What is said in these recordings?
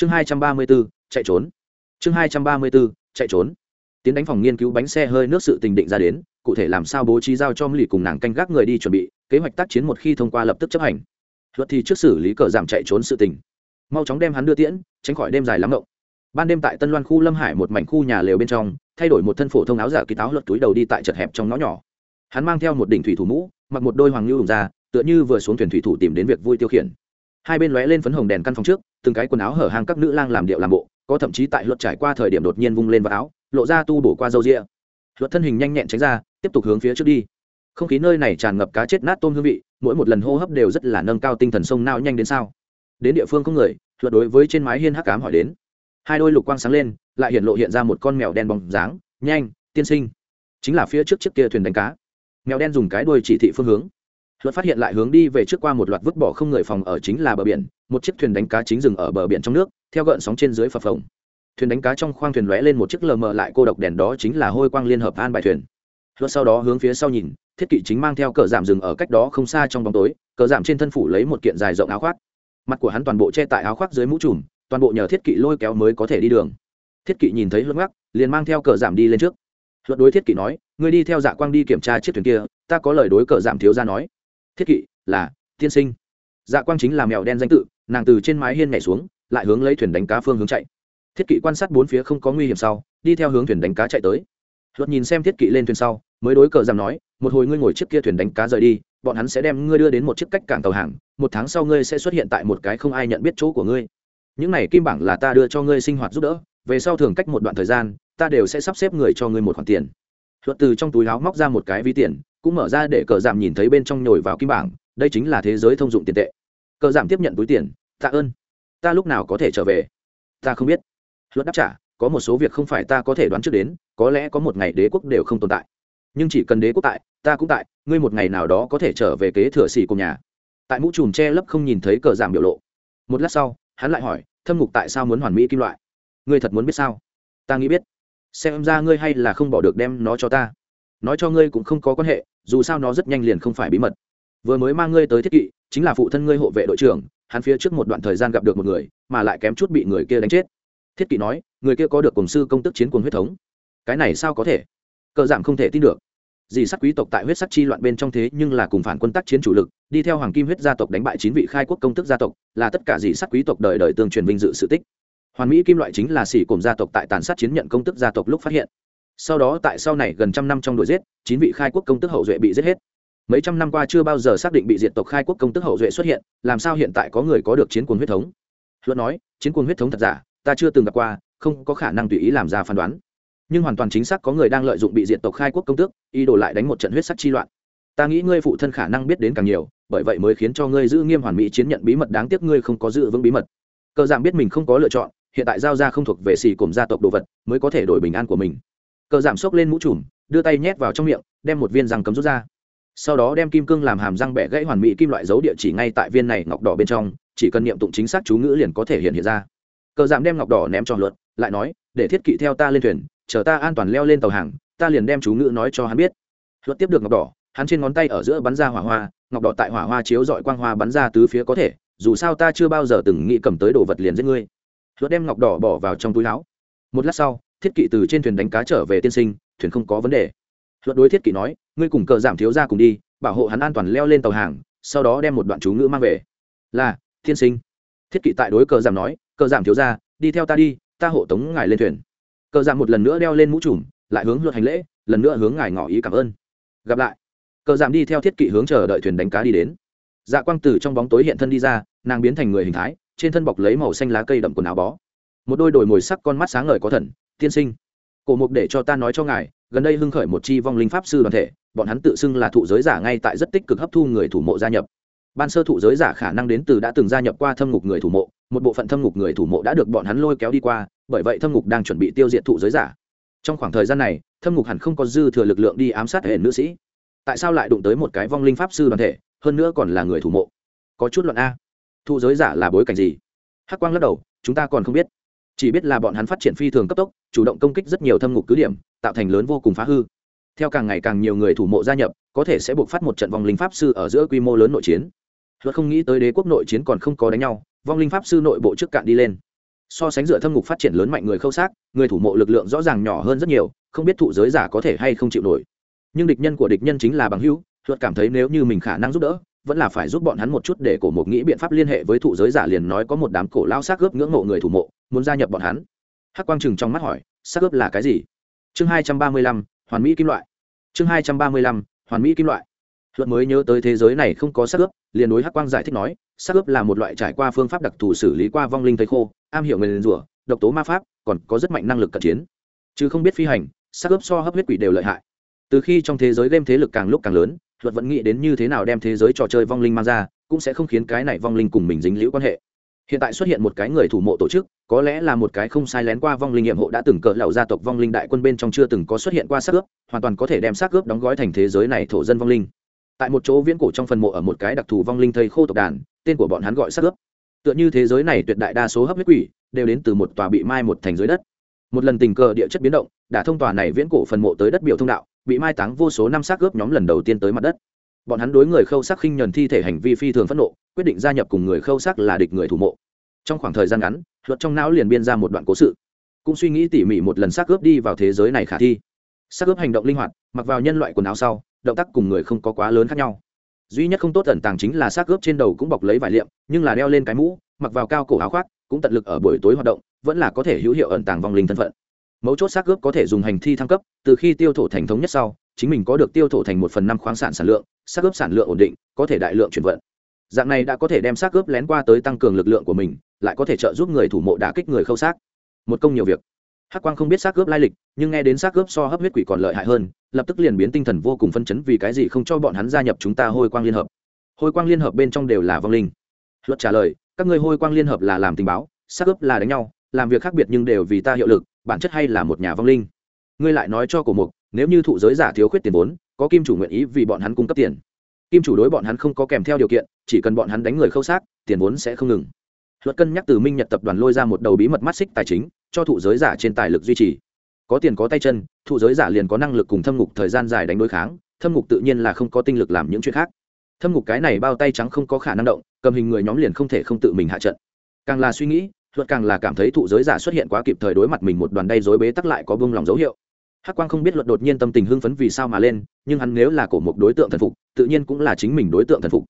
chương hai trăm ba mươi bốn chạy trốn. Chương hai trăm ba mươi bốn chạy trốn. Tiến đánh phòng nghiên cứu bánh xe hơi nước sự tình định ra đến, cụ thể làm sao bố trí giao cho mỹ cùng nàng canh gác người đi chuẩn bị, kế hoạch tác chiến một khi thông qua lập tức chấp hành. Luật thì trước xử lý cờ giảm chạy trốn sự tình. Mau chóng đem hắn đưa tiễn, tránh khỏi đêm dài lắm ngộng. Ban đêm tại tân loan khu lâm hải một mảnh khu nhà lều bên trong, thay đổi một thân phổ thông áo giả ký táo luật túi đầu đi tại chật hẹp trong ngõ nhỏ. Hắn mang theo một đỉnh thủy thủ mũ, mặc một đôi hoàng lưu hùng ra, tựa như vừa xuống thuyền thủy thủ tìm đến việc vui tiêu khiển hai bên lóe lên phấn hồng đèn căn phòng trước, từng cái quần áo hở hang các nữ lang làm điệu làm bộ, có thậm chí tại luật trải qua thời điểm đột nhiên vung lên vào áo, lộ ra tu bổ qua râu ria. Luật thân hình nhanh nhẹn tránh ra, tiếp tục hướng phía trước đi. Không khí nơi này tràn ngập cá chết nát tôm hương vị, mỗi một lần hô hấp đều rất là nâng cao tinh thần sông nao nhanh đến sao. Đến địa phương không người, luật đối với trên mái hiên hắc cám hỏi đến. Hai đôi lục quang sáng lên, lại hiện lộ hiện ra một con mèo đen bóng dáng, nhanh, tiên sinh. Chính là phía trước chiếc kia thuyền đánh cá. Mèo đen dùng cái đuôi chỉ thị phương hướng luật phát hiện lại hướng đi về trước qua một loạt vứt bỏ không người phòng ở chính là bờ biển, một chiếc thuyền đánh cá chính dừng ở bờ biển trong nước, theo gợn sóng trên dưới phập phồng. Thuyền đánh cá trong khoang thuyền lóe lên một chiếc lờ mờ lại cô độc đèn đó chính là hôi quang liên hợp an bài thuyền. Luật sau đó hướng phía sau nhìn, thiết kỵ chính mang theo cờ giảm dừng ở cách đó không xa trong bóng tối, cờ giảm trên thân phủ lấy một kiện dài rộng áo khoác. Mặt của hắn toàn bộ che tại áo khoác dưới mũ trùm, toàn bộ nhờ thiết kỵ lôi kéo mới có thể đi đường. Thiết kỵ nhìn thấy luật ngắc liền mang theo cờ giảm đi lên trước. Luận đối thiết kỵ nói, ngươi đi theo dạ quang đi kiểm tra chiếc thuyền kia, ta có lời đối cờ giảm thiếu ra nói thiết kỵ là tiên sinh. Dạ quang chính là mèo đen danh tự, nàng từ trên mái hiên nhảy xuống, lại hướng lấy thuyền đánh cá phương hướng chạy. Thiết kỵ quan sát bốn phía không có nguy hiểm sau, đi theo hướng thuyền đánh cá chạy tới. Luật nhìn xem thiết kỵ lên thuyền sau, mới đối cờ giảm nói, một hồi ngươi ngồi chiếc kia thuyền đánh cá rời đi, bọn hắn sẽ đem ngươi đưa đến một chiếc cách cảng tàu hàng, một tháng sau ngươi sẽ xuất hiện tại một cái không ai nhận biết chỗ của ngươi. Những này kim bảng là ta đưa cho ngươi sinh hoạt giúp đỡ, về sau thường cách một đoạn thời gian, ta đều sẽ sắp xếp người cho ngươi một khoản tiền. Luật từ trong túi áo móc ra một cái ví tiền cũng mở ra để cờ giảm nhìn thấy bên trong nhồi vào kim bảng, đây chính là thế giới thông dụng tiền tệ. Cờ giảm tiếp nhận túi tiền, tạ ơn. Ta lúc nào có thể trở về? Ta không biết. Luật đáp trả, có một số việc không phải ta có thể đoán trước đến, có lẽ có một ngày đế quốc đều không tồn tại. Nhưng chỉ cần đế quốc tại, ta cũng tại, ngươi một ngày nào đó có thể trở về kế thừa xỉ cùng nhà. Tại mũ trùm che lấp không nhìn thấy cờ giảm biểu lộ. Một lát sau, hắn lại hỏi, thâm ngục tại sao muốn hoàn mỹ kim loại? Ngươi thật muốn biết sao? Ta nghĩ biết. Xem ra ngươi hay là không bỏ được đem nó cho ta nói cho ngươi cũng không có quan hệ, dù sao nó rất nhanh liền không phải bí mật. Vừa mới mang ngươi tới thiết kỵ, chính là phụ thân ngươi hộ vệ đội trưởng, hắn phía trước một đoạn thời gian gặp được một người, mà lại kém chút bị người kia đánh chết. Thiết kỵ nói, người kia có được cổng sư công tức chiến quân huyết thống. Cái này sao có thể? Cờ giảm không thể tin được. Dì sắc quý tộc tại huyết sắc chi loạn bên trong thế nhưng là cùng phản quân tác chiến chủ lực, đi theo hoàng kim huyết gia tộc đánh bại chín vị khai quốc công tức gia tộc, là tất cả dì sắc quý tộc đời đời tương truyền vinh dự sự tích. Hoàn mỹ kim loại chính là xỉ cùng gia tộc tại tàn sát chiến nhận công tức gia tộc lúc phát hiện sau đó tại sau này gần trăm năm trong đội giết, chín vị khai quốc công tức hậu duệ bị giết hết. Mấy trăm năm qua chưa bao giờ xác định bị diệt tộc khai quốc công tức hậu duệ xuất hiện, làm sao hiện tại có người có được chiến quân huyết thống? Luận nói, chiến quân huyết thống thật giả, ta chưa từng gặp qua, không có khả năng tùy ý làm ra phán đoán. Nhưng hoàn toàn chính xác có người đang lợi dụng bị diệt tộc khai quốc công tước, ý đồ lại đánh một trận huyết sắc chi loạn. Ta nghĩ ngươi phụ thân khả năng biết đến càng nhiều, bởi vậy mới khiến cho ngươi giữ nghiêm hoàn mỹ chiến nhận bí mật đáng tiếc ngươi không có giữ vững bí mật. Cờ giảm biết mình không có lựa chọn, hiện tại giao ra không thuộc về xì cùng gia tộc đồ vật, mới có thể đổi bình an của mình cờ giảm xốc lên mũ trùm, đưa tay nhét vào trong miệng, đem một viên răng cấm rút ra. Sau đó đem kim cương làm hàm răng bẻ gãy hoàn mỹ kim loại dấu địa chỉ ngay tại viên này ngọc đỏ bên trong, chỉ cần niệm tụng chính xác chú ngữ liền có thể hiện hiện ra. Cờ giảm đem ngọc đỏ ném cho luật lại nói, để thiết kỵ theo ta lên thuyền, chờ ta an toàn leo lên tàu hàng, ta liền đem chú ngữ nói cho hắn biết. Luật tiếp được ngọc đỏ, hắn trên ngón tay ở giữa bắn ra hỏa hoa, ngọc đỏ tại hỏa hoa chiếu dọi quang hoa bắn ra tứ phía có thể, dù sao ta chưa bao giờ từng nghĩ cầm tới đồ vật liền giết ngươi. Luật đem ngọc đỏ bỏ vào trong túi áo. Một lát sau thiết kỵ từ trên thuyền đánh cá trở về tiên sinh, thuyền không có vấn đề. Luật đối thiết kỵ nói, ngươi cùng cờ giảm thiếu ra cùng đi, bảo hộ hắn an toàn leo lên tàu hàng, sau đó đem một đoạn chú ngữ mang về. Là, tiên sinh. Thiết kỵ tại đối cờ giảm nói, cờ giảm thiếu ra đi theo ta đi, ta hộ tống ngài lên thuyền. Cờ giảm một lần nữa đeo lên mũ trùm, lại hướng luật hành lễ, lần nữa hướng ngài ngỏ ý cảm ơn. Gặp lại. Cờ giảm đi theo thiết kỵ hướng chờ đợi thuyền đánh cá đi đến. Dạ quang Tử trong bóng tối hiện thân đi ra, nàng biến thành người hình thái, trên thân bọc lấy màu xanh lá cây đậm quần áo bó. Một đôi đồi mồi sắc con mắt sáng ngời có thần tiên sinh. Cổ mục để cho ta nói cho ngài, gần đây hưng khởi một chi vong linh pháp sư đoàn thể, bọn hắn tự xưng là thụ giới giả ngay tại rất tích cực hấp thu người thủ mộ gia nhập. Ban sơ thụ giới giả khả năng đến từ đã từng gia nhập qua thâm ngục người thủ mộ, một bộ phận thâm ngục người thủ mộ đã được bọn hắn lôi kéo đi qua, bởi vậy thâm ngục đang chuẩn bị tiêu diệt thụ giới giả. Trong khoảng thời gian này, thâm ngục hẳn không có dư thừa lực lượng đi ám sát hệ nữ sĩ. Tại sao lại đụng tới một cái vong linh pháp sư đoàn thể, hơn nữa còn là người thủ mộ? Có chút luận a. Thụ giới giả là bối cảnh gì? Hắc quang lắc đầu, chúng ta còn không biết chỉ biết là bọn hắn phát triển phi thường cấp tốc, chủ động công kích rất nhiều thâm ngục cứ điểm, tạo thành lớn vô cùng phá hư. Theo càng ngày càng nhiều người thủ mộ gia nhập, có thể sẽ buộc phát một trận vong linh pháp sư ở giữa quy mô lớn nội chiến. Luật không nghĩ tới đế quốc nội chiến còn không có đánh nhau, vong linh pháp sư nội bộ trước cạn đi lên. So sánh dựa thâm ngục phát triển lớn mạnh người khâu xác, người thủ mộ lực lượng rõ ràng nhỏ hơn rất nhiều, không biết thụ giới giả có thể hay không chịu nổi. Nhưng địch nhân của địch nhân chính là bằng hữu, luật cảm thấy nếu như mình khả năng giúp đỡ, vẫn là phải giúp bọn hắn một chút để cổ mục nghĩ biện pháp liên hệ với thụ giới giả liền nói có một đám cổ lao xác ướp ngưỡng mộ người thủ mộ muốn gia nhập bọn hắn. Hắc quang chừng trong mắt hỏi xác ướp là cái gì? Chương hai trăm ba mươi lăm, hoàn mỹ kim loại. Chương hai trăm ba mươi lăm, hoàn mỹ kim loại. Luật mới nhớ tới thế giới này không có xác ướp, liền đối hắc quang giải thích nói xác ướp là một loại trải qua phương pháp đặc thù xử lý qua vong linh thầy khô, am hiểu người liền rủa, độc tố ma pháp, còn có rất mạnh năng lực cận chiến. Chứ không biết phi hành xác ướp so hấp huyết quỷ đều lợi hại. Từ khi trong thế giới game thế lực càng lúc càng lớn, luật vẫn nghĩ đến như thế nào đem thế giới trò chơi vong linh mang ra, cũng sẽ không khiến cái này vong linh cùng mình dính liễu quan hệ hiện tại xuất hiện một cái người thủ mộ tổ chức, có lẽ là một cái không sai lén qua vong linh nhiệm hộ đã từng cỡ lạo gia tộc vong linh đại quân bên trong chưa từng có xuất hiện qua xác ướp, hoàn toàn có thể đem xác ướp đóng gói thành thế giới này thổ dân vong linh. Tại một chỗ viễn cổ trong phần mộ ở một cái đặc thù vong linh thầy khô tộc đàn, tên của bọn hắn gọi xác ướp. Tựa như thế giới này tuyệt đại đa số hấp huyết quỷ, đều đến từ một tòa bị mai một thành dưới đất. Một lần tình cờ địa chất biến động, đã thông tòa này viễn cổ phần mộ tới đất biểu thông đạo, bị mai táng vô số năm xác ướp nhóm lần đầu tiên tới mặt đất bọn hắn đối người khâu sắc khinh nhuần thi thể hành vi phi thường phẫn nộ, quyết định gia nhập cùng người khâu sắc là địch người thủ mộ. Trong khoảng thời gian ngắn, luật trong não liền biên ra một đoạn cố sự. Cũng suy nghĩ tỉ mỉ một lần xác ướp đi vào thế giới này khả thi. Xác ướp hành động linh hoạt, mặc vào nhân loại quần áo sau, động tác cùng người không có quá lớn khác nhau. Duy nhất không tốt ẩn tàng chính là xác ướp trên đầu cũng bọc lấy vải liệm, nhưng là đeo lên cái mũ, mặc vào cao cổ áo khoác, cũng tận lực ở buổi tối hoạt động, vẫn là có thể hữu hiệu ẩn tàng vong linh thân phận. Mấu chốt xác ướp có thể dùng hành thi thăng cấp, từ khi tiêu thổ thành thống nhất sau, chính mình có được tiêu thổ thành một phần năm khoáng sản sản lượng xác ướp sản lượng ổn định, có thể đại lượng chuyển vận. Dạng này đã có thể đem xác ướp lén qua tới tăng cường lực lượng của mình, lại có thể trợ giúp người thủ mộ đả kích người khâu xác. Một công nhiều việc. Hắc quang không biết xác ướp lai lịch, nhưng nghe đến xác ướp so hấp huyết quỷ còn lợi hại hơn, lập tức liền biến tinh thần vô cùng phân chấn vì cái gì không cho bọn hắn gia nhập chúng ta hôi quang liên hợp. Hôi quang liên hợp bên trong đều là vong linh. Luật trả lời, các ngươi hôi quang liên hợp là làm tình báo, xác ướp là đánh nhau, làm việc khác biệt nhưng đều vì ta hiệu lực, bản chất hay là một nhà vong linh. Ngươi lại nói cho cổ mục, nếu như thụ giới giả thiếu khuyết tiền vốn có kim chủ nguyện ý vì bọn hắn cung cấp tiền. Kim chủ đối bọn hắn không có kèm theo điều kiện, chỉ cần bọn hắn đánh người khâu xác, tiền vốn sẽ không ngừng. Luật cân nhắc từ minh nhật tập đoàn lôi ra một đầu bí mật mắt xích tài chính, cho thụ giới giả trên tài lực duy trì. Có tiền có tay chân, thụ giới giả liền có năng lực cùng thâm ngục thời gian dài đánh đối kháng, thâm ngục tự nhiên là không có tinh lực làm những chuyện khác. Thâm ngục cái này bao tay trắng không có khả năng động, cầm hình người nhóm liền không thể không tự mình hạ trận. Càng là suy nghĩ, luật càng là cảm thấy thụ giới giả xuất hiện quá kịp thời đối mặt mình một đoàn đay dối bế tắc lại có bông lòng dấu hiệu hắc quang không biết luật đột nhiên tâm tình hưng phấn vì sao mà lên, nhưng hắn nếu là cổ một đối tượng thần phục, tự nhiên cũng là chính mình đối tượng thần phục.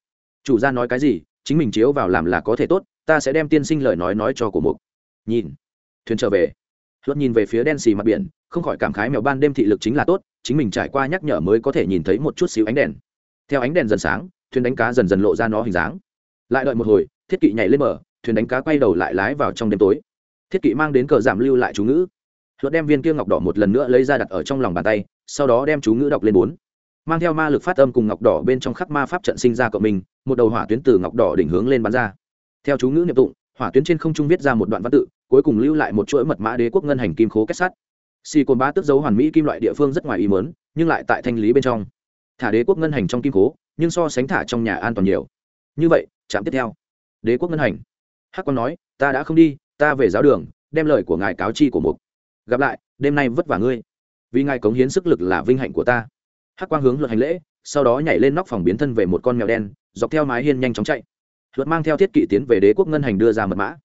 Chủ gia nói cái gì, chính mình chiếu vào làm là có thể tốt, ta sẽ đem tiên sinh lời nói nói cho cổ mục. Nhìn. Thuyền trở về. Luật nhìn về phía đen xì mặt biển, không khỏi cảm khái mèo ban đêm thị lực chính là tốt, chính mình trải qua nhắc nhở mới có thể nhìn thấy một chút xíu ánh đèn. Theo ánh đèn dần sáng, thuyền đánh cá dần dần lộ ra nó hình dáng. Lại đợi một hồi, thiết kỵ nhảy lên bờ, thuyền đánh cá quay đầu lại lái vào trong đêm tối. Thiết kỵ mang đến cờ giảm lưu lại chú ngữ luật đem viên kia ngọc đỏ một lần nữa lấy ra đặt ở trong lòng bàn tay, sau đó đem chú ngữ đọc lên bốn. Mang theo ma lực phát âm cùng ngọc đỏ bên trong khắc ma pháp trận sinh ra cộng mình một đầu hỏa tuyến từ ngọc đỏ đỉnh hướng lên bắn ra. Theo chú ngữ niệm tụng, hỏa tuyến trên không trung viết ra một đoạn văn tự, cuối cùng lưu lại một chuỗi mật mã đế quốc ngân hành kim khố kết sắt. Xì cồn ba tức dấu hoàn mỹ kim loại địa phương rất ngoài ý mớn nhưng lại tại thanh lý bên trong. Thả đế quốc ngân hành trong kim khố, nhưng so sánh thả trong nhà an toàn nhiều. Như vậy trạm tiếp theo. Đế quốc ngân hành. Hắc quan nói, ta đã không đi, ta về giáo đường, đem lời của ngài cáo chi của mục gặp lại, đêm nay vất vả ngươi. Vì ngài cống hiến sức lực là vinh hạnh của ta. Hắc quang hướng luật hành lễ, sau đó nhảy lên nóc phòng biến thân về một con mèo đen, dọc theo mái hiên nhanh chóng chạy. Luật mang theo thiết kỵ tiến về đế quốc ngân hành đưa ra mật mã.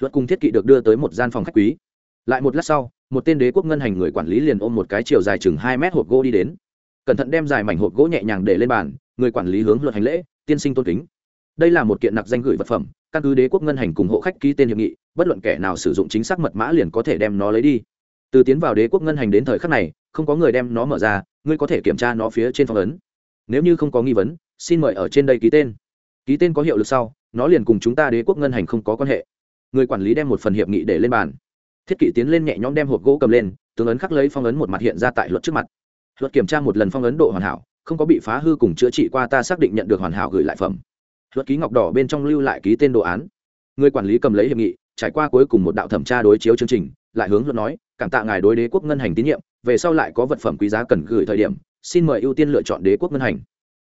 Luật cùng thiết kỵ được đưa tới một gian phòng khách quý. Lại một lát sau, một tên đế quốc ngân hành người quản lý liền ôm một cái chiều dài chừng hai mét hộp gỗ đi đến. Cẩn thận đem dài mảnh hộp gỗ nhẹ nhàng để lên bàn, người quản lý hướng luật hành lễ, tiên sinh tôn kính. Đây là một kiện nặc danh gửi vật phẩm, căn cứ đế quốc ngân hành cùng hộ khách ký tên hiệp nghị, bất luận kẻ nào sử dụng chính xác mật mã liền có thể đem nó lấy đi từ tiến vào đế quốc ngân hành đến thời khắc này, không có người đem nó mở ra, ngươi có thể kiểm tra nó phía trên phong ấn. Nếu như không có nghi vấn, xin mời ở trên đây ký tên. Ký tên có hiệu lực sau, nó liền cùng chúng ta đế quốc ngân hành không có quan hệ. Người quản lý đem một phần hiệp nghị để lên bàn. Thiết kỷ tiến lên nhẹ nhõm đem hộp gỗ cầm lên, tướng ấn khắc lấy phong ấn một mặt hiện ra tại luật trước mặt. Luật kiểm tra một lần phong ấn độ hoàn hảo, không có bị phá hư cùng chữa trị qua ta xác định nhận được hoàn hảo gửi lại phẩm. Luật ký ngọc đỏ bên trong lưu lại ký tên đồ án. Người quản lý cầm lấy hiệp nghị, trải qua cuối cùng một đạo thẩm tra đối chiếu chương trình, lại hướng luật nói cảm tạ ngài đối đế quốc ngân hành tín nhiệm, về sau lại có vật phẩm quý giá cần gửi thời điểm, xin mời ưu tiên lựa chọn đế quốc ngân hành.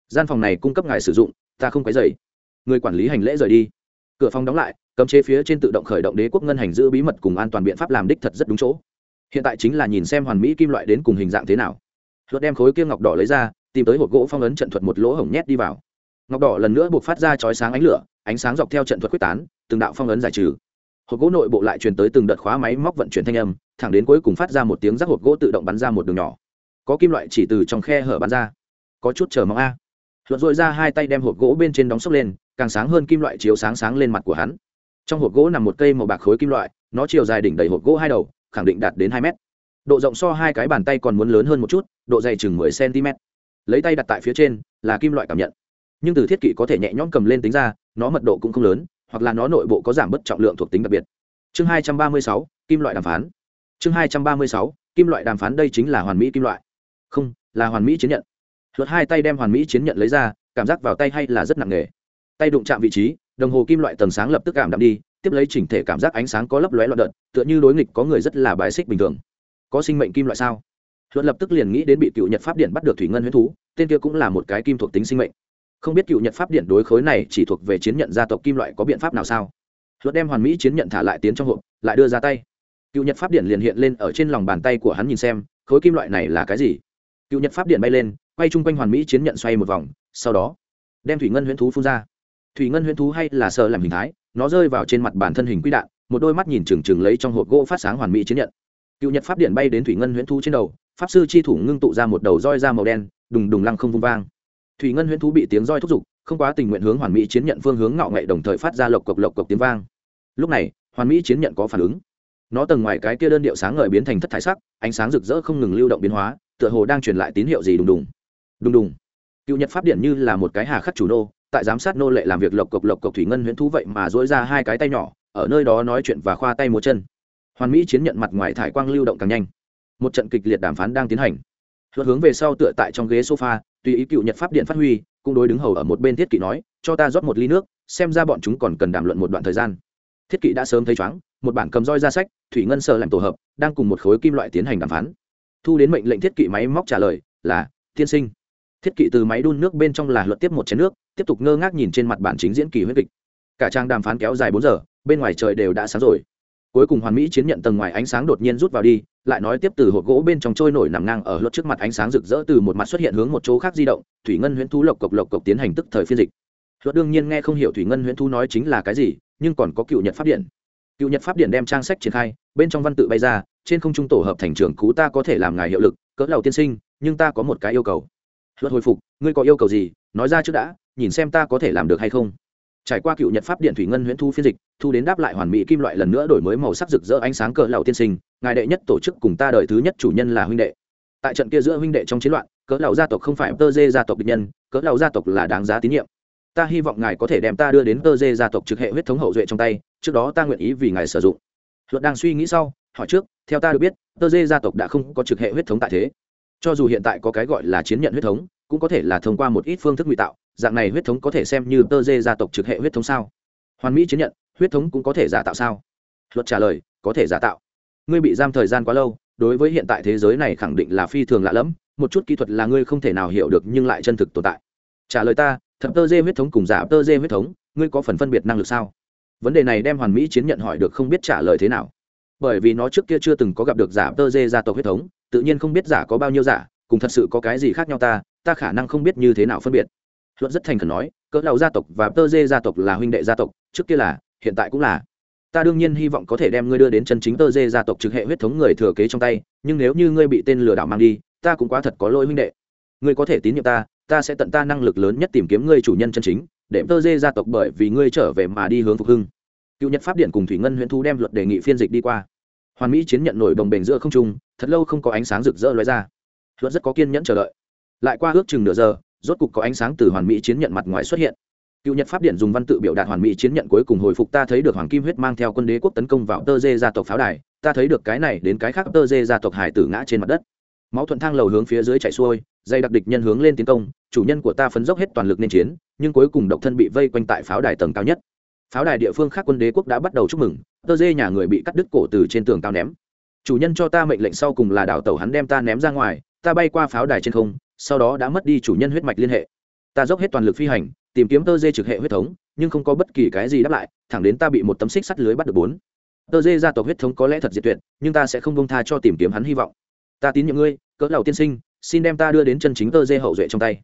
Gian phòng này cung cấp ngài sử dụng, ta không quấy dày người quản lý hành lễ rời đi. Cửa phòng đóng lại, cấm chế phía trên tự động khởi động đế quốc ngân hành giữ bí mật cùng an toàn biện pháp làm đích thật rất đúng chỗ. Hiện tại chính là nhìn xem hoàn mỹ kim loại đến cùng hình dạng thế nào. Luật đem khối kia ngọc đỏ lấy ra, tìm tới hộp gỗ phong ấn trận thuật một lỗ hổng nhét đi vào. Ngọc đỏ lần nữa buộc phát ra chói sáng ánh lửa, ánh sáng dọc theo trận thuật quyết tán, từng đạo phong ấn giải trừ. Hộp gỗ nội bộ lại truyền tới từng đợt khóa máy móc vận chuyển thanh âm thẳng đến cuối cùng phát ra một tiếng rác hộp gỗ tự động bắn ra một đường nhỏ. Có kim loại chỉ từ trong khe hở bắn ra. Có chút chờ mong a. Luận dội ra hai tay đem hộp gỗ bên trên đóng sốc lên, càng sáng hơn kim loại chiếu sáng sáng lên mặt của hắn. Trong hộp gỗ nằm một cây màu bạc khối kim loại, nó chiều dài đỉnh đầy hộp gỗ hai đầu, khẳng định đạt đến hai mét. Độ rộng so hai cái bàn tay còn muốn lớn hơn một chút, độ dày chừng mười cm lấy tay đặt tại phía trên, là kim loại cảm nhận. Nhưng từ thiết kỷ có thể nhẹ nhõm cầm lên tính ra, nó mật độ cũng không lớn, hoặc là nó nội bộ có giảm bất trọng lượng thuộc tính đặc biệt. Chương hai trăm ba mươi sáu, kim loại đàm phán chương hai trăm ba mươi sáu, kim loại đàm phán đây chính là hoàn mỹ kim loại. Không, là hoàn mỹ chiến nhận. Luật hai tay đem hoàn mỹ chiến nhận lấy ra, cảm giác vào tay hay là rất nặng nề. Tay đụng chạm vị trí, đồng hồ kim loại tầng sáng lập tức cảm đạm đi, tiếp lấy chỉnh thể cảm giác ánh sáng có lấp lóe loạn đợt, tựa như đối nghịch có người rất là bài xích bình thường. Có sinh mệnh kim loại sao? Luật lập tức liền nghĩ đến bị cựu nhật pháp điện bắt được thủy ngân huyết thú, tên kia cũng là một cái kim thuộc tính sinh mệnh. Không biết cựu nhật pháp điện đối khối này chỉ thuộc về chiến nhận gia tộc kim loại có biện pháp nào sao? Luật đem hoàn mỹ chiến nhận thả lại tiến trong hộp, lại đưa ra tay cựu nhật pháp điện liền hiện lên ở trên lòng bàn tay của hắn nhìn xem, khối kim loại này là cái gì? Cựu nhật pháp điện bay lên, quay chung quanh hoàn mỹ chiến nhận xoay một vòng, sau đó, đem thủy ngân huyễn thú phun ra. Thủy ngân huyễn thú hay là sợ làm hình thái, nó rơi vào trên mặt bản thân hình quy đạn, một đôi mắt nhìn trừng trừng lấy trong hộp gỗ phát sáng hoàn mỹ chiến nhận. Cựu nhật pháp điện bay đến thủy ngân huyễn thú trên đầu, pháp sư chi thủ ngưng tụ ra một đầu roi da màu đen, đùng đùng lăng không vung vang. Thủy ngân huyễn thú bị tiếng roi thúc giục, không quá tình nguyện hướng hoàn mỹ chiến nhận phương hướng ngạo nghệ đồng thời phát ra lộc cộc lộc cộc tiếng vang. Lúc này, hoàn mỹ chiến nhận có phản ứng nó tầng ngoài cái kia đơn điệu sáng ngời biến thành thất thải sắc, ánh sáng rực rỡ không ngừng lưu động biến hóa, tựa hồ đang truyền lại tín hiệu gì đùng đùng. Đùng đùng. Cựu nhật pháp điện như là một cái hà khắc chủ nô, tại giám sát nô lệ làm việc lộc cộc lộc cộc thủy ngân huyễn thú vậy mà dỗi ra hai cái tay nhỏ, ở nơi đó nói chuyện và khoa tay một chân. Hoàn mỹ chiến nhận mặt ngoài thải quang lưu động càng nhanh. Một trận kịch liệt đàm phán đang tiến hành. Luật hướng về sau tựa tại trong ghế sofa, tùy ý cựu nhật pháp điện phát huy, cũng đối đứng hầu ở một bên thiết kỵ nói, cho ta rót một ly nước, xem ra bọn chúng còn cần đàm luận một đoạn thời gian thiết kỵ đã sớm thấy chóng một bản cầm roi ra sách, thủy ngân sợ làm tổ hợp, đang cùng một khối kim loại tiến hành đàm phán. Thu đến mệnh lệnh thiết kỵ máy móc trả lời là, tiên sinh. Thiết kỵ từ máy đun nước bên trong là luật tiếp một chén nước, tiếp tục ngơ ngác nhìn trên mặt bản chính diễn kỳ huyết kịch. Cả trang đàm phán kéo dài bốn giờ, bên ngoài trời đều đã sáng rồi. Cuối cùng hoàn mỹ chiến nhận tầng ngoài ánh sáng đột nhiên rút vào đi, lại nói tiếp từ hộp gỗ bên trong trôi nổi nằm ngang ở luật trước mặt ánh sáng rực rỡ từ một mặt xuất hiện hướng một chỗ khác di động, thủy ngân huyễn thú lộc cộc lộc cộc tiến hành tức thời phiên dịch luật đương nhiên nghe không hiểu thủy ngân huyễn Thu nói chính là cái gì, nhưng còn có cựu nhật pháp điện. Cựu nhật pháp điện đem trang sách triển khai, bên trong văn tự bay ra, trên không trung tổ hợp thành trường cú ta có thể làm ngài hiệu lực, cỡ lầu tiên sinh, nhưng ta có một cái yêu cầu. Luật hồi phục, ngươi có yêu cầu gì, nói ra trước đã, nhìn xem ta có thể làm được hay không. Trải qua cựu nhật pháp điện thủy ngân huyễn thu phiên dịch, thu đến đáp lại hoàn mỹ kim loại lần nữa đổi mới màu sắc rực rỡ ánh sáng cỡ lầu tiên sinh, ngài đệ nhất tổ chức cùng ta đời thứ nhất chủ nhân là huynh đệ. Tại trận kia giữa huynh đệ trong chiến loạn, cỡ lầu gia tộc không phải tơ dê gia tộc địch nhân, cỡ lầu gia tộc là đáng giá tín nhiệm ta hy vọng ngài có thể đem ta đưa đến tơ dê gia tộc trực hệ huyết thống hậu duệ trong tay, trước đó ta nguyện ý vì ngài sử dụng. Luật đang suy nghĩ sau, hỏi trước, theo ta được biết, tơ dê gia tộc đã không có trực hệ huyết thống tại thế. Cho dù hiện tại có cái gọi là chiến nhận huyết thống, cũng có thể là thông qua một ít phương thức ngụy tạo, dạng này huyết thống có thể xem như tơ dê gia tộc trực hệ huyết thống sao? Hoàn mỹ chiến nhận, huyết thống cũng có thể giả tạo sao? Luật trả lời, có thể giả tạo. Ngươi bị giam thời gian quá lâu, đối với hiện tại thế giới này khẳng định là phi thường lạ lẫm, một chút kỹ thuật là ngươi không thể nào hiểu được nhưng lại chân thực tồn tại. Trả lời ta Thập tơ dê huyết thống cùng giả tơ dê huyết thống, ngươi có phần phân biệt năng lực sao? Vấn đề này đem hoàn mỹ chiến nhận hỏi được không biết trả lời thế nào. Bởi vì nó trước kia chưa từng có gặp được giả tơ dê gia tộc huyết thống, tự nhiên không biết giả có bao nhiêu giả, cùng thật sự có cái gì khác nhau ta ta khả năng không biết như thế nào phân biệt. Luật rất thành khẩn nói, cỡ đầu gia tộc và tơ dê gia tộc là huynh đệ gia tộc, trước kia là, hiện tại cũng là. Ta đương nhiên hy vọng có thể đem ngươi đưa đến chân chính tơ dê gia tộc trực hệ huyết thống người thừa kế trong tay, nhưng nếu như ngươi bị tên lừa đảo mang đi, ta cũng quá thật có lỗi huynh đệ. Ngươi có thể tín nhiệm ta ta sẽ tận ta năng lực lớn nhất tìm kiếm ngươi chủ nhân chân chính, để tơ dê gia tộc bởi vì ngươi trở về mà đi hướng phục hưng. Cựu nhật pháp điện cùng thủy ngân huyện thu đem luật đề nghị phiên dịch đi qua. Hoàn mỹ chiến nhận nổi đồng bền giữa không trung, thật lâu không có ánh sáng rực rỡ lóe ra. Luật rất có kiên nhẫn chờ đợi. Lại qua ước chừng nửa giờ, rốt cục có ánh sáng từ hoàn mỹ chiến nhận mặt ngoài xuất hiện. Cựu nhật pháp điện dùng văn tự biểu đạt hoàn mỹ chiến nhận cuối cùng hồi phục ta thấy được hoàng kim huyết mang theo quân đế quốc tấn công vào tơ dê gia tộc pháo đài, ta thấy được cái này đến cái khác tơ dê gia tộc hải tử ngã trên mặt đất. Máu thuận thang lầu hướng phía dưới chạy xuôi dây đặc địch nhân hướng lên tiến công, chủ nhân của ta phấn dốc hết toàn lực nên chiến, nhưng cuối cùng độc thân bị vây quanh tại pháo đài tầng cao nhất. Pháo đài địa phương khác quân đế quốc đã bắt đầu chúc mừng, tơ dê nhà người bị cắt đứt cổ từ trên tường cao ném. Chủ nhân cho ta mệnh lệnh sau cùng là đảo tàu hắn đem ta ném ra ngoài, ta bay qua pháo đài trên không, sau đó đã mất đi chủ nhân huyết mạch liên hệ. Ta dốc hết toàn lực phi hành, tìm kiếm tơ dê trực hệ huyết thống, nhưng không có bất kỳ cái gì đáp lại, thẳng đến ta bị một tấm xích sắt lưới bắt được bốn. Tơ dê gia tộc huyết thống có lẽ thật diệt tuyệt, nhưng ta sẽ không bông tha cho tìm kiếm hắn hy vọng. Ta tín nhiệm ngươi, cỡ đầu tiên sinh xin đem ta đưa đến chân chính tơ dê hậu duệ trong tay.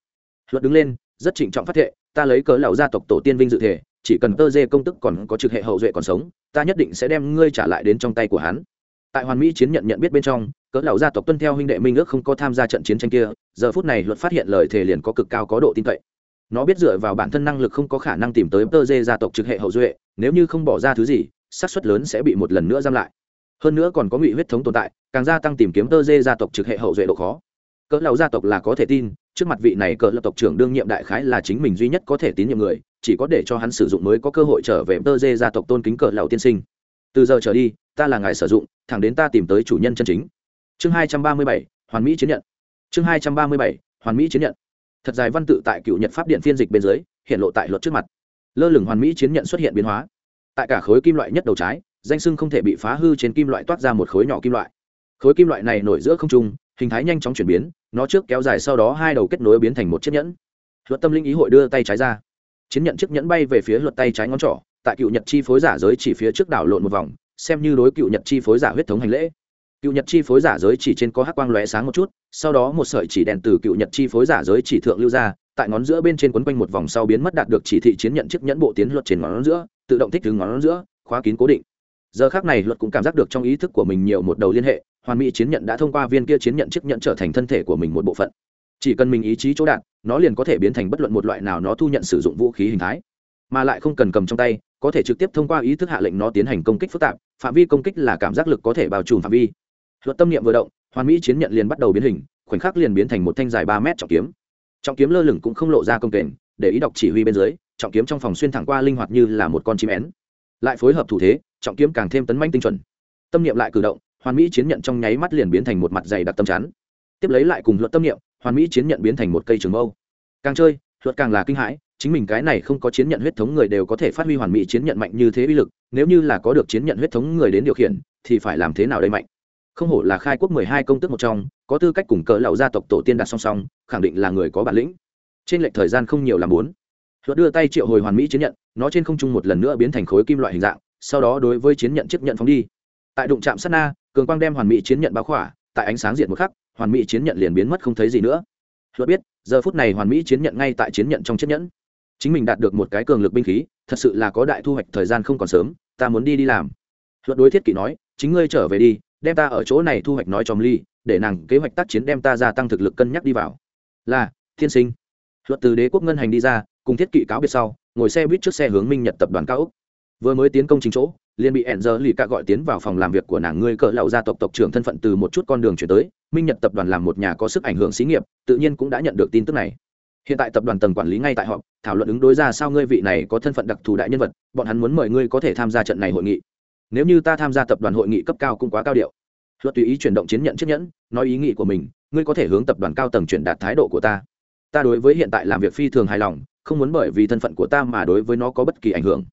Luật đứng lên, rất trịnh trọng phát thệ, ta lấy cớ lão gia tộc tổ tiên vinh dự thể, chỉ cần tơ dê công tức còn có trực hệ hậu duệ còn sống, ta nhất định sẽ đem ngươi trả lại đến trong tay của hắn. Tại hoàn mỹ chiến nhận nhận biết bên trong, cớ lão gia tộc tuân theo huynh đệ minh ước không có tham gia trận chiến tranh kia, giờ phút này luật phát hiện lời thề liền có cực cao có độ tin cậy. Nó biết dựa vào bản thân năng lực không có khả năng tìm tới tơ dê gia tộc trực hệ hậu duệ, nếu như không bỏ ra thứ gì, xác suất lớn sẽ bị một lần nữa giam lại. Hơn nữa còn có ngụy huyết thống tồn tại, càng gia tăng tìm kiếm tơ dê gia tộc trực hệ hậu duệ độ khó cỡ lão gia tộc là có thể tin, trước mặt vị này cỡ lão tộc trưởng đương nhiệm đại khái là chính mình duy nhất có thể tín nhiệm người, chỉ có để cho hắn sử dụng mới có cơ hội trở về tơ dê gia tộc tôn kính cỡ lão tiên sinh. Từ giờ trở đi, ta là ngài sử dụng, thẳng đến ta tìm tới chủ nhân chân chính. Chương hai trăm ba mươi bảy, hoàn mỹ chiến nhận. Chương hai trăm ba mươi bảy, hoàn mỹ chiến nhận. Thật dài văn tự tại cựu nhật pháp điện phiên dịch bên dưới, hiện lộ tại luật trước mặt. Lơ lửng hoàn mỹ chiến nhận xuất hiện biến hóa. Tại cả khối kim loại nhất đầu trái, danh sưng không thể bị phá hư trên kim loại toát ra một khối nhỏ kim loại. Khối kim loại này nổi giữa không trung hình thái nhanh chóng chuyển biến, nó trước kéo dài sau đó hai đầu kết nối biến thành một chiếc nhẫn. Luật tâm linh ý hội đưa tay trái ra. Chiến nhận chiếc nhẫn bay về phía luật tay trái ngón trỏ, tại cựu nhật chi phối giả giới chỉ phía trước đảo lộn một vòng, xem như đối cựu nhật chi phối giả huyết thống hành lễ. Cựu nhật chi phối giả giới chỉ trên có hắc quang lóe sáng một chút, sau đó một sợi chỉ đèn từ cựu nhật chi phối giả giới chỉ thượng lưu ra, tại ngón giữa bên trên quấn quanh một vòng sau biến mất đạt được chỉ thị chiến nhận chiếc nhẫn bộ tiến luật trên ngón giữa, tự động thích từ ngón giữa, khóa kín cố định giờ khác này luật cũng cảm giác được trong ý thức của mình nhiều một đầu liên hệ, hoàn mỹ chiến nhận đã thông qua viên kia chiến nhận chiếc nhận trở thành thân thể của mình một bộ phận. Chỉ cần mình ý chí chỗ đạn nó liền có thể biến thành bất luận một loại nào nó thu nhận sử dụng vũ khí hình thái. Mà lại không cần cầm trong tay, có thể trực tiếp thông qua ý thức hạ lệnh nó tiến hành công kích phức tạp, phạm vi công kích là cảm giác lực có thể bao trùm phạm vi. Luật tâm niệm vừa động, hoàn mỹ chiến nhận liền bắt đầu biến hình, khoảnh khắc liền biến thành một thanh dài ba mét trọng kiếm. Trọng kiếm lơ lửng cũng không lộ ra công kềnh, để ý đọc chỉ huy bên dưới, trọng kiếm trong phòng xuyên thẳng qua linh hoạt như là một con chim én. Lại phối hợp thủ thế trọng kiếm càng thêm tấn manh tinh chuẩn. Tâm niệm lại cử động, hoàn mỹ chiến nhận trong nháy mắt liền biến thành một mặt dày đặc tâm chắn. Tiếp lấy lại cùng luật tâm niệm, hoàn mỹ chiến nhận biến thành một cây trường mâu. Càng chơi, luật càng là kinh hãi, chính mình cái này không có chiến nhận huyết thống người đều có thể phát huy hoàn mỹ chiến nhận mạnh như thế uy lực, nếu như là có được chiến nhận huyết thống người đến điều khiển, thì phải làm thế nào đây mạnh? Không hổ là khai quốc mười hai công tức một trong, có tư cách cùng cỡ lậu gia tộc tổ tiên đặt song song, khẳng định là người có bản lĩnh. Trên lệch thời gian không nhiều làm bốn luật đưa tay triệu hồi hoàn mỹ chiến nhận, nó trên không trung một lần nữa biến thành khối kim loại hình dạng sau đó đối với chiến nhận chiếc nhận phóng đi. Tại đụng chạm sát na, cường quang đem hoàn mỹ chiến nhận báo khỏa, tại ánh sáng diện một khắc, hoàn mỹ chiến nhận liền biến mất không thấy gì nữa. Luật biết, giờ phút này hoàn mỹ chiến nhận ngay tại chiến nhận trong chiếc nhẫn. Chính mình đạt được một cái cường lực binh khí, thật sự là có đại thu hoạch, thời gian không còn sớm, ta muốn đi đi làm. Luật đối thiết kỷ nói, chính ngươi trở về đi, đem ta ở chỗ này thu hoạch nói cho ly, để nàng kế hoạch tác chiến đem ta gia tăng thực lực cân nhắc đi vào. Là, thiên sinh. Luật từ đế quốc ngân hành đi ra, cùng thiết kỵ cáo biệt sau, ngồi xe buýt trước xe hướng minh nhật tập đoàn cao úc vừa mới tiến công chính chỗ, liền bị ẹn giờ lì ca gọi tiến vào phòng làm việc của nàng ngươi cỡ lậu gia tộc tộc trưởng thân phận từ một chút con đường chuyển tới, minh nhật tập đoàn làm một nhà có sức ảnh hưởng xí nghiệp, tự nhiên cũng đã nhận được tin tức này. Hiện tại tập đoàn tầng quản lý ngay tại họp, thảo luận ứng đối ra sao ngươi vị này có thân phận đặc thù đại nhân vật, bọn hắn muốn mời ngươi có thể tham gia trận này hội nghị. Nếu như ta tham gia tập đoàn hội nghị cấp cao cũng quá cao điệu. Luật tùy ý chuyển động chiến nhận chiếc nhẫn, nói ý nghĩ của mình, ngươi có thể hướng tập đoàn cao tầng chuyển đạt thái độ của ta. Ta đối với hiện tại làm việc phi thường hài lòng, không muốn bởi vì thân phận của ta mà đối với nó có bất kỳ ảnh hưởng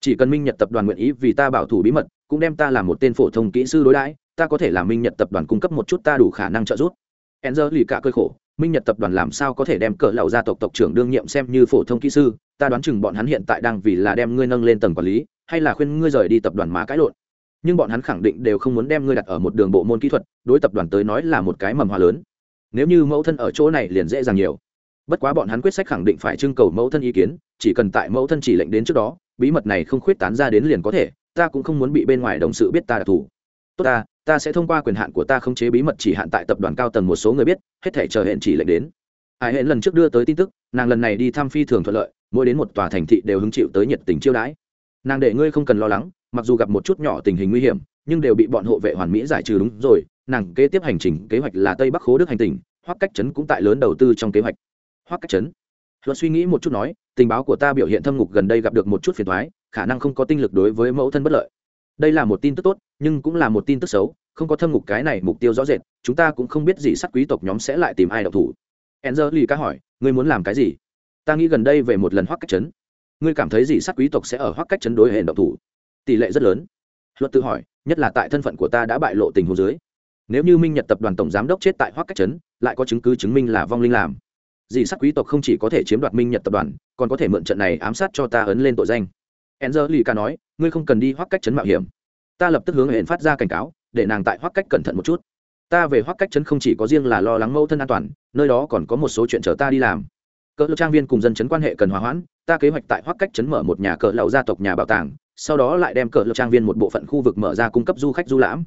chỉ cần minh nhật tập đoàn nguyện ý vì ta bảo thủ bí mật, cũng đem ta làm một tên phổ thông kỹ sư đối đãi, ta có thể làm minh nhật tập đoàn cung cấp một chút ta đủ khả năng trợ giúp. Enzer lì cả cơ khổ, minh nhật tập đoàn làm sao có thể đem cỡ lầu gia tộc tộc trưởng đương nhiệm xem như phổ thông kỹ sư, ta đoán chừng bọn hắn hiện tại đang vì là đem ngươi nâng lên tầng quản lý, hay là khuyên ngươi rời đi tập đoàn mà cãi lộn. Nhưng bọn hắn khẳng định đều không muốn đem ngươi đặt ở một đường bộ môn kỹ thuật, đối tập đoàn tới nói là một cái mầm hòa lớn. Nếu như mẫu thân ở chỗ này liền dễ dàng nhiều bất quá bọn hắn quyết sách khẳng định phải trưng cầu mẫu thân ý kiến, chỉ cần tại mẫu thân chỉ lệnh đến trước đó, bí mật này không khuyết tán ra đến liền có thể, ta cũng không muốn bị bên ngoài đồng sự biết ta đặc thù tốt ta ta sẽ thông qua quyền hạn của ta khống chế bí mật chỉ hạn tại tập đoàn cao tầng một số người biết, hết thể chờ hẹn chỉ lệnh đến. Hải hẹn lần trước đưa tới tin tức, nàng lần này đi thăm phi thường thuận lợi, mỗi đến một tòa thành thị đều hứng chịu tới nhiệt tình chiêu đãi. Nàng để ngươi không cần lo lắng, mặc dù gặp một chút nhỏ tình hình nguy hiểm, nhưng đều bị bọn hộ vệ hoàn mỹ giải trừ đúng rồi, nàng kế tiếp hành trình kế hoạch là tây bắc khố đức hành tỉnh, hoặc cách trấn cũng tại lớn đầu tư trong kế hoạch hoặc cách trấn luật suy nghĩ một chút nói, tình báo của ta biểu hiện thâm ngục gần đây gặp được một chút phiền thoái khả năng không có tinh lực đối với mẫu thân bất lợi. Đây là một tin tức tốt, nhưng cũng là một tin tức xấu, không có thâm ngục cái này mục tiêu rõ rệt, chúng ta cũng không biết gì sắc quý tộc nhóm sẽ lại tìm ai đọc thủ. Enzer lì ca hỏi, ngươi muốn làm cái gì? Ta nghĩ gần đây về một lần hoắc cách chấn. Ngươi cảm thấy gì sắc quý tộc sẽ ở hoắc cách chấn đối hệ đậu thủ? Tỷ lệ rất lớn. Luật tự hỏi, nhất là tại thân phận của ta đã bại lộ tình hồ dưới. Nếu như minh nhật tập đoàn tổng giám đốc chết tại hoắc cách chấn, lại có chứng cứ chứng minh là vong linh làm dì sắc quý tộc không chỉ có thể chiếm đoạt minh nhật tập đoàn, còn có thể mượn trận này ám sát cho ta ấn lên tội danh. Enzer lì ca nói, ngươi không cần đi hoác cách chấn mạo hiểm. Ta lập tức hướng hẹn phát ra cảnh cáo, để nàng tại hoác cách cẩn thận một chút. Ta về hoác cách chấn không chỉ có riêng là lo lắng mẫu thân an toàn, nơi đó còn có một số chuyện chờ ta đi làm. Cỡ lầu trang viên cùng dân chấn quan hệ cần hòa hoãn, ta kế hoạch tại hoác cách chấn mở một nhà cỡ lão gia tộc nhà bảo tàng, sau đó lại đem cỡ lầu trang viên một bộ phận khu vực mở ra cung cấp du khách du lãm.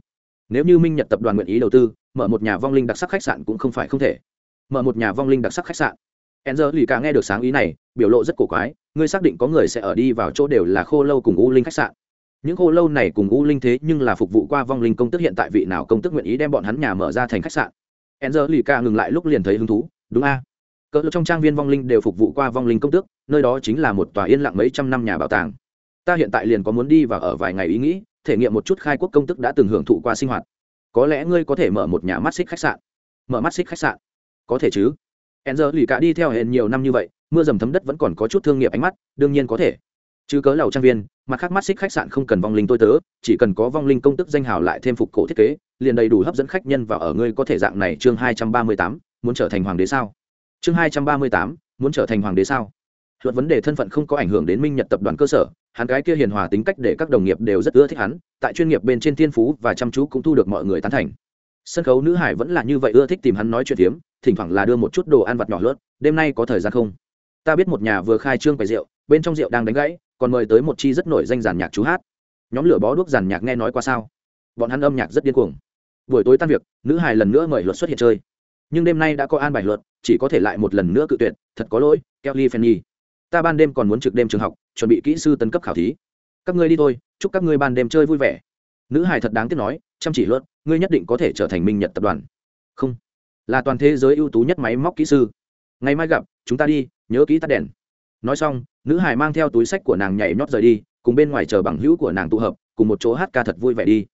Nếu như minh nhật tập đoàn nguyện ý đầu tư, mở một nhà vong linh đặc sắc khách sạn cũng không phải không thể mở một nhà vong linh đặc sắc khách sạn. E n z lì cả nghe được sáng ý này, biểu lộ rất cổ quái, ngươi xác định có người sẽ ở đi vào chỗ đều là khô lâu cùng u linh khách sạn. Những khô lâu này cùng u linh thế nhưng là phục vụ qua vong linh công tức hiện tại vị nào công tức nguyện ý đem bọn hắn nhà mở ra thành khách sạn. E n z lì cả ngừng lại lúc liền thấy hứng thú, đúng a. Cỡ trong trang viên vong linh đều phục vụ qua vong linh công tước, nơi đó chính là một tòa yên lặng mấy trăm năm nhà bảo tàng. Ta hiện tại liền có muốn đi và ở vài ngày ý nghĩ, thể nghiệm một chút khai quốc công tức đã từng hưởng thụ qua sinh hoạt. Có lẽ ngươi có thể mở một nhà mắt xích khách sạn. Mở mắt xích khách sạn có thể chứ? Hẹn giờ lì cả đi theo hẹn nhiều năm như vậy, mưa dầm thấm đất vẫn còn có chút thương nghiệp ánh mắt, đương nhiên có thể. Chứ cớ lầu trang viên, mặt khác mắt xích khách sạn không cần vong linh tôi tớ, chỉ cần có vong linh công tức danh hào lại thêm phục cổ thiết kế, liền đầy đủ hấp dẫn khách nhân và ở ngươi có thể dạng này chương hai trăm ba mươi tám, muốn trở thành hoàng đế sao? Chương hai trăm ba mươi tám, muốn trở thành hoàng đế sao? Luật vấn đề thân phận không có ảnh hưởng đến minh nhật tập đoàn cơ sở, hắn cái kia hiền hòa tính cách để các đồng nghiệp đều rất ưa thích hắn, tại chuyên nghiệp bên trên thiên phú và chăm chú cũng thu được mọi người tán thành sân khấu nữ hải vẫn là như vậy ưa thích tìm hắn nói chuyện phiếm, thỉnh thoảng là đưa một chút đồ ăn vặt nhỏ lướt, đêm nay có thời gian không? Ta biết một nhà vừa khai trương quầy rượu, bên trong rượu đang đánh gãy, còn mời tới một chi rất nổi danh giàn nhạc chú hát. Nhóm lửa bó đuốc giàn nhạc nghe nói qua sao? Bọn hắn âm nhạc rất điên cuồng. Buổi tối tan việc, nữ hài lần nữa mời luật xuất hiện chơi. Nhưng đêm nay đã có an bài luật, chỉ có thể lại một lần nữa cự tuyệt, thật có lỗi, kelly fanny ta ban đêm còn muốn trực đêm trường học, chuẩn bị kỹ sư tấn cấp khảo thí. Các ngươi đi thôi, chúc các ngươi ban đêm chơi vui vẻ. Nữ hài thật đáng tiếc nói chăm chỉ luật ngươi nhất định có thể trở thành minh nhật tập đoàn. Không. Là toàn thế giới ưu tú nhất máy móc kỹ sư. Ngày mai gặp, chúng ta đi, nhớ kỹ tắt đèn. Nói xong, nữ hải mang theo túi sách của nàng nhảy nhót rời đi, cùng bên ngoài chờ bằng hữu của nàng tụ hợp, cùng một chỗ hát ca thật vui vẻ đi.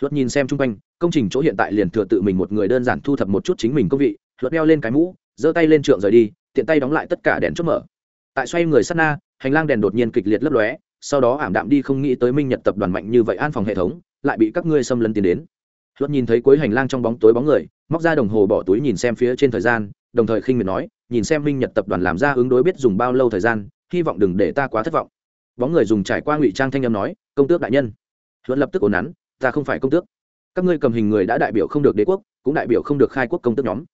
Luật nhìn xem chung quanh, công trình chỗ hiện tại liền thừa tự mình một người đơn giản thu thập một chút chính mình công vị, luật đeo lên cái mũ, giơ tay lên trượng rời đi, tiện tay đóng lại tất cả đèn chốt mở. Tại xoay người sát na, hành lang đèn đột nhiên kịch liệt lấp lóe, sau đó ảm đạm đi không nghĩ tới minh nhật tập đoàn mạnh như vậy an phòng hệ thống lại bị các ngươi xâm lấn tiến đến. Luật nhìn thấy cuối hành lang trong bóng tối bóng người, móc ra đồng hồ bỏ túi nhìn xem phía trên thời gian, đồng thời khinh miệt nói, nhìn xem minh nhật tập đoàn làm ra ứng đối biết dùng bao lâu thời gian, hy vọng đừng để ta quá thất vọng. Bóng người dùng trải qua ngụy trang thanh âm nói, công tước đại nhân. Luật lập tức ổn nắn, ta không phải công tước. Các ngươi cầm hình người đã đại biểu không được đế quốc, cũng đại biểu không được khai quốc công tước nhóm.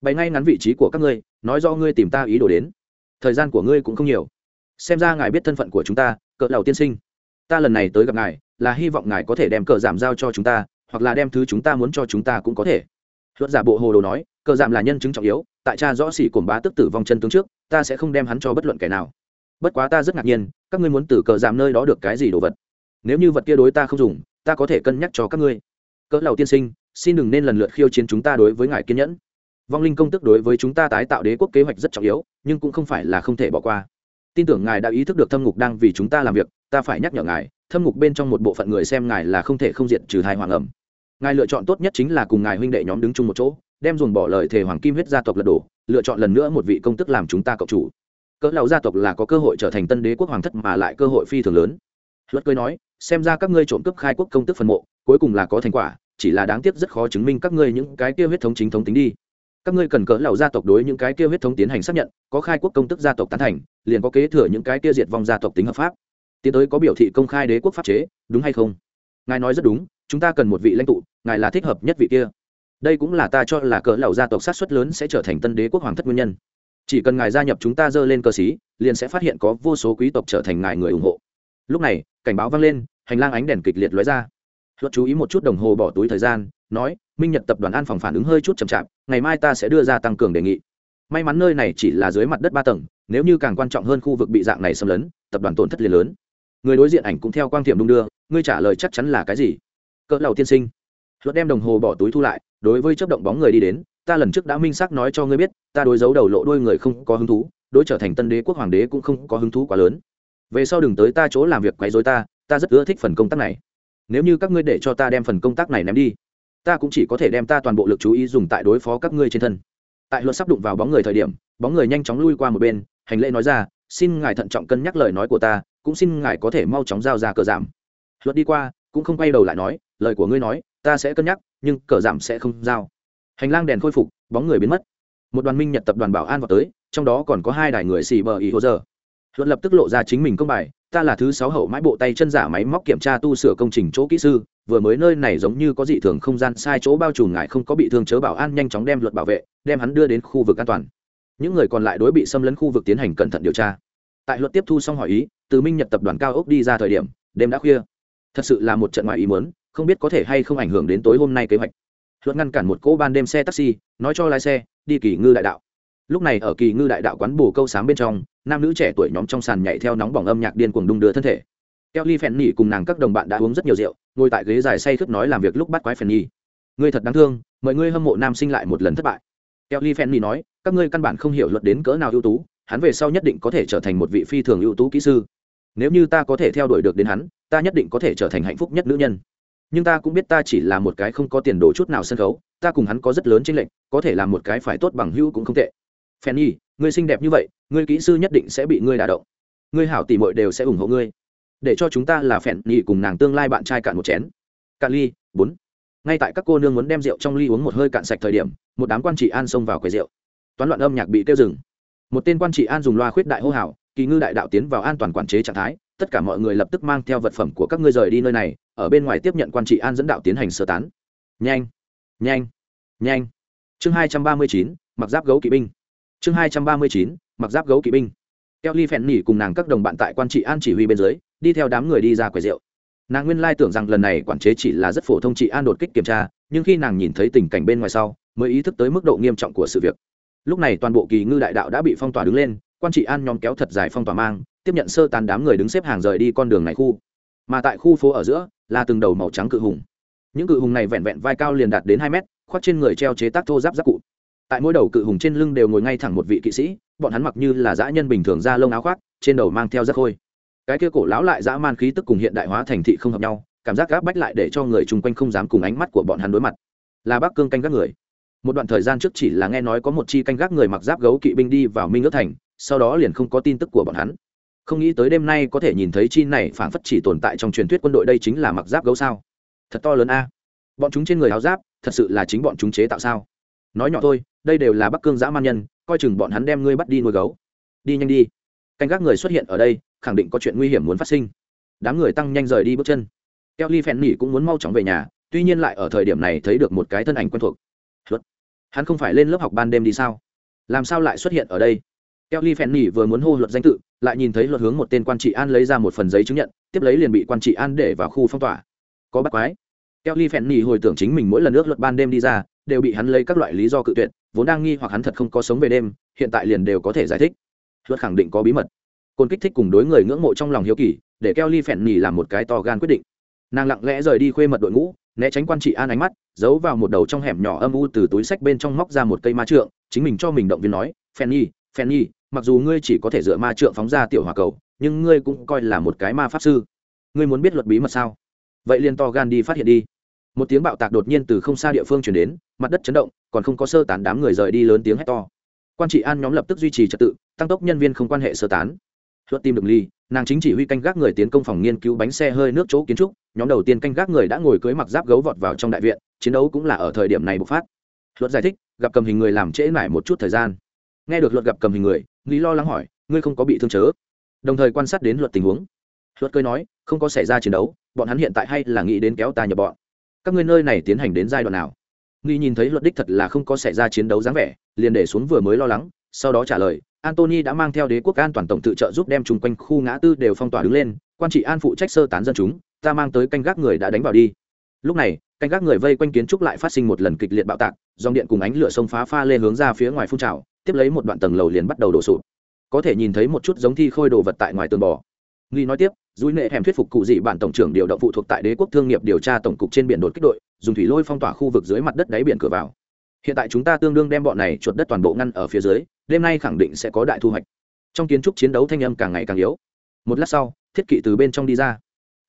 Bày ngay ngắn vị trí của các ngươi, nói do ngươi tìm ta ý đồ đến. Thời gian của ngươi cũng không nhiều. Xem ra ngài biết thân phận của chúng ta, cỡ lầu tiên sinh. Ta lần này tới gặp ngài là hy vọng ngài có thể đem cờ giảm giao cho chúng ta, hoặc là đem thứ chúng ta muốn cho chúng ta cũng có thể. Luật giả bộ hồ đồ nói, cờ giảm là nhân chứng trọng yếu, tại cha rõ xỉ cồn bá tức tử vong chân tướng trước, ta sẽ không đem hắn cho bất luận kẻ nào. Bất quá ta rất ngạc nhiên, các ngươi muốn từ cờ giảm nơi đó được cái gì đồ vật? Nếu như vật kia đối ta không dùng, ta có thể cân nhắc cho các ngươi. Cỡ lầu tiên sinh, xin đừng nên lần lượt khiêu chiến chúng ta đối với ngài kiên nhẫn. Vong linh công tức đối với chúng ta tái tạo đế quốc kế hoạch rất trọng yếu, nhưng cũng không phải là không thể bỏ qua. Tin tưởng ngài đã ý thức được thâm ngục đang vì chúng ta làm việc, ta phải nhắc nhở ngài thâm ngục bên trong một bộ phận người xem ngài là không thể không diệt trừ thai hoàng ẩm. Ngài lựa chọn tốt nhất chính là cùng ngài huynh đệ nhóm đứng chung một chỗ, đem dồn bỏ lời thề hoàng kim huyết gia tộc lật đổ, lựa chọn lần nữa một vị công tức làm chúng ta cộng chủ. Cỡ lão gia tộc là có cơ hội trở thành tân đế quốc hoàng thất mà lại cơ hội phi thường lớn. Luật cười nói, xem ra các ngươi trộm cướp khai quốc công tức phần mộ, cuối cùng là có thành quả, chỉ là đáng tiếc rất khó chứng minh các ngươi những cái kia huyết thống chính thống tính đi. Các ngươi cần cỡ lão gia tộc đối những cái kia huyết thống tiến hành xác nhận, có khai quốc công tức gia tộc tán thành, liền có kế thừa những cái kia diệt vong gia tộc tính hợp pháp tiến tới có biểu thị công khai đế quốc pháp chế, đúng hay không? Ngài nói rất đúng, chúng ta cần một vị lãnh tụ, ngài là thích hợp nhất vị kia. Đây cũng là ta cho là cỡ lão gia tộc sát xuất lớn sẽ trở thành tân đế quốc hoàng thất nguyên nhân. Chỉ cần ngài gia nhập chúng ta dơ lên cơ sĩ, liền sẽ phát hiện có vô số quý tộc trở thành ngài người ủng hộ. Lúc này, cảnh báo vang lên, hành lang ánh đèn kịch liệt lóe ra. Luật chú ý một chút đồng hồ bỏ túi thời gian, nói, minh nhật tập đoàn an phòng phản ứng hơi chút chậm chạp, ngày mai ta sẽ đưa ra tăng cường đề nghị. May mắn nơi này chỉ là dưới mặt đất ba tầng, nếu như càng quan trọng hơn khu vực bị dạng này xâm lấn, tập đoàn tổn thất liền lớn người đối diện ảnh cũng theo quang tiệm đung đưa, ngươi trả lời chắc chắn là cái gì? Cỡ lầu tiên sinh. Luật đem đồng hồ bỏ túi thu lại, đối với chấp động bóng người đi đến, ta lần trước đã minh xác nói cho ngươi biết, ta đối dấu đầu lộ đôi người không có hứng thú, đối trở thành tân đế quốc hoàng đế cũng không có hứng thú quá lớn. Về sau đừng tới ta chỗ làm việc quấy dối ta ta rất ưa thích phần công tác này. Nếu như các ngươi để cho ta đem phần công tác này ném đi, ta cũng chỉ có thể đem ta toàn bộ lực chú ý dùng tại đối phó các ngươi trên thân. Tại luật sắp đụng vào bóng người thời điểm, bóng người nhanh chóng lui qua một bên, hành lễ nói ra xin ngài thận trọng cân nhắc lời nói của ta, cũng xin ngài có thể mau chóng giao ra cờ giảm. Luật đi qua, cũng không quay đầu lại nói, lời của ngươi nói, ta sẽ cân nhắc, nhưng cờ giảm sẽ không giao. Hành lang đèn khôi phục, bóng người biến mất. Một đoàn minh nhật tập đoàn bảo an vào tới, trong đó còn có hai đài người xì bờ ý hồ giờ. Luật lập tức lộ ra chính mình công bài, ta là thứ sáu hậu mãi bộ tay chân giả máy móc kiểm tra tu sửa công trình chỗ kỹ sư, vừa mới nơi này giống như có dị thường không gian sai chỗ bao trùm ngại không có bị thương chớ bảo an nhanh chóng đem luật bảo vệ, đem hắn đưa đến khu vực an toàn những người còn lại đối bị xâm lấn khu vực tiến hành cẩn thận điều tra. Tại luật tiếp thu xong hỏi ý từ minh nhật tập đoàn cao ốc đi ra thời điểm đêm đã khuya. Thật sự là một trận ngoại ý muốn không biết có thể hay không ảnh hưởng đến tối hôm nay kế hoạch. Luật ngăn cản một cỗ ban đêm xe taxi nói cho lái xe đi kỳ ngư đại đạo. Lúc này ở kỳ ngư đại đạo quán bồ câu sáng bên trong nam nữ trẻ tuổi nhóm trong sàn nhảy theo nóng bỏng âm nhạc điên cuồng đung đưa thân thể. Kelly nỉ cùng nàng các đồng bạn đã uống rất nhiều rượu, ngồi tại ghế dài say khướt nói làm việc lúc bắt quái Fanny. Ngươi thật đáng thương, mời ngươi hâm mộ nam sinh lại một lần thất bại. Kelly nỉ nói, các ngươi căn bản không hiểu luật đến cỡ nào ưu tú, hắn về sau nhất định có thể trở thành một vị phi thường ưu tú kỹ sư. Nếu như ta có thể theo đuổi được đến hắn, ta nhất định có thể trở thành hạnh phúc nhất nữ nhân. Nhưng ta cũng biết ta chỉ là một cái không có tiền đồ chút nào sân khấu, ta cùng hắn có rất lớn chênh lệch, có thể là một cái phải tốt bằng hữu cũng không tệ. Fanny, ngươi xinh đẹp như vậy, ngươi kỹ sư nhất định sẽ bị ngươi đả động. Ngươi hảo tỷ muội đều sẽ ủng hộ ngươi để cho chúng ta là fanny cùng nàng tương lai bạn trai cạn một chén cạn ly bốn ngay tại các cô nương muốn đem rượu trong ly uống một hơi cạn sạch thời điểm một đám quan trị an xông vào quầy rượu toán loạn âm nhạc bị tiêu dừng. Một tên quan trị an dùng loa khuyết đại hô hào kỳ ngư đại đạo tiến vào an toàn quản chế trạng thái tất cả mọi người lập tức mang theo vật phẩm của các ngươi rời đi nơi này ở bên ngoài tiếp nhận quan trị an dẫn đạo tiến hành sơ tán. Nhanh! Nhanh! Nhanh! Chương hai trăm ba mươi chín mặc giáp gấu kỵ binh. Chương hai trăm ba mươi chín mặc giáp gấu kỵ binh. Kelly phèn nỉ cùng nàng các đồng bạn tại quan trị an chỉ huy bên dưới, đi theo đám người đi ra quầy rượu. Nàng nguyên lai tưởng rằng lần này quản chế chỉ là rất phổ thông trị an đột kích kiểm tra, nhưng khi nàng nhìn thấy tình cảnh bên ngoài sau, mới ý thức tới mức độ nghiêm trọng của sự việc. Lúc này toàn bộ kỳ ngư đại đạo đã bị phong tỏa đứng lên, quan trị an nhóm kéo thật dài phong tỏa mang, tiếp nhận sơ tán đám người đứng xếp hàng rời đi con đường này khu. Mà tại khu phố ở giữa, là từng đầu màu trắng cự hùng. Những cự hùng này vẹn vẹn vai cao liền đạt đến hai mét, khoác trên người treo chế tác thô giáp giáp cụ. Tại mỗi đầu cự hùng trên lưng đều ngồi ngay thẳng một vị kỵ sĩ, bọn hắn mặc như là dã nhân bình thường da lông áo khoác trên đầu mang theo rác khôi cái kia cổ lão lại dã man khí tức cùng hiện đại hóa thành thị không hợp nhau cảm giác gáp bách lại để cho người chung quanh không dám cùng ánh mắt của bọn hắn đối mặt là bác cương canh các người một đoạn thời gian trước chỉ là nghe nói có một chi canh gác người mặc giáp gấu kỵ binh đi vào minh ước thành, sau đó liền không có tin tức của bọn hắn. Không nghĩ tới đêm nay có thể nhìn thấy chi này phảng phất chỉ tồn tại trong truyền thuyết quân đội đây chính là mặc giáp gấu sao? Thật to lớn a. Bọn chúng trên người áo giáp, thật sự là chính bọn chúng chế tạo sao? Nói nhỏ thôi, đây đều là bắc cương dã man nhân, coi chừng bọn hắn đem ngươi bắt đi nuôi gấu. Đi nhanh đi. Canh gác người xuất hiện ở đây, khẳng định có chuyện nguy hiểm muốn phát sinh. Đám người tăng nhanh rời đi bước chân. Kelly phèn nỉ cũng muốn mau chóng về nhà, tuy nhiên lại ở thời điểm này thấy được một cái thân ảnh quen thuộc luật hắn không phải lên lớp học ban đêm đi sao? Làm sao lại xuất hiện ở đây? Kelly phèn nỉ vừa muốn hô luật danh tự, lại nhìn thấy luật hướng một tên quan trị an lấy ra một phần giấy chứng nhận, tiếp lấy liền bị quan trị an để vào khu phong tỏa. Có bắt quái. Kelly phèn nỉ hồi tưởng chính mình mỗi lần nước luật ban đêm đi ra, đều bị hắn lấy các loại lý do cự tuyệt, vốn đang nghi hoặc hắn thật không có sống về đêm, hiện tại liền đều có thể giải thích. Luật khẳng định có bí mật. Côn kích thích cùng đối người ngưỡng mộ trong lòng hiếu kỳ, để Kelly ly phèn làm một cái to gan quyết định. Nàng lặng lẽ rời đi khuê mật đội ngũ né tránh quan trị an ánh mắt, giấu vào một đầu trong hẻm nhỏ âm u từ túi sách bên trong móc ra một cây ma trượng, chính mình cho mình động viên nói, fanny fanny, mặc dù ngươi chỉ có thể dựa ma trượng phóng ra tiểu hòa cầu, nhưng ngươi cũng coi là một cái ma pháp sư. Ngươi muốn biết luật bí mật sao? Vậy liền to gan đi phát hiện đi. Một tiếng bạo tạc đột nhiên từ không xa địa phương chuyển đến, mặt đất chấn động, còn không có sơ tán đám người rời đi lớn tiếng hét to. Quan trị an nhóm lập tức duy trì trật tự, tăng tốc nhân viên không quan hệ sơ tán luật tim được ly, nàng chính chỉ huy canh gác người tiến công phòng nghiên cứu bánh xe hơi nước chỗ kiến trúc. Nhóm đầu tiên canh gác người đã ngồi cưới mặc giáp gấu vọt vào trong đại viện, chiến đấu cũng là ở thời điểm này bộc phát. Luật giải thích, gặp cầm hình người làm trễ mãi một chút thời gian. Nghe được luật gặp cầm hình người, lý lo lắng hỏi, ngươi không có bị thương chớ? Đồng thời quan sát đến luật tình huống. Luật cười nói, không có xảy ra chiến đấu, bọn hắn hiện tại hay là nghĩ đến kéo ta nhập bọn. Các ngươi nơi này tiến hành đến giai đoạn nào? Nghi nhìn thấy luật đích thật là không có xảy ra chiến đấu dáng vẻ, liền để xuống vừa mới lo lắng, sau đó trả lời antony đã mang theo đế quốc an toàn tổng tự trợ giúp đem chung quanh khu ngã tư đều phong tỏa đứng lên, quan trị an phụ trách sơ tán dân chúng, ta mang tới canh gác người đã đánh vào đi. Lúc này, canh gác người vây quanh kiến trúc lại phát sinh một lần kịch liệt bạo tạc, dòng điện cùng ánh lửa sông phá pha lên hướng ra phía ngoài phun trào, tiếp lấy một đoạn tầng lầu liền bắt đầu đổ sụp. Có thể nhìn thấy một chút giống thi khôi đồ vật tại ngoài tường bò. Nghi nói tiếp dùi nệ hẻm thuyết phục cụ dị bản tổng trưởng điều động phụ thuộc tại đế quốc thương nghiệp điều tra tổng cục trên biển đột kích đội, dùng thủy lôi phong tỏa khu vực dưới mặt đất đáy biển cửa vào. Hiện tại chúng ta tương đương đem bọn này chuột đất toàn bộ ngăn ở phía dưới đêm nay khẳng định sẽ có đại thu hoạch. Trong kiến trúc chiến đấu thanh âm càng ngày càng yếu. Một lát sau, thiết kỵ từ bên trong đi ra.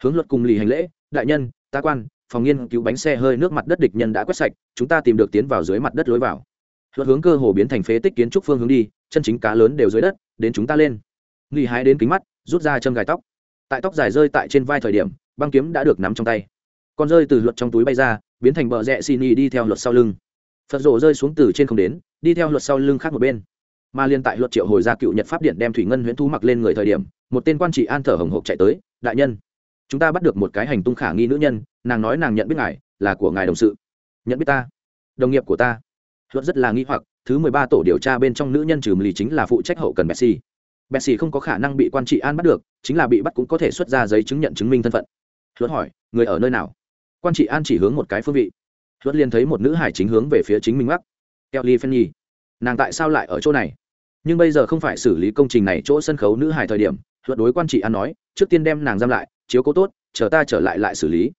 Hướng luật cùng lì hành lễ, đại nhân, ta quan, phòng nghiên cứu bánh xe hơi nước mặt đất địch nhân đã quét sạch, chúng ta tìm được tiến vào dưới mặt đất lối vào. Luật hướng cơ hồ biến thành phế tích kiến trúc phương hướng đi, chân chính cá lớn đều dưới đất, đến chúng ta lên. Lì hái đến kính mắt, rút ra châm gài tóc. Tại tóc dài rơi tại trên vai thời điểm, băng kiếm đã được nắm trong tay. Con rơi từ luật trong túi bay ra, biến thành bờ rẽ xin nhì đi theo luật sau lưng. Phật rộ rơi xuống từ trên không đến, đi theo luật sau lưng khác một bên mà liên tại luật triệu hồi ra cựu nhật pháp điện đem thủy ngân huyễn thu mặc lên người thời điểm một tên quan trị an thở hồng hộc chạy tới đại nhân chúng ta bắt được một cái hành tung khả nghi nữ nhân nàng nói nàng nhận biết ngài là của ngài đồng sự nhận biết ta đồng nghiệp của ta luật rất là nghi hoặc thứ mười ba tổ điều tra bên trong nữ nhân trừ lì chính là phụ trách hậu cần messi messi không có khả năng bị quan trị an bắt được, chính là bị bắt cũng có thể xuất ra giấy chứng nhận chứng minh thân phận. Luật hỏi, người ở nơi nào? Quan trị an chỉ hướng một cái phương vị. Luật liền thấy một nữ hải chính hướng về phía chính mình mắc. Kelly Fanny. Nàng tại sao lại ở chỗ này? Nhưng bây giờ không phải xử lý công trình này chỗ sân khấu nữ hải thời điểm, luận đối quan trị an nói, trước tiên đem nàng giam lại, chiếu cố tốt, chờ ta trở lại lại xử lý.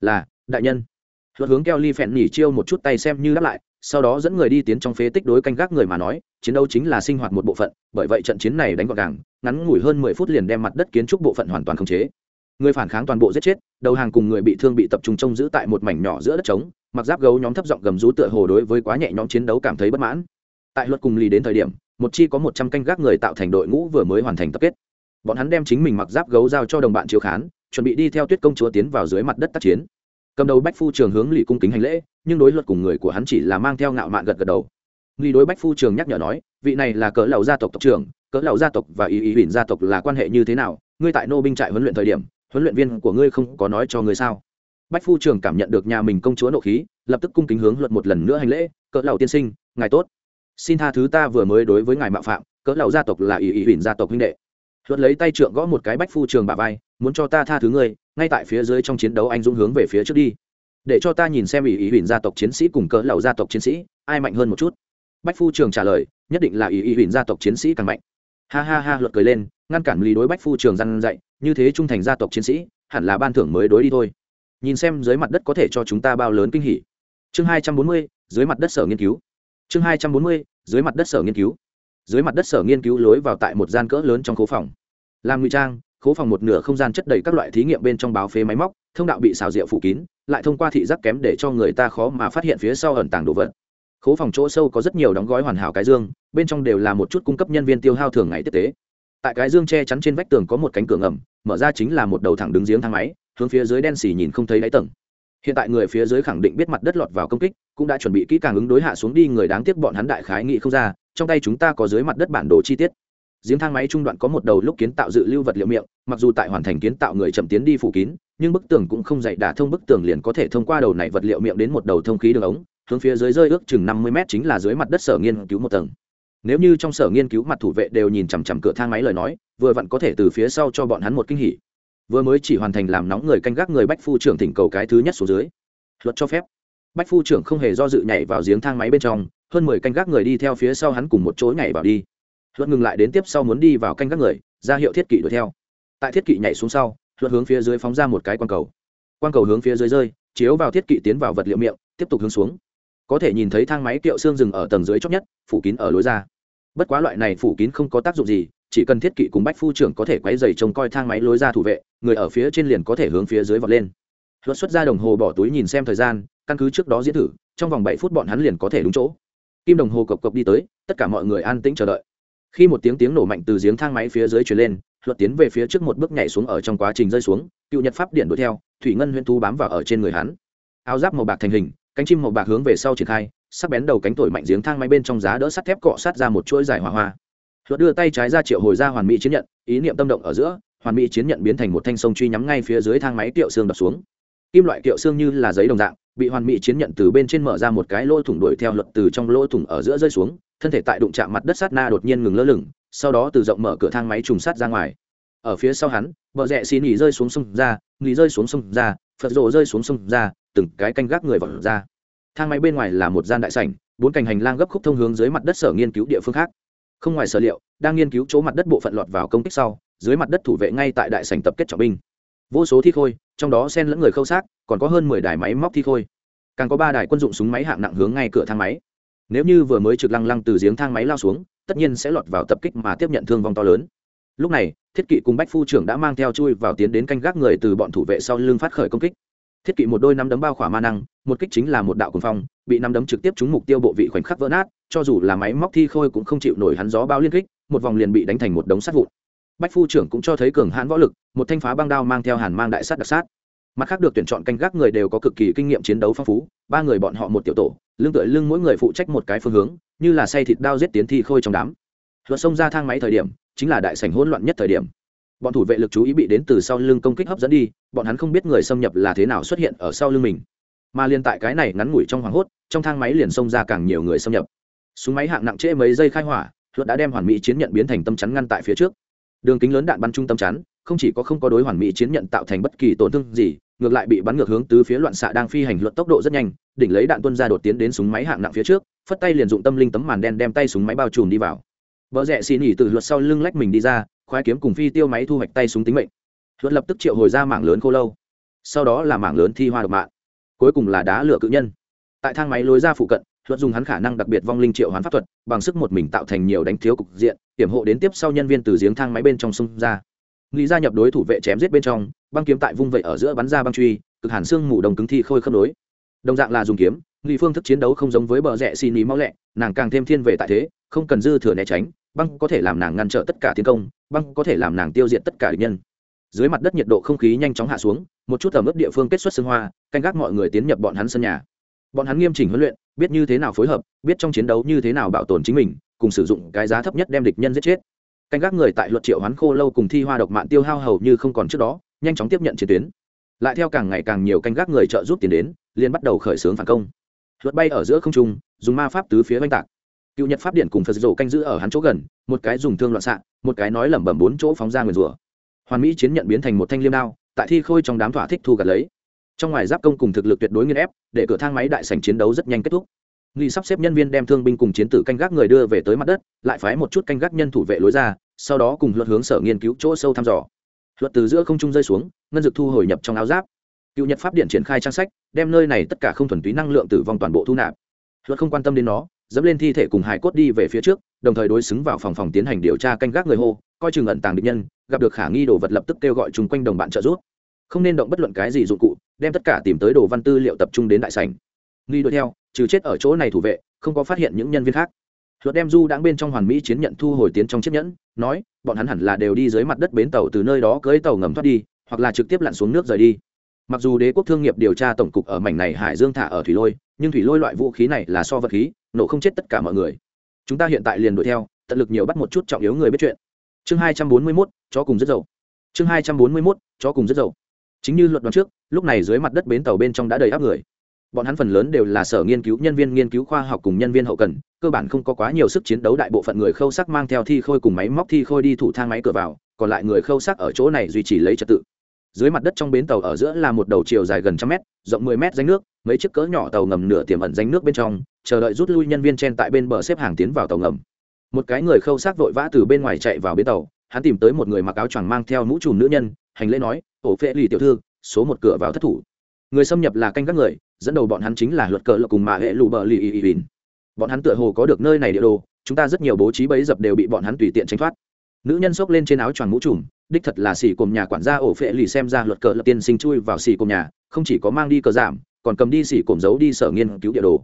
Là, đại nhân. Luật hướng keo ly phẹn nhỉ chiêu một chút tay xem như đáp lại, sau đó dẫn người đi tiến trong phế tích đối canh gác người mà nói chiến đấu chính là sinh hoạt một bộ phận bởi vậy trận chiến này đánh gọn gàng ngắn ngủi hơn mười phút liền đem mặt đất kiến trúc bộ phận hoàn toàn khống chế người phản kháng toàn bộ giết chết đầu hàng cùng người bị thương bị tập trung trông giữ tại một mảnh nhỏ giữa đất trống mặc giáp gấu nhóm thấp giọng gầm rú tựa hồ đối với quá nhẹ nhóm chiến đấu cảm thấy bất mãn tại luật cùng lì đến thời điểm, một chi có một trăm canh gác người tạo thành đội ngũ vừa mới hoàn thành tập kết. Bọn hắn đem chính mình mặc giáp gấu giao cho đồng bạn chiếu khán, chuẩn bị đi theo tuyết công chúa tiến vào dưới mặt đất tác chiến. Cầm đầu bách phu trường hướng lì cung kính hành lễ, nhưng đối luật cùng người của hắn chỉ là mang theo ngạo mạn gật gật đầu. Lì đối bách phu trường nhắc nhở nói, vị này là cỡ lầu gia tộc tộc trưởng, cỡ lầu gia tộc và ý ý huỳnh gia tộc là quan hệ như thế nào, ngươi tại nô binh trại huấn luyện thời điểm, huấn luyện viên của ngươi không có nói cho ngươi sao? Bách phu trường cảm nhận được nhà mình công chúa nộ khí, lập tức cung kính hướng luật một lần nữa hành lễ, cỡ lầu tiên sinh, ngài tốt xin tha thứ ta vừa mới đối với ngài mạo phạm, cỡ lầu gia tộc là ý ý huỳnh gia tộc huynh đệ. Luật lấy tay trượng gõ một cái bách phu trường bà vai, muốn cho ta tha thứ ngươi, ngay tại phía dưới trong chiến đấu anh dũng hướng về phía trước đi. Để cho ta nhìn xem ý ý huỳnh gia tộc chiến sĩ cùng cỡ lầu gia tộc chiến sĩ, ai mạnh hơn một chút. Bách phu trường trả lời, nhất định là ý ý huỳnh gia tộc chiến sĩ càng mạnh. Ha ha ha, luật cười lên, ngăn cản lý đối bách phu trường răn dạy, như thế trung thành gia tộc chiến sĩ, hẳn là ban thưởng mới đối đi thôi. Nhìn xem dưới mặt đất có thể cho chúng ta bao lớn kinh hỉ. Chương hai trăm bốn mươi, dưới mặt đất sở nghiên cứu chương hai trăm bốn mươi, dưới mặt đất sở nghiên cứu. Dưới mặt đất sở nghiên cứu lối vào tại một gian cỡ lớn trong khố phòng. Làm ngụy trang, khố phòng một nửa không gian chất đầy các loại thí nghiệm bên trong báo phế máy móc, thông đạo bị xào rượu phủ kín, lại thông qua thị giác kém để cho người ta khó mà phát hiện phía sau ẩn tàng đồ vật. Khố phòng chỗ sâu có rất nhiều đóng gói hoàn hảo cái dương, bên trong đều là một chút cung cấp nhân viên tiêu hao thường ngày tiếp tế. Tại cái dương che chắn trên vách tường có một cánh cửa ngầm, mở ra chính là một đầu thẳng đứng giếng thang máy, hướng phía dưới đen xì nhìn không thấy đáy tầng hiện tại người phía dưới khẳng định biết mặt đất lọt vào công kích, cũng đã chuẩn bị kỹ càng ứng đối hạ xuống đi người đáng tiếc bọn hắn đại khái nghị không ra, trong tay chúng ta có dưới mặt đất bản đồ chi tiết. Giếng thang máy trung đoạn có một đầu lúc kiến tạo dự lưu vật liệu miệng, mặc dù tại hoàn thành kiến tạo người chậm tiến đi phủ kín, nhưng bức tường cũng không dạy đả thông bức tường liền có thể thông qua đầu này vật liệu miệng đến một đầu thông khí đường ống, hướng phía dưới rơi ước chừng năm mươi m chính là dưới mặt đất sở nghiên cứu một tầng. Nếu như trong sở nghiên cứu mặt thủ vệ đều nhìn chằm chằm cửa thang máy lời nói, vừa vặn có thể từ phía sau cho bọn hắn một kinh hỉ vừa mới chỉ hoàn thành làm nóng người canh gác người bách phu trưởng thỉnh cầu cái thứ nhất xuống dưới. Luật cho phép. Bách phu trưởng không hề do dự nhảy vào giếng thang máy bên trong, hơn mười canh gác người đi theo phía sau hắn cùng một chỗ nhảy vào đi. Luật ngừng lại đến tiếp sau muốn đi vào canh gác người, ra hiệu thiết kỵ đuổi theo. Tại thiết kỵ nhảy xuống sau, luật hướng phía dưới phóng ra một cái quang cầu. Quang cầu hướng phía dưới rơi, chiếu vào thiết kỵ tiến vào vật liệu miệng, tiếp tục hướng xuống. Có thể nhìn thấy thang máy kiệu xương rừng ở tầng dưới chót nhất, phủ kín ở lối ra. Bất quá loại này phủ kín không có tác dụng gì chỉ cần thiết kỵ cùng bách phu trưởng có thể quấy dày trông coi thang máy lối ra thủ vệ, người ở phía trên liền có thể hướng phía dưới vọt lên. Luật xuất ra đồng hồ bỏ túi nhìn xem thời gian, căn cứ trước đó diễn thử, trong vòng bảy phút bọn hắn liền có thể đúng chỗ. Kim đồng hồ cộc cộc đi tới, tất cả mọi người an tĩnh chờ đợi. Khi một tiếng tiếng nổ mạnh từ giếng thang máy phía dưới truyền lên, luật tiến về phía trước một bước nhảy xuống ở trong quá trình rơi xuống, cựu nhật pháp điện đuổi theo, thủy ngân huyễn thu bám vào ở trên người hắn. Áo giáp màu bạc thành hình, cánh chim màu bạc hướng về sau triển khai, sắc bén đầu cánh thổi mạnh giếng thang máy bên trong giá đỡ sắt thép cọ sát ra một chuỗi dài hỏa hoa luật đưa tay trái ra triệu hồi ra hoàn mỹ chiến nhận, ý niệm tâm động ở giữa, hoàn mỹ chiến nhận biến thành một thanh sông truy nhắm ngay phía dưới thang máy kiệu xương đập xuống. Kim loại kiệu xương như là giấy đồng dạng, bị hoàn mỹ chiến nhận từ bên trên mở ra một cái lỗ thủng đuổi theo luật từ trong lỗ thủng ở giữa rơi xuống, thân thể tại đụng chạm mặt đất sát na đột nhiên ngừng lơ lửng, sau đó từ rộng mở cửa thang máy trùng sát ra ngoài. Ở phía sau hắn vợ rẽ xì nghỉ rơi xuống sông ra nghỉ rơi xuống sông ra, phật rộ rơi xuống sông ra, từng cái canh gác người vọt ra. Thang máy bên ngoài là một gian đại sảnh, bốn cành hành lang gấp khúc thông hướng dưới mặt đất sở nghiên cứu địa phương khác không ngoài sở liệu, đang nghiên cứu chỗ mặt đất bộ phận lọt vào công kích sau, dưới mặt đất thủ vệ ngay tại đại sảnh tập kết trọng binh. Vô số thi khôi, trong đó xen lẫn người khâu xác, còn có hơn mười đài máy móc thi khôi. Càng có ba đài quân dụng súng máy hạng nặng hướng ngay cửa thang máy. Nếu như vừa mới trực lăng lăng từ giếng thang máy lao xuống, tất nhiên sẽ lọt vào tập kích mà tiếp nhận thương vong to lớn. Lúc này, thiết kỵ cùng bách phu trưởng đã mang theo chui vào tiến đến canh gác người từ bọn thủ vệ sau lưng phát khởi công kích. Thiết kỵ một đôi năm đấm bao khỏa ma năng, một kích chính là một đạo cuồng phong bị năm đấm trực tiếp trúng mục tiêu bộ vị khoảnh khắc vỡ nát, cho dù là máy móc thi khôi cũng không chịu nổi hắn gió bao liên kích, một vòng liền bị đánh thành một đống sắt vụn. Bách phu trưởng cũng cho thấy cường hãn võ lực, một thanh phá băng đao mang theo hàn mang đại sát đặc sát. Mặt khác được tuyển chọn canh gác người đều có cực kỳ kinh nghiệm chiến đấu phong phú, ba người bọn họ một tiểu tổ, lưng tựa lưng mỗi người phụ trách một cái phương hướng, như là say thịt đao giết tiến thi khôi trong đám. Luật xông ra thang máy thời điểm, chính là đại sảnh hỗn loạn nhất thời điểm. Bọn thủ vệ lực chú ý bị đến từ sau lưng công kích hấp dẫn đi, bọn hắn không biết người xâm nhập là thế nào xuất hiện ở sau lưng mình mà liên tại cái này ngắn ngủi trong hoảng hốt, trong thang máy liền xông ra càng nhiều người xâm nhập. Súng máy hạng nặng trễ mấy giây khai hỏa, luật đã đem hoàn mỹ chiến nhận biến thành tâm chắn ngăn tại phía trước. Đường kính lớn đạn bắn trung tâm chắn, không chỉ có không có đối hoàn mỹ chiến nhận tạo thành bất kỳ tổn thương gì, ngược lại bị bắn ngược hướng tứ phía loạn xạ đang phi hành luật tốc độ rất nhanh, đỉnh lấy đạn tuân ra đột tiến đến súng máy hạng nặng phía trước, phất tay liền dụng tâm linh tấm màn đen đem tay súng máy bao trùm đi vào. Vợ rẽ xì nỉ từ luật sau lưng lách mình đi ra, khoái kiếm cùng phi tiêu máy thu hoạch tay súng tính mệnh. Luật lập tức triệu hồi ra mảng lớn khô lâu. Sau đó là mảng lớn thi hoa độc mạng cuối cùng là đá lửa cự nhân. Tại thang máy lối ra phụ cận, luật dùng hắn khả năng đặc biệt vong linh triệu hoán pháp thuật, bằng sức một mình tạo thành nhiều đánh thiếu cục diện, hiểm hộ đến tiếp sau nhân viên từ giếng thang máy bên trong sông ra. Nghĩ gia nhập đối thủ vệ chém giết bên trong, băng kiếm tại vung vậy ở giữa bắn ra băng truy, cực hàn xương mù đồng cứng thi khôi khớp đối đồng dạng là dùng kiếm, nghị phương thức chiến đấu không giống với bờ rẽ xì ní mau lẹ, nàng càng thêm thiên về tại thế, không cần dư thừa né tránh, băng có thể làm nàng ngăn trở tất cả tiến công, băng có thể làm nàng tiêu diệt tất cả địch nhân dưới mặt đất nhiệt độ không khí nhanh chóng hạ xuống, một chút ở mức địa phương kết xuất xương hoa, canh gác mọi người tiến nhập bọn hắn sân nhà. Bọn hắn nghiêm chỉnh huấn luyện, biết như thế nào phối hợp, biết trong chiến đấu như thế nào bảo tồn chính mình, cùng sử dụng cái giá thấp nhất đem địch nhân giết chết. Canh gác người tại luật triệu hoán khô lâu cùng thi hoa độc mạng tiêu hao hầu như không còn trước đó, nhanh chóng tiếp nhận chiến tuyến. Lại theo càng ngày càng nhiều canh gác người trợ giúp tiền đến, liền bắt đầu khởi xướng phản công. Luật bay ở giữa không trung, dùng ma pháp tứ phía oanh tạc. Cựu nhật pháp điện cùng phật rổ canh giữ ở hắn chỗ gần, một cái dùng thương loạn xạ, một cái nói lẩm bẩm bốn chỗ phóng ra nguyền rủa hoàn mỹ chiến nhận biến thành một thanh liêm đao, tại thi khôi trong đám thỏa thích thu gặt lấy. Trong ngoài giáp công cùng thực lực tuyệt đối nghiên ép, để cửa thang máy đại sảnh chiến đấu rất nhanh kết thúc. Nghi sắp xếp nhân viên đem thương binh cùng chiến tử canh gác người đưa về tới mặt đất, lại phái một chút canh gác nhân thủ vệ lối ra, sau đó cùng luật hướng sở nghiên cứu chỗ sâu thăm dò. Luật từ giữa không trung rơi xuống, ngân dược thu hồi nhập trong áo giáp. Cựu nhật pháp điện triển khai trang sách, đem nơi này tất cả không thuần túy năng lượng tử vong toàn bộ thu nạp. Luật không quan tâm đến nó dẫm lên thi thể cùng hải cốt đi về phía trước, đồng thời đối xứng vào phòng phòng tiến hành điều tra canh gác người hô, coi chừng ẩn tàng địch nhân, gặp được khả nghi đồ vật lập tức kêu gọi chung quanh đồng bạn trợ giúp. Không nên động bất luận cái gì dụng cụ, đem tất cả tìm tới đồ văn tư liệu tập trung đến đại sảnh. Nghi đuổi theo, trừ chết ở chỗ này thủ vệ, không có phát hiện những nhân viên khác. Luật đem du đang bên trong hoàn mỹ chiến nhận thu hồi tiến trong chiếc nhẫn, nói, bọn hắn hẳn là đều đi dưới mặt đất bến tàu từ nơi đó cưới tàu ngầm thoát đi, hoặc là trực tiếp lặn xuống nước rời đi. Mặc dù đế quốc thương nghiệp điều tra tổng cục ở mảnh này hải dương thả ở thủy lôi nhưng thủy lôi loại vũ khí này là so vật khí, nổ không chết tất cả mọi người. Chúng ta hiện tại liền đuổi theo, tận lực nhiều bắt một chút trọng yếu người biết chuyện. Chương hai trăm bốn mươi mốt, chó cùng rất dầu. Chương hai trăm bốn mươi mốt, chó cùng rất dầu. Chính như luật đoán trước, lúc này dưới mặt đất bến tàu bên trong đã đầy áp người. Bọn hắn phần lớn đều là sở nghiên cứu nhân viên nghiên cứu khoa học cùng nhân viên hậu cần, cơ bản không có quá nhiều sức chiến đấu đại bộ phận người khâu sắc mang theo thi khôi cùng máy móc thi khôi đi thủ thang máy cửa vào, còn lại người khâu sắc ở chỗ này duy trì lấy trật tự dưới mặt đất trong bến tàu ở giữa là một đầu chiều dài gần trăm mét, rộng mười mét danh nước, mấy chiếc cỡ nhỏ tàu ngầm nửa tiềm ẩn danh nước bên trong, chờ đợi rút lui nhân viên trên tại bên bờ xếp hàng tiến vào tàu ngầm. Một cái người khâu xác vội vã từ bên ngoài chạy vào bến tàu, hắn tìm tới một người mặc áo choàng mang theo mũ trùm nữ nhân, hành lễ nói, ổ phệ lì tiểu thư, số một cửa vào thất thủ. Người xâm nhập là canh các người, dẫn đầu bọn hắn chính là luật cờ lộc cùng mạ hệ lù bờ lì ì ì bọn hắn tựa hồ có được nơi này địa đồ, chúng ta rất nhiều bố trí bấy dập đều bị bọn hắn tùy tiện tránh thoát nữ nhân xốc lên trên áo choàng mũ trùm, đích thật là xỉ cồm nhà quản gia ổ phệ lì xem ra luật cờ lập tiên sinh chui vào xỉ cồm nhà, không chỉ có mang đi cờ giảm, còn cầm đi xỉ cồm giấu đi sở nghiên cứu địa đồ.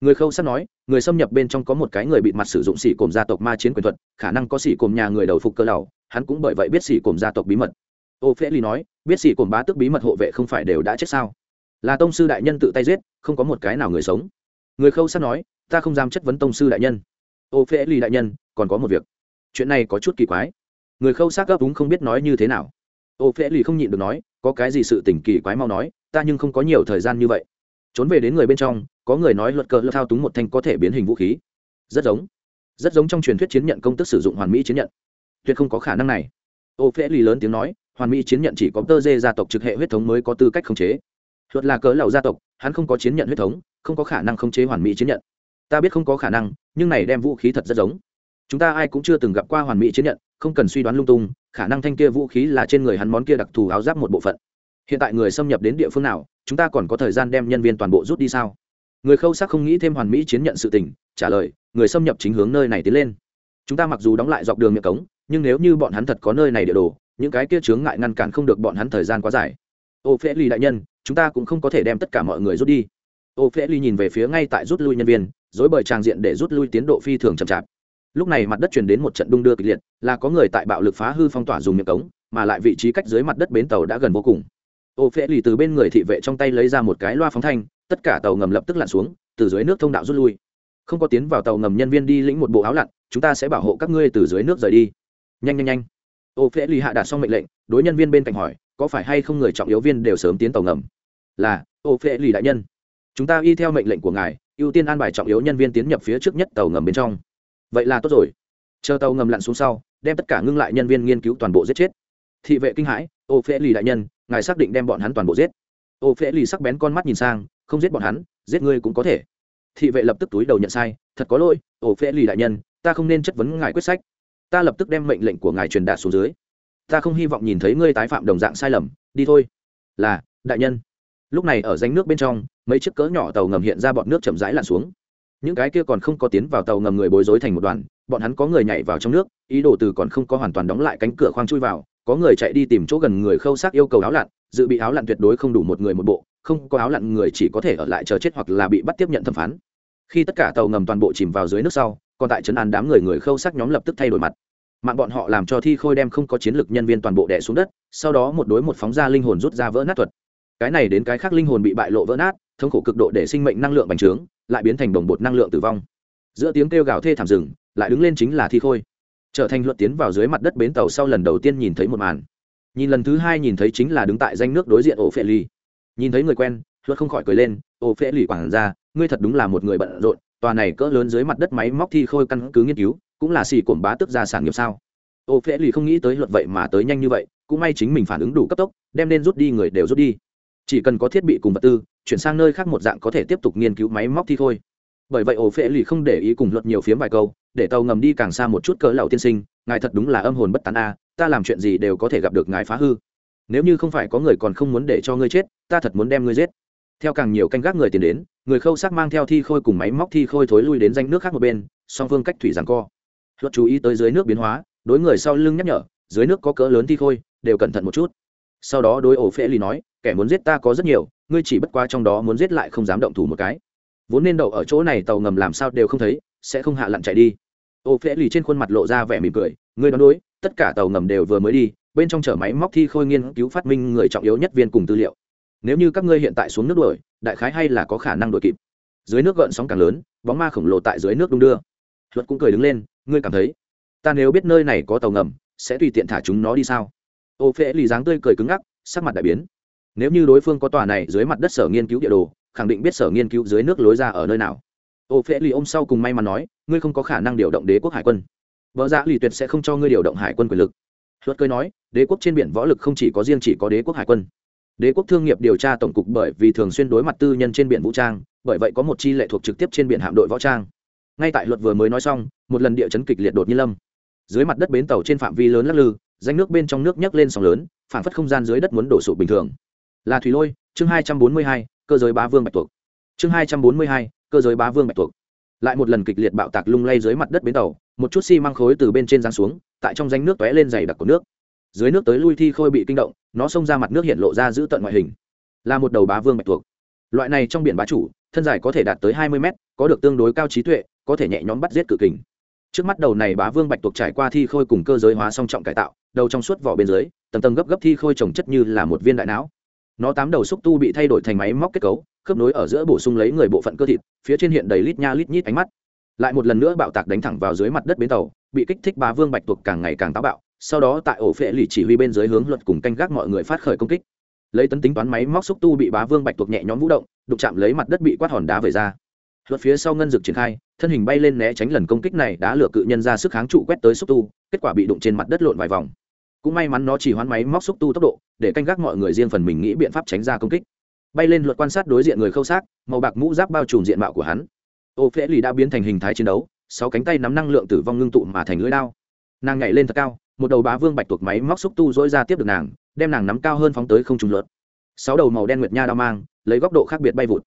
Người khâu sắp nói, người xâm nhập bên trong có một cái người bị mặt sử dụng xỉ cồm gia tộc ma chiến quyền thuật, khả năng có xỉ cồm nhà người đầu phục cơ lầu hắn cũng bởi vậy biết xỉ cồm gia tộc bí mật. Ô phễ ly nói, biết xỉ cồm bá tức bí mật hộ vệ không phải đều đã chết sao? Là tông sư đại nhân tự tay giết, không có một cái nào người sống. Người khâu sắp nói, ta không dám chất vấn tông sư đại nhân. Ô phễ ly đại nhân, còn có một việc chuyện này có chút kỳ quái. Người khâu xác gấp đúng không biết nói như thế nào. Ô phễ lì không nhịn được nói, có cái gì sự tình kỳ quái mau nói, ta nhưng không có nhiều thời gian như vậy. Trốn về đến người bên trong, có người nói luật cờ lơ thao túng một thanh có thể biến hình vũ khí. Rất giống. Rất giống trong truyền thuyết chiến nhận công tức sử dụng hoàn mỹ chiến nhận. Tuyệt không có khả năng này. Ô phễ lì lớn tiếng nói, hoàn mỹ chiến nhận chỉ có tơ dê gia tộc trực hệ huyết thống mới có tư cách khống chế. Luật là cớ lầu gia tộc, hắn không có chiến nhận huyết thống, không có khả năng khống chế hoàn mỹ chiến nhận. Ta biết không có khả năng, nhưng này đem vũ khí thật rất giống chúng ta ai cũng chưa từng gặp qua hoàn mỹ chiến nhận, không cần suy đoán lung tung, khả năng thanh kia vũ khí là trên người hắn món kia đặc thù áo giáp một bộ phận. Hiện tại người xâm nhập đến địa phương nào, chúng ta còn có thời gian đem nhân viên toàn bộ rút đi sao? Người khâu sắc không nghĩ thêm hoàn mỹ chiến nhận sự tình, trả lời, người xâm nhập chính hướng nơi này tiến lên. Chúng ta mặc dù đóng lại dọc đường miệng cống, nhưng nếu như bọn hắn thật có nơi này địa đồ, những cái kia chướng ngại ngăn cản không được bọn hắn thời gian quá dài. Ô phễ ly đại nhân, chúng ta cũng không có thể đem tất cả mọi người rút đi. Ô phễ ly nhìn về phía ngay tại rút lui nhân viên dối bời tràng diện để rút lui tiến độ phi thường chậm chạp lúc này mặt đất truyền đến một trận đung đưa kịch liệt, là có người tại bạo lực phá hư phong tỏa dùng miệng cống, mà lại vị trí cách dưới mặt đất bến tàu đã gần vô cùng. Ô phễ lì từ bên người thị vệ trong tay lấy ra một cái loa phóng thanh, tất cả tàu ngầm lập tức lặn xuống, từ dưới nước thông đạo rút lui. Không có tiến vào tàu ngầm nhân viên đi lĩnh một bộ áo lặn, chúng ta sẽ bảo hộ các ngươi từ dưới nước rời đi. Nhanh nhanh nhanh. Ô phễ lì hạ đạt xong mệnh lệnh, đối nhân viên bên cạnh hỏi, có phải hay không người trọng yếu viên đều sớm tiến tàu ngầm? Là, ô phễ lì đại nhân. Chúng ta y theo mệnh lệnh của ngài, ưu tiên an bài trọng yếu nhân viên tiến nhập phía trước nhất tàu ngầm bên trong vậy là tốt rồi. Chờ tàu ngầm lặn xuống sau, đem tất cả ngưng lại nhân viên nghiên cứu toàn bộ giết chết. Thị vệ kinh hãi, ô phễ lì đại nhân, ngài xác định đem bọn hắn toàn bộ giết. Ô phễ lì sắc bén con mắt nhìn sang, không giết bọn hắn, giết ngươi cũng có thể. Thị vệ lập tức túi đầu nhận sai, thật có lỗi, ô phễ lì đại nhân, ta không nên chất vấn ngài quyết sách. Ta lập tức đem mệnh lệnh của ngài truyền đạt xuống dưới. Ta không hy vọng nhìn thấy ngươi tái phạm đồng dạng sai lầm, đi thôi. Là, đại nhân. Lúc này ở ránh nước bên trong, mấy chiếc cỡ nhỏ tàu ngầm hiện ra bọn nước chậm rãi lặn xuống những cái kia còn không có tiến vào tàu ngầm người bối rối thành một đoàn, bọn hắn có người nhảy vào trong nước, ý đồ từ còn không có hoàn toàn đóng lại cánh cửa khoang chui vào, có người chạy đi tìm chỗ gần người khâu xác yêu cầu áo lặn, dự bị áo lặn tuyệt đối không đủ một người một bộ, không có áo lặn người chỉ có thể ở lại chờ chết hoặc là bị bắt tiếp nhận thẩm phán. Khi tất cả tàu ngầm toàn bộ chìm vào dưới nước sau, còn tại trấn an đám người người khâu xác nhóm lập tức thay đổi mặt. Mạng bọn họ làm cho thi khôi đem không có chiến lược nhân viên toàn bộ đẻ xuống đất, sau đó một đối một phóng ra linh hồn rút ra vỡ nát thuật. Cái này đến cái khác linh hồn bị bại lộ vỡ nát, thống khổ cực độ để sinh mệnh năng lượng bành trướng lại biến thành đồng bột năng lượng tử vong. Giữa tiếng kêu gào thê thảm rừng, lại đứng lên chính là thi khôi. Trở thành luật tiến vào dưới mặt đất bến tàu sau lần đầu tiên nhìn thấy một màn. Nhìn lần thứ hai nhìn thấy chính là đứng tại danh nước đối diện ổ phệ ly nhìn thấy người quen, luật không khỏi cười lên ổ phệ ly quảng ra ngươi thật đúng là một người bận rộn, tòa này cỡ lớn dưới mặt đất máy móc thi khôi căn cứ nghiên cứu, cũng là xì cổm bá tức ra sản nghiệp sao? Ổ phệ ly không nghĩ tới luật vậy mà tới nhanh như vậy, cũng may chính mình phản ứng đủ cấp tốc, đem nên rút đi người đều rút đi. Chỉ cần có thiết bị cùng vật tư chuyển sang nơi khác một dạng có thể tiếp tục nghiên cứu máy móc thi khôi bởi vậy, ổ phệ lì không để ý cùng luật nhiều phiếm vài câu, để tàu ngầm đi càng xa một chút cỡ lầu tiên sinh, ngài thật đúng là âm hồn bất tán a, ta làm chuyện gì đều có thể gặp được ngài phá hư. Nếu như không phải có người còn không muốn để cho ngươi chết, ta thật muốn đem ngươi giết. Theo càng nhiều canh gác người tiến đến, người khâu sắc mang theo thi khôi cùng máy móc thi khôi thối lui đến danh nước khác một bên, song phương cách thủy giảng co. Luật chú ý tới dưới nước biến hóa, đối người sau lưng nhắc nhở, dưới nước có cỡ lớn thi khôi, đều cẩn thận một chút sau đó đối ổ phê ly nói, kẻ muốn giết ta có rất nhiều, ngươi chỉ bất qua trong đó muốn giết lại không dám động thủ một cái. Vốn nên đậu ở chỗ này tàu ngầm làm sao đều không thấy, sẽ không hạ lặn chạy đi. Ô phễ lì trên khuôn mặt lộ ra vẻ mỉm cười, ngươi đoán đối, tất cả tàu ngầm đều vừa mới đi, bên trong chở máy móc thi khôi nghiên cứu phát minh người trọng yếu nhất viên cùng tư liệu. Nếu như các ngươi hiện tại xuống nước đuổi, đại khái hay là có khả năng đuổi kịp. Dưới nước gợn sóng càng lớn, bóng ma khổng lồ tại dưới nước đung đưa. Luật cũng cười đứng lên, ngươi cảm thấy, ta nếu biết nơi này có tàu ngầm, sẽ tùy tiện thả chúng nó đi sao? Ô phễ lì dáng tươi cười cứng ngắc, sắc mặt đại biến. Nếu như đối phương có tòa này dưới mặt đất sở nghiên cứu địa đồ, khẳng định biết sở nghiên cứu dưới nước lối ra ở nơi nào. Ô phễ lì ôm sau cùng may mắn nói, ngươi không có khả năng điều động đế quốc hải quân. Vợ dạ lì tuyệt sẽ không cho ngươi điều động hải quân quyền lực. Luật cười nói, đế quốc trên biển võ lực không chỉ có riêng chỉ có đế quốc hải quân. Đế quốc thương nghiệp điều tra tổng cục bởi vì thường xuyên đối mặt tư nhân trên biển vũ trang, bởi vậy có một chi lệ thuộc trực tiếp trên biển hạm đội võ trang. Ngay tại luật vừa mới nói xong, một lần địa chấn kịch liệt đột nhiên lâm. Dưới mặt đất bến tàu trên phạm vi lớn lắc lư danh nước bên trong nước nhấc lên sóng lớn phản phất không gian dưới đất muốn đổ sụp bình thường. Là thủy lôi, chương hai trăm bốn mươi hai, cơ giới bá vương bạch tuộc. Chương hai trăm bốn mươi hai, cơ giới bá vương bạch tuộc. Lại một lần kịch liệt bạo tạc lung lay dưới mặt đất bến tàu, một chút xi、si、măng khối từ bên trên giáng xuống, tại trong danh nước t lên dày đặc của nước. Dưới nước tới lui thi khôi bị kinh động, nó xông ra mặt nước hiện lộ ra giữ tận ngoại hình. Là một đầu bá vương bạch tuộc. Loại này trong biển bá chủ, thân dài có thể đạt tới hai mươi mét, có được tương đối cao trí tuệ, có thể nhẹ nhõm bắt giết cự kình. Trước mắt đầu này bá vương bạch tuộc trải qua thi khôi cùng cơ giới hóa song trọng cải tạo đầu trong suốt vỏ bên dưới, tầng tầng gấp gấp thi khôi trồng chất như là một viên đại não. Nó tám đầu xúc tu bị thay đổi thành máy móc kết cấu, khớp nối ở giữa bổ sung lấy người bộ phận cơ thịt, phía trên hiện đầy lít nha lít nhít ánh mắt. Lại một lần nữa bạo tạc đánh thẳng vào dưới mặt đất bến tàu, bị kích thích bá vương bạch tuộc càng ngày càng táo bạo, sau đó tại ổ phệ lì chỉ huy bên dưới hướng luật cùng canh gác mọi người phát khởi công kích. Lấy tấn tính toán máy móc xúc tu bị bá vương bạch tuộc nhẹ nhõm vũ động, đụng chạm lấy mặt đất bị quát hòn đá về ra. Luật phía sau ngân dực triển khai, thân hình bay lên né tránh lần công kích này đã lửa cự nhân ra sức kháng trụ quét tới xúc tu, kết quả bị đụng trên mặt đất lộn vài vòng cũng may mắn nó chỉ hoán máy móc xúc tu tốc độ, để canh gác mọi người riêng phần mình nghĩ biện pháp tránh ra công kích. Bay lên luật quan sát đối diện người khâu xác, màu bạc mũ giáp bao trùm diện mạo của hắn. Ô phễ lì đã biến thành hình thái chiến đấu, sáu cánh tay nắm năng lượng tử vong ngưng tụ mà thành lưỡi đao. Nàng nhảy lên thật cao, một đầu bá vương bạch tuộc máy móc xúc tu dỗi ra tiếp được nàng, đem nàng nắm cao hơn phóng tới không trùng luật. Sáu đầu màu đen nguyệt nha đao mang, lấy góc độ khác biệt bay vụt.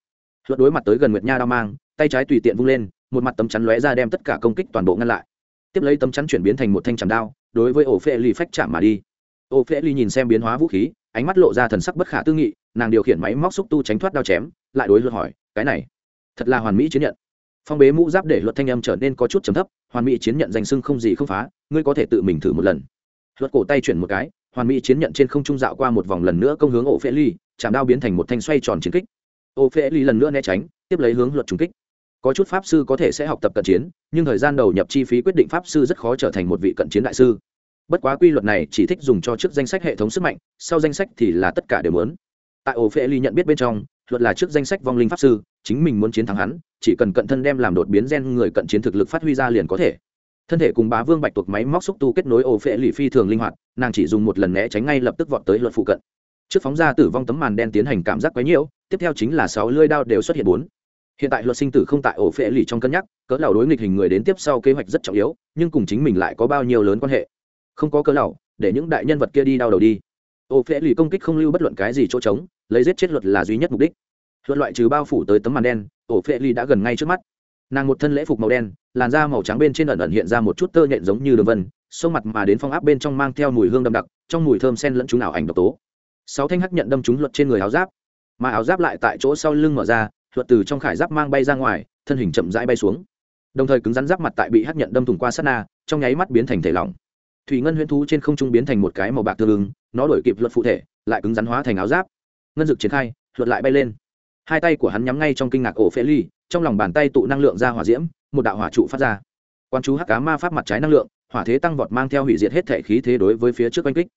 Luật đối mặt tới gần nguyệt nha đao mang, tay trái tùy tiện vung lên, một mặt tấm chắn lóe ra đem tất cả công kích toàn bộ ngăn lại tiếp lấy tấm chắn chuyển biến thành một thanh chạm đao, đối với ổ phê ly phách chạm mà đi. Ổ phê ly nhìn xem biến hóa vũ khí, ánh mắt lộ ra thần sắc bất khả tư nghị, nàng điều khiển máy móc xúc tu tránh thoát đao chém, lại đối luật hỏi, cái này, thật là hoàn mỹ chiến nhận. Phong bế mũ giáp để luật thanh âm trở nên có chút trầm thấp, hoàn mỹ chiến nhận danh sưng không gì không phá, ngươi có thể tự mình thử một lần. Luật cổ tay chuyển một cái, hoàn mỹ chiến nhận trên không trung dạo qua một vòng lần nữa công hướng ổ phê ly chạm đao biến thành một thanh xoay tròn chiến kích. Ổ phê ly lần nữa né tránh, tiếp lấy hướng luật trùng kích có chút pháp sư có thể sẽ học tập cận chiến, nhưng thời gian đầu nhập chi phí quyết định pháp sư rất khó trở thành một vị cận chiến đại sư. Bất quá quy luật này chỉ thích dùng cho trước danh sách hệ thống sức mạnh, sau danh sách thì là tất cả đều muốn. Tại ổ phê ly nhận biết bên trong, luật là trước danh sách vong linh pháp sư, chính mình muốn chiến thắng hắn, chỉ cần cận thân đem làm đột biến gen người cận chiến thực lực phát huy ra liền có thể. Thân thể cùng bá vương bạch tuộc máy móc xúc tu kết nối ổ phệ lì phi thường linh hoạt, nàng chỉ dùng một lần né tránh ngay lập tức vọt tới luật phụ cận. Trước phóng ra tử vong tấm màn đen tiến hành cảm giác quấy nhiễu, tiếp theo chính là sáu lưỡi đao đều xuất hiện bốn hiện tại luật sinh tử không tại ổ phễ lì trong cân nhắc, cỡ lão đối nghịch hình người đến tiếp sau kế hoạch rất trọng yếu, nhưng cùng chính mình lại có bao nhiêu lớn quan hệ? Không có cỡ lão để những đại nhân vật kia đi đau đầu đi. Ổ phễ lì công kích không lưu bất luận cái gì chỗ trống, lấy giết chết luật là duy nhất mục đích. Luật loại trừ bao phủ tới tấm màn đen, ổ phễ lì đã gần ngay trước mắt. Nàng một thân lễ phục màu đen, làn da màu trắng bên trên ẩn ẩn hiện ra một chút tơ nhện giống như đường vân sông mặt mà đến phong áp bên trong mang theo mùi hương đậm đặc, trong mùi thơm sen lẫn chúng ảo ảnh độc tố. Sáu thanh hắc nhận đâm trúng luật trên người áo giáp. Mà áo giáp lại tại chỗ sau lưng mở ra thuật từ trong khải giáp mang bay ra ngoài, thân hình chậm rãi bay xuống. Đồng thời cứng rắn giáp mặt tại bị hắc nhận đâm thủng qua sát na, trong nháy mắt biến thành thể lỏng. Thủy ngân huyễn thú trên không trung biến thành một cái màu bạc tương ứng nó đổi kịp luật phụ thể, lại cứng rắn hóa thành áo giáp. Ngân dực triển khai, luật lại bay lên. Hai tay của hắn nhắm ngay trong kinh ngạc ổ phê ly, trong lòng bàn tay tụ năng lượng ra hỏa diễm, một đạo hỏa trụ phát ra. Quan chú hắc cá ma pháp mặt trái năng lượng, hỏa thế tăng vọt mang theo hủy diệt hết thể khí thế đối với phía trước oanh kích.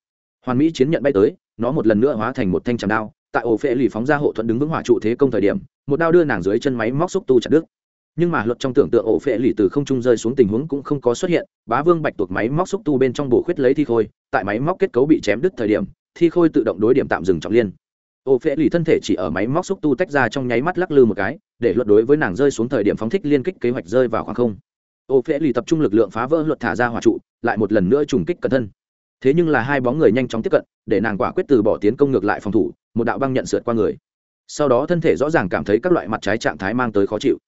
Hoàn mỹ chiến nhận bay tới, nó một lần nữa hóa thành một thanh tràm đao tại ổ phệ lì phóng ra hộ thuẫn đứng vững hỏa trụ thế công thời điểm, một đao đưa nàng dưới chân máy móc xúc tu chặt đứt. Nhưng mà luật trong tưởng tượng ổ phệ lì từ không trung rơi xuống tình huống cũng không có xuất hiện, bá vương bạch tuộc máy móc xúc tu bên trong bổ khuyết lấy thi khôi, tại máy móc kết cấu bị chém đứt thời điểm, thi khôi tự động đối điểm tạm dừng trọng liên. Ổ phệ lì thân thể chỉ ở máy móc xúc tu tách ra trong nháy mắt lắc lư một cái, để luật đối với nàng rơi xuống thời điểm phóng thích liên kích kế hoạch rơi vào khoảng không. Ổ phệ lì tập trung lực lượng phá vỡ luật thả ra hỏa trụ, lại một lần nữa trùng kích cẩn thân thế nhưng là hai bóng người nhanh chóng tiếp cận, để nàng quả quyết từ bỏ tiến công ngược lại phòng thủ, một đạo băng nhận sượt qua người. Sau đó thân thể rõ ràng cảm thấy các loại mặt trái trạng thái mang tới khó chịu.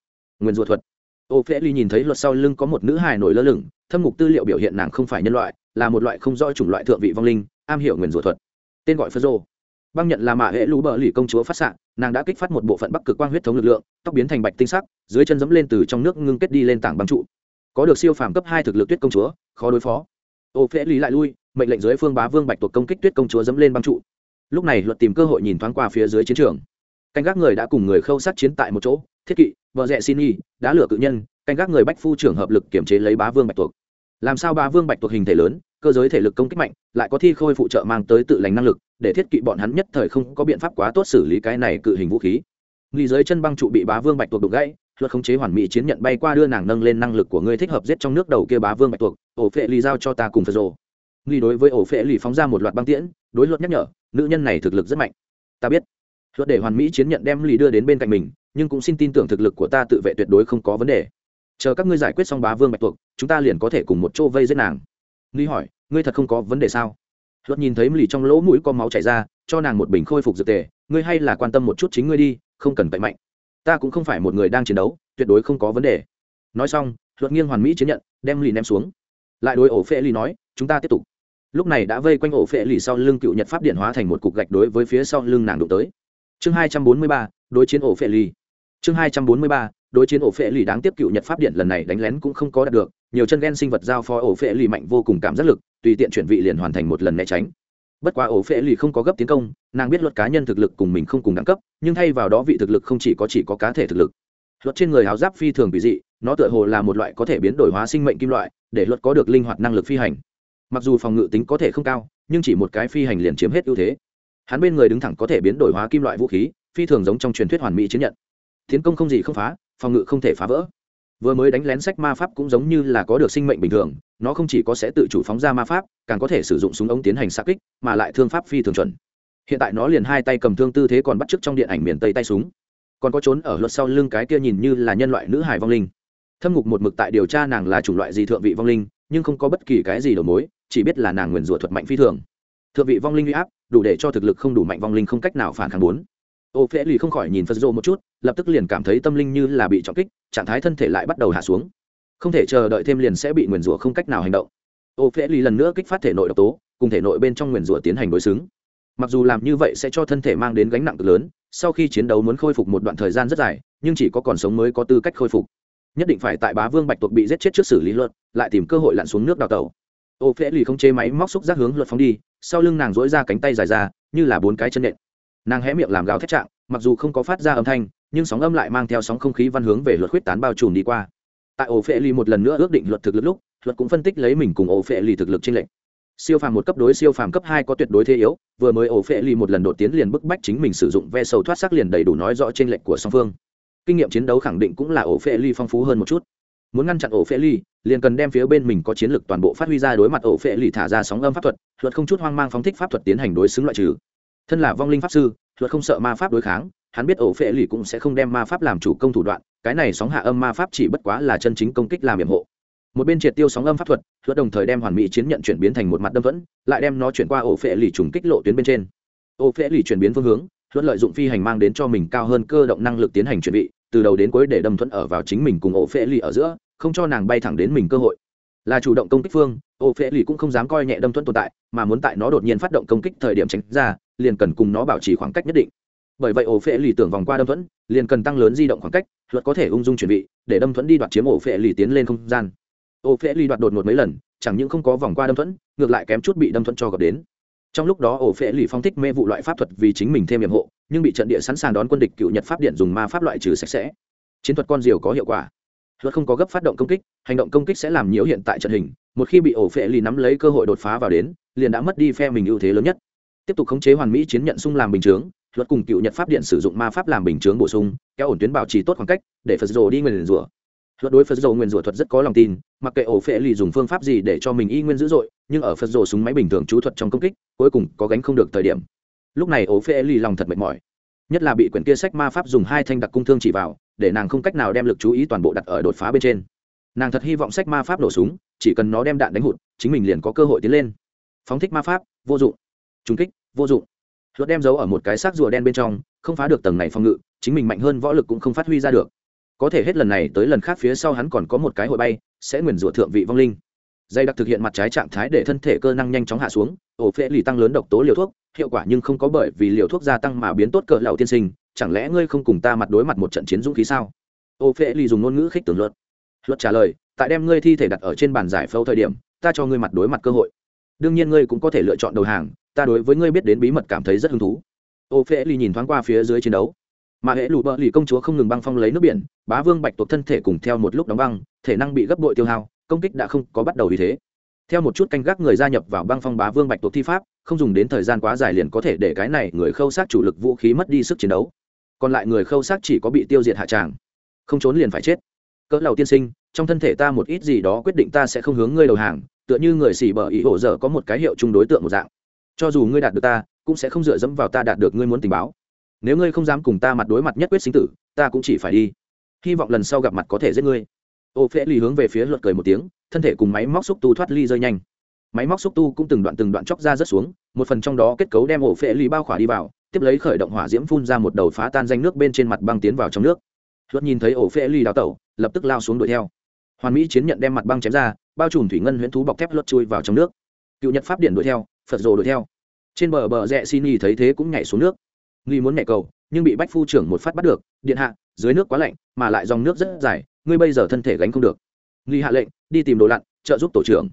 Nguyên ruột thuật. Ô phễ ly nhìn thấy luật sau lưng có một nữ hài nổi lơ lửng, thâm mục tư liệu biểu hiện nàng không phải nhân loại, là một loại không rõ chủng loại thượng vị vong linh, am hiểu nguyên ruột thuật. Tên gọi phơ rô băng nhận là mạ hệ lũ bờ lì công chúa phát xạ, nàng đã kích phát một bộ phận bắc cực quang huyết thống lực lượng, tóc biến thành bạch tinh sắc, dưới chân dẫm lên từ trong nước ngưng kết đi lên tảng băng trụ. Có được siêu phàm cấp hai thực lực tuyết công chúa, khó đối phó. Ô phễ lý lại lui mệnh lệnh dưới phương bá vương bạch tuộc công kích tuyết công chúa dẫm lên băng trụ. Lúc này luật tìm cơ hội nhìn thoáng qua phía dưới chiến trường. Canh gác người đã cùng người khâu sát chiến tại một chỗ, thiết kỵ, vợ rẽ xin y, đá lửa cự nhân, canh gác người bách phu trưởng hợp lực kiểm chế lấy bá vương bạch tuộc. Làm sao bá vương bạch tuộc hình thể lớn, cơ giới thể lực công kích mạnh, lại có thi khôi phụ trợ mang tới tự lành năng lực, để thiết kỵ bọn hắn nhất thời không có biện pháp quá tốt xử lý cái này cự hình vũ khí. Nghi dưới chân băng trụ bị bá vương bạch tuộc đục gãy, luật khống chế hoàn mỹ chiến nhận bay qua đưa nàng nâng lên năng lực của ngươi thích hợp giết trong nước đầu kia bá vương bạch tuộc. Ổ phệ lì giao cho ta cùng phật rồ nghi đối với ổ phệ lì phóng ra một loạt băng tiễn, đối luật nhắc nhở, nữ nhân này thực lực rất mạnh. Ta biết. Luật để hoàn mỹ chiến nhận đem lì đưa đến bên cạnh mình, nhưng cũng xin tin tưởng thực lực của ta tự vệ tuyệt đối không có vấn đề. Chờ các ngươi giải quyết xong bá vương bạch tuộc, chúng ta liền có thể cùng một chỗ vây giết nàng. Nghi hỏi, ngươi thật không có vấn đề sao? Luật nhìn thấy lì trong lỗ mũi có máu chảy ra, cho nàng một bình khôi phục dược tề, ngươi hay là quan tâm một chút chính ngươi đi, không cần cậy mạnh. Ta cũng không phải một người đang chiến đấu, tuyệt đối không có vấn đề. Nói xong, luật nghiêng hoàn mỹ chiến nhận, đem lì ném xuống. Lại đối ổ phê lì nói, chúng ta tiếp tục lúc này đã vây quanh ổ phệ lì sau lưng cựu nhật pháp điện hóa thành một cục gạch đối với phía sau lưng nàng đụng tới. Chương hai trăm bốn mươi ba, đối chiến ổ phệ lì. Chương hai trăm bốn mươi ba, đối chiến ổ phệ lì đáng tiếp cựu nhật pháp điện lần này đánh lén cũng không có đạt được, nhiều chân ghen sinh vật giao phó ổ phệ lì mạnh vô cùng cảm giác lực, tùy tiện chuyển vị liền hoàn thành một lần né tránh. Bất quá ổ phệ lì không có gấp tiến công, nàng biết luật cá nhân thực lực cùng mình không cùng đẳng cấp, nhưng thay vào đó vị thực lực không chỉ có chỉ có cá thể thực lực. Luật trên người áo giáp phi thường bị dị, nó tựa hồ là một loại có thể biến đổi hóa sinh mệnh kim loại, để luật có được linh hoạt năng lực phi hành mặc dù phòng ngự tính có thể không cao, nhưng chỉ một cái phi hành liền chiếm hết ưu thế. Hắn bên người đứng thẳng có thể biến đổi hóa kim loại vũ khí, phi thường giống trong truyền thuyết hoàn mỹ chiến nhận. Tiến công không gì không phá, phòng ngự không thể phá vỡ. Vừa mới đánh lén sách ma pháp cũng giống như là có được sinh mệnh bình thường, nó không chỉ có sẽ tự chủ phóng ra ma pháp, càng có thể sử dụng súng ống tiến hành xa kích, mà lại thương pháp phi thường chuẩn. Hiện tại nó liền hai tay cầm thương tư thế còn bắt chước trong điện ảnh miền tây tay súng. Còn có trốn ở luật sau lưng cái kia nhìn như là nhân loại nữ hải vong linh. Thâm ngục một mực tại điều tra nàng là chủng loại gì thượng vị vong linh, nhưng không có bất kỳ cái gì đầu mối chỉ biết là nàng nguyền rủa thuật mạnh phi thường. Thượng vị vong linh uy áp, đủ để cho thực lực không đủ mạnh vong linh không cách nào phản kháng bốn. Ô phễ lì không khỏi nhìn phật dô một chút, lập tức liền cảm thấy tâm linh như là bị trọng kích, trạng thái thân thể lại bắt đầu hạ xuống. Không thể chờ đợi thêm liền sẽ bị nguyền rủa không cách nào hành động. Ô phễ lì lần nữa kích phát thể nội độc tố, cùng thể nội bên trong nguyền rủa tiến hành đối xứng. Mặc dù làm như vậy sẽ cho thân thể mang đến gánh nặng cực lớn, sau khi chiến đấu muốn khôi phục một đoạn thời gian rất dài, nhưng chỉ có còn sống mới có tư cách khôi phục. Nhất định phải tại bá vương bạch tuộc bị giết chết trước xử lý luật, lại tìm cơ hội lặn xuống nước đào tàu ô phễ lì không chế máy móc xúc giác hướng luật phóng đi, sau lưng nàng dỗi ra cánh tay dài ra, như là bốn cái chân nện. Nàng hé miệng làm gào thét trạng, mặc dù không có phát ra âm thanh, nhưng sóng âm lại mang theo sóng không khí văn hướng về luật khuyết tán bao trùm đi qua. Tại ổ phệ lì một lần nữa ước định luật thực lực lúc, luật cũng phân tích lấy mình cùng ổ phệ lì thực lực trên lệnh siêu phàm một cấp đối siêu phàm cấp hai có tuyệt đối thế yếu, vừa mới ổ phệ lì một lần đột tiến liền bức bách chính mình sử dụng ve sầu thoát sắc liền đầy đủ nói rõ trên lệnh của song phương. Kinh nghiệm chiến đấu khẳng định cũng là ổ phệ Lì phong phú hơn một chút muốn ngăn chặn ổ phệ ly liền cần đem phía bên mình có chiến lược toàn bộ phát huy ra đối mặt ổ phệ ly thả ra sóng âm pháp thuật, luật không chút hoang mang phóng thích pháp thuật tiến hành đối xứng loại trừ. Thân là vong linh pháp sư, luật không sợ ma pháp đối kháng, hắn biết ổ phệ ly cũng sẽ không đem ma pháp làm chủ công thủ đoạn, cái này sóng hạ âm ma pháp chỉ bất quá là chân chính công kích làm hiểm hộ. Một bên triệt tiêu sóng âm pháp thuật, luật đồng thời đem hoàn mỹ chiến nhận chuyển biến thành một mặt đâm vẫn lại đem nó chuyển qua ổ phệ lì trùng kích lộ tuyến bên trên. Ổ phệ lì chuyển biến phương hướng, luật lợi dụng phi hành mang đến cho mình cao hơn cơ động năng lực tiến hành chuẩn bị, từ đầu đến cuối để đâm thuẫn ở vào chính mình cùng ổ phệ lì ở giữa không cho nàng bay thẳng đến mình cơ hội. Là chủ động công kích phương, ô phệ lì cũng không dám coi nhẹ đâm thuẫn tồn tại, mà muốn tại nó đột nhiên phát động công kích thời điểm tránh ra, liền cần cùng nó bảo trì khoảng cách nhất định. Bởi vậy ổ phệ lì tưởng vòng qua đâm thuẫn, liền cần tăng lớn di động khoảng cách, luật có thể ung dung chuẩn bị để đâm thuẫn đi đoạt chiếm ổ phệ lì tiến lên không gian. Ổ phệ lì đoạt đột một mấy lần, chẳng những không có vòng qua đâm thuẫn, ngược lại kém chút bị đâm thuẫn cho gặp đến. Trong lúc đó ổ phệ lì phong thích mê vụ loại pháp thuật vì chính mình thêm nhiệm hộ, nhưng bị trận địa sẵn sàng đón quân địch cựu nhật pháp điện dùng ma pháp loại trừ sạch sẽ. Chiến thuật con diều có hiệu quả luật không có gấp phát động công kích, hành động công kích sẽ làm nhiễu hiện tại trận hình, một khi bị ổ phệ lì nắm lấy cơ hội đột phá vào đến, liền đã mất đi phe mình ưu thế lớn nhất. Tiếp tục khống chế hoàn mỹ chiến nhận sung làm bình chướng, luật cùng cựu nhật pháp điện sử dụng ma pháp làm bình chướng bổ sung, kéo ổn tuyến bảo trì tốt khoảng cách, để phật rồ đi nguyền rủa. Luật đối phật rồ nguyền rủa thuật rất có lòng tin, mặc kệ ổ phệ lì dùng phương pháp gì để cho mình y nguyên dữ dội, nhưng ở phật rồ súng máy bình thường chú thuật trong công kích, cuối cùng có gánh không được thời điểm. Lúc này ổ phệ lì lòng thật mệt mỏi. Nhất là bị quyển kia sách ma pháp dùng hai thanh đặc cung thương chỉ vào để nàng không cách nào đem lực chú ý toàn bộ đặt ở đột phá bên trên. Nàng thật hy vọng sách ma pháp nổ súng, chỉ cần nó đem đạn đánh hụt, chính mình liền có cơ hội tiến lên. Phóng thích ma pháp, vô dụng. Trung kích, vô dụng. Luật đem giấu ở một cái xác rùa đen bên trong, không phá được tầng này phòng ngự, chính mình mạnh hơn võ lực cũng không phát huy ra được. Có thể hết lần này tới lần khác phía sau hắn còn có một cái hội bay, sẽ nguyền rủa thượng vị vong linh. Dây đặc thực hiện mặt trái trạng thái để thân thể cơ năng nhanh chóng hạ xuống, ổ phễ lì tăng lớn độc tố liều thuốc, hiệu quả nhưng không có bởi vì liều thuốc gia tăng mà biến tốt cỡ lậu tiên sinh chẳng lẽ ngươi không cùng ta mặt đối mặt một trận chiến dũng khí sao? Ô phê ly dùng ngôn ngữ khích tưởng luật. Luật trả lời, tại đem ngươi thi thể đặt ở trên bàn giải phẫu thời điểm, ta cho ngươi mặt đối mặt cơ hội. Đương nhiên ngươi cũng có thể lựa chọn đầu hàng, ta đối với ngươi biết đến bí mật cảm thấy rất hứng thú. Ô phê ly nhìn thoáng qua phía dưới chiến đấu. Mà hệ lụ bợ lì công chúa không ngừng băng phong lấy nước biển, bá vương bạch tuộc thân thể cùng theo một lúc đóng băng, thể năng bị gấp bội tiêu hao, công kích đã không có bắt đầu vì thế. Theo một chút canh gác người gia nhập vào băng phong bá vương bạch tuộc thi pháp, không dùng đến thời gian quá dài liền có thể để cái này người khâu sát chủ lực vũ khí mất đi sức chiến đấu còn lại người khâu xác chỉ có bị tiêu diệt hạ tràng. Không trốn liền phải chết. Cỡ lầu tiên sinh, trong thân thể ta một ít gì đó quyết định ta sẽ không hướng ngươi đầu hàng, tựa như người xỉ bở ý hổ dở có một cái hiệu chung đối tượng một dạng. Cho dù ngươi đạt được ta, cũng sẽ không dựa dẫm vào ta đạt được ngươi muốn tình báo. Nếu ngươi không dám cùng ta mặt đối mặt nhất quyết sinh tử, ta cũng chỉ phải đi. Hy vọng lần sau gặp mặt có thể giết ngươi. Ô phễ lì hướng về phía luật cười một tiếng, thân thể cùng máy móc xúc tu thoát ly rơi nhanh. Máy móc xúc tu cũng từng đoạn từng đoạn chóc ra rất xuống, một phần trong đó kết cấu đem ổ phễ lì bao khỏa đi vào tiếp lấy khởi động hỏa diễm phun ra một đầu phá tan danh nước bên trên mặt băng tiến vào trong nước. Luật nhìn thấy ổ phê ly đào tẩu, lập tức lao xuống đuổi theo. Hoàn mỹ chiến nhận đem mặt băng chém ra, bao trùm thủy ngân huyễn thú bọc thép luật chui vào trong nước. Cựu nhật pháp điện đuổi theo, phật rồ đuổi theo. Trên bờ bờ rẽ xin nghi thấy thế cũng nhảy xuống nước. Nghi muốn nhảy cầu, nhưng bị bách phu trưởng một phát bắt được, điện hạ, dưới nước quá lạnh, mà lại dòng nước rất dài, ngươi bây giờ thân thể gánh không được. Nghi hạ lệnh, đi tìm đồ lặn, trợ giúp tổ trưởng.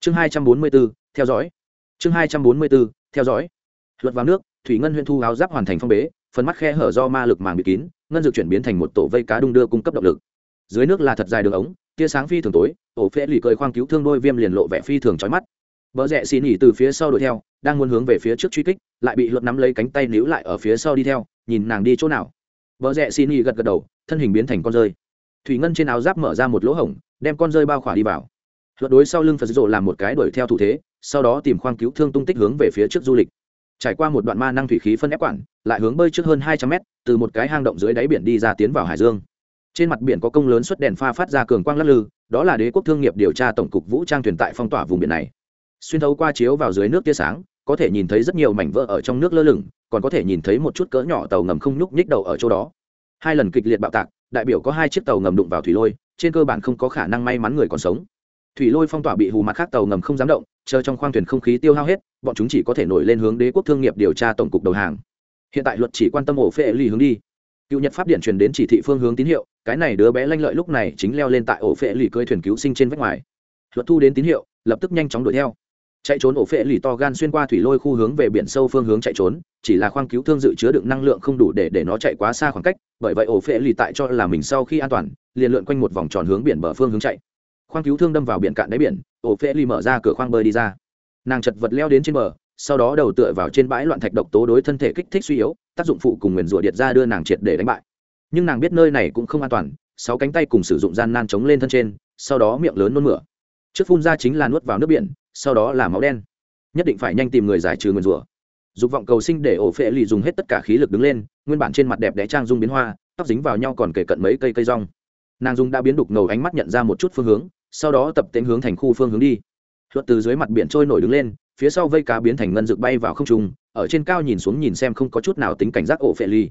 Chương hai trăm bốn mươi b ố theo dõi. Chương hai trăm bốn mươi b ố theo dõi. Luật vào nước thủy ngân huyện thu áo giáp hoàn thành phong bế, phần mắt khe hở do ma lực màng bị kín, ngân dược chuyển biến thành một tổ vây cá đung đưa cung cấp động lực. Dưới nước là thật dài đường ống, tia sáng phi thường tối, ổ phễ lì cơi khoang cứu thương đôi viêm liền lộ vẻ phi thường trói mắt. Vợ rẽ xì nỉ từ phía sau đuổi theo, đang muốn hướng về phía trước truy kích, lại bị luật nắm lấy cánh tay níu lại ở phía sau đi theo, nhìn nàng đi chỗ nào. Vợ rẽ xì nỉ gật gật đầu, thân hình biến thành con rơi. Thủy ngân trên áo giáp mở ra một lỗ hổng, đem con rơi bao khỏa đi vào. Luật đối sau lưng phật rộ làm một cái đuổi theo thủ thế, sau đó tìm khoang cứu thương tung tích hướng về phía trước du lịch trải qua một đoạn ma năng thủy khí phân ép quản, lại hướng bơi trước hơn hai trăm mét, từ một cái hang động dưới đáy biển đi ra tiến vào hải dương. Trên mặt biển có công lớn xuất đèn pha phát ra cường quang lắc lư, đó là đế quốc thương nghiệp điều tra tổng cục vũ trang thuyền tại phong tỏa vùng biển này. Xuyên thấu qua chiếu vào dưới nước tia sáng, có thể nhìn thấy rất nhiều mảnh vỡ ở trong nước lơ lửng, còn có thể nhìn thấy một chút cỡ nhỏ tàu ngầm không nhúc nhích đầu ở chỗ đó. Hai lần kịch liệt bạo tạc, đại biểu có hai chiếc tàu ngầm đụng vào thủy lôi, trên cơ bản không có khả năng may mắn người còn sống thủy lôi phong tỏa bị hù mặt khác tàu ngầm không dám động, chờ trong khoang thuyền không khí tiêu hao hết, bọn chúng chỉ có thể nổi lên hướng đế quốc thương nghiệp điều tra tổng cục đầu hàng. Hiện tại luật chỉ quan tâm ổ phệ ly hướng đi. Cựu nhật pháp điện truyền đến chỉ thị phương hướng tín hiệu, cái này đứa bé lanh lợi lúc này chính leo lên tại ổ phệ lì cơi thuyền cứu sinh trên vách ngoài. Luật thu đến tín hiệu, lập tức nhanh chóng đuổi theo. Chạy trốn ổ phệ lì to gan xuyên qua thủy lôi khu hướng về biển sâu phương hướng chạy trốn, chỉ là khoang cứu thương dự chứa đựng năng lượng không đủ để để nó chạy quá xa khoảng cách, bởi vậy ổ phệ lì tại cho là mình sau khi an toàn, liền lượn quanh một vòng tròn hướng biển bờ phương hướng chạy khoang cứu thương đâm vào biển cạn đáy biển, ổ phệ ly mở ra cửa khoang bơi đi ra. Nàng chật vật leo đến trên bờ, sau đó đầu tựa vào trên bãi loạn thạch độc tố đối thân thể kích thích suy yếu, tác dụng phụ cùng nguyền rủa điện ra đưa nàng triệt để đánh bại. Nhưng nàng biết nơi này cũng không an toàn, sáu cánh tay cùng sử dụng gian nan chống lên thân trên, sau đó miệng lớn nôn mửa. Trước phun ra chính là nuốt vào nước biển, sau đó là máu đen. Nhất định phải nhanh tìm người giải trừ nguyền rủa. Dục vọng cầu sinh để ổ phệ lì dùng hết tất cả khí lực đứng lên, nguyên bản trên mặt đẹp đẽ trang dung biến hoa, tóc dính vào nhau còn kể cận mấy cây cây rong. Nàng dung đã biến đục ngầu ánh mắt nhận ra một chút phương hướng sau đó tập tễnh hướng thành khu phương hướng đi. Luật từ dưới mặt biển trôi nổi đứng lên, phía sau vây cá biến thành ngân rực bay vào không trung, ở trên cao nhìn xuống nhìn xem không có chút nào tính cảnh giác ổ phệ ly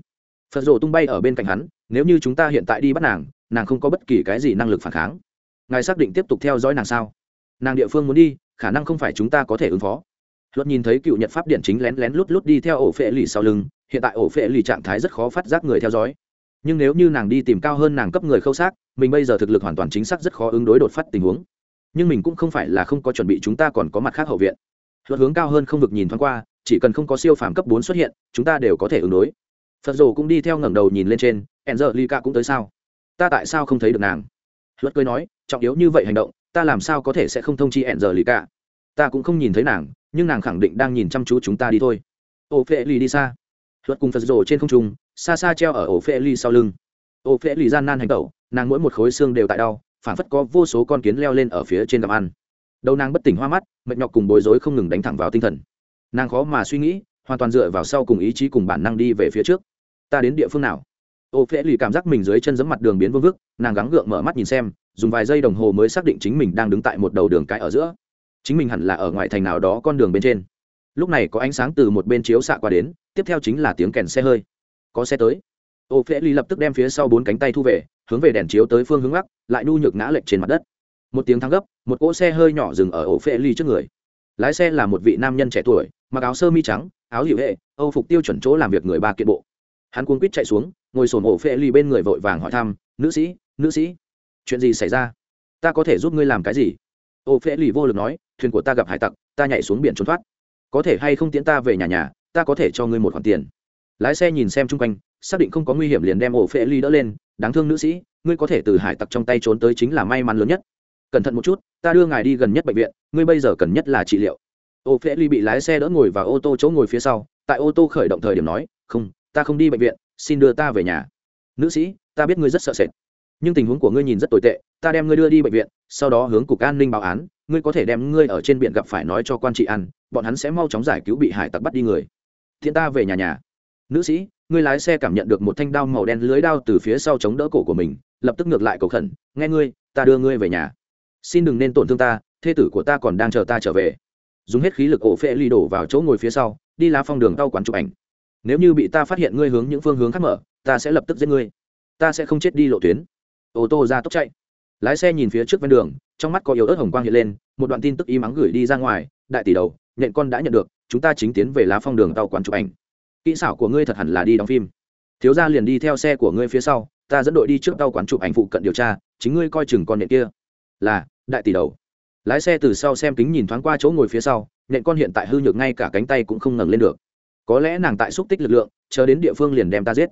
phật rộ tung bay ở bên cạnh hắn, nếu như chúng ta hiện tại đi bắt nàng nàng không có bất kỳ cái gì năng lực phản kháng. Ngài xác định tiếp tục theo dõi nàng sao? Nàng địa phương muốn đi, khả năng không phải chúng ta có thể ứng phó. Luật nhìn thấy cựu nhật pháp điện chính lén lén lút lút đi theo ổ phệ lì sau lưng, hiện tại ổ phệ lì trạng thái rất khó phát giác người theo dõi nhưng nếu như nàng đi tìm cao hơn nàng cấp người khâu xác, mình bây giờ thực lực hoàn toàn chính xác rất khó ứng đối đột phát tình huống. Nhưng mình cũng không phải là không có chuẩn bị chúng ta còn có mặt khác hậu viện. Luật hướng cao hơn không vực nhìn thoáng qua, chỉ cần không có siêu phàm cấp bốn xuất hiện, chúng ta đều có thể ứng đối. Phật rồ cũng đi theo ngẩng đầu nhìn lên trên e n z e cũng tới sao? Ta tại sao không thấy được nàng? Luật cười nói, trọng yếu như vậy hành động, ta làm sao có thể sẽ không thông chi e n z e ta cũng không nhìn thấy nàng, nhưng nàng khẳng định đang nhìn chăm chú chúng ta đi thôi. Ô phê ly đi xa. Luật cùng phật rồ trên không trung xa xa treo ở ổ phê ly sau lưng. Ổ phê ly gian nan hành tẩu, nàng mỗi một khối xương đều tại đau phản phất có vô số con kiến leo lên ở phía trên gặm ăn. Đầu nàng bất tỉnh hoa mắt, mệt nhọc cùng bối rối không ngừng đánh thẳng vào tinh thần. Nàng khó mà suy nghĩ, hoàn toàn dựa vào sau cùng ý chí cùng bản năng đi về phía trước. Ta đến địa phương nào? Ô phễ lì cảm giác mình dưới chân giấm mặt đường biến vương vức, nàng gắng gượng mở mắt nhìn xem, dùng vài giây đồng hồ mới xác định chính mình đang đứng tại một đầu đường cái ở giữa. Chính mình hẳn là ở ngoại thành nào đó con đường bên trên. Lúc này có ánh sáng từ một bên chiếu xạ qua đến, tiếp theo chính là tiếng kèn xe hơi có xe tới. Ô phễ ly lập tức đem phía sau bốn cánh tay thu về, hướng về đèn chiếu tới phương hướng bắc lại nhu nhược ngã lệch trên mặt đất. Một tiếng thắng gấp, một cỗ xe hơi nhỏ dừng ở ổ phễ ly trước người. Lái xe là một vị nam nhân trẻ tuổi, mặc áo sơ mi trắng, áo hiệu hệ, âu phục tiêu chuẩn chỗ làm việc người ba kiện bộ. Hắn cuốn quýt chạy xuống, ngồi sồn ổ phễ ly bên người vội vàng hỏi thăm, nữ sĩ nữ sĩ, chuyện gì xảy ra? Ta có thể giúp ngươi làm cái gì? Ô phễ ly vô lực nói, thuyền của ta gặp hải tặc, ta nhảy xuống biển trốn thoát. Có thể hay không tiễn ta về nhà nhà, ta có thể cho ngươi một khoản tiền lái xe nhìn xem chung quanh, xác định không có nguy hiểm liền đem ổ phễ ly đỡ lên. Đáng thương nữ sĩ, ngươi có thể từ hải tặc trong tay trốn tới chính là may mắn lớn nhất. Cẩn thận một chút, ta đưa ngài đi gần nhất bệnh viện, ngươi bây giờ cần nhất là trị liệu. Ô phễ ly bị lái xe đỡ ngồi vào ô tô chỗ ngồi phía sau, tại ô tô khởi động thời điểm nói, không, ta không đi bệnh viện, xin đưa ta về nhà. Nữ sĩ, ta biết ngươi rất sợ sệt, nhưng tình huống của ngươi nhìn rất tồi tệ, ta đem ngươi đưa đi bệnh viện, sau đó hướng cục an ninh báo án, ngươi có thể đem ngươi ở trên biển gặp phải nói cho quan trị ăn bọn hắn sẽ mau chóng giải cứu bị hải tặc bắt đi người. Thiện ta về nhà nhà nữ sĩ, ngươi lái xe cảm nhận được một thanh đao màu đen lưới đao từ phía sau chống đỡ cổ của mình, lập tức ngược lại cầu khẩn, nghe ngươi, ta đưa ngươi về nhà. Xin đừng nên tổn thương ta, thê tử của ta còn đang chờ ta trở về. Dùng hết khí lực ổ phệ ly đổ vào chỗ ngồi phía sau, đi lá phong đường tàu quán chụp ảnh. Nếu như bị ta phát hiện ngươi hướng những phương hướng khác mở, ta sẽ lập tức giết ngươi. Ta sẽ không chết đi lộ tuyến. Ô tô ra tốc chạy. Lái xe nhìn phía trước ven đường, trong mắt có yếu ớt hồng quang hiện lên, một đoạn tin tức y mắng gửi đi ra ngoài, đại tỷ đầu, nhện con đã nhận được, chúng ta chính tiến về lá phong đường tàu quán chụp ảnh kỹ xảo của ngươi thật hẳn là đi đóng phim. Thiếu gia liền đi theo xe của ngươi phía sau, ta dẫn đội đi trước tàu quán chụp ảnh phụ cận điều tra, chính ngươi coi chừng con nện kia. Là, đại tỷ đầu. Lái xe từ sau xem kính nhìn thoáng qua chỗ ngồi phía sau, nện con hiện tại hư nhược ngay cả cánh tay cũng không ngẩng lên được. Có lẽ nàng tại xúc tích lực lượng, chờ đến địa phương liền đem ta giết.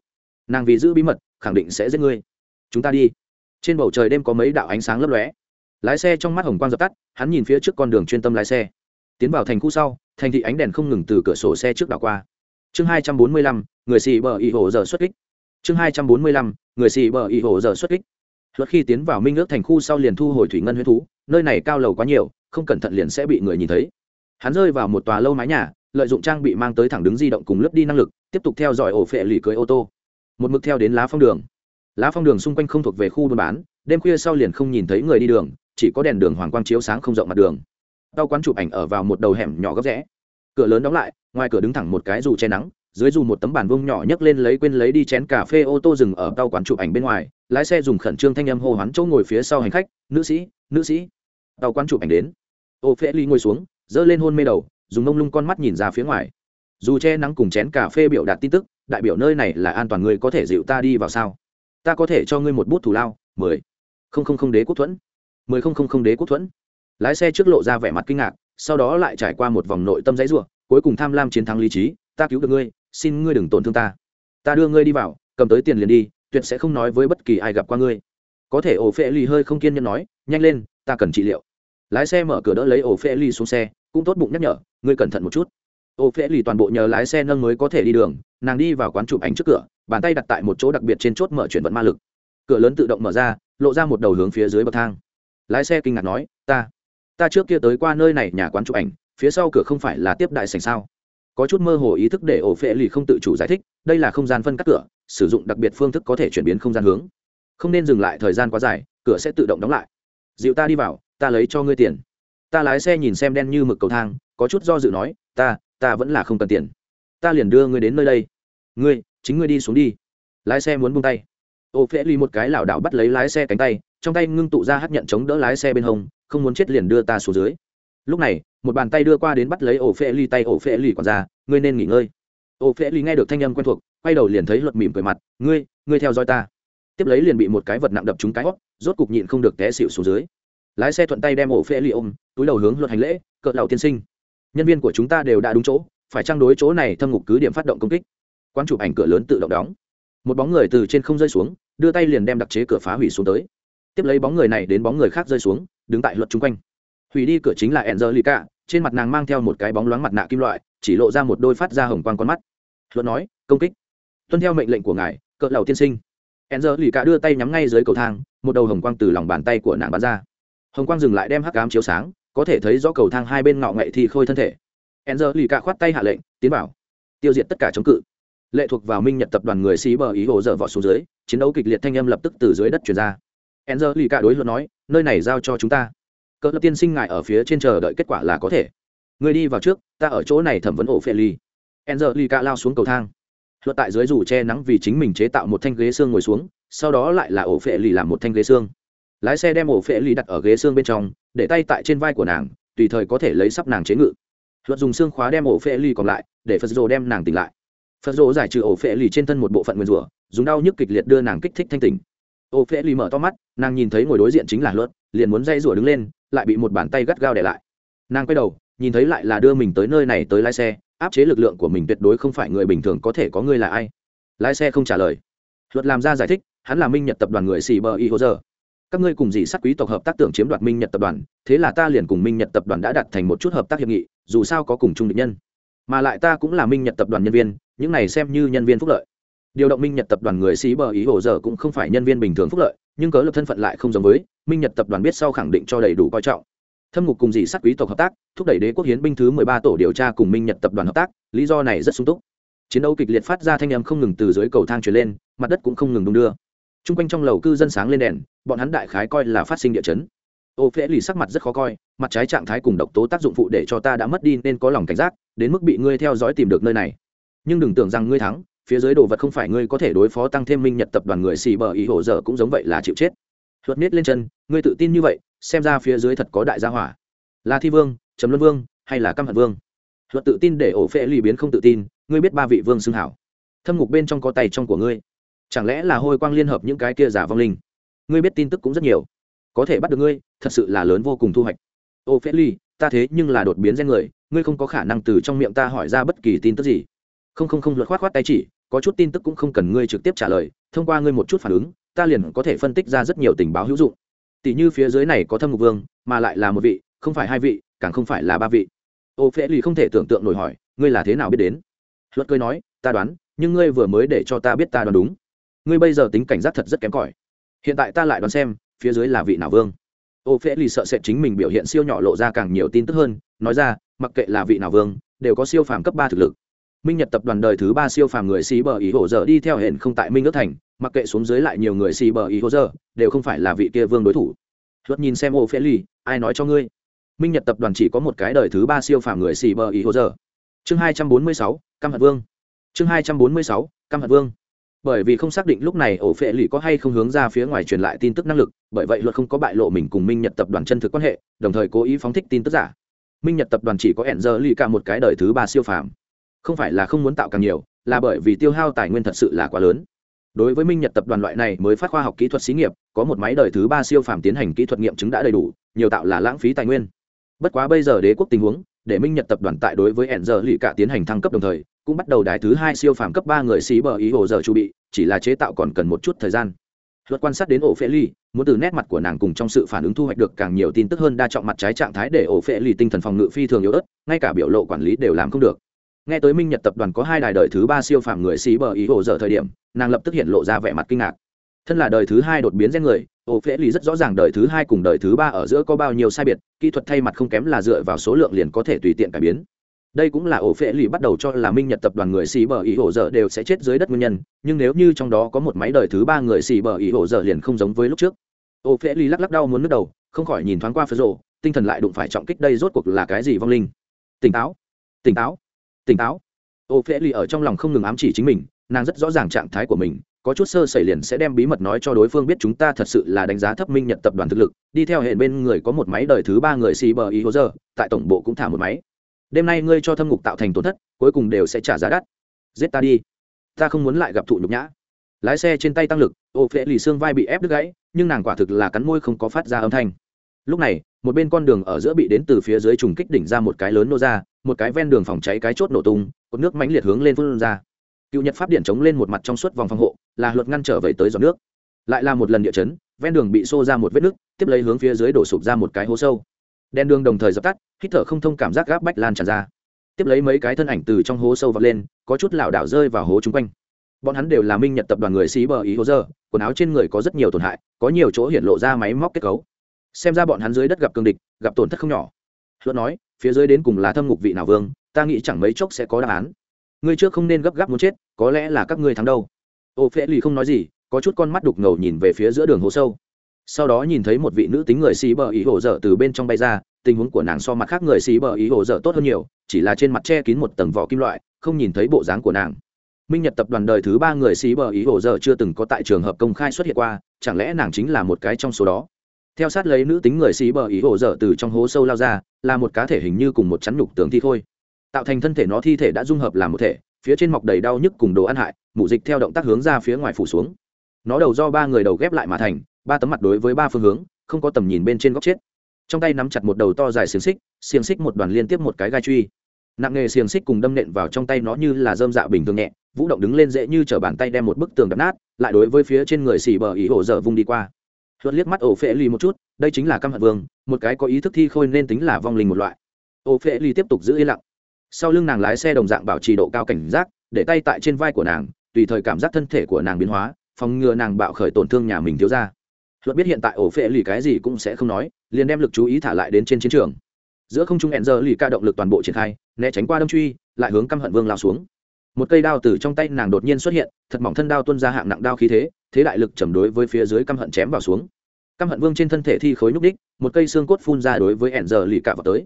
Nàng vì giữ bí mật, khẳng định sẽ giết ngươi. Chúng ta đi. Trên bầu trời đêm có mấy đạo ánh sáng lấp lóe. Lái xe trong mắt hồng quang dập tắt, hắn nhìn phía trước con đường chuyên tâm lái xe. Tiến vào thành khu sau, thành thị ánh đèn không ngừng từ cửa sổ xe trước đảo qua chương hai trăm bốn mươi lăm, người xì bờ y hồ giờ xuất kích. Chương hai trăm bốn mươi lăm, người xì bờ y hồ giờ xuất kích. Luật khi tiến vào minh ước thành khu sau liền thu hồi thủy ngân huyết thú, nơi này cao lầu quá nhiều, không cẩn thận liền sẽ bị người nhìn thấy. Hắn rơi vào một tòa lâu mái nhà, lợi dụng trang bị mang tới thẳng đứng di động cùng lướt đi năng lực, tiếp tục theo dõi ổ phệ lì cưới ô tô. Một mực theo đến lá phong đường. Lá phong đường xung quanh không thuộc về khu buôn bán, đêm khuya sau liền không nhìn thấy người đi đường, chỉ có đèn đường hoàng quang chiếu sáng không rộng mặt đường. Tàu quán chụp ảnh ở vào một đầu hẻm nhỏ góc rẽ. Cửa lớn đóng lại ngoài cửa đứng thẳng một cái dù che nắng, dưới dù một tấm bàn vông nhỏ nhấc lên lấy quên lấy đi chén cà phê ô tô dừng ở tàu quán chụp ảnh bên ngoài, lái xe dùng khẩn trương thanh âm hô hoán chỗ ngồi phía sau hành khách, nữ sĩ nữ sĩ. Tàu quán chụp ảnh đến. Ô phễ ly ngồi xuống, giơ lên hôn mê đầu, dùng mông lung con mắt nhìn ra phía ngoài. Dù che nắng cùng chén cà phê biểu đạt tin tức, đại biểu nơi này là an toàn người có thể dịu ta đi vào sao? Ta có thể cho ngươi một bút thủ lao, mười. Không không không đế quốc thuẫn. Mười không không không đế quốc thuẫn. Lái xe trước lộ ra vẻ mặt kinh ngạc, sau đó lại trải qua một vòng nội tâm giấy ruộng cuối cùng tham lam chiến thắng lý trí, ta cứu được ngươi, xin ngươi đừng tổn thương ta. Ta đưa ngươi đi vào, cầm tới tiền liền đi, tuyệt sẽ không nói với bất kỳ ai gặp qua ngươi. Có thể ổ phệ ly hơi không kiên nhẫn nói, nhanh lên, ta cần trị liệu. Lái xe mở cửa đỡ lấy ổ phệ ly xuống xe, cũng tốt bụng nhắc nhở, ngươi cẩn thận một chút. Ổ phệ ly toàn bộ nhờ lái xe nâng mới có thể đi đường, nàng đi vào quán chụp ảnh trước cửa, bàn tay đặt tại một chỗ đặc biệt trên chốt mở chuyển vận ma lực. Cửa lớn tự động mở ra, lộ ra một đầu hướng phía dưới bậc thang. Lái xe kinh ngạc nói, ta ta trước kia tới qua nơi này nhà quán chụp ảnh phía sau cửa không phải là tiếp đại sảnh sao? Có chút mơ hồ ý thức để ổ phệ lì không tự chủ giải thích, đây là không gian phân cắt cửa, sử dụng đặc biệt phương thức có thể chuyển biến không gian hướng. Không nên dừng lại thời gian quá dài, cửa sẽ tự động đóng lại. Dịu ta đi vào, ta lấy cho ngươi tiền. Ta lái xe nhìn xem đen như mực cầu thang, có chút do dự nói, ta ta vẫn là không cần tiền. Ta liền đưa ngươi đến nơi đây. Ngươi, chính ngươi đi xuống đi. Lái xe muốn buông tay. Ô phễ ly một cái lảo đảo bắt lấy lái xe cánh tay, trong tay ngưng tụ ra hát nhận chống đỡ lái xe bên hông, không muốn chết liền đưa ta xuống dưới. Lúc này một bàn tay đưa qua đến bắt lấy ổ phễ ly tay ổ phễ ly còn ra, ngươi nên nghỉ ngơi. Ổ phễ ly nghe được thanh âm quen thuộc, quay đầu liền thấy luật mỉm cười mặt, ngươi ngươi theo dõi ta. Tiếp lấy liền bị một cái vật nặng đập trúng cái hót rốt cục nhịn không được té xịu xuống dưới. Lái xe thuận tay đem ổ phễ ly ôm, túi đầu hướng luật hành lễ, cợt lầu tiên sinh, nhân viên của chúng ta đều đã đúng chỗ, phải trang đối chỗ này thâm ngục cứ điểm phát động công kích? Quán chụp ảnh cửa lớn tự động đóng. Một bóng người từ trên không rơi xuống, đưa tay liền đem đặc chế cửa phá hủy xuống tới. Tiếp lấy bóng người này đến bóng người khác rơi xuống, đứng tại luật chung quanh hủy đi cửa chính là Angelica, trên mặt nàng mang theo một cái bóng loáng mặt nạ kim loại, chỉ lộ ra một đôi phát ra hồng quang con mắt. luận nói, công kích. Tuân theo mệnh lệnh của ngài, cỡ lầu tiên sinh. Angelica đưa tay nhắm ngay dưới cầu thang, một đầu hồng quang từ lòng bàn tay của nàng bắn ra. Hồng quang dừng lại đem hắc ám chiếu sáng, có thể thấy rõ cầu thang hai bên ngọ ngậy thì khôi thân thể. Angelica khoát tay hạ lệnh, tiến bảo tiêu diệt tất cả chống cự. Lệ thuộc vào Minh Nhật tập đoàn người sĩ bờ ý hồ dở vọt xuống dưới, chiến đấu kịch liệt thanh âm lập tức từ dưới đất truyền ra. Angelica đối luận nói, nơi này giao cho chúng ta cỡ lập tiên sinh ngài ở phía trên chờ đợi kết quả là có thể. Người đi vào trước, ta ở chỗ này thẩm vấn ổ phê ly enzer ly ca lao xuống cầu thang. Luật tại dưới dù che nắng vì chính mình chế tạo một thanh ghế xương ngồi xuống, sau đó lại là ổ phệ lì làm một thanh ghế xương. Lái xe đem ổ phệ lì đặt ở ghế xương bên trong, để tay tại trên vai của nàng, tùy thời có thể lấy sắp nàng chế ngự. Luật dùng xương khóa đem ổ phệ lì còn lại, để phật rồ đem nàng tỉnh lại. Phật rồ giải trừ ổ phệ lì trên thân một bộ phận nguyên rủa, dùng đau nhức kịch liệt đưa nàng kích thích thanh tỉnh. Ổ phệ lì mở to mắt, nàng nhìn thấy ngồi đối diện chính là luật liền muốn dây rủa đứng lên lại bị một bàn tay gắt gao để lại. Nàng quay đầu, nhìn thấy lại là đưa mình tới nơi này tới lái xe, áp chế lực lượng của mình tuyệt đối không phải người bình thường có thể có Ngươi là ai. Lái xe không trả lời. Luật làm ra giải thích, hắn là minh nhật tập đoàn người xì bờ y hô giờ các ngươi cùng dì sát quý tộc hợp tác tưởng chiếm đoạt minh nhật tập đoàn, thế là ta liền cùng minh nhật tập đoàn đã đặt thành một chút hợp tác hiệp nghị, dù sao có cùng chung định nhân. Mà lại ta cũng là minh nhật tập đoàn nhân viên, những này xem như nhân viên phúc lợi. Điều động minh nhật tập đoàn người xí bờ ý hồ giờ cũng không phải nhân viên bình thường phúc lợi nhưng cớ lập thân phận lại không giống với, minh nhật tập đoàn biết sau khẳng định cho đầy đủ coi trọng. Thâm ngục cùng dị sát quý tộc hợp tác, thúc đẩy đế quốc hiến binh thứ mười ba tổ điều tra cùng minh nhật tập đoàn hợp tác, lý do này rất sung túc. Chiến đấu kịch liệt phát ra thanh âm không ngừng từ dưới cầu thang truyền lên, mặt đất cũng không ngừng đung đưa. T r u n g quanh trong lầu cư dân sáng lên đèn, bọn hắn đại khái coi là phát sinh địa chấn. Ô phễ lì sắc mặt rất khó coi, mặt trái trạng thái cùng độc tố tác dụng phụ để cho ta đã mất đi nên có lòng cảnh giác, đến mức bị ngươi theo dõi tìm được nơi này. Nhưng đừng tưởng rằng ngươi thắng phía dưới đồ vật không phải ngươi có thể đối phó tăng thêm minh nhật tập đoàn người xì bờ ý hổ dở cũng giống vậy là chịu chết. Luật nết lên chân, ngươi tự tin như vậy, xem ra phía dưới thật có đại gia hỏa. Là thi vương, trầm luân vương, hay là căm hận vương? Luật tự tin để ổ phễ lì biến không tự tin, ngươi biết ba vị vương xưng hảo. Thâm ngục bên trong có tay trong của ngươi. Chẳng lẽ là hôi quang liên hợp những cái kia giả vong linh? Ngươi biết tin tức cũng rất nhiều. Có thể bắt được ngươi, thật sự là lớn vô cùng thu hoạch. Ô phễ ly ta thế nhưng là đột biến gen người, ngươi không có khả năng từ trong miệng ta hỏi ra bất kỳ tin tức gì. Không không không, luật khoát khoát tay chỉ có chút tin tức cũng không cần ngươi trực tiếp trả lời, thông qua ngươi một chút phản ứng, ta liền có thể phân tích ra rất nhiều tình báo hữu dụng. Tỷ như phía dưới này có thâm ngục vương, mà lại là một vị, không phải hai vị, càng không phải là ba vị. Ô phễ lì không thể tưởng tượng nổi hỏi, ngươi là thế nào biết đến? Luật cười nói, ta đoán, nhưng ngươi vừa mới để cho ta biết ta đoán đúng. Ngươi bây giờ tính cảnh giác thật rất kém cỏi. Hiện tại ta lại đoán xem, phía dưới là vị nào vương. Ô phễ lì sợ sệt chính mình biểu hiện siêu nhỏ lộ ra càng nhiều tin tức hơn, nói ra, mặc kệ là vị nào vương, đều có siêu phàm cấp ba thực lực minh nhật tập đoàn đời thứ ba siêu phàm người xì bờ ý hồ dở đi theo hển không tại minh ước thành, mặc kệ xuống dưới lại nhiều người xì bờ ý hồ dở, đều không phải là vị kia vương đối thủ. Luật nhìn xem ô phê ly ai nói cho ngươi? Minh nhật tập đoàn chỉ có một cái đời thứ ba siêu phàm người xì bờ ý hồ dở. Chương hai trăm bốn mươi sáu, căm hận vương. Chương hai trăm bốn mươi sáu, căm hận vương. Bởi vì không xác định lúc này ổ phệ lì có hay không hướng ra phía ngoài truyền lại tin tức năng lực, bởi vậy luật không có bại lộ mình cùng minh nhật tập đoàn chân thực quan hệ, đồng thời cố ý phóng thích tin tức giả. Minh nhật tập đoàn chỉ có ẻn giờ lì cả một cái đời thứ ba siêu phàm không phải là không muốn tạo càng nhiều, là bởi vì tiêu hao tài nguyên thật sự là quá lớn. Đối với minh nhật tập đoàn loại này mới phát khoa học kỹ thuật xí nghiệp, có một máy đời thứ ba siêu phàm tiến hành kỹ thuật nghiệm chứng đã đầy đủ, nhiều tạo là lãng phí tài nguyên. Bất quá bây giờ đế quốc tình huống, để minh nhật tập đoàn tại đối với hẹn giờ lì cả tiến hành thăng cấp đồng thời, cũng bắt đầu đài thứ hai siêu phàm cấp ba người xí bờ ý hồ giờ chu bị, chỉ là chế tạo còn cần một chút thời gian. Luật quan sát đến ổ phệ ly muốn từ nét mặt của nàng cùng trong sự phản ứng thu hoạch được càng nhiều tin tức hơn đa trọng mặt trái trạng thái để ổ phệ ly tinh thần phòng ngự phi thường yếu ớt, ngay cả biểu lộ quản lý đều làm không được nghe tới minh nhật tập đoàn có hai đài đời thứ ba siêu phàm người xí bờ ý hồ dở thời điểm, nàng lập tức hiện lộ ra vẻ mặt kinh ngạc. Thân là đời thứ hai đột biến gen người ô phễ lì rất rõ ràng đời thứ hai cùng đời thứ ba ở giữa có bao nhiêu sai biệt, kỹ thuật thay mặt không kém là dựa vào số lượng liền có thể tùy tiện cải biến. Đây cũng là ổ phễ lì bắt đầu cho là minh nhật tập đoàn người xì bờ ý hổ dở đều sẽ chết dưới đất nguyên nhân, nhưng nếu như trong đó có một máy đời thứ ba người xì bờ ý hổ dở liền không giống với lúc trước. Ổ phễ lì lắc lắc đau muốn nước đầu, không khỏi nhìn thoáng qua phật rộ tinh thần lại đụng phải trọng kích đây rốt cuộc là cái gì vong linh? Tỉnh táo tỉnh táo tỉnh táo. Ô phê lì ở trong lòng không ngừng ám chỉ chính mình, nàng rất rõ ràng trạng thái của mình, có chút sơ xảy liền sẽ đem bí mật nói cho đối phương biết chúng ta thật sự là đánh giá thấp minh nhật tập đoàn thực lực. Đi theo hệ bên người có một máy đời thứ ba người xì bờ ý hố giờ tại tổng bộ cũng thả một máy. Đêm nay ngươi cho thâm ngục tạo thành tổn thất, cuối cùng đều sẽ trả giá đắt. Giết ta đi. Ta không muốn lại gặp thụ nhục nhã. Lái xe trên tay tăng lực, ô phễ lì xương vai bị ép đứt gãy, nhưng nàng quả thực là cắn môi không có phát ra âm thanh. Lúc này, một bên con đường ở giữa bị đến từ phía dưới trùng kích đỉnh ra một cái lớn nô ra một cái ven đường phòng cháy cái chốt nổ tung, cột nước mãnh liệt hướng lên phun ra. Cựu nhật pháp điện chống lên một mặt trong suốt vòng phòng hộ, là luật ngăn trở về tới giọt nước. Lại là một lần địa chấn, ven đường bị xô ra một vết nứt, tiếp lấy hướng phía dưới đổ sụp ra một cái hố sâu. Đen đường đồng thời dập tắt, hít thở không thông cảm giác gáp bách lan tràn ra. Tiếp lấy mấy cái thân ảnh từ trong hố sâu vọt lên, có chút lảo đảo rơi vào hố chung quanh. Bọn hắn đều là minh nhật tập đoàn người xí bờ ý hố dơ, quần áo trên người có rất nhiều tổn hại, có nhiều chỗ hiện lộ ra máy móc kết cấu. Xem ra bọn hắn dưới đất gặp cương địch, gặp tổn thất không nhỏ. Luật nói phía dưới đến cùng là thâm ngục vị nào vương, ta nghĩ chẳng mấy chốc sẽ có đáp án. Ngươi trước không nên gấp gáp muốn chết, có lẽ là các ngươi thắng đâu. Ô phễ lì không nói gì, có chút con mắt đục ngầu nhìn về phía giữa đường hố sâu. Sau đó nhìn thấy một vị nữ tính người xì bờ ý hồ dở từ bên trong bay ra, tình huống của nàng so mặt khác người xì bờ ý hồ dở tốt hơn nhiều, chỉ là trên mặt che kín một tầng vỏ kim loại, không nhìn thấy bộ dáng của nàng. Minh nhật tập đoàn đời thứ ba người xì bờ ý hồ dở chưa từng có tại trường hợp công khai xuất hiện qua, chẳng lẽ nàng chính là một cái trong số đó? Theo sát lấy nữ tính người xí bờ ý hồ dở từ trong hố sâu lao ra, là một cá thể hình như cùng một chắn nhục tướng thi khôi tạo thành thân thể nó thi thể đã dung hợp làm một thể, phía trên mọc đầy đau nhức cùng đồ ăn hại, mụ dịch theo động tác hướng ra phía ngoài phủ xuống. Nó đầu do ba người đầu ghép lại mà thành, ba tấm mặt đối với ba phương hướng, không có tầm nhìn bên trên góc chết. Trong tay nắm chặt một đầu to dài xiềng xích xiềng xích một đoàn liên tiếp một cái gai truy. Nặng nghề xiềng xích cùng đâm nện vào trong tay nó như là dơm dạ bình thường nhẹ, vũ động đứng lên dễ như t bàn tay đem một bức tường đập nát, lại đối với phía trên người xì bờ ý hồ dở vung đi qua hớt liếc mắt ổ phệ Lì một chút, đây chính là căm hận vương, một cái có ý thức thi khôi nên tính là vong linh một loại. Ổ phệ Lì tiếp tục giữ yên lặng. Sau lưng nàng lái xe đồng dạng bảo trì độ cao cảnh giác, để tay tại trên vai của nàng, tùy thời cảm giác thân thể của nàng biến hóa, phòng ngừa nàng bạo khởi tổn thương nhà mình thiếu ra luật biết hiện tại ổ phệ lì cái gì cũng sẽ không nói, liền đem lực chú ý thả lại đến trên chiến trường. Giữa không trung hẹn giờ lì ca động lực toàn bộ triển khai, né tránh qua đâm truy, lại hướng căm hận vương lao xuống một cây đao từ trong tay nàng đột nhiên xuất hiện, thật mỏng thân đao tuân ra hạng nặng đao khí thế thế đại lực chầm đối với phía dưới căm hận chém vào xuống. Căm hận vương trên thân thể thi khối núc đích, một cây xương cốt phun ra đối với ẻn giờ lì cả vào tới.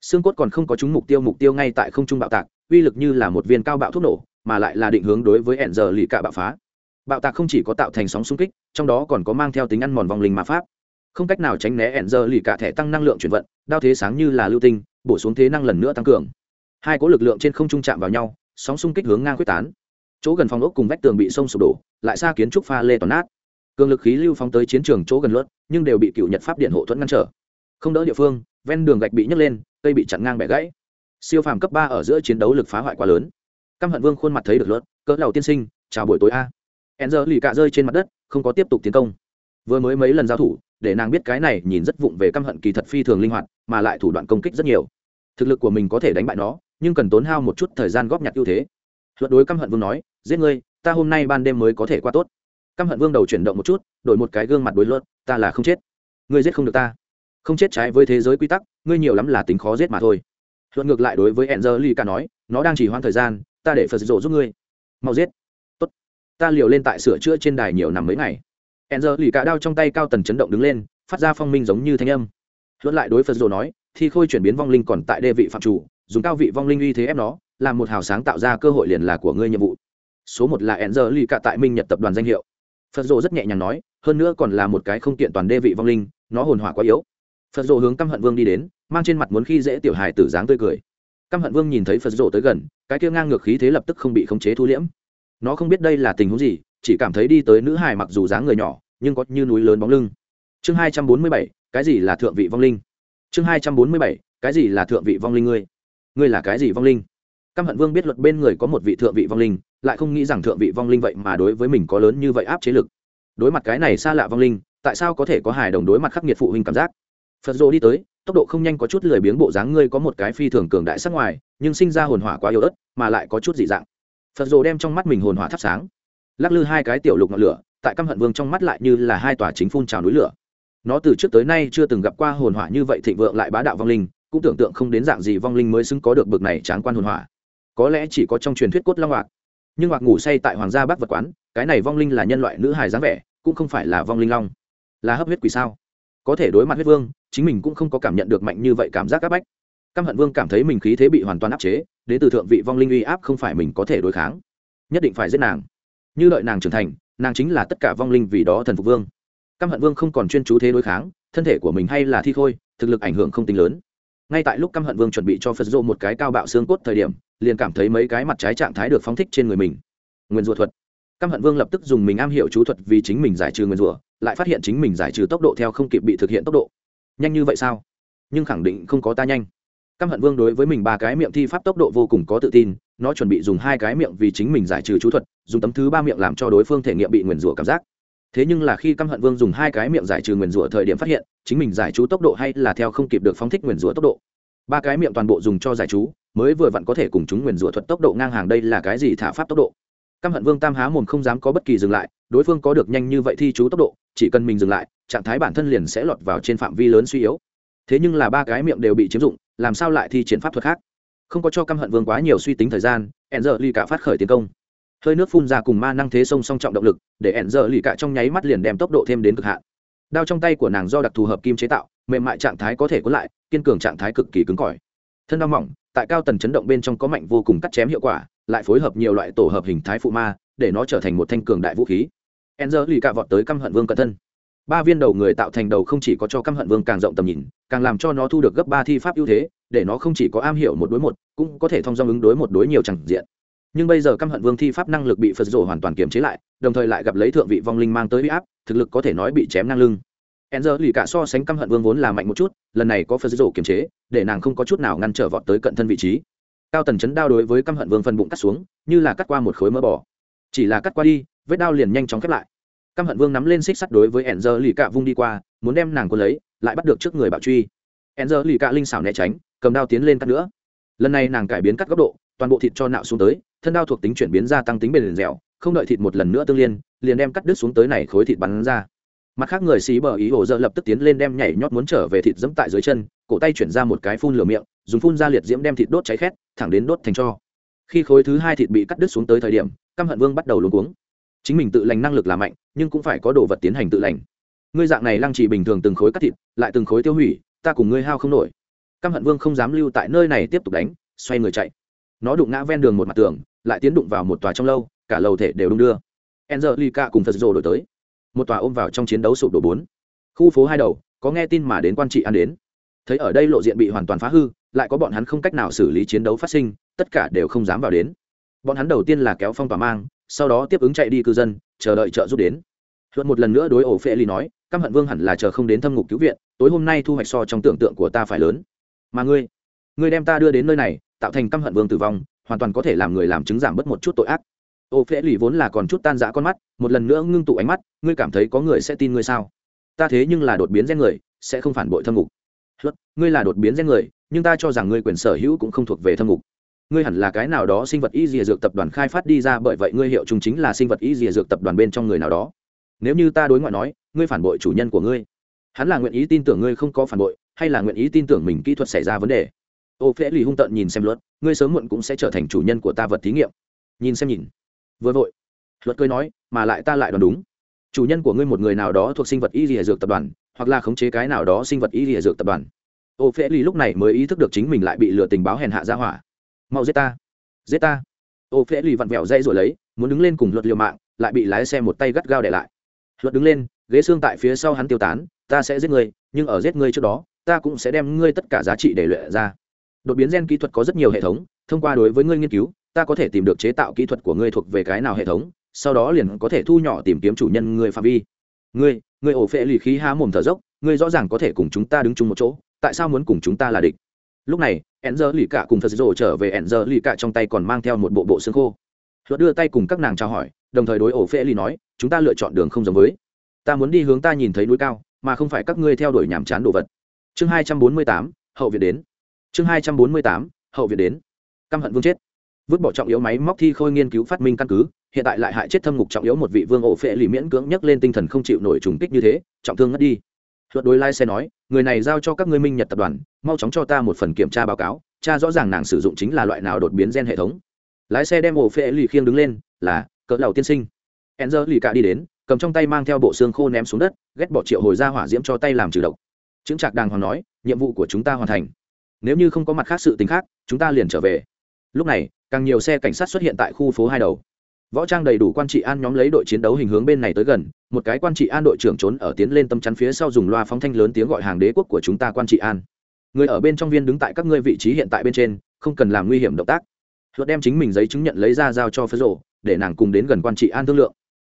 Xương cốt còn không có chúng mục tiêu mục tiêu ngay tại không trung bạo tạc, uy lực như là một viên cao bạo thuốc nổ, mà lại là định hướng đối với ẻn giờ lì cả bạo phá. Bạo tạc không chỉ có tạo thành sóng xung kích, trong đó còn có mang theo tính ăn mòn vòng linh mà pháp. Không cách nào tránh né ẻn giờ lì cả thẻ tăng năng lượng chuyển vận, đao thế sáng như là lưu tinh, bổ xuống thế năng lần nữa tăng cường. Hai có lực lượng trên không trung chạm vào nhau sóng xung kích hướng ngang quyết tán. Chỗ gần phòng ốc cùng vách tường bị sông sụp đổ, lại xa kiến trúc pha lê toàn nát. Cường lực khí lưu phóng tới chiến trường chỗ gần luật nhưng đều bị cựu nhật pháp điện hộ thuẫn ngăn trở. Không đỡ địa phương, ven đường gạch bị nhấc lên, cây bị chặn ngang bẻ gãy. Siêu phàm cấp ba ở giữa chiến đấu lực phá hoại quá lớn. Căm hận vương khuôn mặt thấy được luật cỡ đầu tiên sinh, chào buổi tối a. E n z lì cạ rơi trên mặt đất, không có tiếp tục tiến công. Vừa mới mấy lần giao thủ, để nàng biết cái này nhìn rất vụng về căm hận kỳ thật phi thường linh hoạt, mà lại thủ đoạn công kích rất nhiều. Thực lực của mình có thể đánh bại nó nhưng cần tốn hao một chút thời gian góp nhặt ưu thế luật đối căm hận vương nói giết ngươi ta hôm nay ban đêm mới có thể qua tốt căm hận vương đầu chuyển động một chút đổi một cái gương mặt đối luật ta là không chết ngươi giết không được ta không chết trái với thế giới quy tắc ngươi nhiều lắm là tính khó giết mà thôi luận ngược lại đối với Angelica nói, nó đang chỉ hoãn thời gian, ta để Phật rộ giúp ngươi. Mau giết. Tốt. Ta liều lên tại sửa chữa trên đài nhiều năm mấy ngày. Angelica đao trong tay cao tần chấn động đứng lên, phát ra phong minh giống như thanh âm. Luận lại đối Phật rộ nói, thi khôi chuyển biến vong linh còn tại đê vị phạm chủ, dùng cao vị vong linh uy thế ép nó, làm một hào sáng tạo ra cơ hội liền là của ngươi nhiệm vụ. Số một là Angelica tại Minh Nhật tập đoàn danh hiệu. Phật rộ rất nhẹ nhàng nói, hơn nữa còn là một cái không kiện toàn đê vị vong linh, nó hồn hỏa quá yếu. Phật rộ hướng căm hận vương đi đến, mang trên mặt muốn khi dễ tiểu hài tử dáng tươi cười căm hận vương nhìn thấy phật rộ tới gần cái kia ngang ngược khí thế lập tức không bị khống chế thu liễm nó không biết đây là tình huống gì chỉ cảm thấy đi tới nữ hài mặc dù dáng người nhỏ nhưng có như núi lớn bóng lưng chương hai trăm bốn mươi bảy cái gì là thượng vị vong linh chương hai trăm bốn mươi bảy cái gì là thượng vị vong linh ngươi ngươi là cái gì vong linh? Căm hận vương biết luật bên người có một vị thượng vị vong linh, lại không nghĩ rằng thượng vị vong linh vậy mà đối với mình có lớn như vậy áp chế lực. Đối mặt cái này xa lạ vong linh, tại sao có thể có hài đồng đối mặt khắc nghiệt phụ huynh cảm giác? Phật Dô đi tới, tốc độ không nhanh có chút lười biếng bộ dáng ngươi có một cái phi thường cường đại sắc ngoài, nhưng sinh ra hồn hỏa quá yếu ớt, mà lại có chút dị dạng. Phật Dô đem trong mắt mình hồn hỏa thắp sáng. Lắc lư hai cái tiểu lục ngọn lửa, tại căm hận vương trong mắt lại như là hai tòa chính phun trào núi lửa. Nó từ trước tới nay chưa từng gặp qua hồn hỏa như vậy thịnh vượng lại bá đạo vong linh cũng tưởng tượng không đến dạng gì vong linh mới xứng có được bực này tráng quan hồn hỏa. Có lẽ chỉ có trong truyền thuyết cốt long hoạt nhưng hoặc ngủ say tại hoàng gia bắc vật quán, cái này vong linh là nhân loại nữ hài dáng vẻ, cũng không phải là vong linh long. Là hấp huyết quỷ sao? Có thể đối mặt huyết vương, chính mình cũng không có cảm nhận được mạnh như vậy cảm giác áp bách. Căm hận vương cảm thấy mình khí thế bị hoàn toàn áp chế, đến từ thượng vị vong linh uy áp không phải mình có thể đối kháng. Nhất định phải giết nàng. Như lợi nàng trưởng thành, nàng chính là tất cả vong linh vì đó thần phục vương. Căm hận vương không còn chuyên chú thế đối kháng, thân thể của mình hay là thi khôi, thực lực ảnh hưởng không tính lớn ngay tại lúc căm hận vương chuẩn bị cho phật dô một cái cao bạo xương cốt thời điểm, liền cảm thấy mấy cái mặt trái trạng thái được phóng thích trên người mình. Nguyên rùa thuật. Căm hận vương lập tức dùng mình am hiểu chú thuật vì chính mình giải trừ nguyên rùa lại phát hiện chính mình giải trừ tốc độ theo không kịp bị thực hiện tốc độ. Nhanh như vậy sao? Nhưng khẳng định không có ta nhanh. Căm hận vương đối với mình ba cái miệng thi pháp tốc độ vô cùng có tự tin, nó chuẩn bị dùng hai cái miệng vì chính mình giải trừ chú thuật, dùng tấm thứ ba miệng làm cho đối phương thể nghiệm bị nguyền rủa cảm giác thế nhưng là khi căm hận vương dùng hai cái miệng giải trừ nguyền rủa thời điểm phát hiện, chính mình giải chú tốc độ hay là theo không kịp được phóng thích nguyền rủa tốc độ. Ba cái miệng toàn bộ dùng cho giải chú, mới vừa vặn có thể cùng chúng nguyền rủa thuật tốc độ ngang hàng đây là cái gì thả pháp tốc độ. Căm hận vương tam há mồm không dám có bất kỳ dừng lại, đối phương có được nhanh như vậy thi chú tốc độ, chỉ cần mình dừng lại, trạng thái bản thân liền sẽ lọt vào trên phạm vi lớn suy yếu. Thế nhưng là ba cái miệng đều bị chiếm dụng, làm sao lại thi triển pháp thuật khác? Không có cho căm hận vương quá nhiều suy tính thời gian hẹn giờ ly cả phát khởi tiến công hơi nước phun ra cùng ma năng thế sông song trọng động lực, để ẹn giờ lì cả trong nháy mắt liền đem tốc độ thêm đến cực hạn. Đao trong tay của nàng do đặc thù hợp kim chế tạo, mềm mại trạng thái có thể cuốn lại, kiên cường trạng thái cực kỳ cứng cỏi. Thân đao mỏng, tại cao tần chấn động bên trong có mạnh vô cùng cắt chém hiệu quả, lại phối hợp nhiều loại tổ hợp hình thái phụ ma, để nó trở thành một thanh cường đại vũ khí. Enzer lì cạ vọt tới căm hận vương cận thân. Ba viên đầu người tạo thành đầu không chỉ có cho căm hận vương càng rộng tầm nhìn, càng làm cho nó thu được gấp ba thi pháp ưu thế, để nó không chỉ có am hiểu một đối một, cũng có thể thông do ứng đối một đối nhiều chẳng diện nhưng bây giờ căm hận vương thi pháp năng lực bị phật rổ hoàn toàn kiềm chế lại đồng thời lại gặp lấy thượng vị vong linh mang tới huy áp thực lực có thể nói bị chém năng lưng Enzer lì cả so sánh căm hận vương vốn là mạnh một chút, lần này có Phật rổ kiềm chế, để nàng không có chút nào ngăn trở vọt tới cận thân vị trí. Cao tần chấn đao đối với căm hận vương phần bụng cắt xuống, như là cắt qua một khối mỡ bò. Chỉ là cắt qua đi, vết đao liền nhanh chóng khép lại. Căm hận vương nắm lên xích sắt đối với Enzer lì cả vung đi qua, muốn đem nàng cuốn lấy, lại bắt được trước người bạo truy. Enzer lì cả linh xảo né tránh, cầm đao tiến lên cắt nữa. Lần này nàng cải biến cắt góc độ, toàn bộ thịt cho nạo xuống tới, thân đao thuộc tính chuyển biến ra tăng tính bền dẻo, không đợi thịt một lần nữa tương liên, liền đem cắt đứt xuống tới này khối thịt bắn ra. Mặt khác người xí bờ ý hồ dơ lập tức tiến lên đem nhảy nhót muốn trở về thịt dẫm tại dưới chân cổ tay chuyển ra một cái phun lửa miệng dùng phun ra liệt diễm đem thịt đốt cháy khét thẳng đến đốt thành cho. Khi khối thứ hai thịt bị cắt đứt xuống tới thời điểm căm hận vương bắt đầu luống cuống. Chính mình tự lành năng lực là mạnh nhưng cũng phải có đồ vật tiến hành tự lành. Ngươi dạng này lăng trì bình thường từng khối cắt thịt lại từng khối tiêu hủy ta cùng ngươi hao không nổi. Căm hận vương không dám lưu tại nơi này tiếp tục đánh xoay người chạy nó đụng ngã ven đường một mặt tường, lại tiến đụng vào một tòa trong lâu, cả lầu thể đều đung đưa. Angelica cùng Phật rồ đổi tới. Một tòa ôm vào trong chiến đấu sụp đổ bốn. Khu phố hai đầu, có nghe tin mà đến quan trị ăn đến. Thấy ở đây lộ diện bị hoàn toàn phá hư, lại có bọn hắn không cách nào xử lý chiến đấu phát sinh, tất cả đều không dám vào đến. Bọn hắn đầu tiên là kéo phong tỏa mang, sau đó tiếp ứng chạy đi cư dân, chờ đợi trợ giúp đến. Luận một lần nữa đối ổ phê ly nói, căm hận vương hẳn là chờ không đến thâm ngục cứu viện, tối hôm nay thu hoạch so trong tưởng tượng của ta phải lớn. Mà ngươi ngươi đem ta đưa đến nơi này tạo thành căm hận vương tử vong, hoàn toàn có thể làm người làm chứng giảm bớt một chút tội ác. Ô phễ lì vốn là còn chút tan dã con mắt, một lần nữa ngưng tụ ánh mắt, ngươi cảm thấy có người sẽ tin ngươi sao? Ta thế nhưng là đột biến gen người, sẽ không phản bội thâm ngục. Luật ngươi là đột biến gen người, nhưng ta cho rằng ngươi quyền sở hữu cũng không thuộc về thâm ngục. Ngươi hẳn là cái nào đó sinh vật y dìa dược tập đoàn khai phát đi ra bởi vậy ngươi hiệu chúng chính là sinh vật y dìa dược tập đoàn bên trong người nào đó. Nếu như ta đối ngoại nói, ngươi phản bội chủ nhân của ngươi, hắn là nguyện ý tin tưởng ngươi không có phản bội, hay là nguyện ý tin tưởng mình kỹ thuật xảy ra vấn đề? Ô phễ lì hung tợn nhìn xem luật, ngươi sớm muộn cũng sẽ trở thành chủ nhân của ta vật thí nghiệm. Nhìn xem nhìn. Vừa vội. Luật cười nói, mà lại ta lại đoán đúng. Chủ nhân của ngươi một người nào đó thuộc sinh vật y dìa dược tập đoàn, hoặc là khống chế cái nào đó sinh vật y dìa dược tập đoàn. Ô phễ Lì lúc này mới ý thức được chính mình lại bị lừa tình báo hèn hạ ra hỏa. Mau giết ta. Giết ta. Ô phễ Lì vặn vẹo dây rồi lấy, muốn đứng lên cùng luật liều mạng, lại bị lái xe một tay gắt gao để lại. Luật đứng lên, ghế xương tại phía sau hắn tiêu tán, ta sẽ giết ngươi, nhưng ở giết ngươi trước đó, ta cũng sẽ đem ngươi tất cả giá trị để luyện ra đột biến gen kỹ thuật có rất nhiều hệ thống, thông qua đối với ngươi nghiên cứu, ta có thể tìm được chế tạo kỹ thuật của ngươi thuộc về cái nào hệ thống, sau đó liền có thể thu nhỏ tìm kiếm chủ nhân ngươi phạm vi. Ngươi ngươi ổ phệ lì khí há mồm thở dốc, ngươi rõ ràng có thể cùng chúng ta đứng chung một chỗ, tại sao muốn cùng chúng ta là địch? Lúc này ẹn giờ lì cả cùng thật rồ trở về ẹn giờ lì cả trong tay còn mang theo một bộ bộ xương khô. Luật đưa tay cùng các nàng chào hỏi, đồng thời đối ổ phệ lì nói, chúng ta lựa chọn đường không giống với. Ta muốn đi hướng ta nhìn thấy núi cao, mà không phải các ngươi theo đuổi nhàm chán đồ vật. Chương hai trăm bốn mươi tám, hậu việt đến chương hai trăm bốn mươi tám, hậu viện đến. Căm hận vương chết. Vứt bỏ trọng yếu máy móc thi khôi nghiên cứu phát minh căn cứ, hiện tại lại hại chết thâm ngục trọng yếu một vị vương ổ phệ lì miễn cưỡng nhấc lên tinh thần không chịu nổi trùng kích như thế, trọng thương ngất đi. Luật đối lai xe nói, người này giao cho các ngươi minh nhật tập đoàn, mau chóng cho ta một phần kiểm tra báo cáo, cha rõ ràng nàng sử dụng chính là loại nào đột biến gen hệ thống. Lái xe đem ổ phệ lì khiêng đứng lên, là, cỡ lầu tiên sinh. Enzer lì cả đi đến, cầm trong tay mang theo bộ xương khô ném xuống đất, ghét bỏ triệu hồi ra hỏa diễm cho tay làm trừ độc. Chứng trạc đàng hoàng nói, nhiệm vụ của chúng ta hoàn thành nếu như không có mặt khác sự tình khác, chúng ta liền trở về. Lúc này, càng nhiều xe cảnh sát xuất hiện tại khu phố hai đầu. Võ trang đầy đủ quan trị an nhóm lấy đội chiến đấu hình hướng bên này tới gần, một cái quan trị an đội trưởng trốn ở tiến lên tâm chắn phía sau dùng loa phóng thanh lớn tiếng gọi hàng đế quốc của chúng ta quan trị an. Người ở bên trong viên đứng tại các ngươi vị trí hiện tại bên trên, không cần làm nguy hiểm động tác. Luật đem chính mình giấy chứng nhận lấy ra giao cho phế rộ để nàng cùng đến gần quan trị an thương lượng.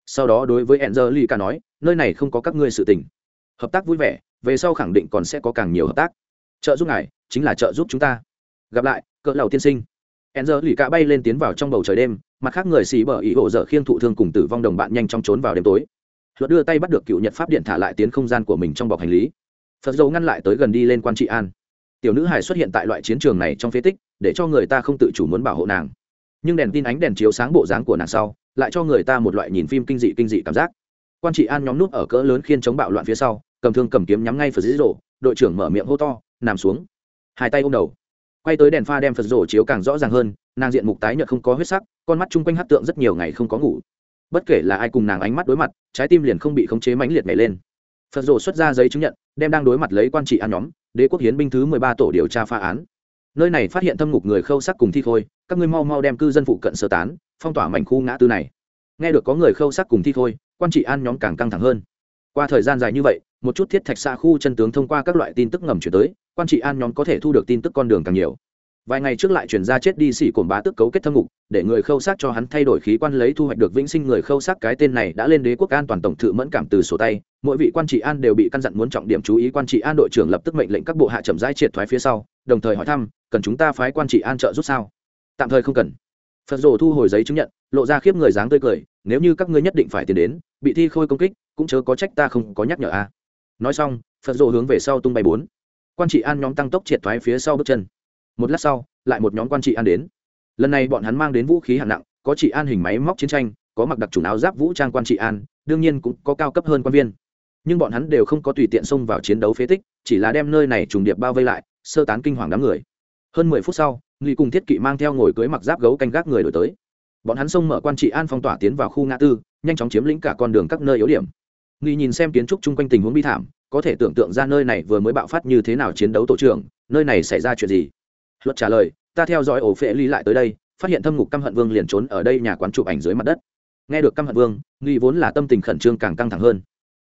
Sau đó đối với enzer lee ca nói, nơi này không có các ngươi sự tình. Hợp tác vui vẻ, về sau khẳng định còn sẽ có càng nhiều hợp tác. Trợ giúp ngài chính là trợ giúp chúng ta. Gặp lại, cỡ lầu tiên sinh. Enzer lì cả bay lên tiến vào trong bầu trời đêm, mặt khác người xì bờ ý ổ dở khiêng thụ thương cùng tử vong đồng bạn nhanh chóng trốn vào đêm tối. Luật đưa tay bắt được cựu nhật pháp điện thả lại tiến không gian của mình trong bọc hành lý. Phật dầu ngăn lại tới gần đi lên quan trị an. Tiểu nữ hải xuất hiện tại loại chiến trường này trong phế tích, để cho người ta không tự chủ muốn bảo hộ nàng. Nhưng đèn tin ánh đèn chiếu sáng bộ dáng của nàng sau, lại cho người ta một loại nhìn phim kinh dị kinh dị cảm giác. Quan trị an nhóm nút ở cỡ lớn khiên chống bạo loạn phía sau, cầm thương cầm kiếm nhắm ngay phật dĩ rổ đội trưởng mở miệng hô to, nằm xuống hai tay ôm đầu. Quay tới đèn pha đem phật rổ chiếu càng rõ ràng hơn, nàng diện mục tái nhợt không có huyết sắc, con mắt chung quanh hát tượng rất nhiều ngày không có ngủ. Bất kể là ai cùng nàng ánh mắt đối mặt, trái tim liền không bị khống chế mãnh liệt nhảy lên. Phật rổ xuất ra giấy chứng nhận, đem đang đối mặt lấy quan trị an nhóm, đế quốc hiến binh thứ mười ba tổ điều tra phá án. Nơi này phát hiện thâm ngục người khâu sắc cùng thi khôi, các ngươi mau mau đem cư dân phụ cận sơ tán, phong tỏa mảnh khu ngã tư này. Nghe được có người khâu sắc cùng thi khôi, quan trị an nhóm càng căng thẳng hơn. Qua thời gian dài như vậy, một chút thiết thạch xa khu chân tướng thông qua các loại tin tức ngầm chuyển tới quan trị an nhóm có thể thu được tin tức con đường càng nhiều. Vài ngày trước lại chuyển ra chết đi xỉ cồn bá tức cấu kết thâm ngục, để người khâu sát cho hắn thay đổi khí quan lấy thu hoạch được vĩnh sinh người khâu sát. Cái tên này đã lên đế quốc an toàn tổng thự mẫn cảm từ sổ tay, mỗi vị quan trị an đều bị căn dặn muốn trọng điểm chú ý. Quan trị an đội trưởng lập tức mệnh lệnh các bộ hạ chậm rãi triệt thoái phía sau, đồng thời hỏi thăm, cần chúng ta phái quan trị an trợ giúp sao? Tạm thời không cần. Phật rồ thu hồi giấy chứng nhận, lộ ra khiếp người dáng tươi cười, nếu như các ngươi nhất định phải tiến đến, bị thi khôi công kích, cũng chớ có trách ta không có nhắc nhở a. Nói xong, phật rồ hướng về sau tung bay bốn quan trị an nhóm tăng tốc triệt thoái phía sau bước chân. Một lát sau, lại một nhóm quan trị an đến. Lần này bọn hắn mang đến vũ khí hạng nặng, có trị an hình máy móc chiến tranh, có mặc đặc trùng áo giáp vũ trang quan trị an, đương nhiên cũng có cao cấp hơn quan viên. Nhưng bọn hắn đều không có tùy tiện xông vào chiến đấu phế tích, chỉ là đem nơi này trùng điệp bao vây lại, sơ tán kinh hoàng đám người. Hơn mười phút sau nghi cùng thiết kỵ mang theo ngồi cưới mặc giáp gấu canh gác người đổi tới. Bọn hắn xông mở quan trị an phong tỏa tiến vào khu ngã tư, nhanh chóng chiếm lĩnh cả con đường các nơi yếu điểm. Nghi nhìn xem kiến trúc chung quanh tình huống bi thảm có thể tưởng tượng ra nơi này vừa mới bạo phát như thế nào chiến đấu tổ trưởng, nơi này xảy ra chuyện gì? Luật trả lời, ta theo dõi ổ phệ ly lại tới đây, phát hiện thâm ngục căm hận vương liền trốn ở đây nhà quán chụp ảnh dưới mặt đất. Nghe được căm hận vương, nghi vốn là tâm tình khẩn trương càng căng thẳng hơn.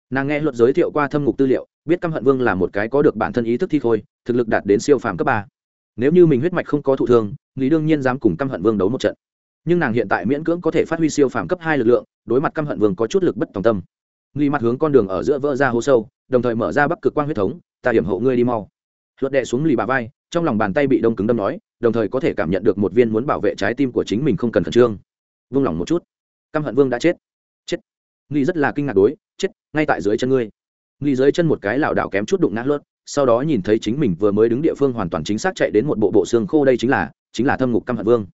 Nàng nghe luật giới thiệu qua thâm ngục tư liệu, biết căm hận vương là một cái có được bản thân ý thức thi khôi, thực lực đạt đến siêu phàm cấp ba. Nếu như mình huyết mạch không có thụ thương lý đương nhiên dám cùng căm hận vương đấu một trận. Nhưng nàng hiện tại miễn cưỡng có thể phát huy siêu phàm cấp hai lực lượng, đối mặt căm hận vương có chút lực bất tòng tâm. Nghi mặt hướng con đường ở giữa vỡ ra hố sâu đồng thời mở ra bắc cực quang huyết thống, ta hiểm hộ ngươi đi mau. Luật đệ xuống lì bà vai, trong lòng bàn tay bị đông cứng đâm nói, đồng thời có thể cảm nhận được một viên muốn bảo vệ trái tim của chính mình không cần khẩn trương. Vung lòng một chút. Căm hận vương đã chết. Chết. Nghi rất là kinh ngạc đối, chết, ngay tại dưới chân ngươi. Nghi dưới chân một cái lảo đảo kém chút đụng ngã luật sau đó nhìn thấy chính mình vừa mới đứng địa phương hoàn toàn chính xác chạy đến một bộ bộ xương khô đây chính là chính là thâm ngục căm hận vương.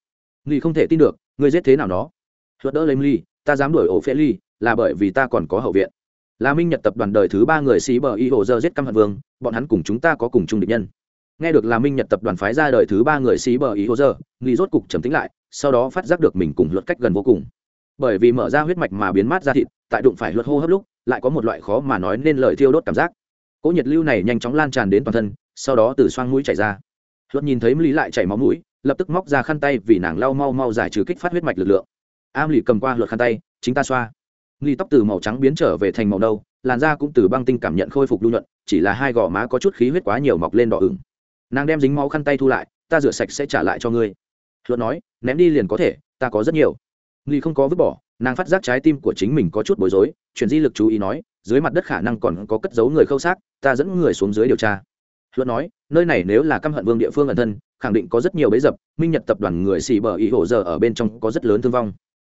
Nghi không thể tin được, ngươi giết thế nào nó? Luật đỡ lấy ly ta dám đuổi ổ phễ ly là bởi vì ta còn có hậu viện là minh nhật tập đoàn đời thứ ba người sĩ bờ y hồ dơ giết căm hận vương, bọn hắn cùng chúng ta có cùng chung địch nhân. Nghe được là minh nhật tập đoàn phái ra đời thứ ba người sĩ bờ Y hồ dơ nghi rốt cục trầm tính lại, sau đó phát giác được mình cùng luật cách gần vô cùng. Bởi vì mở ra huyết mạch mà biến mát ra thịt, tại đụng phải luật hô hấp lúc, lại có một loại khó mà nói nên lời thiêu đốt cảm giác. Cỗ nhiệt lưu này nhanh chóng lan tràn đến toàn thân, sau đó từ xoang mũi chảy ra. Luật nhìn thấy lý lại chảy máu mũi, lập tức móc ra khăn tay vì nàng lau mau mau giải trừ kích phát huyết mạch lực lượng. Am lì cầm qua luật khăn tay, chính ta xoa nghi tóc từ màu trắng biến trở về thành màu nâu, làn da cũng từ băng tinh cảm nhận khôi phục lưu nhuận, chỉ là hai gò má có chút khí huyết quá nhiều mọc lên đỏ ửng. Nàng đem dính máu khăn tay thu lại, ta rửa sạch sẽ trả lại cho ngươi. Luật nói, ném đi liền có thể, ta có rất nhiều. Nghi không có vứt bỏ, nàng phát giác trái tim của chính mình có chút bối rối, chuyển di lực chú ý nói, dưới mặt đất khả năng còn có cất giấu người khâu xác, ta dẫn người xuống dưới điều tra. Luật nói, nơi này nếu là căm hận vương địa phương ẩn thân, khẳng định có rất nhiều bấy dập, minh nhật tập đoàn người xì bờ ý hổ giờ ở bên trong có rất lớn thương vong.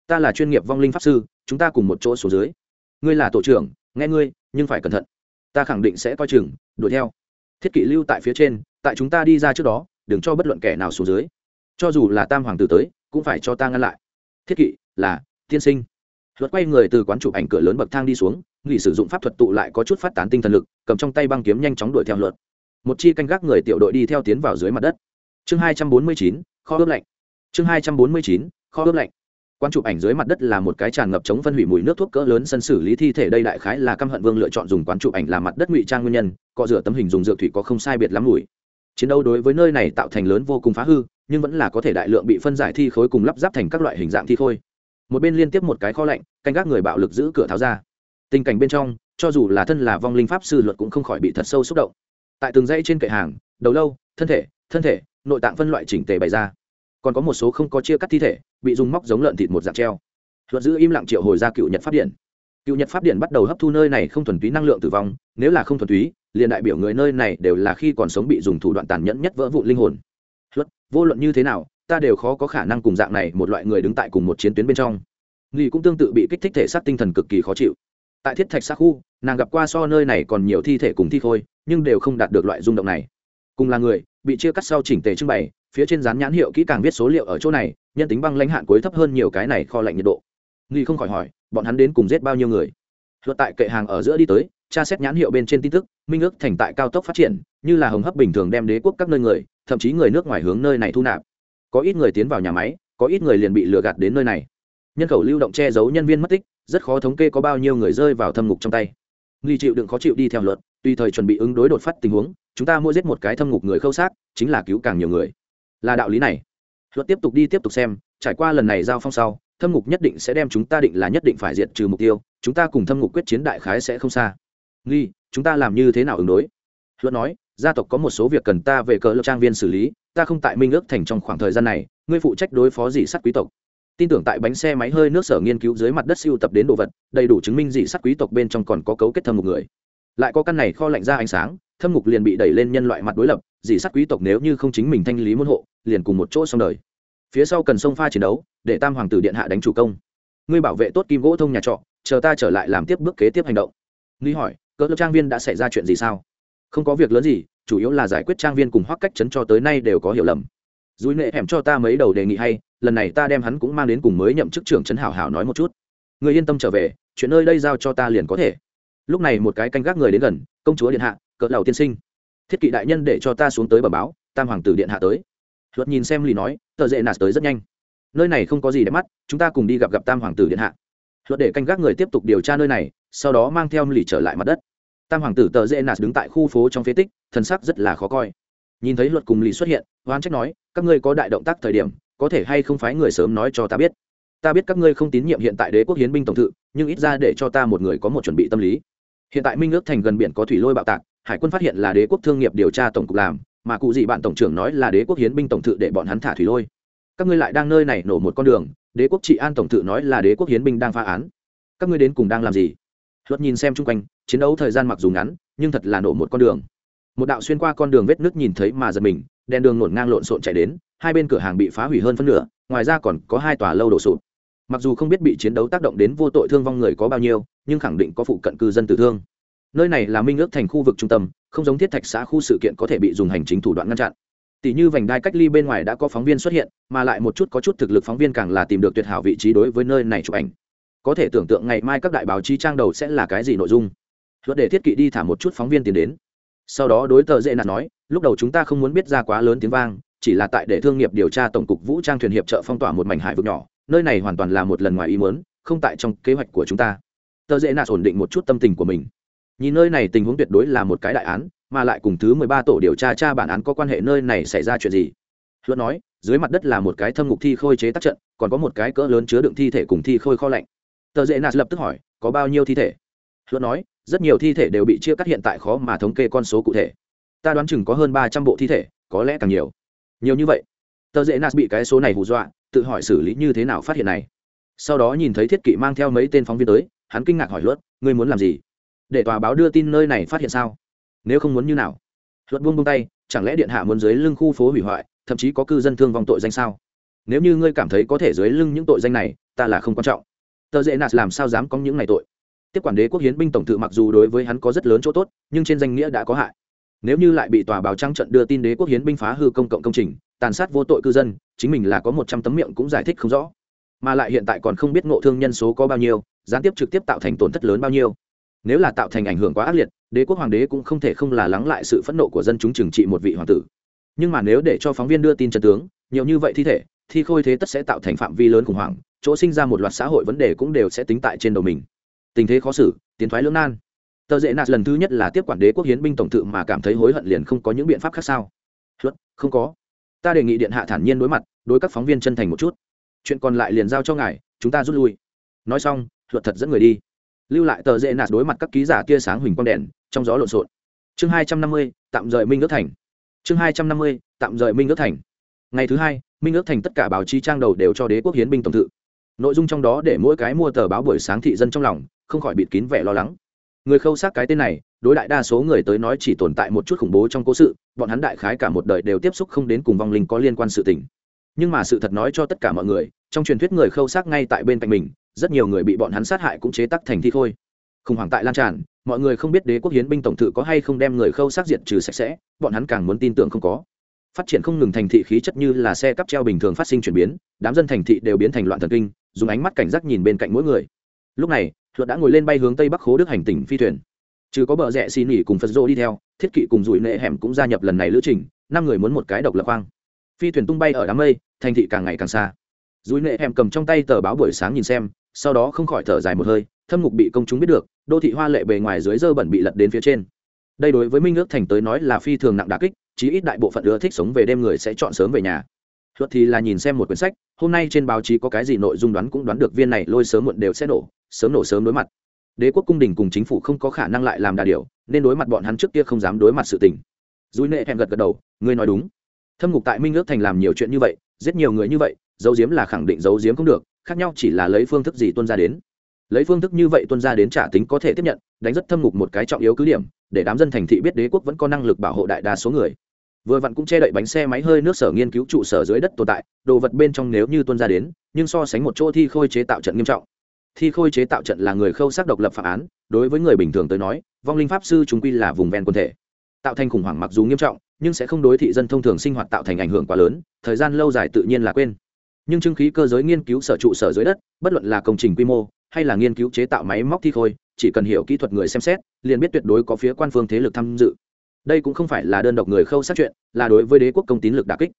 Ta là chuyên nghiệp vong linh pháp sư chúng ta cùng một chỗ xuống dưới. Ngươi là tổ trưởng, nghe ngươi, nhưng phải cẩn thận. Ta khẳng định sẽ coi chừng, đuổi theo. Thiết kỵ lưu tại phía trên, tại chúng ta đi ra trước đó, đừng cho bất luận kẻ nào xuống dưới. Cho dù là tam hoàng tử tới, cũng phải cho ta ngăn lại. Thiết kỵ, là, tiên sinh. Luật quay người từ quán chụp ảnh cửa lớn bậc thang đi xuống, nghỉ sử dụng pháp thuật tụ lại có chút phát tán tinh thần lực, cầm trong tay băng kiếm nhanh chóng đuổi theo luật. Một chi canh gác người tiểu đội đi theo tiến vào dưới mặt đất. Chương hai trăm bốn mươi chín, kho ướp lạnh. Chương hai trăm bốn mươi chín, kho ướp lạnh quan chụp ảnh dưới mặt đất là một cái tràn ngập chống phân hủy mùi nước thuốc cỡ lớn sân xử lý thi thể đây đại khái là căm hận vương lựa chọn dùng quán chụp ảnh làm mặt đất ngụy trang nguyên nhân cọ rửa tấm hình dùng dược thủy có không sai biệt lắm mùi. Chiến đấu đối với nơi này tạo thành lớn vô cùng phá hư, nhưng vẫn là có thể đại lượng bị phân giải thi khối cùng lắp ráp thành các loại hình dạng thi khôi. Một bên liên tiếp một cái kho lạnh, canh gác người bạo lực giữ cửa tháo ra. Tình cảnh bên trong, cho dù là thân là vong linh pháp sư luật cũng không khỏi bị thật sâu xúc động. Tại từng dãy trên kệ hàng, đầu lâu, thân thể thân thể, nội tạng phân loại chỉnh tề bày ra. Còn có một số không có chia cắt thi thể bị dùng móc giống lợn thịt một dạng treo. Luật giữ im lặng triệu hồi ra cựu nhật pháp điện. Cựu nhật pháp điện bắt đầu hấp thu nơi này không thuần túy năng lượng tử vong, nếu là không thuần túy, liền đại biểu người nơi này đều là khi còn sống bị dùng thủ đoạn tàn nhẫn nhất vỡ vụ linh hồn. Luật, vô luận như thế nào, ta đều khó có khả năng cùng dạng này một loại người đứng tại cùng một chiến tuyến bên trong. Nghi cũng tương tự bị kích thích thể xác tinh thần cực kỳ khó chịu. Tại thiết thạch xa khu, nàng gặp qua so nơi này còn nhiều thi thể cùng thi khôi, nhưng đều không đạt được loại rung động này. Cùng là người, bị chia cắt sau chỉnh tề trưng bày phía trên dán nhãn hiệu kỹ càng viết số liệu ở chỗ này, nhân tính băng lãnh hạn cuối thấp hơn nhiều cái này kho lạnh nhiệt độ. Nghi không khỏi hỏi, bọn hắn đến cùng giết bao nhiêu người? Luật tại kệ hàng ở giữa đi tới, tra xét nhãn hiệu bên trên tin tức, minh ước thành tại cao tốc phát triển, như là hồng hấp bình thường đem đế quốc các nơi người, thậm chí người nước ngoài hướng nơi này thu nạp. Có ít người tiến vào nhà máy, có ít người liền bị lừa gạt đến nơi này. Nhân khẩu lưu động che giấu nhân viên mất tích, rất khó thống kê có bao nhiêu người rơi vào thâm ngục trong tay. Nghi chịu đựng khó chịu đi theo luật, tùy thời chuẩn bị ứng đối đột phát tình huống, chúng ta mua giết một cái thâm ngục người khâu xác, chính là cứu càng nhiều người là đạo lý này. Luật tiếp tục đi tiếp tục xem, trải qua lần này giao phong sau, thâm ngục nhất định sẽ đem chúng ta định là nhất định phải diệt trừ mục tiêu, chúng ta cùng thâm ngục quyết chiến đại khái sẽ không xa. Nghi, chúng ta làm như thế nào ứng đối? Luật nói, gia tộc có một số việc cần ta về cờ lập trang viên xử lý, ta không tại minh ước thành trong khoảng thời gian này, ngươi phụ trách đối phó dị sắt quý tộc. Tin tưởng tại bánh xe máy hơi nước sở nghiên cứu dưới mặt đất siêu tập đến đồ vật, đầy đủ chứng minh dị sắt quý tộc bên trong còn có cấu kết thâm ngục người. Lại có căn này kho lạnh ra ánh sáng thâm ngục liền bị đẩy lên nhân loại mặt đối lập dì sắt quý tộc nếu như không chính mình thanh lý môn hộ, liền cùng một chỗ xong đời. Phía sau cần sông pha chiến đấu, để tam hoàng tử điện hạ đánh chủ công. Ngươi bảo vệ tốt kim gỗ thông nhà trọ, chờ ta trở lại làm tiếp bước kế tiếp hành động. Ngươi hỏi, cỡ lớp trang viên đã xảy ra chuyện gì sao? Không có việc lớn gì, chủ yếu là giải quyết trang viên cùng hoác cách chấn cho tới nay đều có hiểu lầm. Dùi nệ hẻm cho ta mấy đầu đề nghị hay, lần này ta đem hắn cũng mang đến cùng mới nhậm chức trưởng trấn hảo hảo nói một chút. Người yên tâm trở về, chuyện nơi đây giao cho ta liền có thể. Lúc này một cái canh gác người đến gần, công chúa điện hạ cỡ lầu tiên sinh. Thiết kỵ đại nhân để cho ta xuống tới bờ báo, tam hoàng tử điện hạ tới. Luật nhìn xem lì nói, tờ dễ nạt tới rất nhanh. Nơi này không có gì để mắt, chúng ta cùng đi gặp gặp tam hoàng tử điện hạ. Luật để canh gác người tiếp tục điều tra nơi này, sau đó mang theo lì trở lại mặt đất. Tam hoàng tử tờ dễ nạt đứng tại khu phố trong phế tích thân sắc rất là khó coi. Nhìn thấy luật cùng lì xuất hiện oan trách nói, các ngươi có đại động tác thời điểm, có thể hay không phái người sớm nói cho ta biết. Ta biết các ngươi không tín nhiệm hiện tại đế quốc hiến binh tổng thự, nhưng ít ra để cho ta một người có một chuẩn bị tâm lý. Hiện tại minh ước thành gần biển có thủy lôi bạo tạc hải quân phát hiện là đế quốc thương nghiệp điều tra tổng cục làm, mà cụ gì bạn tổng trưởng nói là đế quốc hiến binh tổng thự để bọn hắn thả thủy lôi. Các ngươi lại đang nơi này nổ một con đường, đế quốc trị an tổng thự nói là đế quốc hiến binh đang phá án. Các ngươi đến cùng đang làm gì? Luật nhìn xem chung quanh, chiến đấu thời gian mặc dù ngắn, nhưng thật là nổ một con đường. Một đạo xuyên qua con đường vết nước nhìn thấy mà giật mình, đèn đường nổn ngang lộn xộn chạy đến, hai bên cửa hàng bị phá hủy hơn phân nửa, ngoài ra còn có hai tòa lâu đổ sụp. Mặc dù không biết bị chiến đấu tác động đến vô tội thương vong người có bao nhiêu, nhưng khẳng định có phụ cận cư dân tử thương nơi này là minh ước thành khu vực trung tâm, không giống thiết thạch xã khu sự kiện có thể bị dùng hành chính thủ đoạn ngăn chặn. Tỷ như vành đai cách ly bên ngoài đã có phóng viên xuất hiện, mà lại một chút có chút thực lực phóng viên càng là tìm được tuyệt hảo vị trí đối với nơi này chụp ảnh. Có thể tưởng tượng ngày mai các đại báo chí trang đầu sẽ là cái gì nội dung. Luật để thiết kỵ đi thả một chút phóng viên tiến đến. Sau đó đối tờ dễ nạn nói, lúc đầu chúng ta không muốn biết ra quá lớn tiếng vang, chỉ là tại để thương nghiệp điều tra tổng cục vũ trang thuyền hiệp trợ phong tỏa một mảnh hải vực nhỏ, nơi này hoàn toàn là một lần ngoài ý muốn, không tại trong kế hoạch của chúng ta. Tờ dễ nạn ổn định một chút tâm tình của mình nhìn nơi này tình huống tuyệt đối là một cái đại án, mà lại cùng thứ mười ba tổ điều tra tra bản án có quan hệ nơi này xảy ra chuyện gì? Luật nói, dưới mặt đất là một cái thâm ngục thi khôi chế tác trận, còn có một cái cỡ lớn chứa đựng thi thể cùng thi khôi kho lạnh. Tờ dễ nạt lập tức hỏi, có bao nhiêu thi thể? Luật nói, rất nhiều thi thể đều bị chia cắt hiện tại khó mà thống kê con số cụ thể. Ta đoán chừng có hơn ba trăm bộ thi thể, có lẽ càng nhiều. Nhiều như vậy. Tờ dễ nạt bị cái số này hù dọa, tự hỏi xử lý như thế nào phát hiện này. Sau đó nhìn thấy thiết kỵ mang theo mấy tên phóng viên tới, hắn kinh ngạc hỏi luật, ngươi muốn làm gì? Để tòa báo đưa tin nơi này phát hiện sao? Nếu không muốn như nào? Luật buông buông tay, chẳng lẽ điện hạ muốn dưới lưng khu phố hủy hoại, thậm chí có cư dân thương vong tội danh sao? Nếu như ngươi cảm thấy có thể dưới lưng những tội danh này, ta là không quan trọng. Tờ dễ nạt làm sao dám có những này tội? Tiếp quản đế quốc hiến binh tổng thự mặc dù đối với hắn có rất lớn chỗ tốt, nhưng trên danh nghĩa đã có hại. Nếu như lại bị tòa báo trắng trận đưa tin đế quốc hiến binh phá hư công cộng công trình, tàn sát vô tội cư dân, chính mình là có một trăm tấm miệng cũng giải thích không rõ. Mà lại hiện tại còn không biết ngộ thương nhân số có bao nhiêu, gián tiếp trực tiếp tạo thành tổn thất lớn bao nhiêu nếu là tạo thành ảnh hưởng quá ác liệt, đế quốc hoàng đế cũng không thể không là lắng lại sự phẫn nộ của dân chúng trừng trị một vị hoàng tử. Nhưng mà nếu để cho phóng viên đưa tin chân tướng, nhiều như vậy thi thể, thì khôi thế tất sẽ tạo thành phạm vi lớn khủng hoảng, chỗ sinh ra một loạt xã hội vấn đề cũng đều sẽ tính tại trên đầu mình. Tình thế khó xử, tiến thoái lưỡng nan. Tờ dễ nạt lần thứ nhất là tiếp quản đế quốc hiến binh tổng thự mà cảm thấy hối hận liền không có những biện pháp khác sao? Luật, không có. Ta đề nghị điện hạ thản nhiên đối mặt, đối các phóng viên chân thành một chút. Chuyện còn lại liền giao cho ngài, chúng ta rút lui. Nói xong, luật thật dẫn người đi lưu lại tờ dễ nạt đối mặt các ký giả tia sáng huỳnh quang đèn, trong gió lộn xộn. Chương hai trăm năm mươi, tạm rời minh ước thành. Chương hai trăm năm mươi, tạm rời minh ước thành. Ngày thứ hai, minh ước thành tất cả báo chí trang đầu đều cho đế quốc hiến binh tổng thự. Nội dung trong đó để mỗi cái mua tờ báo buổi sáng thị dân trong lòng, không khỏi bịt kín vẻ lo lắng. Người khâu xác cái tên này, đối đại đa số người tới nói chỉ tồn tại một chút khủng bố trong cố sự, bọn hắn đại khái cả một đời đều tiếp xúc không đến cùng vong linh có liên quan sự tình. Nhưng mà sự thật nói cho tất cả mọi người, trong truyền thuyết người khâu xác ngay tại bên cạnh mình rất nhiều người bị bọn hắn sát hại cũng chế tắc thành thi thôi khủng hoảng tại lan tràn, mọi người không biết đế quốc hiến binh tổng thự có hay không đem người khâu xác diệt trừ sạch sẽ, bọn hắn càng muốn tin tưởng không có. Phát triển không ngừng thành thị khí chất như là xe cắp treo bình thường phát sinh chuyển biến, đám dân thành thị đều biến thành loạn thần kinh, dùng ánh mắt cảnh giác nhìn bên cạnh mỗi người. Lúc này, luật đã ngồi lên bay hướng tây bắc khố đức hành tỉnh phi thuyền. Trừ có bờ rẽ xì nỉ cùng phật rô đi theo, thiết kỵ cùng rủi nệ hẻm cũng gia nhập lần này lữ trình, năm người muốn một cái độc lập khoang. Phi thuyền tung bay ở đám mây, thành thị càng ngày càng xa. Rủi nệ hẻm cầm trong tay tờ báo buổi sáng nhìn xem sau đó không khỏi thở dài một hơi, thâm ngục bị công chúng biết được, đô thị hoa lệ bề ngoài dưới dơ bẩn bị lật đến phía trên. Đây đối với minh ước thành tới nói là phi thường nặng đà kích, chí ít đại bộ phận ưa thích sống về đêm người sẽ chọn sớm về nhà. Luật thì là nhìn xem một quyển sách, hôm nay trên báo chí có cái gì nội dung đoán cũng đoán được viên này lôi sớm muộn đều sẽ nổ, sớm nổ sớm đối mặt. Đế quốc cung đình cùng chính phủ không có khả năng lại làm đà điều, nên đối mặt bọn hắn trước kia không dám đối mặt sự tình. Dùi nệ hẹn gật gật đầu, ngươi nói đúng. Thâm ngục tại minh ước thành làm nhiều chuyện như vậy, giết nhiều người như vậy dấu diếm là khẳng định dấu diếm không được khác nhau chỉ là lấy phương thức gì tuân ra đến. Lấy phương thức như vậy tuân ra đến trả tính có thể tiếp nhận, đánh rất thâm ngục một cái trọng yếu cứ điểm, để đám dân thành thị biết đế quốc vẫn có năng lực bảo hộ đại đa số người. Vừa vặn cũng che đậy bánh xe máy hơi nước sở nghiên cứu trụ sở dưới đất tồn tại, đồ vật bên trong nếu như tuân ra đến, nhưng so sánh một chỗ thi khôi chế tạo trận nghiêm trọng. Thi khôi chế tạo trận là người khâu xác độc lập phạm án, đối với người bình thường tới nói, vong linh pháp sư chúng quy là vùng ven quân thể. Tạo thành khủng hoảng mặc dù nghiêm trọng, nhưng sẽ không đối thị dân thông thường sinh hoạt tạo thành ảnh hưởng quá lớn, thời gian lâu dài tự nhiên là quên nhưng chứng khí cơ giới nghiên cứu sở trụ sở dưới đất, bất luận là công trình quy mô hay là nghiên cứu chế tạo máy móc thi khôi, chỉ cần hiểu kỹ thuật người xem xét, liền biết tuyệt đối có phía quan phương thế lực tham dự. Đây cũng không phải là đơn độc người khâu sát chuyện, là đối với đế quốc công tín lực đà kích.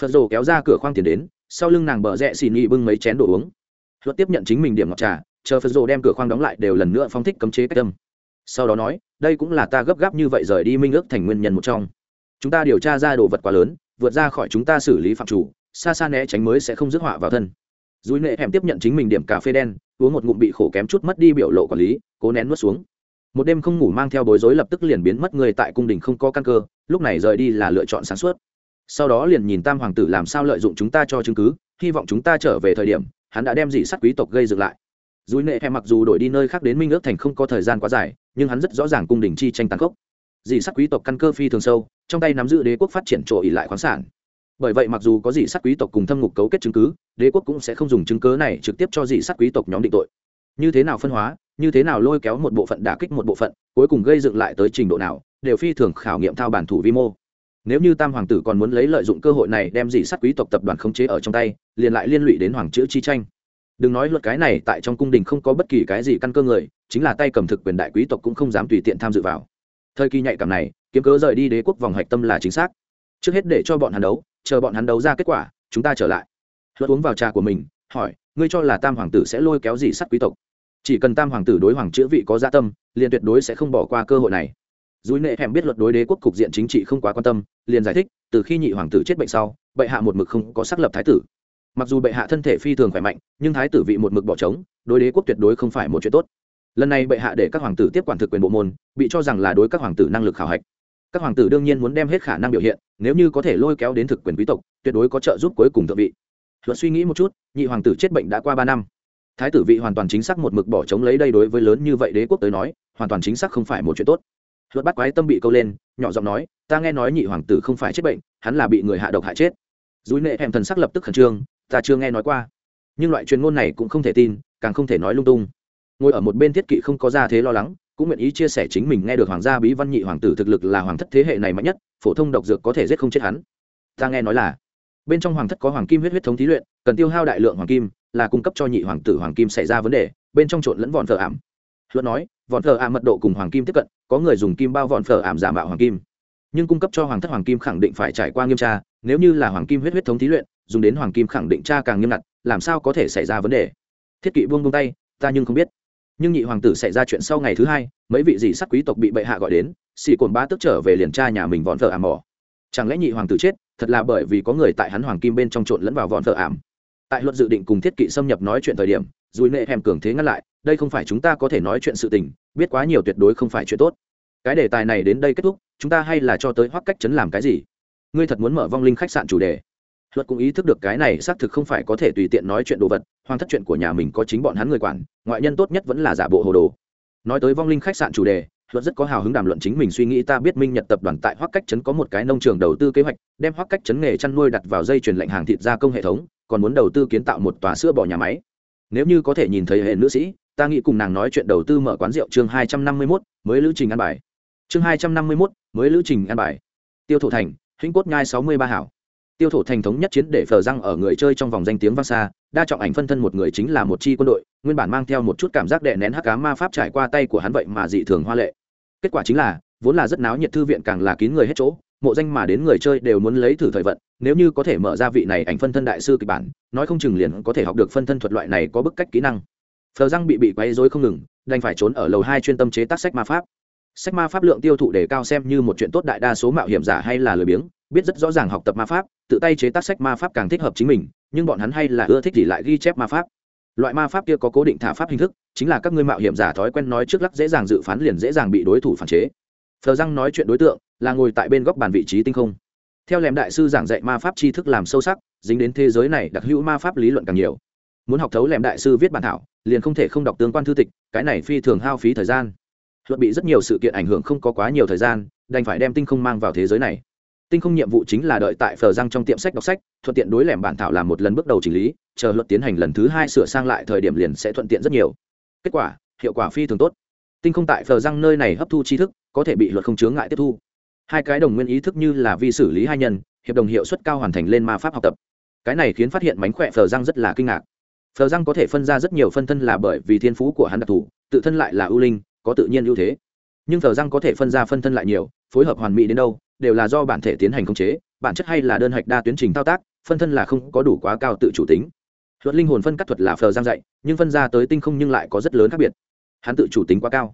Phật rồ kéo ra cửa khoang tiền đến, sau lưng nàng bờ rẽ xì nhị bưng mấy chén đồ uống. Luật tiếp nhận chính mình điểm ngọc trà, chờ phật rồ đem cửa khoang đóng lại đều lần nữa phong thích cấm chế cách tâm sau đó nói, đây cũng là ta gấp gáp như vậy rời đi minh ước thành nguyên nhân một trong. Chúng ta điều tra ra đồ vật quá lớn, vượt ra khỏi chúng ta xử lý phạm chủ xa xa né tránh mới sẽ không dứt họa vào thân. Dùi nệ hẻm tiếp nhận chính mình điểm cà phê đen, uống một ngụm bị khổ kém chút mất đi biểu lộ quản lý, cố nén nuốt xuống. Một đêm không ngủ mang theo bối rối lập tức liền biến mất người tại cung đình không có căn cơ, lúc này rời đi là lựa chọn sáng suốt. Sau đó liền nhìn tam hoàng tử làm sao lợi dụng chúng ta cho chứng cứ, hy vọng chúng ta trở về thời điểm, hắn đã đem dị sắt quý tộc gây dựng lại. Dùi nệ hẻm mặc dù đổi đi nơi khác đến minh ước thành không có thời gian quá dài, nhưng hắn rất rõ ràng cung đình chi tranh tàn khốc. Dị sắt quý tộc căn cơ phi thường sâu, trong tay nắm giữ đế quốc phát triển trội ỉ lại khoáng sản bởi vậy mặc dù có dị sát quý tộc cùng thâm ngục cấu kết chứng cứ, đế quốc cũng sẽ không dùng chứng cớ này trực tiếp cho dị sát quý tộc nhóm định tội. Như thế nào phân hóa, như thế nào lôi kéo một bộ phận đả kích một bộ phận, cuối cùng gây dựng lại tới trình độ nào, đều phi thường khảo nghiệm thao bản thủ vi mô. Nếu như tam hoàng tử còn muốn lấy lợi dụng cơ hội này đem dị sát quý tộc tập đoàn khống chế ở trong tay, liền lại liên lụy đến hoàng chữ chi tranh. Đừng nói luật cái này, tại trong cung đình không có bất kỳ cái gì căn cơ người, chính là tay cầm thực quyền đại quý tộc cũng không dám tùy tiện tham dự vào. Thời kỳ nhạy cảm này, kiếm cớ rời đi đế quốc vòng hạch tâm là chính xác. Trước hết để cho bọn hắn đấu chờ bọn hắn đấu ra kết quả, chúng ta trở lại. Luật uống vào trà của mình, hỏi, ngươi cho là tam hoàng tử sẽ lôi kéo gì sắt quý tộc? Chỉ cần tam hoàng tử đối hoàng chữ vị có gia tâm, liền tuyệt đối sẽ không bỏ qua cơ hội này. Dùi nệ hẻm biết luật đối đế quốc cục diện chính trị không quá quan tâm, liền giải thích, từ khi nhị hoàng tử chết bệnh sau, bệ hạ một mực không có xác lập thái tử. Mặc dù bệ hạ thân thể phi thường khỏe mạnh, nhưng thái tử vị một mực bỏ trống, đối đế quốc tuyệt đối không phải một chuyện tốt. Lần này bệ hạ để các hoàng tử tiếp quản thực quyền bộ môn, bị cho rằng là đối các hoàng tử năng lực khảo hạch các hoàng tử đương nhiên muốn đem hết khả năng biểu hiện, nếu như có thể lôi kéo đến thực quyền quý tộc, tuyệt đối có trợ giúp cuối cùng thượng vị. Luật suy nghĩ một chút, nhị hoàng tử chết bệnh đã qua ba năm. Thái tử vị hoàn toàn chính xác một mực bỏ chống lấy đây đối với lớn như vậy đế quốc tới nói, hoàn toàn chính xác không phải một chuyện tốt. Luật bắt quái tâm bị câu lên, nhỏ giọng nói, ta nghe nói nhị hoàng tử không phải chết bệnh, hắn là bị người hạ độc hại chết. Dối nệ hèm thần sắc lập tức khẩn trương, ta chưa nghe nói qua. Nhưng loại truyền ngôn này cũng không thể tin, càng không thể nói lung tung. Ngồi ở một bên thiết kỵ không có ra thế lo lắng cũng nguyện ý chia sẻ chính mình nghe được hoàng gia bí văn nhị hoàng tử thực lực là hoàng thất thế hệ này mạnh nhất, phổ thông độc dược có thể giết không chết hắn. Ta nghe nói là, bên trong hoàng thất có hoàng kim huyết huyết thống thí luyện, cần tiêu hao đại lượng hoàng kim, là cung cấp cho nhị hoàng tử hoàng kim xảy ra vấn đề, bên trong trộn lẫn vọn thờ ảm. Luật nói, vọn thờ ảm mật độ cùng hoàng kim tiếp cận, có người dùng kim bao vọn thờ ảm giả mạo hoàng kim. Nhưng cung cấp cho hoàng thất hoàng kim khẳng định phải trải qua nghiêm tra, nếu như là hoàng kim huyết huyết thống thí luyện, dùng đến hoàng kim khẳng định tra càng nghiêm ngặt, làm sao có thể xảy ra vấn đề? Thiết kỵ buông buông tay, ta nhưng không biết nhưng nhị hoàng tử xảy ra chuyện sau ngày thứ hai, mấy vị dì sắc quý tộc bị bệ hạ gọi đến, xì cồn ba tức trở về liền tra nhà mình vọn thợ ảm mỏ. Chẳng lẽ nhị hoàng tử chết, thật là bởi vì có người tại hắn hoàng kim bên trong trộn lẫn vào vọn thợ ảm? Tại luật dự định cùng thiết kỵ xâm nhập nói chuyện thời điểm, dùi nệ hèm cường thế ngăn lại, đây không phải chúng ta có thể nói chuyện sự tình, biết quá nhiều tuyệt đối không phải chuyện tốt. Cái đề tài này đến đây kết thúc, chúng ta hay là cho tới hoắc cách chấn làm cái gì? Ngươi thật muốn mở vong linh khách sạn chủ đề luật cũng ý thức được cái này xác thực không phải có thể tùy tiện nói chuyện đồ vật hoang thất chuyện của nhà mình có chính bọn hắn người quản, ngoại nhân tốt nhất vẫn là giả bộ hồ đồ. Nói tới vong linh khách sạn chủ đề, luật rất có hào hứng đàm luận chính mình suy nghĩ ta biết minh nhật tập đoàn tại hoắc cách trấn có một cái nông trường đầu tư kế hoạch, đem hoắc cách trấn nghề chăn nuôi đặt vào dây chuyển lệnh hàng thịt gia công hệ thống, còn muốn đầu tư kiến tạo một tòa sữa bò nhà máy. Nếu như có thể nhìn thấy hệ nữ sĩ, ta nghĩ cùng nàng nói chuyện đầu tư mở quán rượu chương hai trăm năm mươi mốt, mới lữ trình ăn bài. Chương hai trăm năm mươi mốt, mới lữ trình ăn bài. Tiêu thổ thành hĩnh cốt nhai sáu mươi ba hảo tiêu thổ thành thống nhất chiến để phờ răng ở người chơi trong vòng danh tiếng vang xa, đa trọng ảnh phân thân một người chính là một chi quân đội, nguyên bản mang theo một chút cảm giác đè nén hắc cá ma pháp trải qua tay của hắn vậy mà dị thường hoa lệ. Kết quả chính là, vốn là rất náo nhiệt thư viện càng là kín người hết chỗ, mộ danh mà đến người chơi đều muốn lấy thử thời vận, nếu như có thể mở ra vị này ảnh phân thân đại sư kịch bản, nói không chừng liền có thể học được phân thân thuật loại này có bức cách kỹ năng. Phờ răng bị bị quấy dối không ngừng, đành phải trốn ở lầu hai chuyên tâm chế tác sách ma pháp. Sách ma pháp lượng tiêu thụ để cao xem như một chuyện tốt đại đa số mạo hiểm giả hay là lười biếng, biết rất rõ ràng học tập ma pháp tự tay chế tác sách ma pháp càng thích hợp chính mình, nhưng bọn hắn hay là ưa thích thì lại ghi chép ma pháp. Loại ma pháp kia có cố định thả pháp hình thức, chính là các ngươi mạo hiểm giả thói quen nói trước lắc dễ dàng dự phán liền dễ dàng bị đối thủ phản chế. Thờ răng nói chuyện đối tượng, là ngồi tại bên góc bàn vị trí tinh không. Theo lèm đại sư giảng dạy ma pháp tri thức làm sâu sắc, dính đến thế giới này đặc hữu ma pháp lý luận càng nhiều. Muốn học thấu lèm đại sư viết bản thảo, liền không thể không đọc tương quan thư tịch, cái này phi thường hao phí thời gian. Luật bị rất nhiều sự kiện ảnh hưởng không có quá nhiều thời gian, đành phải đem tinh không mang vào thế giới này tinh không nhiệm vụ chính là đợi tại phờ răng trong tiệm sách đọc sách, thuận tiện đối lẻm bản thảo làm một lần bước đầu chỉnh lý, chờ luật tiến hành lần thứ hai sửa sang lại thời điểm liền sẽ thuận tiện rất nhiều. Kết quả, hiệu quả phi thường tốt. Tinh không tại phờ răng nơi này hấp thu tri thức, có thể bị luật không chướng ngại tiếp thu. Hai cái đồng nguyên ý thức như là vi xử lý hai nhân, hiệp đồng hiệu suất cao hoàn thành lên ma pháp học tập. Cái này khiến phát hiện mánh khỏe phờ răng rất là kinh ngạc. Phờ răng có thể phân ra rất nhiều phân thân là bởi vì thiên phú của hắn đặc thù, tự thân lại là ưu linh, có tự nhiên ưu thế. Nhưng phờ răng có thể phân ra phân thân lại nhiều phối hợp hoàn mỹ đến đâu, đều là do bản thể tiến hành khống chế, bản chất hay là đơn hạch đa tuyến trình thao tác, phân thân là không có đủ quá cao tự chủ tính. Luật linh hồn phân cắt thuật là phờ giang dạy, nhưng phân ra tới tinh không nhưng lại có rất lớn khác biệt. Hắn tự chủ tính quá cao.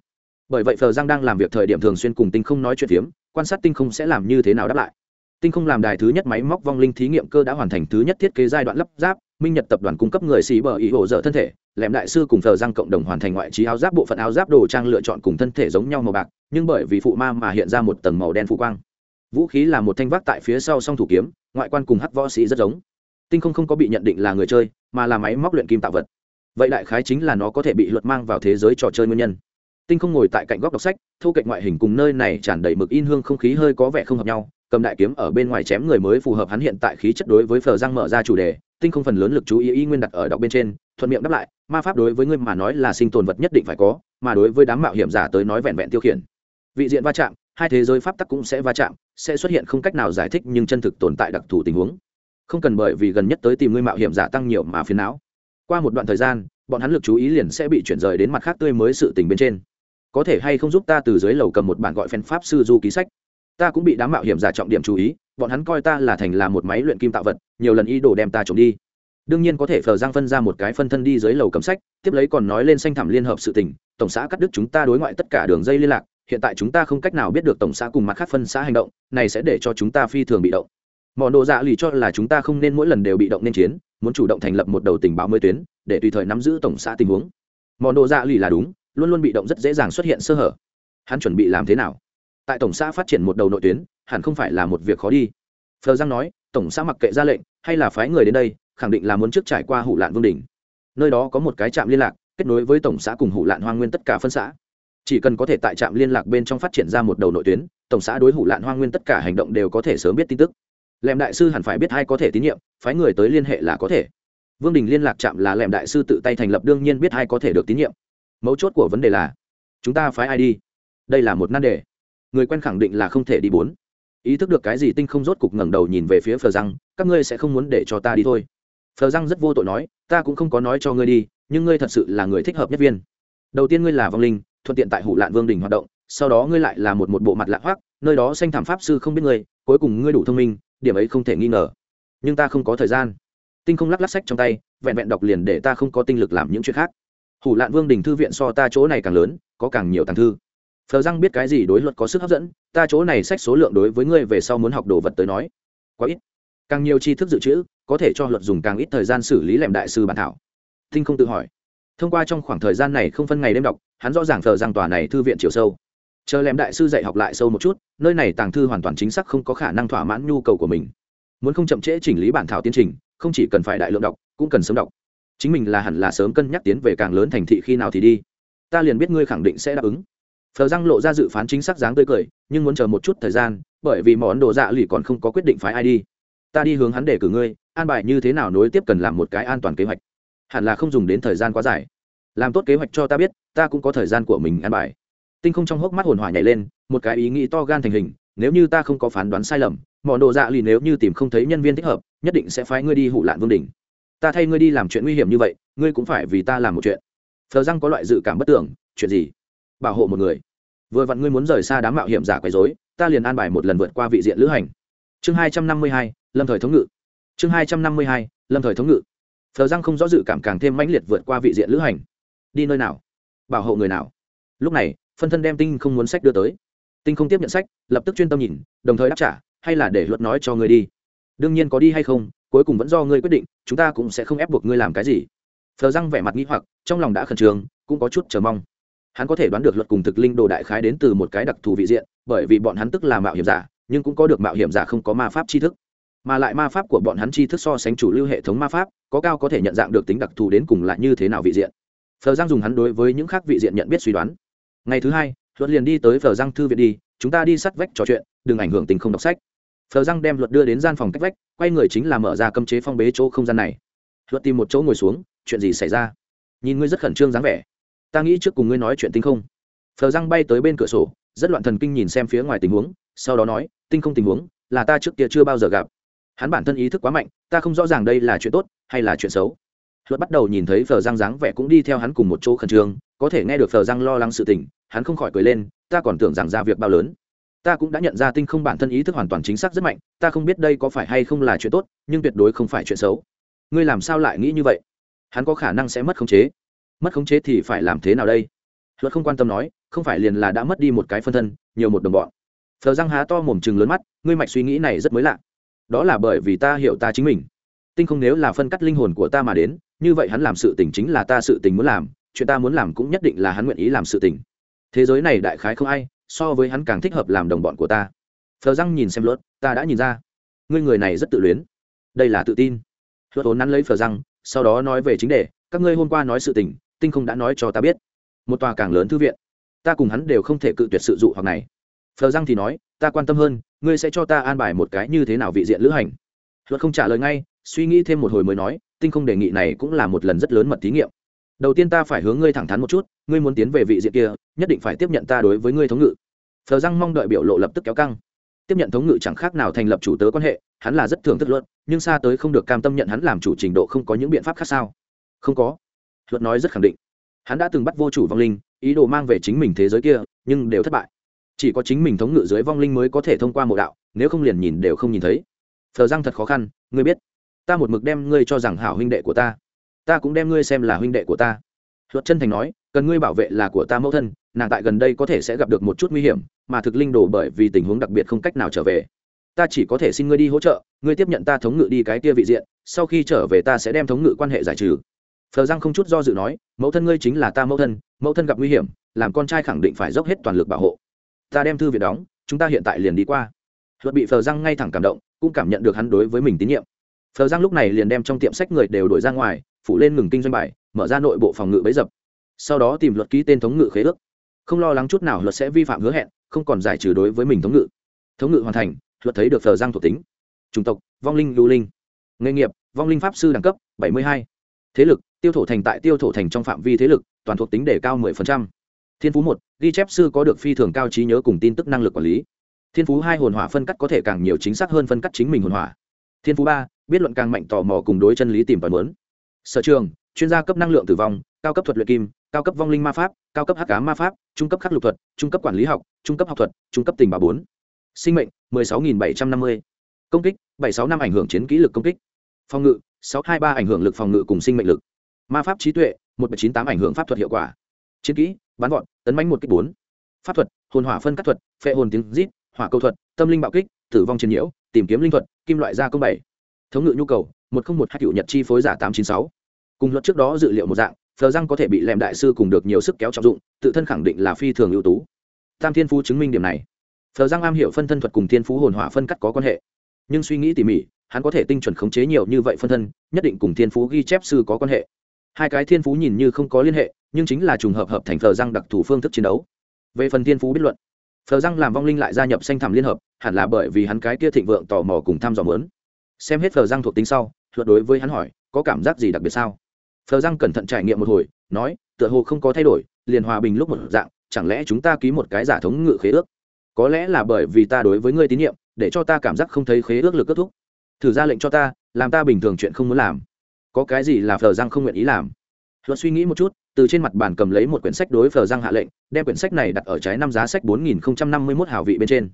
Bởi vậy phờ giang đang làm việc thời điểm thường xuyên cùng tinh không nói chuyện phiếm, quan sát tinh không sẽ làm như thế nào đáp lại tinh không làm đài thứ nhất máy móc vong linh thí nghiệm cơ đã hoàn thành thứ nhất thiết kế giai đoạn lắp ráp, minh nhật tập đoàn cung cấp người xì bờ ý hỗ trợ thân thể, lẻm đại sư cùng thờ răng cộng đồng hoàn thành ngoại trí áo giáp, bộ phận áo giáp đồ trang lựa chọn cùng thân thể giống nhau màu bạc, nhưng bởi vì phụ ma mà hiện ra một tầng màu đen phụ quang. Vũ khí là một thanh vác tại phía sau song thủ kiếm, ngoại quan cùng hắc võ sĩ rất giống. Tinh không không có bị nhận định là người chơi, mà là máy móc luyện kim tạo vật. Vậy đại khái chính là nó có thể bị luật mang vào thế giới trò chơi nguyên nhân. Tinh không ngồi tại cạnh góc đọc sách, thu cạnh ngoại hình cùng nơi này tràn đầy mực in hương không khí hơi có vẻ không hợp nhau cầm đại kiếm ở bên ngoài chém người mới phù hợp hắn hiện tại khí chất đối với phờ giang mở ra chủ đề, tinh không phần lớn lực chú ý y nguyên đặt ở đọc bên trên, thuận miệng đáp lại, ma pháp đối với ngươi mà nói là sinh tồn vật nhất định phải có, mà đối với đám mạo hiểm giả tới nói vẹn vẹn tiêu khiển. Vị diện va chạm, hai thế giới pháp tắc cũng sẽ va chạm, sẽ xuất hiện không cách nào giải thích nhưng chân thực tồn tại đặc thù tình huống. Không cần bởi vì gần nhất tới tìm ngươi mạo hiểm giả tăng nhiều mà phiền não. Qua một đoạn thời gian, bọn hắn lực chú ý liền sẽ bị chuyển rời đến mặt khác tươi mới sự tình bên trên. Có thể hay không giúp ta từ dưới lầu cầm một bản gọi phen pháp sư du ký sách? Ta cũng bị đám mạo hiểm giả trọng điểm chú ý, bọn hắn coi ta là thành là một máy luyện kim tạo vật, nhiều lần ý đồ đem ta trộm đi. Đương nhiên có thể phờ giang phân ra một cái phân thân đi dưới lầu cầm sách, tiếp lấy còn nói lên xanh thảm liên hợp sự tình, tổng xã cắt đứt chúng ta đối ngoại tất cả đường dây liên lạc, hiện tại chúng ta không cách nào biết được tổng xã cùng mặt khác phân xã hành động, này sẽ để cho chúng ta phi thường bị động. Mọi đồ dạ lì cho là chúng ta không nên mỗi lần đều bị động nên chiến, muốn chủ động thành lập một đầu tình báo mới tuyến, để tùy thời nắm giữ tổng xã tình huống. Mọi đồ dạ lì là đúng, luôn luôn bị động rất dễ dàng xuất hiện sơ hở. Hắn chuẩn bị làm thế nào? Tại tổng xã phát triển một đầu nội tuyến, hẳn không phải là một việc khó đi. Phờ giang nói, tổng xã mặc kệ ra lệnh, hay là phái người đến đây, khẳng định là muốn trước trải qua hủ lạn vương đình nơi đó có một cái trạm liên lạc, kết nối với tổng xã cùng hủ lạn hoang nguyên tất cả phân xã. Chỉ cần có thể tại trạm liên lạc bên trong phát triển ra một đầu nội tuyến, tổng xã đối hủ lạn hoang nguyên tất cả hành động đều có thể sớm biết tin tức. Lèm đại sư hẳn phải biết ai có thể tín nhiệm, phái người tới liên hệ là có thể. Vương đình liên lạc trạm là lèm đại sư tự tay thành lập đương nhiên biết ai có thể được tín nhiệm. Mấu chốt của vấn đề là, chúng ta phái ai đi? Đây là một nan đề người quen khẳng định là không thể đi bốn. Ý thức được cái gì tinh không rốt cục ngẩng đầu nhìn về phía phờ răng, các ngươi sẽ không muốn để cho ta đi thôi. Phờ răng rất vô tội nói, ta cũng không có nói cho ngươi đi, nhưng ngươi thật sự là người thích hợp nhất viên. Đầu tiên ngươi là vong linh, thuận tiện tại hủ lạn vương đình hoạt động, sau đó ngươi lại là một một bộ mặt lạ hoác nơi đó xanh thảm pháp sư không biết ngươi, cuối cùng ngươi đủ thông minh, điểm ấy không thể nghi ngờ. Nhưng ta không có thời gian. Tinh không lắc lắc sách trong tay, vẹn vẹn đọc liền để ta không có tinh lực làm những chuyện khác. Hủ lạn vương đình thư viện so ta chỗ này càng lớn, có càng nhiều tàng thư phờ răng biết cái gì đối luật có sức hấp dẫn, ta chỗ này sách số lượng đối với ngươi về sau muốn học đồ vật tới nói, quá ít. Càng nhiều tri thức dự trữ, có thể cho luật dùng càng ít thời gian xử lý lẻm đại sư bản thảo. Tinh không tự hỏi. Thông qua trong khoảng thời gian này không phân ngày đêm đọc, hắn rõ ràng thờ rằng tòa này thư viện chiều sâu. Chờ lẻm đại sư dạy học lại sâu một chút, nơi này tàng thư hoàn toàn chính xác không có khả năng thỏa mãn nhu cầu của mình. Muốn không chậm trễ chỉnh lý bản thảo tiến trình, không chỉ cần phải đại lượng đọc, cũng cần sớm đọc. Chính mình là hẳn là sớm cân nhắc tiến về càng lớn thành thị khi nào thì đi. Ta liền biết ngươi khẳng định sẽ đáp ứng phờ răng lộ ra dự phán chính xác dáng tươi cười, nhưng muốn chờ một chút thời gian, bởi vì món đồ dạ lì còn không có quyết định phái ai đi. Ta đi hướng hắn để cử ngươi, an bài như thế nào nối tiếp cần làm một cái an toàn kế hoạch. Hẳn là không dùng đến thời gian quá dài. Làm tốt kế hoạch cho ta biết, ta cũng có thời gian của mình an bài. Tinh không trong hốc mắt hồn hỏa nhảy lên, một cái ý nghĩ to gan thành hình, nếu như ta không có phán đoán sai lầm, món đồ dạ lì nếu như tìm không thấy nhân viên thích hợp, nhất định sẽ phái ngươi đi hụ lạn vương đình ta thay ngươi đi làm chuyện nguy hiểm như vậy, ngươi cũng phải vì ta làm một chuyện. Phờ răng có loại dự cảm bất tưởng, chuyện gì? Bảo hộ một người. Vừa vặn ngươi muốn rời xa đám mạo hiểm giả quấy dối ta liền an bài một lần vượt qua vị diện lữ hành. Chương hai trăm năm mươi hai, lâm thời thống ngự. Chương hai trăm năm mươi hai, lâm thời thống ngự. Phờ răng không rõ dự cảm càng thêm mãnh liệt vượt qua vị diện lữ hành. Đi nơi nào? Bảo hộ người nào? Lúc này, phân thân đem tinh không muốn sách đưa tới. Tinh không tiếp nhận sách, lập tức chuyên tâm nhìn, đồng thời đáp trả, hay là để luật nói cho ngươi đi. Đương nhiên có đi hay không, cuối cùng vẫn do ngươi quyết định, chúng ta cũng sẽ không ép buộc ngươi làm cái gì. Phờ răng vẻ mặt nghĩ hoặc, trong lòng đã khẩn trương, cũng có chút chờ mong hắn có thể đoán được luật cùng thực linh đồ đại khái đến từ một cái đặc thù vị diện, bởi vì bọn hắn tức là mạo hiểm giả, nhưng cũng có được mạo hiểm giả không có ma pháp tri thức. Mà lại ma pháp của bọn hắn tri thức so sánh chủ lưu hệ thống ma pháp, có cao có thể nhận dạng được tính đặc thù đến cùng là như thế nào vị diện. Phờ giang dùng hắn đối với những khác vị diện nhận biết suy đoán. Ngày thứ hai, luật liền đi tới phờ giang thư viện đi, chúng ta đi sắt vách trò chuyện, đừng ảnh hưởng tình không đọc sách. Phờ giang đem luật đưa đến gian phòng cách vách, quay người chính là mở ra cấm chế phong bế chỗ không gian này. Luật tìm một chỗ ngồi xuống, chuyện gì xảy ra? Nhìn ngươi rất khẩn trương dáng vẻ ta nghĩ trước cùng ngươi nói chuyện tinh không. Phờ răng bay tới bên cửa sổ, rất loạn thần kinh nhìn xem phía ngoài tình huống, sau đó nói, tinh không tình huống, là ta trước kia chưa bao giờ gặp. Hắn bản thân ý thức quá mạnh, ta không rõ ràng đây là chuyện tốt hay là chuyện xấu. Luật bắt đầu nhìn thấy phờ răng dáng vẻ cũng đi theo hắn cùng một chỗ khẩn trương, có thể nghe được phờ răng lo lắng sự tình, hắn không khỏi cười lên, ta còn tưởng rằng ra việc bao lớn. Ta cũng đã nhận ra tinh không bản thân ý thức hoàn toàn chính xác rất mạnh, ta không biết đây có phải hay không là chuyện tốt, nhưng tuyệt đối không phải chuyện xấu. Ngươi làm sao lại nghĩ như vậy? Hắn có khả năng sẽ mất khống chế mất khống chế thì phải làm thế nào đây? Luật không quan tâm nói, không phải liền là đã mất đi một cái phân thân, nhiều một đồng bọn. Phờ răng há to mồm chừng lớn mắt, ngươi mạch suy nghĩ này rất mới lạ. Đó là bởi vì ta hiểu ta chính mình. Tinh không nếu là phân cắt linh hồn của ta mà đến, như vậy hắn làm sự tình chính là ta sự tình muốn làm, chuyện ta muốn làm cũng nhất định là hắn nguyện ý làm sự tình. Thế giới này đại khái không ai so với hắn càng thích hợp làm đồng bọn của ta. Phờ răng nhìn xem luật, ta đã nhìn ra. Ngươi người này rất tự luyến. Đây là tự tin. Luật ốn nắn lấy phờ răng sau đó nói về chính đề, các ngươi hôm qua nói sự tình tinh không đã nói cho ta biết. Một tòa càng lớn thư viện. Ta cùng hắn đều không thể cự tuyệt sự dụ hoặc này. Phờ răng thì nói, ta quan tâm hơn, ngươi sẽ cho ta an bài một cái như thế nào vị diện lữ hành? Luật không trả lời ngay, suy nghĩ thêm một hồi mới nói, tinh không đề nghị này cũng là một lần rất lớn mật thí nghiệm. Đầu tiên ta phải hướng ngươi thẳng thắn một chút, ngươi muốn tiến về vị diện kia, nhất định phải tiếp nhận ta đối với ngươi thống ngự. Phờ răng mong đợi biểu lộ lập tức kéo căng. Tiếp nhận thống ngự chẳng khác nào thành lập chủ tớ quan hệ, hắn là rất thường thức luận nhưng xa tới không được cam tâm nhận hắn làm chủ trình độ không có những biện pháp khác sao? Không có luật nói rất khẳng định. Hắn đã từng bắt vô chủ vong linh, ý đồ mang về chính mình thế giới kia, nhưng đều thất bại. Chỉ có chính mình thống ngự dưới vong linh mới có thể thông qua mộ đạo, nếu không liền nhìn đều không nhìn thấy. Thờ răng thật khó khăn, ngươi biết. Ta một mực đem ngươi cho rằng hảo huynh đệ của ta. Ta cũng đem ngươi xem là huynh đệ của ta. Luật chân thành nói, cần ngươi bảo vệ là của ta mẫu thân, nàng tại gần đây có thể sẽ gặp được một chút nguy hiểm, mà thực linh đồ bởi vì tình huống đặc biệt không cách nào trở về. Ta chỉ có thể xin ngươi đi hỗ trợ, ngươi tiếp nhận ta thống ngự đi cái kia vị diện, sau khi trở về ta sẽ đem thống ngự quan hệ giải trừ phờ giang không chút do dự nói, mẫu thân ngươi chính là ta mẫu thân mẫu thân gặp nguy hiểm, làm con trai khẳng định phải dốc hết toàn lực bảo hộ. Ta đem thư viện đóng, chúng ta hiện tại liền đi qua. Luật bị phờ giang ngay thẳng cảm động, cũng cảm nhận được hắn đối với mình tín nhiệm. Phờ giang lúc này liền đem trong tiệm sách người đều đổi ra ngoài, phủ lên ngừng kinh doanh bài, mở ra nội bộ phòng ngự bấy dập. Sau đó tìm luật ký tên thống ngự khế ước. Không lo lắng chút nào luật sẽ vi phạm hứa hẹn, không còn giải trừ đối với mình thống ngự. Thống ngự hoàn thành, luật thấy được phờ giang thuộc tính. Chủng tộc, vong linh lưu linh. Nghề nghiệp, vong linh pháp sư đẳng cấp, bảy mươi hai. Thế lực tiêu thổ thành tại tiêu thổ thành trong phạm vi thế lực, toàn thuộc tính đề cao 10%. thiên phú một, ghi chép sư có được phi thường cao trí nhớ cùng tin tức năng lực quản lý. Thiên phú hai hồn hỏa phân cắt có thể càng nhiều chính xác hơn phân cắt chính mình hồn hỏa. Thiên phú ba, biết luận càng mạnh tò mò cùng đối chân lý tìm tòi mớn sở trường, chuyên gia cấp năng lượng tử vong, cao cấp thuật luyện kim, cao cấp vong linh ma pháp, cao cấp hắc cá ma pháp, trung cấp khắc lục thuật, trung cấp quản lý học, trung cấp học thuật, trung cấp tình báo bốn. Sinh mệnh 16.750. công kích 76 năm ảnh hưởng chiến kỹ lực công kích. Phòng ngự 623 ảnh hưởng lực phòng ngự cùng sinh mệnh lực ma pháp trí tuệ 1798 ảnh hưởng pháp thuật hiệu quả. Chiến kỹ, bắn gọn tấn mãnh một kích bốn. Pháp thuật, hồn hỏa phân cắt thuật, phệ hồn tiếng rít, hỏa câu thuật, tâm linh bạo kích, tử vong chiến nhiễu, tìm kiếm linh thuật, kim loại gia công bảy. Thống ngự nhu cầu, một không một hai cựu nhật chi phối giả tám chín sáu. Cùng luật trước đó dự liệu một dạng, phờ răng có thể bị lèm đại sư cùng được nhiều sức kéo trọng dụng, tự thân khẳng định là phi thường ưu tú. Tam thiên phú chứng minh điểm này. Phờ răng am hiểu phân thân thuật cùng thiên phú hồn hỏa phân cắt có quan hệ. Nhưng suy nghĩ tỉ mỉ, hắn có thể tinh chuẩn khống chế nhiều như vậy phân thân, nhất định cùng thiên phú ghi chép sư có quan hệ hai cái thiên phú nhìn như không có liên hệ, nhưng chính là trùng hợp hợp thành phờ răng đặc thù phương thức chiến đấu. Về phần thiên phú biết luận phờ răng làm vong linh lại gia nhập xanh thảm liên hợp, hẳn là bởi vì hắn cái kia thịnh vượng tò mò cùng thăm dò mớn xem hết phờ răng thuộc tính sau luật đối với hắn hỏi, có cảm giác gì đặc biệt sao? Phờ răng cẩn thận trải nghiệm một hồi, nói, tựa hồ không có thay đổi, liền hòa bình lúc một dạng, chẳng lẽ chúng ta ký một cái giả thống ngự khế ước? Có lẽ là bởi vì ta đối với ngươi tín nhiệm, để cho ta cảm giác không thấy khế ước lực kết thúc. Thử ra lệnh cho ta, làm ta bình thường chuyện không muốn làm có cái gì là phờ răng không nguyện ý làm? Luật suy nghĩ một chút, từ trên mặt bàn cầm lấy một quyển sách đối phờ răng hạ lệnh, đem quyển sách này đặt ở trái năm giá sách bốn nghìn năm mươi mốt hào vị bên trên.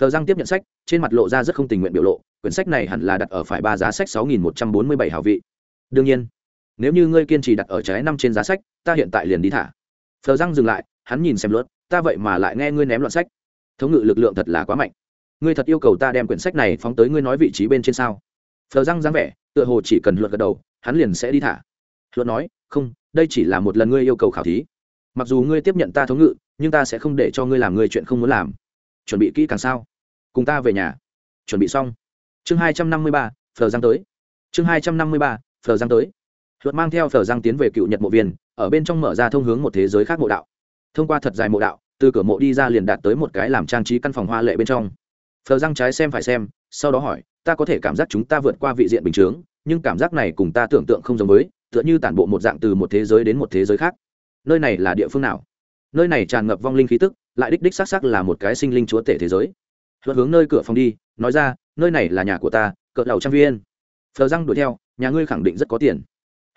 Phờ răng tiếp nhận sách, trên mặt lộ ra rất không tình nguyện biểu lộ, quyển sách này hẳn là đặt ở phải ba giá sách sáu nghìn một trăm bốn mươi bảy hào vị. Đương nhiên, nếu như ngươi kiên trì đặt ở trái năm trên giá sách, ta hiện tại liền đi thả. Phờ răng dừng lại, hắn nhìn xem luật, ta vậy mà lại nghe ngươi ném loạn sách. Thống ngự lực lượng thật là quá mạnh. Ngươi thật yêu cầu ta đem quyển sách này phóng tới ngươi nói vị trí bên trên sao? Phờ răng dáng vẻ, tựa hồ chỉ cần luật gật đầu hắn liền sẽ đi thả. Luật nói, không, đây chỉ là một lần ngươi yêu cầu khảo thí. Mặc dù ngươi tiếp nhận ta thống ngự, nhưng ta sẽ không để cho ngươi làm ngươi chuyện không muốn làm. Chuẩn bị kỹ càng sao? Cùng ta về nhà. Chuẩn bị xong. Chương hai trăm năm mươi ba phờ giang tới. Chương hai trăm năm mươi ba phờ giang tới. Luật mang theo phờ giang tiến về cựu nhật mộ viên, ở bên trong mở ra thông hướng một thế giới khác mộ đạo. Thông qua thật dài mộ đạo, từ cửa mộ đi ra liền đạt tới một cái làm trang trí căn phòng hoa lệ bên trong. Phờ giang trái xem phải xem, sau đó hỏi, ta có thể cảm giác chúng ta vượt qua vị diện bình chướng nhưng cảm giác này cùng ta tưởng tượng không giống với, tựa như tản bộ một dạng từ một thế giới đến một thế giới khác. Nơi này là địa phương nào? Nơi này tràn ngập vong linh khí tức, lại đích đích xác xác là một cái sinh linh chúa tể thế giới. Luật hướng nơi cửa phòng đi, nói ra, nơi này là nhà của ta, cỡ đầu trang viên. Phờ răng đuổi theo, nhà ngươi khẳng định rất có tiền.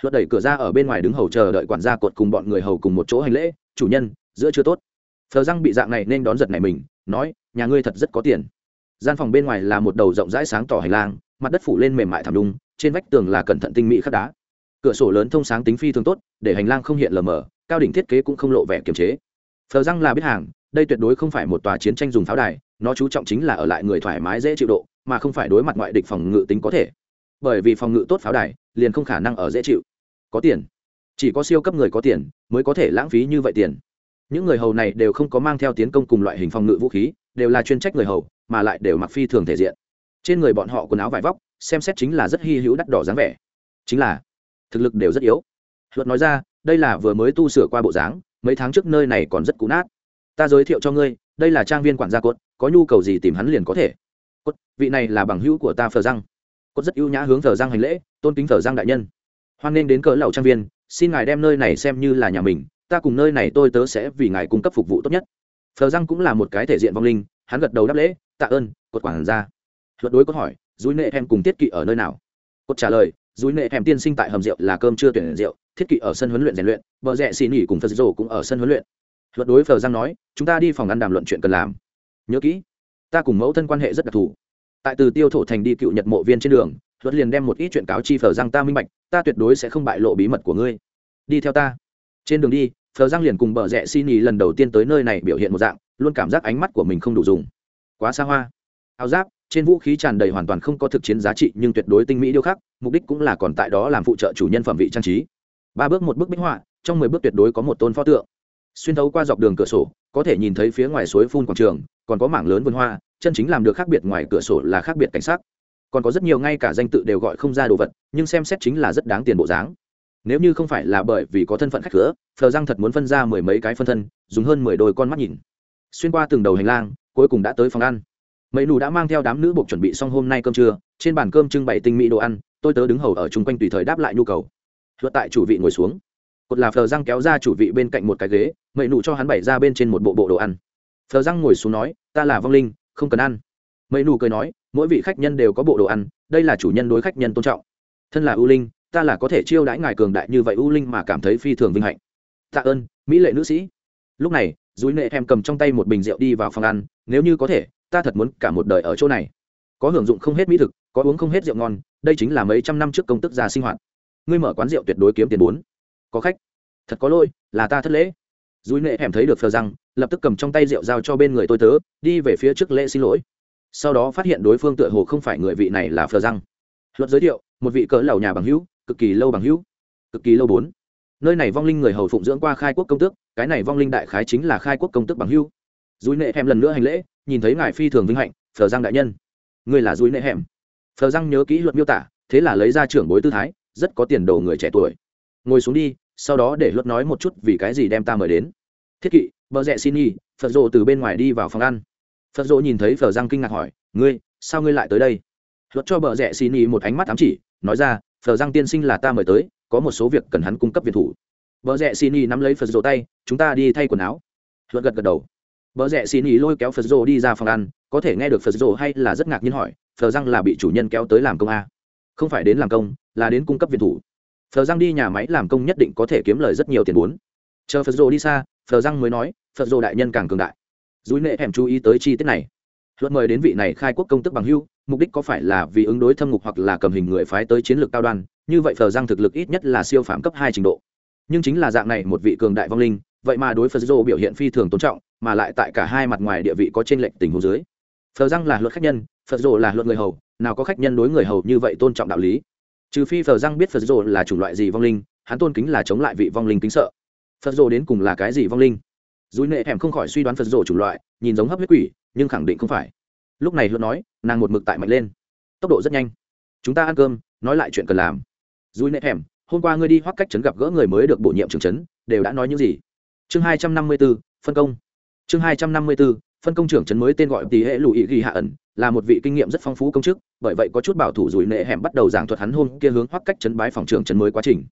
Luật đẩy cửa ra ở bên ngoài đứng hầu chờ đợi quản gia cột cùng bọn người hầu cùng một chỗ hành lễ, chủ nhân, giữa chưa tốt. Phờ răng bị dạng này nên đón giật này mình, nói, nhà ngươi thật rất có tiền. Gian phòng bên ngoài là một đầu rộng rãi sáng tỏ hành lang, mặt đất phủ lên mềm mại thảm đung trên vách tường là cẩn thận tinh mỹ khắc đá. Cửa sổ lớn thông sáng tính phi thường tốt, để hành lang không hiện lờ mờ, cao đỉnh thiết kế cũng không lộ vẻ kiềm chế. Phờ răng là biết hàng, đây tuyệt đối không phải một tòa chiến tranh dùng pháo đài, nó chú trọng chính là ở lại người thoải mái dễ chịu độ, mà không phải đối mặt ngoại địch phòng ngự tính có thể. Bởi vì phòng ngự tốt pháo đài, liền không khả năng ở dễ chịu. Có tiền. Chỉ có siêu cấp người có tiền, mới có thể lãng phí như vậy tiền. Những người hầu này đều không có mang theo tiến công cùng loại hình phòng ngự vũ khí, đều là chuyên trách người hầu, mà lại đều mặc phi thường thể diện. Trên người bọn họ quần áo vải vóc xem xét chính là rất hy hữu đắt đỏ dáng vẻ. Chính là, thực lực đều rất yếu. Luật nói ra, đây là vừa mới tu sửa qua bộ dáng, mấy tháng trước nơi này còn rất cũ nát. Ta giới thiệu cho ngươi, đây là trang viên quản gia cốt, có nhu cầu gì tìm hắn liền có thể. Cốt, vị này là bằng hữu của ta phờ răng cốt rất ưu nhã hướng phờ răng hành lễ, tôn kính phờ răng đại nhân. Hoan nên đến cỡ lầu trang viên, xin ngài đem nơi này xem như là nhà mình, ta cùng nơi này tôi tớ sẽ vì ngài cung cấp phục vụ tốt nhất. Phờ răng cũng là một cái thể diện vong linh, hắn gật đầu đáp lễ, tạ ơn, cốt quản gia. Luật đối có hỏi dối nệ em cùng tiết kỵ ở nơi nào? Cốt trả lời dối nệ em tiên sinh tại hầm rượu là cơm chưa tuyển rượu, thiết kỵ ở sân huấn luyện rèn luyện vợ rẽ xì nỉ cùng phật rồ cũng ở sân huấn luyện. Luật đối phờ giang nói, chúng ta đi phòng ăn đàm luận chuyện cần làm. Nhớ kỹ, ta cùng mẫu thân quan hệ rất đặc thù. Tại từ tiêu thổ thành đi cựu nhật mộ viên trên đường, luật liền đem một ít chuyện cáo chi phờ giang ta minh bạch, ta tuyệt đối sẽ không bại lộ bí mật của ngươi. Đi theo ta. Trên đường đi, phờ giang liền cùng bờ rẽ xin ý lần đầu tiên tới nơi này biểu hiện một dạng, luôn cảm giác ánh mắt của mình không đủ dùng. Quá xa hoa. Áo giáp trên vũ khí tràn đầy hoàn toàn không có thực chiến giá trị nhưng tuyệt đối tinh mỹ điêu khắc, mục đích cũng là còn tại đó làm phụ trợ chủ nhân phẩm vị trang trí. Ba bước một bức bích họa, trong mười bước tuyệt đối có một tôn pho tượng. Xuyên thấu qua dọc đường cửa sổ, có thể nhìn thấy phía ngoài suối phun quảng trường, còn có mảng lớn vườn hoa, chân chính làm được khác biệt ngoài cửa sổ là khác biệt cảnh sắc. Còn có rất nhiều ngay cả danh tự đều gọi không ra đồ vật, nhưng xem xét chính là rất đáng tiền bộ dáng. Nếu như không phải là bởi vì có thân phận khách cửa phờ răng thật muốn phân ra mười mấy cái phân thân, dùng hơn mười đôi con mắt nhìn. Xuyên qua từng đầu hành lang, cuối cùng đã tới phòng ăn mấy nù đã mang theo đám nữ buộc chuẩn bị xong hôm nay cơm trưa, trên bàn cơm trưng bày tinh mỹ đồ ăn, tôi tớ đứng hầu ở chung quanh tùy thời đáp lại nhu cầu. Luật tại chủ vị ngồi xuống. Cột là phờ răng kéo ra chủ vị bên cạnh một cái ghế mậy nụ cho hắn bày ra bên trên một bộ bộ đồ ăn. Phờ răng ngồi xuống nói, ta là vong linh, không cần ăn. Mấy nụ cười nói, mỗi vị khách nhân đều có bộ đồ ăn, đây là chủ nhân đối khách nhân tôn trọng. Thân là ưu linh, ta là có thể chiêu đãi ngài cường đại như vậy ưu linh mà cảm thấy phi thường vinh hạnh. Tạ ơn, mỹ lệ nữ sĩ. Lúc này dối nệ em cầm trong tay một bình rượu đi vào phòng ăn, nếu như có thể ta thật muốn cả một đời ở chỗ này. Có hưởng dụng không hết mỹ thực, có uống không hết rượu ngon, đây chính là mấy trăm năm trước công tức già sinh hoạt. Ngươi mở quán rượu tuyệt đối kiếm tiền bốn. Có khách. Thật có lỗi, là ta thất lễ. Dùi nệ em thấy được phờ răng, lập tức cầm trong tay rượu giao cho bên người tôi tớ, đi về phía trước lễ xin lỗi. Sau đó phát hiện đối phương tựa hồ không phải người vị này là phờ răng. Luật giới thiệu, một vị cỡ lầu nhà bằng hữu, cực kỳ lâu bằng hữu, cực kỳ lâu bốn. Nơi này vong linh người hầu phụng dưỡng qua khai quốc công tước, cái này vong linh đại khái chính là khai quốc công tước bằng hữu. Dùi nệ hẻm lần nữa hành lễ nhìn thấy ngài phi thường vinh hạnh, phờ răng đại nhân. Người là dúi nệ hẻm. Phờ răng nhớ kỹ luật miêu tả, thế là lấy ra trưởng bối tư thái, rất có tiền đồ người trẻ tuổi. Ngồi xuống đi, sau đó để luật nói một chút vì cái gì đem ta mời đến. Thiết kỵ, bờ rẽ xin y, phật rộ từ bên ngoài đi vào phòng ăn. Phật rộ nhìn thấy phờ răng kinh ngạc hỏi, ngươi, sao ngươi lại tới đây? Luật cho bờ rẽ xin y một ánh mắt ám chỉ, nói ra, phờ răng tiên sinh là ta mời tới, có một số việc cần hắn cung cấp viện thủ. Bờ rẽ xin y nắm lấy phật rộ tay, chúng ta đi thay quần áo. Luật gật gật đầu bỡ rẽ xin ý lôi kéo phật rộ đi ra phòng ăn, có thể nghe được phật rộ hay là rất ngạc nhiên hỏi, phờ răng là bị chủ nhân kéo tới làm công a không phải đến làm công, là đến cung cấp viện thủ. Phờ răng đi nhà máy làm công nhất định có thể kiếm lời rất nhiều tiền vốn. Chờ phật rộ đi xa, phờ răng mới nói, phật rộ đại nhân càng cường đại. Dối nệ hẻm chú ý tới chi tiết này. Luật mời đến vị này khai quốc công tức bằng hưu, mục đích có phải là vì ứng đối thâm ngục hoặc là cầm hình người phái tới chiến lược cao đoan, như vậy phờ răng thực lực ít nhất là siêu phạm cấp hai trình độ. Nhưng chính là dạng này một vị cường đại vong linh, vậy mà đối phật rộ biểu hiện phi thường tôn trọng mà lại tại cả hai mặt ngoài địa vị có trên lệnh tình huống dưới. Phờ răng là luật khách nhân, phật rộ là luật người hầu, nào có khách nhân đối người hầu như vậy tôn trọng đạo lý. Trừ phi phờ răng biết phật rộ là chủng loại gì vong linh, hắn tôn kính là chống lại vị vong linh kính sợ. Phật rộ đến cùng là cái gì vong linh? Dùi nệ hẻm không khỏi suy đoán phật rộ chủng loại, nhìn giống hấp huyết quỷ, nhưng khẳng định không phải. Lúc này luật nói, nàng một mực tại mạnh lên. Tốc độ rất nhanh. Chúng ta ăn cơm, nói lại chuyện cần làm. Dùi nệ hẻm hôm qua ngươi đi hoác cách trấn gặp gỡ người mới được bổ nhiệm trưởng trấn đều đã nói những gì? Chương hai trăm năm mươi bốn phân công chương hai trăm năm mươi b ố phân công trưởng trấn mới tên gọi tỷ hệ lụy ghi hạ ẩn, là một vị kinh nghiệm rất phong phú công chức, bởi vậy có chút bảo thủ rủi nệ hẻm bắt đầu giảng thuật hắn hôm kia hướng hoác cách trấn bái phòng trưởng trấn mới quá trình.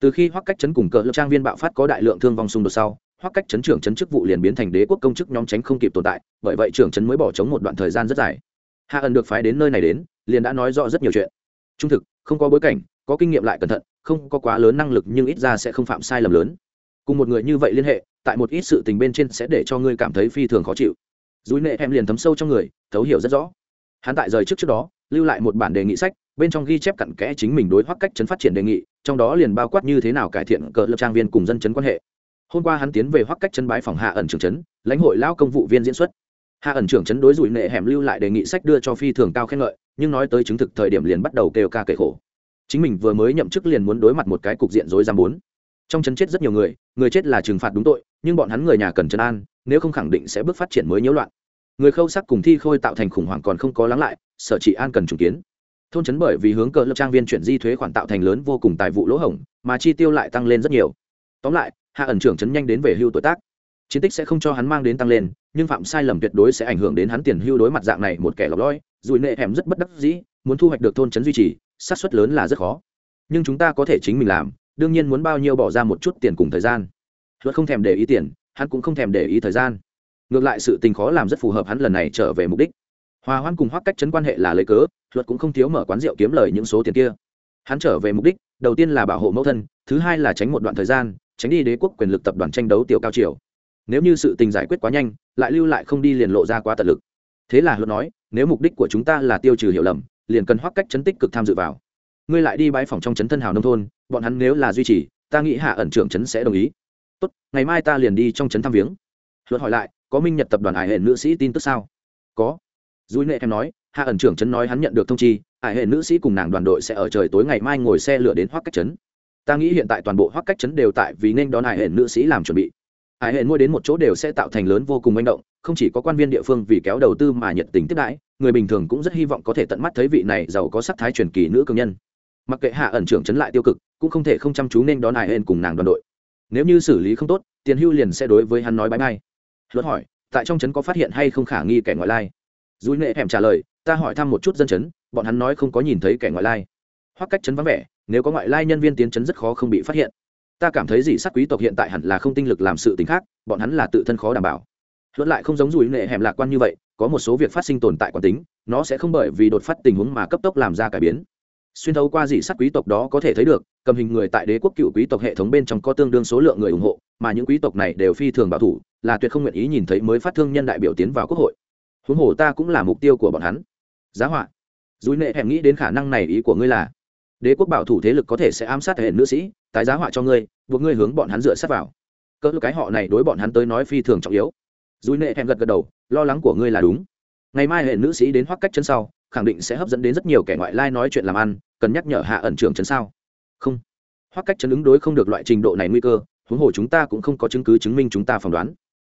Từ khi hoác cách trấn cùng cờ lập trang viên bạo phát có đại lượng thương vong xung đột sau hoác cách trấn trưởng trấn chức vụ liền biến thành đế quốc công chức nhóm tránh không kịp tồn tại, bởi vậy trưởng trấn mới bỏ trống một đoạn thời gian rất dài. Hạ ẩn được phái đến nơi này đến, liền đã nói rõ rất nhiều chuyện. Trung thực, không có bối cảnh, có kinh nghiệm lại cẩn thận, không có quá lớn năng lực nhưng ít ra sẽ không phạm sai lầm lớn cùng một người như vậy liên hệ, tại một ít sự tình bên trên sẽ để cho ngươi cảm thấy phi thường khó chịu. Dùi nệ em liền thấm sâu trong người, thấu hiểu rất rõ. Hắn tại rời trước trước đó, lưu lại một bản đề nghị sách, bên trong ghi chép cặn kẽ chính mình đối hoắc cách chấn phát triển đề nghị, trong đó liền bao quát như thế nào cải thiện cờ lập trang viên cùng dân chấn quan hệ. Hôm qua hắn tiến về hoắc cách chân bái phòng hạ ẩn trưởng chấn, lãnh hội lao công vụ viên diễn xuất. Hạ ẩn trưởng chấn đối dùi nệ hẻm lưu lại đề nghị sách đưa cho phi thường cao khen ngợi, nhưng nói tới chứng thực thời điểm liền bắt đầu kêu ca kể khổ. Chính mình vừa mới nhậm chức liền muốn đối mặt một cái cục diện rối rắm bốn trong chấn chết rất nhiều người người chết là trừng phạt đúng tội, nhưng bọn hắn người nhà cần trấn an, nếu không khẳng định sẽ bước phát triển mới nhiễu loạn. Người khâu sắc cùng thi khôi tạo thành khủng hoảng còn không có lắng lại, sở trị an cần trùng kiến. Thôn chấn bởi vì hướng cờ lập trang viên chuyển di thuế khoản tạo thành lớn vô cùng tài vụ lỗ hổng, mà chi tiêu lại tăng lên rất nhiều. Tóm lại, hạ ẩn trưởng chấn nhanh đến về hưu tuổi tác. Chiến tích sẽ không cho hắn mang đến tăng lên, nhưng phạm sai lầm tuyệt đối sẽ ảnh hưởng đến hắn tiền hưu đối mặt dạng này một kẻ lọc lõi dùi nệ hẻm rất bất đắc dĩ, muốn thu hoạch được thôn chấn duy trì sát suất lớn là rất khó. Nhưng chúng ta có thể chính mình làm đương nhiên muốn bao nhiêu bỏ ra một chút tiền cùng thời gian. Luật không thèm để ý tiền, hắn cũng không thèm để ý thời gian. Ngược lại sự tình khó làm rất phù hợp hắn lần này trở về mục đích. Hòa hoan cùng hoác cách chấn quan hệ là lấy cớ, luật cũng không thiếu mở quán rượu kiếm lời những số tiền kia. Hắn trở về mục đích, đầu tiên là bảo hộ mẫu thân, thứ hai là tránh một đoạn thời gian, tránh đi đế quốc quyền lực tập đoàn tranh đấu tiểu cao triều. Nếu như sự tình giải quyết quá nhanh, lại lưu lại không đi liền lộ ra quá tận lực. Thế là luật nói, nếu mục đích của chúng ta là tiêu trừ hiểu lầm, liền cần hoác cách chấn tích cực tham dự vào ngươi lại đi bãi phòng trong chấn thân hào nông thôn, bọn hắn nếu là duy trì, ta nghĩ hạ ẩn trưởng chấn sẽ đồng ý. Tốt, ngày mai ta liền đi trong chấn thăm viếng. Luật hỏi lại, có minh nhật tập đoàn hải hệ nữ sĩ tin tức sao? Có. Dùi nệ em nói, hạ ẩn trưởng chấn nói hắn nhận được thông chi hải hệ nữ sĩ cùng nàng đoàn đội sẽ ở trời tối ngày mai ngồi xe lửa đến hoác cách chấn. Ta nghĩ hiện tại toàn bộ hoác cách chấn đều tại vì nên đón hải hệ nữ sĩ làm chuẩn bị. Hải hệ mua đến một chỗ đều sẽ tạo thành lớn vô cùng manh động, không chỉ có quan viên địa phương vì kéo đầu tư mà nhiệt tình tiếp đãi, người bình thường cũng rất hy vọng có thể tận mắt thấy vị này giàu có sắc thái truyền kỳ nữ cường nhân mặc kệ hạ ẩn trưởng chấn lại tiêu cực, cũng không thể không chăm chú nên đón hải hên cùng nàng đoàn đội. Nếu như xử lý không tốt, tiền hưu liền sẽ đối với hắn nói bãi ngay luật hỏi, tại trong trấn có phát hiện hay không khả nghi kẻ ngoại lai? Dùi nệ hẻm trả lời, ta hỏi thăm một chút dân chấn, bọn hắn nói không có nhìn thấy kẻ ngoại lai. Hoặc cách chấn vắng vẻ, nếu có ngoại lai nhân viên tiến chấn rất khó không bị phát hiện. Ta cảm thấy gì sắc quý tộc hiện tại hẳn là không tinh lực làm sự t khác, bọn hắn là tự thân khó đảm bảo. Luận lại không giống dùi nệ hẻm lạc quan như vậy, có một số việc phát sinh tồn tại quán tính, nó sẽ không bởi vì đột phát tình huống mà cấp tốc làm ra cải biến xuyên thấu qua dị sắc quý tộc đó có thể thấy được, cầm hình người tại đế quốc cựu quý tộc hệ thống bên trong có tương đương số lượng người ủng hộ, mà những quý tộc này đều phi thường bảo thủ, là tuyệt không nguyện ý nhìn thấy mới phát thương nhân đại biểu tiến vào quốc hội. Huống hồ ta cũng là mục tiêu của bọn hắn. Giá họa. Dùi nệ hẻm nghĩ đến khả năng này ý của ngươi là, đế quốc bảo thủ thế lực có thể sẽ ám sát hệ nữ sĩ, tái giá họa cho ngươi, buộc ngươi hướng bọn hắn dựa sát vào. Cỡ cái họ này đối bọn hắn tới nói phi thường trọng yếu. Dùi nệ hẻm gật gật đầu, lo lắng của ngươi là đúng. Ngày mai hệ nữ sĩ đến hoắc cách chân sau khẳng định sẽ hấp dẫn đến rất nhiều kẻ ngoại lai nói chuyện làm ăn, cần nhắc nhở hạ ẩn trưởng chấn sao? Không. Hoắc cách chấn ứng đối không được loại trình độ này nguy cơ, huống hồ chúng ta cũng không có chứng cứ chứng minh chúng ta phỏng đoán.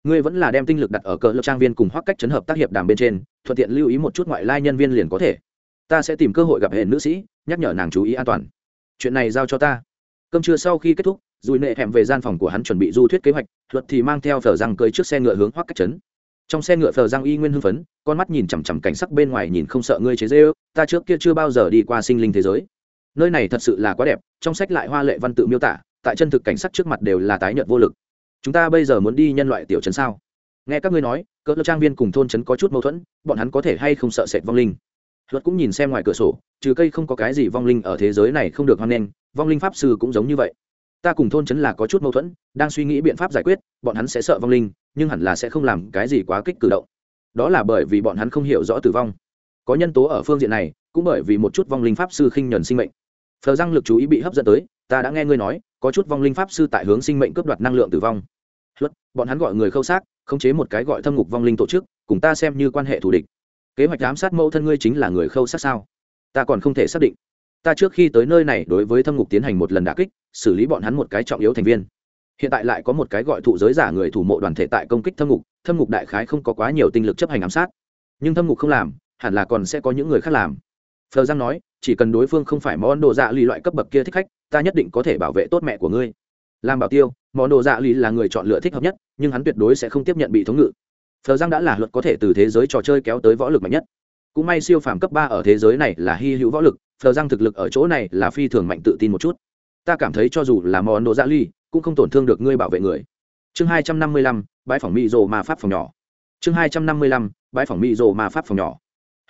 Ngươi vẫn là đem tinh lực đặt ở cỡ lập trang viên cùng hoắc cách chấn hợp tác hiệp đàm bên trên, thuận tiện lưu ý một chút ngoại lai nhân viên liền có thể. Ta sẽ tìm cơ hội gặp hệ nữ sĩ, nhắc nhở nàng chú ý an toàn. Chuyện này giao cho ta. Cơm trưa sau khi kết thúc, dùi nệ hẻm về gian phòng của hắn chuẩn bị du thuyết kế hoạch, luật thì mang theo thờ răng cưới trước xe ngựa hướng hoắc cách chấn trong xe ngựa phờ giang y nguyên hưng phấn, con mắt nhìn chằm chằm cảnh sắc bên ngoài nhìn không sợ ngươi chế dê ư ta trước kia chưa bao giờ đi qua sinh linh thế giới. Nơi này thật sự là quá đẹp, trong sách lại hoa lệ văn tự miêu tả, tại chân thực cảnh sắc trước mặt đều là tái nhợt vô lực. Chúng ta bây giờ muốn đi nhân loại tiểu trấn sao? Nghe các ngươi nói, cỡ trang viên cùng thôn trấn có chút mâu thuẫn, bọn hắn có thể hay không sợ sệt vong linh? Luật cũng nhìn xem ngoài cửa sổ, trừ cây không có cái gì vong linh ở thế giới này không được hoan nghênh, vong linh pháp sư cũng giống như vậy ta cùng thôn trấn là có chút mâu thuẫn, đang suy nghĩ biện pháp giải quyết, bọn hắn sẽ sợ vong linh, nhưng hẳn là sẽ không làm cái gì quá kích cử động. Đó là bởi vì bọn hắn không hiểu rõ tử vong. Có nhân tố ở phương diện này, cũng bởi vì một chút vong linh pháp sư khinh nhuần sinh mệnh. Phờ răng lực chú ý bị hấp dẫn tới, ta đã nghe ngươi nói, có chút vong linh pháp sư tại hướng sinh mệnh cướp đoạt năng lượng tử vong. Luật, bọn hắn gọi người khâu xác, khống chế một cái gọi thâm ngục vong linh tổ chức, cùng ta xem như quan hệ thù địch. Kế hoạch giám sát mẫu thân ngươi chính là người khâu sát sao? Ta còn không thể xác định ta trước khi tới nơi này đối với thâm ngục tiến hành một lần đả kích, xử lý bọn hắn một cái trọng yếu thành viên. Hiện tại lại có một cái gọi thụ giới giả người thủ mộ đoàn thể tại công kích thâm ngục thâm ngục đại khái không có quá nhiều tinh lực chấp hành ám sát. Nhưng thâm ngục không làm, hẳn là còn sẽ có những người khác làm. Phờ giang nói, chỉ cần đối phương không phải món đồ dạ lì loại cấp bậc kia thích khách, ta nhất định có thể bảo vệ tốt mẹ của ngươi. Làm bảo tiêu, món đồ dạ lì là người chọn lựa thích hợp nhất, nhưng hắn tuyệt đối sẽ không tiếp nhận bị thống ngự. Phờ giang đã là luật có thể từ thế giới trò chơi kéo tới võ lực mạnh nhất cũng may siêu phàm cấp ba ở thế giới này là hy hữu võ lực, phờ giang thực lực ở chỗ này là phi thường mạnh tự tin một chút. Ta cảm thấy cho dù là món đồ dạ ly, cũng không tổn thương được ngươi bảo vệ người. Chương hai trăm năm mươi lăm, bãi phòng mỹ rồ ma pháp phòng nhỏ. Chương hai trăm năm mươi lăm, bãi phòng mỹ rồ ma pháp phòng nhỏ.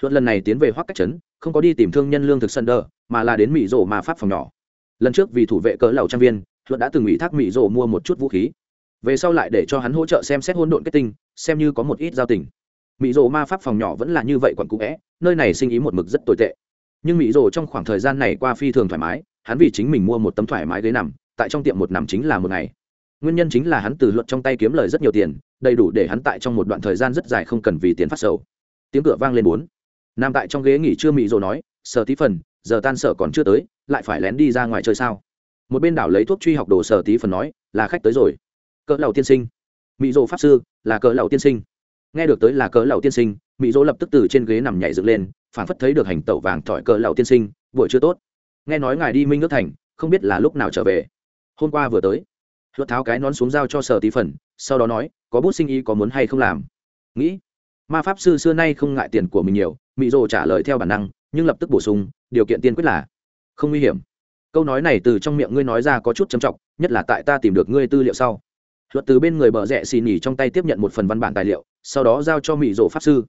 Luật lần này tiến về Hoắc cách trấn, không có đi tìm thương nhân lương thực sân đờ, mà là đến mỹ rồ ma pháp phòng nhỏ. Lần trước vì thủ vệ cỡ lầu trang viên, luật đã từng ủy thác mỹ rồ mua một chút vũ khí. Về sau lại để cho hắn hỗ trợ xem xét hỗn độn kết tinh, xem như có một ít giao tình mỹ rồ ma pháp phòng nhỏ vẫn là như vậy quận cũ vẽ, nơi này sinh ý một mực rất tồi tệ. Nhưng mỹ rồ trong khoảng thời gian này qua phi thường thoải mái, hắn vì chính mình mua một tấm thoải mái ghế nằm, tại trong tiệm một nằm chính là một ngày. Nguyên nhân chính là hắn từ luật trong tay kiếm lời rất nhiều tiền, đầy đủ để hắn tại trong một đoạn thời gian rất dài không cần vì tiền phát sầu. Tiếng cửa vang lên bốn. Nằm tại trong ghế nghỉ trưa mị rồ nói, sở tí phần, giờ tan sở còn chưa tới, lại phải lén đi ra ngoài chơi sao? Một bên đảo lấy thuốc truy học đồ sở tí phần nói, là khách tới rồi. Cỡ lầu tiên sinh. Mỹ rồ pháp sư, là cỡ lầu tiên sinh nghe được tới là cỡ lầu tiên sinh mỹ dỗ lập tức từ trên ghế nằm nhảy dựng lên phản phất thấy được hành tẩu vàng thỏi cỡ lầu tiên sinh, buổi chưa tốt. Nghe nói ngài đi minh nước thành, không biết là lúc nào trở về? Hôm qua vừa tới. Luật tháo cái nón xuống giao cho sở tí phần, sau đó nói, có bút sinh ý có muốn hay không làm? Nghĩ. Ma pháp sư xưa nay không ngại tiền của mình nhiều. Mỹ dỗ trả lời theo bản năng, nhưng lập tức bổ sung, điều kiện tiên quyết là không nguy hiểm. Câu nói này từ trong miệng ngươi nói ra có chút châm trọng, nhất là tại ta tìm được ngươi tư liệu sau luật từ bên người bờ rẽ xì nhì trong tay tiếp nhận một phần văn bản tài liệu, sau đó giao cho mỹ rồ pháp sư.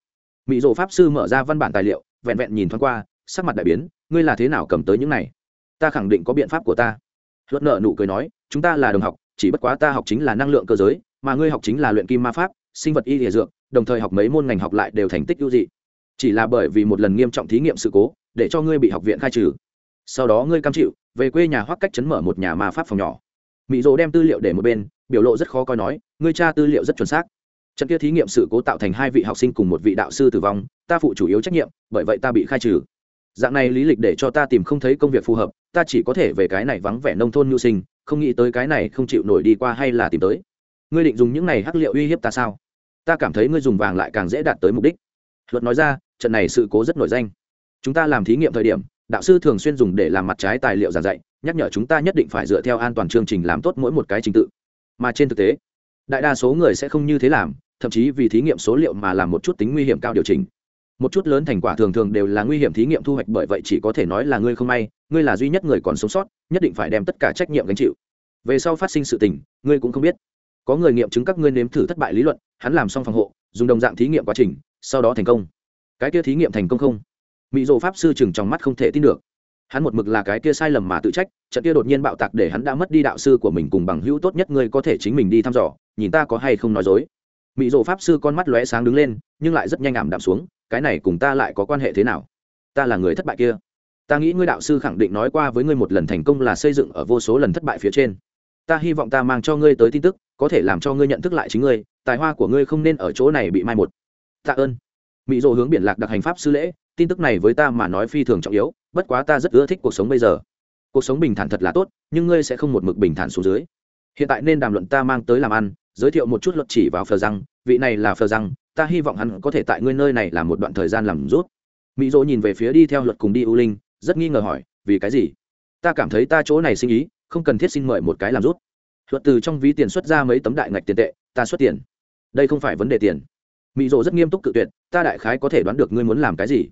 Mỹ rồ pháp sư mở ra văn bản tài liệu, vẹn vẹn nhìn thoáng qua, sắc mặt đại biến, ngươi là thế nào cầm tới những này? Ta khẳng định có biện pháp của ta. Luật nợ nụ cười nói, chúng ta là đồng học, chỉ bất quá ta học chính là năng lượng cơ giới, mà ngươi học chính là luyện kim ma pháp, sinh vật y địa dược, đồng thời học mấy môn ngành học lại đều thành tích ưu dị. Chỉ là bởi vì một lần nghiêm trọng thí nghiệm sự cố, để cho ngươi bị học viện khai trừ. Sau đó ngươi cam chịu, về quê nhà hoác cách chấn mở một nhà ma pháp phòng nhỏ mỹ dỗ đem tư liệu để một bên, biểu lộ rất khó coi nói, ngươi tra tư liệu rất chuẩn xác. Trận kia thí nghiệm sự cố tạo thành hai vị học sinh cùng một vị đạo sư tử vong, ta phụ chủ yếu trách nhiệm, bởi vậy ta bị khai trừ. Dạng này lý lịch để cho ta tìm không thấy công việc phù hợp, ta chỉ có thể về cái này vắng vẻ nông thôn nhu sinh, không nghĩ tới cái này không chịu nổi đi qua hay là tìm tới. Ngươi định dùng những này hắc liệu uy hiếp ta sao? Ta cảm thấy ngươi dùng vàng lại càng dễ đạt tới mục đích. Luật nói ra, trận này sự cố rất nổi danh. Chúng ta làm thí nghiệm thời điểm, đạo sư thường xuyên dùng để làm mặt trái tài liệu giảng dạy nhắc nhở chúng ta nhất định phải dựa theo an toàn chương trình làm tốt mỗi một cái trình tự. Mà trên thực tế, đại đa số người sẽ không như thế làm, thậm chí vì thí nghiệm số liệu mà làm một chút tính nguy hiểm cao điều chỉnh. Một chút lớn thành quả thường thường đều là nguy hiểm thí nghiệm thu hoạch bởi vậy chỉ có thể nói là ngươi không may, ngươi là duy nhất người còn sống sót, nhất định phải đem tất cả trách nhiệm gánh chịu. Về sau phát sinh sự tình, ngươi cũng không biết. Có người nghiệm chứng các ngươi nếm thử thất bại lý luận, hắn làm xong phòng hộ, dùng đồng dạng thí nghiệm quá trình, sau đó thành công. Cái kia thí nghiệm thành công không? Mỹ dỗ pháp sư chừng trong mắt không thể tin được hắn một mực là cái kia sai lầm mà tự trách, trận kia đột nhiên bạo tạc để hắn đã mất đi đạo sư của mình cùng bằng hữu tốt nhất ngươi có thể chính mình đi thăm dò, nhìn ta có hay không nói dối. Mỹ dỗ pháp sư con mắt lóe sáng đứng lên, nhưng lại rất nhanh ảm đạm xuống, cái này cùng ta lại có quan hệ thế nào? Ta là người thất bại kia. Ta nghĩ ngươi đạo sư khẳng định nói qua với ngươi một lần thành công là xây dựng ở vô số lần thất bại phía trên. Ta hy vọng ta mang cho ngươi tới tin tức, có thể làm cho ngươi nhận thức lại chính ngươi, tài hoa của ngươi không nên ở chỗ này bị mai một. Tạ ơn. Mỹ dỗ hướng biển lạc đặc hành pháp sư lễ tin tức này với ta mà nói phi thường trọng yếu, bất quá ta rất ưa thích cuộc sống bây giờ. Cuộc sống bình thản thật là tốt, nhưng ngươi sẽ không một mực bình thản xuống dưới. Hiện tại nên đàm luận ta mang tới làm ăn, giới thiệu một chút luật chỉ vào phờ răng, vị này là phờ răng, ta hy vọng hắn có thể tại ngươi nơi này làm một đoạn thời gian làm rút. Mỹ dỗ nhìn về phía đi theo luật cùng đi u linh, rất nghi ngờ hỏi, vì cái gì? Ta cảm thấy ta chỗ này sinh ý, không cần thiết xin mời một cái làm rút. Luật từ trong ví tiền xuất ra mấy tấm đại ngạch tiền tệ, ta xuất tiền. Đây không phải vấn đề tiền. Mỹ dỗ rất nghiêm túc cự tuyệt, ta đại khái có thể đoán được ngươi muốn làm cái gì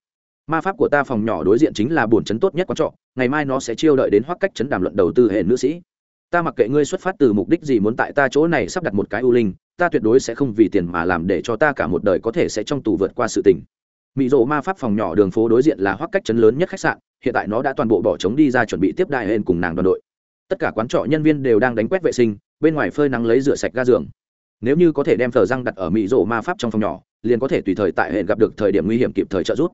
ma pháp của ta phòng nhỏ đối diện chính là bổn chấn tốt nhất quan trọ, ngày mai nó sẽ chiêu đợi đến hoác cách chấn đàm luận đầu tư hệ nữ sĩ. Ta mặc kệ ngươi xuất phát từ mục đích gì muốn tại ta chỗ này sắp đặt một cái ưu linh, ta tuyệt đối sẽ không vì tiền mà làm để cho ta cả một đời có thể sẽ trong tù vượt qua sự tình. Mỹ rộ ma pháp phòng nhỏ đường phố đối diện là hoác cách chấn lớn nhất khách sạn, hiện tại nó đã toàn bộ bỏ trống đi ra chuẩn bị tiếp đại hên cùng nàng đoàn đội. Tất cả quán trọ nhân viên đều đang đánh quét vệ sinh, bên ngoài phơi nắng lấy rửa sạch ga giường. Nếu như có thể đem thờ răng đặt ở mỹ rộ ma pháp trong phòng nhỏ, liền có thể tùy thời tại hẹn gặp được thời điểm nguy hiểm kịp thời trợ giúp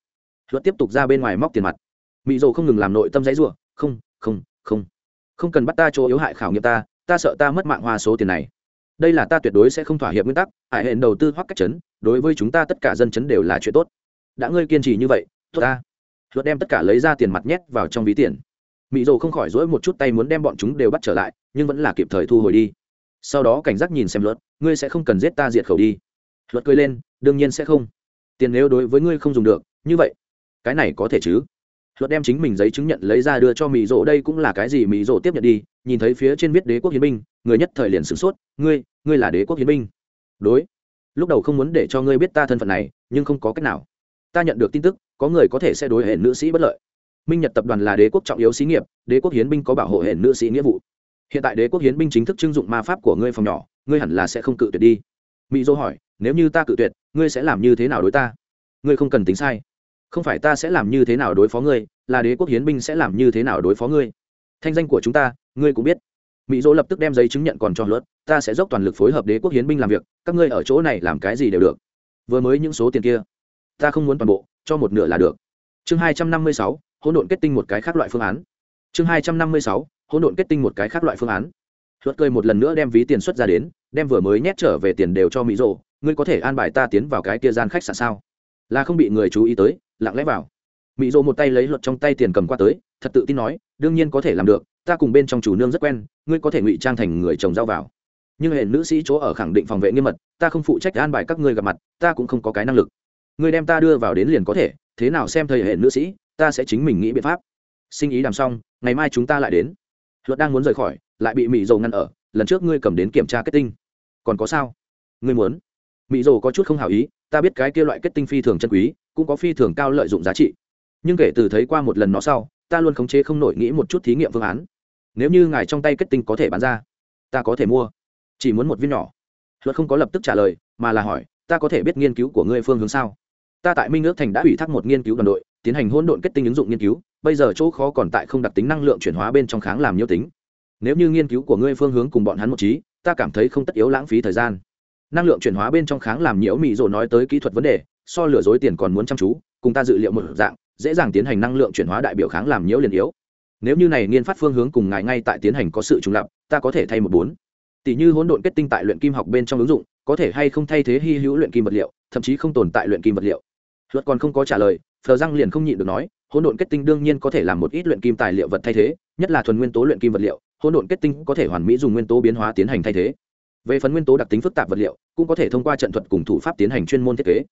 luật tiếp tục ra bên ngoài móc tiền mặt. Mỹ Dầu không ngừng làm nội tâm giấy rủa, không không không. Không cần bắt ta chỗ yếu hại khảo nghiệm ta ta sợ ta mất mạng hoa số tiền này. Đây là ta tuyệt đối sẽ không thỏa hiệp nguyên tắc hải hẹn đầu tư hoặc cách chấn, đối với chúng ta tất cả dân chấn đều là chuyện tốt. Đã ngươi kiên trì như vậy, tốt ta. Luật đem tất cả lấy ra tiền mặt nhét vào trong ví tiền. Mỹ rồ không khỏi dỗi một chút tay muốn đem bọn chúng đều bắt trở lại, nhưng vẫn là kịp thời thu hồi đi. Sau đó cảnh giác nhìn xem luật, ngươi sẽ không cần giết ta diệt khẩu đi. Luật cười lên, đương nhiên sẽ không. Tiền nếu đối với ngươi không dùng được, như vậy cái này có thể chứ? Luật đem chính mình giấy chứng nhận lấy ra đưa cho mỹ rỗ, đây cũng là cái gì? Mỹ rỗ tiếp nhận đi, nhìn thấy phía trên viết đế quốc hiến binh, người nhất thời liền sửng sốt, ngươi ngươi là đế quốc hiến binh? Đối. Lúc đầu không muốn để cho ngươi biết ta thân phận này, nhưng không có cách nào. Ta nhận được tin tức, có người có thể sẽ đối hệ nữ sĩ bất lợi. Minh nhật tập đoàn là đế quốc trọng yếu xí nghiệp, đế quốc hiến binh có bảo hộ hệ nữ sĩ nghĩa vụ. Hiện tại đế quốc hiến binh chính thức trưng dụng ma pháp của ngươi phòng nhỏ, ngươi hẳn là sẽ không cự tuyệt đi. Mỹ dô hỏi, nếu như ta cự tuyệt, ngươi sẽ làm như thế nào đối ta? Ngươi không cần tính sai không phải ta sẽ làm như thế nào đối phó ngươi, là đế quốc hiến binh sẽ làm như thế nào đối phó ngươi. Thanh danh của chúng ta, ngươi cũng biết. Mỹ dỗ lập tức đem giấy chứng nhận còn cho luật, ta sẽ dốc toàn lực phối hợp đế quốc hiến binh làm việc, các ngươi ở chỗ này làm cái gì đều được. Vừa mới những số tiền kia, ta không muốn toàn bộ, cho một nửa là được. Chương hai trăm năm mươi sáu, hỗn độn kết tinh một cái khác loại phương án. Chương hai trăm năm mươi sáu, hỗn độn kết tinh một cái khác loại phương án. Luật cười một lần nữa đem ví tiền xuất ra đến, đem vừa mới nhét trở về tiền đều cho mỹ Dỗ. ngươi có thể an bài ta tiến vào cái kia gian khách sạn sao? Là không bị người chú ý tới, lặng lẽ vào. Mỹ rộ một tay lấy luật trong tay tiền cầm qua tới, thật tự tin nói, đương nhiên có thể làm được, ta cùng bên trong chủ nương rất quen, ngươi có thể ngụy trang thành người chồng giao vào. Nhưng hệ nữ sĩ chỗ ở khẳng định phòng vệ nghiêm mật, ta không phụ trách an bài các ngươi gặp mặt, ta cũng không có cái năng lực. Ngươi đem ta đưa vào đến liền có thể, thế nào xem thầy hệ nữ sĩ, ta sẽ chính mình nghĩ biện pháp. Sinh ý làm xong, ngày mai chúng ta lại đến. Luật đang muốn rời khỏi, lại bị mỹ dầu ngăn ở, lần trước ngươi cầm đến kiểm tra kết tinh, còn có sao? Ngươi muốn? Mỹ dầu có chút không hào ý ta biết cái kia loại kết tinh phi thường chân quý, cũng có phi thường cao lợi dụng giá trị. Nhưng kể từ thấy qua một lần nó sau, ta luôn khống chế không nổi nghĩ một chút thí nghiệm phương án. Nếu như ngài trong tay kết tinh có thể bán ra, ta có thể mua. Chỉ muốn một viên nhỏ. Luật không có lập tức trả lời, mà là hỏi, ta có thể biết nghiên cứu của ngươi phương hướng sao? Ta tại minh ước thành đã ủy thác một nghiên cứu đoàn đội, tiến hành hỗn độn kết tinh ứng dụng nghiên cứu, bây giờ chỗ khó còn tại không đặc tính năng lượng chuyển hóa bên trong kháng làm nhiêu tính. Nếu như nghiên cứu của ngươi phương hướng cùng bọn hắn một trí ta cảm thấy không tất yếu lãng phí thời gian năng lượng chuyển hóa bên trong kháng làm nhiễu mỹ rồ nói tới kỹ thuật vấn đề, so lừa dối tiền còn muốn chăm chú, cùng ta dự liệu một dạng, dễ dàng tiến hành năng lượng chuyển hóa đại biểu kháng làm nhiễu liền yếu. Nếu như này nghiên phát phương hướng cùng ngài ngay tại tiến hành có sự trùng lập, ta có thể thay một bốn. Tỷ như hỗn độn kết tinh tại luyện kim học bên trong ứng dụng, có thể hay không thay thế hy hữu luyện kim vật liệu, thậm chí không tồn tại luyện kim vật liệu. Luật còn không có trả lời, phờ răng liền không nhịn được nói, hỗn độn kết tinh đương nhiên có thể làm một ít luyện kim tài liệu vật thay thế, nhất là thuần nguyên tố luyện kim vật liệu, hỗn độn kết tinh có thể hoàn mỹ dùng nguyên tố biến hóa tiến hành thay thế về phần nguyên tố đặc tính phức tạp vật liệu, cũng có thể thông qua trận thuật cùng thủ pháp tiến hành chuyên môn thiết kế.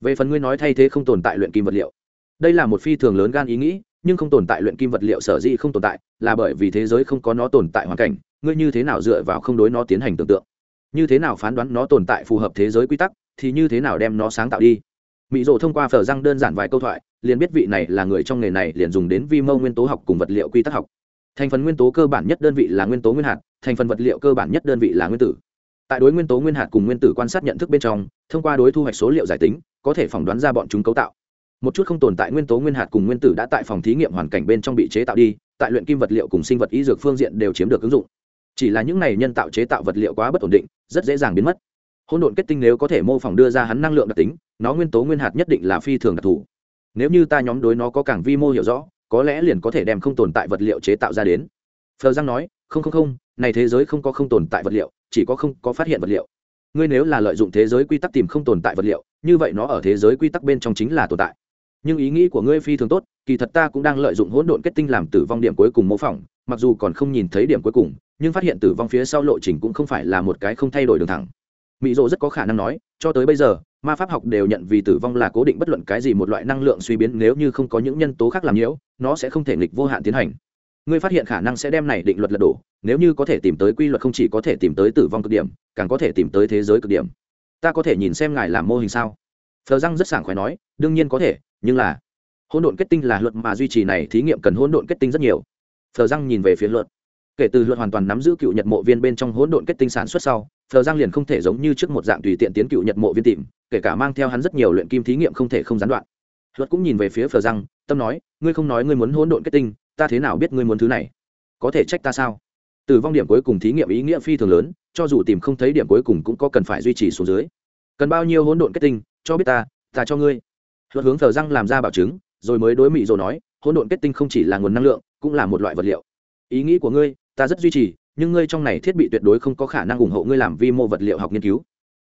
Về phần ngươi nói thay thế không tồn tại luyện kim vật liệu. Đây là một phi thường lớn gan ý nghĩ, nhưng không tồn tại luyện kim vật liệu sở dĩ không tồn tại, là bởi vì thế giới không có nó tồn tại hoàn cảnh, ngươi như thế nào dựa vào không đối nó tiến hành tưởng tượng? Như thế nào phán đoán nó tồn tại phù hợp thế giới quy tắc, thì như thế nào đem nó sáng tạo đi? Mỹ rộ thông qua phở răng đơn giản vài câu thoại, liền biết vị này là người trong nghề này liền dùng đến vi mâu nguyên tố học cùng vật liệu quy tắc học. Thành phần nguyên tố cơ bản nhất đơn vị là nguyên tố nguyên hạt, thành phần vật liệu cơ bản nhất đơn vị là nguyên tử tại đối nguyên tố nguyên hạt cùng nguyên tử quan sát nhận thức bên trong, thông qua đối thu hoạch số liệu giải tính, có thể phỏng đoán ra bọn chúng cấu tạo. Một chút không tồn tại nguyên tố nguyên hạt cùng nguyên tử đã tại phòng thí nghiệm hoàn cảnh bên trong bị chế tạo đi, tại luyện kim vật liệu cùng sinh vật y dược phương diện đều chiếm được ứng dụng. Chỉ là những này nhân tạo chế tạo vật liệu quá bất ổn định, rất dễ dàng biến mất. Hỗn độn kết tinh nếu có thể mô phỏng đưa ra hắn năng lượng đặc tính, nó nguyên tố nguyên hạt nhất định là phi thường đặc thù. Nếu như ta nhóm đối nó có càng vi mô hiểu rõ, có lẽ liền có thể đem không tồn tại vật liệu chế tạo ra đến. Phờ giang nói, không không không này thế giới không có không tồn tại vật liệu, chỉ có không có phát hiện vật liệu. Ngươi nếu là lợi dụng thế giới quy tắc tìm không tồn tại vật liệu, như vậy nó ở thế giới quy tắc bên trong chính là tồn tại. Nhưng ý nghĩ của ngươi phi thường tốt, kỳ thật ta cũng đang lợi dụng hỗn độn kết tinh làm tử vong điểm cuối cùng mô phỏng, mặc dù còn không nhìn thấy điểm cuối cùng, nhưng phát hiện tử vong phía sau lộ trình cũng không phải là một cái không thay đổi đường thẳng. Mỹ Dỗ rất có khả năng nói, cho tới bây giờ, ma pháp học đều nhận vì tử vong là cố định bất luận cái gì một loại năng lượng suy biến, nếu như không có những nhân tố khác làm nhiễu, nó sẽ không thể nghịch vô hạn tiến hành ngươi phát hiện khả năng sẽ đem này định luật lật đổ, nếu như có thể tìm tới quy luật không chỉ có thể tìm tới tử vong cực điểm, càng có thể tìm tới thế giới cực điểm. Ta có thể nhìn xem ngài làm mô hình sao? Phờ răng rất sảng khoái nói, đương nhiên có thể, nhưng là hỗn độn kết tinh là luật mà duy trì này, thí nghiệm cần hỗn độn kết tinh rất nhiều. Phờ răng nhìn về phía luật. Kể từ luật hoàn toàn nắm giữ cựu nhật mộ viên bên trong hỗn độn kết tinh sản xuất sau, phờ răng liền không thể giống như trước một dạng tùy tiện tiến cựu nhật mộ viên tìm, kể cả mang theo hắn rất nhiều luyện kim thí nghiệm không thể không gián đoạn. Luật cũng nhìn về phía phờ răng, tâm nói, ngươi không nói ngươi muốn hỗn độn kết tinh ta thế nào biết ngươi muốn thứ này? Có thể trách ta sao? Tử vong điểm cuối cùng thí nghiệm ý nghĩa phi thường lớn, cho dù tìm không thấy điểm cuối cùng cũng có cần phải duy trì xuống dưới. Cần bao nhiêu hỗn độn kết tinh, cho biết ta ta cho ngươi. Luật hướng thờ răng làm ra bảo chứng, rồi mới đối mỹ rồi nói, hỗn độn kết tinh không chỉ là nguồn năng lượng, cũng là một loại vật liệu. Ý nghĩ của ngươi, ta rất duy trì, nhưng ngươi trong này thiết bị tuyệt đối không có khả năng ủng hộ ngươi làm vi mô vật liệu học nghiên cứu.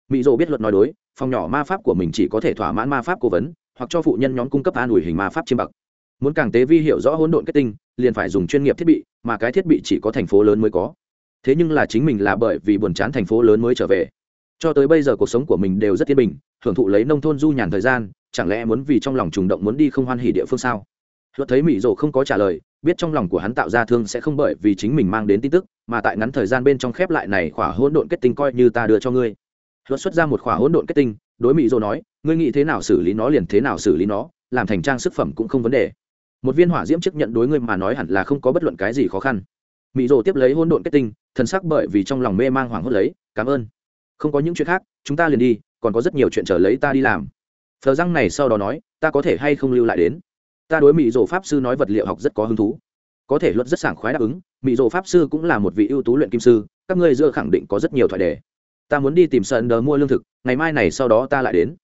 Mỹ dỗ biết luật nói đối, phòng nhỏ ma pháp của mình chỉ có thể thỏa mãn ma pháp cố vấn, hoặc cho phụ nhân nhóm cung cấp an ủi hình ma pháp chiêm bậc muốn càng tế vi hiểu rõ hỗn độn kết tinh, liền phải dùng chuyên nghiệp thiết bị, mà cái thiết bị chỉ có thành phố lớn mới có. Thế nhưng là chính mình là bởi vì buồn chán thành phố lớn mới trở về. Cho tới bây giờ cuộc sống của mình đều rất yên bình, hưởng thụ lấy nông thôn du nhàn thời gian, chẳng lẽ muốn vì trong lòng trùng động muốn đi không hoan hỉ địa phương sao? Luật thấy mỹ rồ không có trả lời, biết trong lòng của hắn tạo ra thương sẽ không bởi vì chính mình mang đến tin tức, mà tại ngắn thời gian bên trong khép lại này khỏa hỗn độn kết tinh coi như ta đưa cho ngươi. Luật xuất ra một khỏa hỗn độn kết tinh, đối mỹ rồ nói, ngươi nghĩ thế nào xử lý nó liền thế nào xử lý nó, làm thành trang sức phẩm cũng không vấn đề một viên hỏa diễm chức nhận đối ngươi mà nói hẳn là không có bất luận cái gì khó khăn. Mỹ rồ tiếp lấy hôn độn kết tinh, thần sắc bởi vì trong lòng mê mang hoảng hốt lấy, cảm ơn. Không có những chuyện khác, chúng ta liền đi, còn có rất nhiều chuyện chờ lấy ta đi làm. Phờ răng này sau đó nói, ta có thể hay không lưu lại đến? Ta đối mỹ rồ pháp sư nói vật liệu học rất có hứng thú. Có thể luật rất sảng khoái đáp ứng mỹ rồ pháp sư cũng là một vị ưu tú luyện kim sư, các ngươi dựa khẳng định có rất nhiều thoại đề. Ta muốn đi tìm sơn đờ mua lương thực, ngày mai này sau đó ta lại đến.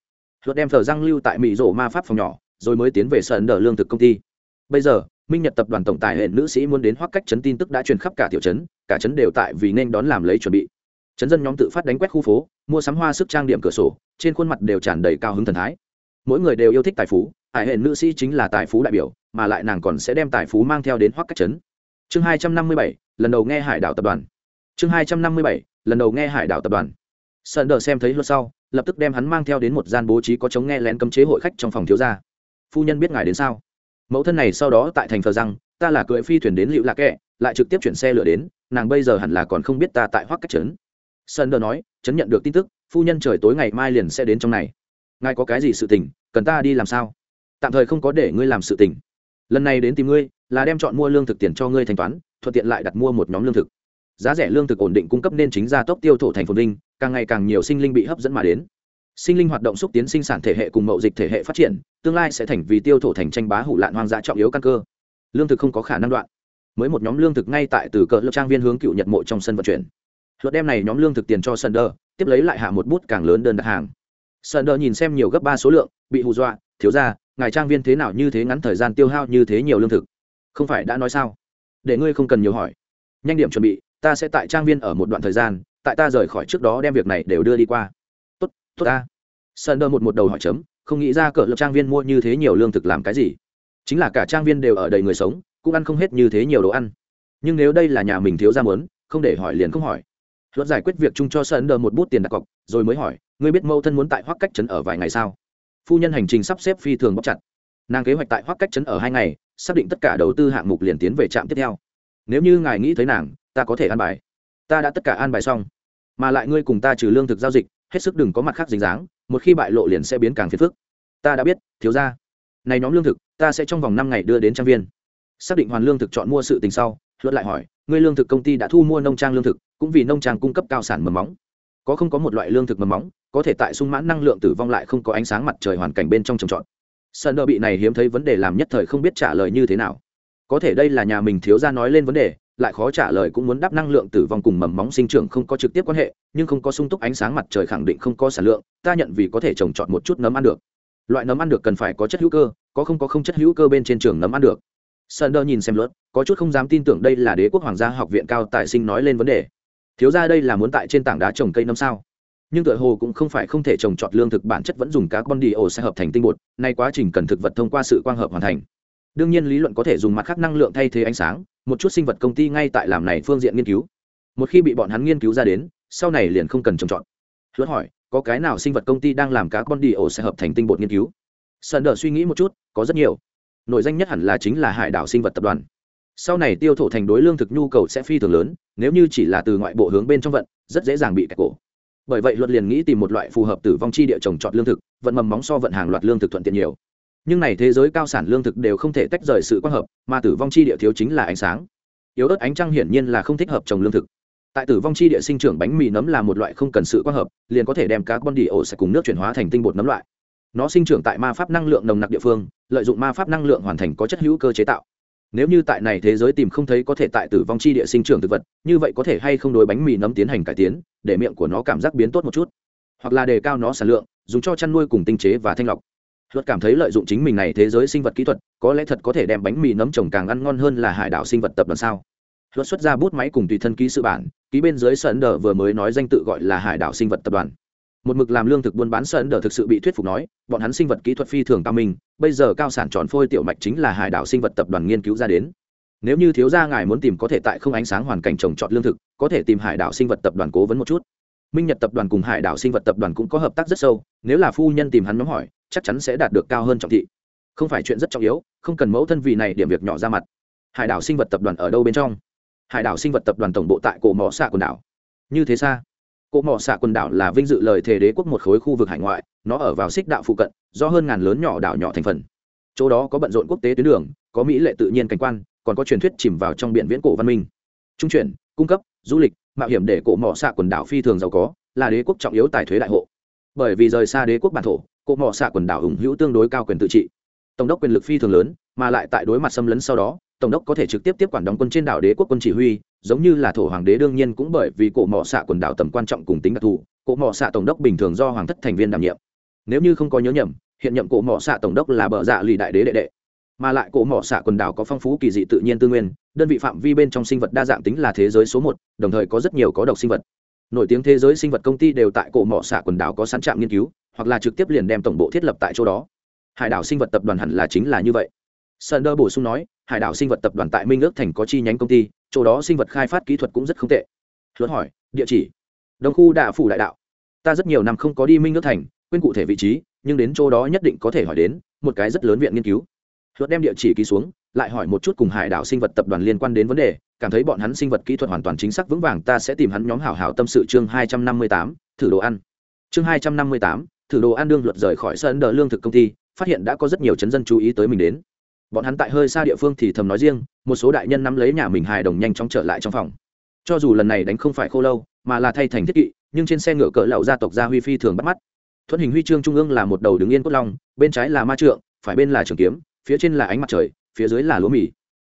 Luật đem phờ răng lưu tại mỹ rồ ma pháp phòng nhỏ, rồi mới tiến về sơn đờ lương thực công ty bây giờ, minh nhật tập đoàn tổng tài hệ nữ sĩ muốn đến hoác cách chấn tin tức đã truyền khắp cả tiểu trấn, cả trấn đều tại vì nên đón làm lấy chuẩn bị. Chấn dân nhóm tự phát đánh quét khu phố, mua sắm hoa sức trang điểm cửa sổ, trên khuôn mặt đều tràn đầy cao hứng thần thái. Mỗi người đều yêu thích tài phú hải hệ nữ sĩ chính là tài phú đại biểu, mà lại nàng còn sẽ đem tài phú mang theo đến hoác cách chấn chương hai trăm năm mươi bảy, lần đầu nghe hải đảo tập đoàn. Chương hai trăm năm mươi bảy, lần đầu nghe hải đảo tập đoàn. Sơn đờ xem thấy luật sau, lập tức đem hắn mang theo đến một gian bố trí có chống nghe lén cấm chế hội khách trong phòng thiếu gia. Phu nhân biết ngài đến sao? Mẫu thân này sau đó tại thành phờ rằng ta là cưỡi phi thuyền đến liệu lạc kẹ, lại trực tiếp chuyển xe lửa đến, nàng bây giờ hẳn là còn không biết ta tại hoắc cách trấn. Sơn đờ nói trấn nhận được tin tức, phu nhân trời tối ngày mai liền sẽ đến trong này. Ngài có cái gì sự tình, cần ta đi làm sao? Tạm thời không có để ngươi làm sự tình. Lần này đến tìm ngươi, là đem chọn mua lương thực tiền cho ngươi thanh toán, thuận tiện lại đặt mua một nhóm lương thực. Giá rẻ lương thực ổn định cung cấp nên chính ra tốc tiêu thụ thành phồn linh càng ngày càng nhiều sinh linh bị hấp dẫn mà đến sinh linh hoạt động xúc tiến sinh sản thể hệ cùng mậu dịch thể hệ phát triển tương lai sẽ thành vì tiêu thụ thành tranh bá hủ lạn hoang dã trọng yếu căn cơ lương thực không có khả năng đoạn mới một nhóm lương thực ngay tại từ cỡ lập trang viên hướng cựu nhật mộ trong sân vận chuyển luật đem này nhóm lương thực tiền cho Sunder, tiếp lấy lại hạ một bút càng lớn đơn đặt hàng. Sunder nhìn xem nhiều gấp ba số lượng, bị hù dọa, thiếu gia, ngài trang viên thế nào như thế ngắn thời gian tiêu hao như thế nhiều lương thực? Không phải đã nói sao? Để ngươi không cần nhiều hỏi. Nhanh điểm chuẩn bị, ta sẽ tại trang viên ở một đoạn thời gian, tại ta rời khỏi trước đó đem việc này đều đưa đi qua. Tốt, ta. Sơn đơ một một đầu hỏi chấm, không nghĩ ra cỡ lập trang viên mua như thế nhiều lương thực làm cái gì? Chính là cả trang viên đều ở đầy người sống, cũng ăn không hết như thế nhiều đồ ăn. Nhưng nếu đây là nhà mình thiếu gia muốn, không để hỏi liền không hỏi. Luật giải quyết việc chung cho sơn đơ một bút tiền đặt cọc rồi mới hỏi ngươi biết mâu thân muốn tại hoác cách trấn ở vài ngày sao? Phu nhân hành trình sắp xếp phi thường bóc chặt. Nàng kế hoạch tại hoác cách trấn ở hai ngày xác định tất cả đầu tư hạng mục liền tiến về trạm tiếp theo. Nếu như ngài nghĩ thấy nàng ta có thể an bài. Ta đã tất cả an bài xong. Mà lại ngươi cùng ta trừ lương thực giao dịch hết sức đừng có mặt khác dính dáng, một khi bại lộ liền sẽ biến càng phiền phức. Ta đã biết, thiếu ra này nhóm lương thực, ta sẽ trong vòng năm ngày đưa đến trang viên. Xác định hoàn lương thực chọn mua sự tình sau, luật lại hỏi, ngươi lương thực công ty đã thu mua nông trang lương thực, cũng vì nông trang cung cấp cao sản mầm móng. Có không có một loại lương thực mầm móng, có thể tại sung mãn năng lượng tử vong lại không có ánh sáng mặt trời hoàn cảnh bên trong trồng trọt. Sơn đờ bị này hiếm thấy vấn đề làm nhất thời không biết trả lời như thế nào. Có thể đây là nhà mình thiếu ra nói lên vấn đề lại khó trả lời cũng muốn đáp năng lượng tử vong cùng mầm móng sinh trưởng không có trực tiếp quan hệ nhưng không có sung túc ánh sáng mặt trời khẳng định không có sản lượng ta nhận vì có thể trồng trọt một chút nấm ăn được loại nấm ăn được cần phải có chất hữu cơ có không có không chất hữu cơ bên trên trường nấm ăn được Sander nhìn xem luật, có chút không dám tin tưởng đây là đế quốc hoàng gia học viện cao tài sinh nói lên vấn đề. Thiếu gia đây là muốn tại trên tảng đá trồng cây nấm sao? Nhưng tựa hồ cũng không phải không thể trồng trọt lương thực bản chất vẫn dùng carbon dioxide hợp thành tinh bột, nay quá trình cần thực vật thông qua sự quang hợp hoàn thành. Đương nhiên lý luận có thể dùng mặt khác năng lượng thay thế ánh sáng, một chút sinh vật công ty ngay tại làm này phương diện nghiên cứu. Một khi bị bọn hắn nghiên cứu ra đến, sau này liền không cần trồng trọt. Luật hỏi, có cái nào sinh vật công ty đang làm cá con đỉa ổ sẽ hợp thành tinh bột nghiên cứu? sơn đờ suy nghĩ một chút, có rất nhiều nội danh nhất hẳn là chính là hải đảo sinh vật tập đoàn sau này tiêu thụ thành đối lương thực nhu cầu sẽ phi thường lớn nếu như chỉ là từ ngoại bộ hướng bên trong vận rất dễ dàng bị kẹt cổ bởi vậy luật liền nghĩ tìm một loại phù hợp tử vong chi địa trồng trọt lương thực vận mầm móng so vận hàng loạt lương thực thuận tiện nhiều nhưng này thế giới cao sản lương thực đều không thể tách rời sự quang hợp, mà tử vong chi địa thiếu chính là ánh sáng. Yếu ớt ánh trăng hiển nhiên là không thích hợp trồng lương thực. Tại tử vong chi địa sinh trưởng bánh mì nấm là một loại không cần sự quang hợp, liền có thể đem các con đi ổ sẽ cùng nước chuyển hóa thành tinh bột nấm loại. Nó sinh trưởng tại ma pháp năng lượng nồng nặc địa phương, lợi dụng ma pháp năng lượng hoàn thành có chất hữu cơ chế tạo. Nếu như tại này thế giới tìm không thấy có thể tại tử vong chi địa sinh trưởng thực vật, như vậy có thể hay không đối bánh mì nấm tiến hành cải tiến, để miệng của nó cảm giác biến tốt một chút. Hoặc là đề cao nó sản lượng, dùng cho chăn nuôi cùng tinh chế và thanh lọc luật cảm thấy lợi dụng chính mình này thế giới sinh vật kỹ thuật, có lẽ thật có thể đem bánh mì nấm trồng càng ăn ngon hơn là hải đảo sinh vật tập đoàn sao? Luật xuất ra bút máy cùng tùy thân ký sự bản, ký bên dưới sơn đờ vừa mới nói danh tự gọi là hải đảo sinh vật tập đoàn. Một mực làm lương thực buôn bán sơn đờ thực sự bị thuyết phục nói, bọn hắn sinh vật kỹ thuật phi thường cao minh, bây giờ cao sản tròn phôi tiểu mạch chính là hải đảo sinh vật tập đoàn nghiên cứu ra đến. Nếu như thiếu gia ngài muốn tìm có thể tại không ánh sáng hoàn cảnh trồng trọt lương thực, có thể tìm hải đảo sinh vật tập đoàn cố vấn một chút. Minh nhật tập đoàn cùng hải đảo sinh vật tập đoàn cũng có hợp tác rất sâu, nếu là phu nhân tìm hắn nhóm hỏi chắc chắn sẽ đạt được cao hơn trọng thị. Không phải chuyện rất trọng yếu, không cần mẫu thân vì này điểm việc nhỏ ra mặt. Hải đảo sinh vật tập đoàn ở đâu bên trong? Hải đảo sinh vật tập đoàn tổng bộ tại cổ mỏ xạ quần đảo. Như thế xa. Cỗ mỏ xạ quần đảo là vinh dự lời thề đế quốc một khối khu vực hải ngoại, nó ở vào xích đạo phụ cận, do hơn ngàn lớn nhỏ đảo nhỏ thành phần. Chỗ đó có bận rộn quốc tế tuyến đường, có mỹ lệ tự nhiên cảnh quan, còn có truyền thuyết chìm vào trong biển viễn cổ văn minh. Trung chuyển, cung cấp, du lịch, mạo hiểm để cổ mỏ xạ quần đảo phi thường giàu có, là đế quốc trọng yếu tài thuế đại hộ. Bởi vì rời xa đế quốc bản thổ cỗ mỏ xạ quần đảo ủng hữu tương đối cao quyền tự trị. Tổng đốc quyền lực phi thường lớn, mà lại tại đối mặt xâm lấn sau đó, tổng đốc có thể trực tiếp tiếp quản đóng quân trên đảo đế quốc quân chỉ huy, giống như là thổ hoàng đế đương nhiên cũng bởi vì cổ mỏ xạ quần đảo tầm quan trọng cùng tính đặc thù cổ mỏ xạ tổng đốc bình thường do hoàng thất thành viên đảm nhiệm. Nếu như không có nhớ nhầm, hiện nhậm cổ mỏ xạ tổng đốc là bờ dạ lì đại đế đệ đệ. Mà lại cổ mỏ xạ quần đảo có phong phú kỳ dị tự nhiên tư nguyên, đơn vị phạm vi bên trong sinh vật đa dạng tính là thế giới số một, đồng thời có rất nhiều có độc sinh vật nổi tiếng thế giới sinh vật công ty đều tại cổ mỏ xạ quần đảo có sẵn trạm nghiên cứu hoặc là trực tiếp liền đem tổng bộ thiết lập tại chỗ đó hải đảo sinh vật tập đoàn hẳn là chính là như vậy sơn đơ bổ sung nói, Hải đảo sinh vật tập đoàn tại Minh ước thành có chi nhánh công ty, chỗ đó sinh vật khai phát kỹ thuật cũng rất không tệ. Luật hỏi, địa chỉ? Đông khu Đạ phủ đại đạo. Ta rất nhiều năm không có đi Minh ước thành, quên cụ thể vị trí, nhưng đến chỗ đó nhất định có thể hỏi đến, một cái rất lớn viện nghiên cứu. Luật đem địa chỉ ký xuống, lại hỏi một chút cùng Hải đảo sinh vật tập đoàn liên quan đến vấn đề, cảm thấy bọn hắn sinh vật kỹ thuật hoàn toàn chính xác vững vàng, ta sẽ tìm hắn nhóm hảo hảo tâm sự chương hai trăm năm mươi tám, thử đồ ăn. Chương hai trăm năm mươi tám, thử đồ ăn đương luật rời khỏi sân đờ lương thực công ty, phát hiện đã có rất nhiều chấn dân chú ý tới mình đến. Bọn hắn tại hơi xa địa phương thì thầm nói riêng một số đại nhân nắm lấy nhà mình hài đồng nhanh chóng trở lại trong phòng. Cho dù lần này đánh không phải khô lâu mà là thay thành thiết kỵ nhưng trên xe ngựa cỡ lậu gia tộc gia huy phi thường bắt mắt. Thuận hình huy chương trung ương là một đầu đứng yên cốt long bên trái là ma trượng phải bên là trường kiếm phía trên là ánh mặt trời phía dưới là lúa mì.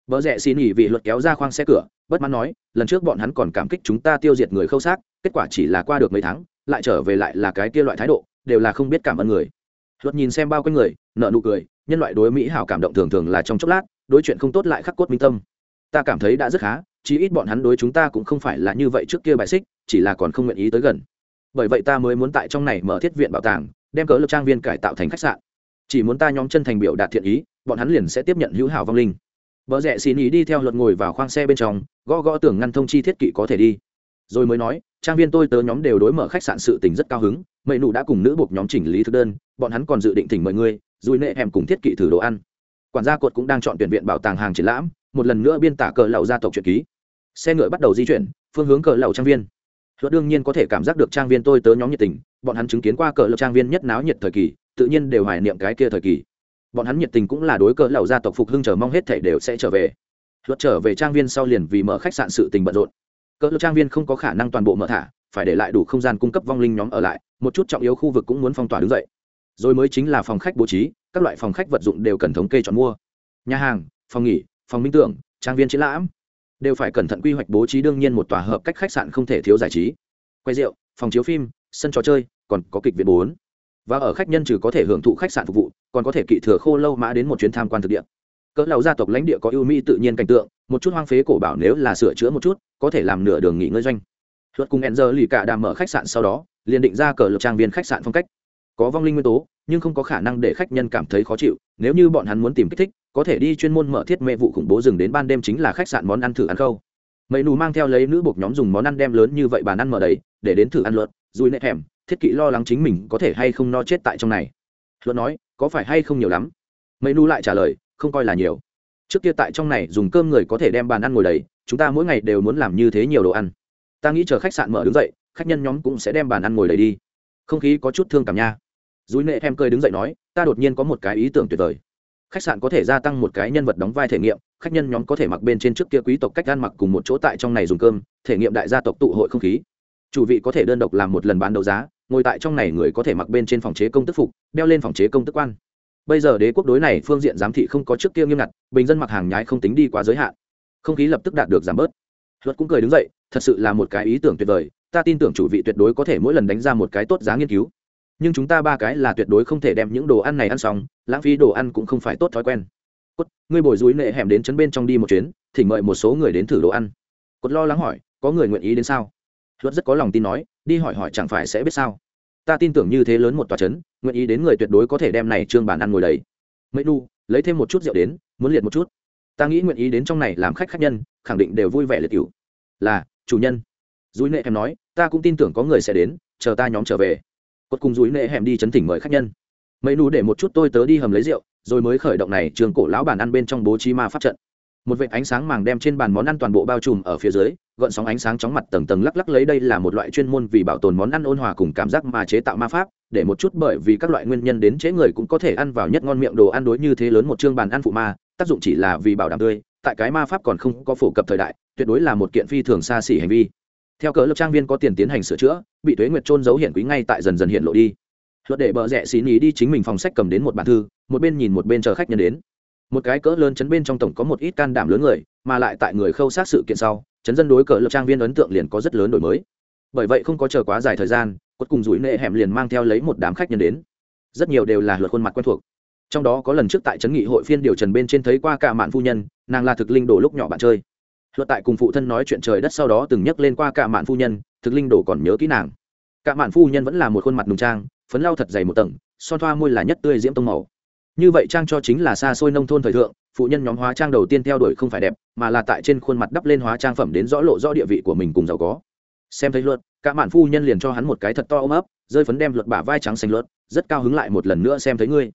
Vợ rẽ xin nghỉ vì luật kéo ra khoang xe cửa, bất mãn nói, lần trước bọn hắn còn cảm kích chúng ta tiêu diệt người khâu xác, kết quả chỉ là qua được mấy tháng, lại trở về lại là cái kia loại thái độ, đều là không biết cảm ơn người. Luật nhìn xem bao quanh người nợ nụ cười, nhân loại đối mỹ hảo cảm động thường thường là trong chốc lát, đối chuyện không tốt lại khắc cốt minh tâm. Ta cảm thấy đã rất khá, chí ít bọn hắn đối chúng ta cũng không phải là như vậy trước kia bài xích, chỉ là còn không nguyện ý tới gần. Bởi vậy ta mới muốn tại trong này mở thiết viện bảo tàng, đem cỡ lực trang viên cải tạo thành khách sạn. Chỉ muốn ta nhóm chân thành biểu đạt thiện ý bọn hắn liền sẽ tiếp nhận hữu hảo vong linh. Vợ rẽ xin ý đi theo luật ngồi vào khoang xe bên trong, gõ gõ tưởng ngăn thông chi thiết kỵ có thể đi. Rồi mới nói, trang viên tôi tớ nhóm đều đối mở khách sạn sự tình rất cao hứng mậy nụ đã cùng nữ buộc nhóm chỉnh lý thực đơn, bọn hắn còn dự định thỉnh mời ngươi dùi nệ hẻm cùng thiết kỵ thử đồ ăn. Quản gia cột cũng đang chọn tuyển viện bảo tàng hàng triển lãm, một lần nữa biên tả cờ lầu gia tộc truyện ký. Xe ngựa bắt đầu di chuyển, phương hướng cờ lầu trang viên. Luật đương nhiên có thể cảm giác được trang viên tôi tớ nhóm nhiệt tình, bọn hắn chứng kiến qua cờ lầu trang viên nhất náo nhiệt thời kỳ, tự nhiên đều hoài niệm cái kia thời kỳ bọn hắn nhiệt tình cũng là đối cỡ lầu gia tộc phục hưng chờ mong hết thể đều sẽ trở về. Luật trở về trang viên sau liền vì mở khách sạn sự tình bận rộn. Cỡ trang viên không có khả năng toàn bộ mở thả, phải để lại đủ không gian cung cấp vong linh nhóm ở lại, một chút trọng yếu khu vực cũng muốn phong tỏa đứng dậy. Rồi mới chính là phòng khách bố trí, các loại phòng khách vật dụng đều cần thống kê chọn mua. Nhà hàng, phòng nghỉ, phòng minh tưởng, trang viên triển lãm đều phải cẩn thận quy hoạch bố trí đương nhiên một tòa hợp cách khách sạn không thể thiếu giải trí. Quay rượu, phòng chiếu phim, sân trò chơi, còn có kịch viện bốn. Và ở khách nhân trừ có thể hưởng thụ khách sạn phục vụ còn có thể kỵ thừa khô lâu mã đến một chuyến tham quan thực địa. Cỡ lầu gia tộc lãnh địa có ưu mỹ tự nhiên cảnh tượng, một chút hoang phế cổ bảo nếu là sửa chữa một chút, có thể làm nửa đường nghỉ ngơi doanh. Luật cùng enzer lì cả đàm mở khách sạn sau đó, liền định ra cờ lập trang viên khách sạn phong cách. Có vong linh nguyên tố, nhưng không có khả năng để khách nhân cảm thấy khó chịu, nếu như bọn hắn muốn tìm kích thích, có thể đi chuyên môn mở thiết mê vụ khủng bố rừng đến ban đêm chính là khách sạn món ăn thử ăn khâu. Mấy nù mang theo lấy nữ buộc nhóm dùng món ăn đem lớn như vậy bàn ăn mở đầy, để đến thử ăn luật dùi nệ hẻm, thiết kỵ lo lắng chính mình có thể hay không no chết tại trong này. Luật nói có phải hay không nhiều lắm? Mấy nu lại trả lời, không coi là nhiều. Trước kia tại trong này dùng cơm người có thể đem bàn ăn ngồi đầy, chúng ta mỗi ngày đều muốn làm như thế nhiều đồ ăn. Ta nghĩ chờ khách sạn mở đứng dậy, khách nhân nhóm cũng sẽ đem bàn ăn ngồi đầy đi. Không khí có chút thương cảm nha. Dùi nệ em cười đứng dậy nói, ta đột nhiên có một cái ý tưởng tuyệt vời. Khách sạn có thể gia tăng một cái nhân vật đóng vai thể nghiệm, khách nhân nhóm có thể mặc bên trên trước kia quý tộc cách ăn mặc cùng một chỗ tại trong này dùng cơm, thể nghiệm đại gia tộc tụ hội không khí. Chủ vị có thể đơn độc làm một lần bán đấu giá ngồi tại trong này người có thể mặc bên trên phòng chế công tức phục, đeo lên phòng chế công tức quan. Bây giờ đế quốc đối này phương diện giám thị không có trước kia nghiêm ngặt, bình dân mặc hàng nhái không tính đi quá giới hạn. Không khí lập tức đạt được giảm bớt. Luật cũng cười đứng dậy, thật sự là một cái ý tưởng tuyệt vời, ta tin tưởng chủ vị tuyệt đối có thể mỗi lần đánh ra một cái tốt giá nghiên cứu. Nhưng chúng ta ba cái là tuyệt đối không thể đem những đồ ăn này ăn xong, lãng phí đồ ăn cũng không phải tốt thói quen. Cốt, ngươi bồi dối nệ hẻm đến chấn bên trong đi một chuyến, thỉnh mời một số người đến thử đồ ăn. Cốt lo lắng hỏi, có người nguyện ý đến sao? Luật rất có lòng tin nói đi hỏi hỏi chẳng phải sẽ biết sao? Ta tin tưởng như thế lớn một tòa chấn, nguyện ý đến người tuyệt đối có thể đem này trương bàn ăn ngồi đầy. Mấy nu lấy thêm một chút rượu đến, muốn liệt một chút. Ta nghĩ nguyện ý đến trong này làm khách khách nhân, khẳng định đều vui vẻ liệt cựu là, chủ nhân. Dúi nệ em nói, ta cũng tin tưởng có người sẽ đến, chờ ta nhóm trở về. Cốt cùng dúi nệ hẻm đi chấn thỉnh mời khách nhân. Mấy nu để một chút tôi tớ đi hầm lấy rượu, rồi mới khởi động này trường cổ lão bàn ăn bên trong bố trí ma pháp trận một vệt ánh sáng màng đem trên bàn món ăn toàn bộ bao trùm ở phía dưới gợn sóng ánh sáng chóng mặt tầng tầng lắc lắc lấy đây là một loại chuyên môn vì bảo tồn món ăn ôn hòa cùng cảm giác mà chế tạo ma pháp, để một chút bởi vì các loại nguyên nhân đến chế người cũng có thể ăn vào nhất ngon miệng đồ ăn đối như thế lớn một chương bàn ăn phụ ma, tác dụng chỉ là vì bảo đảm tươi, tại cái ma pháp còn không có phổ cập thời đại, tuyệt đối là một kiện phi thường xa xỉ hành vi. Theo cỡ lập trang viên có tiền tiến hành sửa chữa, bị thuế nguyệt trôn giấu hiện quý ngay tại dần dần hiện lộ đi. Luật để bợ rẽ xí ý đi chính mình phòng sách cầm đến một bản thư, một bên nhìn một bên chờ khách nhân đến một cái cỡ lớn chấn bên trong tổng có một ít can đảm lớn người, mà lại tại người khâu sát sự kiện sau, chấn dân đối cỡ lập trang viên ấn tượng liền có rất lớn đổi mới. Bởi vậy không có chờ quá dài thời gian cuối cùng rủi nệ hẻm liền mang theo lấy một đám khách nhân đến. Rất nhiều đều là luật khuôn mặt quen thuộc. Trong đó có lần trước tại trấn nghị hội phiên điều trần bên trên thấy qua cả mạn phu nhân, nàng là thực linh đồ lúc nhỏ bạn chơi. Luật tại cùng phụ thân nói chuyện trời đất sau đó từng nhắc lên qua cả mạn phu nhân, thực linh đồ còn nhớ kỹ nàng. Cả mạn phu nhân vẫn là một khuôn mặt nùng trang, phấn lau thật dày một tầng, son thoa môi là nhất tươi diễm tông màu như vậy trang cho chính là xa xôi nông thôn thời thượng, phụ nhân nhóm hóa trang đầu tiên theo đuổi không phải đẹp, mà là tại trên khuôn mặt đắp lên hóa trang phẩm đến rõ lộ rõ địa vị của mình cùng giàu có. Xem thấy luật, cả mạn phu nhân liền cho hắn một cái thật to ôm ấp, rơi phấn đem luật bả vai trắng xanh luật, rất cao hứng lại một lần nữa xem thấy ngươi.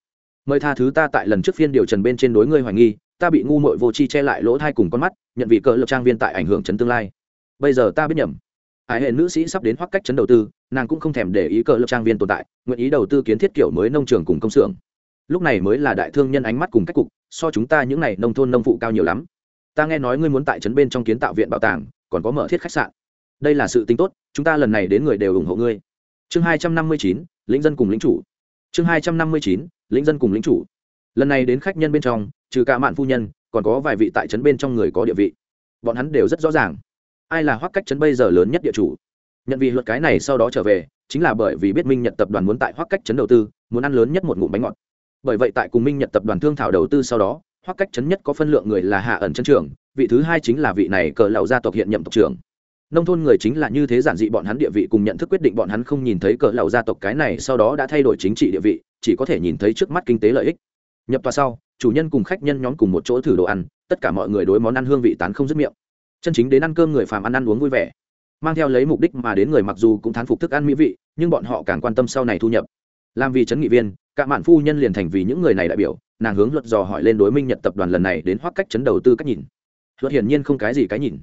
Mời tha thứ ta tại lần trước phiên điều trần bên trên đối ngươi hoài nghi, ta bị ngu mội vô chi che lại lỗ thai cùng con mắt, nhận vị cỡ lập trang viên tại ảnh hưởng chấn tương lai. Bây giờ ta biết nhầm. Ải hệ nữ sĩ sắp đến hoắc cách chấn đầu tư, nàng cũng không thèm để ý cỡ lập trang viên tồn tại, nguyện ý đầu tư kiến thiết kiểu mới nông trường cùng công xưởng lúc này mới là đại thương nhân ánh mắt cùng cách cục, so chúng ta những n à y nông thôn nông phụ cao nhiều lắm. Ta nghe nói ngươi muốn tại trấn bên trong kiến tạo viện bảo tàng, còn có mở thiết khách sạn. Đây là sự tính tốt, chúng ta lần này đến người đều ủng hộ ngươi. Chương hai trăm năm mươi chín, lĩnh dân cùng lính chủ. Chương hai trăm năm mươi chín, lĩnh dân cùng lính chủ. Lần này đến khách nhân bên trong, trừ cả mạn phu nhân, còn có vài vị tại trấn bên trong người có địa vị. Bọn hắn đều rất rõ ràng. Ai là hoác cách trấn bây giờ lớn nhất địa chủ? Nhận vì luật cái này sau đó trở về, chính là bởi vì biết minh nhật tập đoàn muốn tại hoác cách trấn đầu tư, muốn ăn lớn nhất một ngụm bánh ngọt bởi vậy tại cùng minh nhật tập đoàn thương thảo đầu tư sau đó hoặc cách chấn nhất có phân lượng người là hạ ẩn chân trưởng vị thứ hai chính là vị này cờ lầu gia tộc hiện nhậm tộc trưởng. Nông thôn người chính là như thế giản dị bọn hắn địa vị cùng nhận thức quyết định bọn hắn không nhìn thấy cờ lầu gia tộc cái này sau đó đã thay đổi chính trị địa vị, chỉ có thể nhìn thấy trước mắt kinh tế lợi ích. Nhập tòa sau, chủ nhân cùng khách nhân nhóm cùng một chỗ thử đồ ăn, tất cả mọi người đối món ăn hương vị tán không dứt miệng. Chân chính đến ăn cơm người phàm ăn ăn uống vui vẻ. Mang theo lấy mục đích mà đến người mặc dù cũng thán phục thức ăn mỹ vị, nhưng bọn họ càng quan tâm sau này thu nhập làm vì chấn nghị viên, cả mạn phu nhân liền thành vì những người này đại biểu, nàng hướng luật dò hỏi lên đối minh nhật tập đoàn lần này đến hoác cách chấn đầu tư cách nhìn. Luật hiển nhiên không cái gì cái nhìn.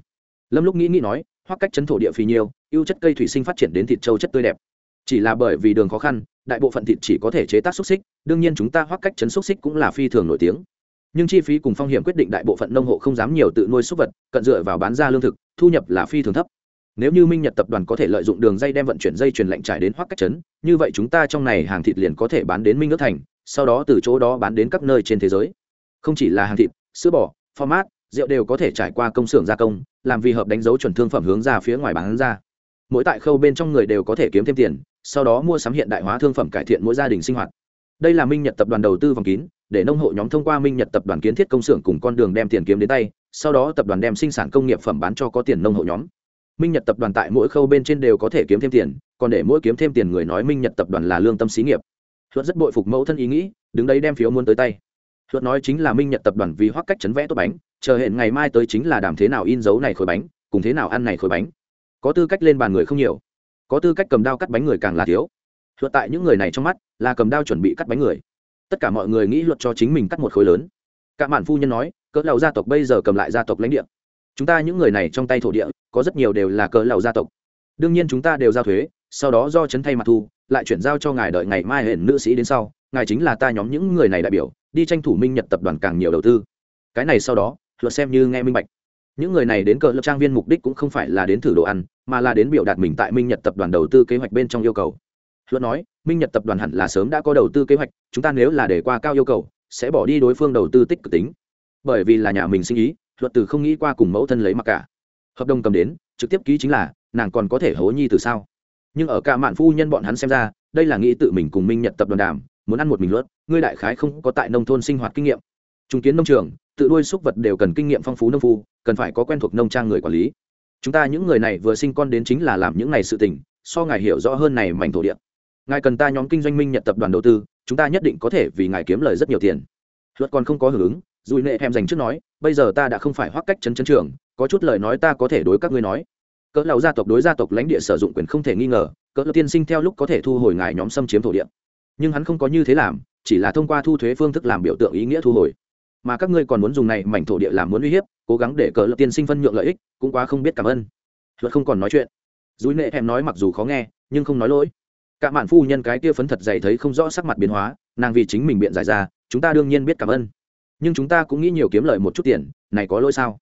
Lâm lúc nghĩ nghĩ nói, hoác cách chấn thổ địa phì nhiều ưu chất cây thủy sinh phát triển đến thịt trâu chất tươi đẹp. Chỉ là bởi vì đường khó khăn, đại bộ phận thịt chỉ có thể chế tác xúc xích, đương nhiên chúng ta hoác cách chấn xúc xích cũng là phi thường nổi tiếng. Nhưng chi phí cùng phong hiểm quyết định đại bộ phận nông hộ không dám nhiều tự nuôi súc vật, cận dựa vào bán ra lương thực, thu nhập là phi thường thấp nếu như minh nhật tập đoàn có thể lợi dụng đường dây đem vận chuyển dây chuyển lạnh trải đến hoắc cách trấn, như vậy chúng ta trong này hàng thịt liền có thể bán đến minh nước thành, sau đó từ chỗ đó bán đến các nơi trên thế giới. Không chỉ là hàng thịt, sữa bò, format, rượu đều có thể trải qua công xưởng gia công, làm vì hợp đánh dấu chuẩn thương phẩm hướng ra phía ngoài bán ra. Mỗi tại khâu bên trong người đều có thể kiếm thêm tiền, sau đó mua sắm hiện đại hóa thương phẩm cải thiện mỗi gia đình sinh hoạt. Đây là minh nhật tập đoàn đầu tư vòng kín, để nông hộ nhóm thông qua minh nhật tập đoàn kiến thiết công xưởng cùng con đường đem tiền kiếm đến tay, sau đó tập đoàn đem sinh sản công nghiệp phẩm bán cho có tiền nông hộ nhóm minh nhật tập đoàn tại mỗi khâu bên trên đều có thể kiếm thêm tiền, còn để mỗi kiếm thêm tiền người nói minh nhật tập đoàn là lương tâm xí nghiệp. Luật rất bội phục mẫu thân ý nghĩ, đứng đấy đem phiếu muốn tới tay. Luật nói chính là minh nhật tập đoàn vì hoác cách chấn vẽ tốt bánh, chờ hẹn ngày mai tới chính là đảm thế nào in dấu này khối bánh, cùng thế nào ăn này khối bánh. Có tư cách lên bàn người không nhiều. Có tư cách cầm đao cắt bánh người càng là thiếu. Luật tại những người này trong mắt, là cầm đao chuẩn bị cắt bánh người. Tất cả mọi người nghĩ luật cho chính mình cắt một khối lớn. Cả mạn phu nhân nói, cỡ đầu gia tộc bây giờ cầm lại gia tộc lãnh địa chúng ta những người này trong tay thổ địa, có rất nhiều đều là cờ lầu gia tộc. Đương nhiên chúng ta đều giao thuế, sau đó do chấn thay mặt thu, lại chuyển giao cho ngài đợi ngày mai hển nữ sĩ đến sau. Ngài chính là ta nhóm những người này đại biểu, đi tranh thủ minh nhật tập đoàn càng nhiều đầu tư. Cái này sau đó luật xem như nghe minh bạch. Những người này đến cờ lập trang viên mục đích cũng không phải là đến thử đồ ăn, mà là đến biểu đạt mình tại minh nhật tập đoàn đầu tư kế hoạch bên trong yêu cầu. Luật nói, minh nhật tập đoàn hẳn là sớm đã có đầu tư kế hoạch, chúng ta nếu là để qua cao yêu cầu, sẽ bỏ đi đối phương đầu tư tích cực tính. Bởi vì là nhà mình sinh ý luật từ không nghĩ qua cùng mẫu thân lấy mặc cả. Hợp đồng cầm đến, trực tiếp ký chính là, nàng còn có thể hố nhi từ sao? Nhưng ở cả mạn phu nhân bọn hắn xem ra, đây là nghĩ tự mình cùng minh nhật tập đoàn đàm, muốn ăn một mình luật, ngươi đại khái không có tại nông thôn sinh hoạt kinh nghiệm. Trung kiến nông trường, tự nuôi súc vật đều cần kinh nghiệm phong phú nông phu, cần phải có quen thuộc nông trang người quản lý. Chúng ta những người này vừa sinh con đến chính là làm những này sự tình, so ngài hiểu rõ hơn này mảnh thổ địa. Ngài cần ta nhóm kinh doanh minh nhật tập đoàn đầu tư, chúng ta nhất định có thể vì ngài kiếm lời rất nhiều tiền. Luật còn không có hưởng ứng dùi nệ em dành trước nói bây giờ ta đã không phải hoác cách chấn chấn trường, có chút lời nói ta có thể đối các ngươi nói. Cỡ lão gia tộc đối gia tộc lãnh địa sử dụng quyền không thể nghi ngờ, cỡ lão tiên sinh theo lúc có thể thu hồi ngài nhóm xâm chiếm thổ địa. Nhưng hắn không có như thế làm, chỉ là thông qua thu thuế phương thức làm biểu tượng ý nghĩa thu hồi. Mà các ngươi còn muốn dùng này mảnh thổ địa làm muốn uy hiếp, cố gắng để cỡ lão tiên sinh phân nhượng lợi ích, cũng quá không biết cảm ơn. Luật không còn nói chuyện. Dúi nệ em nói mặc dù khó nghe, nhưng không nói lỗi. Cả mạn phu nhân cái kia phấn thật dày thấy không rõ sắc mặt biến hóa, nàng vì chính mình biện giải ra, chúng ta đương nhiên biết cảm ơn nhưng chúng ta cũng nghĩ nhiều kiếm lời một chút tiền, này có lỗi sao?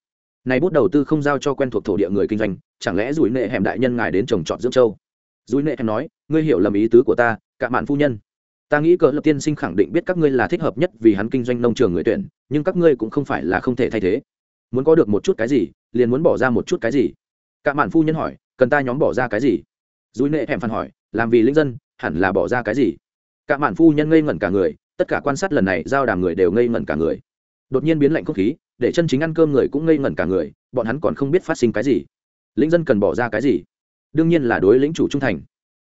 Này bút đầu tư không giao cho quen thuộc thổ địa người kinh doanh, chẳng lẽ rủi nệ hẻm đại nhân ngài đến trồng trọt dưỡng châu? Rủi nệ hẻm nói, ngươi hiểu lầm ý tứ của ta, cả mạn phu nhân. Ta nghĩ cỡ lập tiên sinh khẳng định biết các ngươi là thích hợp nhất vì hắn kinh doanh nông trường người tuyển, nhưng các ngươi cũng không phải là không thể thay thế. Muốn có được một chút cái gì, liền muốn bỏ ra một chút cái gì? Cả mạn phu nhân hỏi, cần ta nhóm bỏ ra cái gì? Rủi nệ hẻm phản hỏi, làm vì linh dân, hẳn là bỏ ra cái gì? Cả mạn phu nhân ngây ngẩn cả người tất cả quan sát lần này giao đàm người đều ngây ngẩn cả người. Đột nhiên biến lạnh không khí, để chân chính ăn cơm người cũng ngây ngẩn cả người, bọn hắn còn không biết phát sinh cái gì. Lĩnh dân cần bỏ ra cái gì? Đương nhiên là đối lĩnh chủ trung thành.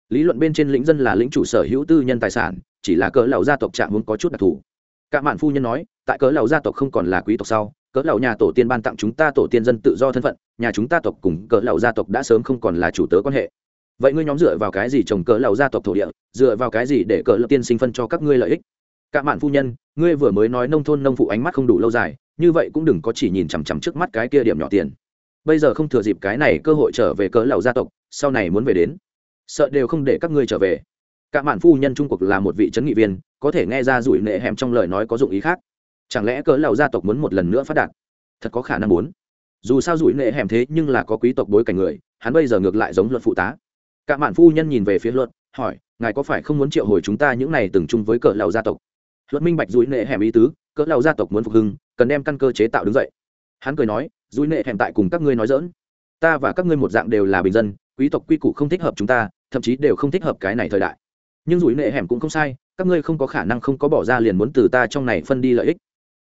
Lý luận bên trên lĩnh dân là lĩnh chủ sở hữu tư nhân tài sản, chỉ là cỡ lầu gia tộc trạng muốn có chút đặc thù. Cả mạn phu nhân nói, tại cỡ lầu gia tộc không còn là quý tộc sau, cỡ lầu nhà tổ tiên ban tặng chúng ta tổ tiên dân tự do thân phận, nhà chúng ta tộc cùng cỡ lầu gia tộc đã sớm không còn là chủ tớ quan hệ. Vậy ngươi nhóm dựa vào cái gì trồng cỡ lầu gia tộc thổ địa, dựa vào cái gì để cỡ lập tiên sinh phân cho các ngươi lợi ích? Cả mạn phu nhân, ngươi vừa mới nói nông thôn nông phụ ánh mắt không đủ lâu dài, như vậy cũng đừng có chỉ nhìn chằm chằm trước mắt cái kia điểm nhỏ tiền. Bây giờ không thừa dịp cái này cơ hội trở về cỡ lầu gia tộc, sau này muốn về đến, sợ đều không để các ngươi trở về. Cả mạn phu nhân trung quốc là một vị trấn nghị viên, có thể nghe ra rủi nệ hẻm trong lời nói có dụng ý khác. Chẳng lẽ cỡ lầu gia tộc muốn một lần nữa phát đạt? Thật có khả năng muốn. Dù sao rủi nệ hẻm thế nhưng là có quý tộc bối cảnh người, hắn bây giờ ngược lại giống luật phụ tá. Cả mạn phu nhân nhìn về phía luật, hỏi, ngài có phải không muốn triệu hồi chúng ta những này từng chung với cỡ lầu gia tộc? Luật minh bạch rủi nệ hẻm ý tứ, cỡ lao gia tộc muốn phục hưng, cần đem căn cơ chế tạo đứng dậy. Hắn cười nói rủi nệ hẻm tại cùng các ngươi nói dỡn ta và các ngươi một dạng đều là bình dân, quý tộc quy củ không thích hợp chúng ta, thậm chí đều không thích hợp cái này thời đại. Nhưng rủi nệ hẻm cũng không sai, các ngươi không có khả năng không có bỏ ra liền muốn từ ta trong này phân đi lợi ích.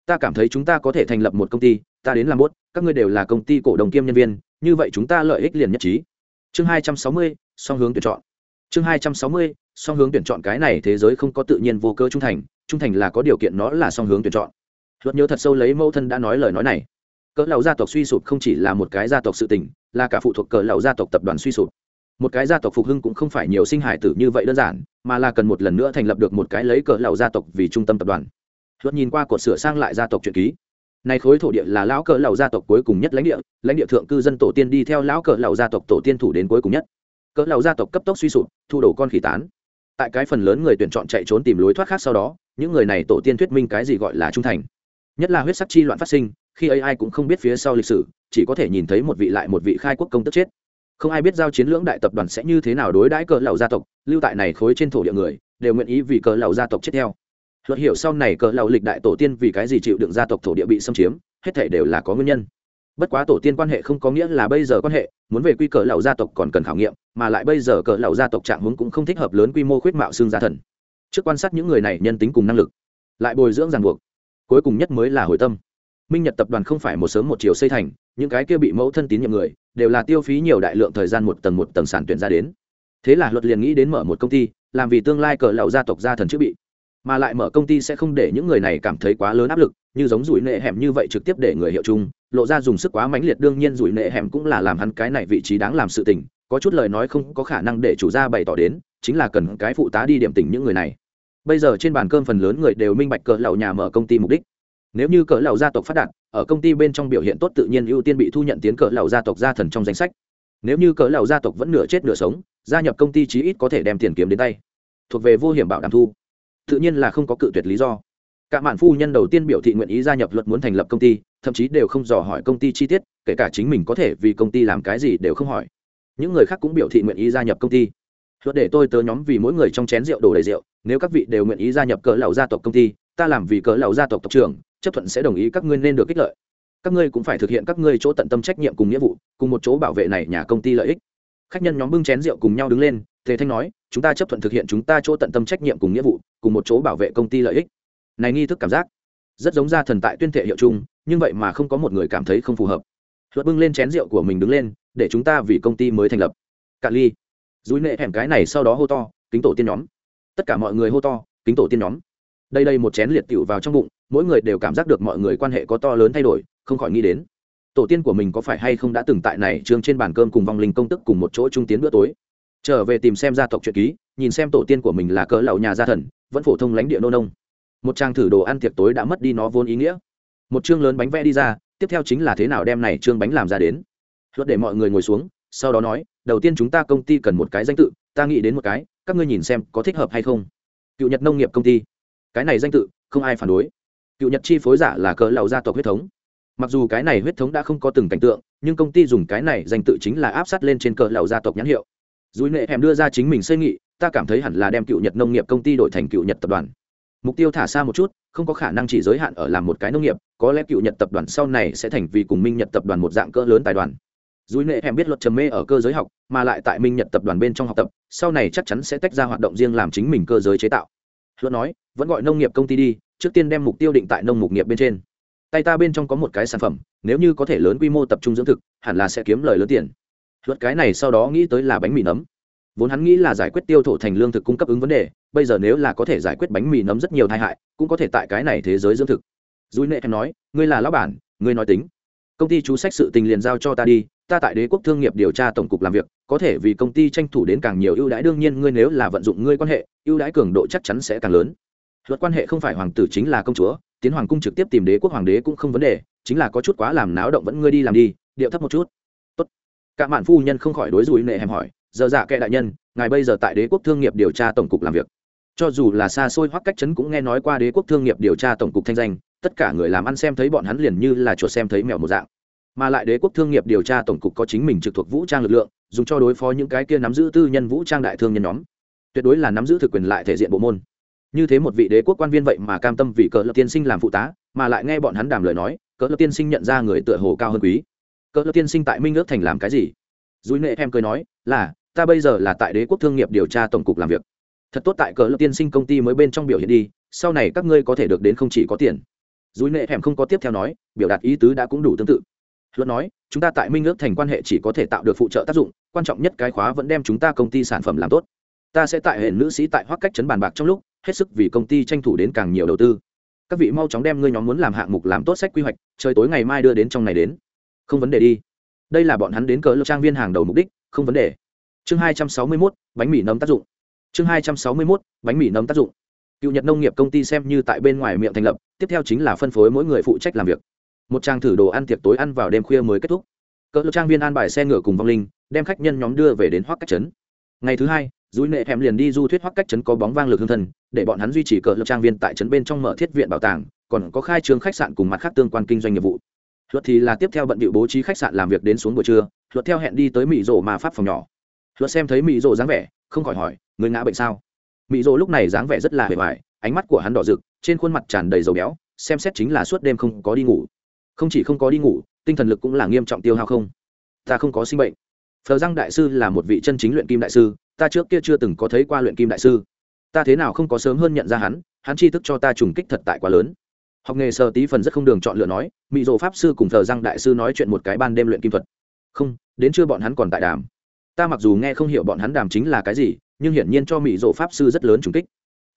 Ta cảm thấy chúng ta có thể thành lập một công ty, ta đến làm bốt, các ngươi đều là công ty cổ đồng kiêm nhân viên, như vậy chúng ta lợi ích liền nhất trí. Chương hai trăm sáu mươi, song hướng tuyển chọn. Chương hai trăm sáu mươi, song hướng tuyển chọn cái này thế giới không có tự nhiên vô cơ trung thành trung thành là có điều kiện nó là song hướng tuyển chọn. Luật nhớ thật sâu lấy mẫu thân đã nói lời nói này. Cỡ lầu gia tộc suy sụp không chỉ là một cái gia tộc sự tình, là cả phụ thuộc cỡ lầu gia tộc tập đoàn suy sụp. Một cái gia tộc phục hưng cũng không phải nhiều sinh hải tử như vậy đơn giản, mà là cần một lần nữa thành lập được một cái lấy cỡ lầu gia tộc vì trung tâm tập đoàn. Luật nhìn qua cột sửa sang lại gia tộc truyện ký. Này khối thổ địa là lão cỡ lầu gia tộc cuối cùng nhất lãnh địa lãnh địa thượng cư dân tổ tiên đi theo lão cỡ lầu gia tộc tổ tiên thủ đến cuối cùng nhất. Cỡ lầu gia tộc cấp tốc suy sụp, thu đổ con khỉ tán tại cái phần lớn người tuyển chọn chạy trốn tìm lối thoát khác sau đó, những người này tổ tiên thuyết minh cái gì gọi là trung thành. Nhất là huyết sắc chi loạn phát sinh, khi ấy ai cũng không biết phía sau lịch sử, chỉ có thể nhìn thấy một vị lại một vị khai quốc công tức chết. Không ai biết giao chiến lưỡng đại tập đoàn sẽ như thế nào đối đãi cỡ lầu gia tộc, lưu tại này khối trên thổ địa người, đều nguyện ý vì cỡ lầu gia tộc chết theo. Luật hiểu sau này cỡ lầu lịch đại tổ tiên vì cái gì chịu đựng gia tộc thổ địa bị xâm chiếm, hết thể đều là có nguyên nhân bất quá tổ tiên quan hệ không có nghĩa là bây giờ quan hệ, muốn về quy cờ lậu gia tộc còn cần khảo nghiệm, mà lại bây giờ cờ lậu gia tộc trạng hướng cũng không thích hợp lớn quy mô khuyết mạo xương gia thần. Trước quan sát những người này nhân tính cùng năng lực, lại bồi dưỡng ràng buộc. Cuối cùng nhất mới là hồi tâm. Minh nhật tập đoàn không phải một sớm một chiều xây thành, những cái kia bị mẫu thân tín nhiệm người, đều là tiêu phí nhiều đại lượng thời gian một tầng một tầng sản tuyển ra đến. Thế là luật liền nghĩ đến mở một công ty, làm vì tương lai cờ lậu gia tộc gia thần chữ bị mà lại mở công ty sẽ không để những người này cảm thấy quá lớn áp lực, như giống rủi nệ hẻm như vậy trực tiếp để người hiệu chung. Lộ ra dùng sức quá mãnh liệt, đương nhiên rủi nệ hẻm cũng là làm hắn cái này vị trí đáng làm sự tình, có chút lời nói không có khả năng để chủ gia bày tỏ đến, chính là cần cái phụ tá đi điểm tỉnh những người này. Bây giờ trên bàn cơm phần lớn người đều minh bạch cỡ lầu nhà mở công ty mục đích. Nếu như cỡ lầu gia tộc phát đạt, ở công ty bên trong biểu hiện tốt tự nhiên ưu tiên bị thu nhận tiến cỡ lầu gia tộc gia thần trong danh sách. Nếu như cỡ lầu gia tộc vẫn nửa chết nửa sống, gia nhập công ty chí ít có thể đem tiền kiếm đến tay. Thuộc về vô hiểm bảo đảm thu tự nhiên là không có cự tuyệt lý do. Cả mạn phu nhân đầu tiên biểu thị nguyện ý gia nhập luật muốn thành lập công ty, thậm chí đều không dò hỏi công ty chi tiết, kể cả chính mình có thể vì công ty làm cái gì đều không hỏi. Những người khác cũng biểu thị nguyện ý gia nhập công ty. Luật để tôi tớ nhóm vì mỗi người trong chén rượu đổ đầy rượu, nếu các vị đều nguyện ý gia nhập cỡ lầu gia tộc công ty, ta làm vì cỡ lầu gia tộc tộc trưởng, chấp thuận sẽ đồng ý các ngươi nên được kích lợi. Các ngươi cũng phải thực hiện các ngươi chỗ tận tâm trách nhiệm cùng nghĩa vụ, cùng một chỗ bảo vệ này nhà công ty lợi ích. Khách nhân nhóm bưng chén rượu cùng nhau đứng lên, tề thanh nói chúng ta chấp thuận thực hiện chúng ta chỗ tận tâm trách nhiệm cùng nghĩa vụ, cùng một chỗ bảo vệ công ty lợi ích. Này nghi thức cảm giác, rất giống ra thần tại tuyên thệ hiệu chung, nhưng vậy mà không có một người cảm thấy không phù hợp. Luật bưng lên chén rượu của mình đứng lên, để chúng ta vì công ty mới thành lập. Cạn ly. Dúi nệ hẻm cái này sau đó hô to, kính tổ tiên nhóm. Tất cả mọi người hô to, kính tổ tiên nhóm. Đây đây một chén liệt tiểu vào trong bụng, mỗi người đều cảm giác được mọi người quan hệ có to lớn thay đổi, không khỏi nghĩ đến. Tổ tiên của mình có phải hay không đã từng tại này trường trên bàn cơm cùng vong linh công tức cùng một chỗ trung tiến bữa tối? Trở về tìm xem gia tộc truyện ký, nhìn xem tổ tiên của mình là cỡ lậu nhà gia thần, vẫn phổ thông lãnh địa nô nông. Một trang thử đồ ăn tiệc tối đã mất đi nó vốn ý nghĩa. Một chương lớn bánh vẽ đi ra, tiếp theo chính là thế nào đem này chương bánh làm ra đến. Luật để mọi người ngồi xuống, sau đó nói, đầu tiên chúng ta công ty cần một cái danh tự, ta nghĩ đến một cái, các ngươi nhìn xem có thích hợp hay không. Cựu nhật nông nghiệp công ty. Cái này danh tự, không ai phản đối. Cựu nhật chi phối giả là cỡ lầu gia tộc huyết thống. Mặc dù cái này huyết thống đã không có từng cảnh tượng, nhưng công ty dùng cái này danh tự chính là áp sát lên trên cỡ lầu gia tộc nhãn hiệu dùi nệ hẻm đưa ra chính mình xây nghị, ta cảm thấy hẳn là đem cựu nhật nông nghiệp công ty đổi thành cựu nhật tập đoàn. Mục tiêu thả xa một chút, không có khả năng chỉ giới hạn ở làm một cái nông nghiệp, có lẽ cựu nhật tập đoàn sau này sẽ thành vì cùng minh nhật tập đoàn một dạng cỡ lớn tài đoàn. Dùi nệ hẻm biết luật trầm mê ở cơ giới học, mà lại tại minh nhật tập đoàn bên trong học tập, sau này chắc chắn sẽ tách ra hoạt động riêng làm chính mình cơ giới chế tạo. Luật nói, vẫn gọi nông nghiệp công ty đi, trước tiên đem mục tiêu định tại nông mục nghiệp bên trên. Tay ta bên trong có một cái sản phẩm, nếu như có thể lớn quy mô tập trung dưỡng thực, hẳn là sẽ kiếm lời lớn tiền luật cái này sau đó nghĩ tới là bánh mì nấm. Vốn hắn nghĩ là giải quyết tiêu thụ thành lương thực cung cấp ứng vấn đề, bây giờ nếu là có thể giải quyết bánh mì nấm rất nhiều tai hại, cũng có thể tại cái này thế giới dưỡng thực. Dùi nệ em nói, ngươi là lão bản, ngươi nói tính. Công ty chú sách sự tình liền giao cho ta đi, ta tại đế quốc thương nghiệp điều tra tổng cục làm việc, có thể vì công ty tranh thủ đến càng nhiều ưu đãi, đương nhiên ngươi nếu là vận dụng ngươi quan hệ, ưu đãi cường độ chắc chắn sẽ càng lớn. Luật quan hệ không phải hoàng tử chính là công chúa, tiến hoàng cung trực tiếp tìm đế quốc hoàng đế cũng không vấn đề, chính là có chút quá làm náo động vẫn ngươi đi làm đi, điệu thấp một chút cả mạn phu nhân không khỏi đối rủi nệ hèm hỏi, giờ dạ kệ đại nhân, ngài bây giờ tại đế quốc thương nghiệp điều tra tổng cục làm việc. Cho dù là xa xôi hoặc cách chấn cũng nghe nói qua đế quốc thương nghiệp điều tra tổng cục thanh danh, tất cả người làm ăn xem thấy bọn hắn liền như là chuột xem thấy mèo một dạng. Mà lại đế quốc thương nghiệp điều tra tổng cục có chính mình trực thuộc vũ trang lực lượng, dùng cho đối phó những cái kia nắm giữ tư nhân vũ trang đại thương nhân nhóm. Tuyệt đối là nắm giữ thực quyền lại thể diện bộ môn. Như thế một vị đế quốc quan viên vậy mà cam tâm vì cỡ lập tiên sinh làm phụ tá, mà lại nghe bọn hắn đàm lời nói, cỡ lập tiên sinh nhận ra người tựa hồ cao hơn quý cỡ lơ tiên sinh tại minh ước thành làm cái gì? Dùi nệ em cười nói, là, ta bây giờ là tại đế quốc thương nghiệp điều tra tổng cục làm việc. Thật tốt tại cỡ lơ tiên sinh công ty mới bên trong biểu hiện đi, sau này các ngươi có thể được đến không chỉ có tiền. Dùi nệ em không có tiếp theo nói, biểu đạt ý tứ đã cũng đủ tương tự. Luật nói, chúng ta tại minh ước thành quan hệ chỉ có thể tạo được phụ trợ tác dụng, quan trọng nhất cái khóa vẫn đem chúng ta công ty sản phẩm làm tốt. Ta sẽ tại hệ nữ sĩ tại hoác cách chấn bàn bạc trong lúc, hết sức vì công ty tranh thủ đến càng nhiều đầu tư. Các vị mau chóng đem ngươi nhóm muốn làm hạng mục làm tốt sách quy hoạch, trời tối ngày mai đưa đến trong này đến không vấn đề đi. Đây là bọn hắn đến cỡ trang viên hàng đầu mục đích, không vấn đề. Chương hai trăm sáu mươi mốt, bánh mì nấm tác dụng. Chương hai trăm sáu mươi mốt, bánh mì nấm tác dụng. Cựu nhật nông nghiệp công ty xem như tại bên ngoài miệng thành lập, tiếp theo chính là phân phối mỗi người phụ trách làm việc. Một trang thử đồ ăn tiệc tối ăn vào đêm khuya mới kết thúc. Cỡ trang viên an bài xe ngựa cùng vong linh, đem khách nhân nhóm đưa về đến hoác cách trấn. Ngày thứ hai dúi nệ thèm liền đi du thuyết hoắc cách trấn có bóng vang lực hương thần để bọn hắn duy trì cỡ trang viên tại trấn bên trong mở thiết viện bảo tàng, còn có khai trương khách sạn cùng mặt khác tương quan kinh doanh nghiệp vụ luật thì là tiếp theo bận bịu bố trí khách sạn làm việc đến xuống buổi trưa, luật theo hẹn đi tới mỹ rỗ mà pháp phòng nhỏ. Luật xem thấy mỹ rỗ dáng vẻ, không khỏi hỏi, người ngã bệnh sao? Mỹ rỗ lúc này dáng vẻ rất là hề hoài, ánh mắt của hắn đỏ rực, trên khuôn mặt tràn đầy dầu béo, xem xét chính là suốt đêm không có đi ngủ. Không chỉ không có đi ngủ, tinh thần lực cũng là nghiêm trọng tiêu hao không. Ta không có sinh bệnh. Phờ răng đại sư là một vị chân chính luyện kim đại sư, ta trước kia chưa từng có thấy qua luyện kim đại sư. Ta thế nào không có sớm hơn nhận ra hắn hắn chi thức cho ta trùng kích thật tại quá lớn học nghề sơ tí phần rất không đường chọn lựa nói mỹ dỗ pháp sư cùng thờ răng đại sư nói chuyện một cái ban đêm luyện kim thuật. Không, đến chưa bọn hắn còn tại đàm. Ta mặc dù nghe không hiểu bọn hắn đàm chính là cái gì, nhưng hiển nhiên cho mỹ dỗ pháp sư rất lớn trùng kích.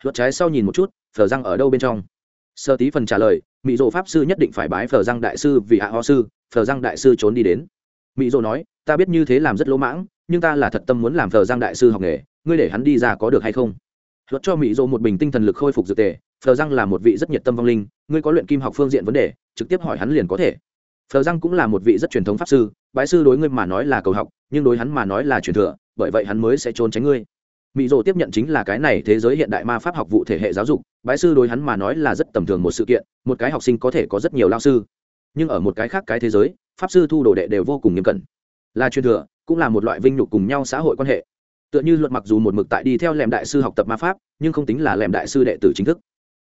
Luật trái sau nhìn một chút, thờ răng ở đâu bên trong? Sơ tí phần trả lời mỹ dỗ pháp sư nhất định phải bái thờ răng đại sư vì hạ ho sư, thờ răng đại sư trốn đi đến. Mỹ dỗ nói, ta biết như thế làm rất lỗ mãng, nhưng ta là thật tâm muốn làm thờ răng đại sư học nghề, ngươi để hắn đi ra có được hay không? Luật cho mỹ dỗ một bình tinh thần lực khôi phục dược tề, phờ răng là một vị rất nhiệt tâm vong linh. Ngươi có luyện kim học phương diện vấn đề, trực tiếp hỏi hắn liền có thể. Phờ răng cũng là một vị rất truyền thống pháp sư, bái sư đối ngươi mà nói là cầu học, nhưng đối hắn mà nói là truyền thừa, bởi vậy hắn mới sẽ trốn tránh ngươi. Mỹ Dô tiếp nhận chính là cái này thế giới hiện đại ma pháp học vụ thể hệ giáo dục, bái sư đối hắn mà nói là rất tầm thường một sự kiện, một cái học sinh có thể có rất nhiều lao sư. Nhưng ở một cái khác cái thế giới, pháp sư thu đồ đệ đều vô cùng nghiêm cẩn. Là truyền thừa, cũng là một loại vinh nhục cùng nhau xã hội quan hệ tựa như luật mặc dù một mực tại đi theo lèm đại sư học tập ma pháp, nhưng không tính là lèm đại sư đệ tử chính thức.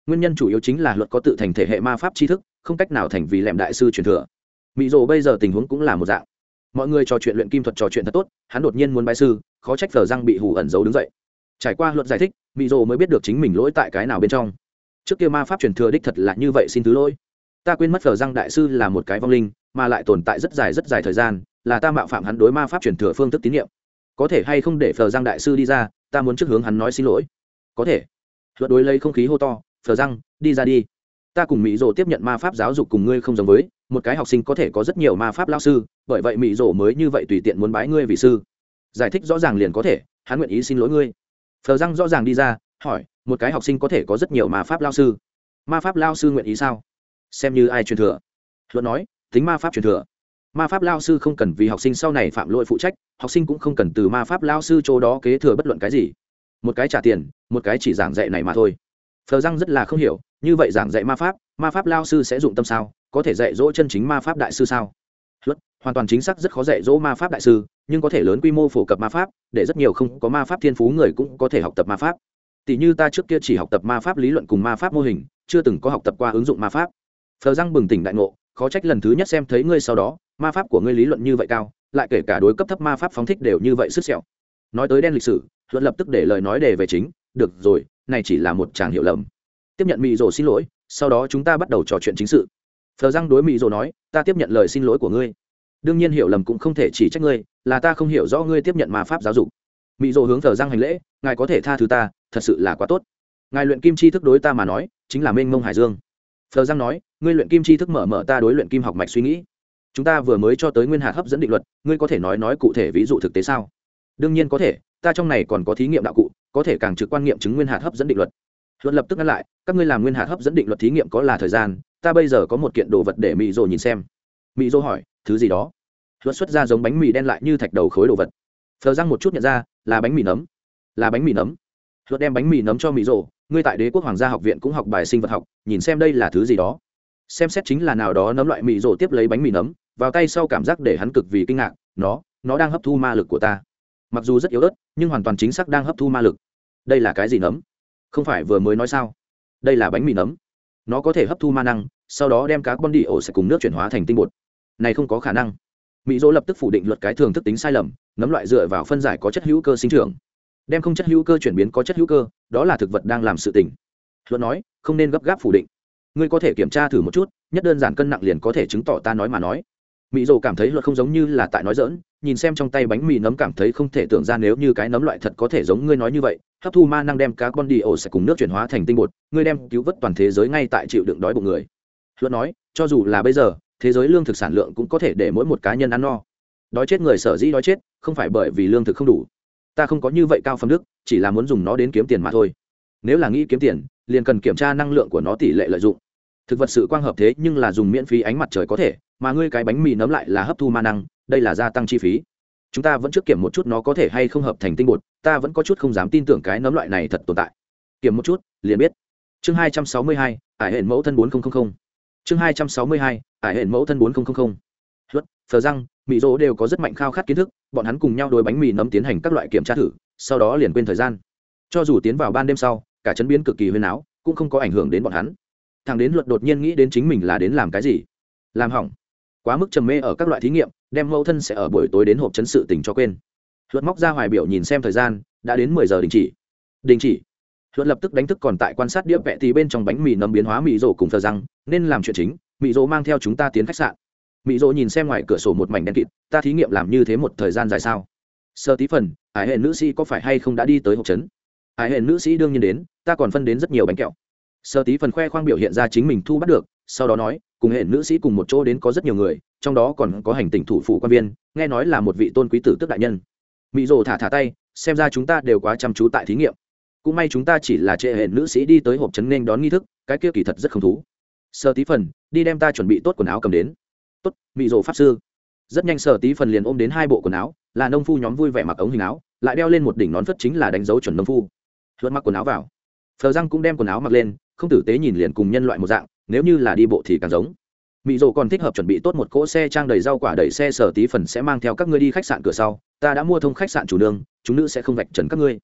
Nguyên nhân chủ yếu chính là luật có tự thành thể hệ ma pháp tri thức, không cách nào thành vì lèm đại sư truyền thừa. Mỹ rồ bây giờ tình huống cũng là một dạng. Mọi người trò chuyện luyện kim thuật trò chuyện thật tốt, hắn đột nhiên muốn bái sư, khó trách thờ răng bị hủ ẩn giấu đứng dậy. Trải qua luật giải thích mỹ rồ mới biết được chính mình lỗi tại cái nào bên trong. Trước kia ma pháp truyền thừa đích thật là như vậy xin thứ lỗi. Ta quên mất thờ răng đại sư là một cái vong linh, mà lại tồn tại rất dài rất dài thời gian, là ta mạo phạm hắn đối ma pháp truyền thừa phương thức tín nhiệm có thể hay không để phờ Giang đại sư đi ra ta muốn trước hướng hắn nói xin lỗi. Có thể. Luật đối lấy không khí hô to phờ Giang, đi ra đi. Ta cùng mỹ rồ tiếp nhận ma pháp giáo dục cùng ngươi không giống với một cái học sinh có thể có rất nhiều ma pháp lao sư bởi vậy mỹ rồ mới như vậy tùy tiện muốn bái ngươi vì sư. Giải thích rõ ràng liền có thể hắn nguyện ý xin lỗi ngươi. Phờ răng rõ ràng đi ra hỏi một cái học sinh có thể có rất nhiều ma pháp lao sư? Ma pháp lao sư nguyện ý sao? Xem như ai truyền thừa? Luận nói tính ma pháp truyền thừa ma pháp lao sư không cần vì học sinh sau này phạm lỗi phụ trách, học sinh cũng không cần từ ma pháp lao sư chỗ đó kế thừa bất luận cái gì. Một cái trả tiền, một cái chỉ giảng dạy này mà thôi. Phờ răng rất là không hiểu, như vậy giảng dạy ma pháp ma pháp lao sư sẽ dụng tâm sao? Có thể dạy dỗ chân chính ma pháp đại sư sao? Luật, hoàn toàn chính xác rất khó dạy dỗ ma pháp đại sư, nhưng có thể lớn quy mô phổ cập ma pháp, để rất nhiều không có ma pháp thiên phú người cũng có thể học tập ma pháp. Tỷ như ta trước kia chỉ học tập ma pháp lý luận cùng ma pháp mô hình, chưa từng có học tập qua ứng dụng ma pháp. Phờ răng bừng tỉnh đại ngộ, khó trách lần thứ nhất xem thấy ngươi sau đó ma pháp của ngươi lý luận như vậy cao, lại kể cả đối cấp thấp ma pháp phóng thích đều như vậy sức sẹo. Nói tới đen lịch sử luận lập tức để lời nói đề về chính, được rồi, này chỉ là một chàng hiểu lầm. Tiếp nhận mỹ rồ xin lỗi, sau đó chúng ta bắt đầu trò chuyện chính sự. Phờ răng đối mỹ rồ nói, ta tiếp nhận lời xin lỗi của ngươi. Đương nhiên hiểu lầm cũng không thể chỉ trách ngươi, là ta không hiểu rõ ngươi tiếp nhận ma pháp giáo dục. Mỹ rồ hướng phờ răng hành lễ, ngài có thể tha thứ ta, thật sự là quá tốt. Ngài luyện kim chi thức đối ta mà nói, chính là mênh mông hải dương. Phờ răng nói, ngươi luyện kim chi thức mở mở ta đối luyện kim học mạch suy nghĩ chúng ta vừa mới cho tới nguyên hạt hấp dẫn định luật, ngươi có thể nói nói cụ thể ví dụ thực tế sao? Đương nhiên có thể, ta trong này còn có thí nghiệm đạo cụ, có thể càng trực quan nghiệm chứng nguyên hạt hấp dẫn định luật. Luật lập tức ngăn lại, các ngươi làm nguyên hạt hấp dẫn định luật thí nghiệm có là thời gian, ta bây giờ có một kiện đồ vật để mỹ rồ nhìn xem. Mỹ rồ hỏi, thứ gì đó? Luật xuất ra giống bánh mì đen lại như thạch đầu khối đồ vật. Phờ răng một chút nhận ra, là bánh mì nấm. Là bánh mì nấm. Luật đem bánh mì nấm cho mỹ rồ ngươi tại đế quốc hoàng gia học viện cũng học bài sinh vật học, nhìn xem đây là thứ gì đó. Xem xét chính là nào đó nấm loại mì rổ tiếp lấy bánh mì nấm vào tay sau cảm giác để hắn cực vì kinh ngạc, nó nó đang hấp thu ma lực của ta. Mặc dù rất yếu ớt, nhưng hoàn toàn chính xác đang hấp thu ma lực. Đây là cái gì nấm? Không phải vừa mới nói sao? Đây là bánh mì nấm. Nó có thể hấp thu ma năng, sau đó đem cá con đi ổ sẽ cùng nước chuyển hóa thành tinh bột. Này không có khả năng. Mỹ dỗ lập tức phủ định luật cái thường thức tính sai lầm, nấm loại dựa vào phân giải có chất hữu cơ sinh trưởng. Đem không chất hữu cơ chuyển biến có chất hữu cơ, đó là thực vật đang làm sự tình. Luật nói, không nên gấp gáp phủ định. Ngươi có thể kiểm tra thử một chút, nhất đơn giản cân nặng liền có thể chứng tỏ ta nói mà nói mỹ dồ cảm thấy luật không giống như là tại nói dỡn nhìn xem trong tay bánh mì nấm cảm thấy không thể tưởng ra nếu như cái nấm loại thật có thể giống ngươi nói như vậy, hấp thu ma năng đem cá con đi ổ sẽ cùng nước chuyển hóa thành tinh bột, ngươi đem cứu vớt toàn thế giới ngay tại chịu đựng đói bụng người. Luật nói, cho dù là bây giờ, thế giới lương thực sản lượng cũng có thể để mỗi một cá nhân ăn no. Đói chết người sở dĩ đói chết, không phải bởi vì lương thực không đủ. Ta không có như vậy cao phẩm đức, chỉ là muốn dùng nó đến kiếm tiền mà thôi. Nếu là nghĩ kiếm tiền, liền cần kiểm tra năng lượng của nó tỷ lệ lợi dụng thực vật sự quang hợp thế nhưng là dùng miễn phí ánh mặt trời có thể, mà ngươi cái bánh mì nấm lại là hấp thu ma năng, đây là gia tăng chi phí. Chúng ta vẫn trước kiểm một chút nó có thể hay không hợp thành tinh bột, ta vẫn có chút không dám tin tưởng cái nấm loại này thật tồn tại. Kiểm một chút, liền biết. Chương hai trăm sáu mươi hai, ải hệ mẫu thân bốn nghìn chương hai trăm sáu mươi hai, ải hệ mẫu thân bốn nghìn luật phờ răng mỹ dỗ đều có rất mạnh khao khát kiến thức, bọn hắn cùng nhau đôi bánh mì nấm tiến hành các loại kiểm tra thử, sau đó liền quên thời gian. Cho dù tiến vào ban đêm sau, cả chấn biến cực kỳ huyên áo cũng không có ảnh hưởng đến bọn hắn thằng đến luật đột nhiên nghĩ đến chính mình là đến làm cái gì? Làm hỏng. Quá mức trầm mê ở các loại thí nghiệm, đem mẫu thân sẽ ở buổi tối đến hộp chấn sự tình cho quên. Luật móc ra hoài biểu nhìn xem thời gian, đã đến mười giờ đình chỉ. Đình chỉ. Luật lập tức đánh thức còn tại quan sát đĩa vẽ thì bên trong bánh mì nấm biến hóa mì rổ cùng thờ răng, nên làm chuyện chính, mì rổ mang theo chúng ta tiến khách sạn. Mì rổ nhìn xem ngoài cửa sổ một mảnh đen kịt, ta thí nghiệm làm như thế một thời gian dài sao? Sơ tí phần, ái hệ nữ sĩ có phải hay không đã đi tới hộp chấn? Ái hệ nữ sĩ đương nhiên đến, ta còn phân đến rất nhiều bánh kẹo sơ tí phần khoe khoang biểu hiện ra chính mình thu bắt được, sau đó nói, cùng hệ nữ sĩ cùng một chỗ đến có rất nhiều người, trong đó còn có hành tỉnh thủ phủ quan viên, nghe nói là một vị tôn quý tử tức đại nhân. Mỹ rồ thả thả tay, xem ra chúng ta đều quá chăm chú tại thí nghiệm. Cũng may chúng ta chỉ là trệ hệ nữ sĩ đi tới hộp trấn nên đón nghi thức, cái kia kỳ thật rất không thú. Sơ tí phần, đi đem ta chuẩn bị tốt quần áo cầm đến. Tốt mỹ rồ pháp sư. Rất nhanh sơ tí phần liền ôm đến hai bộ quần áo, là nông phu nhóm vui vẻ mặc ống hình áo, lại đeo lên một đỉnh nón phất chính là đánh dấu chuẩn nông phu. Luôn mặc quần áo vào. Phờ răng cũng đem quần áo mặc lên không tử tế nhìn liền cùng nhân loại một dạng, nếu như là đi bộ thì càng giống. Mỹ rồ còn thích hợp chuẩn bị tốt một cỗ xe trang đầy rau quả đẩy xe sở tí phần sẽ mang theo các ngươi đi khách sạn cửa sau, ta đã mua thông khách sạn chủ nương, chúng nữ sẽ không vạch trần các ngươi.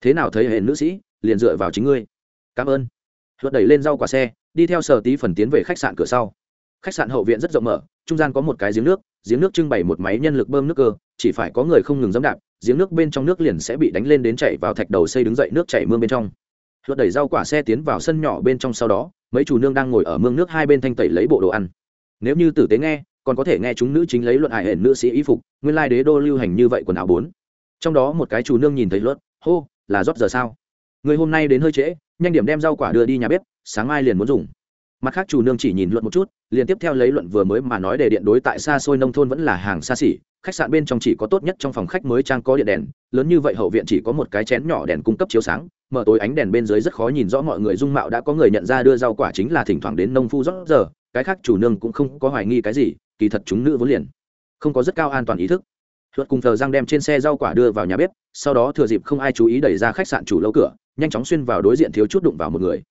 Thế nào thấy hệ nữ sĩ, liền dựa vào chính ngươi. Cảm ơn. Luật đẩy lên rau quả xe, đi theo sở tí phần tiến về khách sạn cửa sau. Khách sạn hậu viện rất rộng mở, trung gian có một cái giếng nước giếng nước trưng bày một máy nhân lực bơm nước cơ, chỉ phải có người không ngừng dẫm đạp, giếng nước bên trong nước liền sẽ bị đánh lên đến chảy vào thạch đầu xây đứng dậy, nước chảy mương bên trong luật đẩy rau quả xe tiến vào sân nhỏ bên trong sau đó, mấy chủ nương đang ngồi ở mương nước hai bên thanh tẩy lấy bộ đồ ăn. Nếu như tử tế nghe, còn có thể nghe chúng nữ chính lấy luận hải hển nữ sĩ y phục, nguyên lai đế đô lưu hành như vậy quần áo bốn. Trong đó một cái chủ nương nhìn thấy luật hô, là rót giờ sao? Người hôm nay đến hơi trễ, nhanh điểm đem rau quả đưa đi nhà bếp, sáng mai liền muốn dùng. Mặt khác chủ nương chỉ nhìn luận một chút, liền tiếp theo lấy luận vừa mới mà nói để điện đối tại xa xôi nông thôn vẫn là hàng xa xỉ, khách sạn bên trong chỉ có tốt nhất trong phòng khách mới trang có điện đèn, lớn như vậy hậu viện chỉ có một cái chén nhỏ đèn cung cấp chiếu sáng mở tối ánh đèn bên dưới rất khó nhìn rõ mọi người dung mạo đã có người nhận ra đưa rau quả chính là thỉnh thoảng đến nông phu rót giờ, cái khác chủ nương cũng không có hoài nghi cái gì, kỳ thật chúng nữ vốn liền không có rất cao an toàn ý thức. Luật cùng thờ giang đem trên xe rau quả đưa vào nhà bếp, sau đó thừa dịp không ai chú ý đẩy ra khách sạn chủ lâu cửa, nhanh chóng xuyên vào đối diện thiếu chút đụng vào một người.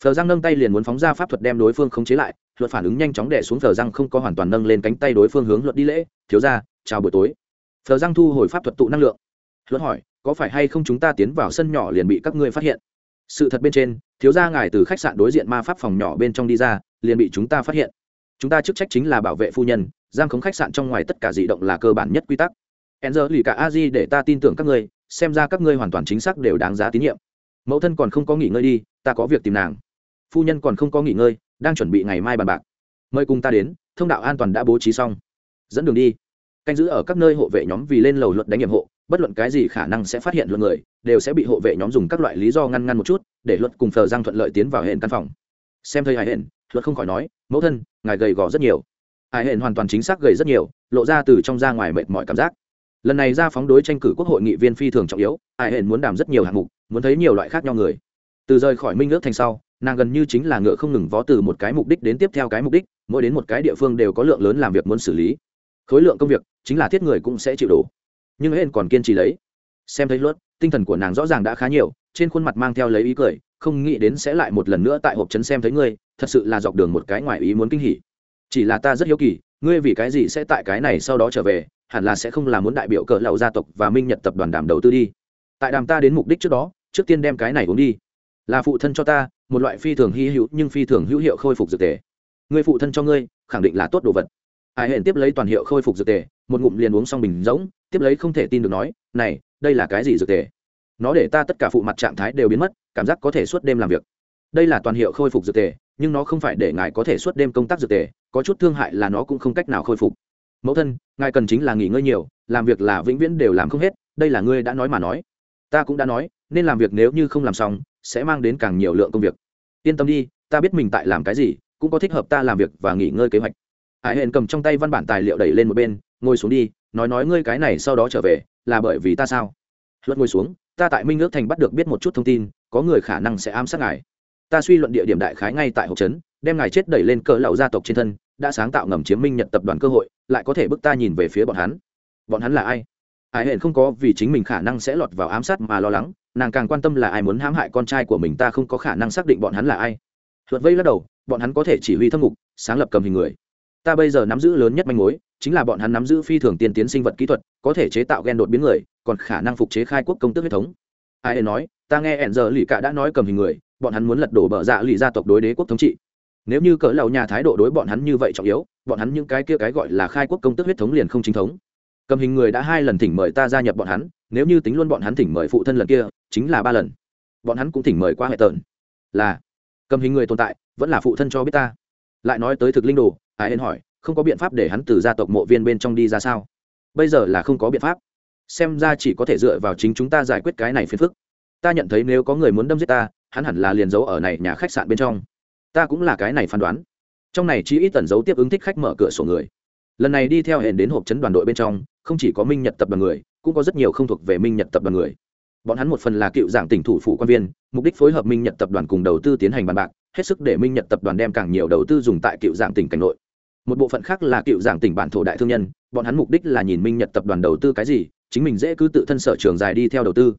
Thờ giang nâng tay liền muốn phóng ra pháp thuật đem đối phương khống chế lại, luật phản ứng nhanh chóng đẻ xuống thờ giang không có hoàn toàn nâng lên cánh tay đối phương hướng luật đi lễ, thiếu ra chào buổi tối. Thờ giang thu hồi pháp thuật tụ năng lượng. Luật hỏi có phải hay không chúng ta tiến vào sân nhỏ liền bị các ngươi phát hiện? Sự thật bên trên, thiếu gia ngài từ khách sạn đối diện ma pháp phòng nhỏ bên trong đi ra, liền bị chúng ta phát hiện. Chúng ta chức trách chính là bảo vệ phu nhân, giam khống khách sạn trong ngoài tất cả dị động là cơ bản nhất quy tắc. E n z lì cả a di để ta tin tưởng các ngươi, xem ra các ngươi hoàn toàn chính xác đều đáng giá tín nhiệm. Mẫu thân còn không có nghỉ ngơi đi, ta có việc tìm nàng. Phu nhân còn không có nghỉ ngơi, đang chuẩn bị ngày mai bàn bạc. Mời cùng ta đến, thông đạo an toàn đã bố trí xong. Dẫn đường đi canh giữ ở các nơi hộ vệ nhóm vì lên lầu luật đánh nhiệm hộ, bất luận cái gì khả năng sẽ phát hiện luật người, đều sẽ bị hộ vệ nhóm dùng các loại lý do ngăn ngăn một chút, để luật cùng thờ giang thuận lợi tiến vào hệ căn phòng. Xem thấy hải hển, luật không khỏi nói, mẫu thân, ngài gầy gò rất nhiều. Hải hển hoàn toàn chính xác gầy rất nhiều, lộ ra từ trong ra ngoài mệt mỏi cảm giác. Lần này ra phóng đối tranh cử quốc hội nghị viên phi thường trọng yếu, hải hển muốn đàm rất nhiều hạng mục, muốn thấy nhiều loại khác nhau người. Từ rời khỏi minh ước thành sau, nàng gần như chính là ngựa không ngừng vó từ một cái mục đích đến tiếp theo cái mục đích, mỗi đến một cái địa phương đều có lượng lớn làm việc muốn xử lý. Khối lượng công việc chính là thiết người cũng sẽ chịu đổ. Nhưng hên còn kiên trì lấy. Xem thấy luật tinh thần của nàng rõ ràng đã khá nhiều, trên khuôn mặt mang theo lấy ý cười, không nghĩ đến sẽ lại một lần nữa tại hộp chấn xem thấy ngươi, thật sự là dọc đường một cái ngoài ý muốn kinh hỉ. Chỉ là ta rất hiếu kỳ, ngươi vì cái gì sẽ tại cái này sau đó trở về, hẳn là sẽ không là muốn đại biểu cỡ lậu gia tộc và minh nhật tập đoàn đàm đầu tư đi. Tại đàm ta đến mục đích trước đó, trước tiên đem cái này uống đi. Là phụ thân cho ta, một loại phi thường hy hữu nhưng phi thường hữu hiệu khôi phục dược tề. Người phụ thân cho ngươi, khẳng định là tốt đồ vật. Ai hẹn tiếp lấy toàn hiệu khôi phục dược tề một ngụm liền uống xong bình rỗng, tiếp lấy không thể tin được nói, này, đây là cái gì dược tề? Nó để ta tất cả phụ mặt trạng thái đều biến mất, cảm giác có thể suốt đêm làm việc. Đây là toàn hiệu khôi phục dược tề, nhưng nó không phải để ngài có thể suốt đêm công tác dược tề, có chút thương hại là nó cũng không cách nào khôi phục. Mẫu thân, ngài cần chính là nghỉ ngơi nhiều, làm việc là vĩnh viễn đều làm không hết, đây là ngươi đã nói mà nói. Ta cũng đã nói, nên làm việc nếu như không làm xong, sẽ mang đến càng nhiều lượng công việc. Yên tâm đi, ta biết mình tại làm cái gì, cũng có thích hợp ta làm việc và nghỉ ngơi kế hoạch. Hải hẹn cầm trong tay văn bản tài liệu đẩy lên một bên ngồi xuống đi, nói nói ngươi cái này sau đó trở về, là bởi vì ta sao? Luật ngồi xuống, ta tại minh ước thành bắt được biết một chút thông tin, có người khả năng sẽ ám sát ngài. Ta suy luận địa điểm đại khái ngay tại hộp trấn, đem ngài chết đẩy lên cỡ lậu gia tộc trên thân, đã sáng tạo ngầm chiếm minh nhật tập đoàn cơ hội, lại có thể bức ta nhìn về phía bọn hắn. Bọn hắn là ai? Ai hẹn không có, vì chính mình khả năng sẽ lọt vào ám sát mà lo lắng, nàng càng quan tâm là ai muốn hãm hại con trai của mình ta không có khả năng xác định bọn hắn là ai. Luật vây lắc đầu, bọn hắn có thể chỉ huy thâm ngục sáng lập cầm hình người ta bây giờ nắm giữ lớn nhất manh mối, chính là bọn hắn nắm giữ phi thường tiên tiến sinh vật kỹ thuật, có thể chế tạo g e n đột biến người, còn khả năng phục chế khai quốc công tức huyết thống. Ai nói, ta nghe ẻn giờ lì cả đã nói cầm hình người, bọn hắn muốn lật đổ bờ dạ lì gia tộc đối đế quốc thống trị. Nếu như cỡ lầu nhà thái độ đối bọn hắn như vậy trọng yếu, bọn hắn những cái kia cái gọi là khai quốc công tức huyết thống liền không chính thống. Cầm hình người đã hai lần thỉnh mời ta gia nhập bọn hắn, nếu như tính luôn bọn hắn thỉnh mời phụ thân lần kia, chính là ba lần. Bọn hắn cũng thỉnh mời qua hệ tợn là, cầm hình người tồn tại, vẫn là phụ thân cho biết ta. Lại nói tới thực linh đồ ai hên hỏi, không có biện pháp để hắn từ gia tộc mộ viên bên trong đi ra sao? Bây giờ là không có biện pháp. Xem ra chỉ có thể dựa vào chính chúng ta giải quyết cái này phiền phức. Ta nhận thấy nếu có người muốn đâm giết ta, hắn hẳn là liền giấu ở này nhà khách sạn bên trong. Ta cũng là cái này phán đoán. Trong này chỉ ít tẩn dấu tiếp ứng thích khách mở cửa sổ người. Lần này đi theo hẹn đến hộp chấn đoàn đội bên trong, không chỉ có minh nhật tập đoàn người, cũng có rất nhiều không thuộc về minh nhật tập đoàn người. Bọn hắn một phần là cựu giảng tỉnh thủ phủ quan viên, mục đích phối hợp minh nhật tập đoàn cùng đầu tư tiến hành bàn bạc, hết sức để minh nhật tập đoàn đem càng nhiều đầu tư dùng tại cựu giảng tỉnh cảnh nội một bộ phận khác là cựu giảng tỉnh bản thổ đại thương nhân, bọn hắn mục đích là nhìn minh nhật tập đoàn đầu tư cái gì, chính mình dễ cứ tự thân sở trường dài đi theo đầu tư.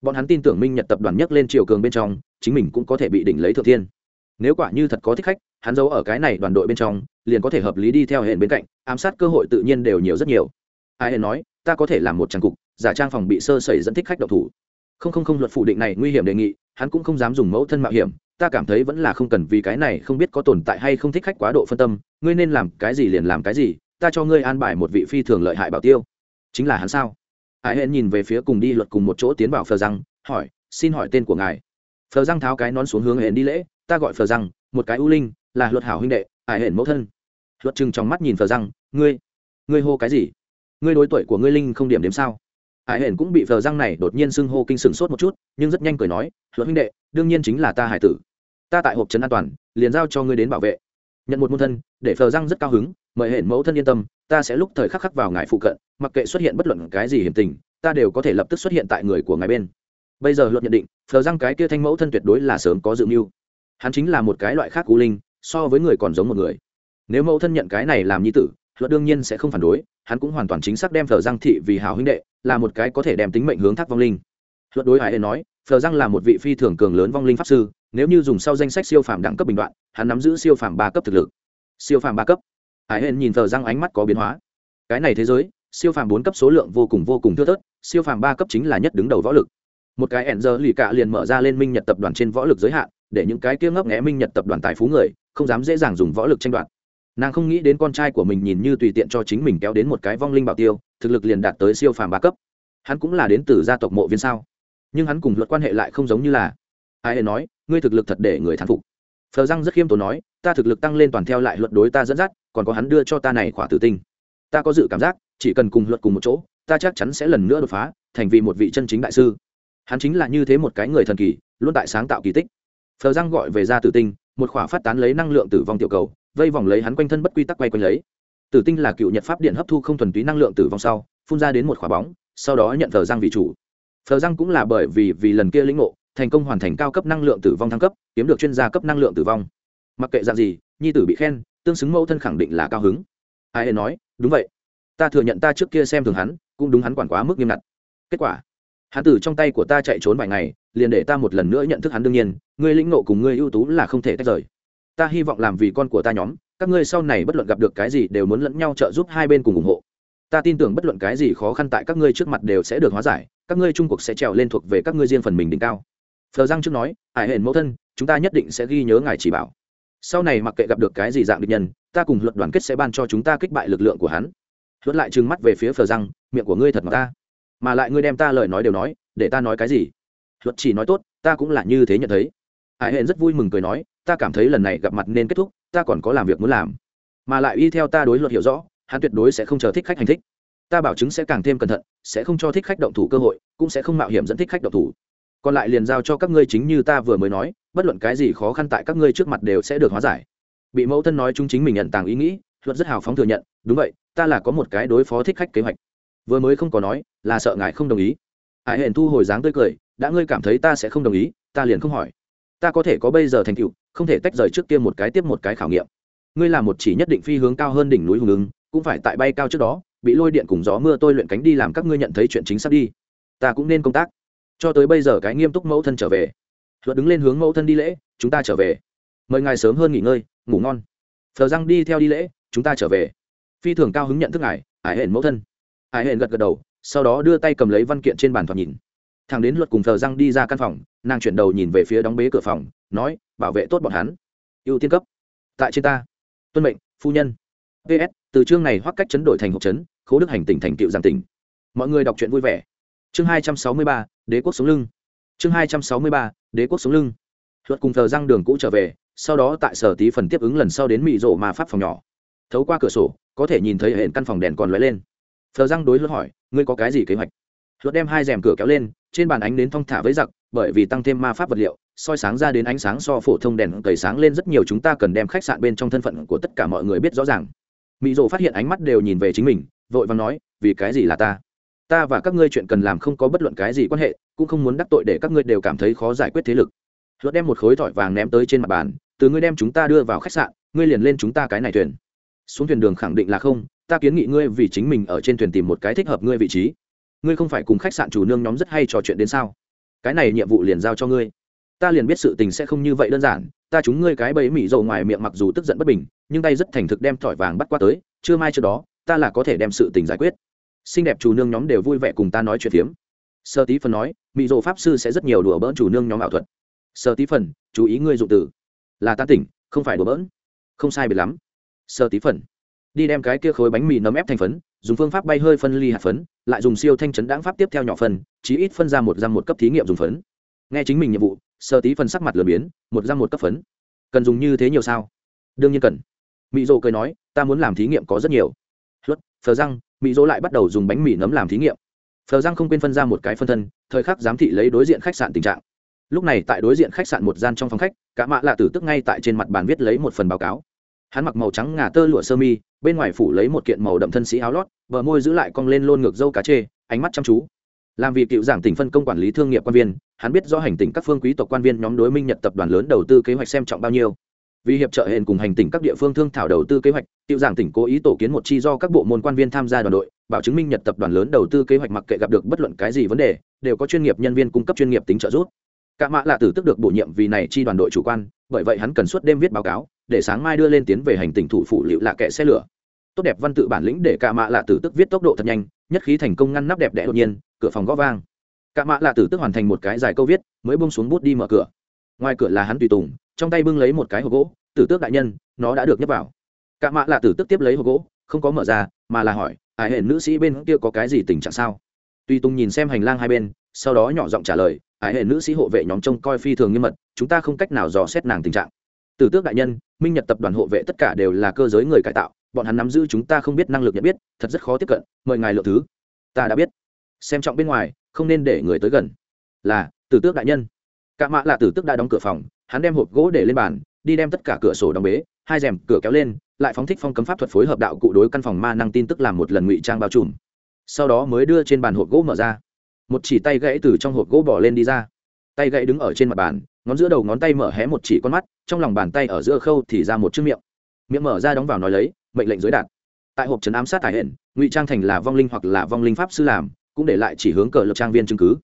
Bọn hắn tin tưởng minh nhật tập đoàn nhấc lên triều cường bên trong, chính mình cũng có thể bị đỉnh lấy thượng thiên. Nếu quả như thật có thích khách, hắn giấu ở cái này đoàn đội bên trong, liền có thể hợp lý đi theo hệ bên cạnh, ám sát cơ hội tự nhiên đều nhiều rất nhiều. Ai hệ nói, ta có thể làm một trang cục, giả trang phòng bị sơ sẩy dẫn thích khách độc thủ. Không không không luật phủ định này nguy hiểm đề nghị, hắn cũng không dám dùng mẫu thân mạo hiểm ta cảm thấy vẫn là không cần vì cái này không biết có tồn tại hay không thích khách quá độ phân tâm, ngươi nên làm cái gì liền làm cái gì, ta cho ngươi an bài một vị phi thường lợi hại bảo tiêu. Chính là hắn sao? Hải hẹn nhìn về phía cùng đi luật cùng một chỗ tiến vào phờ răng, hỏi, xin hỏi tên của ngài. Phờ răng tháo cái nón xuống hướng hẹn đi lễ, ta gọi phờ răng, một cái ưu linh, là luật hảo huynh đệ, hải hẹn mẫu thân. Luật chừng trong mắt nhìn phờ răng, ngươi ngươi hô cái gì? Ngươi đối tuổi của ngươi linh không điểm đếm sao? Hải hển cũng bị phờ răng này đột nhiên xưng hô kinh sừng sốt một chút, nhưng rất nhanh cười nói, luật huynh đệ, đương nhiên chính là ta hải tử ta tại hộp trấn an toàn, liền giao cho ngươi đến bảo vệ. Nhận một môn thân, để phờ răng rất cao hứng, mời hẹn mẫu thân yên tâm, ta sẽ lúc thời khắc khắc vào ngài phụ cận, mặc kệ xuất hiện bất luận cái gì hiểm tình, ta đều có thể lập tức xuất hiện tại người của ngài bên. Bây giờ luật nhận định, phờ răng cái kia thanh mẫu thân tuyệt đối là sớm có dự mưu. Hắn chính là một cái loại khác cú linh, so với người còn giống một người. Nếu mẫu thân nhận cái này làm nhi tử, luật đương nhiên sẽ không phản đối, hắn cũng hoàn toàn chính xác đem phờ răng thị vì hào huynh đệ, là một cái có thể đem tính mệnh hướng thác vong linh. Luật đối hải nói phờ răng là một vị phi thường cường lớn vong linh pháp sư, nếu như dùng sau danh sách siêu phàm đẳng cấp bình đoạn, hắn nắm giữ siêu phàm ba cấp thực lực. Siêu phàm ba cấp? Hải hên nhìn Phở răng ánh mắt có biến hóa. Cái này thế giới, siêu phàm bốn cấp số lượng vô cùng vô cùng thưa thớt, siêu phàm ba cấp chính là nhất đứng đầu võ lực. Một cái ẻn giờ lì cạ liền mở ra lên minh nhật tập đoàn trên võ lực giới hạn, để những cái kia ngấp nghẽ minh nhật tập đoàn tài phú người, không dám dễ dàng dùng võ lực tranh đoạt. Nàng không nghĩ đến con trai của mình nhìn như tùy tiện cho chính mình kéo đến một cái vong linh bảo tiêu, thực lực liền đạt tới siêu phàm ba cấp. Hắn cũng là đến từ gia tộc mộ viên sao? Nhưng hắn cùng luật quan hệ lại không giống như là. Ai hề nói, ngươi thực lực thật để người thán phục. Phờ răng rất khiêm tốn nói, ta thực lực tăng lên toàn theo lại luật đối ta dẫn dắt, còn có hắn đưa cho ta này khỏa tử tinh. Ta có dự cảm giác, chỉ cần cùng luật cùng một chỗ, ta chắc chắn sẽ lần nữa đột phá, thành vì một vị chân chính đại sư. Hắn chính là như thế một cái người thần kỳ, luôn tại sáng tạo kỳ tích. Phờ răng gọi về ra tử tinh, một khỏa phát tán lấy năng lượng tử vong tiểu cầu, vây vòng lấy hắn quanh thân bất quy tắc quay quanh lấy. Tử tinh là cựu nhật pháp điện hấp thu không thuần túy năng lượng tử vong sau, phun ra đến một khỏa bóng, sau đó nhận thờ răng vị chủ phờ răng cũng là bởi vì vì lần kia lĩnh ngộ, thành công hoàn thành cao cấp năng lượng tử vong thăng cấp, kiếm được chuyên gia cấp năng lượng tử vong. Mặc kệ dạng gì, nhi tử bị khen, tương xứng mẫu thân khẳng định là cao hứng. Ai hề nói, đúng vậy. Ta thừa nhận ta trước kia xem thường hắn, cũng đúng hắn quản quá mức nghiêm ngặt. Kết quả, hắn tử trong tay của ta chạy trốn vài ngày, liền để ta một lần nữa nhận thức hắn đương nhiên, ngươi lĩnh nộ cùng ngươi ưu tú là không thể tách rời. Ta hy vọng làm vì con của ta nhóm, các ngươi sau này bất luận gặp được cái gì đều muốn lẫn nhau trợ giúp hai bên cùng ủng hộ ta tin tưởng bất luận cái gì khó khăn tại các ngươi trước mặt đều sẽ được hóa giải, các ngươi trung cuộc sẽ trèo lên thuộc về các ngươi riêng phần mình đỉnh cao. Phờ giang trước nói ải hển mẫu thân, chúng ta nhất định sẽ ghi nhớ ngài chỉ bảo. Sau này mặc kệ gặp được cái gì dạng địch nhân, ta cùng luật đoàn kết sẽ ban cho chúng ta kích bại lực lượng của hắn. Luật lại trừng mắt về phía phờ răng miệng của ngươi thật mà ta. Mà lại ngươi đem ta lời nói đều nói, để ta nói cái gì? Luật chỉ nói tốt, ta cũng là như thế nhận thấy. Hải hển rất vui mừng cười nói, ta cảm thấy lần này gặp mặt nên kết thúc, ta còn có làm việc muốn làm. Mà lại y theo ta đối luật hiểu rõ hắn tuyệt đối sẽ không chờ thích khách hành thích. Ta bảo chứng sẽ càng thêm cẩn thận, sẽ không cho thích khách động thủ cơ hội, cũng sẽ không mạo hiểm dẫn thích khách động thủ. Còn lại liền giao cho các ngươi chính như ta vừa mới nói, bất luận cái gì khó khăn tại các ngươi trước mặt đều sẽ được hóa giải. Bị mẫu thân nói chúng chính mình nhận tàng ý nghĩ, luật rất hào phóng thừa nhận, đúng vậy, ta là có một cái đối phó thích khách kế hoạch. Vừa mới không có nói, là sợ ngài không đồng ý. Hải hển thu hồi dáng tươi cười, đã ngươi cảm thấy ta sẽ không đồng ý, ta liền không hỏi. Ta có thể có bây giờ thành tựu, không thể tách rời trước kia một cái tiếp một cái khảo nghiệm. Ngươi là một chỉ nhất định phi hướng cao hơn đỉnh núi hùng ứng cũng phải tại bay cao trước đó, bị lôi điện cùng gió mưa tôi luyện cánh đi làm các ngươi nhận thấy chuyện chính xác đi. Ta cũng nên công tác. Cho tới bây giờ cái nghiêm túc mẫu thân trở về. Luật đứng lên hướng mẫu thân đi lễ, chúng ta trở về. Mời ngài sớm hơn nghỉ ngơi, ngủ ngon. Thờ răng đi theo đi lễ, chúng ta trở về. Phi thường cao hứng nhận thức ngài ải hển mẫu thân. Ải hển gật gật đầu, sau đó đưa tay cầm lấy văn kiện trên bàn thoạt nhìn. Thằng đến luật cùng thờ răng đi ra căn phòng, nàng chuyển đầu nhìn về phía đóng bế cửa phòng, nói, bảo vệ tốt bọn hắn. Ưu tiên cấp. Tại trên ta. Tuân mệnh, phu nhân. Ps từ chương này hoắc cách chấn đổi thành hộp chấn, khố đức hành tỉnh thành tiệu giang tỉnh. Mọi người đọc truyện vui vẻ. Chương hai trăm sáu mươi ba, đế quốc sống lưng. Chương hai trăm sáu mươi ba, đế quốc sống lưng. Luật cùng thờ răng đường cũ trở về, sau đó tại sở tí phần tiếp ứng lần sau đến mỹ rộ mà pháp phòng nhỏ. Thấu qua cửa sổ, có thể nhìn thấy hệ căn phòng đèn còn lóe lên. Thờ răng đối luật hỏi, ngươi có cái gì kế hoạch? Luật đem hai rèm cửa kéo lên, trên bàn ánh đến thong thả với giặc, bởi vì tăng thêm ma pháp vật liệu, soi sáng ra đến ánh sáng so phổ thông đèn cầy sáng lên rất nhiều chúng ta cần đem khách sạn bên trong thân phận của tất cả mọi người biết rõ ràng mỹ rộ phát hiện ánh mắt đều nhìn về chính mình, vội và nói, vì cái gì là ta? Ta và các ngươi chuyện cần làm không có bất luận cái gì quan hệ, cũng không muốn đắc tội để các ngươi đều cảm thấy khó giải quyết thế lực. Luật đem một khối thỏi vàng ném tới trên mặt bàn, từ ngươi đem chúng ta đưa vào khách sạn, ngươi liền lên chúng ta cái này thuyền. Xuống thuyền đường khẳng định là không, ta kiến nghị ngươi vì chính mình ở trên thuyền tìm một cái thích hợp ngươi vị trí. Ngươi không phải cùng khách sạn chủ nương nhóm rất hay trò chuyện đến sao? Cái này nhiệm vụ liền giao cho ngươi ta liền biết sự tình sẽ không như vậy đơn giản, ta chúng ngươi cái bẫy mị dầu ngoài miệng mặc dù tức giận bất bình, nhưng tay rất thành thực đem thỏi vàng bắt qua tới chưa mai trước đó, ta là có thể đem sự tình giải quyết. Xinh đẹp chủ nương nhóm đều vui vẻ cùng ta nói chuyện phiếm. Sơ tí phần nói mị dầu pháp sư sẽ rất nhiều đùa bỡn chủ nương nhóm ảo thuật. Sơ tí phần, chú ý ngươi dụng từ. Là ta tỉnh, không phải đùa bỡn. Không sai biệt lắm. Sơ tí phần, đi đem cái kia khối bánh mì nấm ép thành phấn, dùng phương pháp bay hơi phân ly hạt phấn, lại dùng siêu thanh chấn đáng pháp tiếp theo nhỏ phân, chí ít phân ra một răng một cấp thí nghiệm dùng phấn nghe chính mình nhiệm vụ sơ tí phần sắc mặt lửa biến, một răng một cấp phấn. Cần dùng như thế nhiều sao? Đương nhiên cần. Mỹ Dỗ cười nói, ta muốn làm thí nghiệm có rất nhiều. Hốt phờ răng mỹ Dỗ lại bắt đầu dùng bánh mì nấm làm thí nghiệm. Phờ răng không quên phân ra một cái phân thân, thời khắc giám thị lấy đối diện khách sạn tình trạng. Lúc này tại đối diện khách sạn một gian trong phòng khách, cả mạ lạ tử tức ngay tại trên mặt bàn viết lấy một phần báo cáo. Hắn mặc màu trắng ngà tơ lụa sơ mi, bên ngoài phủ lấy một kiện màu đậm thân sĩ áo lót, bờ môi giữ lại cong lên lôn ngược dâu cá chê, ánh mắt chăm chú làm vì cựu giảng tỉnh phân công quản lý thương nghiệp quan viên, hắn biết rõ hành tỉnh các phương quý tộc quan viên nhóm đối minh nhật tập đoàn lớn đầu tư kế hoạch xem trọng bao nhiêu. Vì hiệp trợ hẹn cùng hành tỉnh các địa phương thương thảo đầu tư kế hoạch, cựu giảng tỉnh cố ý tổ kiến một chi do các bộ môn quan viên tham gia đoàn đội, bảo chứng minh nhật tập đoàn lớn đầu tư kế hoạch mặc kệ gặp được bất luận cái gì vấn đề, đều có chuyên nghiệp nhân viên cung cấp chuyên nghiệp tính trợ giúp. Cả mạ lạ tử tức được bổ nhiệm vì này chi đoàn đội chủ quan, bởi vậy hắn cần suốt đêm viết báo cáo, để sáng mai đưa lên tiến về hành tỉnh thủ phủ liệu lạ kệ xe lửa. Tốt đẹp văn tự bản lĩnh để cả mạ lạ tử tức viết tốc độ thật nhanh, nhất khí thành công ngăn nắp đẹp đẽ đột nhiên cửa phòng gõ vang. Cạ mạ lạ tử tức hoàn thành một cái dài câu viết, mới bông xuống bút đi mở cửa. Ngoài cửa là hắn tùy tùng, trong tay bưng lấy một cái hộp gỗ, tử tước đại nhân, nó đã được nhấp vào. Cạ mạ lạ tử tức tiếp lấy hộp gỗ, không có mở ra, mà là hỏi ải hệ nữ sĩ bên kia có cái gì tình trạng sao? Tùy tùng nhìn xem hành lang hai bên, sau đó nhỏ giọng trả lời ải hệ nữ sĩ hộ vệ nhóm trông coi phi thường nghiêm mật, chúng ta không cách nào dò xét nàng tình trạng. Tử tước đại nhân, minh nhật tập đoàn hộ vệ tất cả đều là cơ giới người cải tạo, bọn hắn nắm giữ chúng ta không biết năng lực nhận biết, thật rất khó tiếp cận, mời ngài lượng thứ. Ta đã biết xem trọng bên ngoài, không nên để người tới gần. Là, tử tước đại nhân. Cạ mạ là tử tước đã đóng cửa phòng, hắn đem hộp gỗ để lên bàn, đi đem tất cả cửa sổ đóng bế, hai rèm cửa kéo lên, lại phóng thích phong cấm pháp thuật phối hợp đạo cụ đối căn phòng ma năng tin tức làm một lần ngụy trang bao trùm. Sau đó mới đưa trên bàn hộp gỗ mở ra. Một chỉ tay gãy từ trong hộp gỗ bỏ lên đi ra. Tay gãy đứng ở trên mặt bàn, ngón giữa đầu ngón tay mở hé một chỉ con mắt, trong lòng bàn tay ở giữa khâu thì ra một chiếc miệng. Miệng mở ra đóng vào nói lấy, mệnh lệnh dưới đạt. Tại hộp trấn ám sát tài hển, ngụy trang thành là vong linh hoặc là vong linh pháp sư làm cũng để lại chỉ hướng cờ lập trang viên chứng cứ.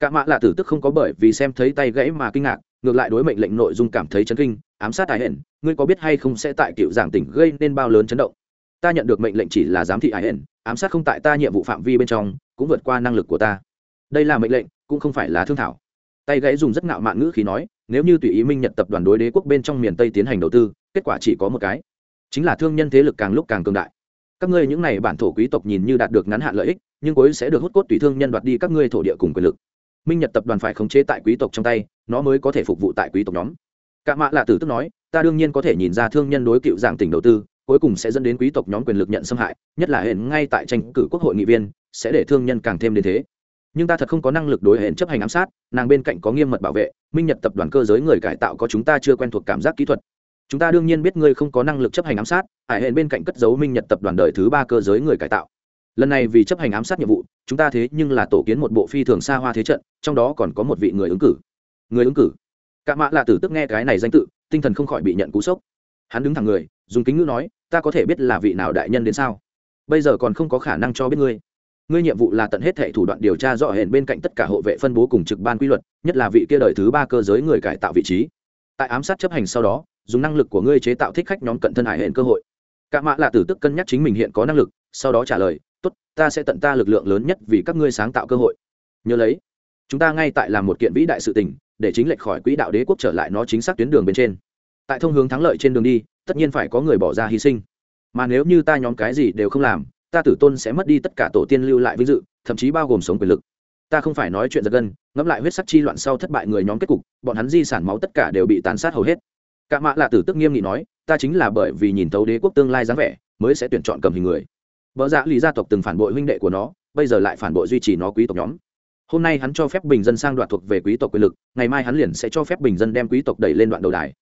Cả mạ lạ tử tức không có bởi vì xem thấy tay gãy mà kinh ngạc, ngược lại đối mệnh lệnh nội dung cảm thấy chấn kinh, ám sát tài hển ngươi có biết hay không sẽ tại cựu giảng tỉnh gây nên bao lớn chấn động? Ta nhận được mệnh lệnh chỉ là giám thị ải hển ám sát không tại ta nhiệm vụ phạm vi bên trong, cũng vượt qua năng lực của ta. Đây là mệnh lệnh, cũng không phải là thương thảo. Tay gãy dùng rất ngạo mạn ngữ khí nói, nếu như tùy ý minh nhật tập đoàn đối đế quốc bên trong miền tây tiến hành đầu tư, kết quả chỉ có một cái. Chính là thương nhân thế lực càng lúc càng cường đại. Các ngươi những này bản thổ quý tộc nhìn như đạt được ngắn hạn lợi ích nhưng cuối sẽ được hút cốt tùy thương nhân đoạt đi các ngươi thổ địa cùng quyền lực. Minh nhật tập đoàn phải khống chế tại quý tộc trong tay, nó mới có thể phục vụ tại quý tộc nhóm. Cạ mạ lạ tử tức nói, ta đương nhiên có thể nhìn ra thương nhân đối cựu dạng tỉnh đầu tư, cuối cùng sẽ dẫn đến quý tộc nhóm quyền lực nhận xâm hại, nhất là hiện ngay tại tranh cử quốc hội nghị viên, sẽ để thương nhân càng thêm đến thế. Nhưng ta thật không có năng lực đối hẹn chấp hành ám sát, nàng bên cạnh có nghiêm mật bảo vệ, minh nhật tập đoàn cơ giới người cải tạo có chúng ta chưa quen thuộc cảm giác kỹ thuật. Chúng ta đương nhiên biết ngươi không có năng lực chấp hành ám sát hải hẹn bên cạnh cất giấu minh nhật tập đoàn đời thứ ba cơ giới người cải tạo lần này vì chấp hành ám sát nhiệm vụ, chúng ta thế nhưng là tổ kiến một bộ phi thường xa hoa thế trận, trong đó còn có một vị người ứng cử. Người ứng cử? Cạ mạ là tử tức nghe cái này danh tự, tinh thần không khỏi bị nhận cú sốc. Hắn đứng thẳng người, dùng kính ngữ nói, ta có thể biết là vị nào đại nhân đến sao? Bây giờ còn không có khả năng cho biết ngươi. Ngươi nhiệm vụ là tận hết thệ thủ đoạn điều tra rõ hẹn bên cạnh tất cả hộ vệ phân bố cùng trực ban quy luật, nhất là vị kia đời thứ ba cơ giới người cải tạo vị trí. Tại ám sát chấp hành sau đó, dùng năng lực của ngươi chế tạo thích khách nhóm cận thân hải hẹn cơ hội. Cả mạ là tử tức cân nhắc chính mình hiện có năng lực, sau đó trả lời tốt, ta sẽ tận ta lực lượng lớn nhất vì các ngươi sáng tạo cơ hội. Nhớ lấy, chúng ta ngay tại làm một kiện vĩ đại sự tình, để chính lệch khỏi quỹ đạo đế quốc trở lại nó chính xác tuyến đường bên trên. Tại thông hướng thắng lợi trên đường đi, tất nhiên phải có người bỏ ra hy sinh. Mà nếu như ta nhóm cái gì đều không làm, ta tử tôn sẽ mất đi tất cả tổ tiên lưu lại vinh dự, thậm chí bao gồm sống quyền lực. Ta không phải nói chuyện giật gân, ngẫm lại huyết sắc chi loạn sau thất bại người nhóm kết cục, bọn hắn di sản máu tất cả đều bị tàn sát hầu hết. Cả mạ lạ tử tức nghiêm nghị nói, ta chính là bởi vì nhìn thấu đế quốc tương lai dáng vẻ, mới sẽ tuyển chọn cầm hình người vợ dạ lý gia tộc từng phản bội huynh đệ của nó, bây giờ lại phản bội duy trì nó quý tộc nhóm. Hôm nay hắn cho phép bình dân sang đoạt thuộc về quý tộc quyền lực, ngày mai hắn liền sẽ cho phép bình dân đem quý tộc đẩy lên đoạn đầu đài.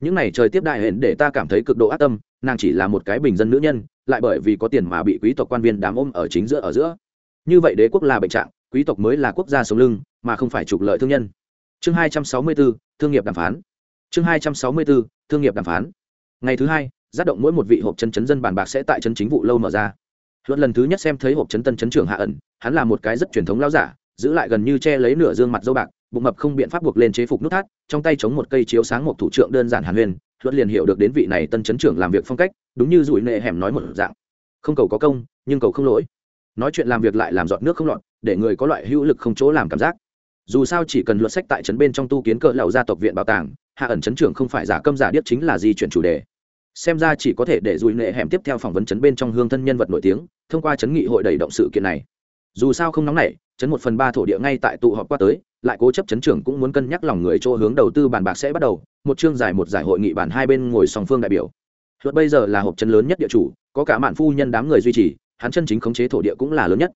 Những này trời tiếp đại hẹn để ta cảm thấy cực độ ác tâm, nàng chỉ là một cái bình dân nữ nhân, lại bởi vì có tiền mà bị quý tộc quan viên đám ôm ở chính giữa ở giữa. Như vậy đế quốc là bệnh trạng, quý tộc mới là quốc gia sống lưng, mà không phải trục lợi thương nhân. Chương hai trăm sáu mươi bốn thương nghiệp đàm phán. Chương hai trăm sáu mươi bốn thương nghiệp đàm phán. Ngày thứ hai, giác động mỗi một vị hộp chân chấn dân bàn bạc sẽ tại chân chính vụ lâu mở ra luận lần thứ nhất xem thấy hộp chấn tân chấn trưởng hạ ẩn, hắn là một cái rất truyền thống lao giả, giữ lại gần như che lấy nửa dương mặt dâu bạc, bụng mập không biện pháp buộc lên chế phục nút thắt, trong tay chống một cây chiếu sáng một thủ trưởng đơn giản hàn huyền, luận liền hiểu được đến vị này tân chấn trưởng làm việc phong cách, đúng như rủi nệ hẻm nói một dạng. Không cầu có công, nhưng cầu không lỗi. Nói chuyện làm việc lại làm giọt nước không lọt, để người có loại hữu lực không chỗ làm cảm giác. Dù sao chỉ cần luật sách tại trấn bên trong tu kiến cỡ lầu gia tộc viện bảo tàng, hạ ẩn chấn trưởng không phải giả câm giả điếc chính là di chuyển chủ đề xem ra chỉ có thể để dùi nệ hẻm tiếp theo phỏng vấn chấn bên trong hương thân nhân vật nổi tiếng, thông qua chấn nghị hội đẩy động sự kiện này. Dù sao không nóng nảy, chấn một phần ba thổ địa ngay tại tụ họp qua tới, lại cố chấp chấn trưởng cũng muốn cân nhắc lòng người chỗ hướng đầu tư bàn bạc sẽ bắt đầu, một chương dài một giải hội nghị bàn hai bên ngồi song phương đại biểu. Luật bây giờ là hộp chấn lớn nhất địa chủ, có cả mạn phu nhân đám người duy trì, hắn chân chính khống chế thổ địa cũng là lớn nhất.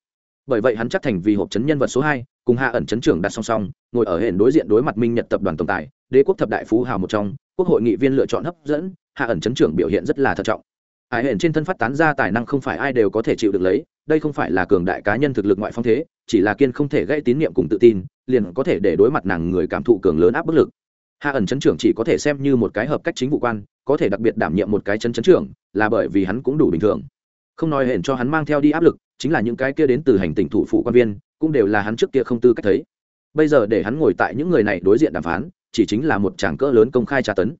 Bởi vậy hắn chắc thành vì hộp chấn nhân vật số hai, cùng hạ ẩn chấn trưởng đặt song song, ngồi ở hệ đối diện đối mặt minh nhật tập đoàn tổng tài, đế quốc thập đại phú hào một trong quốc hội nghị viên lựa chọn hấp dẫn, hạ ẩn chấn trưởng biểu hiện rất là thận trọng. Hải hển trên thân phát tán ra tài năng không phải ai đều có thể chịu được lấy, đây không phải là cường đại cá nhân thực lực ngoại phong thế, chỉ là kiên không thể gây tín nhiệm cùng tự tin, liền có thể để đối mặt nàng người cảm thụ cường lớn áp bức lực. Hạ ẩn chấn trưởng chỉ có thể xem như một cái hợp cách chính vụ quan, có thể đặc biệt đảm nhiệm một cái chấn chấn trưởng, là bởi vì hắn cũng đủ bình thường. Không nói hển cho hắn mang theo đi áp lực, chính là những cái kia đến từ hành tỉnh thủ phụ quan viên, cũng đều là hắn trước kia không tư cách thấy. Bây giờ để hắn ngồi tại những người này đối diện đàm phán chỉ chính là một tràng cỡ lớn công khai tra tấn.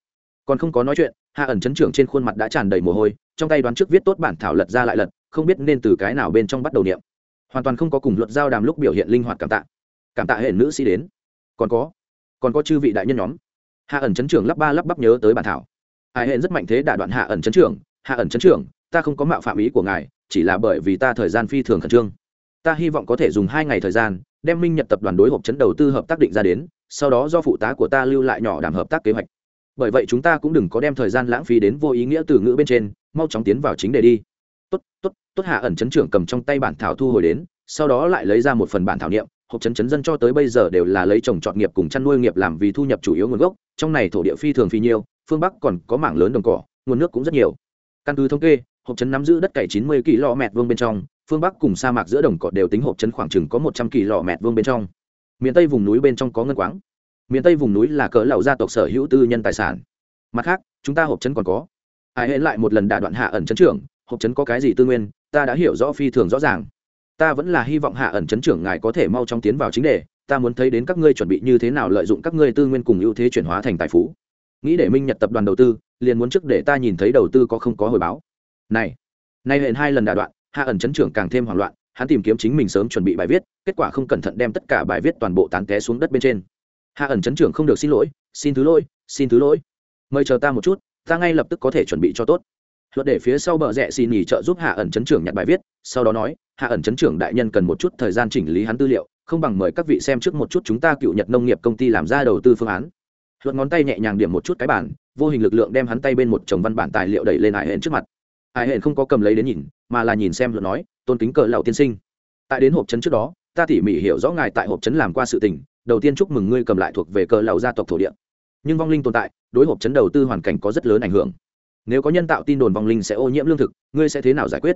Còn không có nói chuyện, hạ ẩn chấn trưởng trên khuôn mặt đã tràn đầy mồ hôi, trong tay đoán trước viết tốt bản thảo lật ra lại lật, không biết nên từ cái nào bên trong bắt đầu niệm. Hoàn toàn không có cùng luật giao đàm lúc biểu hiện linh hoạt cảm tạ. Cảm tạ hệ nữ sĩ đến. Còn có còn có chư vị đại nhân nhóm. Hạ ẩn chấn trưởng lắp ba lắp bắp nhớ tới bản thảo. Hải hệ rất mạnh thế đả đoạn hạ ẩn chấn trưởng, hạ ẩn chấn trưởng, ta không có mạo phạm ý của ngài, chỉ là bởi vì ta thời gian phi thường khẩn trương. Ta hy vọng có thể dùng hai ngày thời gian, đem minh nhật tập đoàn đối hộp chấn đầu tư hợp tác định ra đến sau đó do phụ tá của ta lưu lại nhỏ đảm hợp tác kế hoạch. Bởi vậy chúng ta cũng đừng có đem thời gian lãng phí đến vô ý nghĩa từ ngữ bên trên, mau chóng tiến vào chính đề đi. Tốt tốt tốt hạ ẩn chấn trưởng cầm trong tay bản thảo thu hồi đến, sau đó lại lấy ra một phần bản thảo niệm, hộp chấn chấn dân cho tới bây giờ đều là lấy trồng trọt nghiệp cùng chăn nuôi nghiệp làm vì thu nhập chủ yếu nguồn gốc, trong này thổ địa phi thường phi nhiêu phương bắc còn có mảng lớn đồng cỏ, nguồn nước cũng rất nhiều. Căn cứ thống kê, hộp chấn nắm giữ đất cày chín mươi km vuông bên trong, phương bắc cùng sa mạc giữa đồng cỏ đều tính hộp chấn khoảng chừng có một trăm km vuông bên trong miền tây vùng núi bên trong có ngân quáng. miền tây vùng núi là cỡ lậu gia tộc sở hữu tư nhân tài sản. mặt khác, chúng ta hộp chấn còn có. ai hẹn lại một lần đả đoạn hạ ẩn chấn trưởng, hộp chấn có cái gì tư nguyên, ta đã hiểu rõ phi thường rõ ràng. ta vẫn là hy vọng hạ ẩn chấn trưởng ngài có thể mau chóng tiến vào chính đề, ta muốn thấy đến các ngươi chuẩn bị như thế nào lợi dụng các ngươi tư nguyên cùng ưu thế chuyển hóa thành tài phú. nghĩ để minh nhật tập đoàn đầu tư, liền muốn trước để ta nhìn thấy đầu tư có không có hồi báo. này, nay hẹn hai lần đà đoạn, hạ ẩn chấn trưởng càng thêm hoảng loạn hắn tìm kiếm chính mình sớm chuẩn bị bài viết, kết quả không cẩn thận đem tất cả bài viết toàn bộ tán té xuống đất bên trên. Hạ ẩn chấn trưởng không được xin lỗi, xin thứ lỗi, xin thứ lỗi. Mời chờ ta một chút, ta ngay lập tức có thể chuẩn bị cho tốt. Luật để phía sau bờ rẽ xin nghỉ trợ giúp hạ ẩn chấn trưởng nhặt bài viết, sau đó nói, hạ ẩn chấn trưởng đại nhân cần một chút thời gian chỉnh lý hắn tư liệu, không bằng mời các vị xem trước một chút chúng ta cựu nhật nông nghiệp công ty làm ra đầu tư phương án. Luật ngón tay nhẹ nhàng điểm một chút cái bản vô hình lực lượng đem hắn tay bên một chồng văn bản tài liệu đẩy lên hải hển trước mặt. Hải hển không có cầm lấy đến nhìn, mà là nhìn xem luật nói tôn kính cờ lão tiên sinh. Tại đến hộp chấn trước đó, ta tỉ mỉ hiểu rõ ngài tại hộp chấn làm qua sự tình, đầu tiên chúc mừng ngươi cầm lại thuộc về cờ lão gia tộc thổ địa. Nhưng vong linh tồn tại, đối hộp chấn đầu tư hoàn cảnh có rất lớn ảnh hưởng. Nếu có nhân tạo tin đồn vong linh sẽ ô nhiễm lương thực, ngươi sẽ thế nào giải quyết?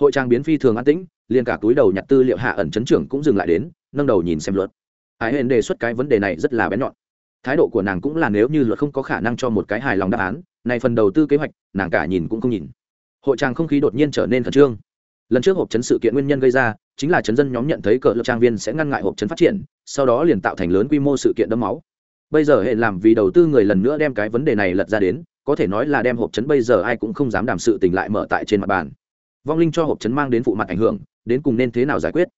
Hội trang biến phi thường an tĩnh, liền cả túi đầu nhặt tư liệu hạ ẩn chấn trưởng cũng dừng lại đến, nâng đầu nhìn xem luật. Ái hên đề xuất cái vấn đề này rất là bén nhọn. Thái độ của nàng cũng là nếu như luật không có khả năng cho một cái hài lòng đáp án này phần đầu tư kế hoạch, nàng cả nhìn cũng không nhìn. Hội trang không khí đột nhiên trở nên khẩn trương lần trước hộp chấn sự kiện nguyên nhân gây ra, chính là chấn dân nhóm nhận thấy cờ lập trang viên sẽ ngăn ngại hộp chấn phát triển, sau đó liền tạo thành lớn quy mô sự kiện đẫm máu. Bây giờ hệ làm vì đầu tư người lần nữa đem cái vấn đề này lật ra đến, có thể nói là đem hộp chấn bây giờ ai cũng không dám đảm sự tình lại mở tại trên mặt bàn. Vong linh cho hộp chấn mang đến phụ mặt ảnh hưởng, đến cùng nên thế nào giải quyết?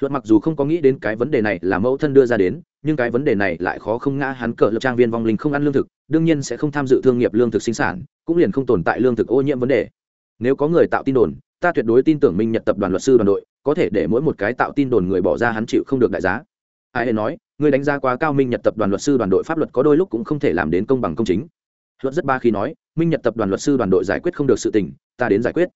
Luật mặc dù không có nghĩ đến cái vấn đề này là mẫu thân đưa ra đến, nhưng cái vấn đề này lại khó không ngã hắn cờ lập trang viên vong linh không ăn lương thực, đương nhiên sẽ không tham dự thương nghiệp lương thực sinh sản, cũng liền không tồn tại lương thực ô nhiễm vấn đề. Nếu có người tạo tin đồn ta tuyệt đối tin tưởng minh nhật tập đoàn luật sư đoàn đội, có thể để mỗi một cái tạo tin đồn người bỏ ra hắn chịu không được đại giá. Ai hề nói người đánh giá quá cao minh nhật tập đoàn luật sư đoàn đội pháp luật có đôi lúc cũng không thể làm đến công bằng công chính. Luật rất ba khi nói, minh nhật tập đoàn luật sư đoàn đội giải quyết không được sự tình, ta đến giải quyết.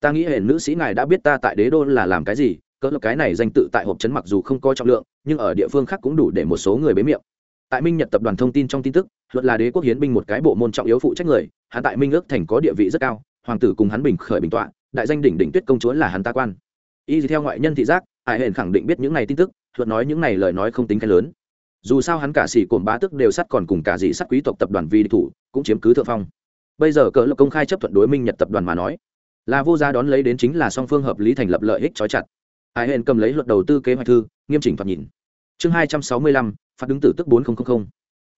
Ta nghĩ hệ nữ sĩ ngài đã biết ta tại đế đô là làm cái gì, cỡ cái này danh tự tại hộp chấn mặc dù không có trọng lượng, nhưng ở địa phương khác cũng đủ để một số người bế miệng. Tại minh nhật tập đoàn thông tin trong tin tức, luật là đế quốc hiến binh một cái bộ môn trọng yếu phụ trách người, hắn tại minh ước thành có địa vị rất cao, hoàng tử cùng hắn bình khởi bình tọa đại danh đỉnh đỉnh tuyết công chúa là hắn ta quan. Y theo ngoại nhân thị giác, hải hển khẳng định biết những này tin tức, thuật nói những này lời nói không tính cái lớn. Dù sao hắn cả sĩ cồn bá tức đều sắt còn cùng cả dị sắt quý tộc tập đoàn vi địch thủ, cũng chiếm cứ thượng phong. Bây giờ cỡ lộc công khai chấp thuận đối minh nhật tập đoàn mà nói, là vô gia đón lấy đến chính là song phương hợp lý thành lập lợi ích trói chặt. Hải hển cầm lấy luật đầu tư kế hoạch thư, nghiêm chỉnh thoạt nhìn. Chương hai trăm sáu mươi lăm, phạt đứng tử tức bốn nghìn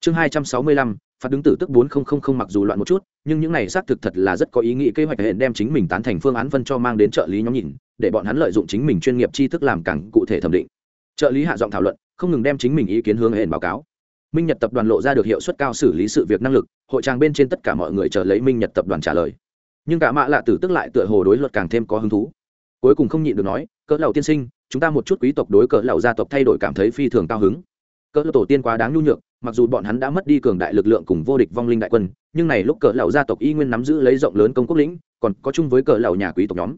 chương hai trăm sáu mươi lăm phạt đứng tử tức bốn nghìn mặc dù loạn một chút, nhưng những này xác thực thật là rất có ý nghĩa kế hoạch hẹn đem chính mình tán thành phương án phân cho mang đến trợ lý nhóm nhìn, để bọn hắn lợi dụng chính mình chuyên nghiệp tri thức làm càng cụ thể thẩm định. Trợ lý hạ giọng thảo luận, không ngừng đem chính mình ý kiến hướng hẹn báo cáo. Minh nhật tập đoàn lộ ra được hiệu suất cao xử lý sự việc năng lực, hội trang bên trên tất cả mọi người chờ lấy minh nhật tập đoàn trả lời. Nhưng cả mạ lạ tử tức lại tựa hồ đối luật càng thêm có hứng thú. Cuối cùng không nhịn được nói, cỡ lầu tiên sinh, chúng ta một chút quý tộc đối cỡ lầu gia tộc thay đổi cảm thấy phi thường cao hứng. Cỡ tổ tiên quá đáng nhu nhược mặc dù bọn hắn đã mất đi cường đại lực lượng cùng vô địch vong linh đại quân, nhưng này lúc cỡ lầu gia tộc y nguyên nắm giữ lấy rộng lớn công quốc lĩnh, còn có chung với cỡ lầu nhà quý tộc nhóm.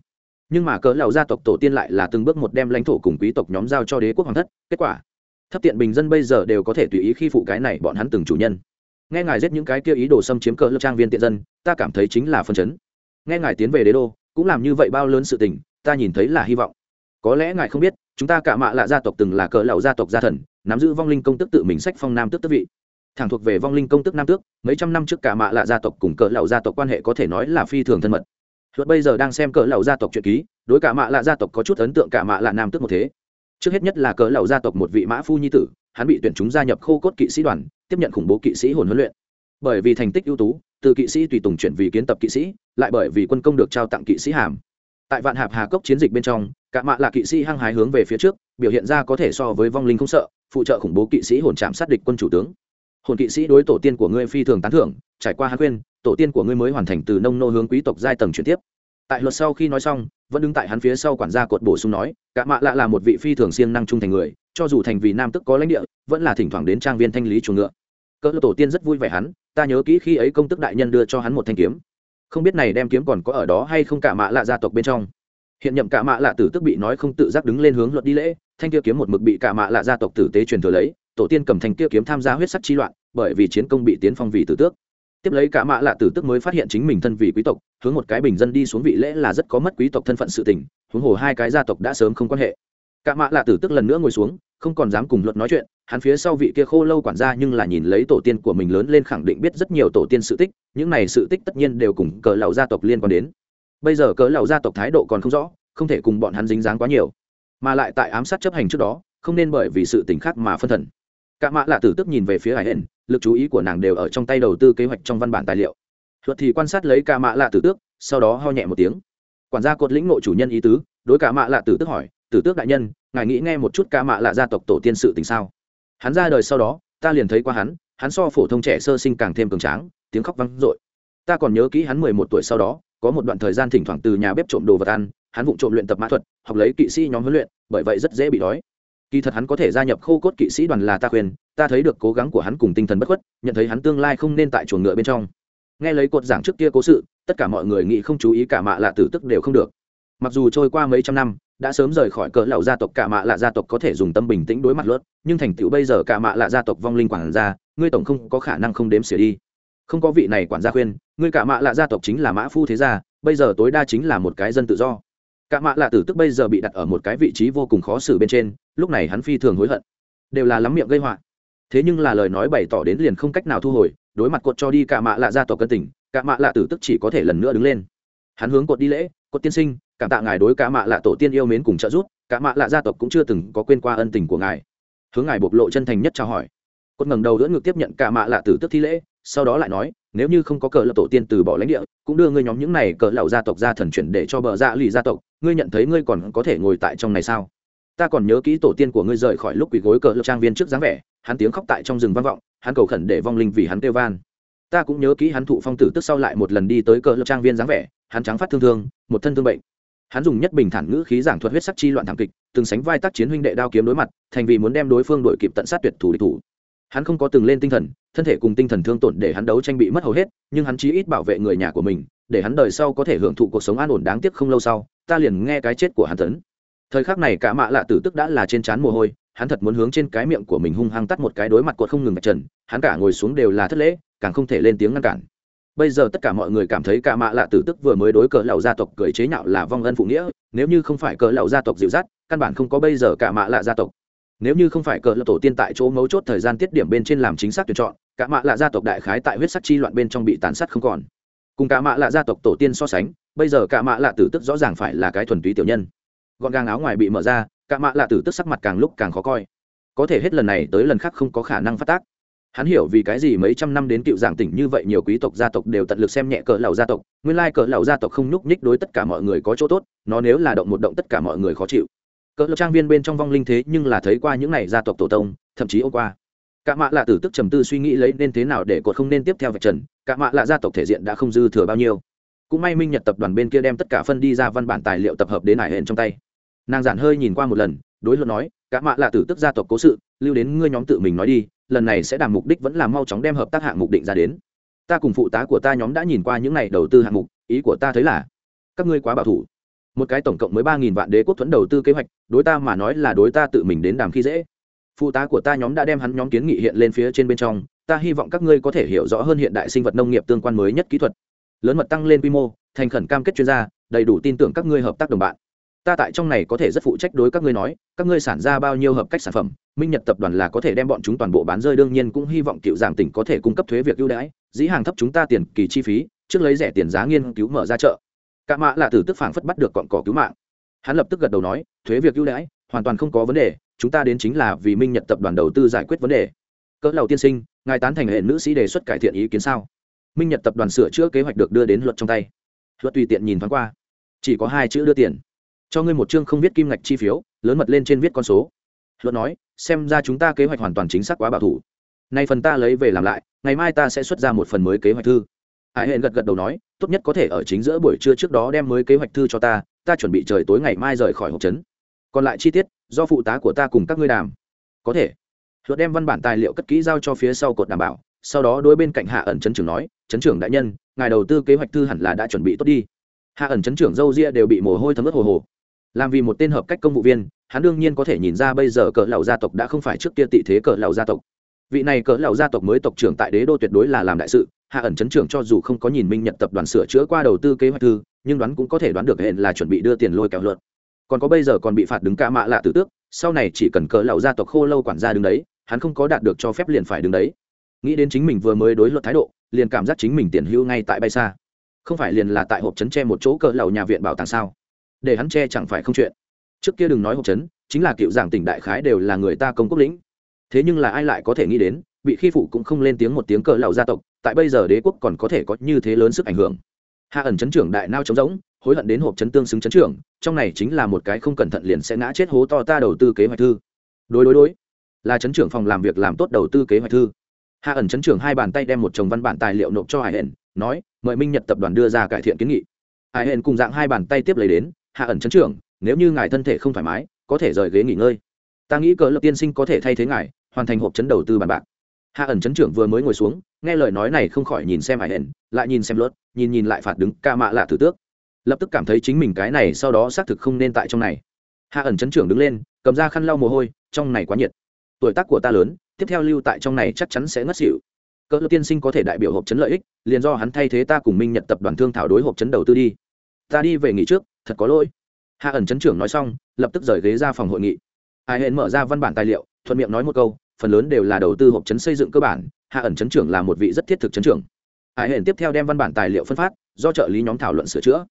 Nhưng mà cỡ lầu gia tộc tổ tiên lại là từng bước một đem lãnh thổ cùng quý tộc nhóm giao cho đế quốc hoàng thất, kết quả, thấp tiện bình dân bây giờ đều có thể tùy ý khi phụ cái này bọn hắn từng chủ nhân. Nghe ngài giết những cái kia ý đồ xâm chiếm cỡ lớp trang viên tiện dân, ta cảm thấy chính là phân chấn. Nghe ngài tiến về đế đô, cũng làm như vậy bao lớn sự tình, ta nhìn thấy là hy vọng. Có lẽ ngài không biết, chúng ta cả mạ lạ gia tộc từng là cỡ lầu gia tộc gia thần nắm giữ vong linh công tức tự mình sách phong nam tước tước vị. Thẳng thuộc về vong linh công tức nam tước, mấy trăm năm trước cả mạ lạ gia tộc cùng cỡ lão gia tộc quan hệ có thể nói là phi thường thân mật. Luật bây giờ đang xem cỡ lão gia tộc truyện ký, đối cả mạ lạ gia tộc có chút ấn tượng cả mạ lạ nam tước một thế. Trước hết nhất là cỡ lão gia tộc một vị mã phu nhi tử, hắn bị tuyển chúng gia nhập khô cốt kỵ sĩ đoàn, tiếp nhận khủng bố kỵ sĩ hồn huấn luyện. Bởi vì thành tích ưu tú, từ kỵ sĩ tùy tùng chuyển vì kiến tập kỵ sĩ, lại bởi vì quân công được trao tặng kỵ sĩ hàm. Tại vạn hạp hà cốc chiến dịch bên trong, cả mạ là kỵ sĩ hăng hái hướng về phía trước, biểu hiện ra có thể so với vong linh không sợ phụ trợ khủng bố kỵ sĩ hồn chạm sát địch quân chủ tướng. Hồn kỵ sĩ đối tổ tiên của ngươi phi thường tán thưởng, trải qua hắn khuyên, tổ tiên của ngươi mới hoàn thành từ nông nô hướng quý tộc giai tầng chuyển tiếp. Tại luật sau khi nói xong, vẫn đứng tại hắn phía sau quản gia cột bổ sung nói, cả mạ lạ là một vị phi thường siêng năng trung thành người, cho dù thành vì nam tức có lãnh địa, vẫn là thỉnh thoảng đến trang viên thanh lý chuồng ngựa. Cỡ tổ tiên rất vui vẻ hắn, ta nhớ kỹ khi ấy công tức đại nhân đưa cho hắn một thanh kiếm. Không biết này đem kiếm còn có ở đó hay không cả mạ lạ gia tộc bên trong hiện nhậm cả mạ lạ tử tức bị nói không tự giác đứng lên hướng luật đi lễ, thanh kia kiếm một mực bị cả mạ lạ gia tộc tử tế truyền thừa lấy, tổ tiên cầm thanh kia kiếm tham gia huyết sắc chi loạn, bởi vì chiến công bị tiến phong vì tử tước. Tiếp lấy cả mạ lạ tử tức mới phát hiện chính mình thân vị quý tộc, hướng một cái bình dân đi xuống vị lễ là rất có mất quý tộc thân phận sự tình, huống hồ hai cái gia tộc đã sớm không quan hệ. Cả mạ lạ tử tức lần nữa ngồi xuống, không còn dám cùng luật nói chuyện, hắn phía sau vị kia khô lâu quản gia nhưng là nhìn lấy tổ tiên của mình lớn lên khẳng định biết rất nhiều tổ tiên sự tích, những này sự tích tất nhiên đều cùng cờ lão gia tộc liên quan đến bây giờ cớ lầu gia tộc thái độ còn không rõ, không thể cùng bọn hắn dính dáng quá nhiều, mà lại tại ám sát chấp hành trước đó, không nên bởi vì sự tình khác mà phân thần. Cả mạ lạ tử tức nhìn về phía hải hển lực chú ý của nàng đều ở trong tay đầu tư kế hoạch trong văn bản tài liệu. Luật thì quan sát lấy cả mạ lạ tử tước sau đó ho nhẹ một tiếng. Quản gia cột lĩnh nội chủ nhân ý tứ, đối cả mạ lạ tử tước hỏi, tử tước đại nhân, ngài nghĩ nghe một chút cả mạ lạ gia tộc tổ tiên sự tình sao? Hắn ra đời sau đó, ta liền thấy qua hắn hắn so phổ thông trẻ sơ sinh càng thêm cường tráng, tiếng khóc vang dội. Ta còn nhớ kỹ hắn mười một tuổi sau đó có một đoạn thời gian thỉnh thoảng từ nhà bếp trộm đồ vật ăn, hắn vụng trộm luyện tập mã thuật, học lấy kỵ sĩ nhóm huấn luyện, bởi vậy rất dễ bị đói. Kỳ thật hắn có thể gia nhập khô cốt kỵ sĩ đoàn là ta khuyên, ta thấy được cố gắng của hắn cùng tinh thần bất khuất, nhận thấy hắn tương lai không nên tại chuồng ngựa bên trong. Nghe lấy cột giảng trước kia cố sự, tất cả mọi người nghĩ không chú ý cả mạ lạ tử tức đều không được. Mặc dù trôi qua mấy trăm năm, đã sớm rời khỏi cỡ lầu gia tộc, cả mạ lạ gia tộc có thể dùng tâm bình tĩnh đối mặt luật, nhưng thành tựu bây giờ cả mạ lạ gia tộc vong linh quản gia, ngươi tổng không có khả năng không đếm xỉa đi không có vị này quản gia khuyên, ngươi cả mạ lạ gia tộc chính là mã phu thế gia, bây giờ tối đa chính là một cái dân tự do. Cả mạ lạ tử tức bây giờ bị đặt ở một cái vị trí vô cùng khó xử bên trên, lúc này hắn phi thường hối hận. Đều là lắm miệng gây họa. Thế nhưng là lời nói bày tỏ đến liền không cách nào thu hồi, đối mặt cột cho đi cả mạ lạ gia tộc cân tình, cả mạ lạ tử tức chỉ có thể lần nữa đứng lên. Hắn hướng cột đi lễ, cột tiên sinh, cảm tạ ngài đối cả mạ lạ tổ tiên yêu mến cùng trợ giúp, cả mạ lạ gia tộc cũng chưa từng có quên qua ân tình của ngài. Hướng ngài bộc lộ chân thành nhất chào hỏi. Cột ngẩng đầu đỡ ngược tiếp nhận cả mạ lạ tử tức thi lễ sau đó lại nói, nếu như không có cờ lập tổ tiên từ bỏ lãnh địa, cũng đưa ngươi nhóm những này cờ lão gia tộc ra thần chuyển để cho bờ dạ lì gia tộc, ngươi nhận thấy ngươi còn có thể ngồi tại trong này sao? Ta còn nhớ kỹ tổ tiên của ngươi rời khỏi lúc quỳ gối cờ lập trang viên trước dáng vẻ, hắn tiếng khóc tại trong rừng vang vọng, hắn cầu khẩn để vong linh vì hắn kêu van. Ta cũng nhớ kỹ hắn thụ phong tử tức sau lại một lần đi tới cờ lập trang viên dáng vẻ, hắn trắng phát thương thương, một thân thương bệnh. Hắn dùng nhất bình thản ngữ khí giảng thuật huyết sắc chi loạn thảm kịch, từng sánh vai tác chiến huynh đệ đao kiếm đối mặt, thành vì muốn đem đối phương đội kịp tận sát tuyệt thủ địch thủ hắn không có từng lên tinh thần, thân thể cùng tinh thần thương tổn để hắn đấu tranh bị mất hầu hết, nhưng hắn chí ít bảo vệ người nhà của mình, để hắn đời sau có thể hưởng thụ cuộc sống an ổn đáng tiếc không lâu sau, ta liền nghe cái chết của hắn tấn. Thời khắc này cả mạ lạ tử tức đã là trên trán mồ hôi, hắn thật muốn hướng trên cái miệng của mình hung hăng tắt một cái đối mặt cột không ngừng mặt trần, hắn cả ngồi xuống đều là thất lễ, càng không thể lên tiếng ngăn cản. Bây giờ tất cả mọi người cảm thấy cả mạ lạ tử tức vừa mới đối cờ lầu gia tộc cười chế nhạo là vong ân phụ nghĩa, nếu như không phải cờ lầu gia tộc dịu dắt, căn bản không có bây giờ cả mạ lạ gia tộc nếu như không phải cờ lập tổ tiên tại chỗ mấu chốt thời gian tiết điểm bên trên làm chính xác tuyển chọn, cả mạ lạ gia tộc đại khái tại huyết sắc chi loạn bên trong bị tàn sát không còn. Cùng cả mạ lạ gia tộc tổ tiên so sánh, bây giờ cả mạ lạ tử tức rõ ràng phải là cái thuần túy tiểu nhân. Gọn gàng áo ngoài bị mở ra, cả mạ lạ tử tức sắc mặt càng lúc càng khó coi. Có thể hết lần này tới lần khác không có khả năng phát tác. Hắn hiểu vì cái gì mấy trăm năm đến cựu giảng tỉnh như vậy nhiều quý tộc gia tộc đều tận lực xem nhẹ cỡ lầu gia tộc, nguyên lai cỡ lầu gia tộc không nhúc nhích đối tất cả mọi người có chỗ tốt, nó nếu là động một động tất cả mọi người khó chịu cỡ lầu trang viên bên trong vong linh thế nhưng là thấy qua những n à y gia tộc tổ tông, thậm chí ô qua. Cả mạ lạ tử tức trầm tư suy nghĩ lấy nên thế nào để cột không nên tiếp theo vạch trần, cả mạ lạ gia tộc thể diện đã không dư thừa bao nhiêu. Cũng may minh nhật tập đoàn bên kia đem tất cả phân đi ra văn bản tài liệu tập hợp đến hải hẹn trong tay. Nàng giản hơi nhìn qua một lần, đối luận nói, cả mạ lạ tử tức gia tộc cố sự, lưu đến ngươi nhóm tự mình nói đi, lần này sẽ đảm mục đích vẫn là mau chóng đem hợp tác hạng mục định ra đến. Ta cùng phụ tá của ta nhóm đã nhìn qua những này đầu tư hạng mục, ý của ta thấy là, các ngươi quá bảo thủ một cái tổng cộng mới ba nghìn vạn đế quốc thuẫn đầu tư kế hoạch, đối ta mà nói là đối ta tự mình đến đàm khi dễ. Phụ tá của ta nhóm đã đem hắn nhóm kiến nghị hiện lên phía trên bên trong, ta hy vọng các ngươi có thể hiểu rõ hơn hiện đại sinh vật nông nghiệp tương quan mới nhất kỹ thuật. Lớn mật tăng lên quy mô, thành khẩn cam kết chuyên gia, đầy đủ tin tưởng các ngươi hợp tác đồng bạn. Ta tại trong này có thể rất phụ trách đối các ngươi nói, các ngươi sản ra bao nhiêu hợp cách sản phẩm, minh nhật tập đoàn là có thể đem bọn chúng toàn bộ bán rơi, đương nhiên cũng hy vọng cựu giảng tỉnh có thể cung cấp thuế việc ưu đãi, dĩ hàng thấp chúng ta tiền kỳ chi phí, trước lấy rẻ tiền giá nghiên cứu mở ra chợ cả mạ là tử tức phảng phất bắt được cọn cỏ cứu mạng. Hắn lập tức gật đầu nói, thuế việc ưu đãi, hoàn toàn không có vấn đề, chúng ta đến chính là vì minh nhật tập đoàn đầu tư giải quyết vấn đề. Cỡ lầu tiên sinh, ngài tán thành hệ nữ sĩ đề xuất cải thiện ý kiến sao? Minh nhật tập đoàn sửa chữa kế hoạch được đưa đến luật trong tay. Luật tùy tiện nhìn thoáng qua. Chỉ có hai chữ đưa tiền. Cho ngươi một chương không viết kim ngạch chi phiếu, lớn mật lên trên viết con số. Luật nói, xem ra chúng ta kế hoạch hoàn toàn chính xác quá bảo thủ. Nay phần ta lấy về làm lại, ngày mai ta sẽ xuất ra một phần mới kế hoạch thư. Hải hẹn gật gật đầu nói tốt nhất có thể ở chính giữa buổi trưa trước đó đem mới kế hoạch thư cho ta ta chuẩn bị trời tối ngày mai rời khỏi hộp trấn còn lại chi tiết, do phụ tá của ta cùng các ngươi đàm. Có thể. Luật đem văn bản tài liệu cất kỹ giao cho phía sau cột đảm bảo, sau đó đôi bên cạnh hạ ẩn chấn trưởng nói, chấn trưởng đại nhân, ngài đầu tư kế hoạch thư hẳn là đã chuẩn bị tốt đi. Hạ ẩn chấn trưởng dâu ria đều bị mồ hôi thấm ướt hồ hồ. Làm vì một tên hợp cách công vụ viên, hắn đương nhiên có thể nhìn ra bây giờ cỡ lão gia tộc đã không phải trước kia tị thế cỡ lão gia tộc. Vị này cỡ lão gia tộc mới tộc trưởng tại đế đô tuyệt đối là làm đại sự hạ ẩn chấn trưởng cho dù không có nhìn minh nhật tập đoàn sửa chữa qua đầu tư kế hoạch thư, nhưng đoán cũng có thể đoán được hẹn là chuẩn bị đưa tiền lôi kéo luật. Còn có bây giờ còn bị phạt đứng ca mạ lạ tử tước, sau này chỉ cần cỡ lão gia tộc khô lâu quản gia đứng đấy, hắn không có đạt được cho phép liền phải đứng đấy. Nghĩ đến chính mình vừa mới đối luật thái độ, liền cảm giác chính mình tiền hưu ngay tại bay xa. Không phải liền là tại hộp trấn tre một chỗ cỡ lão nhà viện bảo tàng sao? Để hắn che chẳng phải không chuyện. Trước kia đừng nói hộp trấn chính là cựu giảng tỉnh đại khái đều là người ta công quốc lĩnh. Thế nhưng là ai lại có thể nghĩ đến bị khi phụ cũng không lên tiếng một tiếng cờ lão gia tộc, tại bây giờ đế quốc còn có thể có như thế lớn sức ảnh hưởng. Hạ ẩn chấn trưởng đại nao trống rỗng hối hận đến hộp chấn tương xứng chấn trưởng, trong này chính là một cái không cẩn thận liền sẽ ngã chết hố to ta đầu tư kế hoạch thư. Đối đối đối, là chấn trưởng phòng làm việc làm tốt đầu tư kế hoạch thư. Hạ ẩn chấn trưởng hai bàn tay đem một chồng văn bản tài liệu nộp cho hải hển nói, mời minh nhật tập đoàn đưa ra cải thiện kiến nghị. Hải hển cùng dạng hai bàn tay tiếp lấy đến, hạ ẩn chấn trưởng, nếu như ngài thân thể không thoải mái, có thể rời ghế nghỉ ngơi. Ta nghĩ cỡ lập tiên sinh có thể thay thế ngài, hoàn thành hộp chấn đầu tư bàn bạc hạ ẩn chấn trưởng vừa mới ngồi xuống, nghe lời nói này không khỏi nhìn xem hải hển, lại nhìn xem lốt, nhìn nhìn lại phạt đứng ca mạ lạ tử tước. Lập tức cảm thấy chính mình cái này sau đó xác thực không nên tại trong này. Hạ ẩn chấn trưởng đứng lên, cầm ra khăn lau mồ hôi, trong này quá nhiệt. Tuổi tác của ta lớn, tiếp theo lưu tại trong này chắc chắn sẽ ngất xỉu. Cỡ tiên sinh có thể đại biểu hộp chấn lợi ích, liền do hắn thay thế ta cùng minh nhật tập đoàn thương thảo đối hộp chấn đầu tư đi. Ta đi về nghỉ trước, thật có lỗi. Hạ ẩn chấn trưởng nói xong, lập tức rời ghế ra phòng hội nghị. Ai hển mở ra văn bản tài liệu, thuận miệng nói một câu phần lớn đều là đầu tư hộp chấn xây dựng cơ bản, hạ ẩn chấn trưởng là một vị rất thiết thực chấn trưởng. Hải hển tiếp theo đem văn bản tài liệu phân phát, do trợ lý nhóm thảo luận sửa chữa.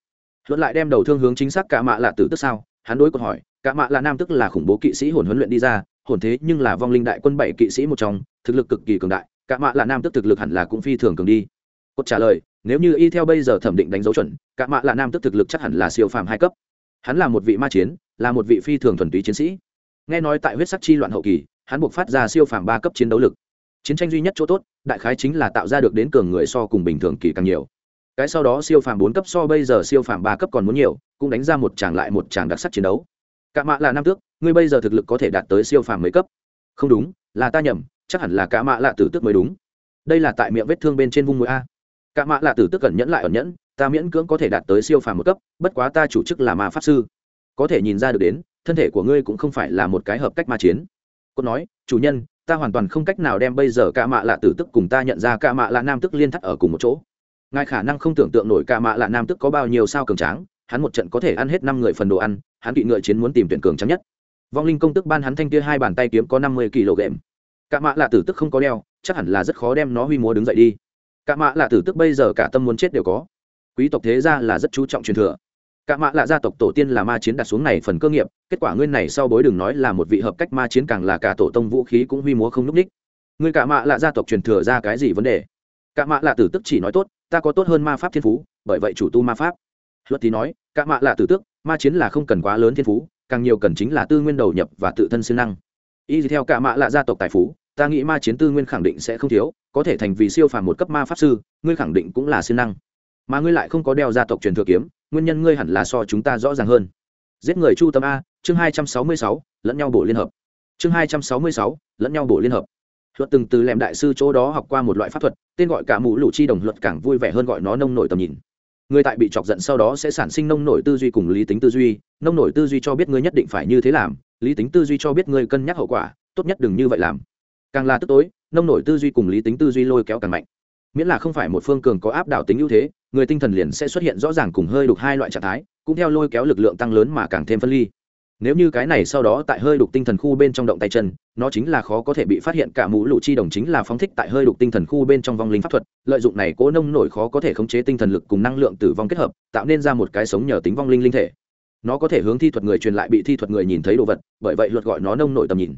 Luận lại đem đầu thương hướng chính xác cả mạ là tử tức sao? Hắn đối câu hỏi cả mạ là nam tức là khủng bố kỵ sĩ hồn huấn luyện đi ra, hồn thế nhưng là vong linh đại quân bảy kỵ sĩ một trong, thực lực cực kỳ cường đại cả mạ là nam tức thực lực hẳn là cũng phi thường cường đi. Cốt trả lời, nếu như y theo bây giờ thẩm định đánh dấu chuẩn cả mạ là nam tức thực lực chắc hẳn là siêu phàm hai cấp. Hắn là một vị ma chiến, là một vị phi thường thuần túy chiến sĩ. Nghe nói tại huyết sắc chi loạn hậu kỳ hắn buộc phát ra siêu phàm ba cấp chiến đấu lực. Chiến tranh duy nhất chỗ tốt, đại khái chính là tạo ra được đến cường người so cùng bình thường kỳ càng nhiều. Cái sau đó siêu phàm bốn cấp so bây giờ siêu phàm ba cấp còn muốn nhiều, cũng đánh ra một tràng lại một tràng đặc sắc chiến đấu. Cả mạ là nam tước, ngươi bây giờ thực lực có thể đạt tới siêu phàm mấy cấp? Không đúng, là ta nhầm, chắc hẳn là cả mạ lạ tử tước mới đúng. Đây là tại miệng vết thương bên trên vung mũi a. Cả mạ lạ tử tước cẩn nhẫn lại ẩn nhẫn, ta miễn cưỡng có thể đạt tới siêu phàm một cấp, bất quá ta chủ chức là ma pháp sư. Có thể nhìn ra được đến, thân thể của ngươi cũng không phải là một cái hợp cách ma chiến cô nói, chủ nhân, ta hoàn toàn không cách nào đem bây giờ cả mạ lạ tử tức cùng ta nhận ra cả mạ lạ nam tức liên thắt ở cùng một chỗ. Ngài khả năng không tưởng tượng nổi cả mạ lạ nam tức có bao nhiêu sao cường tráng, hắn một trận có thể ăn hết năm người phần đồ ăn, hắn kỵ ngựa chiến muốn tìm tuyển cường trắng nhất. Vong linh công tức ban hắn thanh kia hai bàn tay kiếm có năm mươi kg. Cả mạ lạ tử tức không có đeo, chắc hẳn là rất khó đem nó huy múa đứng dậy đi. Cả mạ lạ tử tức bây giờ cả tâm muốn chết đều có. Quý tộc thế gia là rất chú trọng truyền thừa cả mạ lạ gia tộc tổ tiên là ma chiến đặt xuống này phần cơ nghiệp, kết quả ngươi này sau bối đừng nói là một vị hợp cách ma chiến càng là cả tổ tông vũ khí cũng huy múa không núp ních. Ngươi cả mạ lạ gia tộc truyền thừa ra cái gì vấn đề? Cả mạ lạ tử tức chỉ nói tốt, ta có tốt hơn ma pháp thiên phú, bởi vậy chủ tu ma pháp. Luật thì nói, cả mạ lạ tử tức, ma chiến là không cần quá lớn thiên phú, càng nhiều cần chính là tư nguyên đầu nhập và tự thân siêng năng. Y theo cả mạ lạ gia tộc tài phú, ta nghĩ ma chiến tư nguyên khẳng định sẽ không thiếu, có thể thành vì siêu phàm một cấp ma pháp sư, ngươi khẳng định cũng là siêng năng. Mà ngươi lại không có đeo gia tộc truyền thừa kiếm nguyên nhân ngươi hẳn là so chúng ta rõ ràng hơn. Giết người chu tâm a, chương hai trăm sáu mươi sáu, lẫn nhau bổ liên hợp. Chương hai trăm sáu mươi sáu, lẫn nhau bổ liên hợp. Luật từng từ lèm đại sư chỗ đó học qua một loại pháp thuật, tên gọi cả mũ lũ chi đồng luật càng vui vẻ hơn gọi nó nông nổi tầm nhìn. Người tại bị chọc giận sau đó sẽ sản sinh nông nổi tư duy cùng lý tính tư duy, nông nổi tư duy cho biết ngươi nhất định phải như thế làm, lý tính tư duy cho biết ngươi cân nhắc hậu quả, tốt nhất đừng như vậy làm. Càng là tức tối, nông nổi tư duy cùng lý tính tư duy lôi kéo càng mạnh. Miễn là không phải một phương cường có áp đảo tính ưu thế người tinh thần liền sẽ xuất hiện rõ ràng cùng hơi đục hai loại trạng thái, cũng theo lôi kéo lực lượng tăng lớn mà càng thêm phân ly. Nếu như cái này sau đó tại hơi đục tinh thần khu bên trong động tay chân, nó chính là khó có thể bị phát hiện, cả mũ lụ chi đồng chính là phóng thích tại hơi đục tinh thần khu bên trong vong linh pháp thuật, lợi dụng này cố nông nổi khó có thể khống chế tinh thần lực cùng năng lượng tử vong kết hợp, tạo nên ra một cái sống nhờ tính vong linh linh thể. Nó có thể hướng thi thuật người truyền lại bị thi thuật người nhìn thấy đồ vật, bởi vậy luật gọi nó nông nổi tầm nhìn.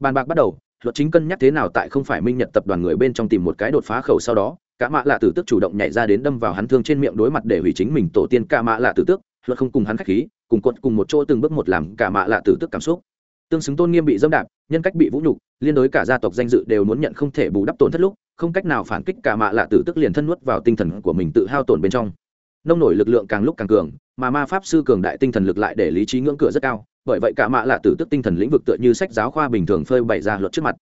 Bàn bạc bắt đầu, luật chính cân nhắc thế nào tại không phải minh nhật tập đoàn người bên trong tìm một cái đột phá khẩu sau đó cả mạ lạ tử tức chủ động nhảy ra đến đâm vào hắn thương trên miệng đối mặt để hủy chính mình tổ tiên cả mạ lạ tử tước, luật không cùng hắn khách khí, cùng cột cùng một chỗ từng bước một làm cả mạ lạ tử tức cảm xúc. Tương xứng tôn nghiêm bị dâm đạp, nhân cách bị vũ nhục, liên đối cả gia tộc danh dự đều muốn nhận không thể bù đắp tổn thất lúc, không cách nào phản kích cả mạ lạ tử tức liền thân nuốt vào tinh thần của mình tự hao tổn bên trong. Nông nổi lực lượng càng lúc càng cường, mà ma pháp sư cường đại tinh thần lực lại để lý trí ngưỡng cửa rất cao, bởi vậy cả mạ lạ tử tức tinh thần lĩnh vực tựa như sách giáo khoa bình thường phơi bày ra luật trước mặt.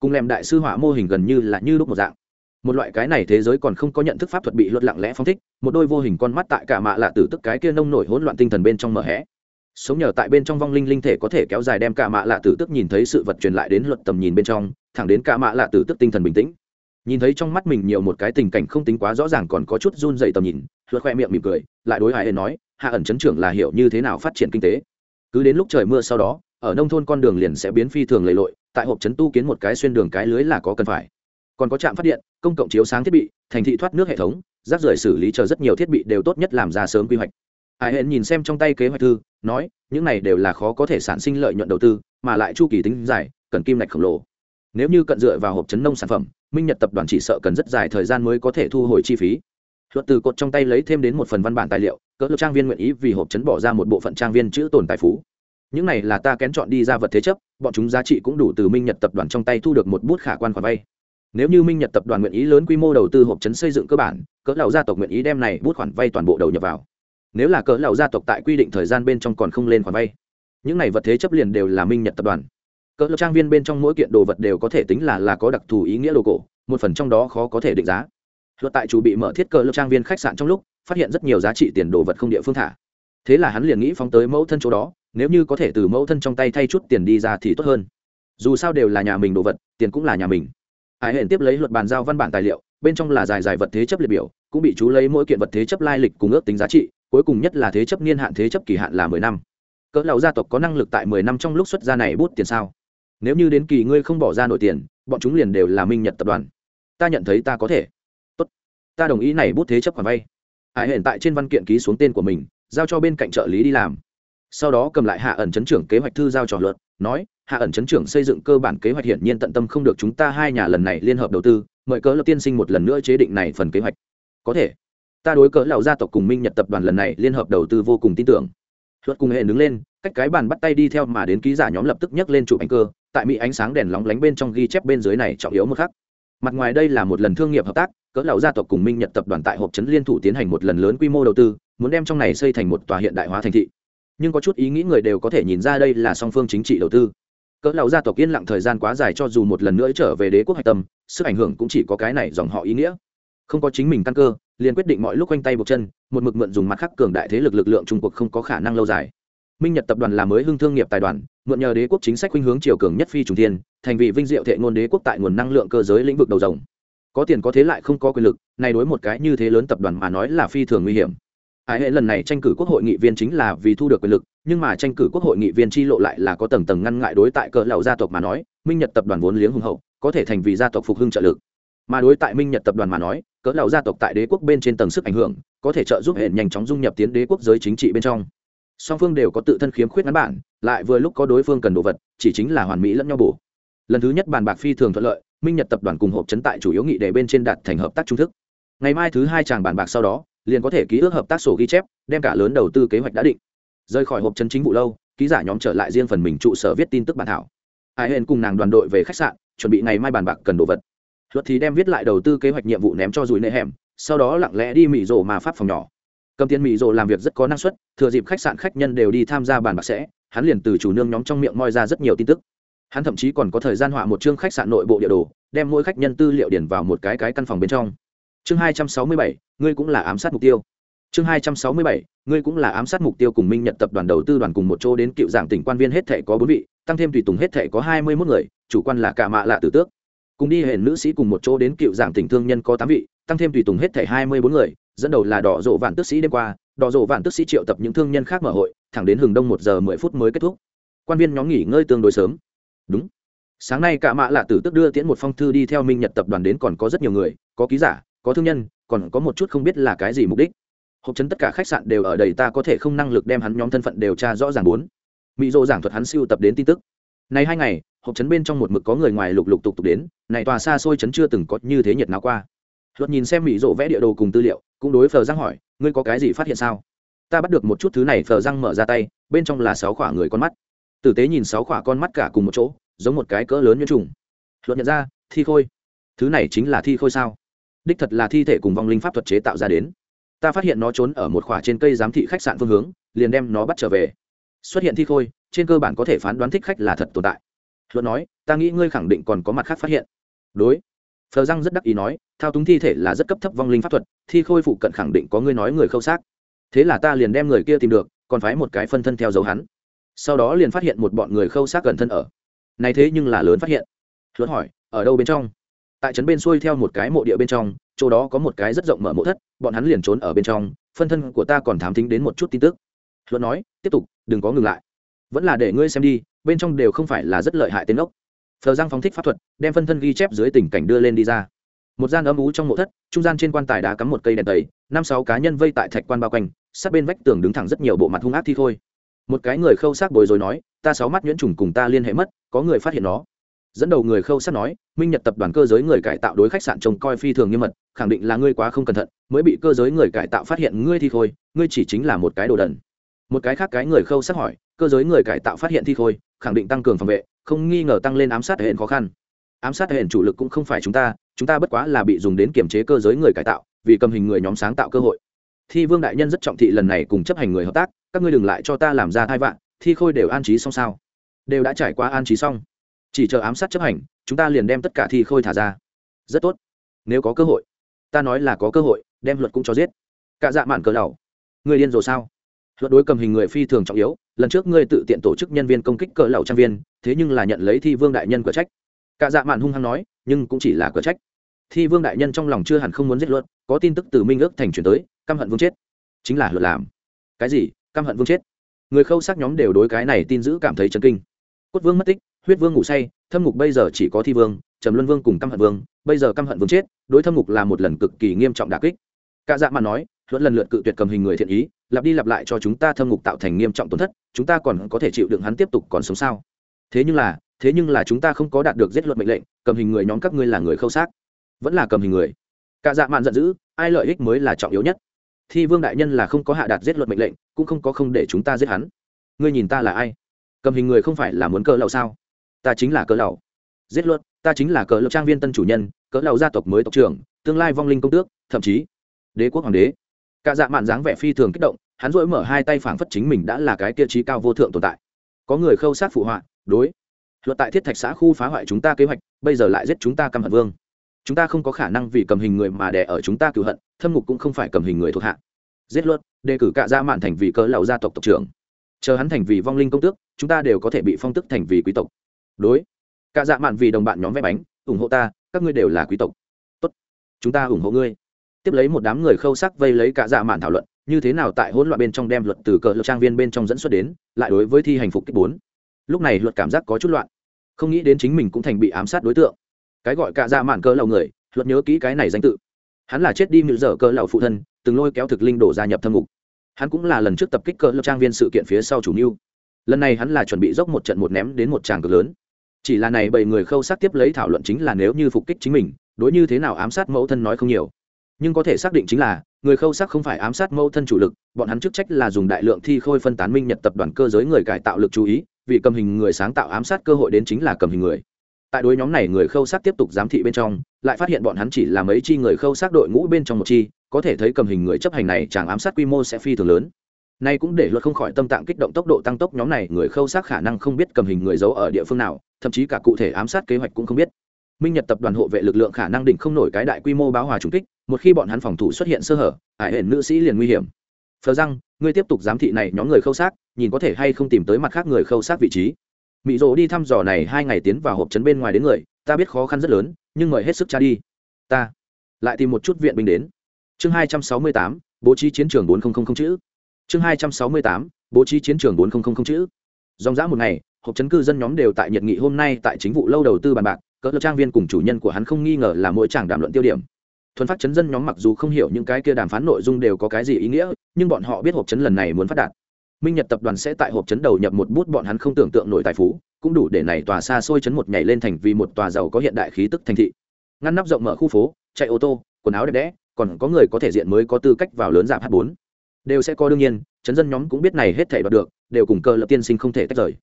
Cùng lèm đại sư họa mô hình gần như là như lúc một dạng một loại cái này thế giới còn không có nhận thức pháp thuật bị luật lặng lẽ phóng thích, một đôi vô hình con mắt tại cả mạ lạ tử tức cái kia nông nổi hỗn loạn tinh thần bên trong mở hẽ sống nhờ tại bên trong vong linh linh thể có thể kéo dài đem cả mạ lạ tử tức nhìn thấy sự vật truyền lại đến luật tầm nhìn bên trong, thẳng đến cả mạ lạ tử tức tinh thần bình tĩnh. Nhìn thấy trong mắt mình nhiều một cái tình cảnh không tính quá rõ ràng còn có chút run dậy tầm nhìn, luật khoe miệng mỉm cười, lại đối hải hề nói, hạ ẩn chấn trưởng là hiểu như thế nào phát triển kinh tế? Cứ đến lúc trời mưa sau đó, ở nông thôn con đường liền sẽ biến phi thường lầy lội, tại hộp trấn tu kiến một cái xuyên đường cái lưới là có cần phải. Còn có trạm phát điện công cộng chiếu sáng thiết bị, thành thị thoát nước hệ thống, rác rưởi xử lý chờ rất nhiều thiết bị đều tốt nhất làm ra sớm quy hoạch. Hải hẹn nhìn xem trong tay kế hoạch thư, nói, những này đều là khó có thể sản sinh lợi nhuận đầu tư, mà lại chu kỳ tính dài, cần kim ngạch khổng lồ. Nếu như cận dựa vào hộp chấn nông sản phẩm, minh nhật tập đoàn chỉ sợ cần rất dài thời gian mới có thể thu hồi chi phí. Luật từ cột trong tay lấy thêm đến một phần văn bản tài liệu, cỡ lực trang viên nguyện ý vì hộp chấn bỏ ra một bộ phận trang viên chữ tồn tài phú. Những này là ta kén chọn đi ra vật thế chấp, bọn chúng giá trị cũng đủ từ minh nhật tập đoàn trong tay thu được một bút khả quan khoản vay nếu như minh nhật tập đoàn nguyện ý lớn quy mô đầu tư hộp chấn xây dựng cơ bản, cỡ lão gia tộc nguyện ý đem này bút khoản vay toàn bộ đầu nhập vào. Nếu là cỡ lão gia tộc tại quy định thời gian bên trong còn không lên khoản vay, những này vật thế chấp liền đều là minh nhật tập đoàn. Cỡ lão trang viên bên trong mỗi kiện đồ vật đều có thể tính là là có đặc thù ý nghĩa đồ cổ, một phần trong đó khó có thể định giá. Luật tại chủ bị mở thiết cỡ lão trang viên khách sạn trong lúc, phát hiện rất nhiều giá trị tiền đồ vật không địa phương thả. Thế là hắn liền nghĩ phóng tới mẫu thân chỗ đó, nếu như có thể từ mẫu thân trong tay thay chút tiền đi ra thì tốt hơn. Dù sao đều là nhà mình đồ vật, tiền cũng là nhà mình hải hển tiếp lấy luật bàn giao văn bản tài liệu, bên trong là dài dài vật thế chấp liệt biểu, cũng bị chú lấy mỗi kiện vật thế chấp lai lịch cùng ước tính giá trị, cuối cùng nhất là thế chấp niên hạn thế chấp kỳ hạn là mười năm. Cỡ lão gia tộc có năng lực tại mười năm trong lúc xuất ra này bút tiền sao? Nếu như đến kỳ ngươi không bỏ ra nổi tiền, bọn chúng liền đều là minh nhật tập đoàn. Ta nhận thấy ta có thể. Tốt. Ta đồng ý này bút thế chấp khoản vay. Hải hển tại trên văn kiện ký xuống tên của mình, giao cho bên cạnh trợ lý đi làm. Sau đó cầm lại hạ ẩn chấn trưởng kế hoạch thư giao cho luật, nói hạ ẩn chấn trưởng xây dựng cơ bản kế hoạch hiển nhiên tận tâm không được chúng ta hai nhà lần này liên hợp đầu tư, mời cỡ lập tiên sinh một lần nữa chế định này phần kế hoạch. Có thể. Ta đối cỡ lão gia tộc cùng minh nhật tập đoàn lần này liên hợp đầu tư vô cùng tin tưởng. Luật cùng hệ đứng lên, cách cái bàn bắt tay đi theo mà đến ký giả nhóm lập tức nhấc lên chụp ảnh cơ, tại mỹ ánh sáng đèn lóng lánh bên trong ghi chép bên dưới này trọng yếu một khắc. Mặt ngoài đây là một lần thương nghiệp hợp tác, cỡ lão gia tộc cùng minh nhật tập đoàn tại hộp trấn liên thủ tiến hành một lần lớn quy mô đầu tư, muốn đem trong này xây thành một tòa hiện đại hóa thành thị. Nhưng có chút ý nghĩ người đều có thể nhìn ra đây là song phương chính trị đầu tư cỡ lão gia tộc yên lặng thời gian quá dài cho dù một lần nữa trở về đế quốc hạch tâm, sức ảnh hưởng cũng chỉ có cái này dòng họ ý nghĩa. Không có chính mình căn cơ, liền quyết định mọi lúc quanh tay buộc chân, một mực mượn dùng mặt khắc cường đại thế lực lực lượng trung quốc không có khả năng lâu dài. Minh nhật tập đoàn là mới hưng thương nghiệp tài đoàn, mượn nhờ đế quốc chính sách khuynh hướng chiều cường nhất phi trùng thiên, thành vị vinh diệu thệ ngôn đế quốc tại nguồn năng lượng cơ giới lĩnh vực đầu rồng. Có tiền có thế lại không có quyền lực, này đối một cái như thế lớn tập đoàn mà nói là phi thường nguy hiểm ai hệ lần này tranh cử quốc hội nghị viên chính là vì thu được quyền lực, nhưng mà tranh cử quốc hội nghị viên chi lộ lại là có tầng tầng ngăn ngại đối tại cỡ lầu gia tộc mà nói, minh nhật tập đoàn vốn liếng hùng hậu, có thể thành vì gia tộc phục hưng trợ lực. Mà đối tại minh nhật tập đoàn mà nói cỡ lầu gia tộc tại đế quốc bên trên tầng sức ảnh hưởng, có thể trợ giúp hệ nhanh chóng dung nhập tiến đế quốc giới chính trị bên trong. Song phương đều có tự thân khiếm khuyết ngắn bản, lại vừa lúc có đối phương cần đồ vật, chỉ chính là hoàn mỹ lẫn nhau bổ. Lần thứ nhất bàn bạc phi thường thuận lợi, minh nhật tập đoàn cùng hộp chấn tại chủ yếu nghị đề bên trên đạt thành hợp tác trung thức. Ngày mai thứ hai chàng bàn bạc sau đó liền có thể ký ước hợp tác sổ ghi chép, đem cả lớn đầu tư kế hoạch đã định. Rời khỏi hộp chân chính vụ lâu, ký giả nhóm trở lại riêng phần mình trụ sở viết tin tức bản thảo. Ai hên cùng nàng đoàn đội về khách sạn, chuẩn bị ngày mai bàn bạc cần đồ vật. Luật thì đem viết lại đầu tư kế hoạch nhiệm vụ ném cho dùi nệ hẻm, sau đó lặng lẽ đi mỹ rồ mà phát phòng nhỏ. Cầm tiền mỹ rồ làm việc rất có năng suất, thừa dịp khách sạn khách nhân đều đi tham gia bàn bạc sẽ, hắn liền từ chủ nương nhóm trong miệng moi ra rất nhiều tin tức. Hắn thậm chí còn có thời gian họa một chương khách sạn nội bộ địa đồ, đem mỗi khách nhân tư liệu điển vào một cái cái căn phòng bên trong chương hai trăm sáu mươi bảy, ngươi cũng là ám sát mục tiêu. Chương hai trăm sáu mươi bảy, ngươi cũng là ám sát mục tiêu cùng minh nhận tập đoàn đầu tư đoàn cùng một chỗ đến cựu giảng tỉnh quan viên hết thể có bốn vị, tăng thêm tùy tùng hết thể có hai mươi mốt người, chủ quan là cả mạ lạ tử tước. Cùng đi hệ nữ sĩ cùng một chỗ đến cựu giảng tỉnh thương nhân có tám vị, tăng thêm tùy tùng hết thể hai mươi bốn người, dẫn đầu là đỏ rộ vạn tước sĩ đêm qua, đỏ rộ vạn tước sĩ triệu tập những thương nhân khác mở hội, thẳng đến hừng đông một giờ mười phút mới kết thúc. Quan viên nhóm nghỉ ngơi tương đối sớm. Đúng. Sáng nay cả mạ lạ tử tức đưa tiễn một phong thư đi theo minh nhật tập đoàn đến còn có rất nhiều người, có ký giả có thương nhân, còn có một chút không biết là cái gì mục đích. Hộp chấn tất cả khách sạn đều ở đây, ta có thể không năng lực đem hắn nhóm thân phận điều tra rõ ràng bốn. Mỹ dô giảng thuật hắn siêu tập đến tin tức. Này hai ngày, hộp chấn bên trong một mực có người ngoài lục lục tục tục đến, này tòa xa xôi chấn chưa từng có như thế nhiệt nào qua. Luật nhìn xem mỹ dỗ vẽ địa đồ cùng tư liệu, cũng đối phờ răng hỏi, ngươi có cái gì phát hiện sao? Ta bắt được một chút thứ này, phờ răng mở ra tay, bên trong là sáu khỏa người con mắt. Tử tế nhìn sáu khỏa con mắt cả cùng một chỗ, giống một cái cỡ lớn như trùng. Luật nhận ra, thi khôi. Thứ này chính là thi khôi sao? Đích thật là thi thể cùng vong linh pháp thuật chế tạo ra đến. Ta phát hiện nó trốn ở một khỏa trên cây giám thị khách sạn phương hướng, liền đem nó bắt trở về. Xuất hiện thi khôi, trên cơ bản có thể phán đoán thích khách là thật tồn tại. Luật nói, ta nghĩ ngươi khẳng định còn có mặt khác phát hiện. Đối. Phờ răng rất đắc ý nói, thao túng thi thể là rất cấp thấp vong linh pháp thuật, thi khôi phụ cận khẳng định có ngươi nói người khâu xác. Thế là ta liền đem người kia tìm được, còn phái một cái phân thân theo dấu hắn. Sau đó liền phát hiện một bọn người khâu xác gần thân ở. Này thế nhưng là lớn phát hiện. Luật hỏi, ở đâu bên trong? Tại trấn bên xuôi theo một cái mộ địa bên trong, chỗ đó có một cái rất rộng mở mộ thất, bọn hắn liền trốn ở bên trong, phân thân của ta còn thám thính đến một chút tin tức. Luận nói, tiếp tục, đừng có ngừng lại. Vẫn là để ngươi xem đi, bên trong đều không phải là rất lợi hại tên ốc. Phờ giang phóng thích pháp thuật, đem phân thân ghi chép dưới tình cảnh đưa lên đi ra. Một gian ấm ú trong mộ thất, trung gian trên quan tài đá cắm một cây đèn tẩy, năm sáu cá nhân vây tại thạch quan bao quanh, sát bên vách tường đứng thẳng rất nhiều bộ mặt hung ác thi thôi. Một cái người khâu xác bồi rồi nói, ta sáu mắt nhuyễn trùng cùng ta liên hệ mất, có người phát hiện nó dẫn đầu người khâu sát nói, minh nhật tập đoàn cơ giới người cải tạo đối khách sạn trông coi phi thường nghiêm mật, khẳng định là ngươi quá không cẩn thận, mới bị cơ giới người cải tạo phát hiện ngươi thi khôi, ngươi chỉ chính là một cái đồ đần. Một cái khác cái người khâu sát hỏi, cơ giới người cải tạo phát hiện thi khôi, khẳng định tăng cường phòng vệ, không nghi ngờ tăng lên ám sát hệ khó khăn. Ám sát hệ chủ lực cũng không phải chúng ta chúng ta bất quá là bị dùng đến kiểm chế cơ giới người cải tạo, vì cầm hình người nhóm sáng tạo cơ hội. Thi vương đại nhân rất trọng thị lần này cùng chấp hành người hợp tác, các ngươi đừng lại cho ta làm ra thai vạn thi khôi đều an trí xong sao? Đều đã trải qua an trí xong chỉ chờ ám sát chấp hành, chúng ta liền đem tất cả thi khôi thả ra. Rất tốt. Nếu có cơ hội, ta nói là có cơ hội, đem luật cũng cho giết. Cả dạ mạn cờ đầu người điên rồi sao? Luật đối cầm hình người phi thường trọng yếu, lần trước ngươi tự tiện tổ chức nhân viên công kích cỡ lầu trang viên, thế nhưng là nhận lấy thi vương đại nhân cửa trách. Cả dạ mạn hung hăng nói, nhưng cũng chỉ là cửa trách. Thi vương đại nhân trong lòng chưa hẳn không muốn giết luật, có tin tức từ minh ước thành chuyển tới, căm hận vương chết. Chính là luật làm. Cái gì? Căm hận vương chết. Người khâu xác nhóm đều đối cái này tin giữ cảm thấy chấn kinh. Cốt vương mất tích huyết vương ngủ say, thâm ngục bây giờ chỉ có thi vương, trầm luân vương cùng căm hận vương, bây giờ căm hận vương chết, đối thâm ngục là một lần cực kỳ nghiêm trọng đà kích. Cả dạ mà nói luận lần lượt cự tuyệt cầm hình người thiện ý, lặp đi lặp lại cho chúng ta thâm ngục tạo thành nghiêm trọng tổn thất, chúng ta còn có thể chịu đựng hắn tiếp tục còn sống sao? Thế nhưng là, thế nhưng là chúng ta không có đạt được giết luật mệnh lệnh, cầm hình người nhóm các ngươi là người khâu xác, vẫn là cầm hình người. Cả dạ mạn giận dữ, ai lợi ích mới là trọng yếu nhất. Thi vương đại nhân là không có hạ đạt giết luật mệnh lệnh, cũng không có không để chúng ta giết hắn. Ngươi nhìn ta là ai? Cầm hình người không phải là muốn cơ lậu sao? Ta chính là cỡ lầu. Giết luật ta chính là cỡ lầu trang viên tân chủ nhân, cỡ lầu gia tộc mới tộc trưởng, tương lai vong linh công tước, thậm chí, đế quốc hoàng đế. Cả dạ mạn dáng vẻ phi thường kích động, hắn dỗi mở hai tay phảng phất chính mình đã là cái tiêu chí cao vô thượng tồn tại. Có người khâu sát phụ họa, đối. Luật tại thiết thạch xã khu phá hoại chúng ta kế hoạch, bây giờ lại giết chúng ta căm hận vương. Chúng ta không có khả năng vì cầm hình người mà đẻ ở chúng ta cựu hận, thâm ngục cũng không phải cầm hình người thuộc hạ. Giết luật đề cử cạ dạ mạn thành vì cỡ lầu gia tộc tộc trưởng. Chờ hắn thành vì vong linh công tước, chúng ta đều có thể bị phong tức thành vì quý tộc đối. Cả dạ mạn vì đồng bạn nhóm vé bánh, ủng hộ ta, các ngươi đều là quý tộc. Tốt. Chúng ta ủng hộ ngươi. Tiếp lấy một đám người khâu sắc vây lấy cả dạ mạn thảo luận, như thế nào tại hỗn loạn bên trong đem luật từ cờ luật trang viên bên trong dẫn xuất đến, lại đối với thi hành phục kích bốn. Lúc này luật cảm giác có chút loạn. Không nghĩ đến chính mình cũng thành bị ám sát đối tượng. Cái gọi cả dạ mạn cờ lầu người, luật nhớ kỹ cái này danh tự. Hắn là chết đi như dở cờ lầu phụ thân, từng lôi kéo thực linh đổ gia nhập thâm ngục. Hắn cũng là lần trước tập kích cờ lập trang viên sự kiện phía sau chủ mưu. Lần này hắn là chuẩn bị dốc một trận một ném đến một tràng cực lớn chỉ là này bảy người khâu sát tiếp lấy thảo luận chính là nếu như phục kích chính mình, đối như thế nào ám sát mẫu thân nói không nhiều. Nhưng có thể xác định chính là, người khâu sắc không phải ám sát mẫu thân chủ lực, bọn hắn chức trách là dùng đại lượng thi khôi phân tán minh nhật tập đoàn cơ giới người cải tạo lực chú ý, vì cầm hình người sáng tạo ám sát cơ hội đến chính là cầm hình người. Tại đối nhóm này người khâu sắc tiếp tục giám thị bên trong, lại phát hiện bọn hắn chỉ là mấy chi người khâu sắc đội ngũ bên trong một chi, có thể thấy cầm hình người chấp hành này chàng ám sát quy mô sẽ phi thường lớn nay cũng để luật không khỏi tâm tạng kích động tốc độ tăng tốc nhóm này, người khâu sát khả năng không biết cầm hình người giấu ở địa phương nào, thậm chí cả cụ thể ám sát kế hoạch cũng không biết. Minh nhật tập đoàn hộ vệ lực lượng khả năng đỉnh không nổi cái đại quy mô báo hòa trùng kích, một khi bọn hắn phòng thủ xuất hiện sơ hở, ải hển nữ sĩ liền nguy hiểm. Phờ rằng ngươi tiếp tục giám thị này nhóm người khâu xác nhìn có thể hay không tìm tới mặt khác người khâu xác vị trí. Mỹ rỗ đi thăm dò này hai ngày tiến vào hộp trấn bên ngoài đến người, ta biết khó khăn rất lớn, nhưng mời hết sức tra đi. Ta lại tìm một chút viện binh đến. Chương hai trăm sáu mươi tám, bố trí chiến trường bốn nghìn chữ chương hai trăm sáu mươi tám, bố trí chiến trường bốn nghìn chữ. Dòng dã một ngày, hộp chấn cư dân nhóm đều tại nhật nghị hôm nay tại chính vụ lâu đầu tư bàn bạc, cỡ trang viên cùng chủ nhân của hắn không nghi ngờ là mỗi chàng đàm luận tiêu điểm. Thuần phát chấn dân nhóm mặc dù không hiểu những cái kia đàm phán nội dung đều có cái gì ý nghĩa, nhưng bọn họ biết hộp chấn lần này muốn phát đạt. Minh nhật tập đoàn sẽ tại hộp chấn đầu nhập một bút bọn hắn không tưởng tượng nổi tài phú, cũng đủ để này tòa xa xôi chấn một nhảy lên thành vì một tòa giàu có hiện đại khí tức thành thị. Ngăn nắp rộng mở khu phố, chạy ô tô, quần áo đẹp đẽ, còn có người có thể diện mới có tư cách vào lớn giảm h bốn đều sẽ có đương nhiên, chấn dân nhóm cũng biết này hết thể đoạt được, đều cùng cơ lập tiên sinh không thể tách rời.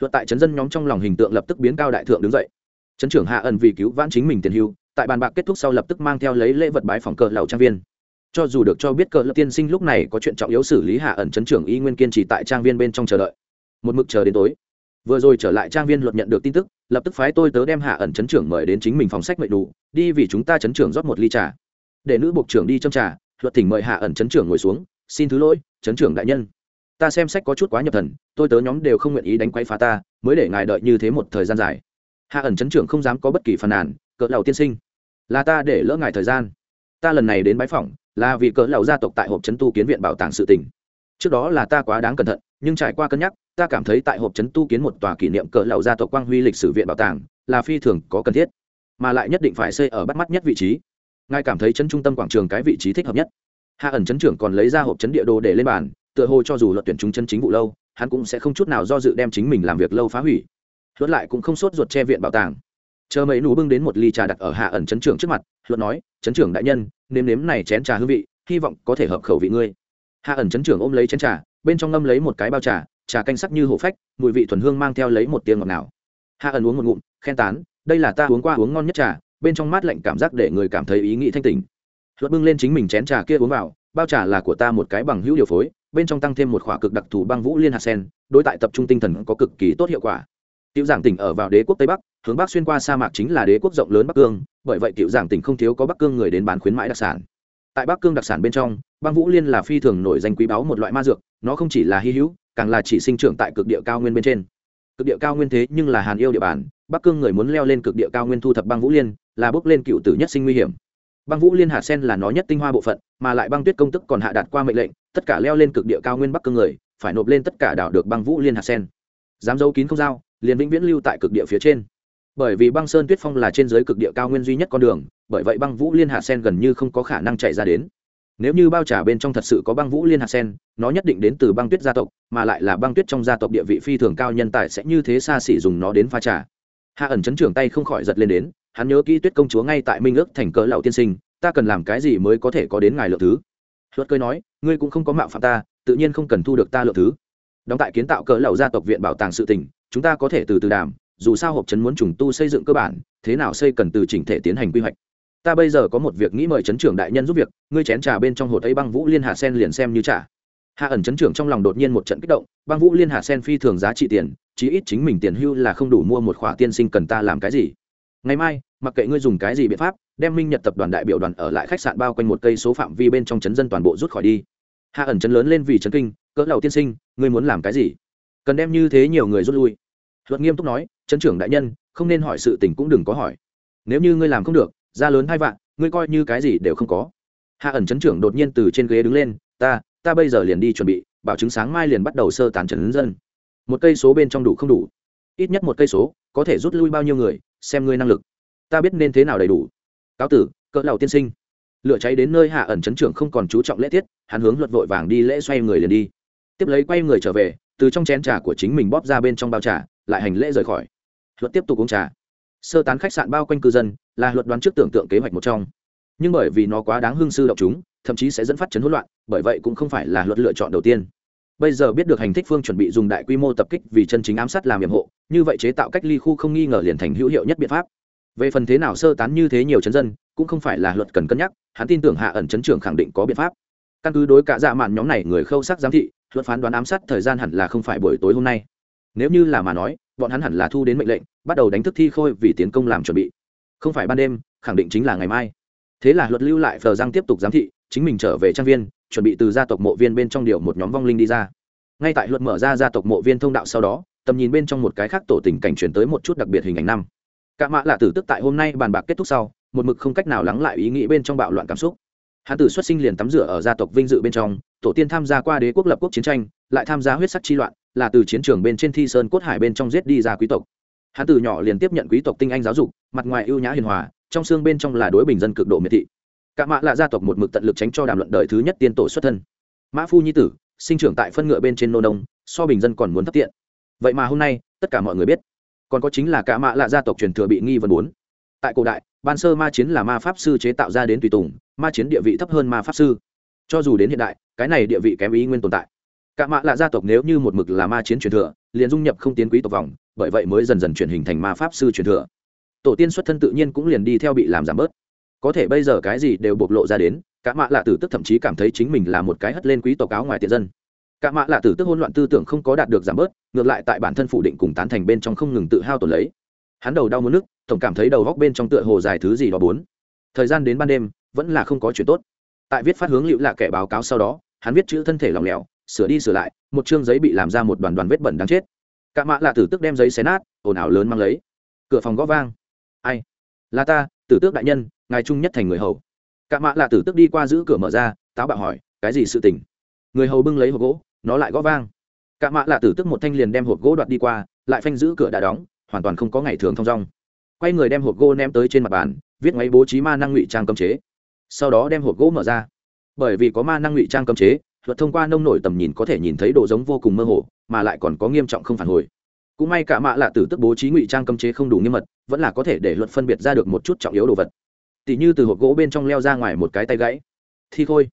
Luật tại chấn dân nhóm trong lòng hình tượng lập tức biến cao đại thượng đứng dậy. Chấn trưởng hạ ẩn vì cứu vãn chính mình tiền hưu, tại bàn bạc kết thúc sau lập tức mang theo lấy lễ vật bái phòng cờ lầu trang viên. Cho dù được cho biết cờ lập tiên sinh lúc này có chuyện trọng yếu xử lý hạ ẩn chấn trưởng y nguyên kiên trì tại trang viên bên trong chờ đợi. Một mực chờ đến tối. Vừa rồi trở lại trang viên luật nhận được tin tức, lập tức phái tôi tớ đem hạ ẩn chấn trưởng mời đến chính mình phòng sách mệnh đủ, đi vì chúng ta chấn trưởng rót một ly trà. Để nữ bộ trưởng đi châm trà, luật thỉnh mời hạ ẩn chấn trưởng ngồi xuống xin thứ lỗi, chấn trưởng đại nhân. Ta xem sách có chút quá nhập thần, tôi tớ nhóm đều không nguyện ý đánh quay phá ta, mới để ngài đợi như thế một thời gian dài. Hạ ẩn chấn trưởng không dám có bất kỳ phàn nàn, cỡ lầu tiên sinh. Là ta để lỡ ngài thời gian. Ta lần này đến bãi phỏng, là vì cỡ lầu gia tộc tại hộp trấn tu kiến viện bảo tàng sự tỉnh trước đó là ta quá đáng cẩn thận, nhưng trải qua cân nhắc, ta cảm thấy tại hộp trấn tu kiến một tòa kỷ niệm cỡ lầu gia tộc quang huy lịch sử viện bảo tàng, là phi thường có cần thiết. Mà lại nhất định phải xây ở bắt mắt nhất vị trí. Ngài cảm thấy chân trung tâm quảng trường cái vị trí thích hợp nhất hạ ẩn chấn trưởng còn lấy ra hộp chấn địa đồ để lên bàn, tựa hồ cho dù luật tuyển chúng chân chính vụ lâu, hắn cũng sẽ không chút nào do dự đem chính mình làm việc lâu phá hủy. Luật lại cũng không sốt ruột che viện bảo tàng. Chờ mấy nụ bưng đến một ly trà đặt ở hạ ẩn chấn trưởng trước mặt, luật nói, chấn trưởng đại nhân, nếm nếm này chén trà hương vị, hy vọng có thể hợp khẩu vị ngươi. Hạ ẩn chấn trưởng ôm lấy chén trà, bên trong ngâm lấy một cái bao trà trà canh sắc như hổ phách, mùi vị thuần hương mang theo lấy một tiếng ngọt nào hạ ẩn uống một ngụm, khen tán, đây là ta uống qua uống ngon nhất trà. Bên trong mát lạnh cảm giác để người cảm thấy ý nghĩ thanh tình luật bưng lên chính mình chén trà kia uống vào, bao trà là của ta một cái bằng hữu điều phối, bên trong tăng thêm một khỏa cực đặc thù băng vũ liên hạt sen, đối tại tập trung tinh thần có cực kỳ tốt hiệu quả. Tiểu giảng tỉnh ở vào đế quốc tây bắc, hướng bắc xuyên qua sa mạc chính là đế quốc rộng lớn bắc cương, bởi vậy tiểu giảng tỉnh không thiếu có bắc cương người đến bán khuyến mãi đặc sản. Tại bắc cương đặc sản bên trong, băng vũ liên là phi thường nổi danh quý báu một loại ma dược, nó không chỉ là hy hữu, càng là chỉ sinh trưởng tại cực địa cao nguyên bên trên. Cực địa cao nguyên thế nhưng là hàn yêu địa bàn, bắc cương người muốn leo lên cực địa cao nguyên thu thập băng vũ liên, là bước lên cựu tử nhất sinh nguy hiểm băng vũ liên hạt sen là nó nhất tinh hoa bộ phận, mà lại băng tuyết công tức còn hạ đạt qua mệnh lệnh, tất cả leo lên cực địa cao nguyên bắc cương người, phải nộp lên tất cả đảo được băng vũ liên hạt sen. Dám giấu kín không giao, liền vĩnh viễn lưu tại cực địa phía trên. Bởi vì băng sơn tuyết phong là trên dưới cực địa cao nguyên duy nhất con đường, bởi vậy băng vũ liên hạt sen gần như không có khả năng chạy ra đến. Nếu như bao trà bên trong thật sự có băng vũ liên hạt sen, nó nhất định đến từ băng tuyết gia tộc, mà lại là băng tuyết trong gia tộc địa vị phi thường cao, nhân tài sẽ như thế xa xỉ dùng nó đến pha trà. Hạ ẩn chấn trưởng tay không khỏi giật lên đến hắn nhớ kỹ tuyết công chúa ngay tại minh ước thành cỡ lậu tiên sinh, ta cần làm cái gì mới có thể có đến ngài lượng thứ? Luật cười nói, ngươi cũng không có mạo phạm ta, tự nhiên không cần thu được ta lượng thứ. Đóng tại kiến tạo cỡ lậu gia tộc viện bảo tàng sự tình, chúng ta có thể từ từ đàm, dù sao hộp chấn muốn trùng tu xây dựng cơ bản, thế nào xây cần từ chỉnh thể tiến hành quy hoạch. Ta bây giờ có một việc nghĩ mời chấn trưởng đại nhân giúp việc, ngươi chén trà bên trong hột ấy băng vũ liên hạ sen liền xem như trả hạ ẩn chấn trưởng trong lòng đột nhiên một trận kích động, băng vũ liên hạ sen phi thường giá trị tiền, chí ít chính mình tiền hưu là không đủ mua một khỏa tiên sinh cần ta làm cái gì ngày mai, mặc kệ ngươi dùng cái gì biện pháp, đem minh nhật tập đoàn đại biểu đoàn ở lại khách sạn bao quanh một cây số phạm vi bên trong chấn dân toàn bộ rút khỏi đi. Hạ ẩn chấn lớn lên vì chấn kinh, cỡ lầu tiên sinh, ngươi muốn làm cái gì? Cần đem như thế nhiều người rút lui. Luật nghiêm túc nói, chấn trưởng đại nhân, không nên hỏi sự tình cũng đừng có hỏi. Nếu như ngươi làm không được, ra lớn hai vạn, ngươi coi như cái gì đều không có. Hạ ẩn chấn trưởng đột nhiên từ trên ghế đứng lên, ta ta bây giờ liền đi chuẩn bị, bảo chứng sáng mai liền bắt đầu sơ tán trấn dân. Một cây số bên trong đủ không đủ? Ít nhất một cây số, có thể rút lui bao nhiêu người? Xem ngươi năng lực. Ta biết nên thế nào đầy đủ. Cáo tử, cỡ lầu tiên sinh. Lửa cháy đến nơi hạ ẩn chấn trưởng không còn chú trọng lễ tiết, hắn hướng luật vội vàng đi lễ xoay người liền đi. Tiếp lấy quay người trở về, từ trong chén trà của chính mình bóp ra bên trong bao trà, lại hành lễ rời khỏi. Luật tiếp tục uống trà. Sơ tán khách sạn bao quanh cư dân, là luật đoán trước tưởng tượng kế hoạch một trong. Nhưng bởi vì nó quá đáng hương sư động chúng, thậm chí sẽ dẫn phát chấn hỗn loạn, bởi vậy cũng không phải là luật lựa chọn đầu tiên bây giờ biết được hành thích phương chuẩn bị dùng đại quy mô tập kích vì chân chính ám sát làm nhiệm hộ, như vậy chế tạo cách ly khu không nghi ngờ liền thành hữu hiệu nhất biện pháp. Về phần thế nào sơ tán như thế nhiều chấn dân, cũng không phải là luật cần cân nhắc, hắn tin tưởng hạ ẩn chấn trưởng khẳng định có biện pháp. Căn cứ đối cả dạ mạn nhóm này người khâu sắc giám thị, luật phán đoán ám sát thời gian hẳn là không phải buổi tối hôm nay. Nếu như là mà nói, bọn hắn hẳn là thu đến mệnh lệnh, bắt đầu đánh thức thi khôi vì tiến công làm chuẩn bị. Không phải ban đêm, khẳng định chính là ngày mai. Thế là luật lưu lại phờ giang tiếp tục giám thị, chính mình trở về trang viên chuẩn bị từ gia tộc mộ viên bên trong điều một nhóm vong linh đi ra. Ngay tại luật mở ra gia tộc mộ viên thông đạo sau đó, tầm nhìn bên trong một cái khác tổ tình cảnh chuyển tới một chút đặc biệt hình ảnh năm. Cả mạ là tử tức tại hôm nay bàn bạc kết thúc sau, một mực không cách nào lắng lại ý nghĩ bên trong bạo loạn cảm xúc. Hắn tử xuất sinh liền tắm rửa ở gia tộc vinh dự bên trong, tổ tiên tham gia qua đế quốc lập quốc chiến tranh, lại tham gia huyết sắc chi loạn, là từ chiến trường bên trên thi sơn cốt hải bên trong giết đi ra quý tộc. Hắn từ nhỏ liền tiếp nhận quý tộc tinh anh giáo dục, mặt ngoài ưu nhã hiền hòa, trong xương bên trong là đối bình dân cực độ miệt thị cả mạ là gia tộc một mực tận lực tránh cho đàm luận đời thứ nhất tiên tổ xuất thân. Mã phu nhi tử, sinh trưởng tại phân ngựa bên trên nô nông, so bình dân còn muốn thấp tiện. Vậy mà hôm nay, tất cả mọi người biết, còn có chính là cả mạ là gia tộc truyền thừa bị nghi vấn muốn tại cổ đại, ban sơ ma chiến là ma pháp sư chế tạo ra đến tùy tùng, ma chiến địa vị thấp hơn ma pháp sư. Cho dù đến hiện đại, cái này địa vị kém ý nguyên tồn tại. Cả mạ là gia tộc nếu như một mực là ma chiến truyền thừa, liền dung nhập không tiến quý tộc vòng, bởi vậy mới dần dần chuyển hình thành ma pháp sư truyền thừa. Tổ tiên xuất thân tự nhiên cũng liền đi theo bị làm giảm bớt có thể bây giờ cái gì đều bộc lộ ra đến, cả mạ lạ tử tức thậm chí cảm thấy chính mình là một cái hất lên quý tộc áo ngoài tiện dân. Cả mạ lạ tử tức hỗn loạn tư tưởng không có đạt được giảm bớt, ngược lại tại bản thân phủ định cùng tán thành bên trong không ngừng tự hao tổn lấy. Hắn đầu đau muốn nước tổng cảm thấy đầu góc bên trong tựa hồ dài thứ gì đó bốn. Thời gian đến ban đêm, vẫn là không có chuyện tốt. Tại viết phát hướng liệu lạ kẻ báo cáo sau đó, hắn viết chữ thân thể lỏng lẻo, sửa đi sửa lại, một chương giấy bị làm ra một đoàn đoàn vết bẩn đáng chết. Cả mạ lạ tử tức đem giấy xé nát, ồn ào lớn mang lấy. Cửa phòng gõ vang. Ai? Là ta, tử tước đại nhân ngài trung nhất thành người hầu. Cạ mạ lạ tử tức đi qua giữ cửa mở ra, táo bạo hỏi, cái gì sự tình? Người hầu bưng lấy hộp gỗ, nó lại gõ vang. Cạ mạ lạ tử tức một thanh liền đem hộp gỗ đoạt đi qua, lại phanh giữ cửa đã đóng, hoàn toàn không có ngày thường thong dong. Quay người đem hộp gỗ ném tới trên mặt bàn, viết máy bố trí ma năng ngụy trang cấm chế. Sau đó đem hộp gỗ mở ra. Bởi vì có ma năng ngụy trang cấm chế, luật thông qua nông nổi tầm nhìn có thể nhìn thấy độ giống vô cùng mơ hồ, mà lại còn có nghiêm trọng không phản hồi. Cũng may cả mạ lạ tử tức bố trí ngụy trang cấm chế không đủ nghiêm mật, vẫn là có thể để luật phân biệt ra được một chút trọng yếu đồ vật tỉ như từ hộp gỗ bên trong leo ra ngoài một cái tay gãy. Thi khôi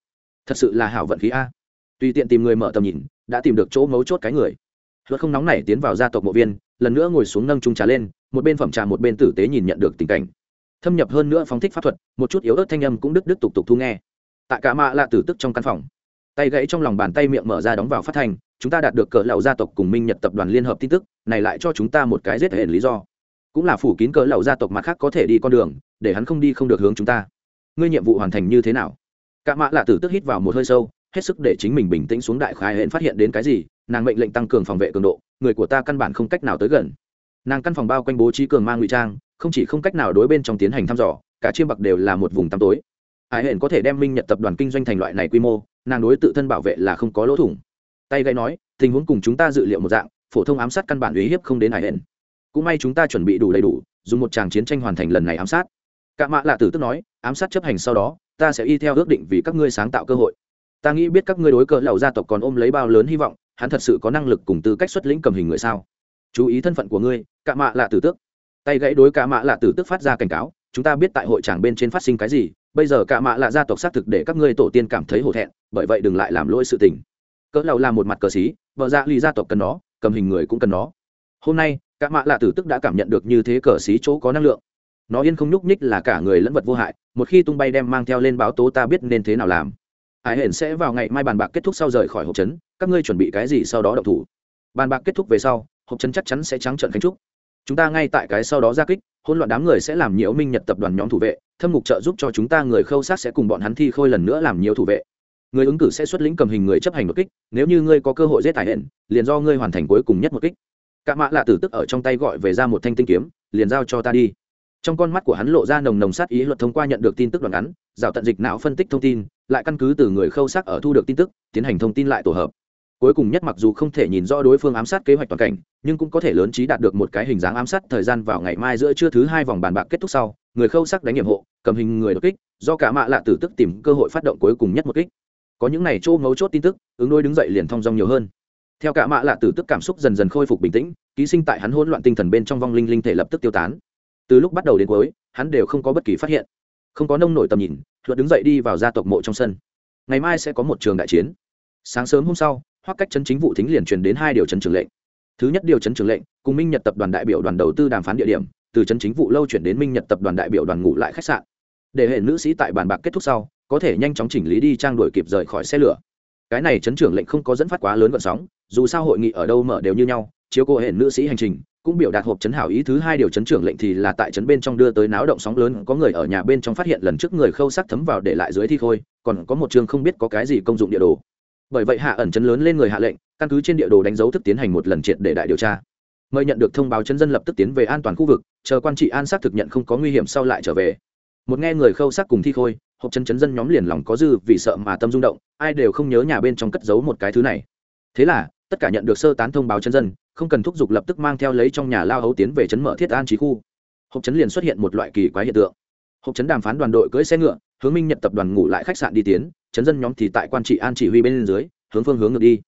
thật sự là hảo vận khí a. Tùy tiện tìm người mở tầm nhìn đã tìm được chỗ mấu chốt cái người. Luật không nóng nảy tiến vào gia tộc mộ viên lần nữa ngồi xuống nâng trung trà lên một bên phẩm trà một bên tử tế nhìn nhận được tình cảnh. Thâm nhập hơn nữa phóng thích pháp thuật một chút yếu ớt thanh âm cũng đứt đứt tục tục thu nghe. Tại cả mạ lạ tử tức trong căn phòng tay gãy trong lòng bàn tay miệng mở ra đóng vào phát thành, chúng ta đạt được cỡ lầu gia tộc cùng minh nhật tập đoàn liên hợp tin tức này lại cho chúng ta một cái giết hệ lý do. Cũng là phủ kín cỡ lầu gia tộc mặt khác có thể đi con đường để hắn không đi không được hướng chúng ta. Ngươi nhiệm vụ hoàn thành như thế nào? Cả mạ lạ tử tức hít vào một hơi sâu, hết sức để chính mình bình tĩnh xuống đại khái hẹn phát hiện đến cái gì, nàng mệnh lệnh tăng cường phòng vệ cường độ, người của ta căn bản không cách nào tới gần. Nàng căn phòng bao quanh bố trí cường mang ngụy trang, không chỉ không cách nào đối bên trong tiến hành thăm dò, cả chiêm bạc đều là một vùng tăm tối. Hải hển có thể đem minh nhật tập đoàn kinh doanh thành loại này quy mô, nàng đối tự thân bảo vệ là không có lỗ thủng. Tay gãy nói, tình huống cùng chúng ta dự liệu một dạng, phổ thông ám sát căn bản uy hiếp không đến hải hển. Cũng may chúng ta chuẩn bị đủ đầy đủ, dùng một tràng chiến tranh hoàn thành lần này ám sát cả mạ lạ tử tức nói, ám sát chấp hành sau đó, ta sẽ y theo ước định vì các ngươi sáng tạo cơ hội. Ta nghĩ biết các ngươi đối cỡ lầu gia tộc còn ôm lấy bao lớn hy vọng, hắn thật sự có năng lực cùng tư cách xuất lĩnh cầm hình người sao? Chú ý thân phận của ngươi cạ mạ lạ tử tước tay gãy đối cạ mạ lạ tử tước phát ra cảnh cáo, chúng ta biết tại hội tràng bên trên phát sinh cái gì, bây giờ cạ mạ lạ gia tộc xác thực để các ngươi tổ tiên cảm thấy hổ thẹn, bởi vậy đừng lại làm lỗi sự tình. Cỡ lầu là một mặt cờ xí vợ dạ ly gia tộc cần nó, cầm hình người cũng cần nó. Hôm nay cạ mạ lạ tử tức đã cảm nhận được như thế cờ xí chỗ có năng lượng nó yên không nhúc nhích là cả người lẫn vật vô hại, một khi tung bay đem mang theo lên báo tố ta biết nên thế nào làm. Hải hển sẽ vào ngày mai bàn bạc kết thúc sau rời khỏi hộp trấn các ngươi chuẩn bị cái gì sau đó đậu thủ. Bàn bạc kết thúc về sau, hộp trấn chắc chắn sẽ trắng trận khánh trúc. Chúng ta ngay tại cái sau đó ra kích, hỗn loạn đám người sẽ làm nhiễu minh nhật tập đoàn nhóm thủ vệ, thâm mục trợ giúp cho chúng ta người khâu sát sẽ cùng bọn hắn thi khôi lần nữa làm nhiều thủ vệ. Người ứng cử sẽ xuất lĩnh cầm hình người chấp hành một kích, nếu như ngươi có cơ hội giết tài hển, liền do ngươi hoàn thành cuối cùng nhất một kích. Cạ mạ lạ tử tức ở trong tay gọi về ra một thanh tinh kiếm, liền giao cho ta đi trong con mắt của hắn lộ ra nồng nồng sát ý luật thông qua nhận được tin tức đoạn ngắn, rào tận dịch não phân tích thông tin, lại căn cứ từ người khâu sắc ở thu được tin tức, tiến hành thông tin lại tổ hợp. Cuối cùng nhất mặc dù không thể nhìn rõ đối phương ám sát kế hoạch toàn cảnh, nhưng cũng có thể lớn trí đạt được một cái hình dáng ám sát thời gian vào ngày mai giữa trưa thứ hai vòng bàn bạc kết thúc sau, người khâu sắc đánh nhiệm hộ, cầm hình người đột kích, do cả mạ lạ tử tức tìm cơ hội phát động cuối cùng nhất một kích. Có những này chỗ ngấu chốt tin tức, ứng đôi đứng dậy liền thong dong nhiều hơn. Theo cả mạ lạ tử tức cảm xúc dần dần khôi phục bình tĩnh, ký sinh tại hắn hỗn loạn tinh thần bên trong vong linh linh thể lập tức tiêu tán từ lúc bắt đầu đến cuối, hắn đều không có bất kỳ phát hiện. Không có nông nổi tầm nhìn, luật đứng dậy đi vào gia tộc mộ trong sân. Ngày mai sẽ có một trường đại chiến. Sáng sớm hôm sau hoặc cách chấn chính vụ thính liền truyền đến hai điều chấn trường lệnh. Thứ nhất điều chấn trường lệnh, cùng minh nhật tập đoàn đại biểu đoàn đầu tư đàm phán địa điểm, từ chấn chính vụ lâu chuyển đến minh nhật tập đoàn đại biểu đoàn ngủ lại khách sạn. Để hệ nữ sĩ tại bàn bạc kết thúc sau, có thể nhanh chóng chỉnh lý đi trang đuổi kịp rời khỏi xe lửa. Cái này chấn trưởng lệnh không có dẫn phát quá lớn vận sóng, dù sao hội nghị ở đâu mở đều như nhau, chiếu cô hệ nữ sĩ hành trình cũng biểu đạt hộp chấn hảo ý. Thứ hai điều chấn trưởng lệnh thì là tại chấn bên trong đưa tới náo động sóng lớn. Có người ở nhà bên trong phát hiện lần trước người khâu sắc thấm vào để lại dưới thi khôi, còn có một chương không biết có cái gì công dụng địa đồ. Bởi vậy hạ ẩn chấn lớn lên người hạ lệnh, căn cứ trên địa đồ đánh dấu thức tiến hành một lần triệt để đại điều tra. Mời nhận được thông báo chấn dân lập tức tiến về an toàn khu vực, chờ quan trị an xác thực nhận không có nguy hiểm sau lại trở về. Một nghe người khâu sắc cùng thi khôi, hộp chấn chấn dân nhóm liền lòng có dư vì sợ mà tâm rung động, ai đều không nhớ nhà bên trong cất giấu một cái thứ này. Thế là, tất cả nhận được sơ tán thông báo chấn dân không cần thúc giục lập tức mang theo lấy trong nhà lao hấu tiến về chấn mở thiết an trí khu. Hộp chấn liền xuất hiện một loại kỳ quái hiện tượng. Hộp chấn đàm phán đoàn đội cưỡi xe ngựa, hướng minh nhật tập đoàn ngủ lại khách sạn đi tiến chấn dân nhóm thì tại quan trị an chỉ huy bên dưới, hướng phương hướng ngược đi.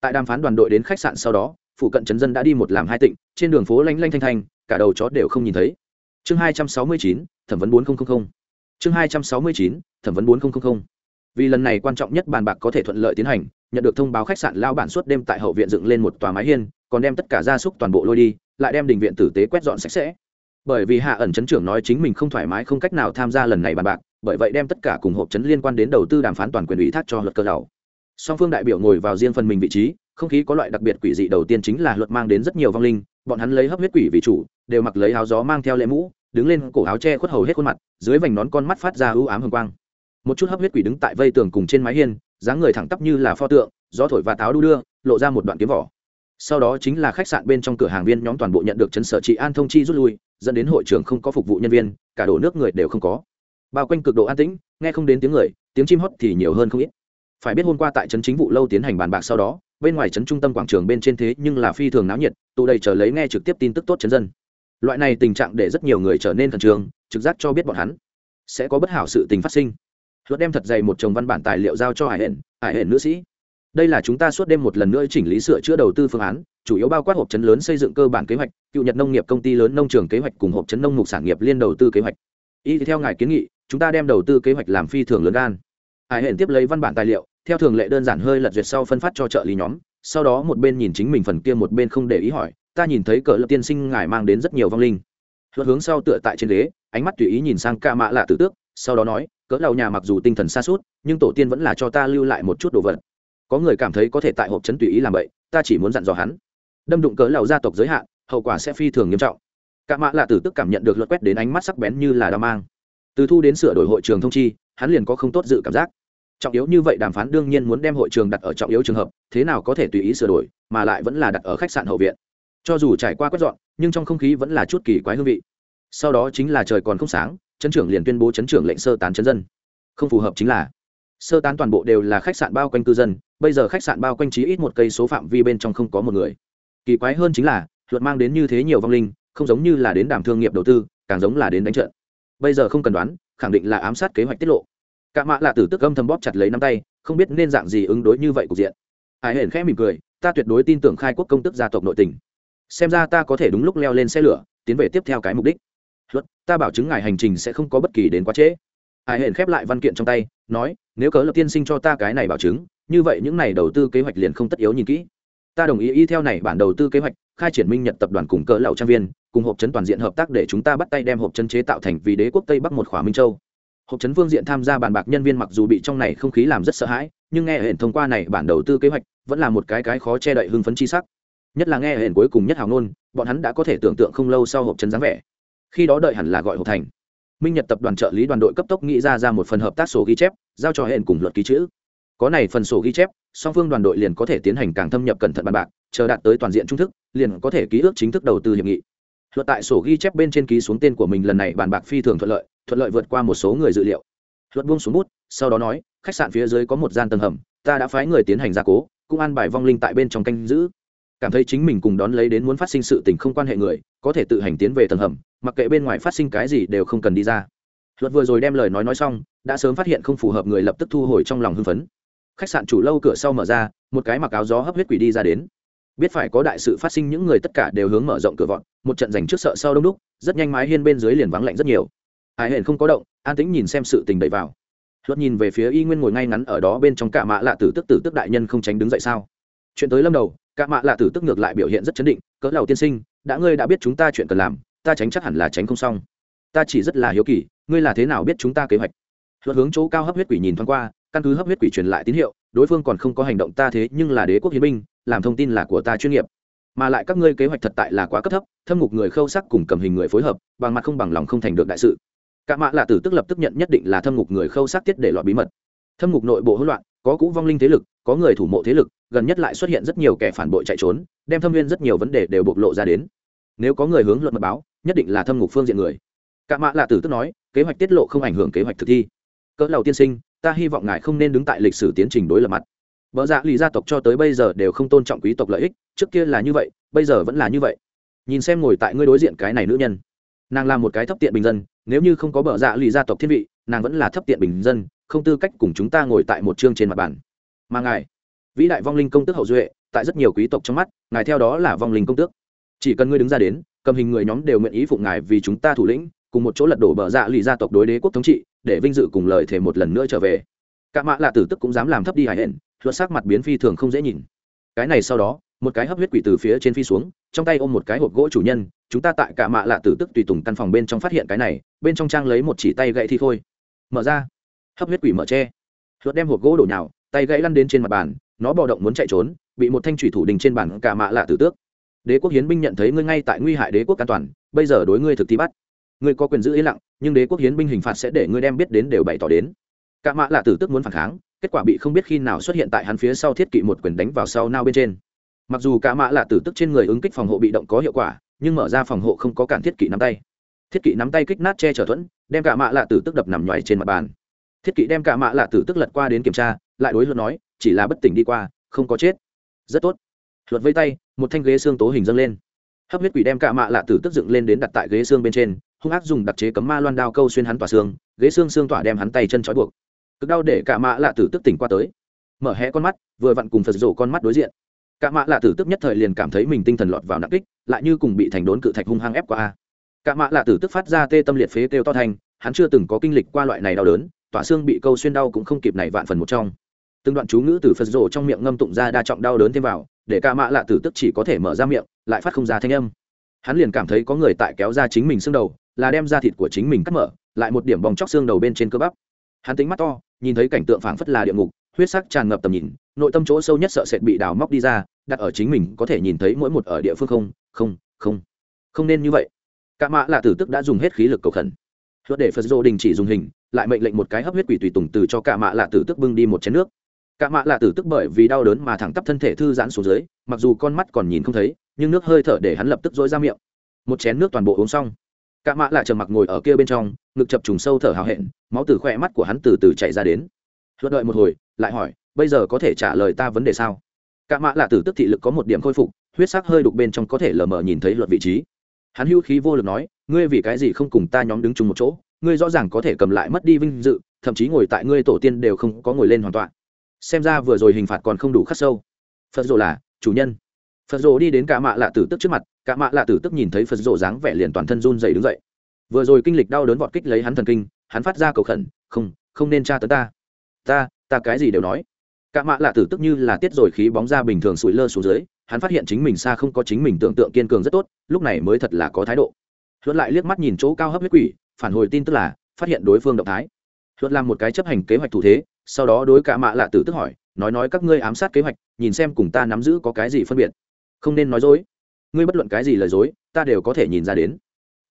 Tại đàm phán đoàn đội đến khách sạn sau đó, phụ cận chấn dân đã đi một làm hai tịnh, trên đường phố lanh lanh thanh thanh, cả đầu chó đều không nhìn thấy. Chương hai trăm sáu mươi chín, thẩm vấn bốn nghìn chương hai trăm sáu mươi chín, thẩm vấn bốn nghìn vì lần này quan trọng nhất bàn bạc có thể thuận lợi tiến hành, nhận được thông báo khách sạn lao bản suốt đêm tại hậu viện dựng lên một tòa mái hiên còn đem tất cả gia súc toàn bộ lôi đi, lại đem đình viện tử tế quét dọn sạch sẽ. Bởi vì hạ ẩn chấn trưởng nói chính mình không thoải mái không cách nào tham gia lần này bàn bạc, bởi vậy đem tất cả cùng hộp chấn liên quan đến đầu tư đàm phán toàn quyền ủy thác cho luật cơ đầu song phương đại biểu ngồi vào riêng phần mình vị trí, không khí có loại đặc biệt quỷ dị đầu tiên chính là luật mang đến rất nhiều vong linh, bọn hắn lấy hấp huyết quỷ vì chủ, đều mặc lấy áo gió mang theo lễ mũ, đứng lên cổ áo che khuất hầu hết khuôn mặt, dưới vành nón con mắt phát ra ưu ám hồng quang. Một chút hấp huyết quỷ đứng tại vây tường cùng trên mái hiên, dáng người thẳng tắp như là pho tượng, gió thổi và táo đu đưa, lộ ra một đoạn kiếm vỏ sau đó chính là khách sạn bên trong cửa hàng viên nhóm toàn bộ nhận được chấn sở trị an thông chi rút lui, dẫn đến hội trường không có phục vụ nhân viên, cả đổ nước người đều không có. Bao quanh cực độ an tĩnh, nghe không đến tiếng người, tiếng chim hót thì nhiều hơn không ít. Phải biết hôm qua tại trấn chính vụ lâu tiến hành bàn bạc sau đó, bên ngoài trấn trung tâm quảng trường bên trên thế nhưng là phi thường náo nhiệt, tụ đầy chờ lấy nghe trực tiếp tin tức tốt chấn dân. Loại này tình trạng để rất nhiều người trở nên thần trường trực giác cho biết bọn hắn sẽ có bất hảo sự tình phát sinh. Luật đem thật dày một chồng văn bản tài liệu giao cho hải hển hải hển nữ sĩ đây là chúng ta suốt đêm một lần nữa chỉnh lý sửa chữa đầu tư phương án, chủ yếu bao quát hộp chấn lớn xây dựng cơ bản kế hoạch, cựu nhật nông nghiệp công ty lớn nông trường kế hoạch cùng hộp chấn nông mục sản nghiệp liên đầu tư kế hoạch. Y theo ngài kiến nghị, chúng ta đem đầu tư kế hoạch làm phi thường lớn gan. Hải hển tiếp lấy văn bản tài liệu, theo thường lệ đơn giản hơi lật duyệt sau phân phát cho trợ lý nhóm, sau đó một bên nhìn chính mình phần kia một bên không để ý hỏi, ta nhìn thấy cỡ lập tiên sinh ngài mang đến rất nhiều vong linh. Luật hướng sau tựa tại trên ghế, ánh mắt tùy ý nhìn sang ca mạ lạ tử tước, sau đó nói, cỡ lầu nhà mặc dù tinh thần xa suốt, nhưng tổ tiên vẫn là cho ta lưu lại một chút đồ vật có người cảm thấy có thể tại hộp chấn tùy ý làm vậy ta chỉ muốn dặn dò hắn. Đâm đụng cỡ lầu gia tộc giới hạn, hậu quả sẽ phi thường nghiêm trọng. Cả mạ là tử tức cảm nhận được luật quét đến ánh mắt sắc bén như là đao mang. Từ thu đến sửa đổi hội trường thông chi, hắn liền có không tốt dự cảm giác. Trọng yếu như vậy đàm phán đương nhiên muốn đem hội trường đặt ở trọng yếu trường hợp, thế nào có thể tùy ý sửa đổi, mà lại vẫn là đặt ở khách sạn hậu viện. Cho dù trải qua quét dọn, nhưng trong không khí vẫn là chút kỳ quái hương vị. Sau đó chính là trời còn không sáng, chấn trưởng liền tuyên bố chấn trưởng lệnh sơ tán chấn dân. Không phù hợp chính là sơ tán toàn bộ đều là khách sạn bao quanh cư dân, bây giờ khách sạn bao quanh trí ít một cây số phạm vi bên trong không có một người. Kỳ quái hơn chính là, luật mang đến như thế nhiều vong linh, không giống như là đến đàm thương nghiệp đầu tư, càng giống là đến đánh trận. Bây giờ không cần đoán, khẳng định là ám sát kế hoạch tiết lộ. Cả mạ lạ tử tức âm thầm bóp chặt lấy nắm tay, không biết nên dạng gì ứng đối như vậy cục diện. Ai hển khẽ mỉm cười, ta tuyệt đối tin tưởng khai quốc công tức gia tộc nội tình. Xem ra ta có thể đúng lúc leo lên xe lửa, tiến về tiếp theo cái mục đích. Luật, ta bảo chứng ngài hành trình sẽ không có bất kỳ đến quá trễ. Hải hển khép lại văn kiện trong tay, nói, nếu cớ lập tiên sinh cho ta cái này bảo chứng, như vậy những này đầu tư kế hoạch liền không tất yếu nhìn kỹ. Ta đồng ý y theo này bản đầu tư kế hoạch, khai triển minh nhật tập đoàn cùng cỡ lậu trang viên, cùng hộp chấn toàn diện hợp tác để chúng ta bắt tay đem hộp chấn chế tạo thành vì đế quốc tây bắc một khỏa minh châu. Hộp chấn phương diện tham gia bàn bạc nhân viên mặc dù bị trong này không khí làm rất sợ hãi, nhưng nghe hển thông qua này bản đầu tư kế hoạch, vẫn là một cái cái khó che đậy hưng phấn chi sắc. Nhất là nghe hển cuối cùng nhất hào ngôn, bọn hắn đã có thể tưởng tượng không lâu sau hộp chấn dáng vẻ. Khi đó đợi hẳn là gọi hộp thành minh nhật tập đoàn trợ lý đoàn đội cấp tốc nghĩ ra ra một phần hợp tác sổ ghi chép, giao cho hẹn cùng luật ký chữ. Có này phần sổ ghi chép, song phương đoàn đội liền có thể tiến hành càng thâm nhập cẩn thận bàn bạc, chờ đạt tới toàn diện trung thức, liền có thể ký ước chính thức đầu tư hiệp nghị. Luật tại sổ ghi chép bên trên ký xuống tên của mình lần này bàn bạc phi thường thuận lợi thuận lợi vượt qua một số người dự liệu. Luật buông xuống bút, sau đó nói, khách sạn phía dưới có một gian tầng hầm, ta đã phái người tiến hành gia cố, cũng an bài vong linh tại bên trong canh giữ. Cảm thấy chính mình cùng đón lấy đến muốn phát sinh sự tình không quan hệ người có thể tự hành tiến về tầng hầm, mặc kệ bên ngoài phát sinh cái gì đều không cần đi ra. Luật vừa rồi đem lời nói nói xong, đã sớm phát hiện không phù hợp người lập tức thu hồi trong lòng hưng phấn. Khách sạn chủ lâu cửa sau mở ra, một cái mặc áo gió hấp huyết quỷ đi ra đến. Biết phải có đại sự phát sinh những người tất cả đều hướng mở rộng cửa vọt một trận giành trước sợ sau đông đúc, rất nhanh mái hiên bên dưới liền vắng lạnh rất nhiều. Ai hển không có động, an tĩnh nhìn xem sự tình đẩy vào. Luật nhìn về phía y nguyên ngồi ngay ngắn ở đó bên trong cả mạ lạ tử tức tử tức đại nhân không tránh đứng dậy sao? Chuyện tới lâm đầu cả mạ lạ tử tức ngược lại biểu hiện rất chấn định, cỡ đầu tiên sinh đã ngươi đã biết chúng ta chuyện cần làm, ta tránh chắc hẳn là tránh không xong. Ta chỉ rất là hiếu kỳ, ngươi là thế nào biết chúng ta kế hoạch? Luật hướng chỗ cao hấp huyết quỷ nhìn thoáng qua, căn cứ hấp huyết quỷ truyền lại tín hiệu, đối phương còn không có hành động ta thế, nhưng là đế quốc hiến binh, làm thông tin là của ta chuyên nghiệp. Mà lại các ngươi kế hoạch thật tại là quá cấp thấp, thâm ngục người khâu sắc cùng cầm hình người phối hợp, bằng mặt không bằng lòng không thành được đại sự. Cả mạ là tử tức lập tức nhận nhất định là thâm ngục người khâu sắc tiết để loại bí mật. Thâm ngục nội bộ hỗn loạn, có cũ vong linh thế lực, có người thủ mộ thế lực, gần nhất lại xuất hiện rất nhiều kẻ phản bội chạy trốn, đem thâm viên rất nhiều vấn đề đều bộc lộ ra đến nếu có người hướng luận mật báo, nhất định là thâm ngục phương diện người. Cạ mạ lạ tử tức nói, kế hoạch tiết lộ không ảnh hưởng kế hoạch thực thi. Cỡ lầu tiên sinh, ta hy vọng ngài không nên đứng tại lịch sử tiến trình đối lập mặt. Vợ dạ lì gia tộc cho tới bây giờ đều không tôn trọng quý tộc lợi ích, trước kia là như vậy, bây giờ vẫn là như vậy. Nhìn xem ngồi tại ngươi đối diện cái này nữ nhân. Nàng là một cái thấp tiện bình dân, nếu như không có bờ dạ lì gia tộc thiên vị, nàng vẫn là thấp tiện bình dân, không tư cách cùng chúng ta ngồi tại một chương trên mặt bàn. Mà ngài, vĩ đại vong linh công tước hậu duệ, tại rất nhiều quý tộc trong mắt, ngài theo đó là vong linh công tước chỉ cần ngươi đứng ra đến, cầm hình người nhóm đều nguyện ý phụng ngài vì chúng ta thủ lĩnh, cùng một chỗ lật đổ bờ dạ lì gia tộc đối đế quốc thống trị, để vinh dự cùng lời thể một lần nữa trở về. Cả mạ lạ tử tức cũng dám làm thấp đi hải hển luật sắc mặt biến phi thường không dễ nhìn. Cái này sau đó, một cái hấp huyết quỷ từ phía trên phi xuống, trong tay ôm một cái hộp gỗ chủ nhân, chúng ta tại cả mạ lạ tử tức tùy tùng căn phòng bên trong phát hiện cái này, bên trong trang lấy một chỉ tay gậy thi khôi. Mở ra. Hấp huyết quỷ mở tre luật đem hộp gỗ đổ nhào, tay gãy lăn đến trên mặt bàn, nó bò động muốn chạy trốn, bị một thanh thủy thủ đình trên bàn cả mạ lạ tử tước đế quốc hiến binh nhận thấy ngươi ngay tại nguy hại đế quốc an toàn, bây giờ đối ngươi thực thi bắt. Ngươi có quyền giữ yên lặng, nhưng đế quốc hiến binh hình phạt sẽ để ngươi đem biết đến đều bày tỏ đến. Cả mạ lạ tử tức muốn phản kháng, kết quả bị không biết khi nào xuất hiện tại hắn phía sau thiết kỵ một quyền đánh vào sau nao bên trên. Mặc dù cả mạ lạ tử tức trên người ứng kích phòng hộ bị động có hiệu quả, nhưng mở ra phòng hộ không có cản thiết kỵ nắm tay. Thiết kỵ nắm tay kích nát che chở thuẫn, đem cả mạ lạ tử tức đập nằm nhoài trên mặt bàn. Thiết kỵ đem cả mạ lạ tử tức lật qua đến kiểm tra, lại đối luận nói, chỉ là bất tỉnh đi qua, không có chết. Rất tốt luật vây tay, một thanh ghế xương tố hình dâng lên. Hấp huyết quỷ đem cạ mạ lạ tử tức dựng lên đến đặt tại ghế xương bên trên, hung ác dùng đặc chế cấm ma loan đao câu xuyên hắn tỏa xương, ghế xương xương tỏa đem hắn tay chân trói buộc. Cực đau để cạ mạ lạ tử tức tỉnh qua tới. Mở hé con mắt, vừa vặn cùng phật rổ con mắt đối diện. Cạ mạ lạ tử tức nhất thời liền cảm thấy mình tinh thần lọt vào nặng kích, lại như cùng bị thành đốn cự thạch hung hăng ép qua a. Mạ lạ tử tức phát ra tê tâm liệt phế kêu to thành hắn chưa từng có kinh lịch qua loại này đau đớn, tỏa xương bị câu xuyên đau cũng không kịp này vạn phần một trong. Từng đoạn chú ngữ từ phật rổ trong miệng ngâm tụng ra đa trọng đau đớn thêm vào để ca mạ lạ tử tức chỉ có thể mở ra miệng, lại phát không ra thanh âm. Hắn liền cảm thấy có người tại kéo ra chính mình xương đầu, là đem ra thịt của chính mình cắt mở, lại một điểm bong chóc xương đầu bên trên cơ bắp. Hắn tính mắt to, nhìn thấy cảnh tượng phảng phất là địa ngục, huyết sắc tràn ngập tầm nhìn, nội tâm chỗ sâu nhất sợ sệt bị đào móc đi ra, đặt ở chính mình có thể nhìn thấy mỗi một ở địa phương không không không. Không nên như vậy. Cả mạ là tử tức đã dùng hết khí lực cầu khẩn. Luật để phật dô đình chỉ dùng hình, lại mệnh lệnh một cái hấp huyết quỷ tùy tùng từ cho cả mạ là tử tức bưng đi một chén nước cả mạ là tử tức bởi vì đau đớn mà thẳng tắp thân thể thư giãn xuống dưới, mặc dù con mắt còn nhìn không thấy, nhưng nước hơi thở để hắn lập tức dối ra miệng. Một chén nước toàn bộ uống xong. Cả mạ lại trầm mặc ngồi ở kia bên trong, ngực chập trùng sâu thở hào hẹn, máu từ khỏe mắt của hắn từ từ chạy ra đến. Luật đợi một hồi, lại hỏi, bây giờ có thể trả lời ta vấn đề sao? Cả mạ là tử tức thị lực có một điểm khôi phục, huyết sắc hơi đục bên trong có thể lờ mờ nhìn thấy luật vị trí. Hắn hưu khí vô lực nói, ngươi vì cái gì không cùng ta nhóm đứng chung một chỗ? Ngươi rõ ràng có thể cầm lại mất đi vinh dự, thậm chí ngồi tại ngươi tổ tiên đều không có ngồi lên hoàn toàn xem ra vừa rồi hình phạt còn không đủ khắc sâu. Phật rồ là chủ nhân. Phật rồ đi đến cả mạ lạ tử tức trước mặt, cả mạ lạ tử tức nhìn thấy phật rồ dáng vẻ liền toàn thân run dày đứng dậy. Vừa rồi kinh lịch đau đớn vọt kích lấy hắn thần kinh, hắn phát ra cầu khẩn, không không nên tra tấn ta. Ta ta cái gì đều nói. Cả mạ lạ tử tức như là tiết rồi khí bóng ra bình thường sụi lơ xuống dưới, hắn phát hiện chính mình xa không có chính mình tưởng tượng kiên cường rất tốt, lúc này mới thật là có thái độ. Hớt lại liếc mắt nhìn chỗ cao hấp huyết quỷ, phản hồi tin tức là phát hiện đối phương động thái. Hớt làm một cái chấp hành kế hoạch thủ thế sau đó đối cả mạ lạ tử tức hỏi, nói nói các ngươi ám sát kế hoạch, nhìn xem cùng ta nắm giữ có cái gì phân biệt. Không nên nói dối. Ngươi bất luận cái gì lời dối, ta đều có thể nhìn ra đến.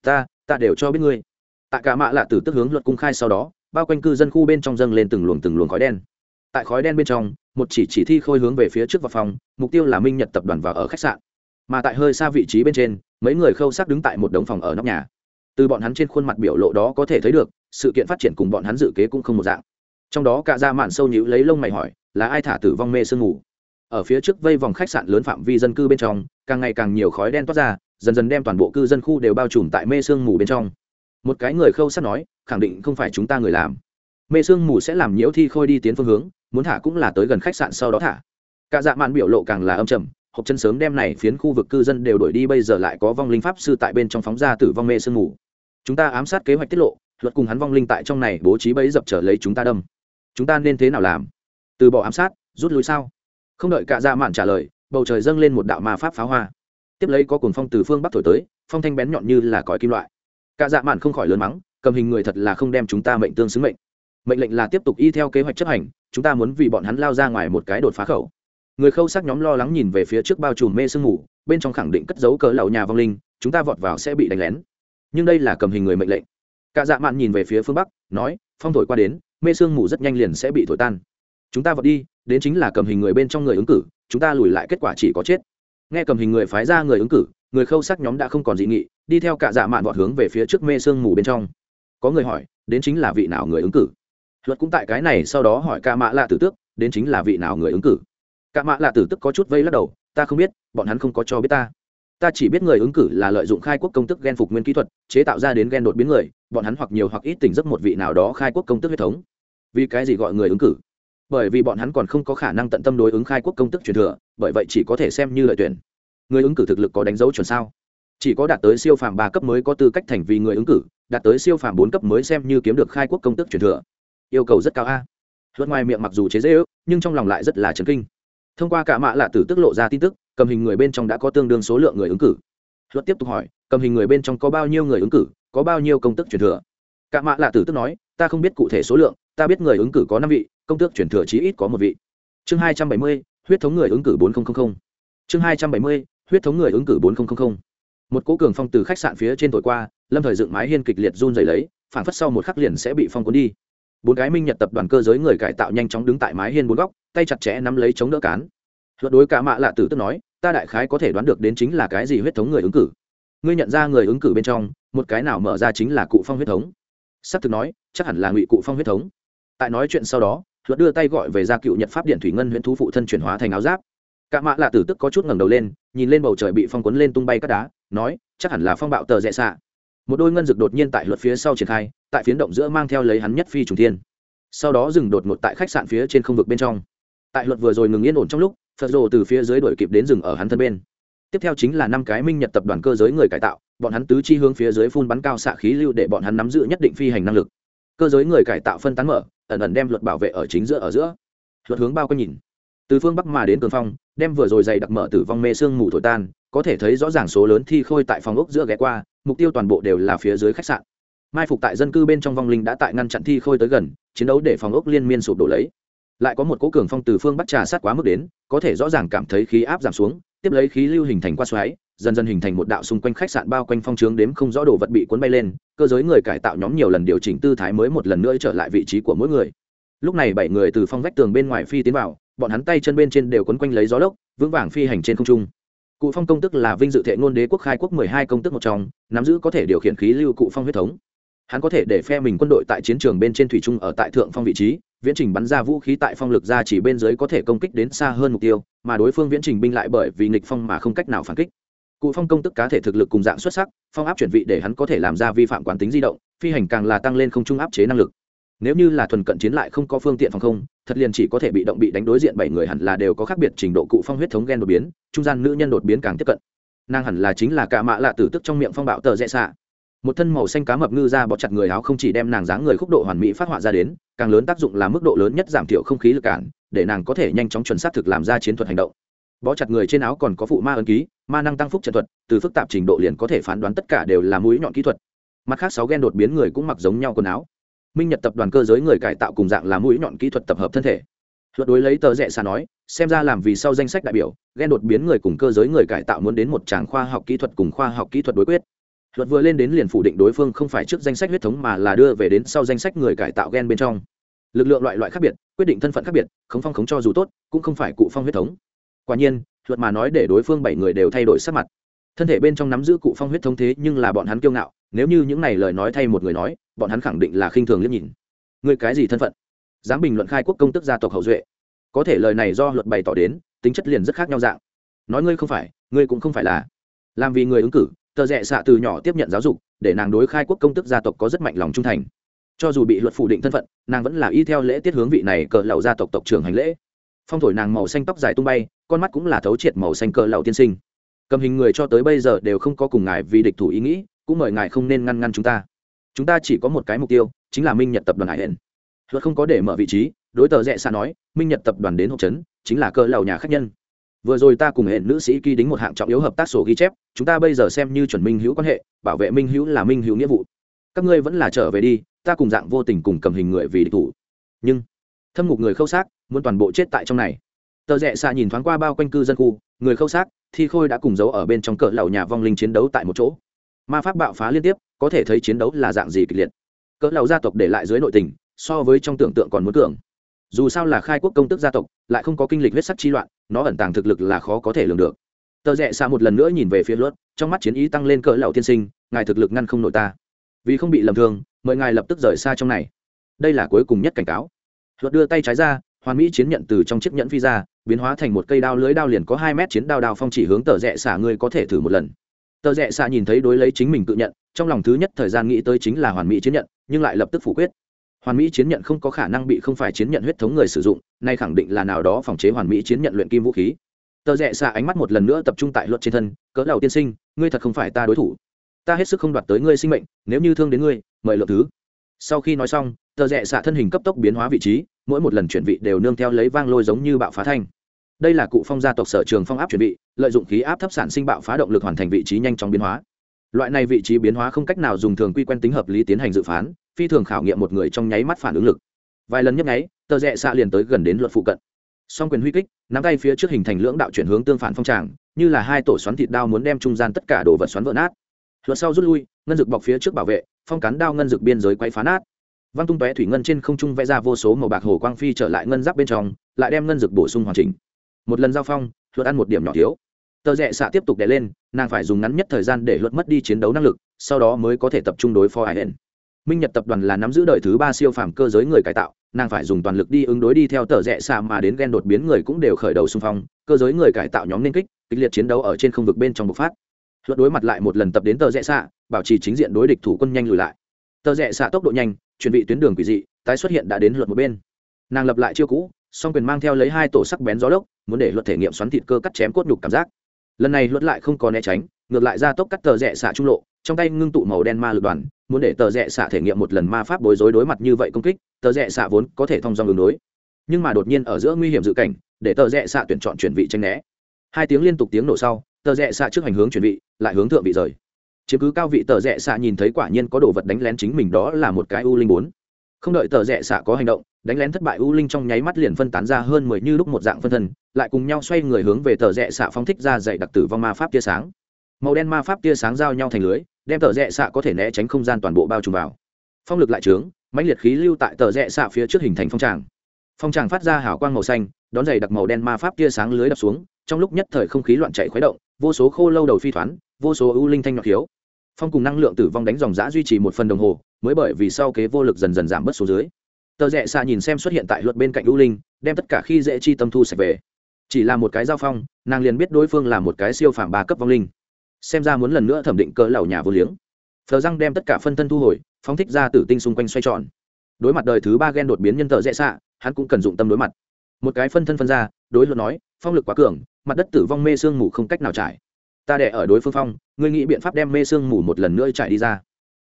Ta ta đều cho biết ngươi. Tại cả mạ lạ tử tức hướng luật cung khai sau đó, bao quanh cư dân khu bên trong dâng lên từng luồng từng luồng khói đen. Tại khói đen bên trong, một chỉ chỉ thi khôi hướng về phía trước vào phòng, mục tiêu là minh nhật tập đoàn và ở khách sạn. Mà tại hơi xa vị trí bên trên, mấy người khâu sắc đứng tại một đống phòng ở nóc nhà. Từ bọn hắn trên khuôn mặt biểu lộ đó có thể thấy được, sự kiện phát triển cùng bọn hắn dự kế cũng không một dạng trong đó cả ra mạn sâu nhữ lấy lông mày hỏi, là ai thả tử vong mê sương ngủ? Ở phía trước vây vòng khách sạn lớn phạm vi dân cư bên trong, càng ngày càng nhiều khói đen toát ra, dần dần đem toàn bộ cư dân khu đều bao trùm tại mê sương mù bên trong. Một cái người khâu sát nói, khẳng định không phải chúng ta người làm. Mê sương mù sẽ làm nhiễu thi khôi đi tiến phương hướng, muốn thả cũng là tới gần khách sạn sau đó thả. Cả dạ mạn biểu lộ càng là âm trầm, hộp chân sớm đem này phiến khu vực cư dân đều đổi đi, bây giờ lại có vong linh pháp sư tại bên trong phóng ra tử vong mê sương mù chúng ta ám sát kế hoạch tiết lộ, luật cùng hắn vong linh tại trong này bố trí bẫy dập trở lấy chúng ta đâm chúng ta nên thế nào làm? Từ bỏ ám sát, rút lui sao? Không đợi cạ dạ mạn trả lời, bầu trời dâng lên một đạo ma pháp pháo hoa. Tiếp lấy có cuồng phong từ phương bắc thổi tới, phong thanh bén nhọn như là còi kim loại. Cạ dạ mạn không khỏi lớn mắng, cầm hình người thật là không đem chúng ta mệnh tương xứng mệnh. Mệnh lệnh là tiếp tục y theo kế hoạch chấp hành, chúng ta muốn vì bọn hắn lao ra ngoài một cái đột phá khẩu. Người khâu sắc nhóm lo lắng nhìn về phía trước bao trùm mê sương mù, bên trong khẳng định cất giấu cỡ lầu nhà vong linh, chúng ta vọt vào sẽ bị đánh lén. Nhưng đây là cầm hình người mệnh lệnh. Cả dạ mạn nhìn về phía phương bắc, nói, phong thổi qua đến mê sương mù rất nhanh liền sẽ bị thổi tan. Chúng ta vật đi, đến chính là cầm hình người bên trong người ứng cử, chúng ta lùi lại kết quả chỉ có chết. Nghe cầm hình người phái ra người ứng cử, người khâu sắc nhóm đã không còn dị nghị, đi theo cả dạ mạn vọt hướng về phía trước mê sương mù bên trong. Có người hỏi, đến chính là vị nào người ứng cử? Luật cũng tại cái này, sau đó hỏi ca mạ lạ tử tước, đến chính là vị nào người ứng cử? Ca mạ lạ tử tức có chút vây lắc đầu, ta không biết, bọn hắn không có cho biết ta. Ta chỉ biết người ứng cử là lợi dụng khai quốc công tức g e n phục nguyên kỹ thuật, chế tạo ra đến g e n đột biến người bọn hắn hoặc nhiều hoặc ít tỉnh giấc một vị nào đó khai quốc công tức huyết thống. Vì cái gì gọi người ứng cử? Bởi vì bọn hắn còn không có khả năng tận tâm đối ứng khai quốc công tức truyền thừa, bởi vậy chỉ có thể xem như lợi tuyển. Người ứng cử thực lực có đánh dấu chuẩn sao? Chỉ có đạt tới siêu phàm ba cấp mới có tư cách thành vì người ứng cử, đạt tới siêu phàm bốn cấp mới xem như kiếm được khai quốc công tức truyền thừa. Yêu cầu rất cao a. Luật ngoài miệng mặc dù chế dễ ước, nhưng trong lòng lại rất là chấn kinh. Thông qua cả mạ lạ tử tức lộ ra tin tức, cầm hình người bên trong đã có tương đương số lượng người ứng cử. Luật tiếp tục hỏi, cầm hình người bên trong có bao nhiêu người ứng cử? Có bao nhiêu công tức truyền thừa. Cả mạ lạ tử tức nói, ta không biết cụ thể số lượng, ta biết người ứng cử có năm vị, công tước truyền thừa chí ít có một vị. Chương hai trăm bảy mươi, huyết thống người ứng cử bốn nghìn chương hai trăm bảy mươi, huyết thống người ứng cử bốn nghìn một cố cường phong từ khách sạn phía trên thổi qua, lâm thời dựng mái hiên kịch liệt run dày lấy phản phất sau một khắc liền sẽ bị phong cuốn đi. Bốn cái minh nhật tập đoàn cơ giới người cải tạo nhanh chóng đứng tại mái hiên bốn góc, tay chặt chẽ nắm lấy chống đỡ cán. Luật đối cả mạ lạ tử tức nói, ta đại khái có thể đoán được đến chính là cái gì huyết thống người ứng cử. Ngươi nhận ra người ứng cử bên trong một cái nào mở ra chính là cụ phong huyết thống. S ắ c thực nói, chắc hẳn là ngụy cụ phong huyết thống. Tại nói chuyện sau đó, luật đưa tay gọi về ra cựu nhật pháp điện thủy ngân huyện thú phụ thân chuyển hóa thành áo giáp. Cạ mạ lạ tử tức có chút ngẩng đầu lên, nhìn lên bầu trời bị phong quấn lên tung bay các đá, nói, chắc hẳn là phong bạo tờ rẽ xạ. Một đôi ngân rực đột nhiên tại luật phía sau triển khai, tại phiến động giữa mang theo lấy hắn nhất phi trùng thiên. Sau đó dừng đột ngột tại khách sạn phía trên không vực bên trong. Tại luật vừa rồi ngừng yên ổn trong lúc, phật rồ từ phía dưới đuổi kịp đến rừng ở hắn thân bên tiếp theo chính là năm cái minh nhật tập đoàn cơ giới người cải tạo, bọn hắn tứ chi hướng phía dưới phun bắn cao xạ khí lưu để bọn hắn nắm giữ nhất định phi hành năng lực. Cơ giới người cải tạo phân tán mở, ẩn ẩn đem luật bảo vệ ở chính giữa ở giữa. Luật hướng bao quanh nhìn. Từ phương bắc mà đến cường phong, đem vừa rồi dày đặc mở tử vong mê sương mù thổi tan, có thể thấy rõ ràng số lớn thi khôi tại phòng ốc giữa ghé qua, mục tiêu toàn bộ đều là phía dưới khách sạn. Mai phục tại dân cư bên trong vong linh đã tại ngăn chặn thi khôi tới gần, chiến đấu để phòng ốc liên miên sụp đổ lấy. Lại có một cố cường phong từ phương bắc trà sát quá mức đến, có thể rõ ràng cảm thấy khí áp giảm xuống tiếp lấy khí lưu hình thành qua xoáy, dần dần hình thành một đạo xung quanh khách sạn bao quanh phong trướng đếm không rõ đồ vật bị cuốn bay lên, cơ giới người cải tạo nhóm nhiều lần điều chỉnh tư thái mới một lần nữa trở lại vị trí của mỗi người. Lúc này bảy người từ phong vách tường bên ngoài phi tiến vào, bọn hắn tay chân bên trên đều quấn quanh lấy gió lốc, vững vàng phi hành trên không trung. Cụ phong công tức là vinh dự thệ ngôn đế quốc khai quốc mười hai công tức một trong, nắm giữ có thể điều khiển khí lưu cụ phong huyết thống hắn có thể để phe mình quân đội tại chiến trường bên trên thủy trung ở tại thượng phong vị trí, viễn trình bắn ra vũ khí tại phong lực ra chỉ bên dưới có thể công kích đến xa hơn mục tiêu, mà đối phương viễn trình binh lại bởi vì nghịch phong mà không cách nào phản kích. Cụ phong công tức cá thể thực lực cùng dạng xuất sắc, phong áp chuyển vị để hắn có thể làm ra vi phạm quán tính di động, phi hành càng là tăng lên không trung áp chế năng lực. Nếu như là thuần cận chiến lại không có phương tiện phòng không, thật liền chỉ có thể bị động bị đánh đối diện bảy người hẳn là đều có khác biệt trình độ cụ phong huyết thống gen đột biến, trung gian nữ nhân đột biến càng tiếp cận. Nàng hẳn là chính là cả mạ lạ tử tức trong miệng phong bạo tờ rẽ xạ một thân màu xanh cá mập ngư ra bỏ chặt người áo không chỉ đem nàng dáng người khúc độ hoàn mỹ phát họa ra đến, càng lớn tác dụng là mức độ lớn nhất giảm thiểu không khí lực cản, để nàng có thể nhanh chóng chuẩn xác thực làm ra chiến thuật hành động. Bó chặt người trên áo còn có phụ ma ấn ký, ma năng tăng phúc trận thuật, từ phức tạp trình độ liền có thể phán đoán tất cả đều là mũi nhọn kỹ thuật. Mặt khác sáu gen đột biến người cũng mặc giống nhau quần áo. Minh nhật tập đoàn cơ giới người cải tạo cùng dạng là mũi nhọn kỹ thuật tập hợp thân thể. Luật đối lấy tờ rẽ xa nói, xem ra làm vì sau danh sách đại biểu ghen đột biến người cùng cơ giới người cải tạo muốn đến một tràng khoa học kỹ thuật cùng khoa học kỹ thuật đối quyết luật vừa lên đến liền phủ định đối phương không phải trước danh sách huyết thống mà là đưa về đến sau danh sách người cải tạo gen bên trong. Lực lượng loại loại khác biệt, quyết định thân phận khác biệt, khống phong khống cho dù tốt, cũng không phải cụ phong huyết thống. Quả nhiên, luật mà nói để đối phương bảy người đều thay đổi sắc mặt. Thân thể bên trong nắm giữ cụ phong huyết thống thế nhưng là bọn hắn kiêu ngạo, nếu như những này lời nói thay một người nói, bọn hắn khẳng định là khinh thường liếc nhìn. Người cái gì thân phận? Dám bình luận khai quốc công tức gia tộc hậu duệ. Có thể lời này do luật bày tỏ đến, tính chất liền rất khác nhau dạng. Nói ngươi không phải, ngươi cũng không phải là. Làm vì người ứng cử tờ rẽ xạ từ nhỏ tiếp nhận giáo dục, để nàng đối khai quốc công tức gia tộc có rất mạnh lòng trung thành. Cho dù bị luật phủ định thân phận, nàng vẫn là y theo lễ tiết hướng vị này cờ lậu gia tộc tộc trưởng hành lễ. Phong thổi nàng màu xanh tóc dài tung bay, con mắt cũng là thấu triệt màu xanh cờ lậu tiên sinh. Cầm hình người cho tới bây giờ đều không có cùng ngài vì địch thủ ý nghĩ, cũng mời ngài không nên ngăn ngăn chúng ta. Chúng ta chỉ có một cái mục tiêu, chính là minh nhật tập đoàn hải hển luật không có để mở vị trí, đối tờ rẽ xa nói, minh nhật tập đoàn đến hộp trấn, chính là cờ lầu nhà khách nhân vừa rồi ta cùng hệ nữ sĩ ký đính một hạng trọng yếu hợp tác sổ ghi chép, chúng ta bây giờ xem như chuẩn minh hữu quan hệ, bảo vệ minh hữu là minh hữu nghĩa vụ. Các ngươi vẫn là trở về đi, ta cùng dạng vô tình cùng cầm hình người vì địch thủ. Nhưng, thâm ngục người khâu xác, muốn toàn bộ chết tại trong này. Tờ rẽ xa nhìn thoáng qua bao quanh cư dân khu, người khâu xác, thi khôi đã cùng giấu ở bên trong cỡ lầu nhà vong linh chiến đấu tại một chỗ. Ma pháp bạo phá liên tiếp, có thể thấy chiến đấu là dạng gì kịch liệt. Cỡ lầu gia tộc để lại dưới nội tình, so với trong tưởng tượng còn muốn tưởng dù sao là khai quốc công tức gia tộc, lại không có kinh lịch huyết sắc chi loạn, nó ẩn tàng thực lực là khó có thể lường được. Tờ rẽ xa một lần nữa nhìn về phía luật trong mắt chiến ý tăng lên cỡ lão tiên sinh, ngài thực lực ngăn không nội ta. Vì không bị lầm thương mời ngài lập tức rời xa trong này. Đây là cuối cùng nhất cảnh cáo. Luật đưa tay trái ra, hoàn mỹ chiến nhận từ trong chiếc nhẫn phi ra, biến hóa thành một cây đao lưới đao liền có hai mét chiến đao đao phong chỉ hướng tờ rẽ xả ngươi có thể thử một lần. Tờ rẽ xả nhìn thấy đối lấy chính mình tự nhận, trong lòng thứ nhất thời gian nghĩ tới chính là hoàn mỹ chiến nhận, nhưng lại lập tức phủ quyết hoàn mỹ chiến nhận không có khả năng bị không phải chiến nhận huyết thống người sử dụng, nay khẳng định là nào đó phòng chế hoàn mỹ chiến nhận luyện kim vũ khí. Tờ rẽ xạ ánh mắt một lần nữa tập trung tại luật trên thân, cỡ đầu tiên sinh, ngươi thật không phải ta đối thủ. Ta hết sức không đoạt tới ngươi sinh mệnh, nếu như thương đến ngươi, mời lượng thứ. Sau khi nói xong, tờ rẽ xạ thân hình cấp tốc biến hóa vị trí, mỗi một lần chuyển vị đều nương theo lấy vang lôi giống như bạo phá thanh. Đây là cụ phong gia tộc sở trường phong áp chuẩn bị lợi dụng khí áp thấp sản sinh bạo phá động lực hoàn thành vị trí nhanh chóng biến hóa. Loại này vị trí biến hóa không cách nào dùng thường quy quen tính hợp lý tiến hành dự phán phi thường khảo nghiệm một người trong nháy mắt phản ứng lực. Vài lần nhấp nháy, tờ rẽ xạ liền tới gần đến luật phụ cận. Song quyền huy kích, nắm tay phía trước hình thành lưỡng đạo chuyển hướng tương phản phong tràng, như là hai tổ xoắn thịt đao muốn đem trung gian tất cả đồ vật xoắn vỡ nát. Luật sau rút lui, ngân dực bọc phía trước bảo vệ, phong cắn đao ngân dực biên giới quay phá nát. Văng tung tóe thủy ngân trên không trung vẽ ra vô số màu bạc hồ quang phi trở lại ngân giáp bên trong, lại đem ngân dực bổ sung hoàn chỉnh. Một lần giao phong, luật ăn một điểm nhỏ thiếu. Tờ rẽ xạ tiếp tục đè lên, nàng phải dùng ngắn nhất thời gian để luật mất đi chiến đấu năng lực, sau đó mới có thể tập trung đối phó hải hển minh nhật tập đoàn là nắm giữ đời thứ ba siêu phàm cơ giới người cải tạo, nàng phải dùng toàn lực đi ứng đối đi theo tờ rẽ xa mà đến ghen đột biến người cũng đều khởi đầu xung phong, cơ giới người cải tạo nhóm nên kích, kịch liệt chiến đấu ở trên không vực bên trong bộc phát. Luật đối mặt lại một lần tập đến tờ rẽ xa, bảo trì chính diện đối địch thủ quân nhanh lùi lại. Tờ rẽ xa tốc độ nhanh, chuẩn bị tuyến đường quỷ dị, tái xuất hiện đã đến luật một bên. Nàng lập lại chiêu cũ, song quyền mang theo lấy hai tổ sắc bén gió lốc, muốn để luật thể nghiệm xoắn thịt cơ cắt chém cốt nhục cảm giác. Lần này luật lại không có né tránh, ngược lại ra tốc cắt tờ rẽ xạ trung lộ, trong tay ngưng tụ màu đen ma lực đoàn muốn để tờ rẽ xạ thể nghiệm một lần ma pháp bối rối đối mặt như vậy công kích, tờ rẽ xạ vốn có thể thông dong ngừng đối. Nhưng mà đột nhiên ở giữa nguy hiểm dự cảnh, để tờ rẽ xạ tuyển chọn chuyển vị tranh né. Hai tiếng liên tục tiếng nổ sau, tờ rẽ xạ trước hành hướng chuyển vị, lại hướng thượng vị rời. Chiếm cứ cao vị tờ rẽ xạ nhìn thấy quả nhiên có đồ vật đánh lén chính mình đó là một cái u linh bốn. Không đợi tờ rẽ xạ có hành động, đánh lén thất bại u linh trong nháy mắt liền phân tán ra hơn mười như lúc một dạng phân thân, lại cùng nhau xoay người hướng về tờ rẽ xạ phóng thích ra dạy đặc tử vong ma pháp tia sáng. Màu đen ma pháp tia sáng giao nhau thành lưới đem tờ rẽ xạ có thể né tránh không gian toàn bộ bao trùm vào. Phong lực lại trướng, mãnh liệt khí lưu tại tờ rẽ xạ phía trước hình thành phong tràng. Phong tràng phát ra hào quang màu xanh, đón giày đặc màu đen ma pháp tia sáng lưới đập xuống, trong lúc nhất thời không khí loạn chạy khuấy động, vô số khô lâu đầu phi thoán, vô số ưu linh thanh nhọc thiếu. Phong cùng năng lượng tử vong đánh dòng giã duy trì một phần đồng hồ, mới bởi vì sau kế vô lực dần dần giảm bớt số dưới. Tờ rẽ xạ nhìn xem xuất hiện tại luật bên cạnh ưu linh, đem tất cả khi dễ chi tâm thu sạch về. Chỉ là một cái giao phong, nàng liền biết đối phương là một cái siêu phàm ba cấp vong linh xem ra muốn lần nữa thẩm định cỡ lầu nhà vô liếng. Phờ răng đem tất cả phân thân thu hồi, phóng thích ra tử tinh xung quanh xoay tròn. Đối mặt đời thứ ba ghen đột biến nhân tợ dễ xạ, hắn cũng cần dụng tâm đối mặt. Một cái phân thân phân ra, đối luận nói, phong lực quá cường, mặt đất tử vong mê sương mù không cách nào trải. Ta đẻ ở đối phương phong, ngươi nghĩ biện pháp đem mê sương mù một lần nữa trải đi ra.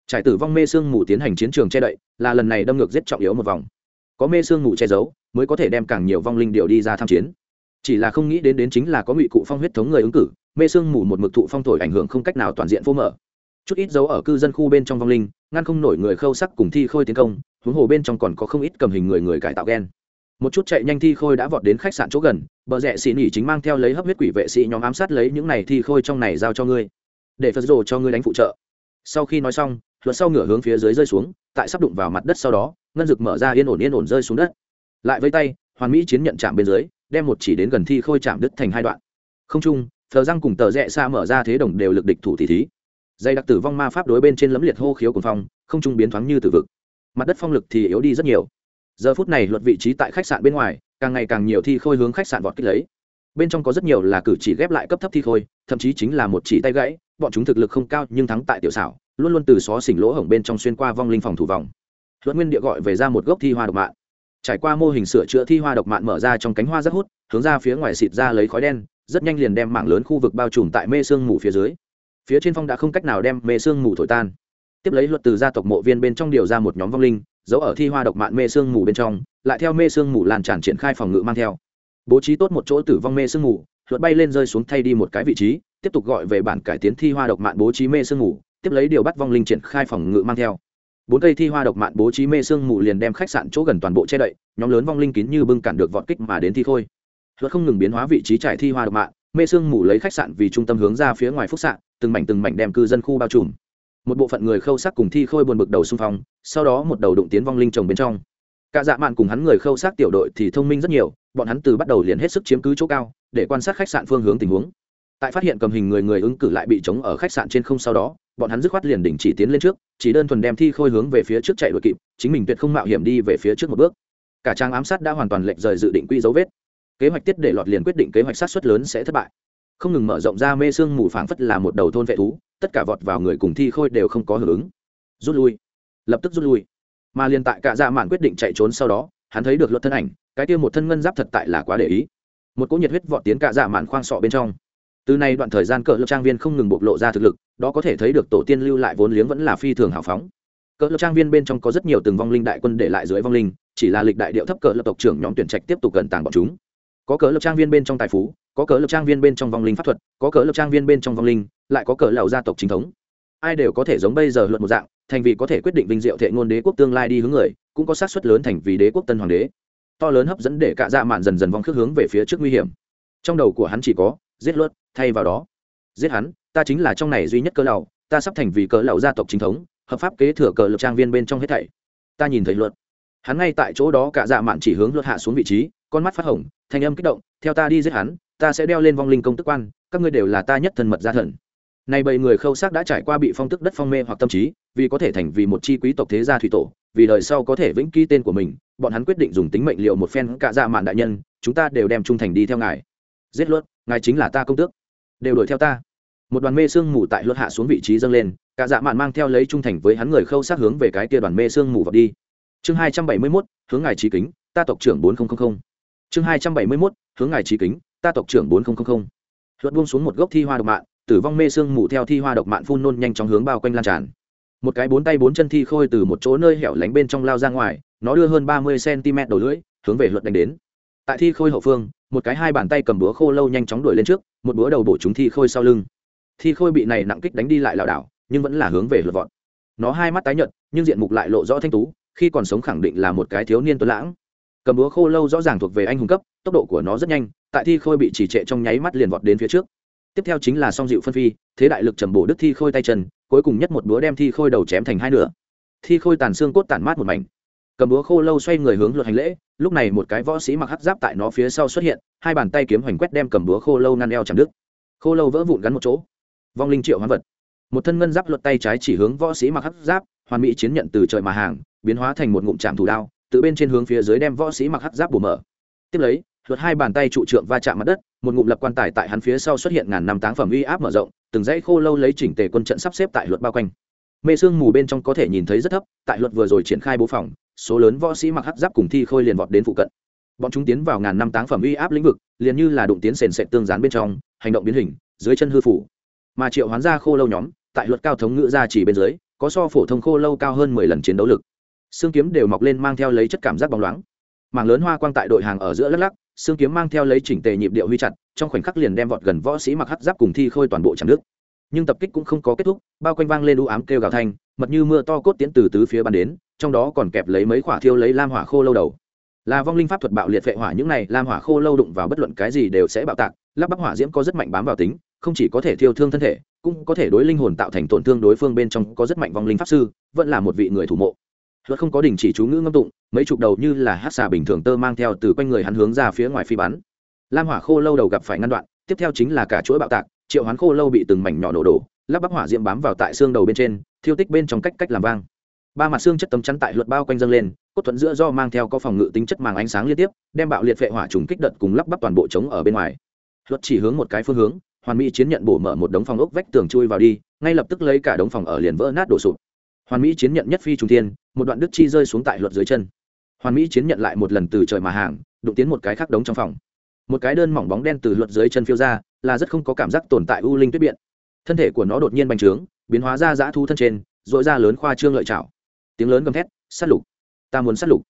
Trải tử vong mê sương mù tiến hành chiến trường che đậy, là lần này đâm ngược giết trọng yếu một vòng. Có mê sương mù che giấu, mới có thể đem càng nhiều vong linh điệu đi ra tham chiến. Chỉ là không nghĩ đến đến chính là có ngụy cụ phong huyết thống người ứng cử mê sương mù một mực thụ phong thổi ảnh hưởng không cách nào toàn diện vô mở. Chút ít dấu ở cư dân khu bên trong vong linh, ngăn không nổi người khâu sắc cùng thi khôi tiến công, huống hồ bên trong còn có không ít cầm hình người người cải tạo gen. một chút chạy nhanh thi khôi đã vọt đến khách sạn chỗ gần, bờ rẽ xị nỉ chính mang theo lấy hấp huyết quỷ vệ sĩ nhóm ám sát lấy những này thi khôi trong này giao cho ngươi. Để phật rồ cho ngươi đánh phụ trợ. Sau khi nói xong, luật sau ngửa hướng phía dưới rơi xuống, tại sắp đụng vào mặt đất sau đó, ngân dực mở ra yên ổn yên ổn rơi xuống đất. Lại với tay, hoàn mỹ chiến nhận chạm bên dưới, đem một chỉ đến gần thi khôi chạm đứt thành hai đoạn. Không chung thờ răng cùng tờ rẽ xa mở ra thế đồng đều lực địch thủ thị thí. Dây đặc tử vong ma pháp đối bên trên lấm liệt hô khiếu cùng phong, không trung biến thoáng như từ vực. Mặt đất phong lực thì yếu đi rất nhiều. Giờ phút này luật vị trí tại khách sạn bên ngoài, càng ngày càng nhiều thi khôi hướng khách sạn vọt kích lấy. Bên trong có rất nhiều là cử chỉ ghép lại cấp thấp thi khôi, thậm chí chính là một chỉ tay gãy, bọn chúng thực lực không cao nhưng thắng tại tiểu xảo, luôn luôn từ xó xỉnh lỗ hổng bên trong xuyên qua vong linh phòng thủ vòng. Luật nguyên địa gọi về ra một gốc thi hoa độc mạng trải qua mô hình sửa chữa thi hoa độc mạng mở ra trong cánh hoa rất hút, hướng ra phía ngoài xịt ra lấy khói đen rất nhanh liền đem mảng lớn khu vực bao trùm tại mê sương mù phía dưới. Phía trên phong đã không cách nào đem mê sương mù thổi tan. Tiếp lấy luật từ gia tộc mộ viên bên trong điều ra một nhóm vong linh, giấu ở thi hoa độc mạn mê sương mù bên trong, lại theo mê sương mù lan tràn triển khai phòng ngự mang theo. Bố trí tốt một chỗ tử vong mê sương mù, luật bay lên rơi xuống thay đi một cái vị trí, tiếp tục gọi về bản cải tiến thi hoa độc mạn bố trí mê sương mù, tiếp lấy điều bắt vong linh triển khai phòng ngự mang theo. Bốn cây thi hoa độc mạn bố trí mê sương mù liền đem khách sạn chỗ gần toàn bộ che đậy, nhóm lớn vong linh kín như bưng cản được vọt kích mà đến thi khôi luật không ngừng biến hóa vị trí trải thi hoa độc mạng mê sương mù lấy khách sạn vì trung tâm hướng ra phía ngoài phúc sạn từng mảnh từng mảnh đem cư dân khu bao trùm. Một bộ phận người khâu sắc cùng thi khôi buồn bực đầu xung phong, sau đó một đầu đụng tiến vong linh trồng bên trong. Cả dạ mạn cùng hắn người khâu sắc tiểu đội thì thông minh rất nhiều, bọn hắn từ bắt đầu liền hết sức chiếm cứ chỗ cao, để quan sát khách sạn phương hướng tình huống. Tại phát hiện cầm hình người người ứng cử lại bị chống ở khách sạn trên không sau đó, bọn hắn dứt khoát liền đình chỉ tiến lên trước, chỉ đơn thuần đem thi khôi hướng về phía trước chạy đuổi kịp, chính mình tuyệt không mạo hiểm đi về phía trước một bước. Cả trang ám sát đã hoàn toàn lệch rời dự định quy dấu vết kế hoạch tiết để lọt liền quyết định kế hoạch sát xuất lớn sẽ thất bại. Không ngừng mở rộng ra mê sương mù phảng phất là một đầu thôn vệ thú, tất cả vọt vào người cùng thi khôi đều không có hưởng ứng. Rút lui. Lập tức rút lui. Mà liền tại cả dạ mạn quyết định chạy trốn sau đó, hắn thấy được luật thân ảnh, cái kia một thân ngân giáp thật tại là quá để ý. Một cỗ nhiệt huyết vọt tiến cả dạ mạn khoang sọ bên trong. Từ nay đoạn thời gian cỡ lập trang viên không ngừng bộc lộ ra thực lực, đó có thể thấy được tổ tiên lưu lại vốn liếng vẫn là phi thường hào phóng. Cỡ lập trang viên bên trong có rất nhiều từng vong linh đại quân để lại dưới vong linh, chỉ là lịch đại điệu thấp cỡ lập tộc trưởng nhóm tuyển trạch tiếp tục gần tàng bọn chúng có cỡ lập trang viên bên trong tài phú, có cỡ lập trang viên bên trong vong linh pháp thuật, có cỡ lập trang viên bên trong vong linh, lại có cỡ lầu gia tộc chính thống. Ai đều có thể giống bây giờ luận một dạng, thành vì có thể quyết định vinh diệu thệ ngôn đế quốc tương lai đi hướng người, cũng có sát suất lớn thành vì đế quốc tân hoàng đế. To lớn hấp dẫn để cả dạ mạn dần dần vong khước hướng về phía trước nguy hiểm. Trong đầu của hắn chỉ có, giết luật, thay vào đó. Giết hắn, ta chính là trong này duy nhất cỡ lầu ta sắp thành vì cỡ lầu gia tộc chính thống, hợp pháp kế thừa cỡ lập trang viên bên trong hết thảy. Ta nhìn thấy luật. Hắn ngay tại chỗ đó cả dạ mạn chỉ hướng luật hạ xuống vị trí, con mắt phát hồng thanh âm kích động, theo ta đi giết hắn, ta sẽ đeo lên vong linh công tức quan, các ngươi đều là ta nhất thân mật gia thần. Này bảy người khâu xác đã trải qua bị phong tức đất phong mê hoặc tâm trí, vì có thể thành vì một chi quý tộc thế gia thủy tổ, vì đời sau có thể vĩnh ký tên của mình, bọn hắn quyết định dùng tính mệnh liệu một phen cả dạ mạn đại nhân, chúng ta đều đem trung thành đi theo ngài. Giết luật ngài chính là ta công tước. Đều đuổi theo ta. Một đoàn mê sương mù tại luật hạ xuống vị trí dâng lên, cả dạ mạn mang theo lấy trung thành với hắn người khâu sát hướng về cái kia đoàn mê sương mù vào đi. Chương hai trăm bảy mươi mốt, hướng ngài trí kính, ta tộc trưởng bốn nghìn chương hai trăm bảy mươi mốt, hướng ngài trí kính, ta tộc trưởng bốn nghìn luật buông xuống một gốc thi hoa độc mạng tử vong mê sương mù theo thi hoa độc mạng phun nôn nhanh chóng hướng bao quanh lan tràn. Một cái bốn tay bốn chân thi khôi từ một chỗ nơi hẻo lánh bên trong lao ra ngoài, nó đưa hơn ba mươi cm đầu lưỡi, hướng về luật đánh đến. Tại thi khôi hậu phương, một cái hai bàn tay cầm búa khô lâu nhanh chóng đuổi lên trước, một búa đầu bổ chúng thi khôi sau lưng. Thi khôi bị này nặng kích đánh đi lại lảo đảo, nhưng vẫn là hướng về luật vọt. Nó hai mắt tái nhợt, nhưng diện mục lại lộ rõ thanh tú, khi còn sống khẳng định là một cái thiếu niên tuấn lãng cầm búa khô lâu rõ ràng thuộc về anh hùng cấp, tốc độ của nó rất nhanh, tại thi khôi bị chỉ trệ trong nháy mắt liền vọt đến phía trước. Tiếp theo chính là song dịu phân phi, thế đại lực trầm bổ đức thi khôi tay chân, cuối cùng nhất một búa đem thi khôi đầu chém thành hai nửa. Thi khôi tàn xương cốt tản mát một mảnh. Cầm búa khô lâu xoay người hướng luật hành lễ, lúc này một cái võ sĩ mặc hắt giáp tại nó phía sau xuất hiện, hai bàn tay kiếm hoành quét đem cầm búa khô lâu ngăn eo chạm đứt. Khô lâu vỡ vụn gắn một chỗ. Vong linh triệu hoán vật. Một thân ngân giáp luật tay trái chỉ hướng võ sĩ mặc hắt giáp, hoàn mỹ chiến nhận từ trời mà hàng, biến hóa thành một ngụm chạm thủ đao tự bên trên hướng phía dưới đem võ sĩ mặc hắc giáp bổ mở. Tiếp lấy, luật hai bàn tay trụ trượng va chạm mặt đất, một ngụm lập quan tài tại hắn phía sau xuất hiện ngàn năm táng phẩm uy áp mở rộng, từng dãy khô lâu lấy chỉnh tề quân trận sắp xếp tại luật bao quanh. Mê sương mù bên trong có thể nhìn thấy rất thấp, tại luật vừa rồi triển khai bố phòng, số lớn võ sĩ mặc hắc giáp cùng thi khôi liền vọt đến phụ cận. Bọn chúng tiến vào ngàn năm táng phẩm uy áp lĩnh vực, liền như là đụng tiến sền sệt tương gián bên trong, hành động biến hình, dưới chân hư phủ. Mà triệu hoán ra khô lâu nhóm, tại luật cao thống ngữ ra chỉ bên dưới, có so phổ thông khô lâu cao hơn mười lần chiến đấu lực xương kiếm đều mọc lên mang theo lấy chất cảm giác bóng loáng. Mảng lớn hoa quang tại đội hàng ở giữa lắc lắc, xương kiếm mang theo lấy chỉnh tề nhịp điệu huy chặt, trong khoảnh khắc liền đem vọt gần võ sĩ mặc hắc giáp cùng thi khôi toàn bộ chặn nước. Nhưng tập kích cũng không có kết thúc, bao quanh vang lên u ám kêu gào thanh, mật như mưa to cốt tiến từ tứ phía bắn đến, trong đó còn kẹp lấy mấy quả thiêu lấy lam hỏa khô lâu đầu. Là vong linh pháp thuật bạo liệt vệ hỏa những này, lam hỏa khô lâu đụng vào bất luận cái gì đều sẽ bạo tạc, lắp bắp hỏa diễm có rất mạnh bám vào tính, không chỉ có thể thiêu thương thân thể, cũng có thể đối linh hồn tạo thành tổn thương đối phương bên trong có rất mạnh vong linh pháp sư, vẫn là một vị người thủ mộ luật không có đình chỉ chú ngữ ngâm tụng, mấy chục đầu như là hát xà bình thường tơ mang theo từ quanh người hắn hướng ra phía ngoài phi bắn. Lam hỏa khô lâu đầu gặp phải ngăn đoạn, tiếp theo chính là cả chuỗi bạo tạc, triệu hoán khô lâu bị từng mảnh nhỏ nổ đổ, lắp bắp hỏa diễm bám vào tại xương đầu bên trên, thiêu tích bên trong cách cách làm vang. Ba mặt xương chất tấm chắn tại luật bao quanh dâng lên, cốt thuẫn giữa do mang theo có phòng ngự tính chất màng ánh sáng liên tiếp, đem bạo liệt vệ hỏa trùng kích đợt cùng lắp bắp toàn bộ trống ở bên ngoài. Luật chỉ hướng một cái phương hướng, hoàn mỹ chiến nhận bổ mở một đống phòng ốc vách tường chui vào đi, ngay lập tức lấy cả đống phòng ở liền vỡ nát đổ sụp hoàn mỹ chiến nhận nhất phi trung thiên, một đoạn đức chi rơi xuống tại luật dưới chân. Hoàn mỹ chiến nhận lại một lần từ trời mà hàng, đụng tiến một cái khác đống trong phòng. Một cái đơn mỏng bóng đen từ luật dưới chân phiêu ra, là rất không có cảm giác tồn tại u linh tuyết biện. Thân thể của nó đột nhiên bành trướng, biến hóa ra dã thu thân trên dội ra lớn khoa trương lợi chảo tiếng lớn gầm thét, sát lục. Ta muốn sát lục.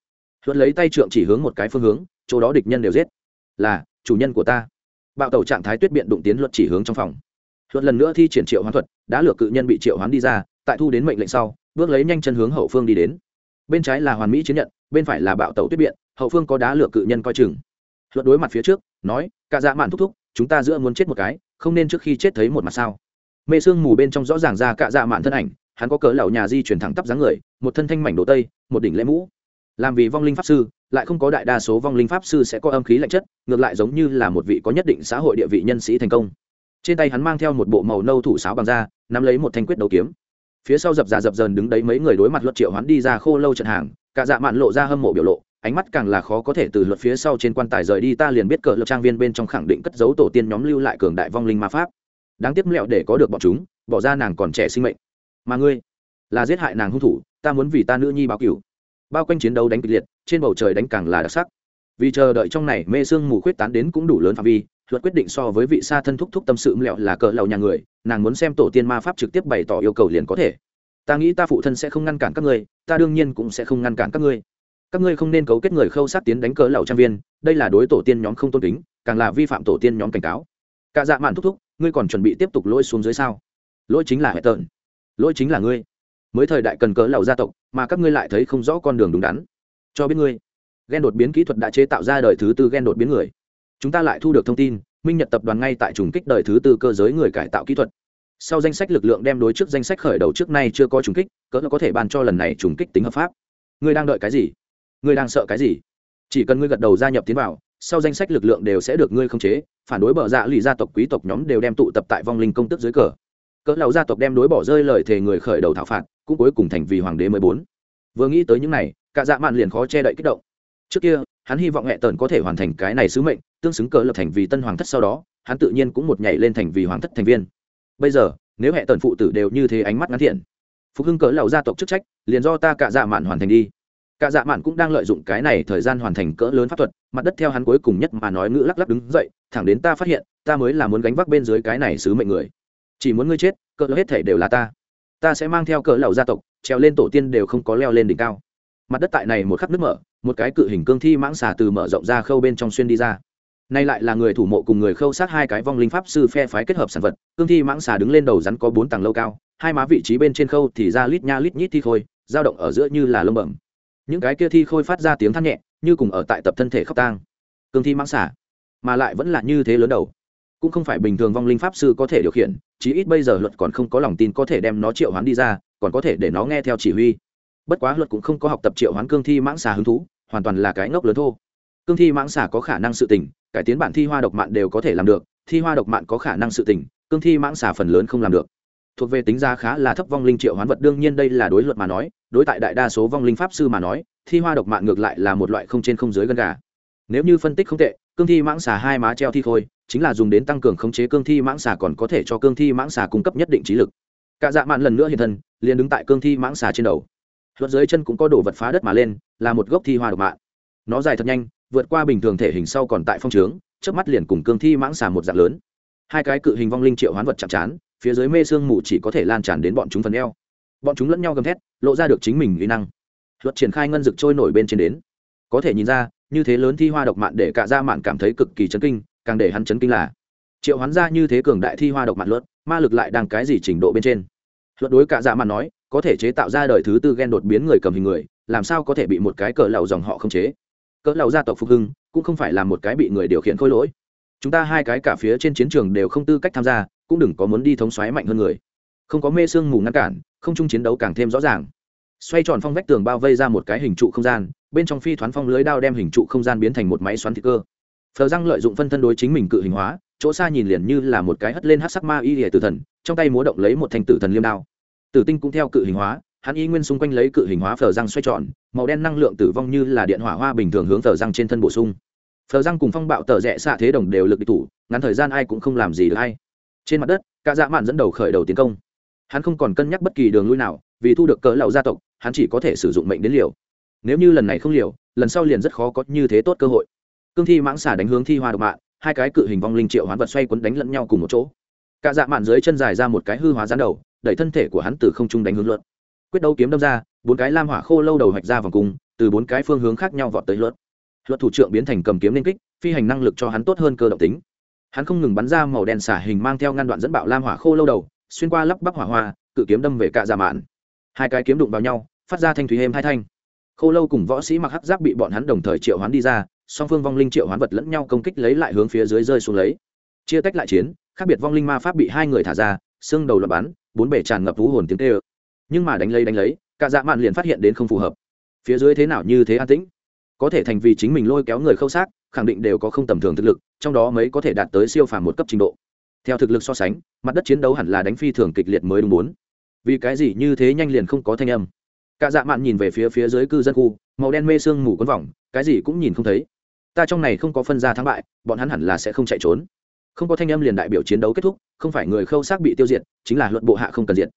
Luật lấy tay trượng chỉ hướng một cái phương hướng, chỗ đó địch nhân đều giết. Là, chủ nhân của ta. Bạo tàu trạng thái tuyết biện đụng tiến luật chỉ hướng trong phòng. Luật lần nữa thi triển triệu hoán thuật, đã lược cự nhân bị triệu hoán đi ra, tại thu đến mệnh lệnh sau bước lấy nhanh chân hướng hậu phương đi đến. Bên trái là hoàn mỹ chiến nhận, bên phải là bạo tàu tuyết biện, hậu phương có đá lửa cự nhân coi chừng. Luật đối mặt phía trước, nói, cả dạ mạn thúc thúc, chúng ta giữa muốn chết một cái, không nên trước khi chết thấy một mặt sao. Mê sương mù bên trong rõ ràng ra cả dạ mạn thân ảnh, hắn có cỡ lẩu nhà di chuyển thẳng tắp dáng người, một thân thanh mảnh đồ tây, một đỉnh lễ mũ. Làm vì vong linh pháp sư, lại không có đại đa số vong linh pháp sư sẽ có âm khí lạnh chất, ngược lại giống như là một vị có nhất định xã hội địa vị nhân sĩ thành công. Trên tay hắn mang theo một bộ màu nâu thủ sáo bằng da, nắm lấy một thanh quyết đầu kiếm phía sau dập dà dập dờn đứng đấy mấy người đối mặt luật triệu hoán đi ra khô lâu trận hàng, cả dạ mạn lộ ra hâm mộ biểu lộ, ánh mắt càng là khó có thể từ luật phía sau trên quan tài rời đi, ta liền biết cờ lập trang viên bên trong khẳng định cất dấu tổ tiên nhóm lưu lại cường đại vong linh ma pháp. Đáng tiếc mẹo để có được bọn chúng, bỏ ra nàng còn trẻ sinh mệnh. Mà ngươi, là giết hại nàng hung thủ, ta muốn vì ta nữ nhi báo cửu. Bao quanh chiến đấu đánh kịch liệt, trên bầu trời đánh càng là đặc sắc vì chờ đợi trong này mê sương mù khuyết tán đến cũng đủ lớn phạm vi, luật quyết định so với vị xa thân thúc thúc tâm sự mẹo là cỡ lầu nhà người, nàng muốn xem tổ tiên ma pháp trực tiếp bày tỏ yêu cầu liền có thể. Ta nghĩ ta phụ thân sẽ không ngăn cản các ngươi, ta đương nhiên cũng sẽ không ngăn cản các ngươi. Các ngươi không nên cấu kết người khâu sát tiến đánh cỡ lầu trang viên, đây là đối tổ tiên nhóm không tôn kính, càng là vi phạm tổ tiên nhóm cảnh cáo. Cả dạ mạn thúc thúc, ngươi còn chuẩn bị tiếp tục lôi xuống dưới sao? Lỗi chính là hệ tợn. Lỗi chính là ngươi. Mới thời đại cần cỡ lầu gia tộc, mà các ngươi lại thấy không rõ con đường đúng đắn. Cho biết ngươi ghen đột biến kỹ thuật đã chế tạo ra đời thứ tư ghen đột biến người. Chúng ta lại thu được thông tin, minh nhật tập đoàn ngay tại trùng kích đời thứ tư cơ giới người cải tạo kỹ thuật. Sau danh sách lực lượng đem đối trước danh sách khởi đầu trước nay chưa có trùng kích, cỡ có thể bàn cho lần này trùng kích tính hợp pháp. Ngươi đang đợi cái gì? Ngươi đang sợ cái gì? Chỉ cần ngươi gật đầu gia nhập tiến vào, sau danh sách lực lượng đều sẽ được ngươi khống chế, phản đối bờ dạ lì gia tộc quý tộc nhóm đều đem tụ tập tại vong linh công tức dưới cờ. Cỡ lầu gia tộc đem đối bỏ rơi lời thề người khởi đầu thảo phạt, cũng cuối cùng thành vì hoàng đế mới bốn. Vừa nghĩ tới những này, cả dạ mạn liền khó che đậy kích động trước kia, hắn hy vọng hệ tần có thể hoàn thành cái này sứ mệnh, tương xứng cỡ lập thành vì tân hoàng thất sau đó, hắn tự nhiên cũng một nhảy lên thành vì hoàng thất thành viên. Bây giờ, nếu hệ tần phụ tử đều như thế ánh mắt ngắn thiện, phục hưng cỡ lầu gia tộc chức trách, liền do ta cạ dạ mạn hoàn thành đi. Cạ dạ mạn cũng đang lợi dụng cái này thời gian hoàn thành cỡ lớn pháp thuật, mặt đất theo hắn cuối cùng nhất mà nói ngữ lắc lắc đứng dậy, thẳng đến ta phát hiện, ta mới là muốn gánh vác bên dưới cái này sứ mệnh người. Chỉ muốn ngươi chết, cỡ hết thể đều là ta. Ta sẽ mang theo cỡ lầu gia tộc, trèo lên tổ tiên đều không có leo lên đỉnh cao mặt đất tại này một khắc nước mở, một cái cự hình cương thi mãng xà từ mở rộng ra khâu bên trong xuyên đi ra. Nay lại là người thủ mộ cùng người khâu sát hai cái vong linh pháp sư phe phái kết hợp sản vật, cương thi mãng xà đứng lên đầu rắn có bốn tầng lâu cao, hai má vị trí bên trên khâu thì ra lít nha lít nhít thi khôi, dao động ở giữa như là lông bẩm. Những cái kia thi khôi phát ra tiếng than nhẹ, như cùng ở tại tập thân thể khóc tang. Cương thi mãng xà, mà lại vẫn là như thế lớn đầu. Cũng không phải bình thường vong linh pháp sư có thể điều khiển, chí ít bây giờ luật còn không có lòng tin có thể đem nó triệu hoán đi ra, còn có thể để nó nghe theo chỉ huy bất quá luật cũng không có học tập triệu hoán cương thi mãng xà hứng thú, hoàn toàn là cái ngốc lớn thô. Cương thi mãng xà có khả năng sự tình, cải tiến bản thi hoa độc mạng đều có thể làm được, thi hoa độc mạng có khả năng sự tình, cương thi mãng xà phần lớn không làm được. Thuộc về tính giá khá là thấp vong linh triệu hoán vật, đương nhiên đây là đối luật mà nói, đối tại đại đa số vong linh pháp sư mà nói, thi hoa độc mạng ngược lại là một loại không trên không dưới gân gà. Nếu như phân tích không tệ, cương thi mãng xà hai má treo thi khôi, chính là dùng đến tăng cường khống chế cương thi mãng xà còn có thể cho cương thi mãng xà cung cấp nhất định trí lực. Cả dạ mạn lần nữa hiện thân, liền đứng tại cương thi mãng xà trên đầu luật dưới chân cũng có đồ vật phá đất mà lên, là một gốc thi hoa độc mạng nó dài thật nhanh, vượt qua bình thường thể hình sau còn tại phong trướng trước mắt liền cùng cương thi mãng xà một dạng lớn. Hai cái cự hình vong linh triệu hoán vật chạm chán phía dưới mê sương mù chỉ có thể lan tràn đến bọn chúng phần eo. Bọn chúng lẫn nhau gầm thét, lộ ra được chính mình uy năng. Luật triển khai ngân dực trôi nổi bên trên đến. Có thể nhìn ra, như thế lớn thi hoa độc mạn để cả gia mạn cảm thấy cực kỳ chấn kinh, càng để hắn chấn kinh là, triệu hoán ra như thế cường đại thi hoa độc mạn luật, ma lực lại đang cái gì trình độ bên trên? Luật đối cả dạ mạn nói có thể chế tạo ra đời thứ tư gen đột biến người cầm hình người, làm sao có thể bị một cái cỡ lầu dòng họ không chế? Cỡ lầu gia tộc phục hưng, cũng không phải là một cái bị người điều khiển khôi lỗi. Chúng ta hai cái cả phía trên chiến trường đều không tư cách tham gia, cũng đừng có muốn đi thống xoáy mạnh hơn người. Không có mê sương mù ngăn cản, không chung chiến đấu càng thêm rõ ràng. Xoay tròn phong vách tường bao vây ra một cái hình trụ không gian, bên trong phi thoán phong lưới đao đem hình trụ không gian biến thành một máy xoắn thị cơ. Phờ răng lợi dụng phân thân đối chính mình cự hình hóa, chỗ xa nhìn liền như là một cái hất lên hát sắc ma y hệ tử thần, trong tay múa động lấy một thanh tử thần liêm đao tử tinh cũng theo cự hình hóa, hắn y nguyên xung quanh lấy cự hình hóa phờ răng xoay tròn, màu đen năng lượng tử vong như là điện hỏa hoa bình thường hướng phờ răng trên thân bổ sung. Phờ răng cùng phong bạo tờ rẽ xạ thế đồng đều lực địch thủ, ngắn thời gian ai cũng không làm gì được hay trên mặt đất cả dạ mạn dẫn đầu khởi đầu tiến công. Hắn không còn cân nhắc bất kỳ đường lui nào, vì thu được cỡ lậu gia tộc, hắn chỉ có thể sử dụng mệnh đến liều. Nếu như lần này không liều, lần sau liền rất khó có như thế tốt cơ hội. Cương thi mãng xả đánh hướng thi hoa độc mạng hai cái cự hình vong linh triệu hoán vật xoay quấn đánh lẫn nhau cùng một chỗ cả dạ mạn dưới chân dài ra một cái hư hóa gián đầu, đẩy thân thể của hắn từ không trung đánh hướng luật quyết đấu kiếm đâm ra, bốn cái lam hỏa khô lâu đầu hoạch ra vòng cung, từ bốn cái phương hướng khác nhau vọt tới luật luật thủ trưởng biến thành cầm kiếm liên kích, phi hành năng lực cho hắn tốt hơn cơ động tính. Hắn không ngừng bắn ra màu đen xả hình mang theo ngăn đoạn dẫn bạo lam hỏa khô lâu đầu, xuyên qua lắp bắp hỏa hoa, cự kiếm đâm về cạ dạ mạn. Hai cái kiếm đụng vào nhau, phát ra thanh thúy êm hai thanh. Khô lâu cùng võ sĩ mặc hắc giáp bị bọn hắn đồng thời triệu hoán đi ra, song phương vong linh triệu hoán vật lẫn nhau công kích lấy lại hướng phía dưới rơi xuống lấy. Chia tách lại chiến khác biệt vong linh ma pháp bị hai người thả ra, xương đầu lập bắn, bốn bể tràn ngập vũ hồn tiếng tê ơ nhưng mà đánh lấy đánh lấy, cả dạ mạn liền phát hiện đến không phù hợp. Phía dưới thế nào như thế an tĩnh? Có thể thành vì chính mình lôi kéo người khâu xác, khẳng định đều có không tầm thường thực lực, trong đó mấy có thể đạt tới siêu phàm một cấp trình độ. Theo thực lực so sánh, mặt đất chiến đấu hẳn là đánh phi thường kịch liệt mới đúng bốn. Vì cái gì như thế nhanh liền không có thanh âm? Cả dạ mạn nhìn về phía phía dưới cư dân khu, màu đen mê sương mù quấn vòng, cái gì cũng nhìn không thấy. Ta trong này không có phân ra thắng bại, bọn hắn hẳn là sẽ không chạy trốn không có thanh âm liền đại biểu chiến đấu kết thúc không phải người khâu xác bị tiêu diệt chính là luận bộ hạ không cần diệt.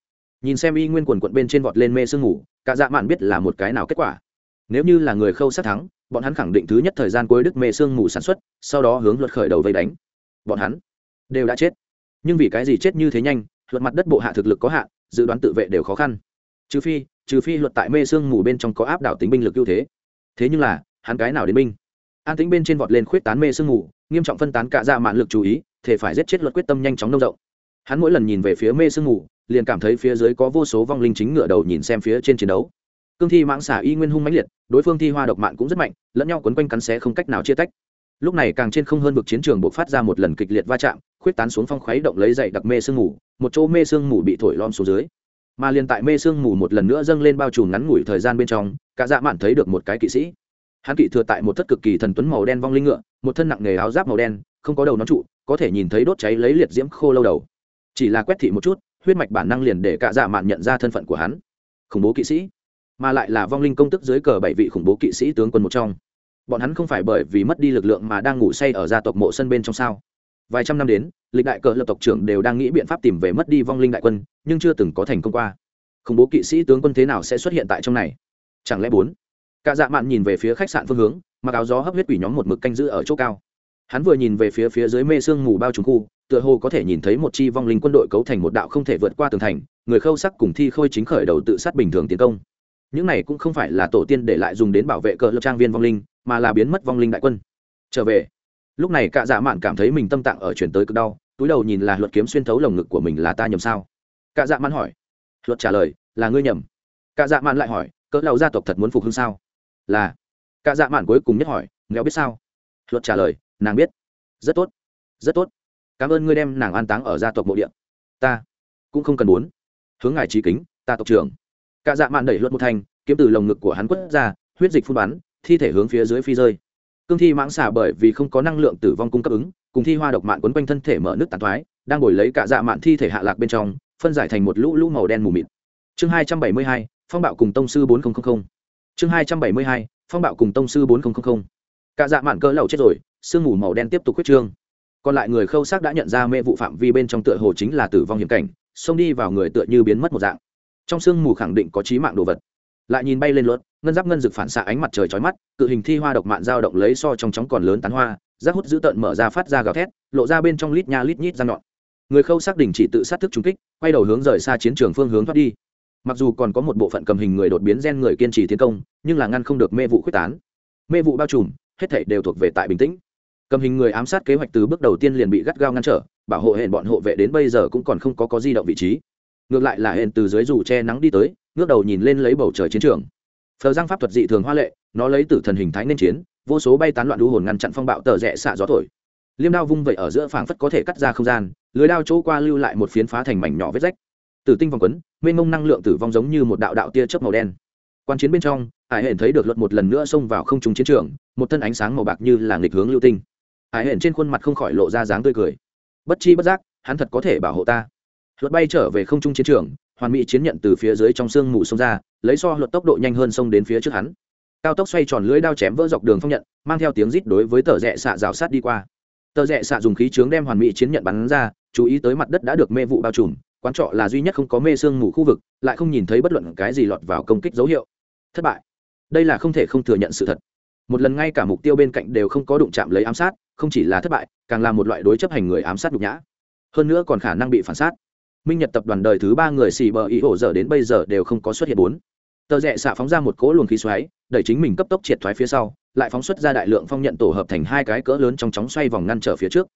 Nhìn xem y nguyên quần quận bên trên vọt lên mê sương ngủ, cả dạ mạn biết là một cái nào kết quả. Nếu như là người khâu sát thắng bọn hắn khẳng định thứ nhất thời gian cuối đức mê sương ngủ sản xuất sau đó hướng luật khởi đầu vây đánh. Bọn hắn đều đã chết. Nhưng vì cái gì chết như thế nhanh luật mặt đất bộ hạ thực lực có hạn dự đoán tự vệ đều khó khăn. Trừ phi trừ phi luật tại mê sương ngủ bên trong có áp đảo tính binh lực ưu thế. Thế nhưng là hắn cái nào đến binh? An tính bên trên vọt lên khuyết tán mê sương ngủ, nghiêm trọng phân tán cả dạ mạn lực chú ý thể phải giết chết luật quyết tâm nhanh chóng nông rộng. Hắn mỗi lần nhìn về phía mê sương mù liền cảm thấy phía dưới có vô số vong linh chính ngựa đầu nhìn xem phía trên chiến đấu. Cương thi mãng xả y nguyên hung mãnh liệt, đối phương thi hoa độc mạng cũng rất mạnh, lẫn nhau quấn quanh cắn xé không cách nào chia tách. Lúc này càng trên không hơn vực chiến trường buộc phát ra một lần kịch liệt va chạm, khuyết tán xuống phong khuấy động lấy dậy đặc mê sương mù một chỗ mê sương mù bị thổi lom xuống dưới. Mà liền tại mê sương mù một lần nữa dâng lên bao trùm ngắn ngủi thời gian bên trong, cả dạ mạn thấy được một cái kỵ sĩ hắn kỵ thừa tại một thất cực kỳ thần tuấn màu đen vong linh ngựa, một thân nặng nghề áo giáp màu đen, không có đầu nón trụ, có thể nhìn thấy đốt cháy lấy liệt diễm khô lâu đầu. Chỉ là quét thị một chút, huyết mạch bản năng liền để cả dạ mạn nhận ra thân phận của hắn. Khủng bố kỵ sĩ. Mà lại là vong linh công tức dưới cờ bảy vị khủng bố kỵ sĩ tướng quân một trong. Bọn hắn không phải bởi vì mất đi lực lượng mà đang ngủ say ở gia tộc mộ sân bên trong sao. Vài trăm năm đến, lịch đại cờ lập tộc trưởng đều đang nghĩ biện pháp tìm về mất đi vong linh đại quân, nhưng chưa từng có thành công qua. Khủng bố kỵ sĩ tướng quân thế nào sẽ xuất hiện tại trong này? Chẳng lẽ bốn? Cả dạ mạn nhìn về phía khách sạn phương hướng, mặc áo gió hấp huyết quỷ nhóm một mực canh giữ ở chỗ cao. Hắn vừa nhìn về phía phía dưới mê sương mù bao trùng khu, tựa hồ có thể nhìn thấy một chi vong linh quân đội cấu thành một đạo không thể vượt qua tường thành, người khâu sắc cùng thi khôi chính khởi đầu tự sát bình thường tiến công. Những này cũng không phải là tổ tiên để lại dùng đến bảo vệ cờ lập trang viên vong linh, mà là biến mất vong linh đại quân. Trở về. Lúc này cả dạ mạn cảm thấy mình tâm tạng ở chuyển tới cực đau, túi đầu nhìn là luật kiếm xuyên thấu lồng ngực của mình là ta nhầm sao? Cả dạ mạn hỏi. Luật trả lời, là ngươi nhầm. Cả dạ mạn lại hỏi, cỡ lầu gia tộc thật muốn phục hưng sao? Là cả dạ mạn cuối cùng nhất hỏi nghèo biết sao? Luật trả lời, nàng biết. Rất tốt rất tốt. Cảm ơn ngươi đem nàng an táng ở gia tộc mộ điện ta cũng không cần muốn. Hướng ngài trí kính, ta tộc trưởng. Cả dạ mạn đẩy luật một thanh, kiếm từ lồng ngực của hắn quất ra, huyết dịch phun bắn, thi thể hướng phía dưới phi rơi. Cương thi mãng xả bởi vì không có năng lượng tử vong cung cấp ứng, cùng thi hoa độc mạn quấn quanh thân thể mở nước tàn thoái, đang ngồi lấy cả dạ mạn thi thể hạ lạc bên trong, phân giải thành một lũ lũ màu đen mù mịt. Chương hai trăm bảy mươi hai, phong bạo cùng tông sư bốn nghìn chương hai trăm bảy mươi hai, phong bạo cùng tông sư bốn nghìn cả dạ mạn cỡ lầu chết rồi, sương mù màu đen tiếp tục quyết trương. Còn lại người khâu xác đã nhận ra mê vụ phạm vi bên trong tựa hồ chính là tử vong hiểm cảnh, xông đi vào người tựa như biến mất một dạng. Trong sương mù khẳng định có trí mạng đồ vật. Lại nhìn bay lên luật ngân giáp ngân rực phản xạ ánh mặt trời trói mắt, cự hình thi hoa độc mạn dao động lấy so trong chóng còn lớn tán hoa, rác hút dữ tợn mở ra phát ra gào thét, lộ ra bên trong lít nha lít nhít ra nhọn. Người khâu xác đình chỉ tự sát thức trúng kích, quay đầu hướng rời xa chiến trường phương hướng thoát đi mặc dù còn có một bộ phận cầm hình người đột biến gen người kiên trì tiến công, nhưng là ngăn không được mê vụ quyết tán. Mê vụ bao trùm, hết thảy đều thuộc về tại bình tĩnh. Cầm hình người ám sát kế hoạch từ bước đầu tiên liền bị gắt gao ngăn trở, bảo hộ hẹn bọn hộ vệ đến bây giờ cũng còn không có có di động vị trí. Ngược lại là hẹn từ dưới dù che nắng đi tới, ngước đầu nhìn lên lấy bầu trời chiến trường. Phờ giang pháp thuật dị thường hoa lệ, nó lấy tử thần hình thái nên chiến, vô số bay tán loạn đu hồn ngăn chặn phong bạo tờ rẽ xạ gió thổi. Liêm đao vung vẩy ở giữa phảng phất có thể cắt ra không gian, lưới đao chỗ qua lưu lại một phiến phá thành mảnh nhỏ vết rách tử tinh vòng quấn, mênh mông năng lượng tử vong giống như một đạo đạo tia chớp màu đen. Quan chiến bên trong, hải hển thấy được luật một lần nữa xông vào không trúng chiến trường, một thân ánh sáng màu bạc như là nghịch hướng lưu tinh. Hải hển trên khuôn mặt không khỏi lộ ra dáng tươi cười. Bất chi bất giác, hắn thật có thể bảo hộ ta. Luật bay trở về không trung chiến trường, hoàn mỹ chiến nhận từ phía dưới trong sương mù xông ra, lấy so luật tốc độ nhanh hơn xông đến phía trước hắn. Cao tốc xoay tròn lưỡi đao chém vỡ dọc đường phong nhận, mang theo tiếng rít đối với tờ rẽ xạ rào sát đi qua. Tờ rẽ xạ dùng khí trướng đem hoàn mỹ chiến nhận bắn ra, chú ý tới mặt đất đã được mê vụ bao trùm quán trọ là duy nhất không có mê sương mù khu vực, lại không nhìn thấy bất luận cái gì lọt vào công kích dấu hiệu. Thất bại. Đây là không thể không thừa nhận sự thật. Một lần ngay cả mục tiêu bên cạnh đều không có đụng chạm lấy ám sát, không chỉ là thất bại, càng là một loại đối chấp hành người ám sát nhục nhã. Hơn nữa còn khả năng bị phản sát. Minh nhật tập đoàn đời thứ ba người xì bờ ý hổ dở đến bây giờ đều không có xuất hiện bốn. Tờ rẽ xạ phóng ra một cỗ luồng khí xoáy, đẩy chính mình cấp tốc triệt thoái phía sau, lại phóng xuất ra đại lượng phong nhận tổ hợp thành hai cái cỡ lớn trong chóng xoay vòng ngăn trở phía trước.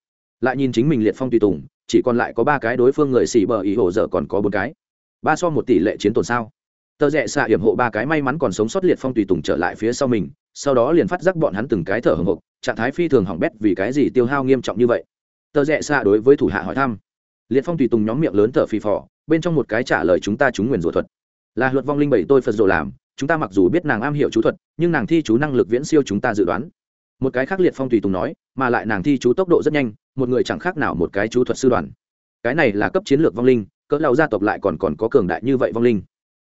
Lại nhìn chính mình liệt phong tùy tùng chỉ còn lại có ba cái đối phương người xì bờ ý hồ dở còn có bốn cái. Ba so một tỷ lệ chiến tồn sao? Tờ rẽ xạ hiểm hộ ba cái may mắn còn sống sót liệt phong tùy tùng trở lại phía sau mình, sau đó liền phát giác bọn hắn từng cái thở hồng hộc, trạng thái phi thường hỏng bét vì cái gì tiêu hao nghiêm trọng như vậy? Tờ rẽ xạ đối với thủ hạ hỏi thăm. Liệt phong tùy tùng nhóm miệng lớn thở phì phò, bên trong một cái trả lời chúng ta trúng nguyền rủa thuật. Là luật vong linh bảy tôi phật rồi làm, chúng ta mặc dù biết nàng am hiểu chú thuật, nhưng nàng thi chú năng lực viễn siêu chúng ta dự đoán một cái khác liệt phong tùy tùng nói, mà lại nàng thi chú tốc độ rất nhanh, một người chẳng khác nào một cái chú thuật sư đoàn. Cái này là cấp chiến lược vong linh, cỡ lao gia tộc lại còn còn có cường đại như vậy vong linh.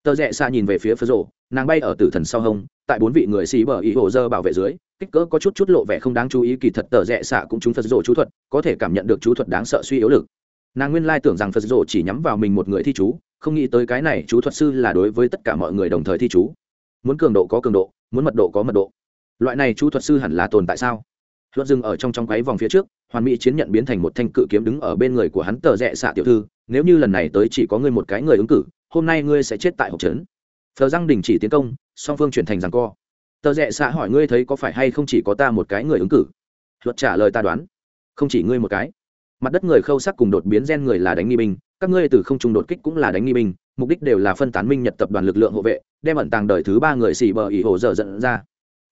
Tờ rẽ xa nhìn về phía phật rộ, nàng bay ở tử thần sau hông, tại bốn vị người xì bờ ý hồ dơ bảo vệ dưới, kích cỡ có chút chút lộ vẻ không đáng chú ý, kỳ thật tờ rẽ xạ cũng chúng phật rộ chú thuật, có thể cảm nhận được chú thuật đáng sợ suy yếu lực. Nàng nguyên lai tưởng rằng phật rộ chỉ nhắm vào mình một người thi chú, không nghĩ tới cái này chú thuật sư là đối với tất cả mọi người đồng thời thi chú. Muốn cường độ có cường độ, muốn mật độ có mật độ loại này chú thuật sư hẳn là tồn tại sao? Luật dừng ở trong trong quáy vòng phía trước, hoàn mỹ chiến nhận biến thành một thanh cự kiếm đứng ở bên người của hắn tờ rẽ xạ tiểu thư, nếu như lần này tới chỉ có ngươi một cái người ứng cử, hôm nay ngươi sẽ chết tại hộp trấn. Thờ răng đình chỉ tiến công, song phương chuyển thành rằng co. Tờ rẽ xạ hỏi ngươi thấy có phải hay không chỉ có ta một cái người ứng cử? Luật trả lời ta đoán, không chỉ ngươi một cái. Mặt đất người khâu sắc cùng đột biến gen người là đánh nghi binh, các ngươi từ không trung đột kích cũng là đánh nghi binh, mục đích đều là phân tán minh nhật tập đoàn lực lượng hộ vệ, đem ẩn tàng đời thứ ba người xì bờ ỉ hồ dở dẫn ra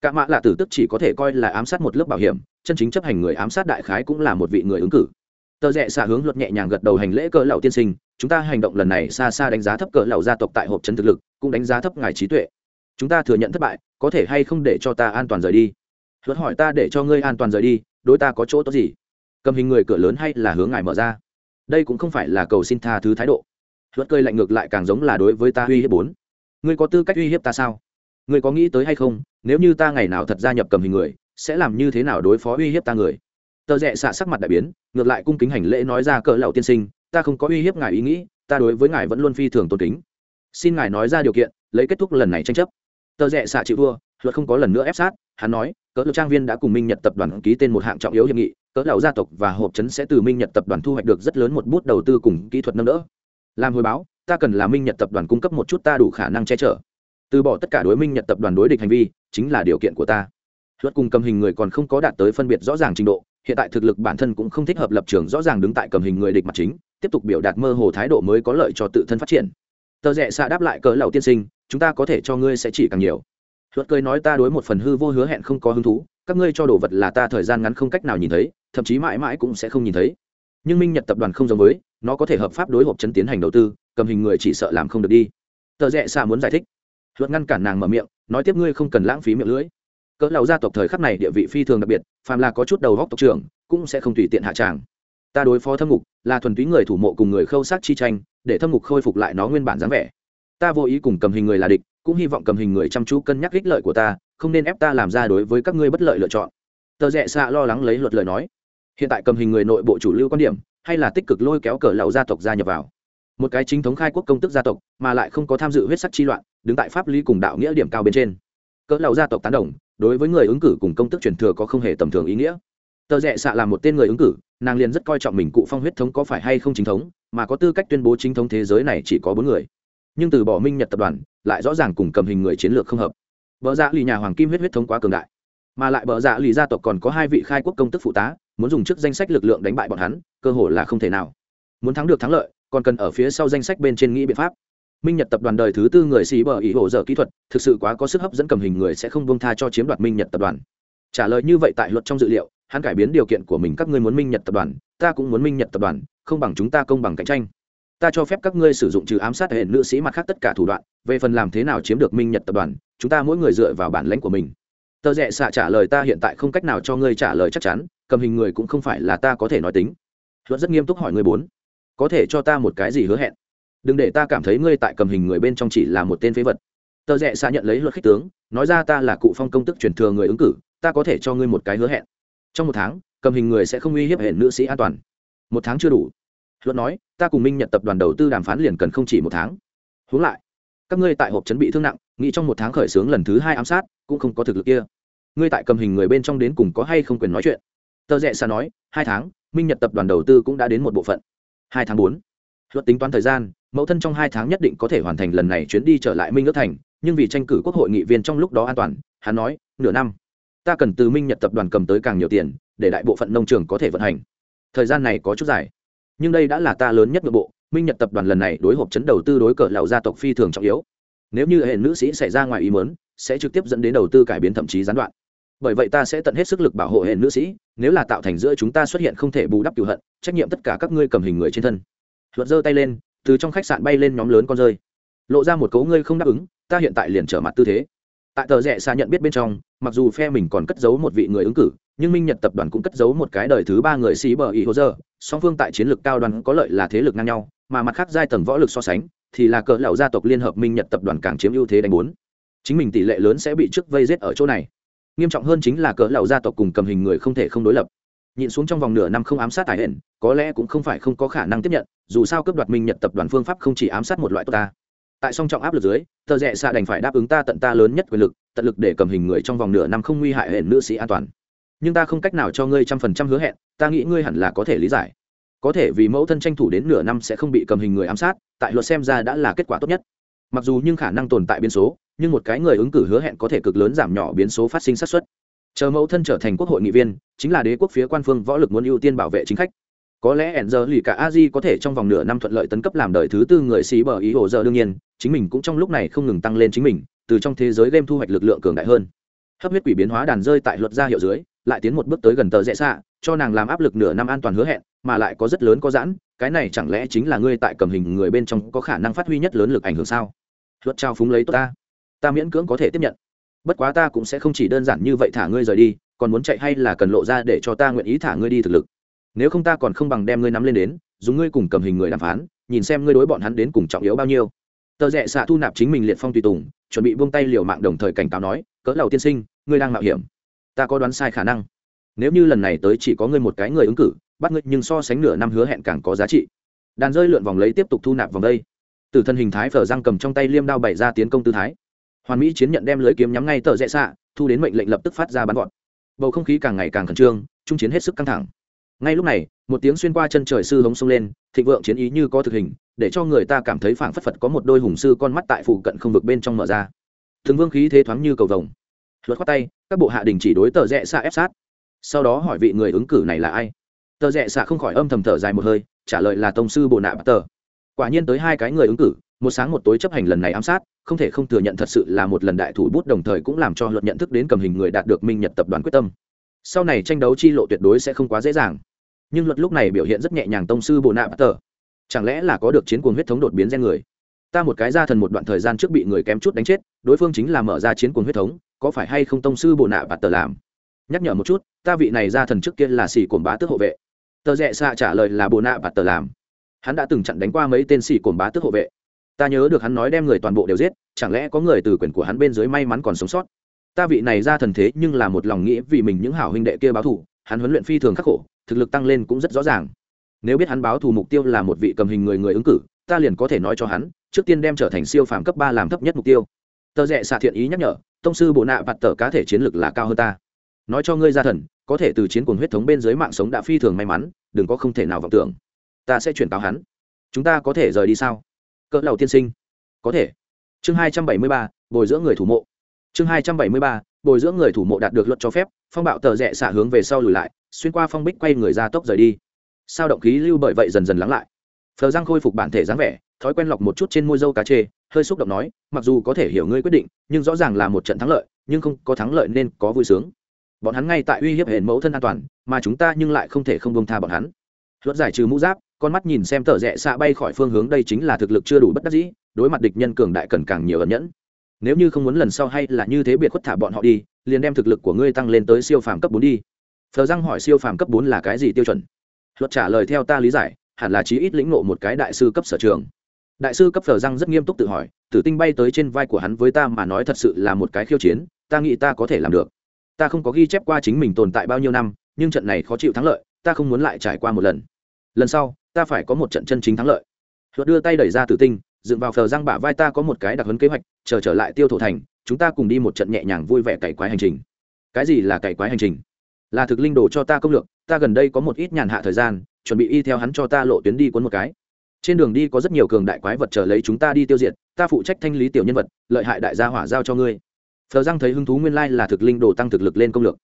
cả mạ lạ tử tức chỉ có thể coi là ám sát một lớp bảo hiểm, chân chính chấp hành người ám sát đại khái cũng là một vị người ứng cử. Tờ rẽ xạ hướng luật nhẹ nhàng gật đầu hành lễ cỡ lậu tiên sinh, chúng ta hành động lần này xa xa đánh giá thấp cỡ lậu gia tộc tại hộp trấn thực lực, cũng đánh giá thấp ngài trí tuệ. Chúng ta thừa nhận thất bại, có thể hay không để cho ta an toàn rời đi? Luật hỏi ta để cho ngươi an toàn rời đi, đối ta có chỗ tốt gì? Cầm hình người cửa lớn hay là hướng ngài mở ra? Đây cũng không phải là cầu xin tha thứ thái độ. Luật cơi lạnh ngược lại càng giống là đối với ta uy hiếp bốn. Ngươi có tư cách uy hiếp ta sao? Ngươi có nghĩ tới hay không, nếu như ta ngày nào thật gia nhập cầm hình người, sẽ làm như thế nào đối phó uy hiếp ta người? Tờ rẽ xạ sắc mặt đại biến, ngược lại cung kính hành lễ nói ra cỡ lậu tiên sinh, ta không có uy hiếp ngài ý nghĩ, ta đối với ngài vẫn luôn phi thường tôn kính. Xin ngài nói ra điều kiện, lấy kết thúc lần này tranh chấp. Tờ rẽ xạ chịu thua, luật không có lần nữa ép sát, hắn nói, cỡ lão trang viên đã cùng minh nhật tập đoàn ký tên một hạng trọng yếu hiệp nghị, cỡ lão gia tộc và hộp chấn sẽ từ minh nhật tập đoàn thu hoạch được rất lớn một bút đầu tư cùng kỹ thuật nâng đỡ. Làm hồi báo, ta cần là minh nhật tập đoàn cung cấp một chút ta đủ khả năng che chở từ bỏ tất cả đối minh nhật tập đoàn đối địch hành vi, chính là điều kiện của ta. Luật cùng cầm hình người còn không có đạt tới phân biệt rõ ràng trình độ, hiện tại thực lực bản thân cũng không thích hợp lập trường rõ ràng đứng tại cầm hình người địch mặt chính, tiếp tục biểu đạt mơ hồ thái độ mới có lợi cho tự thân phát triển. Tờ rẽ xạ đáp lại cỡ lầu tiên sinh, chúng ta có thể cho ngươi sẽ chỉ càng nhiều. Luật cười nói ta đối một phần hư vô hứa hẹn không có hứng thú, các ngươi cho đồ vật là ta thời gian ngắn không cách nào nhìn thấy, thậm chí mãi mãi cũng sẽ không nhìn thấy. Nhưng minh nhật tập đoàn không giống với, nó có thể hợp pháp đối hộp chấn tiến hành đầu tư, cầm hình người chỉ sợ làm không được đi. Tờ rẽ xạ muốn giải thích luật ngăn cản nàng mở miệng, nói tiếp ngươi không cần lãng phí miệng lưỡi. Cỡ lầu gia tộc thời khắc này địa vị phi thường đặc biệt, phàm là có chút đầu góc tộc trưởng, cũng sẽ không tùy tiện hạ tràng. Ta đối phó thâm ngục, là thuần túy người thủ mộ cùng người khâu sát chi tranh, để thâm ngục khôi phục lại nó nguyên bản dáng vẻ. Ta vô ý cùng cầm hình người là địch, cũng hy vọng cầm hình người chăm chú cân nhắc ích lợi của ta, không nên ép ta làm ra đối với các ngươi bất lợi lựa chọn. Tờ rẽ xạ lo lắng lấy luật lời nói. Hiện tại cầm hình người nội bộ chủ lưu quan điểm, hay là tích cực lôi kéo cờ lầu gia tộc gia nhập vào. Một cái chính thống khai quốc công tức gia tộc, mà lại không có tham dự huyết sắc chi loạn đứng tại pháp lý cùng đạo nghĩa điểm cao bên trên. Cỡ lầu gia tộc tán đồng, đối với người ứng cử cùng công tức truyền thừa có không hề tầm thường ý nghĩa. Tờ rẽ xạ là một tên người ứng cử, nàng liền rất coi trọng mình cụ phong huyết thống có phải hay không chính thống, mà có tư cách tuyên bố chính thống thế giới này chỉ có bốn người. Nhưng từ bỏ minh nhật tập đoàn, lại rõ ràng cùng cầm hình người chiến lược không hợp. Vợ dạ lì nhà hoàng kim huyết huyết thống quá cường đại. Mà lại vợ dạ lì gia tộc còn có hai vị khai quốc công tức phụ tá, muốn dùng chức danh sách lực lượng đánh bại bọn hắn, cơ hội là không thể nào. Muốn thắng được thắng lợi, còn cần ở phía sau danh sách bên trên nghĩ biện pháp minh nhật tập đoàn đời thứ tư người xì bờ ý hồ dở kỹ thuật, thực sự quá có sức hấp dẫn cầm hình người sẽ không buông tha cho chiếm đoạt minh nhật tập đoàn. Trả lời như vậy tại luật trong dự liệu, hắn cải biến điều kiện của mình, các ngươi muốn minh nhật tập đoàn, ta cũng muốn minh nhật tập đoàn, không bằng chúng ta công bằng cạnh tranh. Ta cho phép các ngươi sử dụng trừ ám sát hệ nữ sĩ mặt khác tất cả thủ đoạn, về phần làm thế nào chiếm được minh nhật tập đoàn, chúng ta mỗi người dựa vào bản lãnh của mình. Tờ rẽ xạ trả lời ta hiện tại không cách nào cho ngươi trả lời chắc chắn, cầm hình người cũng không phải là ta có thể nói tính. Luật rất nghiêm túc hỏi người bốn. Có thể cho ta một cái gì hứa hẹn? Đừng để ta cảm thấy ngươi tại cầm hình người bên trong chỉ là một tên phế vật. Tờ rẽ xa nhận lấy luật khích tướng, nói ra ta là cụ phong công tức truyền thừa người ứng cử, ta có thể cho ngươi một cái hứa hẹn. Trong một tháng, cầm hình người sẽ không uy hiếp hệ nữ sĩ an toàn. Một tháng chưa đủ. Luật nói, ta cùng minh nhận tập đoàn đầu tư đàm phán liền cần không chỉ một tháng. Hướng lại, các ngươi tại hộp chấn bị thương nặng, nghĩ trong một tháng khởi xướng lần thứ hai ám sát, cũng không có thực lực kia. Ngươi tại cầm hình người bên trong đến cùng có hay không quyền nói chuyện? Tờ rẽ xa nói, hai tháng, minh nhật tập đoàn đầu tư cũng đã đến một bộ phận. Hai tháng bốn. Luật tính toán thời gian mẫu thân trong hai tháng nhất định có thể hoàn thành lần này chuyến đi trở lại minh ước thành, nhưng vì tranh cử quốc hội nghị viên trong lúc đó an toàn, hắn nói, nửa năm, ta cần từ minh nhật tập đoàn cầm tới càng nhiều tiền, để đại bộ phận nông trường có thể vận hành. Thời gian này có chút dài, nhưng đây đã là ta lớn nhất nội bộ, minh nhật tập đoàn lần này đối hộp chấn đầu tư đối cờ lạo gia tộc phi thường trọng yếu. Nếu như hệ nữ sĩ xảy ra ngoài ý mớn sẽ trực tiếp dẫn đến đầu tư cải biến thậm chí gián đoạn. Bởi vậy ta sẽ tận hết sức lực bảo hộ hệ nữ sĩ, nếu là tạo thành giữa chúng ta xuất hiện không thể bù đắp cựu hận, trách nhiệm tất cả các ngươi cầm hình người trên thân. Luật giơ tay lên từ trong khách sạn bay lên nhóm lớn con rơi. Lộ ra một cấu ngươi không đáp ứng, ta hiện tại liền trở mặt tư thế. Tại tờ rẽ xa nhận biết bên trong, mặc dù phe mình còn cất giấu một vị người ứng cử, nhưng minh nhật tập đoàn cũng cất giấu một cái đời thứ ba người sĩ bờ ý hồ dơ. Song phương tại chiến lược cao đoàn có lợi là thế lực ngang nhau, mà mặt khác giai tầng võ lực so sánh, thì là cỡ lão gia tộc liên hợp minh nhật tập đoàn càng chiếm ưu thế đánh bốn. Chính mình tỷ lệ lớn sẽ bị trước vây giết ở chỗ này. Nghiêm trọng hơn chính là cỡ lão gia tộc cùng cầm hình người không thể không đối lập nhịn xuống trong vòng nửa năm không ám sát tài hển, có lẽ cũng không phải không có khả năng tiếp nhận, dù sao cướp đoạt minh nhật tập đoàn phương pháp không chỉ ám sát một loại tốt ta. Tại song trọng áp lực dưới, tờ rẽ xạ đành phải đáp ứng ta tận ta lớn nhất quyền lực, tận lực để cầm hình người trong vòng nửa năm không nguy hại hển nữ sĩ an toàn. Nhưng ta không cách nào cho ngươi trăm phần trăm hứa hẹn, ta nghĩ ngươi hẳn là có thể lý giải. Có thể vì mẫu thân tranh thủ đến nửa năm sẽ không bị cầm hình người ám sát, tại luật xem ra đã là kết quả tốt nhất. Mặc dù nhưng khả năng tồn tại biến số, nhưng một cái người ứng cử hứa hẹn có thể cực lớn giảm nhỏ biến số phát sinh sát xuất chờ mẫu thân trở thành quốc hội nghị viên, chính là đế quốc phía quan phương võ lực muốn ưu tiên bảo vệ chính khách. Có lẽ ẩn giờ lì cả a di có thể trong vòng nửa năm thuận lợi tấn cấp làm đời thứ tư người xí bờ ý hồ giờ đương nhiên, chính mình cũng trong lúc này không ngừng tăng lên chính mình, từ trong thế giới game thu hoạch lực lượng cường đại hơn. Hấp huyết quỷ biến hóa đàn rơi tại luật gia hiệu dưới, lại tiến một bước tới gần tờ rẽ xạ, cho nàng làm áp lực nửa năm an toàn hứa hẹn, mà lại có rất lớn có giãn, cái này chẳng lẽ chính là ngươi tại cầm hình người bên trong có khả năng phát huy nhất lớn lực ảnh hưởng sao? Luật trao phúng lấy tốt ta. Ta miễn cưỡng có thể tiếp nhận bất quá ta cũng sẽ không chỉ đơn giản như vậy thả ngươi rời đi, còn muốn chạy hay là cần lộ ra để cho ta nguyện ý thả ngươi đi thực lực. Nếu không ta còn không bằng đem ngươi nắm lên đến, dùng ngươi cùng cầm hình người đàm phán, nhìn xem ngươi đối bọn hắn đến cùng trọng yếu bao nhiêu. Tờ rẽ xạ thu nạp chính mình liệt phong tùy tùng, chuẩn bị buông tay liều mạng đồng thời cảnh cáo nói, cỡ lầu tiên sinh, ngươi đang mạo hiểm. Ta có đoán sai khả năng. Nếu như lần này tới chỉ có ngươi một cái người ứng cử, bắt ngươi nhưng so sánh nửa năm hứa hẹn càng có giá trị. Đàn rơi lượn vòng lấy tiếp tục thu nạp vòng đây. Từ thân hình thái phở răng cầm trong tay liêm đao bày ra tiến công tư thái hoàn mỹ chiến nhận đem lưới kiếm nhắm ngay tờ rẽ xạ, thu đến mệnh lệnh lập tức phát ra bắn gọn. Bầu không khí càng ngày càng khẩn trương, trung chiến hết sức căng thẳng. Ngay lúc này, một tiếng xuyên qua chân trời sư hống sông lên, thịnh vượng chiến ý như có thực hình, để cho người ta cảm thấy phảng phất phật có một đôi hùng sư con mắt tại phụ cận không vực bên trong mở ra. Thường vương khí thế thoáng như cầu vồng. Luật khoát tay, các bộ hạ đình chỉ đối tờ rẽ xạ ép sát. Sau đó hỏi vị người ứng cử này là ai? Tờ rẽ xạ không khỏi âm thầm thở dài một hơi, trả lời là tông sư bộ nạ bắt tờ. Quả nhiên tới hai cái người ứng cử một sáng một tối chấp hành lần này ám sát, không thể không thừa nhận thật sự là một lần đại thủ bút đồng thời cũng làm cho luật nhận thức đến cầm hình người đạt được minh nhật tập đoàn quyết tâm. Sau này tranh đấu chi lộ tuyệt đối sẽ không quá dễ dàng. Nhưng luật lúc này biểu hiện rất nhẹ nhàng tông sư bồ nạ bắt tờ. Chẳng lẽ là có được chiến cuồng huyết thống đột biến gen người? Ta một cái gia thần một đoạn thời gian trước bị người kém chút đánh chết, đối phương chính là mở ra chiến cuồng huyết thống, có phải hay không tông sư bồ nạ bạt tờ làm? Nhắc nhở một chút, ta vị này gia thần trước kia là xỉ cồn bá tước hộ vệ. Tờ rẽ xạ trả lời là bồ nạ bạt tờ làm. Hắn đã từng chặn đánh qua mấy tên xỉ cồn bá tước hộ vệ ta nhớ được hắn nói đem người toàn bộ đều giết, chẳng lẽ có người từ quyền của hắn bên dưới may mắn còn sống sót? Ta vị này ra thần thế nhưng là một lòng nghĩ vì mình những hảo huynh đệ kia báo thù, hắn huấn luyện phi thường khắc khổ, thực lực tăng lên cũng rất rõ ràng. Nếu biết hắn báo thù mục tiêu là một vị cầm hình người người ứng cử, ta liền có thể nói cho hắn, trước tiên đem trở thành siêu phàm cấp ba làm thấp nhất mục tiêu. Tờ rẽ xạ thiện ý nhắc nhở, tông sư bộ nạ vặt tờ cá thể chiến lực là cao hơn ta. Nói cho ngươi ra thần, có thể từ chiến cuồng huyết thống bên dưới mạng sống đã phi thường may mắn, đừng có không thể nào vọng tưởng. Ta sẽ chuyển cáo hắn. Chúng ta có thể rời đi sao? Cỡ lầu tiên sinh. Có thể. Chương hai trăm bảy mươi ba, bồi dưỡng người thủ mộ. Chương hai trăm bảy mươi ba, bồi dưỡng người thủ mộ đạt được luật cho phép, phong bạo tờ rẽ xả hướng về sau lùi lại, xuyên qua phong bích quay người ra tốc rời đi. Sao động khí lưu bởi vậy dần dần lắng lại. Phờ giang khôi phục bản thể dáng vẻ, thói quen lọc một chút trên môi dâu cá chê, hơi xúc động nói, mặc dù có thể hiểu ngươi quyết định, nhưng rõ ràng là một trận thắng lợi, nhưng không có thắng lợi nên có vui sướng. Bọn hắn ngay tại uy hiếp hệ mẫu thân an toàn, mà chúng ta nhưng lại không thể không bông tha bọn hắn. Luật giải trừ mũ giáp con mắt nhìn xem tờ rẽ xạ bay khỏi phương hướng đây chính là thực lực chưa đủ bất đắc dĩ, đối mặt địch nhân cường đại cần càng nhiều ẩn nhẫn. Nếu như không muốn lần sau hay là như thế biệt khuất thả bọn họ đi, liền đem thực lực của ngươi tăng lên tới siêu phàm cấp bốn đi. Thờ răng hỏi siêu phàm cấp bốn là cái gì tiêu chuẩn? Luật trả lời theo ta lý giải, hẳn là chí ít lĩnh ngộ một cái đại sư cấp sở trường. Đại sư cấp thờ răng rất nghiêm túc tự hỏi, tử tinh bay tới trên vai của hắn với ta mà nói thật sự là một cái khiêu chiến, ta nghĩ ta có thể làm được. Ta không có ghi chép qua chính mình tồn tại bao nhiêu năm, nhưng trận này khó chịu thắng lợi, ta không muốn lại trải qua một lần. Lần sau ta phải có một trận chân chính thắng lợi. Luật đưa tay đẩy ra tử tinh, dựng vào phờ răng bả vai ta có một cái đặc hấn kế hoạch, chờ trở lại tiêu thổ thành, chúng ta cùng đi một trận nhẹ nhàng vui vẻ cày quái hành trình. Cái gì là cày quái hành trình? Là thực linh đồ cho ta công lược, ta gần đây có một ít nhàn hạ thời gian, chuẩn bị y theo hắn cho ta lộ tuyến đi cuốn một cái. Trên đường đi có rất nhiều cường đại quái vật chờ lấy chúng ta đi tiêu diệt, ta phụ trách thanh lý tiểu nhân vật, lợi hại đại gia hỏa giao cho ngươi. Phờ răng thấy hứng thú nguyên lai là thực linh đồ tăng thực lực lên công lược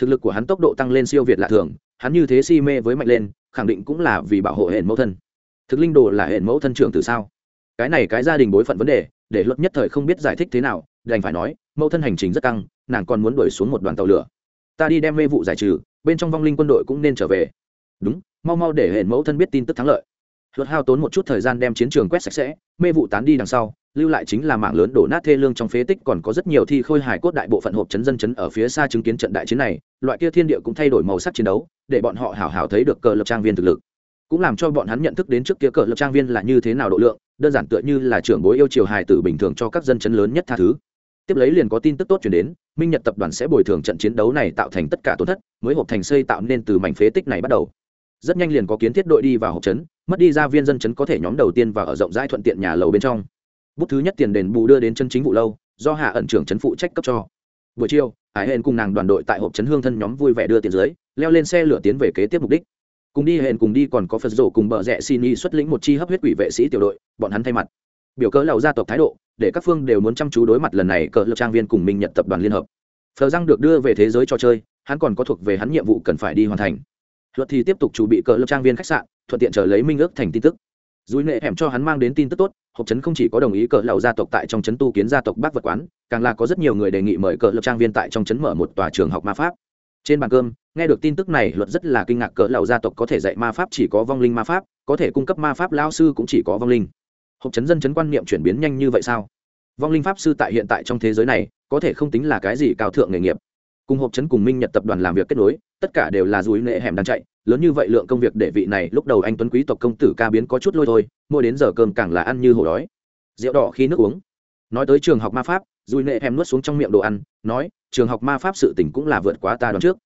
thực lực của hắn tốc độ tăng lên siêu việt lạ thường, hắn như thế si mê với mạnh lên, khẳng định cũng là vì bảo hộ hệ mẫu thân. Thực linh đồ là hệ mẫu thân trưởng từ sao? Cái này cái gia đình bối phận vấn đề, để luật nhất thời không biết giải thích thế nào, đành phải nói, mẫu thân hành trình rất căng, nàng còn muốn đuổi xuống một đoàn tàu lửa. Ta đi đem mê vụ giải trừ, bên trong vong linh quân đội cũng nên trở về. Đúng, mau mau để hệ mẫu thân biết tin tức thắng lợi. Luật hao tốn một chút thời gian đem chiến trường quét sạch sẽ, mê vụ tán đi đằng sau lưu lại chính là mạng lớn đổ nát thê lương trong phế tích, còn có rất nhiều thi khôi hài cốt đại bộ phận hộp chấn dân chấn ở phía xa chứng kiến trận đại chiến này, loại kia thiên địa cũng thay đổi màu sắc chiến đấu, để bọn họ hào hào thấy được cờ lập trang viên thực lực. Cũng làm cho bọn hắn nhận thức đến trước kia cờ lập trang viên là như thế nào độ lượng, đơn giản tựa như là trưởng bối yêu chiều hài tử bình thường cho các dân chấn lớn nhất tha thứ. Tiếp lấy liền có tin tức tốt chuyển đến, minh nhật tập đoàn sẽ bồi thường trận chiến đấu này tạo thành tất cả tổn thất, mới hộp thành xây tạo nên từ mảnh phế tích này bắt đầu. Rất nhanh liền có kiến thiết đội đi vào hộp trấn mất đi ra viên dân chấn có thể nhóm đầu tiên và ở rộng rãi thuận tiện nhà lầu bên trong bút thứ nhất tiền đền bù đưa đến chân chính vụ lâu, do hạ ẩn trưởng trấn phụ trách cấp cho. Buổi chiều, hải hên cùng nàng đoàn đội tại hộp trấn hương thân nhóm vui vẻ đưa tiền dưới, leo lên xe lửa tiến về kế tiếp mục đích. Cùng đi hẹn cùng đi còn có phật rổ cùng bờ rẽ xin y xuất lĩnh một chi hấp huyết quỷ vệ sĩ tiểu đội, bọn hắn thay mặt. Biểu cớ lầu gia tộc thái độ, để các phương đều muốn chăm chú đối mặt lần này cờ lập trang viên cùng minh nhận tập đoàn liên hợp. Phờ răng được đưa về thế giới cho chơi, hắn còn có thuộc về hắn nhiệm vụ cần phải đi hoàn thành. Luật thì tiếp tục chuẩn bị cờ lập trang viên khách sạn, thuận tiện chờ lấy minh ước thành tin tức. Dùi nệ hẻm cho hắn mang đến tin tức tốt hộp trấn không chỉ có đồng ý cờ lầu gia tộc tại trong trấn tu kiến gia tộc bác vật quán, càng là có rất nhiều người đề nghị mời cờ lập trang viên tại trong trấn mở một tòa trường học ma pháp. Trên bàn cơm, nghe được tin tức này, luật rất là kinh ngạc cỡ lầu gia tộc có thể dạy ma pháp chỉ có vong linh ma pháp, có thể cung cấp ma pháp lao sư cũng chỉ có vong linh. Hộp chấn dân chấn quan niệm chuyển biến nhanh như vậy sao? Vong linh pháp sư tại hiện tại trong thế giới này, có thể không tính là cái gì cao thượng nghề nghiệp cùng hộp chấn cùng minh nhật tập đoàn làm việc kết nối, tất cả đều là dùi nệ hẻm đang chạy. Lớn như vậy lượng công việc để vị này, lúc đầu anh tuấn quý tộc công tử ca biến có chút lôi thôi, mỗi đến giờ cơm càng là ăn như hổ đói. Rượu đỏ khi nước uống. Nói tới trường học ma pháp, dùi nệ hẻm nuốt xuống trong miệng đồ ăn, nói, trường học ma pháp sự tỉnh cũng là vượt quá ta đón trước.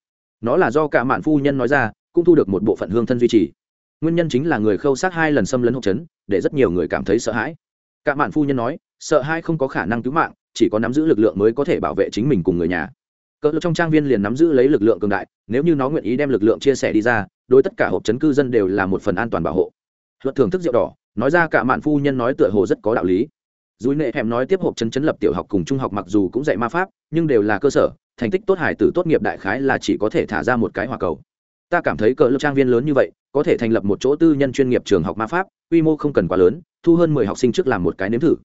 Nó là do cả mạn phu nhân nói ra, cũng thu được một bộ phận hương thân duy trì. Nguyên nhân chính là người khâu sát hai lần xâm lấn hộp chấn, để rất nhiều người cảm thấy sợ hãi. Cả mạn phu nhân nói, sợ hai không có khả năng cứu mạng, chỉ có nắm giữ lực lượng mới có thể bảo vệ chính mình cùng người nhà cỡ trong trang viên liền nắm giữ lấy lực lượng cường đại, nếu như nó nguyện ý đem lực lượng chia sẻ đi ra, đối tất cả hộp chấn cư dân đều là một phần an toàn bảo hộ. Luật thưởng thức rượu đỏ, nói ra cả mạn phu nhân nói tựa hồ rất có đạo lý. Dùi nệ hẻm nói tiếp hộp chấn chấn lập tiểu học cùng trung học mặc dù cũng dạy ma pháp, nhưng đều là cơ sở, thành tích tốt hải tử tốt nghiệp đại khái là chỉ có thể thả ra một cái hòa cầu. Ta cảm thấy cỡ lớp trang viên lớn như vậy, có thể thành lập một chỗ tư nhân chuyên nghiệp trường học ma pháp, quy mô không cần quá lớn, thu hơn mười học sinh trước làm một cái nếm thử.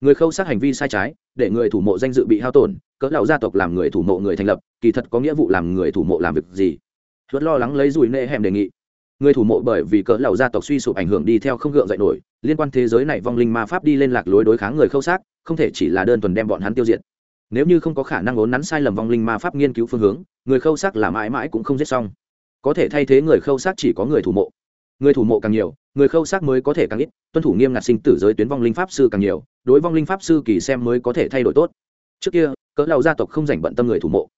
Người khâu sát hành vi sai trái để người thủ mộ danh dự bị hao tổn, cỡ lão gia tộc làm người thủ mộ người thành lập, kỳ thật có nghĩa vụ làm người thủ mộ làm việc gì? Luật lo lắng lấy dùi nệ hẻm đề nghị. Người thủ mộ bởi vì cỡ lão gia tộc suy sụp ảnh hưởng đi theo không gượng dậy nổi, liên quan thế giới này vong linh ma pháp đi lên lạc lối đối kháng người khâu xác, không thể chỉ là đơn thuần đem bọn hắn tiêu diệt. Nếu như không có khả năng ốn nắn sai lầm vong linh ma pháp nghiên cứu phương hướng, người khâu xác là mãi mãi cũng không giết xong. Có thể thay thế người khâu xác chỉ có người thủ mộ người thủ mộ càng nhiều, người khâu xác mới có thể càng ít, tuân thủ nghiêm ngặt sinh tử giới tuyến vong linh pháp sư càng nhiều, đối vong linh pháp sư kỳ xem mới có thể thay đổi tốt. Trước kia, cỡ lầu gia tộc không dành bận tâm người thủ mộ.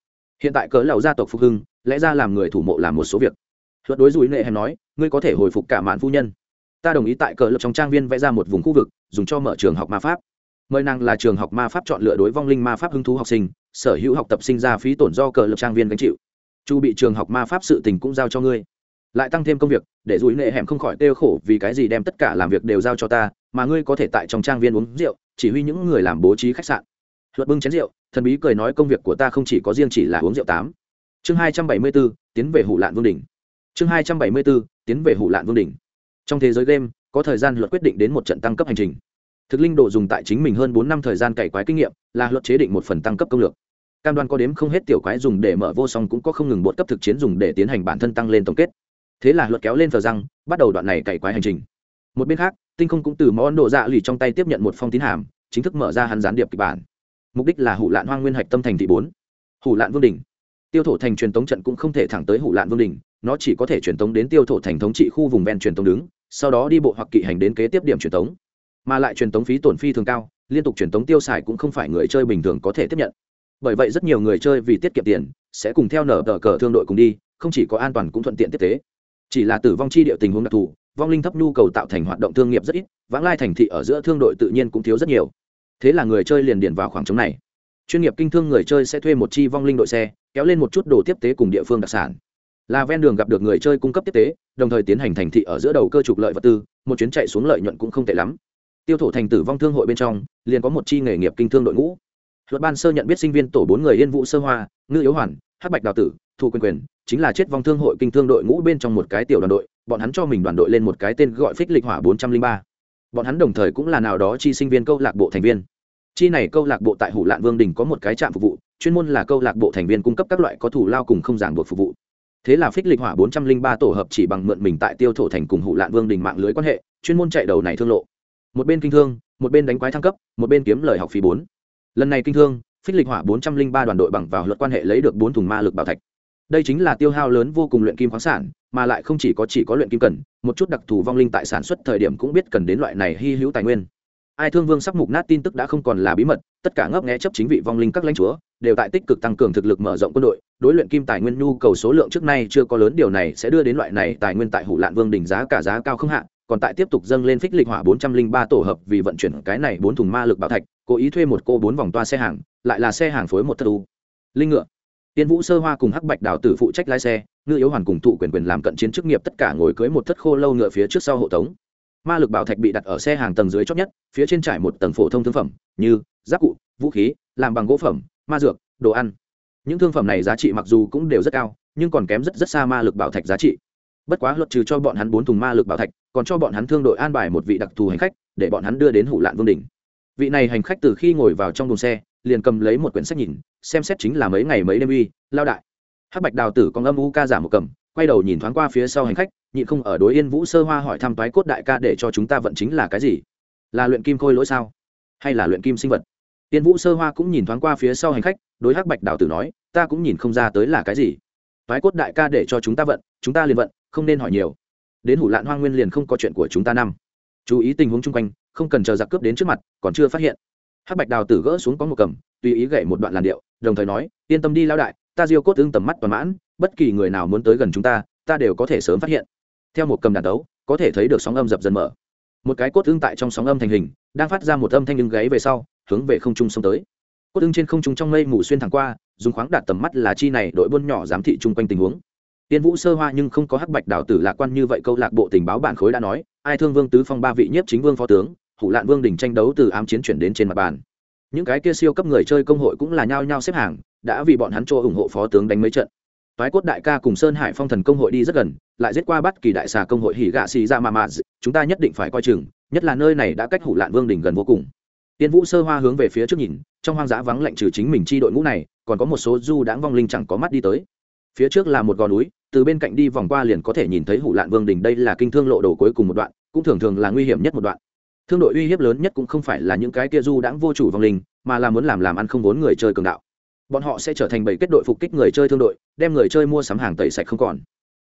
Hiện tại cỡ lầu gia tộc phục hưng, lẽ ra làm người thủ mộ làm một số việc. Luật đối dùi nệ hèm nói, ngươi có thể hồi phục cả mạn phu nhân. Ta đồng ý tại cỡ lập trong trang viên vẽ ra một vùng khu vực, dùng cho mở trường học ma pháp. Mời nàng là trường học ma pháp chọn lựa đối vong linh ma pháp hứng thú học sinh, sở hữu học tập sinh ra phí tổn do cờ lập trang viên gánh chịu. Chu bị trường học ma pháp sự tình cũng giao cho ngươi lại tăng thêm công việc để dùi nệ hẻm không khỏi kêu khổ vì cái gì đem tất cả làm việc đều giao cho ta mà ngươi có thể tại trong trang viên uống rượu chỉ huy những người làm bố trí khách sạn. Luật bưng chén rượu thần bí cười nói công việc của ta không chỉ có riêng chỉ là uống rượu tám. Chương hai trăm bảy mươi 274, tiến về hủ lạn vương đỉnh. Chương hai trăm bảy mươi 274, tiến về hủ lạn vương đỉnh. Trong thế giới game có thời gian luật quyết định đến một trận tăng cấp hành trình. Thực linh độ dùng tại chính mình hơn bốn năm thời gian cày quái kinh nghiệm là luật chế định một phần tăng cấp công lược. Cam đoan có đếm không hết tiểu quái dùng để mở vô song cũng có không ngừng bột cấp thực chiến dùng để tiến hành bản thân tăng lên tổng kết thế là luật kéo lên thờ răng, bắt đầu đoạn này cày quái hành trình. Một bên khác, tinh không cũng từ món đồ dạ lì trong tay tiếp nhận một phong tín hàm, chính thức mở ra hắn gián điệp kịch bản. Mục đích là hủ lạn hoang nguyên hạch tâm thành thị bốn. Hủ lạn vương đình tiêu thổ thành truyền tống trận cũng không thể thẳng tới hủ lạn vương đình nó chỉ có thể truyền tống đến tiêu thổ thành thống trị khu vùng ven truyền tống đứng, sau đó đi bộ hoặc kỵ hành đến kế tiếp điểm truyền tống. Mà lại truyền tống phí tổn phi thường cao, liên tục truyền tống tiêu xài cũng không phải người chơi bình thường có thể tiếp nhận. Bởi vậy rất nhiều người chơi vì tiết kiệm tiền, sẽ cùng theo nở tờ cờ thương đội cùng đi, không chỉ có an toàn cũng thuận tiện tiếp tế chỉ là tử vong chi địa tình huống đặc thù, vong linh thấp nhu cầu tạo thành hoạt động thương nghiệp rất ít, vãng lai thành thị ở giữa thương đội tự nhiên cũng thiếu rất nhiều. Thế là người chơi liền điền vào khoảng trống này. Chuyên nghiệp kinh thương người chơi sẽ thuê một chi vong linh đội xe, kéo lên một chút đồ tiếp tế cùng địa phương đặc sản. Là ven đường gặp được người chơi cung cấp tiếp tế, đồng thời tiến hành thành thị ở giữa đầu cơ trục lợi vật tư, một chuyến chạy xuống lợi nhuận cũng không tệ lắm. Tiêu thổ thành tử vong thương hội bên trong, liền có một chi nghề nghiệp kinh thương đội ngũ. Luật ban sơ nhận biết sinh viên tổ bốn người yên vũ sơ hoa, ngư yếu hoàn, hắc bạch đào tử, thu quyền quyền chính là chết vong thương hội kinh thương đội ngũ bên trong một cái tiểu đoàn đội, bọn hắn cho mình đoàn đội lên một cái tên gọi phích lịch hỏa bốn trăm linh ba. Bọn hắn đồng thời cũng là nào đó chi sinh viên câu lạc bộ thành viên. Chi này câu lạc bộ tại hủ lạn vương đình có một cái trạm phục vụ, chuyên môn là câu lạc bộ thành viên cung cấp các loại có thủ lao cùng không giảng buộc phục vụ. Thế là phích lịch hỏa bốn trăm linh ba tổ hợp chỉ bằng mượn mình tại tiêu thổ thành cùng hủ lạn vương đình mạng lưới quan hệ, chuyên môn chạy đầu này thương lộ. Một bên kinh thương, một bên đánh quái thăng cấp, một bên kiếm lời học phí bốn. Lần này kinh thương, phích lịch hỏa bốn trăm linh ba đoàn đội bằng vào luật quan hệ lấy được bốn thùng ma lực bảo thạch đây chính là tiêu hao lớn vô cùng luyện kim khoáng sản, mà lại không chỉ có chỉ có luyện kim cần, một chút đặc thù vong linh tại sản xuất thời điểm cũng biết cần đến loại này hy hữu tài nguyên. Ai thương vương sắc mục nát tin tức đã không còn là bí mật, tất cả ngấp nghé chấp chính vị vong linh các lãnh chúa, đều tại tích cực tăng cường thực lực mở rộng quân đội, đối luyện kim tài nguyên nhu cầu số lượng trước nay chưa có lớn, điều này sẽ đưa đến loại này tài nguyên tại hủ lạn vương đỉnh giá cả giá cao không hạ, còn tại tiếp tục dâng lên phích lịch hỏa bốn trăm linh ba tổ hợp vì vận chuyển cái này bốn thùng ma lực bảo thạch, cố ý thuê một cô bốn vòng toa xe hàng, lại là xe hàng phối một thất u. Linh ngựa tiên vũ sơ hoa cùng hắc bạch đào tử phụ trách lái xe, ngư yếu hoàn cùng thụ quyền quyền làm cận chiến chức nghiệp tất cả ngồi cưới một thất khô lâu ngựa phía trước sau hộ tống. Ma lực bảo thạch bị đặt ở xe hàng tầng dưới chót nhất, phía trên trải một tầng phổ thông thương phẩm, như giáp cụ, vũ khí, làm bằng gỗ phẩm, ma dược, đồ ăn. Những thương phẩm này giá trị mặc dù cũng đều rất cao, nhưng còn kém rất rất xa ma lực bảo thạch giá trị. Bất quá luật trừ cho bọn hắn bốn thùng ma lực bảo thạch, còn cho bọn hắn thương đội an bài một vị đặc thù hành khách, để bọn hắn đưa đến hủ lạn vương đỉnh. Vị này hành khách từ khi ngồi vào trong đồn xe, liền cầm lấy một quyển sách nhìn xem xét chính là mấy ngày mấy đêm uy, lao đại. Hắc bạch đào tử còn âm u ca giả một cầm, quay đầu nhìn thoáng qua phía sau hành khách, nhịn không ở đối yên vũ sơ hoa hỏi thăm toái cốt đại ca để cho chúng ta vận chính là cái gì? Là luyện kim khôi lỗi sao? Hay là luyện kim sinh vật? Yên vũ sơ hoa cũng nhìn thoáng qua phía sau hành khách, đối hắc bạch đào tử nói, ta cũng nhìn không ra tới là cái gì. Toái cốt đại ca để cho chúng ta vận, chúng ta liền vận, không nên hỏi nhiều. Đến hủ lạn hoa nguyên liền không có chuyện của chúng ta năm. Chú ý tình huống chung quanh, không cần chờ giặc cướp đến trước mặt, còn chưa phát hiện hắc bạch đào tử gỡ xuống có một cầm, tùy ý gậy một đoạn làn điệu, đồng thời nói, yên tâm đi lao đại, ta diêu cốt tương tầm mắt toàn mãn, bất kỳ người nào muốn tới gần chúng ta ta đều có thể sớm phát hiện. Theo một cầm đàn đấu, có thể thấy được sóng âm dập dần mở. Một cái cốt tương tại trong sóng âm thành hình, đang phát ra một âm thanh lưng gáy về sau, hướng về không trung xông tới. Cốt tương trên không trung trong mây mù xuyên thẳng qua, dùng khoáng đạt tầm mắt là chi này đội buôn nhỏ giám thị chung quanh tình huống. Tiên vũ sơ hoa nhưng không có hắc bạch đảo tử lạc quan như vậy, câu lạc bộ tình báo bản khối đã nói, ai thương vương tứ phong ba vị nhiếp chính vương phó tướng hủ lạn vương đỉnh tranh đấu từ ám chiến chuyển đến trên mặt bàn. Những cái kia siêu cấp người chơi công hội cũng là nhao nhao xếp hàng, đã vì bọn hắn cho ủng hộ phó tướng đánh mấy trận. Toái cốt đại ca cùng sơn hải phong thần công hội đi rất gần, lại giết qua bắt kỳ đại xà công hội hỉ gạ xì ra mà mà chúng ta nhất định phải coi chừng, nhất là nơi này đã cách hủ lạn vương đỉnh gần vô cùng. Tiên vũ sơ hoa hướng về phía trước nhìn, trong hoang dã vắng lạnh trừ chính mình chi đội ngũ này, còn có một số du đãng vong linh chẳng có mắt đi tới. Phía trước là một gò núi, từ bên cạnh đi vòng qua liền có thể nhìn thấy hủ lạn vương đình đây là kinh thương lộ đồ cuối cùng một đoạn, cũng thường thường là nguy hiểm nhất một đoạn thương đội uy hiếp lớn nhất cũng không phải là những cái kia du đãng vô chủ vòng linh, mà là muốn làm làm ăn không vốn người chơi cường đạo. Bọn họ sẽ trở thành bảy kết đội phục kích người chơi thương đội, đem người chơi mua sắm hàng tẩy sạch không còn.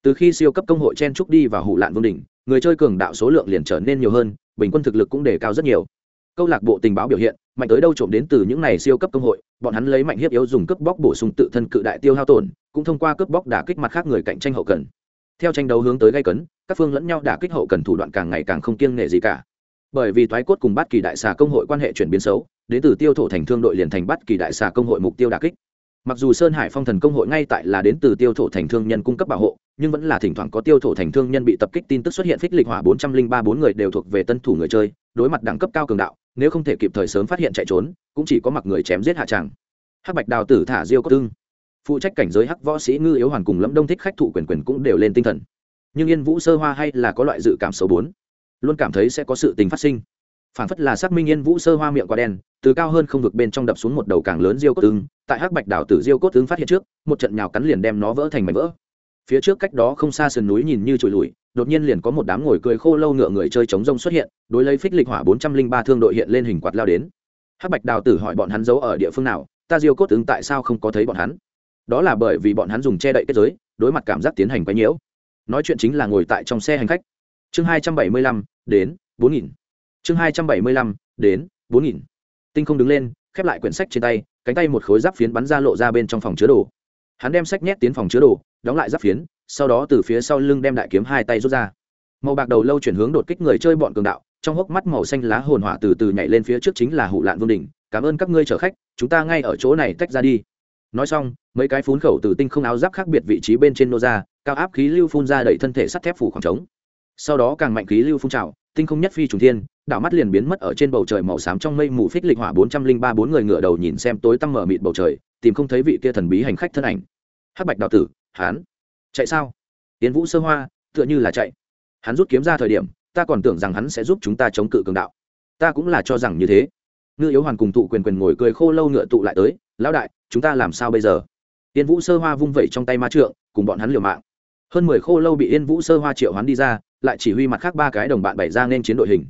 Từ khi siêu cấp công hội chen trúc đi và hủ lạn vương đỉnh, người chơi cường đạo số lượng liền trở nên nhiều hơn, bình quân thực lực cũng đề cao rất nhiều. Câu lạc bộ tình báo biểu hiện, mạnh tới đâu trộm đến từ những này siêu cấp công hội, bọn hắn lấy mạnh hiếp yếu dùng cướp bóc bổ sung tự thân cự đại tiêu hao tổn, cũng thông qua cướp bóc đả kích mặt khác người cạnh tranh hậu cần. Theo tranh đấu hướng tới gây cấn, các phương lẫn nhau đả kích hậu cần thủ đoạn càng ngày càng không kiêng nể gì cả bởi vì thoái cốt cùng bát kỳ đại xà công hội quan hệ chuyển biến xấu, đến từ tiêu thổ thành thương đội liền thành bát kỳ đại xà công hội mục tiêu đà kích. Mặc dù sơn hải phong thần công hội ngay tại là đến từ tiêu thổ thành thương nhân cung cấp bảo hộ, nhưng vẫn là thỉnh thoảng có tiêu thổ thành thương nhân bị tập kích tin tức xuất hiện phích lịch hỏa bốn trăm linh ba bốn người đều thuộc về tân thủ người chơi, đối mặt đẳng cấp cao cường đạo, nếu không thể kịp thời sớm phát hiện chạy trốn, cũng chỉ có mặc người chém giết hạ tràng. Hắc bạch đào tử thả diêu có tương phụ trách cảnh giới hắc võ sĩ ngư yếu hoàn cùng lẫm đông thích khách thụ quyền quyền cũng đều lên tinh thần. Nhưng yên vũ sơ hoa hay là có loại dự cảm xấu bốn luôn cảm thấy sẽ có sự tình phát sinh. Phản phất là xác minh yên vũ sơ hoa miệng quá đen, từ cao hơn không vực bên trong đập xuống một đầu càng lớn diêu cốt tương tại hắc bạch đảo tử diêu cốt tương phát hiện trước, một trận nhào cắn liền đem nó vỡ thành mảnh vỡ. Phía trước cách đó không xa sườn núi nhìn như trụi lùi, đột nhiên liền có một đám ngồi cười khô lâu ngựa người chơi chống rông xuất hiện, đối lấy phích lịch hỏa bốn trăm linh ba thương đội hiện lên hình quạt lao đến. Hắc bạch đào tử hỏi bọn hắn giấu ở địa phương nào, ta diêu cốt ứng tại sao không có thấy bọn hắn? Đó là bởi vì bọn hắn dùng che đậy kết giới, đối mặt cảm giác tiến hành quấy nhiễu. Nói chuyện chính là ngồi tại trong xe hành khách chương hai trăm bảy mươi lăm, đến, bốn nghìn. Chương hai trăm bảy mươi lăm, đến, bốn nghìn. Tinh không đứng lên, khép lại quyển sách trên tay, cánh tay một khối giáp phiến bắn ra lộ ra bên trong phòng chứa đồ. Hắn đem sách nhét tiến phòng chứa đồ, đóng lại giáp phiến, sau đó từ phía sau lưng đem đại kiếm hai tay rút ra. Màu bạc đầu lâu chuyển hướng đột kích người chơi bọn cường đạo, trong hốc mắt màu xanh lá hồn hỏa từ từ nhảy lên phía trước chính là hụ lạn vương đình cảm ơn các ngươi chở khách, chúng ta ngay ở chỗ này tách ra đi. Nói xong, mấy cái phun khẩu từ tinh không áo giáp khác biệt vị trí bên trên nô ra, cao áp khí lưu phun ra đẩy thân thể sắt thép phủ khoảng trống sau đó càng mạnh khí lưu phun trào, tinh không nhất phi trùng thiên, đảo mắt liền biến mất ở trên bầu trời màu xám trong mây mù phích lịch hỏa bốn trăm linh ba, bốn người ngựa đầu nhìn xem tối tăm mở mịt bầu trời, tìm không thấy vị kia thần bí hành khách thân ảnh. Hắc bạch đạo tử hán chạy sao? Tiến vũ sơ hoa, tựa như là chạy. Hắn rút kiếm ra thời điểm, ta còn tưởng rằng hắn sẽ giúp chúng ta chống cự cường đạo. Ta cũng là cho rằng như thế. Ngư yếu hoàn cùng tụ quyền quyền ngồi cười khô lâu ngựa tụ lại tới, lão đại, chúng ta làm sao bây giờ? Yên vũ sơ hoa vung vẩy trong tay ma trượng, cùng bọn hắn liều mạng. Hơn mười khô lâu bị yên vũ sơ hoa triệu hắn đi ra lại chỉ huy mặt khác ba cái đồng bạn bày ra nên chiến đội hình.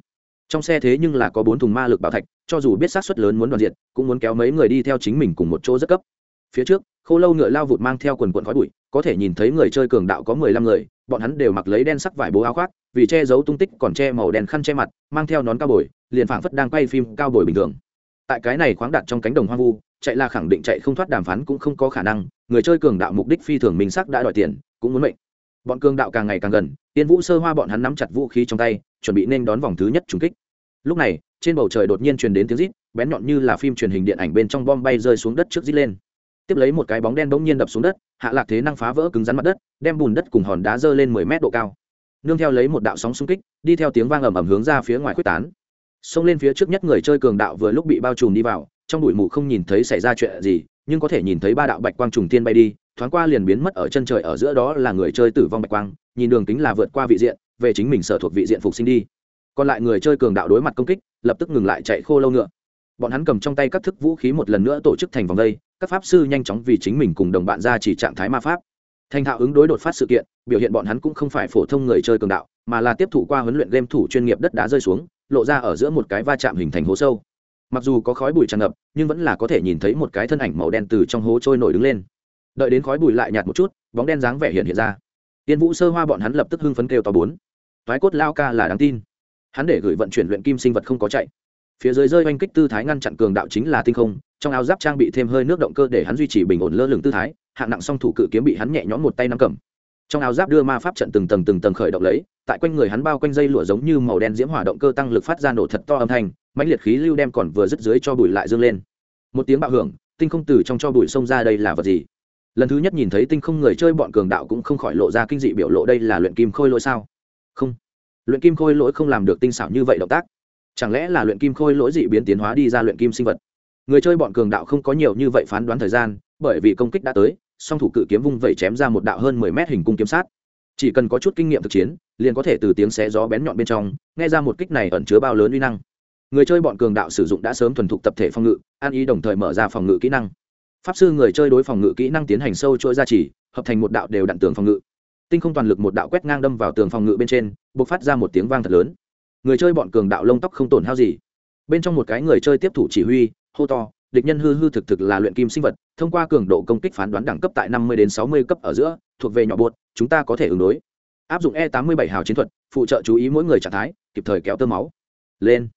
Trong xe thế nhưng là có bốn thùng ma lực bảo thạch, cho dù biết sát suất lớn muốn đoàn diệt, cũng muốn kéo mấy người đi theo chính mình cùng một chỗ rất cấp. Phía trước, khô lâu ngựa lao vụt mang theo quần quần khói bụi, có thể nhìn thấy người chơi cường đạo có mười lăm người, bọn hắn đều mặc lấy đen sắc vải bố áo khoác, vì che giấu tung tích còn che màu đen khăn che mặt, mang theo nón cao bồi, liền phảng phất đang quay phim cao bồi bình thường. Tại cái này khoáng đặt trong cánh đồng hoang vu, chạy là khẳng định chạy không thoát đàm phán cũng không có khả năng, người chơi cường đạo mục đích phi thường mình sắc đã đòi tiền, cũng muốn mệnh bọn cường đạo càng ngày càng gần, tiên vũ sơ hoa bọn hắn nắm chặt vũ khí trong tay, chuẩn bị nên đón vòng thứ nhất trùng kích. Lúc này, trên bầu trời đột nhiên truyền đến tiếng rít, bén nhọn như là phim truyền hình điện ảnh bên trong bom bay rơi xuống đất trước rít lên. Tiếp lấy một cái bóng đen bỗng nhiên đập xuống đất, hạ lạc thế năng phá vỡ cứng rắn mặt đất, đem bùn đất cùng hòn đá dơ lên mười mét độ cao. Nương theo lấy một đạo sóng xung kích, đi theo tiếng vang ầm ầm hướng ra phía ngoài quyết tán. Xông lên phía trước nhất người chơi cường đạo vừa lúc bị bao trùm đi vào, trong bụi mù không nhìn thấy xảy ra chuyện gì, nhưng có thể nhìn thấy ba đạo bạch quang trùng tiên bay đi thoáng qua liền biến mất ở chân trời ở giữa đó là người chơi tử vong bạch quang, nhìn đường kính là vượt qua vị diện, về chính mình sở thuộc vị diện phục sinh đi. Còn lại người chơi cường đạo đối mặt công kích, lập tức ngừng lại chạy khô lâu ngựa. Bọn hắn cầm trong tay các thức vũ khí một lần nữa tổ chức thành vòng đây, các pháp sư nhanh chóng vì chính mình cùng đồng bạn ra chỉ trạng thái ma pháp. Thành thạo ứng đối đột phát sự kiện, biểu hiện bọn hắn cũng không phải phổ thông người chơi cường đạo, mà là tiếp thủ qua huấn luyện game thủ chuyên nghiệp đất đá rơi xuống, lộ ra ở giữa một cái va chạm hình thành hố sâu. Mặc dù có khói bụi tràn ngập, nhưng vẫn là có thể nhìn thấy một cái thân ảnh màu đen từ trong hố trôi nổi đứng lên đợi đến khói bụi lại nhạt một chút, bóng đen dáng vẻ hiện hiện ra. Tiên vũ sơ hoa bọn hắn lập tức hưng phấn kêu to bốn. Thoái cốt lao ca là đáng tin. Hắn để gửi vận chuyển luyện kim sinh vật không có chạy. Phía dưới rơi oanh kích tư thái ngăn chặn cường đạo chính là tinh không, trong áo giáp trang bị thêm hơi nước động cơ để hắn duy trì bình ổn lơ lửng tư thái, hạng nặng song thủ cự kiếm bị hắn nhẹ nhõm một tay nắm cầm. Trong áo giáp đưa ma pháp trận từng tầng từng tầng khởi động lấy, tại quanh người hắn bao quanh dây lụa giống như màu đen diễm hỏa động cơ tăng lực phát ra nổ thật to âm thanh, mãnh liệt khí lưu đem còn vừa dứt dưới cho bụi lại dương lên. Một tiếng bạo hưởng, tinh không từ trong cho bụi xông ra đây là vật gì? Lần thứ nhất nhìn thấy tinh không người chơi bọn cường đạo cũng không khỏi lộ ra kinh dị biểu lộ đây là luyện kim khôi lỗi sao? Không. Luyện kim khôi lỗi không làm được tinh xảo như vậy động tác. Chẳng lẽ là luyện kim khôi lỗi dị biến tiến hóa đi ra luyện kim sinh vật? Người chơi bọn cường đạo không có nhiều như vậy phán đoán thời gian, bởi vì công kích đã tới, song thủ cự kiếm vung vẩy chém ra một đạo hơn mười mét hình cung kiếm sát. Chỉ cần có chút kinh nghiệm thực chiến, liền có thể từ tiếng xé gió bén nhọn bên trong, nghe ra một kích này ẩn chứa bao lớn uy năng. Người chơi bọn cường đạo sử dụng đã sớm thuần thục tập thể phòng ngự, an ý đồng thời mở ra phòng ngự kỹ năng pháp sư người chơi đối phòng ngự kỹ năng tiến hành sâu trôi ra chỉ hợp thành một đạo đều đặn tường phòng ngự. Tinh không toàn lực một đạo quét ngang đâm vào tường phòng ngự bên trên b ộ c phát ra một tiếng vang thật lớn. Người chơi bọn cường đạo lông tóc không tổn hao gì. Bên trong một cái người chơi tiếp thủ chỉ huy, hô to, địch nhân hư hư thực thực là luyện kim sinh vật, thông qua cường độ công kích phán đoán đẳng cấp tại năm mươi đến sáu mươi cấp ở giữa, thuộc về nhỏ bột, chúng ta có thể ứng đối. Áp dụng e tám mươi bảy hào chiến thuật, phụ trợ chú ý mỗi người trạng thái, kịp thời kéo tơ máu. Lên.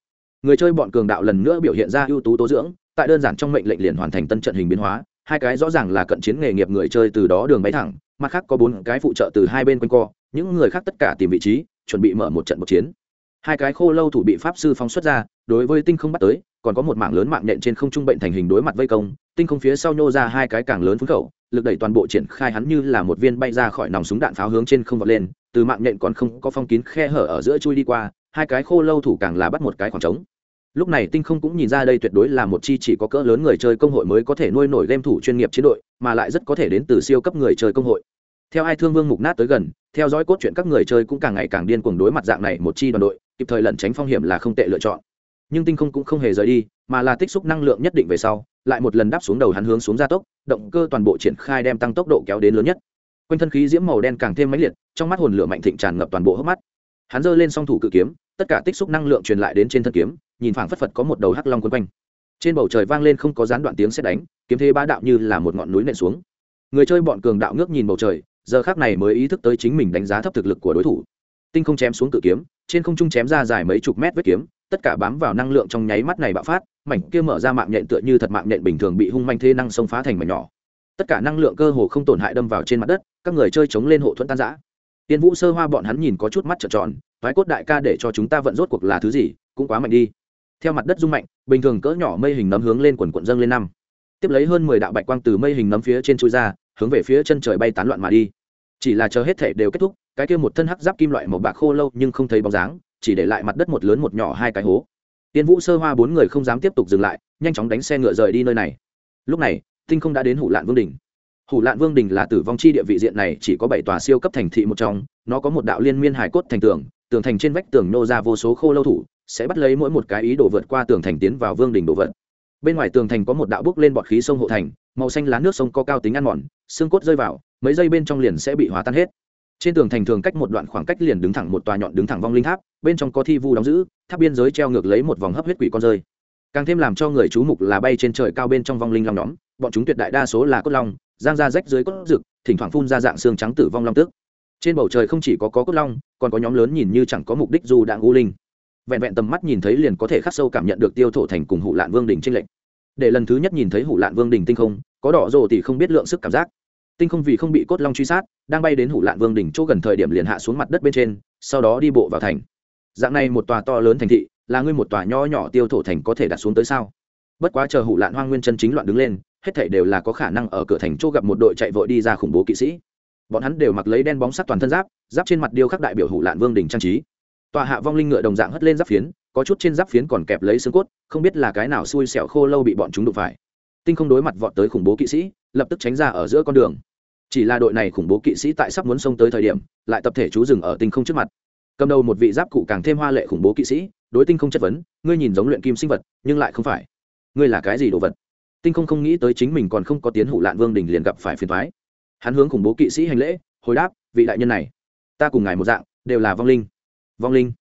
Người chơi bọn cường đạo lần nữa biểu hiện ra ưu tú tố dưỡng tại đơn giản trong mệnh lệnh liền hoàn thành tân trận hình biến hóa, hai cái rõ ràng là cận chiến nghề nghiệp người chơi từ đó đường bay thẳng, mặt khác có bốn cái phụ trợ từ hai bên quanh co, những người khác tất cả tìm vị trí, chuẩn bị mở một trận một chiến. Hai cái khô lâu thủ bị pháp sư phóng xuất ra, đối với tinh không bắt tới, còn có một mảng lớn mạng nện trên không trung bệnh thành hình đối mặt vây công, tinh không phía sau nhô ra hai cái càng lớn phúng khẩu, lực đẩy toàn bộ triển khai hắn như là một viên bay ra khỏi nòng súng đạn pháo hướng trên không vọt lên, từ mạng nện còn không có phong kín khe hở ở giữa chui đi qua, hai cái khô lâu thủ càng là bắt một cái khoảng trống lúc này tinh không cũng nhìn ra đây tuyệt đối là một chi chỉ có cỡ lớn người chơi công hội mới có thể nuôi nổi game thủ chuyên nghiệp chiến đội, mà lại rất có thể đến từ siêu cấp người chơi công hội. Theo ai thương vương mục nát tới gần, theo dõi cốt truyện các người chơi cũng càng ngày càng điên cuồng đối mặt dạng này một chi đoàn đội, kịp thời lẩn tránh phong hiểm là không tệ lựa chọn. Nhưng tinh không cũng không hề rời đi, mà là tích xúc năng lượng nhất định về sau, lại một lần đáp xuống đầu hắn hướng xuống gia tốc, động cơ toàn bộ triển khai đem tăng tốc độ kéo đến lớn nhất. Quanh thân khí diễm màu đen càng thêm mãnh liệt, trong mắt hồn lửa mạnh thịnh tràn ngập toàn bộ hốc mắt. Hắn giơ lên song thủ cự kiếm, tất cả tích xúc năng lượng truyền lại đến trên thân kiếm nhìn phảng phất phật có một đầu hắc long quấn quanh. Trên bầu trời vang lên không có gián đoạn tiếng xét đánh, kiếm thế bá đạo như là một ngọn núi nện xuống. Người chơi bọn cường đạo ngước nhìn bầu trời, giờ khác này mới ý thức tới chính mình đánh giá thấp thực lực của đối thủ. Tinh không chém xuống cự kiếm, trên không trung chém ra dài mấy chục mét vết kiếm, tất cả bám vào năng lượng trong nháy mắt này bạo phát, mảnh kia mở ra mạng nhện tựa như thật mạng nhện bình thường bị hung manh thế năng xông phá thành mảnh nhỏ. Tất cả năng lượng cơ hồ không tổn hại đâm vào trên mặt đất, các người chơi chống lên hộ thuẫn tan giã tiên vũ sơ hoa bọn hắn nhìn có chút mắt trợn tròn, thoái cốt đại ca để cho chúng ta vận rốt cuộc là thứ gì, cũng quá mạnh đi theo mặt đất rung mạnh, bình thường cỡ nhỏ mây hình nấm hướng lên quần quận dâng lên năm. Tiếp lấy hơn mười đạo bạch quang từ mây hình nấm phía trên chui ra, hướng về phía chân trời bay tán loạn mà đi. Chỉ là chờ hết thể đều kết thúc, cái kia một thân hắc giáp kim loại màu bạc khô lâu nhưng không thấy bóng dáng, chỉ để lại mặt đất một lớn một nhỏ hai cái hố. Tiên vũ sơ hoa bốn người không dám tiếp tục dừng lại, nhanh chóng đánh xe ngựa rời đi nơi này. Lúc này, tinh không đã đến hủ lạn vương đình hủ lạn vương đình là tử vong chi địa vị diện này chỉ có bảy tòa siêu cấp thành thị một trong, nó có một đạo liên miên hải cốt thành tường tường thành trên vách tường nô ra vô số khô lâu thủ sẽ bắt lấy mỗi một cái ý đồ vượt qua tường thành tiến vào vương đình đồ vật. Bên ngoài tường thành có một đạo bước lên bọt khí sông hộ thành, màu xanh lá nước sông có cao tính ăn mòn, xương cốt rơi vào, mấy giây bên trong liền sẽ bị hóa tan hết. Trên tường thành thường cách một đoạn khoảng cách liền đứng thẳng một tòa nhọn đứng thẳng vong linh tháp, bên trong có thi vu đóng giữ, tháp biên giới treo ngược lấy một vòng hấp huyết quỷ con rơi. Càng thêm làm cho người chú mục là bay trên trời cao bên trong vong linh long nhóm, bọn chúng tuyệt đại đa số là cốt long, giang ra rách dưới cốt rực, thỉnh thoảng phun ra dạng xương trắng tử vong long tức. Trên bầu trời không chỉ có có cốt long, còn có nhóm lớn nhìn như chẳng có mục đích dù đạn u linh vẹn vẹn tầm mắt nhìn thấy liền có thể khắc sâu cảm nhận được tiêu thổ thành cùng hụ lạn vương đình trinh lệnh để lần thứ nhất nhìn thấy hụ lạn vương đình tinh không, có đỏ rồ thì không biết lượng sức cảm giác. Tinh không vì không bị cốt long truy sát, đang bay đến hủ lạn vương đỉnh chỗ gần thời điểm liền hạ xuống mặt đất bên trên, sau đó đi bộ vào thành. Dạng này một tòa to lớn thành thị, là ngươi một tòa nho nhỏ tiêu thổ thành có thể đặt xuống tới sao? Bất quá chờ hủ lạn hoang nguyên chân chính loạn đứng lên, hết thảy đều là có khả năng ở cửa thành chỗ gặp một đội chạy vội đi ra khủng bố kỵ sĩ. Bọn hắn đều mặc lấy đen bóng sắc toàn thân giáp giáp trên mặt điêu khắc đại biểu hủ lạn vương đỉnh trang trí tòa hạ vong linh ngựa đồng dạng hất lên giáp phiến, có chút trên giáp phiến còn kẹp lấy xương cốt, không biết là cái nào xui xẻo khô lâu bị bọn chúng đụng phải. Tinh không đối mặt vọt tới khủng bố kỵ sĩ, lập tức tránh ra ở giữa con đường. Chỉ là đội này khủng bố kỵ sĩ tại sắp muốn xông tới thời điểm, lại tập thể chú rừng ở tinh không trước mặt. Cầm đầu một vị giáp cụ càng thêm hoa lệ khủng bố kỵ sĩ, đối tinh không chất vấn, ngươi nhìn giống luyện kim sinh vật, nhưng lại không phải. Ngươi là cái gì đồ vật? Tinh không không nghĩ tới chính mình còn không có tiến hủ lạn vương đình liền gặp phải phiền thoái hắn hướng khủng bố kỵ sĩ hành lễ, hồi đáp, vị đại nhân này, ta cùng ngài một dạng, đều là vong linh vong linh.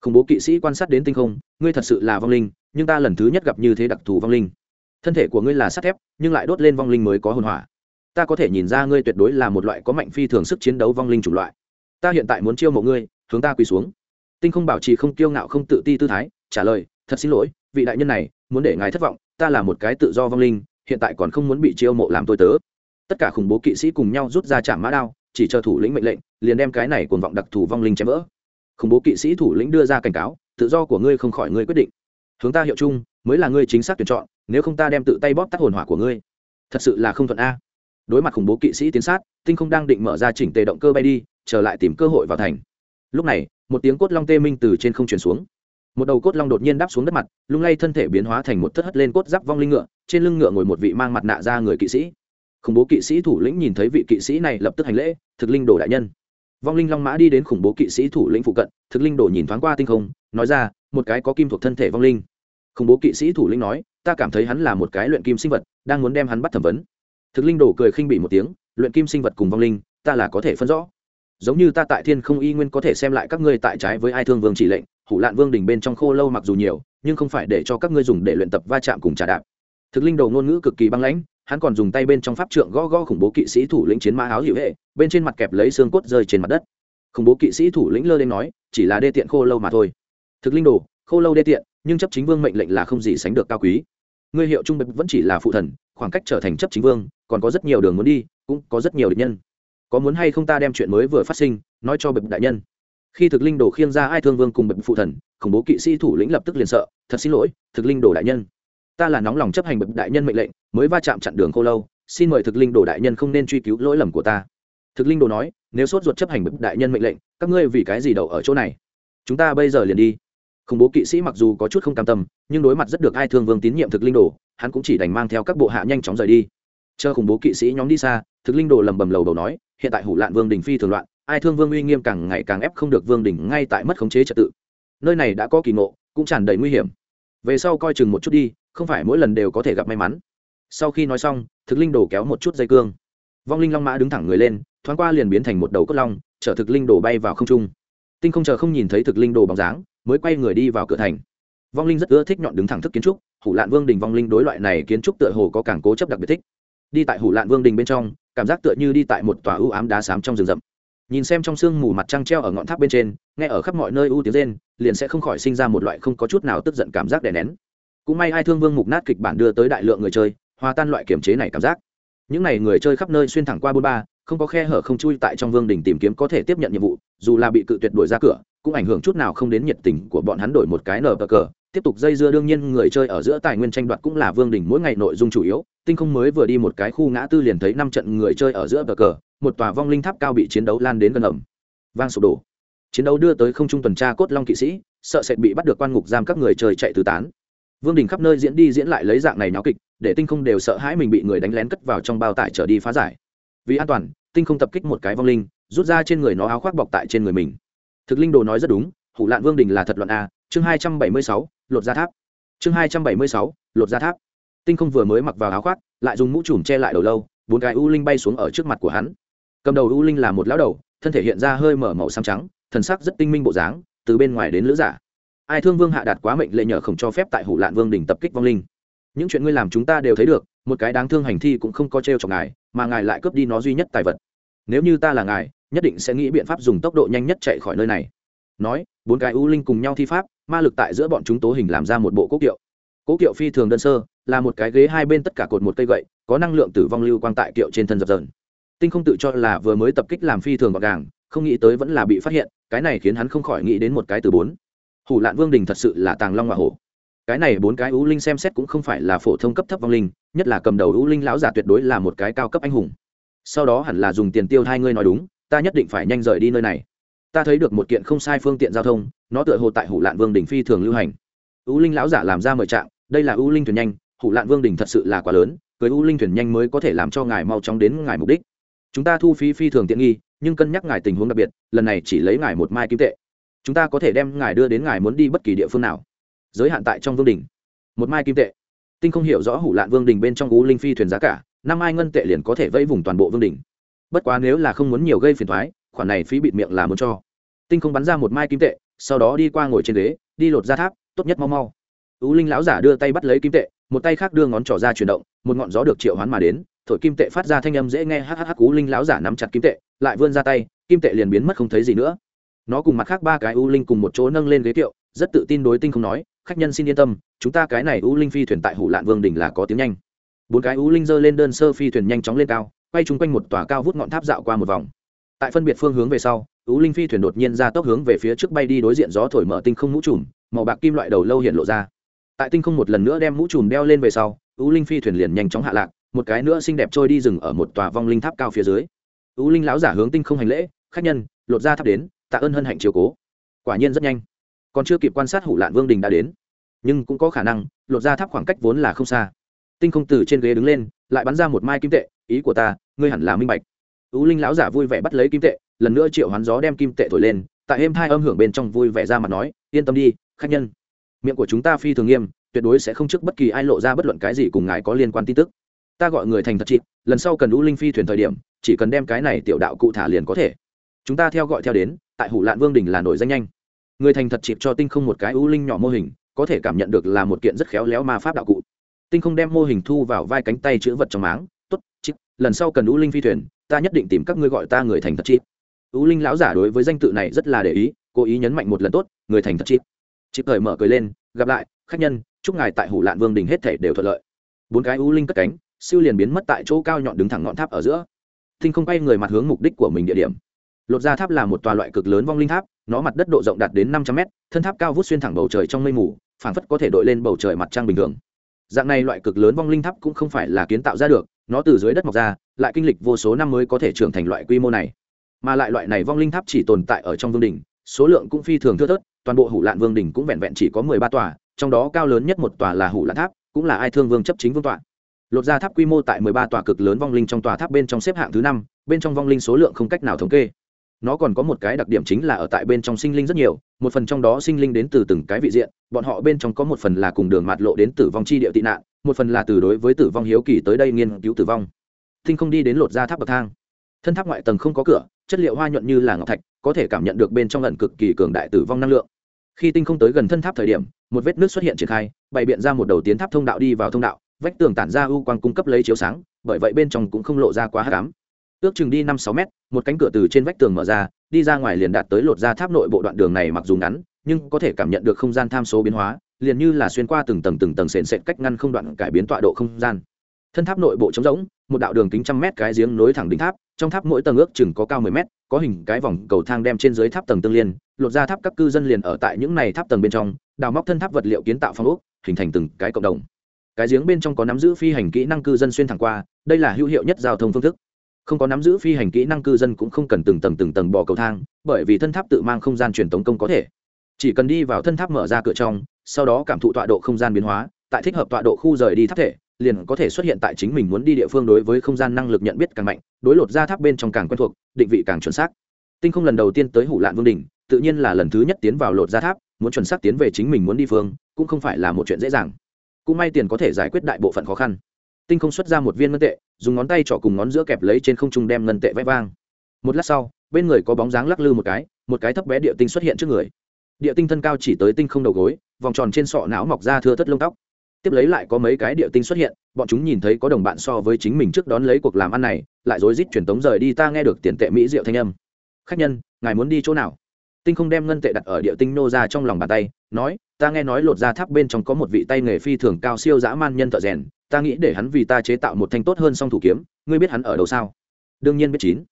Khủng bố kỵ sĩ quan sát đến tinh không, ngươi thật sự là vong linh, nhưng ta lần thứ nhất gặp như thế đặc thù vong linh. Thân thể của ngươi là sắt thép, nhưng lại đốt lên vong linh mới có hồn hỏa. Ta có thể nhìn ra ngươi tuyệt đối là một loại có mạnh phi thường sức chiến đấu vong linh chủng loại. Ta hiện tại muốn chiêu mộ ngươi, hướng ta quỳ xuống. Tinh không bảo trì không kiêu ngạo không tự ti tư thái, trả lời, thật xin lỗi, vị đại nhân này muốn để ngài thất vọng, ta là một cái tự do vong linh, hiện tại còn không muốn bị chiêu mộ làm tôi tớ. Tất cả khủng bố kỵ sĩ cùng nhau rút ra chạm mã đao, chỉ chờ thủ lĩnh mệnh lệnh, liền đem cái này cuồng vọng đặc thù vong linh chém vỡ khủng bố kỵ sĩ thủ lĩnh đưa ra cảnh cáo, tự do của ngươi không khỏi ngươi quyết định. Hướng ta hiệu chung, mới là ngươi chính xác tuyển chọn, nếu không ta đem tự tay bóp tắt hồn hỏa của ngươi. Thật sự là không thuận a. Đối mặt khủng bố kỵ sĩ tiến sát, tinh không đang định mở ra chỉnh tề động cơ bay đi, trở lại tìm cơ hội vào thành. Lúc này, một tiếng cốt long tê minh từ trên không chuyển xuống. Một đầu cốt long đột nhiên đáp xuống đất mặt, lung lay thân thể biến hóa thành một thất hất lên cốt giáp vong linh ngựa, trên lưng ngựa ngồi một vị mang mặt nạ ra người kỵ sĩ. Khủng bố kỵ sĩ thủ lĩnh nhìn thấy vị kỵ sĩ này lập tức hành lễ, thực linh đồ đại nhân vong linh long mã đi đến khủng bố kỵ sĩ thủ lĩnh phụ cận, thực linh đồ nhìn thoáng qua tinh không, nói ra, một cái có kim thuộc thân thể vong linh. Khủng bố kỵ sĩ thủ lĩnh nói, ta cảm thấy hắn là một cái luyện kim sinh vật, đang muốn đem hắn bắt thẩm vấn. Thực linh đồ cười khinh bị một tiếng, luyện kim sinh vật cùng vong linh, ta là có thể phân rõ. Giống như ta tại thiên không y nguyên có thể xem lại các ngươi tại trái với ai thương vương chỉ lệnh, hủ lạn vương đỉnh bên trong khô lâu mặc dù nhiều, nhưng không phải để cho các ngươi dùng để luyện tập va chạm cùng trà đạp. Thực linh đồ ngôn ngữ cực kỳ băng lãnh hắn còn dùng tay bên trong pháp trượng gõ gõ khủng bố kỵ sĩ thủ lĩnh chiến mã áo hiệu hệ, bên trên mặt kẹp lấy xương cốt rơi trên mặt đất. Khủng bố kỵ sĩ thủ lĩnh lơ lên nói, chỉ là đê tiện khô lâu mà thôi. Thực linh đồ, khô lâu đê tiện, nhưng chấp chính vương mệnh lệnh là không gì sánh được cao quý. Ngươi hiệu trung bậc vẫn chỉ là phụ thần, khoảng cách trở thành chấp chính vương, còn có rất nhiều đường muốn đi, cũng có rất nhiều địch nhân. Có muốn hay không ta đem chuyện mới vừa phát sinh, nói cho bậc đại nhân. Khi thực linh đồ khiêng ra ai thương vương cùng bậc phụ thần, khủng bố kỵ sĩ thủ lĩnh lập tức liền sợ, thật xin lỗi, thực linh đồ đại nhân ta là nóng lòng chấp hành bậc đại nhân mệnh lệnh, mới va chạm chặn đường khô lâu, xin mời thực linh đồ đại nhân không nên truy cứu lỗi lầm của ta. Thực linh đồ nói, nếu sốt ruột chấp hành bậc đại nhân mệnh lệnh, các ngươi vì cái gì đậu ở chỗ này? Chúng ta bây giờ liền đi. Khủng bố kỵ sĩ mặc dù có chút không cam tâm, nhưng đối mặt rất được ai thương vương tín nhiệm thực linh đồ, hắn cũng chỉ đành mang theo các bộ hạ nhanh chóng rời đi. Chờ khủng bố kỵ sĩ nhóm đi xa, thực linh đồ lầm bầm lầu đầu nói, hiện tại hủ lạn vương đình phi thường loạn, ai thương vương uy nghiêm càng ngày càng ép không được vương đình ngay tại mất khống chế trật tự. Nơi này đã có kỳ ngộ, cũng tràn đầy nguy hiểm. Về sau coi chừng một chút đi không phải mỗi lần đều có thể gặp may mắn. Sau khi nói xong, thực linh đồ kéo một chút dây cương. Vong linh long mã đứng thẳng người lên, thoáng qua liền biến thành một đầu cốt long, chở thực linh đồ bay vào không trung. Tinh không chờ không nhìn thấy thực linh đồ bóng dáng, mới quay người đi vào cửa thành. Vong linh rất ưa thích nhọn đứng thẳng thức kiến trúc, hủ lạn vương đình vong linh đối loại này kiến trúc tựa hồ có càng cố chấp đặc biệt thích. Đi tại hủ lạn vương đình bên trong, cảm giác tựa như đi tại một tòa ưu ám đá xám trong rừng rậm. Nhìn xem trong sương mù mặt trăng treo ở ngọn tháp bên trên, nghe ở khắp mọi nơi ưu tiếng rên, liền sẽ không khỏi sinh ra một loại không có chút nào tức giận cảm giác đè nén cũng may ai thương vương mục nát kịch bản đưa tới đại lượng người chơi, hòa tan loại kiểm chế này cảm giác. Những n à y người chơi khắp nơi xuyên thẳng qua bôn ba, không có khe hở không chui tại trong vương đình tìm kiếm có thể tiếp nhận nhiệm vụ, dù là bị cự tuyệt đuổi ra cửa, cũng ảnh hưởng chút nào không đến nhiệt tình của bọn hắn đổi một cái nở bờ cờ. Tiếp tục dây dưa đương nhiên người chơi ở giữa tài nguyên tranh đoạt cũng là vương đình mỗi ngày nội dung chủ yếu, tinh không mới vừa đi một cái khu ngã tư liền thấy năm trận người chơi ở giữa bờ cờ, một tòa vong linh tháp cao bị chiến đấu lan đến gần ẩm. Vang sụp đổ. Chiến đấu đưa tới không trung tuần tra cốt long kỵ sĩ, sợ sệt bị bắt được quan ngục giam các người chơi chạy tứ tán vương đình khắp nơi diễn đi diễn lại lấy dạng này náo kịch, để tinh không đều sợ hãi mình bị người đánh lén cất vào trong bao tải trở đi phá giải. Vì an toàn, tinh không tập kích một cái vong linh, rút ra trên người nó áo khoác bọc tại trên người mình. Thực linh đồ nói rất đúng, hủ lạn vương đình là thật luận a, chương hai trăm bảy mươi sáu, lột ra tháp. Chương hai trăm bảy mươi sáu, lột ra tháp. Tinh không vừa mới mặc vào áo khoác, lại dùng mũ trùm che lại đầu lâu, bốn cái u linh bay xuống ở trước mặt của hắn. Cầm đầu u linh là một lão đầu, thân thể hiện ra hơi mở màu xám trắng, thần sắc rất tinh minh bộ dáng, từ bên ngoài đến lữ giả ai thương vương hạ đạt quá mệnh lệ nhờ không cho phép tại hủ lạn vương đình tập kích vong linh. Những chuyện ngươi làm chúng ta đều thấy được, một cái đáng thương hành thi cũng không có t r e o chọc ngài, mà ngài lại cướp đi nó duy nhất tài vật. Nếu như ta là ngài, nhất định sẽ nghĩ biện pháp dùng tốc độ nhanh nhất chạy khỏi nơi này. Nói, bốn cái u linh cùng nhau thi pháp, ma lực tại giữa bọn chúng tố hình làm ra một bộ cốt kiệu. Cốt kiệu phi thường đơn sơ, là một cái ghế hai bên tất cả cột một cây gậy, có năng lượng tử vong lưu quang tại kiệu trên thân dập dờn. Tinh không tự cho là vừa mới tập kích làm phi thường gọn gàng, không nghĩ tới vẫn là bị phát hiện, cái này khiến hắn không khỏi nghĩ đến một cái từ bốn hủ lạn vương đình thật sự là tàng long hoa hổ. Cái này bốn cái ú linh xem xét cũng không phải là phổ thông cấp thấp vong linh, nhất là cầm đầu ú linh lão giả tuyệt đối là một cái cao cấp anh hùng. Sau đó hẳn là dùng tiền tiêu hai ngươi nói đúng, ta nhất định phải nhanh rời đi nơi này. Ta thấy được một kiện không sai phương tiện giao thông, nó tựa hồ tại hủ lạn vương đình phi thường lưu hành. Ú linh lão giả làm ra mời trạng, đây là ú linh thuyền nhanh, hủ lạn vương đình thật sự là quá lớn, cưới ú linh thuyền nhanh mới có thể làm cho ngài mau chóng đến ngài mục đích. Chúng ta thu phí phi thường tiện nghi, nhưng cân nhắc ngài tình huống đặc biệt, lần này chỉ lấy ngài một mai kim tệ chúng ta có thể đem ngài đưa đến ngài muốn đi bất kỳ địa phương nào. Giới hạn tại trong vương đình. Một mai kim tệ. Tinh không hiểu rõ hủ lạn vương đình bên trong ú linh phi thuyền giá cả, năm mai ngân tệ liền có thể vẫy vùng toàn bộ vương đình. Bất quá nếu là không muốn nhiều gây phiền thoái khoản này phí bịt miệng là muốn cho. Tinh không bắn ra một mai kim tệ, sau đó đi qua ngồi trên ghế, đi lột ra tháp, tốt nhất mau mau. Ú linh lão giả đưa tay bắt lấy kim tệ, một tay khác đưa ngón trỏ ra chuyển động, một ngọn gió được triệu hoán mà đến, thổi kim tệ phát ra thanh âm dễ nghe hhh ú linh lão giả nắm chặt kim tệ, lại vươn ra tay, kim tệ liền biến mất không thấy gì nữa nó cùng mặt khác ba cái u linh cùng một chỗ nâng lên ghế kiệu rất tự tin đối tinh không nói, khách nhân xin yên tâm, chúng ta cái này u linh phi thuyền tại hủ lạn vương đình là có tiếng nhanh. Bốn cái u linh giơ lên đơn sơ phi thuyền nhanh chóng lên cao, quay chung quanh một tòa cao vút ngọn tháp dạo qua một vòng. Tại phân biệt phương hướng về sau, u linh phi thuyền đột nhiên ra tốc hướng về phía trước bay đi đối diện gió thổi mở tinh không mũ trùm, màu bạc kim loại đầu lâu hiện lộ ra. Tại tinh không một lần nữa đem mũ trùm đeo lên về sau, u linh phi thuyền liền nhanh chóng hạ lạc, một cái nữa xinh đẹp trôi đi rừng ở một tòa vong linh tháp cao phía dưới. U linh lão giả hướng tinh không hành lễ, khách nhân, lột ra tháp đến tạ ơn hân hạnh chiều cố. Quả nhiên rất nhanh. Còn chưa kịp quan sát hủ lạn vương đình đã đến. Nhưng cũng có khả năng, lột ra tháp khoảng cách vốn là không xa. Tinh không từ trên ghế đứng lên, lại bắn ra một mai kim tệ. Ý của ta, ngươi hẳn là minh bạch. Ú linh lão giả vui vẻ bắt lấy kim tệ, lần nữa triệu hoán gió đem kim tệ thổi lên, tại êm hai âm hưởng bên trong vui vẻ ra mặt nói, yên tâm đi, khách nhân. Miệng của chúng ta phi thường nghiêm, tuyệt đối sẽ không trước bất kỳ ai lộ ra bất luận cái gì cùng ngài có liên quan tin tức. Ta gọi người thành thật chị, lần sau cần ú linh phi thuyền thời điểm, chỉ cần đem cái này tiểu đạo cụ thả liền có thể chúng ta theo gọi theo đến, tại hủ lạn vương đình là nổi danh nhanh. Người thành thật chịp cho tinh không một cái ưu linh nhỏ mô hình, có thể cảm nhận được là một kiện rất khéo léo ma pháp đạo cụ. Tinh không đem mô hình thu vào vai cánh tay chữ vật trong máng t ố t chịp lần sau cần ưu linh phi thuyền, ta nhất định tìm các ngươi gọi ta người thành thật chịp ưu linh lão giả đối với danh tự này rất là để ý, cố ý nhấn mạnh một lần tốt, người thành thật chịp chịp thời mở cười lên, gặp lại, khách nhân, chúc ngài tại hủ lạn vương đình hết thể đều thuận lợi. Bốn cái ưu linh cất cánh, siêu liền biến mất tại chỗ cao nhọn đứng thẳng ngọn tháp ở giữa. Thinh không quay người mặt hướng mục đích của mình địa điểm lột ra tháp là một tòa loại cực lớn vong linh tháp, nó mặt đất độ rộng đạt đến năm trăm mét, thân tháp cao vút xuyên thẳng bầu trời trong mây mù, phảng phất có thể đội lên bầu trời mặt trăng bình thường. Dạng này loại cực lớn vong linh tháp cũng không phải là kiến tạo ra được, nó từ dưới đất mọc ra, lại kinh lịch vô số năm mới có thể trưởng thành loại quy mô này. Mà lại loại này vong linh tháp chỉ tồn tại ở trong vương đình số lượng cũng phi thường thưa thớt, toàn bộ hủ lạn vương đình cũng vẹn vẹn chỉ có mười ba tòa, trong đó cao lớn nhất một tòa là hủ lạn tháp, cũng là ai thương vương chấp chính vương tọa. Lột ra tháp quy mô tại mười ba tòa cực lớn vong linh trong tòa tháp bên trong xếp hạng thứ năm, bên trong vong linh số lượng không cách nào thống kê nó còn có một cái đặc điểm chính là ở tại bên trong sinh linh rất nhiều, một phần trong đó sinh linh đến từ từng cái vị diện, bọn họ bên trong có một phần là cùng đường mạt lộ đến tử vong chi địa tị nạn, một phần là từ đối với tử vong hiếu kỳ tới đây nghiên cứu tử vong. Thinh không đi đến lột ra tháp bậc thang. Thân tháp ngoại tầng không có cửa, chất liệu hoa nhuận như là ngọc thạch, có thể cảm nhận được bên trong lần cực kỳ cường đại tử vong năng lượng. Khi tinh không tới gần thân tháp thời điểm, một vết nước xuất hiện triển khai, bày biện ra một đầu tiến tháp thông đạo đi vào thông đạo, vách tường tản ra ưu quang cung cấp lấy chiếu sáng, bởi vậy bên trong cũng không lộ ra quá hát cám ước chừng đi năm sáu mét, một cánh cửa từ trên vách tường mở ra, đi ra ngoài liền đạt tới lột ra tháp nội bộ đoạn đường này mặc dù ngắn, nhưng có thể cảm nhận được không gian tham số biến hóa, liền như là xuyên qua từng tầng từng tầng sền sệt cách ngăn không đoạn cải biến tọa độ không gian. Thân tháp nội bộ trống rỗng, một đạo đường kính trăm mét cái giếng nối thẳng đỉnh tháp, trong tháp mỗi tầng ước chừng có cao mười mét, có hình cái vòng cầu thang đem trên dưới tháp tầng tương liên, lột ra tháp các cư dân liền ở tại những này tháp tầng bên trong, đào móc thân tháp vật liệu kiến tạo phong ốc, hình thành từng cái cộng đồng. Cái giếng bên trong có nắm giữ phi hành kỹ năng cư dân xuyên thẳng qua, đây là hữu hiệu nhất giao thông phương thức không có nắm giữ phi hành kỹ năng cư dân cũng không cần từng tầng từng tầng bò cầu thang, bởi vì thân tháp tự mang không gian truyền tống công có thể. Chỉ cần đi vào thân tháp mở ra cửa trong, sau đó cảm thụ tọa độ không gian biến hóa, tại thích hợp tọa độ khu rời đi tháp thể, liền có thể xuất hiện tại chính mình muốn đi địa phương đối với không gian năng lực nhận biết càng mạnh, đối lột ra tháp bên trong càng quen thuộc, định vị càng chuẩn xác. Tinh không lần đầu tiên tới hủ lạn vương đình tự nhiên là lần thứ nhất tiến vào lột ra tháp, muốn chuẩn xác tiến về chính mình muốn đi phương, cũng không phải là một chuyện dễ dàng. Cũng may tiền có thể giải quyết đại bộ phận khó khăn tinh không xuất ra một viên ngân tệ, dùng ngón tay trỏ cùng ngón giữa kẹp lấy trên không trung đem ngân tệ vẽ vang. Một lát sau, bên người có bóng dáng lắc lư một cái một cái thấp bé địa tinh xuất hiện trước người. Địa tinh thân cao chỉ tới tinh không đầu gối, vòng tròn trên sọ não mọc ra thưa thất lông tóc. Tiếp lấy lại có mấy cái địa tinh xuất hiện, bọn chúng nhìn thấy có đồng bạn so với chính mình trước đón lấy cuộc làm ăn này, lại rối rít truyền tống rời đi, ta nghe được tiền tệ mỹ diệu thanh âm. Khách nhân, ngài muốn đi chỗ nào? Tinh không đem ngân tệ đặt ở địa tinh nô ra trong lòng bàn tay, nói, ta nghe nói lột ra tháp bên trong có một vị tay nghề phi thường cao siêu dã man nhân thợ rèn ta nghĩ để hắn vì ta chế tạo một thanh tốt hơn song thủ kiếm, ngươi biết hắn ở đâu sao? Đương nhiên biết chín.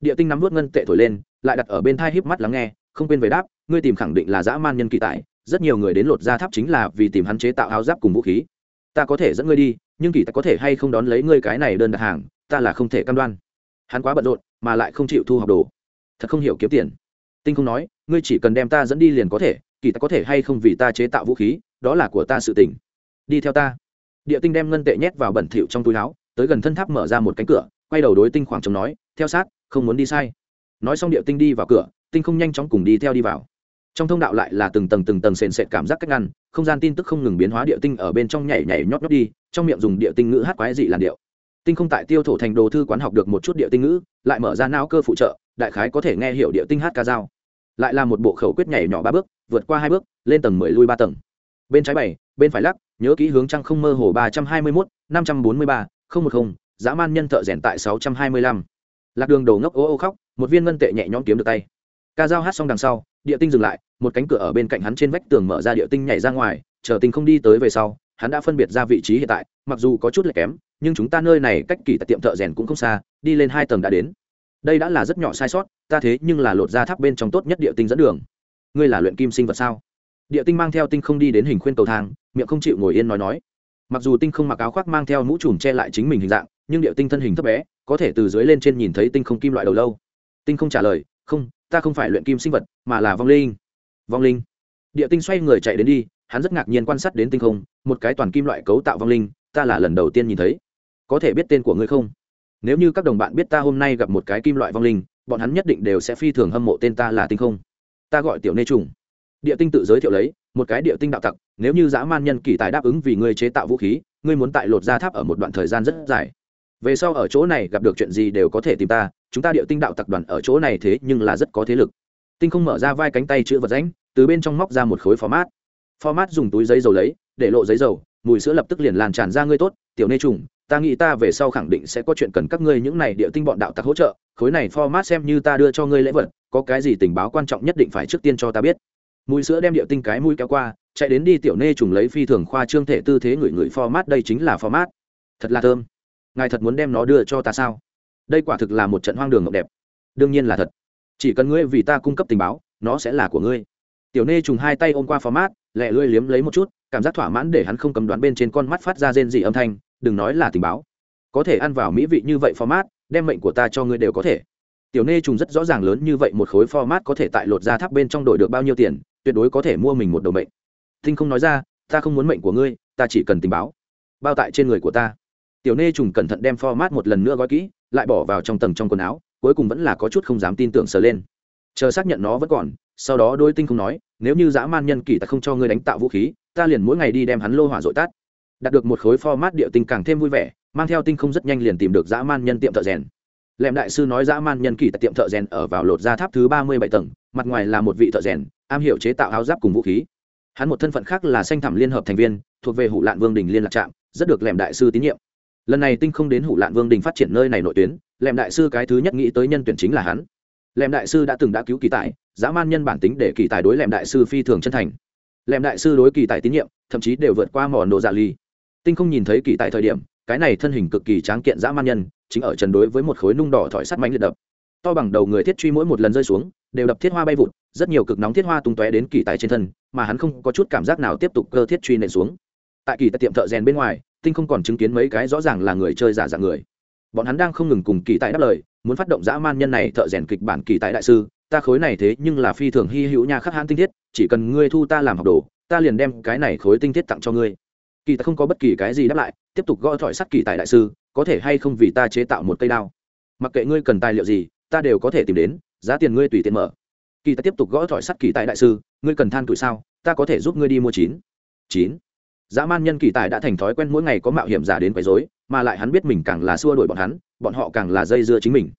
Địa tinh nắm vút ngân tệ thổi lên, lại đặt ở bên thai híp mắt lắng nghe, không quên về đáp, ngươi tìm khẳng định là dã man nhân kỳ tại rất nhiều người đến lột ra tháp chính là vì tìm hắn chế tạo áo giáp cùng vũ khí. Ta có thể dẫn ngươi đi, nhưng kỳ ta có thể hay không đón lấy ngươi cái này đơn đặt hàng, ta là không thể cam đoan. Hắn quá bận rộn, mà lại không chịu thu học đồ. Thật không hiểu kiếm tiền. Tinh không nói, ngươi chỉ cần đem ta dẫn đi liền có thể, kỳ ta có thể hay không vì ta chế tạo vũ khí, đó là của ta sự tỉnh đi theo ta địa tinh đem ngân tệ nhét vào bẩn thỉu trong túi áo, tới gần thân tháp mở ra một cánh cửa, quay đầu đối tinh khoảng trống nói, theo sát, không muốn đi sai. Nói xong địa tinh đi vào cửa, tinh không nhanh chóng cùng đi theo đi vào. Trong thông đạo lại là từng tầng từng tầng sền sệt cảm giác cách ngăn, không gian tin tức không ngừng biến hóa địa tinh ở bên trong nhảy nhảy nhót nhót đi, trong miệng dùng địa tinh ngữ hát quái dị làn điệu. Tinh không tại tiêu thổ thành đồ thư quán học được một chút địa tinh ngữ, lại mở ra não cơ phụ trợ, đại khái có thể nghe hiểu địa tinh hát ca dao. Lại là một bộ khẩu quyết nhảy nhỏ ba bước, vượt qua hai bước, lên tầng mười lui ba tầng. Bên trái bảy bên phải lắc, nhớ kỹ hướng trăng không mơ hồ ba trăm hai mươi mốt, năm trăm bốn mươi ba, không một không, dã man nhân thợ rèn tại sáu trăm hai mươi lăm. Lạc đường đầu ngốc ô ô khóc, một viên ngân tệ nhẹ nhõm kiếm được tay. Ca dao hát xong đằng sau, địa tinh dừng lại, một cánh cửa ở bên cạnh hắn trên vách tường mở ra địa tinh nhảy ra ngoài, chờ tinh không đi tới về sau, hắn đã phân biệt ra vị trí hiện tại, mặc dù có chút lệch kém, nhưng chúng ta nơi này cách kỳ tại tiệm thợ rèn cũng không xa, đi lên hai tầng đã đến. Đây đã là rất nhỏ sai sót, ta thế nhưng là lột ra tháp bên trong tốt nhất địa tinh dẫn đường. Ngươi là luyện kim sinh vật sao? Địa tinh mang theo tinh không đi đến hình khuyên cầu thang miệng không chịu ngồi yên nói nói. Mặc dù tinh không mặc áo khoác mang theo mũ trùm che lại chính mình hình dạng, nhưng địa tinh thân hình thấp bé, có thể từ dưới lên trên nhìn thấy tinh không kim loại đầu lâu. Tinh không trả lời, không, ta không phải luyện kim sinh vật, mà là vong linh. Vong linh. Địa tinh xoay người chạy đến đi, hắn rất ngạc nhiên quan sát đến tinh không, một cái toàn kim loại cấu tạo vong linh, ta là lần đầu tiên nhìn thấy. Có thể biết tên của ngươi không? Nếu như các đồng bạn biết ta hôm nay gặp một cái kim loại vong linh, bọn hắn nhất định đều sẽ phi thường hâm mộ tên ta là tinh không. Ta gọi tiểu nê trùng. Địa tinh tự giới thiệu lấy một cái địa tinh đạo tặc, nếu như dã man nhân kỳ tài đáp ứng vì ngươi chế tạo vũ khí, ngươi muốn tại lột ra tháp ở một đoạn thời gian rất dài. Về sau ở chỗ này gặp được chuyện gì đều có thể tìm ta, chúng ta địa tinh đạo tặc đoàn ở chỗ này thế nhưng là rất có thế lực. Tinh không mở ra vai cánh tay chữ vật ránh từ bên trong móc ra một khối format. Format dùng túi giấy dầu lấy, để lộ giấy dầu, mùi sữa lập tức liền lan tràn ra ngươi tốt, tiểu nê trùng, ta nghĩ ta về sau khẳng định sẽ có chuyện cần các ngươi những này địa tinh bọn đạo tặc hỗ trợ, khối này format xem như ta đưa cho ngươi lễ vật, có cái gì tình báo quan trọng nhất định phải trước tiên cho ta biết mùi sữa đem địa tinh cái mũi kéo qua, chạy đến đi tiểu nê trùng lấy phi thường khoa trương thể tư thế người người format, đây chính là format. Thật là thơm. Ngài thật muốn đem nó đưa cho ta sao? Đây quả thực là một trận hoang đường ngọc đẹp. Đương nhiên là thật. Chỉ cần ngươi vì ta cung cấp tình báo, nó sẽ là của ngươi. Tiểu nê trùng hai tay ôm qua format, lẹ lưỡi liếm lấy một chút, cảm giác thỏa mãn để hắn không cầm đoán bên trên con mắt phát ra rên dị âm thanh, đừng nói là tình báo. Có thể ăn vào mỹ vị như vậy format, đem mệnh của ta cho ngươi đều có thể. Tiểu nê trùng rất rõ ràng lớn như vậy, một khối format có thể tại lột ra tháp bên trong đổi được bao nhiêu tiền tuyệt đối có thể mua mình một đầu mệnh. Tinh không nói ra, ta không muốn mệnh của ngươi, ta chỉ cần tình báo. Bao tại trên người của ta. Tiểu nê trùng cẩn thận đem format một lần nữa gói kỹ, lại bỏ vào trong tầng trong quần áo, cuối cùng vẫn là có chút không dám tin tưởng sờ lên. Chờ xác nhận nó vẫn còn, sau đó đôi tinh không nói, nếu như dã man nhân kỳ ta không cho ngươi đánh tạo vũ khí, ta liền mỗi ngày đi đem hắn lô hỏa dội tát đạt được một khối format địa tinh càng thêm vui vẻ, mang theo tinh không rất nhanh liền tìm được dã man nhân tiệm thợ rèn. Lệm đại sư nói dã man nhân kỳ tại tiệm thợ rèn ở vào lột ra tháp thứ ba mươi bảy tầng, mặt ngoài là một vị thợ rèn am hiểu chế tạo áo giáp cùng vũ khí. Hắn một thân phận khác là xanh thẳm liên hợp thành viên, thuộc về hủ lạn vương đình liên lạc trạm, rất được Lẻm đại sư tín nhiệm. Lần này tinh không đến hủ lạn vương đình phát triển nơi này nội tuyến, Lẻm đại sư cái thứ nhất nghĩ tới nhân tuyển chính là hắn. Lẻm đại sư đã từng đã cứu kỳ tài, dã man nhân bản tính để kỳ tài đối Lẻm đại sư phi thường chân thành. Lẻm đại sư đối kỳ tài tín nhiệm, thậm chí đều vượt qua mỏ nổ dạ ly tinh không nhìn thấy kỳ tài thời điểm, cái này thân hình cực kỳ tráng kiện dã man nhân, chính ở trần đối với một khối nung đỏ thỏi sắt mánh liệt đập to bằng đầu người thiết truy mỗi một lần rơi xuống, đều đập thiết hoa bay vụt, rất nhiều cực nóng thiết hoa tung tóe đến kỳ tài trên thân, mà hắn không có chút cảm giác nào tiếp tục cơ thiết truy nện xuống. Tại kỳ tại tiệm thợ rèn bên ngoài, tinh không còn chứng kiến mấy cái rõ ràng là người chơi giả dạng người. Bọn hắn đang không ngừng cùng kỳ tại đáp lời, muốn phát động dã man nhân này thợ rèn kịch bản kỳ tại đại sư, ta khối này thế nhưng là phi thường hy hữu nha khắc hãn tinh thiết, chỉ cần ngươi thu ta làm học đồ, ta liền đem cái này khối tinh thiết tặng cho ngươi. Kỳ tài không có bất kỳ cái gì đáp lại, tiếp tục gõ thỏi sắt kỳ tại đại sư, có thể hay không vì ta chế tạo một cây đao? Mặc kệ ngươi cần tài liệu gì ta đều có thể tìm đến, giá tiền ngươi tùy tiện mở. Kỳ ta tiếp tục gõ thỏi sắt kỳ tại đại sư, ngươi cần than tuổi sao, ta có thể giúp ngươi đi mua chín. Chín. Dã man nhân kỳ tài đã thành thói quen mỗi ngày có mạo hiểm giả đến quấy rối, mà lại hắn biết mình càng là xua đuổi bọn hắn, bọn họ càng là dây dưa chính mình.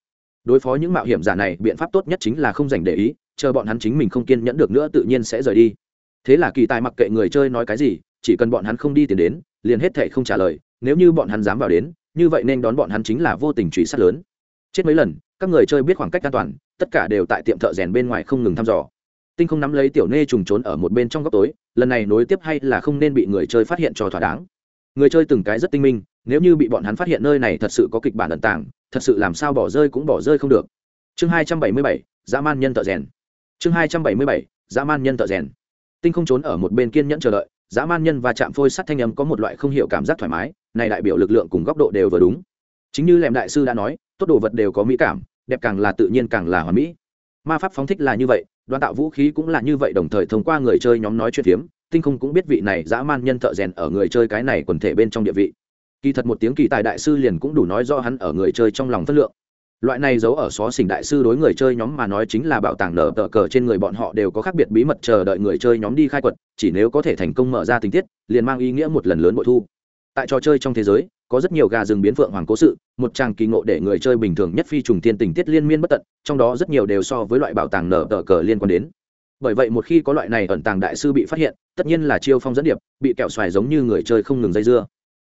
Đối phó những mạo hiểm giả này, biện pháp tốt nhất chính là không dành để ý, chờ bọn hắn chính mình không kiên nhẫn được nữa tự nhiên sẽ rời đi. Thế là kỳ tài mặc kệ người chơi nói cái gì, chỉ cần bọn hắn không đi tiền đến, liền hết thệ không trả lời, nếu như bọn hắn dám vào đến, như vậy nên đón bọn hắn chính là vô tình truy sát lớn. Chết mấy lần các người chơi biết khoảng cách an toàn, tất cả đều tại tiệm thợ rèn bên ngoài không ngừng thăm dò. Tinh không nắm lấy tiểu nê trùng trốn ở một bên trong góc tối, lần này nối tiếp hay là không nên bị người chơi phát hiện cho thỏa đáng. Người chơi từng cái rất tinh minh, nếu như bị bọn hắn phát hiện nơi này thật sự có kịch bản ẩn tàng, thật sự làm sao bỏ rơi cũng bỏ rơi không được. Chương hai trăm bảy mươi bảy, dã man nhân thợ rèn. Chương hai trăm bảy mươi bảy, dã man nhân thợ rèn. Tinh không trốn ở một bên kiên nhẫn chờ đợi, dã man nhân và chạm phôi sắt thanh âm có một loại không hiểu cảm giác thoải mái, này đại biểu lực lượng cùng góc độ đều vừa đúng. Chính như lèm đại sư đã nói, tốt đồ vật đều có mỹ cảm đẹp càng là tự nhiên càng là hoàn mỹ. Ma pháp phóng thích là như vậy đoàn tạo vũ khí cũng là như vậy đồng thời thông qua người chơi nhóm nói chuyện phiếm, tinh không cũng biết vị này dã man nhân thợ rèn ở người chơi cái này quần thể bên trong địa vị. Kỳ thật một tiếng kỳ tài đại sư liền cũng đủ nói do hắn ở người chơi trong lòng phân lượng. Loại này giấu ở xó xỉnh đại sư đối người chơi nhóm mà nói chính là bảo tàng nở tờ cờ trên người bọn họ đều có khác biệt bí mật chờ đợi người chơi nhóm đi khai quật, chỉ nếu có thể thành công mở ra tình tiết, liền mang ý nghĩa một lần lớn bội thu. Tại trò chơi trong thế giới có rất nhiều gà rừng biến phượng hoàng cố sự, một trang kỳ ngộ để người chơi bình thường nhất phi trùng tiên tình tiết liên miên bất tận, trong đó rất nhiều đều so với loại bảo tàng nở tờ cờ liên quan đến. Bởi vậy một khi có loại này ẩn tàng đại sư bị phát hiện, tất nhiên là chiêu phong dẫn điệp, bị kẹo xoài giống như người chơi không ngừng dây dưa.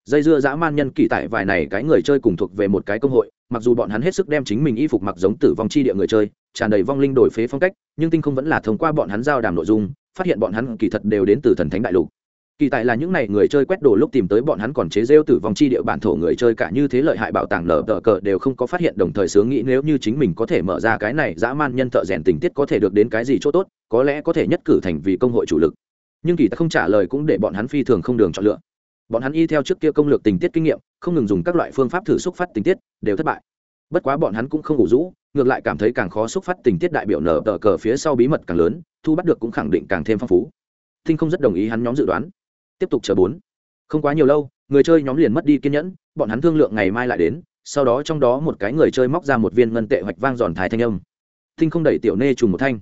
Dây dưa dã man nhân kỳ tại vài này cái người chơi cùng thuộc về một cái công hội, mặc dù bọn hắn hết sức đem chính mình y phục mặc giống tử vong chi địa người chơi, tràn đầy vong linh đổi phế phong cách, nhưng tinh không vẫn là thông qua bọn hắn giao đàm nội dung, phát hiện bọn hắn kỳ thật đều đến từ thần thánh đại lục kỳ tại là những n à y người chơi quét đồ lúc tìm tới bọn hắn còn chế rêu tử vong chi địa bản thổ người chơi cả như thế lợi hại bảo tàng lờ tờ cờ đều không có phát hiện đồng thời sướng nghĩ nếu như chính mình có thể mở ra cái này dã man nhân thợ rèn tình tiết có thể được đến cái gì chỗ tốt, có lẽ có thể nhất cử thành vì công hội chủ lực. Nhưng kỳ ta không trả lời cũng để bọn hắn phi thường không đường chọn lựa. Bọn hắn y theo trước kia công lược tình tiết kinh nghiệm, không ngừng dùng các loại phương pháp thử xúc phát tình tiết, đều thất bại. Bất quá bọn hắn cũng không ngủ rũ, ngược lại cảm thấy càng khó xúc phát tình tiết đại biểu nở tờ cờ phía sau bí mật càng lớn, thu bắt được cũng khẳng định càng thêm phong phú. Thinh không rất đồng ý hắn nhóm dự đoán tiếp tục chờ bốn. Không quá nhiều lâu, người chơi nhóm liền mất đi kiên nhẫn, bọn hắn thương lượng ngày mai lại đến, sau đó trong đó một cái người chơi móc ra một viên ngân tệ hoạch vang giòn thái thanh âm. Thinh không đẩy tiểu nê trùng một thanh.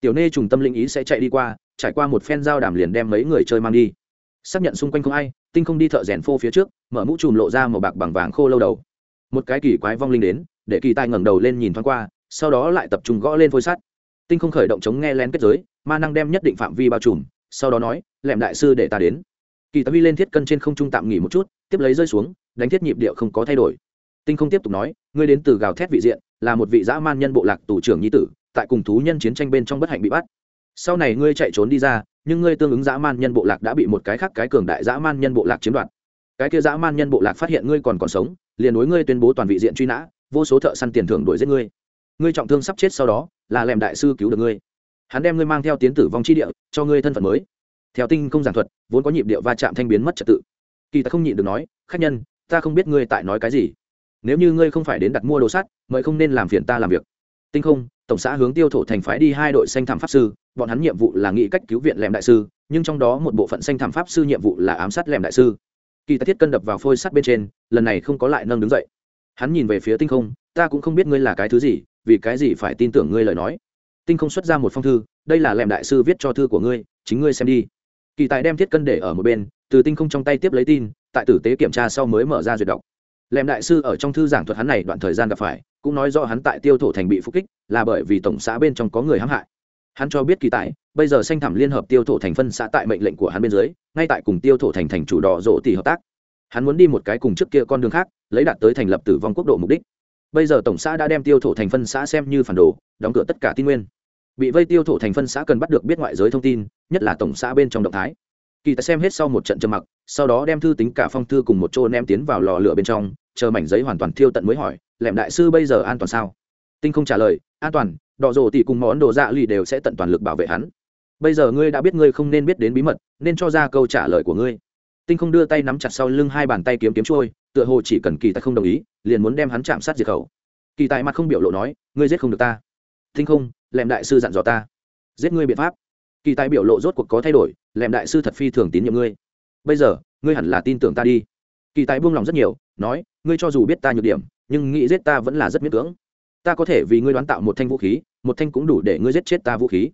Tiểu nê trùng tâm linh ý sẽ chạy đi qua, trải qua một phen giao đàm liền đem mấy người chơi mang đi. Xác nhận xung quanh không ai tinh không đi thợ rèn phô phía trước, mở mũ chùm lộ ra màu bạc bằng vàng khô lâu đầu. Một cái kỳ quái vong linh đến, để kỳ tài ngẩng đầu lên nhìn thoáng qua, sau đó lại tập trung gõ lên phôi sắt. Tinh không khởi động chống nghe lén kết giới, ma năng đem nhất định phạm vi bao trùm, sau đó nói, lẻm đại sư để ta đến kỳ tài vi lên thiết cân trên không trung tạm nghỉ một chút, tiếp lấy rơi xuống, đánh thiết nhịp điệu không có thay đổi. Tinh không tiếp tục nói, ngươi đến từ gào thét vị diện, là một vị dã man nhân bộ lạc tù trưởng nhi tử, tại cùng thú nhân chiến tranh bên trong bất hạnh bị bắt. Sau này ngươi chạy trốn đi ra, nhưng ngươi tương ứng dã man nhân bộ lạc đã bị một cái khác cái cường đại dã man nhân bộ lạc chiếm đoạt. Cái kia dã man nhân bộ lạc phát hiện ngươi còn còn sống, liền đối ngươi tuyên bố toàn vị diện truy nã, vô số thợ săn tiền thưởng đuổi giết ngươi. Ngươi trọng thương sắp chết sau đó, là lèm đại sư cứu được ngươi. Hắn đem ngươi mang theo tiến tử vong chi địa, cho ngươi thân phận mới theo tinh không giảng thuật, vốn có nhịp điệu va chạm thanh biến mất trật tự. Kỳ ta không nhịn được nói, khách nhân, ta không biết ngươi tại nói cái gì. Nếu như ngươi không phải đến đặt mua đồ sắt, mời không nên làm phiền ta làm việc. Tinh không, tổng xã hướng tiêu thổ thành phái đi hai đội xanh thảm pháp sư, bọn hắn nhiệm vụ là nghĩ cách cứu viện lèm đại sư, nhưng trong đó một bộ phận xanh thảm pháp sư nhiệm vụ là ám sát lèm đại sư. Kỳ ta thiết cân đập vào phôi sắt bên trên, lần này không có lại nâng đứng dậy. Hắn nhìn về phía tinh không, ta cũng không biết ngươi là cái thứ gì, vì cái gì phải tin tưởng ngươi lời nói. Tinh không xuất ra một phong thư, đây là lèm đại sư viết cho thư của ngươi, chính ngươi xem đi kỳ tài đem thiết cân để ở một bên, từ tinh không trong tay tiếp lấy tin, tại tử tế kiểm tra sau mới mở ra duyệt đọc. Lèm đại sư ở trong thư giảng thuật hắn này đoạn thời gian gặp phải, cũng nói do hắn tại tiêu thổ thành bị phục kích, là bởi vì tổng xã bên trong có người hãm hại. Hắn cho biết kỳ tài, bây giờ sanh thảm liên hợp tiêu thổ thành phân xã tại mệnh lệnh của hắn bên dưới, ngay tại cùng tiêu thổ thành thành chủ đỏ rộ tỷ hợp tác. Hắn muốn đi một cái cùng trước kia con đường khác, lấy đạt tới thành lập tử vong quốc độ mục đích. Bây giờ tổng xã đã đem tiêu thổ thành phân xã xem như phản đồ, đóng cửa tất cả tin nguyên. Bị vây tiêu thổ thành phân xã cần bắt được biết ngoại giới thông tin nhất là tổng xã bên trong động thái. Kỳ tài xem hết sau một trận trầm mặc, sau đó đem thư tính cả phong thư cùng một chỗ ném tiến vào lò lửa bên trong, chờ mảnh giấy hoàn toàn thiêu tận mới hỏi, lẻm đại sư bây giờ an toàn sao? Tinh không trả lời, an toàn đỏ rồ tỷ cùng món đồ dạ lì đều sẽ tận toàn lực bảo vệ hắn. Bây giờ ngươi đã biết ngươi không nên biết đến bí mật, nên cho ra câu trả lời của ngươi. Tinh không đưa tay nắm chặt sau lưng hai bàn tay kiếm kiếm trôi, tựa hồ chỉ cần kỳ tài không đồng ý, liền muốn đem hắn chạm sát diệt khẩu. Kỳ tài mặt không biểu lộ nói, ngươi giết không được ta. Tinh không, lẻm đại sư dặn dò ta. Giết ngươi biện pháp kỳ tài biểu lộ rốt cuộc có thay đổi, lẹm đại sư thật phi thường tín nhiệm ngươi. Bây giờ, ngươi hẳn là tin tưởng ta đi. Kỳ tài buông lòng rất nhiều, nói, ngươi cho dù biết ta nhược điểm, nhưng nghĩ giết ta vẫn là rất miễn cưỡng. Ta có thể vì ngươi đoán tạo một thanh vũ khí, một thanh cũng đủ để ngươi giết chết ta vũ khí.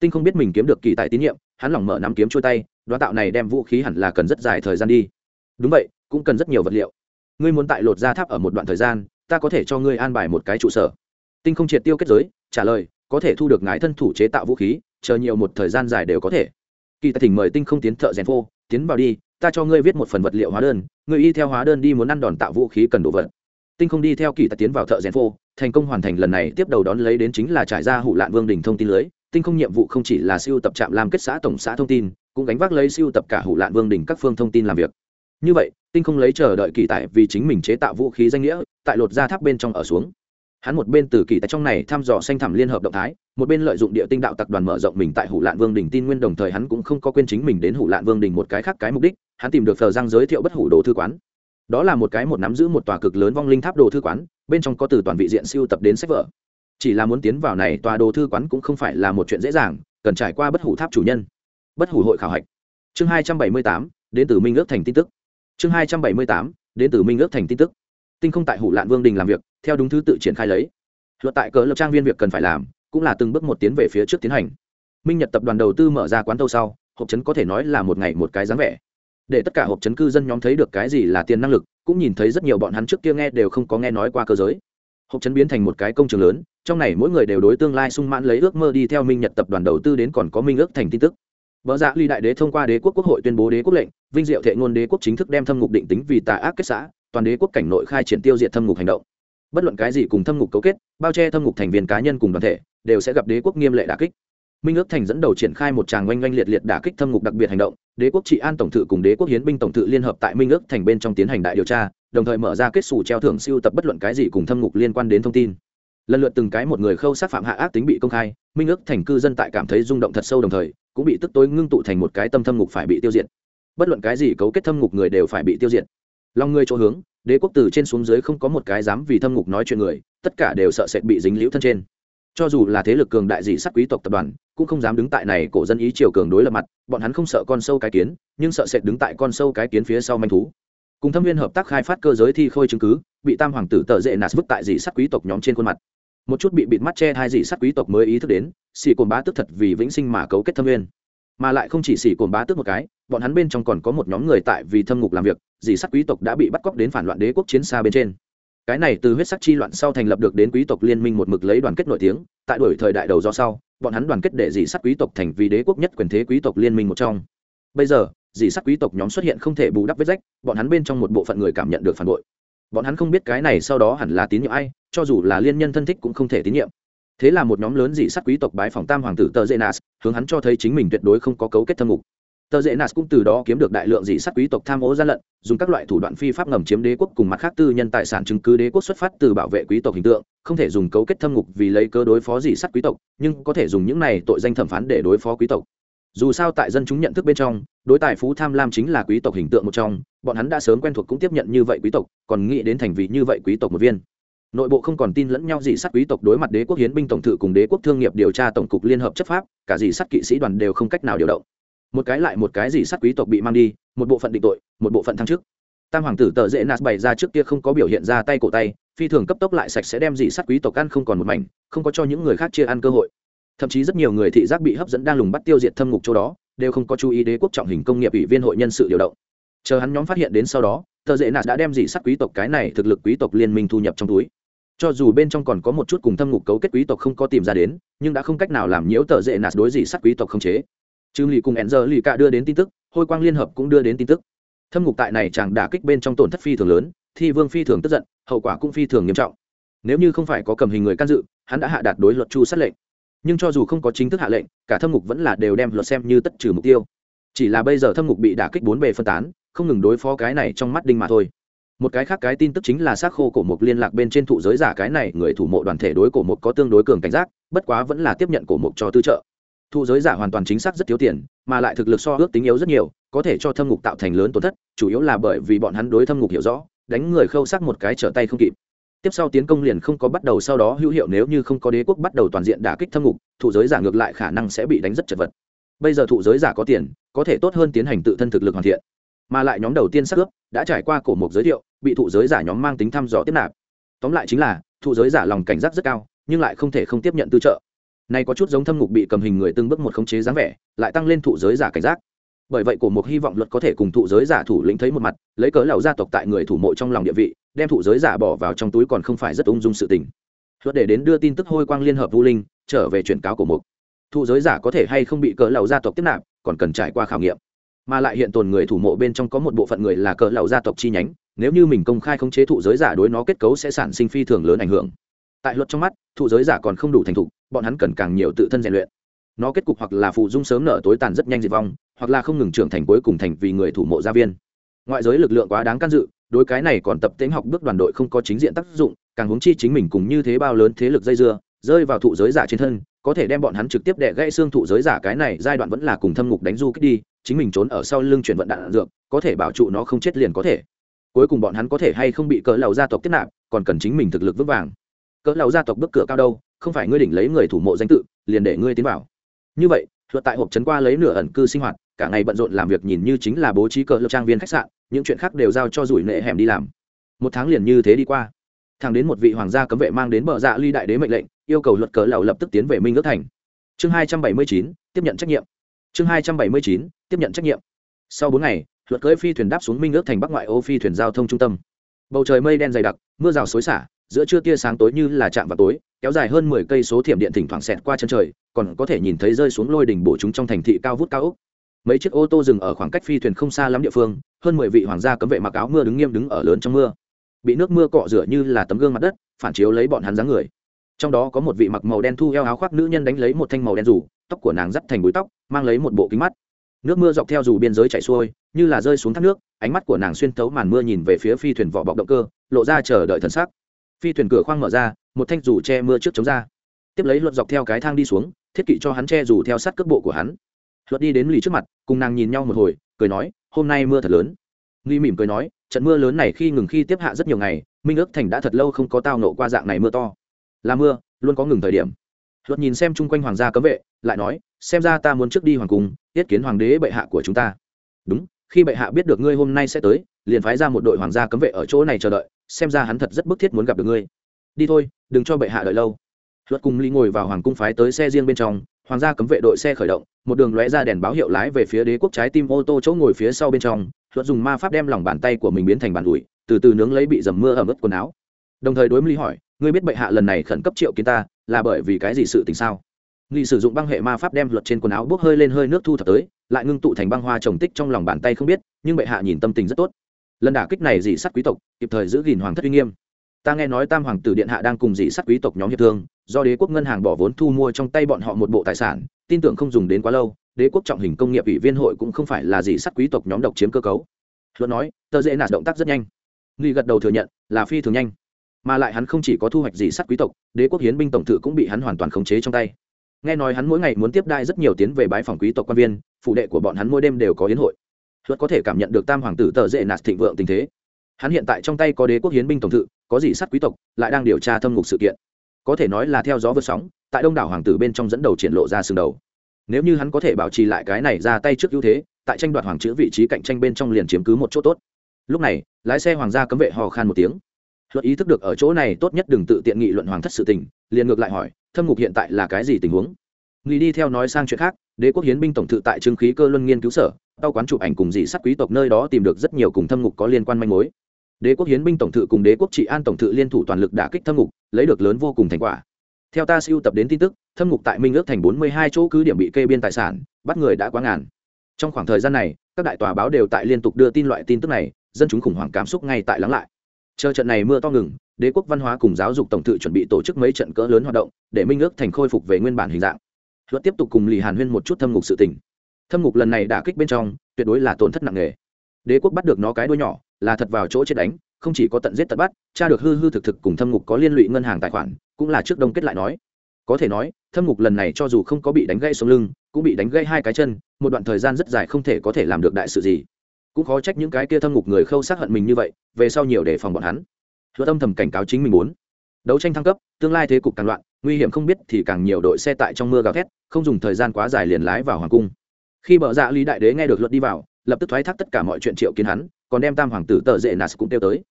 Tinh không biết mình kiếm được kỳ tài tín nhiệm, hắn lỏng mở nắm kiếm trôi tay, đoán tạo này đem vũ khí hẳn là cần rất dài thời gian đi. Đúng vậy, cũng cần rất nhiều vật liệu. Ngươi muốn tại lột ra tháp ở một đoạn thời gian, ta có thể cho ngươi an bài một cái trụ sở. Tinh không triệt tiêu kết giới, trả lời, có thể thu được ngài thân thủ chế tạo vũ khí chờ nhiều một thời gian dài đều có thể. Kỳ tài thỉnh mời tinh không tiến thợ rèn phô, tiến vào đi, ta cho ngươi viết một phần vật liệu hóa đơn, ngươi y theo hóa đơn đi muốn ăn đòn tạo vũ khí cần đồ vật. Tinh không đi theo kỳ tài tiến vào thợ rèn phô, thành công hoàn thành lần này, tiếp đầu đón lấy đến chính là trải ra hủ lạn vương đình thông tin lưới. Tinh không nhiệm vụ không chỉ là siêu tập trạm làm kết xã tổng xã thông tin, cũng gánh vác lấy siêu tập cả hủ lạn vương đình các phương thông tin làm việc. Như vậy, tinh không lấy chờ đợi kỳ tài vì chính mình chế tạo vũ khí danh nghĩa, tại lột ra tháp bên trong ở xuống hắn một bên từ kỳ tại trong này thăm dò xanh thẳm liên hợp động thái, một bên lợi dụng địa tinh đạo tập đoàn mở rộng mình tại hủ lạn vương đình tin nguyên đồng thời hắn cũng không có quên chính mình đến hủ lạn vương đình một cái khác cái mục đích, hắn tìm được thờ giang giới thiệu bất hủ đồ thư quán. Đó là một cái một nắm giữ một tòa cực lớn vong linh tháp đồ thư quán, bên trong có từ toàn vị diện siêu tập đến sách vở. Chỉ là muốn tiến vào này tòa đồ thư quán cũng không phải là một chuyện dễ dàng, cần trải qua bất hủ tháp chủ nhân. Bất hủ hội khảo hạch. Chương hai trăm bảy mươi tám, đến từ minh ước thành tin tức. Chương hai trăm bảy mươi tám, đến từ minh ước thành tin tức tinh không tại hủ lạn vương đình làm việc theo đúng thứ tự triển khai lấy. Luật tại cỡ lập trang viên việc cần phải làm cũng là từng bước một tiến về phía trước tiến hành. Minh nhật tập đoàn đầu tư mở ra quán tâu sau hộp chấn có thể nói là một ngày một cái dáng vẻ. Để tất cả hộp chấn cư dân nhóm thấy được cái gì là tiền năng lực cũng nhìn thấy rất nhiều bọn hắn trước kia nghe đều không có nghe nói qua cơ giới. Hộp chấn biến thành một cái công trường lớn trong này mỗi người đều đối tương lai sung mãn lấy ước mơ đi theo minh nhật tập đoàn đầu tư đến còn có minh ước thành tin tức. Vợ dạ ly đại đế thông qua đế quốc quốc hội tuyên bố đế quốc lệnh, vinh diệu thệ ngôn đế quốc chính thức đem thâm ngục định tính vì tà ác kết xã, toàn đế quốc cảnh nội khai triển tiêu diệt thâm ngục hành động. Bất luận cái gì cùng thâm ngục cấu kết, bao che thâm ngục thành viên cá nhân cùng đoàn thể, đều sẽ gặp đế quốc nghiêm lệ đả kích. Minh ước thành dẫn đầu triển khai một tràng oanh oanh liệt liệt đả kích thâm ngục đặc biệt hành động, đế quốc trị an tổng thự cùng đế quốc hiến binh tổng thự liên hợp tại Minh ước thành bên trong tiến hành đại điều tra, đồng thời mở ra kết sủ treo thưởng siêu tập bất luận cái gì cùng thâm ngục liên quan đến thông tin lần lượt từng cái một người khâu sát phạm hạ ác tính bị công khai minh ước thành cư dân tại cảm thấy rung động thật sâu đồng thời cũng bị tức tối ngưng tụ thành một cái tâm thâm ngục phải bị tiêu diệt bất luận cái gì cấu kết thâm ngục người đều phải bị tiêu diệt lòng người chỗ hướng, đế quốc từ trên xuống dưới không có một cái dám vì thâm ngục nói chuyện người, tất cả đều sợ sệt bị dính liễu thân trên. Cho dù là thế lực cường đại dị sắc quý tộc tập đoàn, cũng không dám đứng tại này cổ dân ý triều cường đối lập mặt, bọn hắn không sợ con sâu cái kiến, nhưng sợ sệt đứng tại con sâu cái kiến phía sau manh thú. Cùng thâm viên hợp tác khai phát cơ giới thi khôi chứng cứ, bị tam hoàng tử tờ dễ nạt vứt tại dị sắc quý tộc nhóm trên khuôn mặt. Một chút bị bịt mắt che hai dị sắc quý tộc mới ý thức đến, xì cồn bá tức thật vì vĩnh sinh mà cấu kết thâm viên mà lại không chỉ xỉ cồn bá tước một cái, bọn hắn bên trong còn có một nhóm người tại vì thâm ngục làm việc, dì sắc quý tộc đã bị bắt cóc đến phản loạn đế quốc chiến xa bên trên. Cái này từ huyết sắc chi loạn sau thành lập được đến quý tộc liên minh một mực lấy đoàn kết nổi tiếng, tại đuổi thời đại đầu do sau, bọn hắn đoàn kết để dì sắc quý tộc thành vì đế quốc nhất quyền thế quý tộc liên minh một trong. Bây giờ, dì sắc quý tộc nhóm xuất hiện không thể bù đắp vết rách, bọn hắn bên trong một bộ phận người cảm nhận được phản bội. Bọn hắn không biết cái này sau đó hẳn là tín nhiệm ai, cho dù là liên nhân thân thích cũng không thể tín nhiệm thế là một nhóm lớn dị sắt quý tộc bái phòng tam hoàng tử tờ dễ nas hướng hắn cho thấy chính mình tuyệt đối không có cấu kết thâm ngục. Tờ dễ nas cũng từ đó kiếm được đại lượng dị sắt quý tộc tham ô gian lận, dùng các loại thủ đoạn phi pháp ngầm chiếm đế quốc cùng mặt khác tư nhân tài sản chứng cứ đế quốc xuất phát từ bảo vệ quý tộc hình tượng, không thể dùng cấu kết thâm ngục vì lấy cơ đối phó dị sắt quý tộc, nhưng có thể dùng những này tội danh thẩm phán để đối phó quý tộc. Dù sao tại dân chúng nhận thức bên trong, đối tài phú tham lam chính là quý tộc hình tượng một trong, bọn hắn đã sớm quen thuộc cũng tiếp nhận như vậy quý tộc, còn nghĩ đến thành vị như vậy quý tộc một viên nội bộ không còn tin lẫn nhau gì sát quý tộc đối mặt đế quốc hiến binh tổng thự cùng đế quốc thương nghiệp điều tra tổng cục liên hợp chấp pháp, cả gì sát kỵ sĩ đoàn đều không cách nào điều động. Một cái lại một cái gì sát quý tộc bị mang đi, một bộ phận định tội, một bộ phận thăng chức. Tam hoàng tử tờ dễ nạt bày ra trước kia không có biểu hiện ra tay cổ tay, phi thường cấp tốc lại sạch sẽ đem dị sát quý tộc ăn không còn một mảnh, không có cho những người khác chia ăn cơ hội. Thậm chí rất nhiều người thị giác bị hấp dẫn đang lùng bắt tiêu diệt thâm ngục chỗ đó, đều không có chú ý đế quốc trọng hình công nghiệp ủy viên hội nhân sự điều động. Chờ hắn nhóm phát hiện đến sau đó, tờ dễ nạt đã đem dị sát quý tộc cái này thực lực quý tộc liên minh thu nhập trong túi cho dù bên trong còn có một chút cùng thâm ngục cấu kết quý tộc không có tìm ra đến, nhưng đã không cách nào làm nhiễu tờ dễ nạt đối gì sát quý tộc không chế. Trừ lì cùng enzer lì cả đưa đến tin tức, hôi quang liên hợp cũng đưa đến tin tức. Thâm ngục tại này chàng đả kích bên trong tổn thất phi thường lớn thì vương phi thường tức giận, hậu quả cũng phi thường nghiêm trọng. Nếu như không phải có cầm hình người can dự, hắn đã hạ đạt đối luật chu sát lệnh. Nhưng cho dù không có chính thức hạ lệnh, cả thâm ngục vẫn là đều đem luật xem như tất trừ mục tiêu. Chỉ là bây giờ thâm ngục bị đả kích bốn bề phân tán, không ngừng đối phó cái này trong mắt đinh mà thôi một cái khác cái tin tức chính là xác khô cổ mục liên lạc bên trên thụ giới giả cái này, người thủ mộ đoàn thể đối cổ mục có tương đối cường cảnh giác, bất quá vẫn là tiếp nhận cổ mục cho tư trợ. Thụ giới giả hoàn toàn chính xác rất thiếu tiền, mà lại thực lực so ước tính yếu rất nhiều, có thể cho thâm ngục tạo thành lớn tổn thất, chủ yếu là bởi vì bọn hắn đối thâm ngục hiểu rõ, đánh người khâu sắc một cái trở tay không kịp. Tiếp sau tiến công liền không có bắt đầu, sau đó hữu hiệu nếu như không có đế quốc bắt đầu toàn diện đả kích thâm ngục, thụ giới giả ngược lại khả năng sẽ bị đánh rất chật vật. Bây giờ thụ giới giả có tiền, có thể tốt hơn tiến hành tự thân thực lực hoàn thiện. Mà lại nhóm đầu tiên sắc ướp, đã trải qua cổ mục giới thiệu bị thụ giới giả nhóm mang tính thăm dò tiếp nạp. Tóm lại chính là, thụ giới giả lòng cảnh giác rất cao, nhưng lại không thể không tiếp nhận tư trợ. Này có chút giống thâm ngục bị cầm hình người từng bước một khống chế dáng vẻ, lại tăng lên thụ giới giả cảnh giác. Bởi vậy cổ mục hy vọng luật có thể cùng thụ giới giả thủ lĩnh thấy một mặt, lấy cớ lầu gia tộc tại người thủ mộ trong lòng địa vị, đem thụ giới giả bỏ vào trong túi còn không phải rất ung dung sự tình. Luật để đến đưa tin tức hôi quang liên hợp vũ linh, trở về chuyển cáo cổ mục. Thụ giới giả có thể hay không bị cớ lầu gia tộc tiếp nạp, còn cần trải qua khảo nghiệm. Mà lại hiện tồn người thủ mộ bên trong có một bộ phận người là cỡ lão gia tộc chi nhánh nếu như mình công khai khống chế thụ giới giả đối nó kết cấu sẽ sản sinh phi thường lớn ảnh hưởng. Tại luật trong mắt, thụ giới giả còn không đủ thành thục, bọn hắn cần càng nhiều tự thân rèn luyện. Nó kết cục hoặc là phụ dung sớm nở tối tàn rất nhanh diệt vong, hoặc là không ngừng trưởng thành cuối cùng thành vì người thủ mộ gia viên. Ngoại giới lực lượng quá đáng can dự, đối cái này còn tập tính học bước đoàn đội không có chính diện tác dụng, càng hướng chi chính mình cùng như thế bao lớn thế lực dây dưa, rơi vào thụ giới giả trên thân, có thể đem bọn hắn trực tiếp đè gãy xương thụ giới giả cái này giai đoạn vẫn là cùng thâm ngục đánh du kích đi, chính mình trốn ở sau lưng chuyển vận đạn dược, có thể bảo trụ nó không chết liền có thể cuối cùng bọn hắn có thể hay không bị cỡ lầu gia tộc tiếp nạp, còn cần chính mình thực lực vững vàng. Cỡ lầu gia tộc bước cửa cao đâu, không phải ngươi đỉnh lấy người thủ mộ danh tự, liền để ngươi tiến vào. Như vậy luật tại hộp trấn qua lấy nửa ẩn cư sinh hoạt, cả ngày bận rộn làm việc nhìn như chính là bố trí cỡ lập trang viên khách sạn, những chuyện khác đều giao cho rủi nệ hẻm đi làm. Một tháng liền như thế đi qua. Thằng đến một vị hoàng gia cấm vệ mang đến bờ dạ ly đại đế mệnh lệnh, yêu cầu luật cỡ lầu lập tức tiến về minh ước thành. Chương hai trăm bảy mươi chín, tiếp nhận trách nhiệm. Chương hai trăm bảy mươi chín, tiếp nhận trách nhiệm. Sau bốn ngày luật cưỡi phi thuyền đáp xuống minh ước thành bắc ngoại ô phi thuyền giao thông trung tâm. Bầu trời mây đen dày đặc, mưa rào xối xả, giữa trưa tia sáng tối như là chạm vào tối, kéo dài hơn mười cây số thiểm điện thỉnh thoảng xẹt qua chân trời, còn có thể nhìn thấy rơi xuống lôi đỉnh bổ chúng trong thành thị cao vút cao ốc. Mấy chiếc ô tô dừng ở khoảng cách phi thuyền không xa lắm địa phương, hơn mười vị hoàng gia cấm vệ mặc áo mưa đứng nghiêm đứng ở lớn trong mưa. Bị nước mưa cọ rửa như là tấm gương mặt đất, phản chiếu lấy bọn hắn dáng người. Trong đó có một vị mặc màu đen thu eo áo khoác nữ nhân đánh lấy một thanh màu đen rủ, tóc của nàng dắt thành búi tóc, mang lấy một bộ kính mắt nước mưa dọc theo dù biên giới chảy xuôi, như là rơi xuống thác nước, ánh mắt của nàng xuyên thấu màn mưa nhìn về phía phi thuyền vỏ bọc động cơ, lộ ra chờ đợi thần sắc. Phi thuyền cửa khoang mở ra, một thanh dù che mưa trước chống ra. Tiếp lấy luật dọc theo cái thang đi xuống, thiết kỵ cho hắn che dù theo sát cước bộ của hắn. Luật đi đến lì trước mặt, cùng nàng nhìn nhau một hồi, cười nói, hôm nay mưa thật lớn. Nghi mỉm cười nói, trận mưa lớn này khi ngừng khi tiếp hạ rất nhiều ngày, minh ước thành đã thật lâu không có tao nộ qua dạng này mưa to. Là mưa, luôn có ngừng thời điểm. Luật nhìn xem chung quanh hoàng gia cấm vệ, lại nói xem ra ta muốn trước đi hoàng cung tiết kiến hoàng đế bệ hạ của chúng ta. Đúng, khi bệ hạ biết được ngươi hôm nay sẽ tới, liền phái ra một đội hoàng gia cấm vệ ở chỗ này chờ đợi, xem ra hắn thật rất bức thiết muốn gặp được ngươi. Đi thôi, đừng cho bệ hạ đợi lâu. Luật cùng ly ngồi vào hoàng cung phái tới xe riêng bên trong, hoàng gia cấm vệ đội xe khởi động, một đường lóe ra đèn báo hiệu lái về phía đế quốc trái tim ô tô chỗ ngồi phía sau bên trong, luật dùng ma pháp đem lòng bàn tay của mình biến thành bàn ủi, từ từ nướng lấy bị dầm mưa ẩm ướt quần áo. Đồng thời đối ly hỏi, ngươi biết bệ hạ lần này khẩn cấp triệu kiến ta, là bởi vì cái gì sự tình sao? Nghị sử dụng băng hệ ma pháp đem luật trên quần áo bốc hơi lên hơi nước thu thập tới, lại ngưng tụ thành băng hoa trồng tích trong lòng bàn tay không biết, nhưng bệ hạ nhìn tâm tình rất tốt. Lần đả kích này dị sắt quý tộc, kịp thời giữ gìn hoàng thất uy nghiêm. Ta nghe nói tam hoàng tử điện hạ đang cùng dị sắt quý tộc nhóm hiệp thương, do đế quốc ngân hàng bỏ vốn thu mua trong tay bọn họ một bộ tài sản, tin tưởng không dùng đến quá lâu, đế quốc trọng hình công nghiệp ủy viên hội cũng không phải là dị sắt quý tộc nhóm độc chiếm cơ cấu. Luận nói, tờ dễ nạt động tác rất nhanh. Nghi gật đầu thừa nhận, là phi thường nhanh. Mà lại hắn không chỉ có thu hoạch dị sắt quý tộc, đế quốc hiến binh tổng thự cũng bị hắn hoàn toàn khống chế trong tay nghe nói hắn mỗi ngày muốn tiếp đai rất nhiều tiến về bái phòng quý tộc quan viên, phụ đệ của bọn hắn mỗi đêm đều có hiến hội. Luật có thể cảm nhận được tam hoàng tử tờ dễ nạt thịnh vượng tình thế. Hắn hiện tại trong tay có đế quốc hiến binh tổng thự, có gì sắt quý tộc, lại đang điều tra thâm ngục sự kiện. Có thể nói là theo gió vượt sóng, tại đông đảo hoàng tử bên trong dẫn đầu triển lộ ra sừng đầu. Nếu như hắn có thể bảo trì lại cái này ra tay trước ưu thế, tại tranh đoạt hoàng chữ vị trí cạnh tranh bên trong liền chiếm cứ một chỗ tốt. Lúc này, lái xe hoàng gia cấm vệ hò khan một tiếng luật ý thức được ở chỗ này tốt nhất đừng tự tiện nghị luận hoàng thất sự tình, liền ngược lại hỏi, thâm ngục hiện tại là cái gì tình huống? Nghị đi theo nói sang chuyện khác, đế quốc hiến binh tổng thự tại trương khí cơ luân nghiên cứu sở, tao quán chụp ảnh cùng dị sắc quý tộc nơi đó tìm được rất nhiều cùng thâm ngục có liên quan manh mối. Đế quốc hiến binh tổng thự cùng đế quốc trị an tổng thự liên thủ toàn lực đả kích thâm ngục, lấy được lớn vô cùng thành quả. Theo ta siêu tập đến tin tức, thâm ngục tại minh ước thành bốn mươi hai chỗ cứ điểm bị kê biên tài sản, bắt người đã quá ngàn. Trong khoảng thời gian này, các đại tòa báo đều tại liên tục đưa tin loại tin tức này, dân chúng khủng hoảng cảm xúc ngay tại lắng lại chờ trận này mưa to ngừng, đế quốc văn hóa cùng giáo dục tổng thự chuẩn bị tổ chức mấy trận cỡ lớn hoạt động, để minh ước thành khôi phục về nguyên bản hình dạng. Luật tiếp tục cùng lì hàn huyên một chút thâm ngục sự tình. Thâm ngục lần này đã kích bên trong, tuyệt đối là tổn thất nặng nề. Đế quốc bắt được nó cái đuôi nhỏ, là thật vào chỗ chết đánh, không chỉ có tận giết tận bắt cha được hư hư thực thực cùng thâm ngục có liên lụy ngân hàng tài khoản, cũng là trước đông kết lại nói. Có thể nói, thâm ngục lần này cho dù không có bị đánh gây xuống lưng, cũng bị đánh gây hai cái chân, một đoạn thời gian rất dài không thể có thể làm được đại sự gì cũng khó trách những cái kia thâm ngục người khâu sát hận mình như vậy, về sau nhiều để phòng bọn hắn. Hứa tâm thầm cảnh cáo chính mình muốn. Đấu tranh thăng cấp, tương lai thế cục càng loạn, nguy hiểm không biết thì càng nhiều đội xe tại trong mưa gào thét, không dùng thời gian quá dài liền lái vào hoàng cung. Khi bờ dạ lý đại đế nghe được luật đi vào, lập tức thoái thác tất cả mọi chuyện triệu kiến hắn, còn đem tam hoàng tử tờ dễ nas cũng tiêu tới.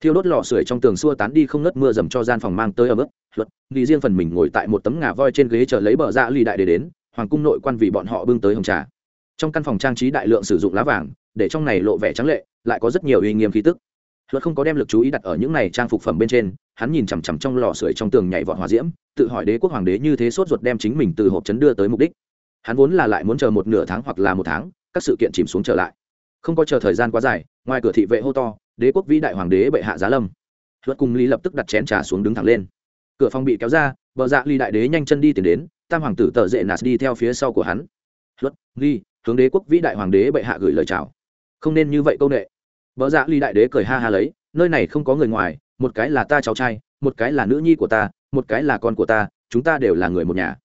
Thiêu đốt lò sưởi trong tường xua tán đi không ngất mưa dầm cho gian phòng mang tới ở mức luật vì riêng phần mình ngồi tại một tấm ngà voi trên ghế chờ lấy bờ dạ lý đại đế đến, hoàng cung nội quan vì bọn họ bưng tới hồng trà. Trong căn phòng trang trí đại lượng sử dụng lá vàng để trong này lộ vẻ trắng lệ, lại có rất nhiều uy nghiêm khí tức. Luật không có đem lực chú ý đặt ở những này trang phục phẩm bên trên, hắn nhìn chằm chằm trong lò sưởi trong tường nhảy vọt hòa diễm, tự hỏi đế quốc hoàng đế như thế sốt ruột đem chính mình từ hộp chấn đưa tới mục đích. Hắn vốn là lại muốn chờ một nửa tháng hoặc là một tháng, các sự kiện chìm xuống trở lại. Không có chờ thời gian quá dài, ngoài cửa thị vệ hô to, đế quốc vĩ đại hoàng đế bệ hạ giá lâm. Luật cùng lý lập tức đặt chén trà xuống đứng thẳng lên. Cửa phòng bị kéo ra, bờ dạ ly đại đế nhanh chân đi tìm đến, tam hoàng tử tờ dệ nạt đi theo phía sau của hắn. Luật ly hướng đế quốc vĩ đại hoàng đế bệ hạ gửi lời chào không nên như vậy câu nệ. Vợ dạ ly đại đế cười ha ha lấy, nơi này không có người ngoài, một cái là ta cháu trai, một cái là nữ nhi của ta, một cái là con của ta, chúng ta đều là người một nhà.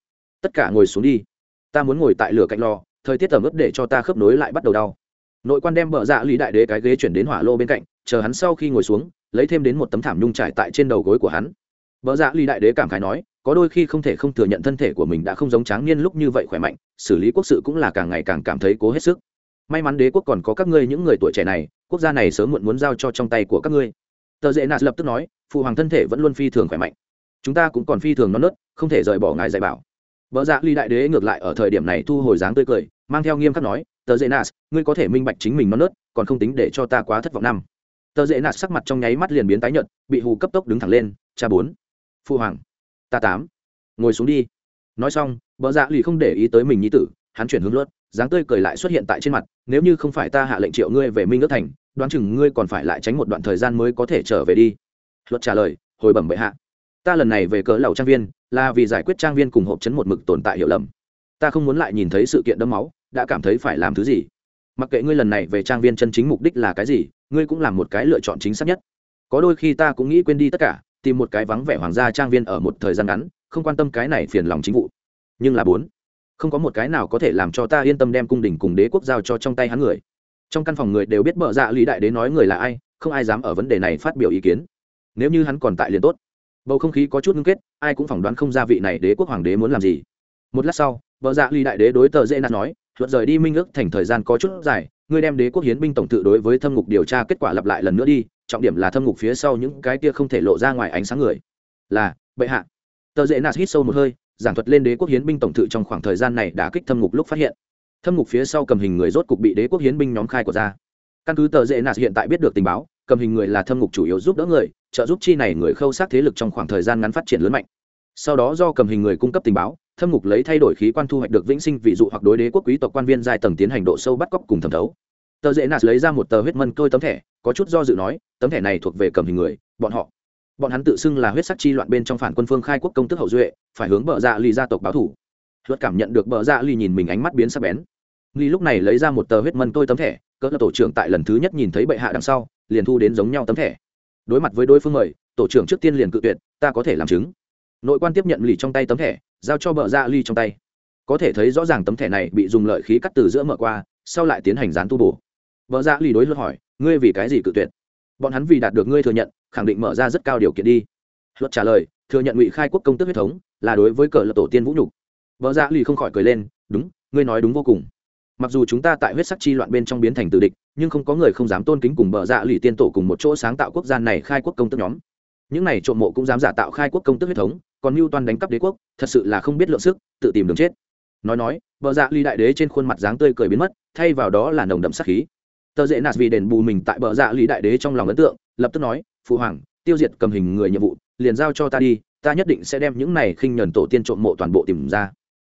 Tất cả ngồi xuống đi. Ta muốn ngồi tại lửa cạnh lò, thời tiết ẩm ướp để cho ta khớp nối lại bắt đầu đau. Nội quan đem vợ dạ ly đại đế cái ghế chuyển đến hỏa lô bên cạnh, chờ hắn sau khi ngồi xuống, lấy thêm đến một tấm thảm nhung trải tại trên đầu gối của hắn. Vợ dạ ly đại đế cảm khái nói, có đôi khi không thể không thừa nhận thân thể của mình đã không giống tráng niên lúc như vậy khỏe mạnh, xử lý quốc sự cũng là càng ngày càng cảm thấy cố hết sức may mắn đế quốc còn có các ngươi những người tuổi trẻ này, quốc gia này sớm muộn muốn giao cho trong tay của các ngươi. Tờ dễ nạt lập tức nói, phụ hoàng thân thể vẫn luôn phi thường khỏe mạnh. Chúng ta cũng còn phi thường non nớt, không thể rời bỏ ngài dạy bảo. Vợ dạ ly đại đế ngược lại ở thời điểm này thu hồi dáng tươi cười, mang theo nghiêm khắc nói, tờ dễ nạt, ngươi có thể minh bạch chính mình non nớt, còn không tính để cho ta quá thất vọng năm. Tờ dễ nạt sắc mặt trong nháy mắt liền biến tái nhợt, bị hù cấp tốc đứng thẳng lên, cha bốn, phụ hoàng, ta tám, ngồi xuống đi. Nói xong, vợ dạ ly không để ý tới mình nhi tử hắn chuyển hướng luật dáng tươi cười lại xuất hiện tại trên mặt, nếu như không phải ta hạ lệnh triệu ngươi về minh ước thành, đoán chừng ngươi còn phải lại tránh một đoạn thời gian mới có thể trở về đi. Luật trả lời, hồi bẩm bệ hạ. Ta lần này về cỡ lầu trang viên, là vì giải quyết trang viên cùng hộp chấn một mực tồn tại hiểu lầm. Ta không muốn lại nhìn thấy sự kiện đẫm máu, đã cảm thấy phải làm thứ gì. Mặc kệ ngươi lần này về trang viên chân chính mục đích là cái gì, ngươi cũng làm một cái lựa chọn chính xác nhất. Có đôi khi ta cũng nghĩ quên đi tất cả, tìm một cái vắng vẻ hoàng gia trang viên ở một thời gian ngắn, không quan tâm cái này phiền lòng chính vụ. Nhưng là bốn không có một cái nào có thể làm cho ta yên tâm đem cung đình cùng đế quốc giao cho trong tay hắn người. Trong căn phòng người đều biết bợ dạ lý đại đế nói người là ai, không ai dám ở vấn đề này phát biểu ý kiến. Nếu như hắn còn tại liền tốt. Bầu không khí có chút ngưng kết, ai cũng phỏng đoán không ra vị này đế quốc hoàng đế muốn làm gì. Một lát sau, bợ dạ lý đại đế đối tờ dễ nạt nói, luật rời đi minh ước thành thời gian có chút dài, ngươi đem đế quốc hiến binh tổng tự đối với thâm ngục điều tra kết quả lặp lại lần nữa đi, trọng điểm là thâm ngục phía sau những cái kia không thể lộ ra ngoài ánh sáng người. Là, bệ hạ. Tờ dễ nạt hít sâu một hơi giảng thuật lên đế quốc hiến binh tổng thự trong khoảng thời gian này đã kích thâm ngục lúc phát hiện. Thâm ngục phía sau cầm hình người rốt cục bị đế quốc hiến binh nhóm khai của ra. Căn cứ tờ dễ nạt hiện tại biết được tình báo, cầm hình người là thâm ngục chủ yếu giúp đỡ người, trợ giúp chi này người khâu sát thế lực trong khoảng thời gian ngắn phát triển lớn mạnh. Sau đó do cầm hình người cung cấp tình báo, thâm ngục lấy thay đổi khí quan thu hoạch được vĩnh sinh vị dụ hoặc đối đế quốc quý tộc quan viên dài tầng tiến hành độ sâu bắt cóc cùng thẩm thấu. Tờ dễ nạt lấy ra một tờ huyết mân tôi tấm thẻ, có chút do dự nói, tấm thẻ này thuộc về cầm hình người, bọn họ bọn hắn tự xưng là huyết sắc chi loạn bên trong phản quân phương khai quốc công tức hậu duệ, phải hướng bờ dạ lì gia tộc báo thủ. Luật cảm nhận được bờ dạ lì nhìn mình ánh mắt biến sắc bén. Ly lúc này lấy ra một tờ huyết mân tôi tấm thẻ, cỡ là tổ trưởng tại lần thứ nhất nhìn thấy bệ hạ đằng sau, liền thu đến giống nhau tấm thẻ. Đối mặt với đối phương mời, tổ trưởng trước tiên liền cự tuyệt, ta có thể làm chứng. Nội quan tiếp nhận lì trong tay tấm thẻ, giao cho bờ dạ ly trong tay. Có thể thấy rõ ràng tấm thẻ này bị dùng lợi khí cắt từ giữa mở qua, sau lại tiến hành dán tu bổ. Vợ dạ ly đối luật hỏi, ngươi vì cái gì cự tuyệt? Bọn hắn vì đạt được ngươi thừa nhận, khẳng định mở ra rất cao điều kiện đi. Luật trả lời, thừa nhận ngụy khai quốc công tức huyết thống, là đối với cờ lập tổ tiên vũ nhục. Vợ dạ lì không khỏi cười lên, đúng, ngươi nói đúng vô cùng. Mặc dù chúng ta tại huyết sắc chi loạn bên trong biến thành tử địch, nhưng không có người không dám tôn kính cùng bờ dạ lì tiên tổ cùng một chỗ sáng tạo quốc gia này khai quốc công tức nhóm. Những này trộm mộ cũng dám giả tạo khai quốc công tức huyết thống, còn mưu toan đánh cắp đế quốc, thật sự là không biết lượng sức, tự tìm đường chết. Nói nói bờ dạ lì đại đế trên khuôn mặt dáng tươi cười biến mất, thay vào đó là nồng đậm sắc khí tờ dễ nạt vì đền bù mình tại bờ dạ lý đại đế trong lòng ấn tượng, lập tức nói, phụ hoàng, tiêu diệt cầm hình người nhiệm vụ, liền giao cho ta đi, ta nhất định sẽ đem những này khinh nhẫn tổ tiên trộm mộ toàn bộ tìm ra.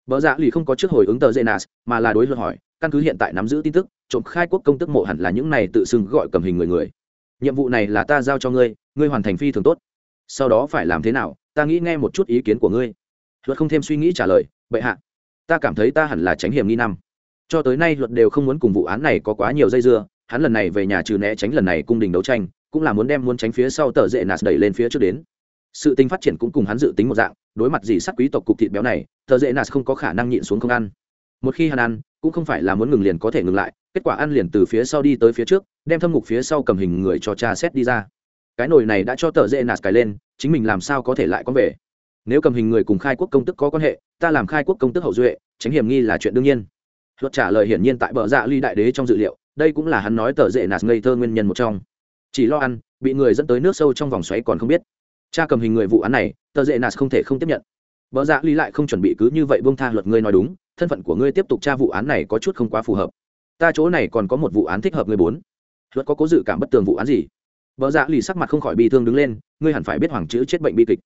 Bờ dạ lý không có trước hồi ứng tờ dễ nạt, mà là đối luận hỏi, căn cứ hiện tại nắm giữ tin tức, trộm khai quốc công tức mộ hẳn là những này tự xưng gọi cầm hình người người. Nhiệm vụ này là ta giao cho ngươi ngươi hoàn thành phi thường tốt. Sau đó phải làm thế nào, ta nghĩ nghe một chút ý kiến của ngươi. Luật không thêm suy nghĩ trả lời, bệ hạ, ta cảm thấy ta hẳn là tránh hiểm nghi năm cho tới nay luật đều không muốn cùng vụ án này có quá nhiều dây dưa, hắn lần này về nhà trừ né tránh lần này cung đình đấu tranh, cũng là muốn đem muốn tránh phía sau tờ dễ nạt đẩy lên phía trước đến. Sự tình phát triển cũng cùng hắn dự tính một dạng, đối mặt gì sắc quý tộc cục thịt béo này, tờ dễ nạt không có khả năng nhịn xuống không ăn. Một khi hắn ăn, cũng không phải là muốn ngừng liền có thể ngừng lại, kết quả ăn liền từ phía sau đi tới phía trước, đem thâm ngục phía sau cầm hình người cho cha xét đi ra. Cái nồi này đã cho tờ dễ nạt cài lên, chính mình làm sao có thể lại có về nếu cầm hình người cùng khai quốc công tức có quan hệ, ta làm khai quốc công tức hậu duệ, tránh hiểm nghi là chuyện đương nhiên luật trả lời hiển nhiên tại bờ dạ ly đại đế trong dự liệu, đây cũng là hắn nói tờ dễ nạt ngây thơ nguyên nhân một trong. Chỉ lo ăn, bị người dẫn tới nước sâu trong vòng xoáy còn không biết. Cha cầm hình người vụ án này, tờ dễ nạt không thể không tiếp nhận. Bờ dạ ly lại không chuẩn bị cứ như vậy buông tha luật ngươi nói đúng, thân phận của ngươi tiếp tục tra vụ án này có chút không quá phù hợp. Ta chỗ này còn có một vụ án thích hợp ngươi bốn. Luật có cố dự cảm bất tường vụ án gì? Vợ dạ lì sắc mặt không khỏi bị thương đứng lên, ngươi hẳn phải biết hoàng chữ chết bệnh bi kịch.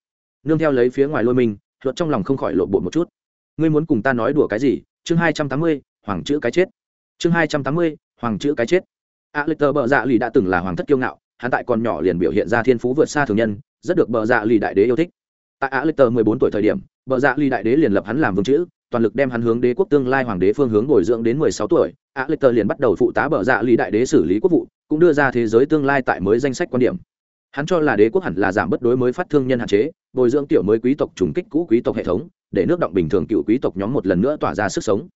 Nương theo lấy phía ngoài lôi mình, luật trong lòng không khỏi lộ bộ một chút. Ngươi muốn cùng ta nói đùa cái gì? Chương hai trăm tám mươi hoàng chữ cái chết. Chương hai trăm tám mươi, hoàng chữ cái chết. A lê tờ bờ dạ lì đã từng là hoàng thất kiêu ngạo, hắn tại còn nhỏ liền biểu hiện ra thiên phú vượt xa thường nhân, rất được bờ dạ lì đại đế yêu thích. Tại a lê tờ mười bốn tuổi thời điểm bờ dạ lì đại đế liền lập hắn làm vương chữ, toàn lực đem hắn hướng đế quốc tương lai hoàng đế phương hướng bồi dưỡng đến mười sáu tuổi. A tờ liền bắt đầu phụ tá bờ dạ lì đại đế xử lý quốc vụ, cũng đưa ra thế giới tương lai tại mới danh sách quan điểm. Hắn cho là đế quốc hẳn là giảm bất đối mới phát thương nhân hạn chế, bồi dưỡng tiểu mới quý tộc trùng kích cũ quý tộc hệ thống, để nước động bình thường cựu quý tộc nhóm một lần nữa tỏa ra sức sống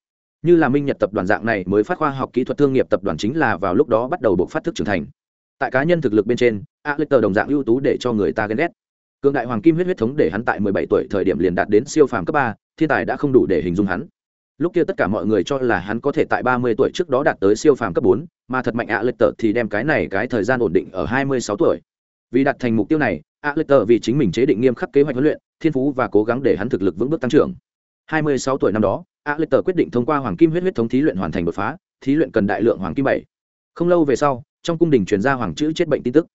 như là minh nhật tập đoàn dạng này mới phát khoa học kỹ thuật thương nghiệp tập đoàn chính là vào lúc đó bắt đầu buộc phát thức trưởng thành. Tại cá nhân thực lực bên trên a lê tờ đồng dạng ưu tú để cho người ta ghen ghét. Cường đại hoàng kim huyết huyết thống để hắn tại mười bảy tuổi thời điểm liền đạt đến siêu phàm cấp ba, thiên tài đã không đủ để hình dung hắn. Lúc kia tất cả mọi người cho là hắn có thể tại ba mươi tuổi trước đó đạt tới siêu phàm cấp bốn, mà thật mạnh ạ lệch tờ thì đem cái này cái thời gian ổn định ở hai mươi sáu tuổi. Vì đạt thành mục tiêu này ạ lệch tờ vì chính mình chế định nghiêm khắc kế hoạch huấn luyện, thiên phú và cố gắng để hắn thực lực vững bước tăng trưởng. Hai mươi sáu tuổi năm đó A lệch tờ quyết định thông qua hoàng kim huyết huyết thống thí luyện hoàn thành đột phá, thí luyện cần đại lượng hoàng kim bảy. Không lâu về sau, trong cung đình truyền ra hoàng chữ chết bệnh tin tức.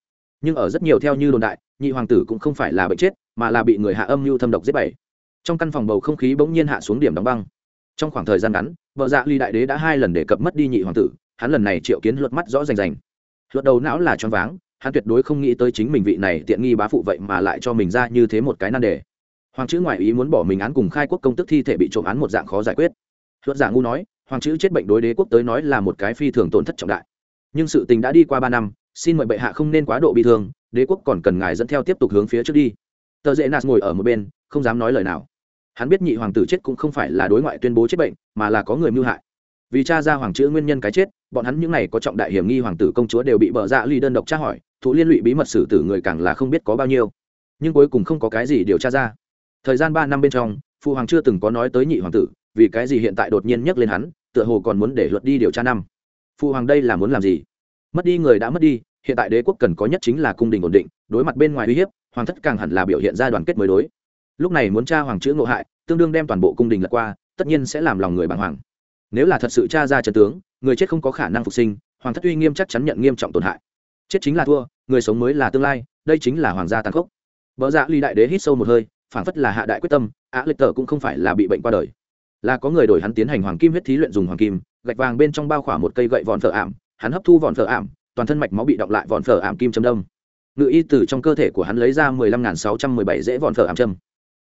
Nhưng ở rất nhiều theo như đồn đại, nhị hoàng tử cũng không phải là bệnh chết, mà là bị người hạ âm mưu thâm độc giết bảy. Trong căn phòng bầu không khí bỗng nhiên hạ xuống điểm đóng băng. Trong khoảng thời gian ngắn, vợ dạ ly đại đế đã hai lần đề cập mất đi nhị hoàng tử, hắn lần này triệu kiến luật mắt rõ rành rành. Luật đầu não là choáng váng, hắn tuyệt đối không nghĩ tới chính mình vị này tiện nghi bá phụ vậy mà lại cho mình ra như thế một cái nan đề hoàng chữ ngoại ý muốn bỏ mình án cùng khai quốc công tức thi thể bị trộm án một dạng khó giải quyết. Luật giả ngu nói, hoàng chữ chết bệnh đối đế quốc tới nói là một cái phi thường tổn thất trọng đại. Nhưng sự tình đã đi qua ba năm, xin mời bệ hạ không nên quá độ bị thương, đế quốc còn cần ngài dẫn theo tiếp tục hướng phía trước đi. Tờ dễ nạt ngồi ở một bên, không dám nói lời nào. Hắn biết nhị hoàng tử chết cũng không phải là đối ngoại tuyên bố chết bệnh, mà là có người mưu hại. Vì cha ra hoàng chữ nguyên nhân cái chết, bọn hắn những n à y có trọng đại hiểm nghi hoàng tử công chúa đều bị bờ dạ ly đơn độc tra hỏi, thụ liên lụy bí mật xử tử người càng là không biết có bao nhiêu. Nhưng cuối cùng không có cái gì điều tra ra thời gian ba năm bên trong phụ hoàng chưa từng có nói tới nhị hoàng tử, vì cái gì hiện tại đột nhiên nhắc lên hắn, tựa hồ còn muốn để luật đi điều tra năm. Phụ hoàng đây là muốn làm gì? Mất đi người đã mất đi, hiện tại đế quốc cần có nhất chính là cung đình ổn định, đối mặt bên ngoài uy hiếp, hoàng thất càng hẳn là biểu hiện ra đoàn kết mới đối. Lúc này muốn tra hoàng chữ ngộ hại, tương đương đem toàn bộ cung đình lật qua, tất nhiên sẽ làm lòng người bàng hoàng. Nếu là thật sự tra ra trận tướng, người chết không có khả năng phục sinh, hoàng thất uy nghiêm chắc chắn nhận nghiêm trọng tổn hại. Chết chính là thua, người sống mới là tương lai, đây chính là hoàng gia tàn khốc. Vợ dạ ly đại đế hít sâu một hơi phảng phất là hạ đại quyết tâm, á lịch tờ cũng không phải là bị bệnh qua đời. Là có người đổi hắn tiến hành hoàng kim huyết thí luyện dùng hoàng kim, gạch vàng bên trong bao khỏa một cây gậy vòn phở ảm, hắn hấp thu vòn phở ảm, toàn thân mạch máu bị động lại vòn phở ảm kim châm đông ngự y từ trong cơ thể của hắn lấy ra mười lăm nghìn sáu trăm mười bảy dễ vòn phở ảm châm.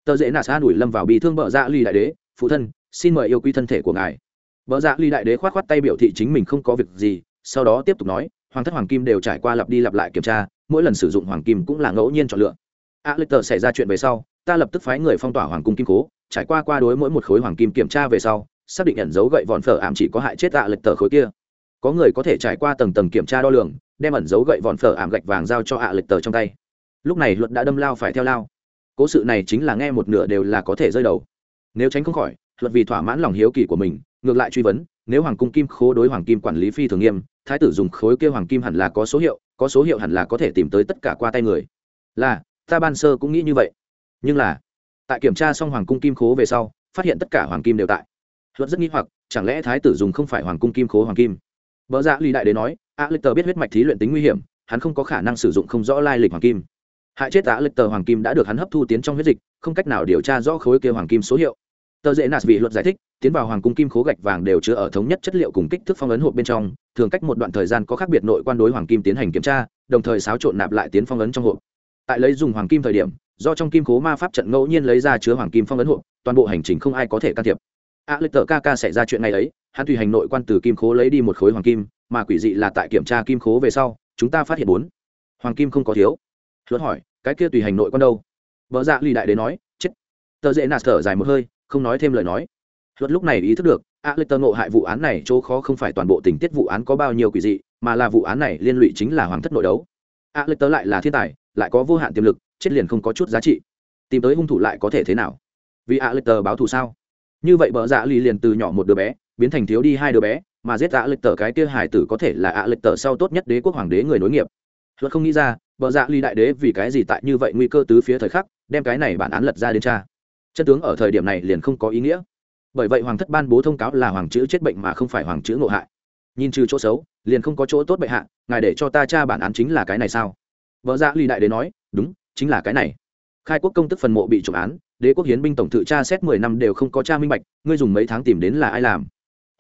Tờ dễ nạ xa đuổi lâm vào bị thương bợ dạ ly đại đế, phụ thân, xin mời yêu quý thân thể của ngài. Bợ dạ ly đại đế khoát khoát tay biểu thị chính mình không có việc gì, sau đó tiếp tục nói, hoàng thất hoàng kim đều trải qua lặp đi lặp lại kiểm tra, mỗi lần sử dụng hoàng kim cũng là ngẫu nhiên chọn lựa. A lịch tờ xảy ra chuyện về sau ta lập tức phái người phong tỏa hoàng cung kim cố, trải qua qua đối mỗi một khối hoàng kim kiểm tra về sau, xác định ẩn dấu gậy vòn phở ảm chỉ có hại chết ạ lệch tờ khối kia. Có người có thể trải qua tầng tầng kiểm tra đo lường, đem ẩn dấu gậy vòn phở ảm gạch vàng giao cho ạ lệch tờ trong tay. Lúc này luật đã đâm lao phải theo lao. Cố sự này chính là nghe một nửa đều là có thể rơi đầu. Nếu tránh không khỏi, luật vì thỏa mãn lòng hiếu kỳ của mình, ngược lại truy vấn, nếu hoàng cung kim khố đối hoàng kim quản lý phi thường nghiêm, thái tử dùng khối kia hoàng kim hẳn là có số hiệu, có số hiệu hẳn là có thể tìm tới tất cả qua tay người. Là, ta ban sơ cũng nghĩ như vậy nhưng là, tại kiểm tra xong hoàng cung kim khố về sau, phát hiện tất cả hoàng kim đều tại. Luật rất nghi hoặc, chẳng lẽ thái tử dùng không phải hoàng cung kim khố hoàng kim? Vợ dạ lì đại đế nói, a lịch tờ biết huyết mạch thí luyện tính nguy hiểm, hắn không có khả năng sử dụng không rõ lai lịch hoàng kim. Hại chết a lịch tờ hoàng kim đã được hắn hấp thu tiến trong huyết dịch, không cách nào điều tra rõ khối kia hoàng kim số hiệu. Tờ dễ nạt vị luật giải thích, tiến vào hoàng cung kim khố gạch vàng đều chứa ở thống nhất chất liệu cùng kích thước phong ấn hộp bên trong, thường cách một đoạn thời gian có khác biệt nội quan đối hoàng kim tiến hành kiểm tra, đồng thời xáo trộn nạp lại tiến phong ấn trong hộp. Tại lấy dùng hoàng kim thời điểm do trong kim khố ma pháp trận ngẫu nhiên lấy ra chứa hoàng kim phong ấn hộp toàn bộ hành trình không ai có thể can thiệp. A lịch tờ ca ca xảy ra chuyện ngày ấy, hắn tùy hành nội quan từ kim khố lấy đi một khối hoàng kim, mà quỷ dị là tại kiểm tra kim khố về sau, chúng ta phát hiện bốn. Hoàng kim không có thiếu. Luật hỏi, cái kia tùy hành nội quan đâu? Vợ dạ lì đại đế nói, chết. Tờ dễ nạt thở dài một hơi, không nói thêm lời nói. Luật lúc này ý thức được, a lịch tờ ngộ hại vụ án này chỗ khó không phải toàn bộ tình tiết vụ án có bao nhiêu quỷ dị, mà là vụ án này liên lụy chính là hoàng thất nội đấu. A lịch tờ lại là thiên tài, lại có vô hạn tiềm lực chết liền không có chút giá trị. Tìm tới hung thủ lại có thể thế nào? Vì ạ lịch tờ báo thù sao? Như vậy bờ dạ lì liền từ nhỏ một đứa bé, biến thành thiếu đi hai đứa bé, mà giết ạ lịch tờ cái kia hải tử có thể là ạ lịch tờ sau tốt nhất đế quốc hoàng đế người nối nghiệp. Luật không nghĩ ra bờ dạ lì đại đế vì cái gì tại như vậy nguy cơ tứ phía thời khắc, đem cái này bản án lật ra đến cha chân tướng ở thời điểm này liền không có ý nghĩa. Bởi vậy hoàng thất ban bố thông cáo là hoàng chữ chết bệnh mà không phải hoàng chữ ngộ hại. Nhìn trừ chỗ xấu, liền không có chỗ tốt bệ hạ, ngài để cho ta tra bản án chính là cái này sao? Vợ dạ ly đại đế nói, đúng chính là cái này. Khai quốc công tức phần mộ bị trộm án, đế quốc hiến binh tổng thự tra xét mười năm đều không có tra minh bạch, ngươi dùng mấy tháng tìm đến là ai làm?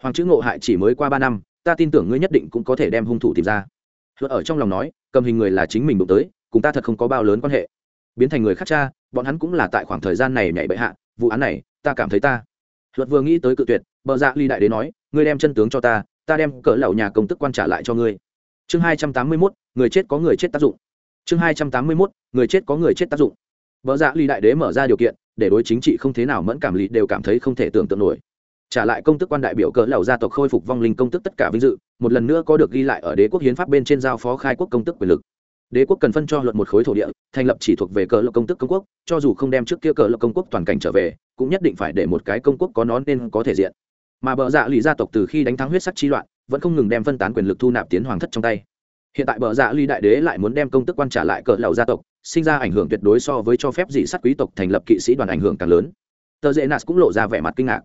Hoàng chữ ngộ hại chỉ mới qua ba năm, ta tin tưởng ngươi nhất định cũng có thể đem hung thủ tìm ra. Luật ở trong lòng nói, cầm hình người là chính mình đụng tới, cùng ta thật không có bao lớn quan hệ. Biến thành người khác cha, bọn hắn cũng là tại khoảng thời gian này nhảy bệ hạ, vụ án này, ta cảm thấy ta. Luật vừa nghĩ tới cự tuyệt, bờ dạ ly đại đế nói, ngươi đem chân tướng cho ta ta đem cỡ lậu nhà công tức quan trả lại cho ngươi. Chương hai trăm tám mươi mốt, người chết có người chết tác dụng chương hai trăm tám mươi mốt, người chết có người chết tác dụng. Vợ dạ ly đại đế mở ra điều kiện, để đối chính trị không thế nào mẫn cảm lý đều cảm thấy không thể tưởng tượng nổi. Trả lại công tức quan đại biểu cỡ lầu gia tộc khôi phục vong linh công tức tất cả vinh dự, một lần nữa có được ghi lại ở đế quốc hiến pháp bên trên giao phó khai quốc công tức quyền lực. Đế quốc cần phân cho luật một khối thổ địa, thành lập chỉ thuộc về cờ lộc công tức công quốc, cho dù không đem trước kia cờ lộc công quốc toàn cảnh trở về, cũng nhất định phải để một cái công quốc có nó nên có thể diện. Mà bờ dạ lì gia tộc từ khi đánh thắng huyết sắc chi loạn, vẫn không ngừng đem phân tán quyền lực thu nạp tiến hoàng thất trong tay hiện tại bờ dạ ly đại đế lại muốn đem công tức quan trả lại cờ lầu gia tộc, sinh ra ảnh hưởng tuyệt đối so với cho phép dị sắt quý tộc thành lập kỵ sĩ đoàn ảnh hưởng càng lớn. Tờ dễ nạt cũng lộ ra vẻ mặt kinh ngạc.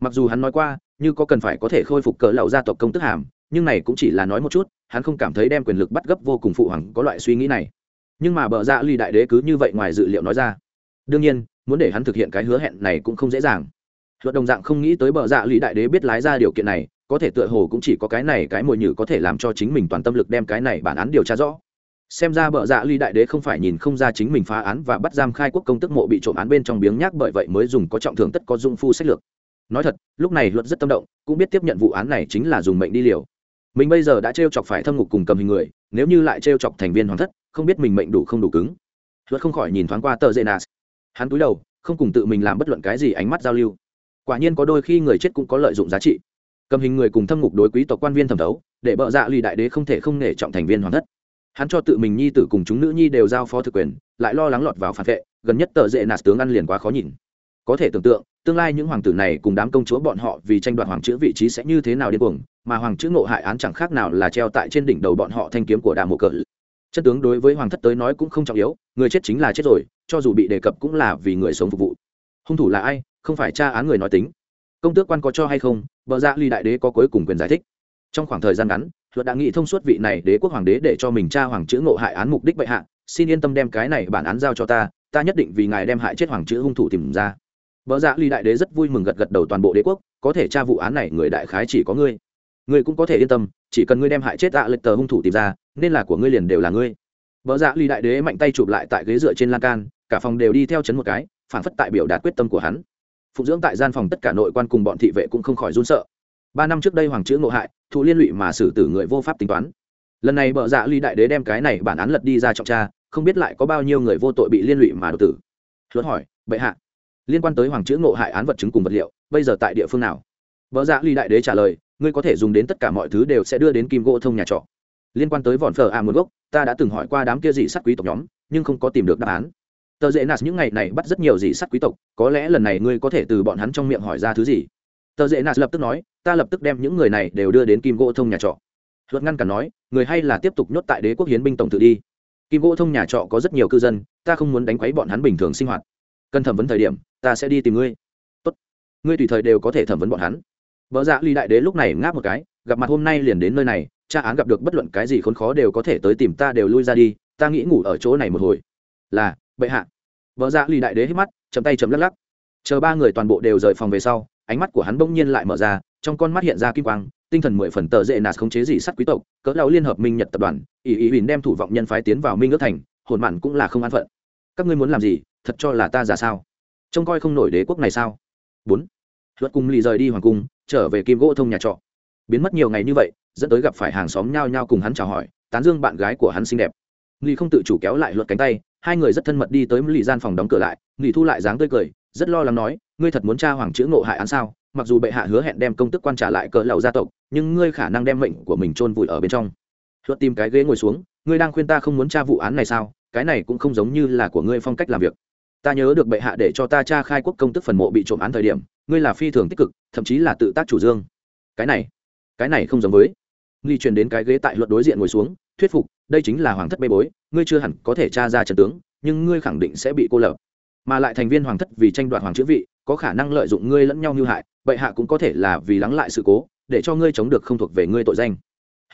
Mặc dù hắn nói qua, như có cần phải có thể khôi phục cờ lầu gia tộc công tức hàm, nhưng này cũng chỉ là nói một chút, hắn không cảm thấy đem quyền lực bắt gấp vô cùng phụ hoàng có loại suy nghĩ này. Nhưng mà bờ dạ ly đại đế cứ như vậy ngoài dự liệu nói ra. Đương nhiên, muốn để hắn thực hiện cái hứa hẹn này cũng không dễ dàng. Luật đồng dạng không nghĩ tới bờ dạ ly đại đế biết lái ra điều kiện này có thể tựa hồ cũng chỉ có cái này cái mồi nhử có thể làm cho chính mình toàn tâm lực đem cái này bản án điều tra rõ. Xem ra bợ dạ ly đại đế không phải nhìn không ra chính mình phá án và bắt giam khai quốc công tức mộ bị trộm án bên trong biếng nhác bởi vậy mới dùng có trọng thường tất có dung phu sách lược. Nói thật, lúc này luật rất tâm động, cũng biết tiếp nhận vụ án này chính là dùng mệnh đi liều. Mình bây giờ đã t chọc phải thâm ngục cùng cầm hình người, nếu như lại t chọc thành viên hoàng thất, không biết mình mệnh đủ không đủ cứng. Luật không khỏi nhìn thoáng qua tờ dê nas hắn cúi đầu, không cùng tự mình làm bất luận cái gì ánh mắt giao lưu. Quả nhiên có đôi khi người chết cũng có lợi dụng giá trị cầm hình người cùng thâm ngục đối quý tộc quan viên thẩm thấu, để bợ dạ lì đại đế không thể không nể trọng thành viên hoàng thất. Hắn cho tự mình nhi tử cùng chúng nữ nhi đều giao phó thực quyền, lại lo lắng lọt vào phản vệ, gần nhất tờ dễ nạt tướng ăn liền quá khó nhìn. Có thể tưởng tượng, tương lai những hoàng tử này cùng đám công chúa bọn họ vì tranh đoạt hoàng chữ vị trí sẽ như thế nào điên cuồng, mà hoàng chữ ngộ hại án chẳng khác nào là treo tại trên đỉnh đầu bọn họ thanh kiếm của đà mộ cỡ. Chất tướng đối với hoàng thất tới nói cũng không trọng yếu, người chết chính là chết rồi, cho dù bị đề cập cũng là vì người sống phục vụ. Hung thủ là ai, không phải tra án người nói tính. Công tước quan có cho hay không bờ dạ ly đại đế có cuối cùng quyền giải thích. Trong khoảng thời gian ngắn, luật đã nghĩ thông suốt vị này đế quốc hoàng đế để cho mình tra hoàng chữ ngộ hại án mục đích bệ hạ, xin yên tâm đem cái này bản án giao cho ta ta nhất định vì ngài đem hại chết hoàng chữ hung thủ tìm ra. Vợ dạ ly đại đế rất vui mừng gật gật đầu toàn bộ đế quốc, có thể tra vụ án này, người đại khái chỉ có ngươi. Ngươi cũng có thể yên tâm, chỉ cần ngươi đem hại chết dạ lệch tờ hung thủ tìm ra, nên là của ngươi liền đều là ngươi. Vợ dạ ly đại đế mạnh tay chụp lại tại ghế dựa trên lan can, cả phòng đều đi theo chấn một cái, phản phất tại biểu đạt quyết tâm của hắn phụng dưỡng tại gian phòng tất cả nội quan cùng bọn thị vệ cũng không khỏi run sợ. Ba năm trước đây hoàng chữ ngộ hại, thụ liên lụy mà xử tử người vô pháp tính toán. Lần này bợ dạ ly đại đế đem cái này bản án lật đi ra trọng tra, không biết lại có bao nhiêu người vô tội bị liên lụy mà đột tử. Luật hỏi, bệ hạ, liên quan tới hoàng chữ ngộ hại án vật chứng cùng vật liệu, bây giờ tại địa phương nào? Vợ dạ ly đại đế trả lời, ngươi có thể dùng đến tất cả mọi thứ đều sẽ đưa đến kim gỗ thông nhà trọ. Liên quan tới vòn phở à nguồn gốc, ta đã từng hỏi qua đám kia dị sắt quý tộc nhóm, nhưng không có tìm được đáp án tờ dễ nạt những ngày này bắt rất nhiều dị sắt quý tộc, có lẽ lần này ngươi có thể từ bọn hắn trong miệng hỏi ra thứ gì? Tờ dễ nạt lập tức nói, ta lập tức đem những người này đều đưa đến kim gỗ thông nhà trọ. Luật ngăn cản nói, người hay là tiếp tục nhốt tại đế quốc hiến binh tổng tự đi. Kim gỗ thông nhà trọ có rất nhiều cư dân, ta không muốn đánh quấy bọn hắn bình thường sinh hoạt. Cần thẩm vấn thời điểm, ta sẽ đi tìm ngươi. Tốt. Ngươi tùy thời đều có thể thẩm vấn bọn hắn. Vợ dạ ly đại đế lúc này ngáp một cái, gặp mặt hôm nay liền đến nơi này, tra án gặp được bất luận cái gì khốn khó đều có thể tới tìm ta đều lui ra đi, ta nghĩ ngủ ở chỗ này một hồi. Là bệ hạ. Vợ dạ lì đại đế hít mắt, chậm tay chậm lắc lắc. Chờ ba người toàn bộ đều rời phòng về sau, ánh mắt của hắn bỗng nhiên lại mở ra, trong con mắt hiện ra kim quang, tinh thần mười phần tờ dễ nạt khống chế gì sắt quý tộc, cỡ lão liên hợp minh nhật tập đoàn ý ý huỳnh đem thủ vọng nhân phái tiến vào minh ước thành, hồn mặn cũng là không an phận. Các ngươi muốn làm gì? Thật cho là ta giả sao? Trông coi không nổi đế quốc này sao? Bốn. Luật cùng lì rời đi hoàng cung, trở về kim gỗ thông nhà trọ. Biến mất nhiều ngày như vậy, dẫn tới gặp phải hàng xóm nhao nhao cùng hắn chào hỏi, tán dương bạn gái của hắn xinh đẹp. Lì không tự chủ kéo lại luật cánh tay hai người rất thân mật đi tới lì gian phòng đóng cửa lại, nghỉ thu lại dáng tươi cười, rất lo lắng nói, ngươi thật muốn tra hoàng chữ ngộ hại án sao? Mặc dù bệ hạ hứa hẹn đem công tức quan trả lại cỡ lầu gia tộc, nhưng ngươi khả năng đem mệnh của mình chôn vùi ở bên trong. Luật tìm cái ghế ngồi xuống, ngươi đang khuyên ta không muốn tra vụ án này sao? Cái này cũng không giống như là của ngươi phong cách làm việc. Ta nhớ được bệ hạ để cho ta tra khai quốc công tức phần mộ bị trộm án thời điểm, ngươi là phi thường tích cực, thậm chí là tự tác chủ dương. Cái này cái này không giống với. Nghi truyền đến cái ghế tại luật đối diện ngồi xuống thuyết phục, đây chính là hoàng thất bê bối, ngươi chưa hẳn có thể tra ra trần tướng, nhưng ngươi khẳng định sẽ bị cô lập. Mà lại thành viên hoàng thất vì tranh đoạt hoàng chữ vị, có khả năng lợi dụng ngươi lẫn nhau như hại, bệ hạ cũng có thể là vì lắng lại sự cố, để cho ngươi chống được không thuộc về ngươi tội danh.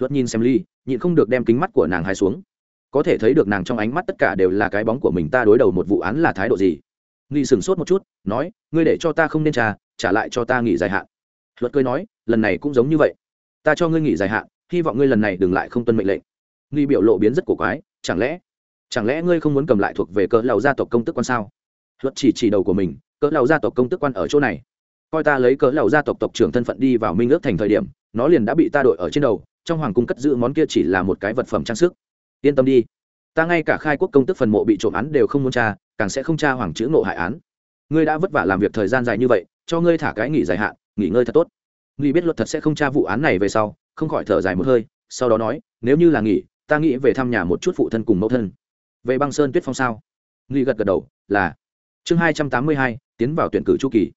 Luật nhìn xem ly, nhịn không được đem kính mắt của nàng hai xuống. Có thể thấy được nàng trong ánh mắt tất cả đều là cái bóng của mình ta đối đầu một vụ án là thái độ gì. Nghi sửng sốt một chút, nói, ngươi để cho ta không nên trà trả lại cho ta nghỉ dài hạn. Luật cười nói, lần này cũng giống như vậy. Ta cho ngươi nghỉ dài hạn, hy vọng ngươi lần này đừng lại không tuân mệnh lệnh nghi biểu lộ biến rất cổ quái, chẳng lẽ chẳng lẽ ngươi không muốn cầm lại thuộc về cỡ lầu gia tộc công tức quan sao? Luật chỉ chỉ đầu của mình, cỡ lầu gia tộc công tức quan ở chỗ này. Coi ta lấy cỡ lầu gia tộc tộc trưởng thân phận đi vào minh ước thành thời điểm, nó liền đã bị ta đội ở trên đầu, trong hoàng cung cất giữ món kia chỉ là một cái vật phẩm trang sức. Yên tâm đi, ta ngay cả khai quốc công tức phần mộ bị trộm án đều không muốn tra, càng sẽ không tra hoàng chữ nộ hại án. Ngươi đã vất vả làm việc thời gian dài như vậy, cho ngươi thả cái nghỉ dài hạn, nghỉ ngơi thật tốt. Nghi biết luật thật sẽ không tra vụ án này về sau, không khỏi thở dài một hơi, sau đó nói, nếu như là nghỉ ta nghĩ về thăm nhà một chút phụ thân cùng mẫu thân. Về băng sơn tuyết phong sao? Nghi gật gật đầu, là. Chương hai trăm tám mươi hai, tiến vào tuyển cử chu kỳ.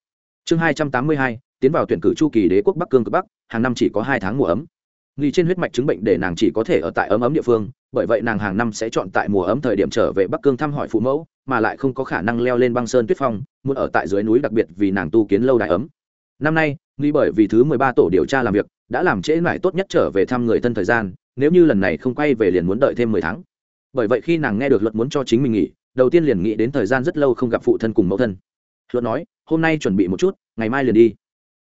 Chương hai trăm tám mươi hai, tiến vào tuyển cử chu kỳ đế quốc bắc cương cực bắc, hàng năm chỉ có hai tháng mùa ấm. Nghi trên huyết mạch chứng bệnh để nàng chỉ có thể ở tại ấm ấm địa phương, bởi vậy nàng hàng năm sẽ chọn tại mùa ấm thời điểm trở về bắc cương thăm hỏi phụ mẫu, mà lại không có khả năng leo lên băng sơn tuyết phong, muốn ở tại dưới núi đặc biệt vì nàng tu kiến lâu đài ấm. Năm nay, nghi bởi vì thứ mười ba tổ điều tra làm việc, đã làm trễ mãi tốt nhất trở về thăm người thân thời gian nếu như lần này không quay về liền muốn đợi thêm mười tháng. Bởi vậy khi nàng nghe được luật muốn cho chính mình nghỉ, đầu tiên liền nghĩ đến thời gian rất lâu không gặp phụ thân cùng mẫu thân. Luật nói, hôm nay chuẩn bị một chút, ngày mai liền đi.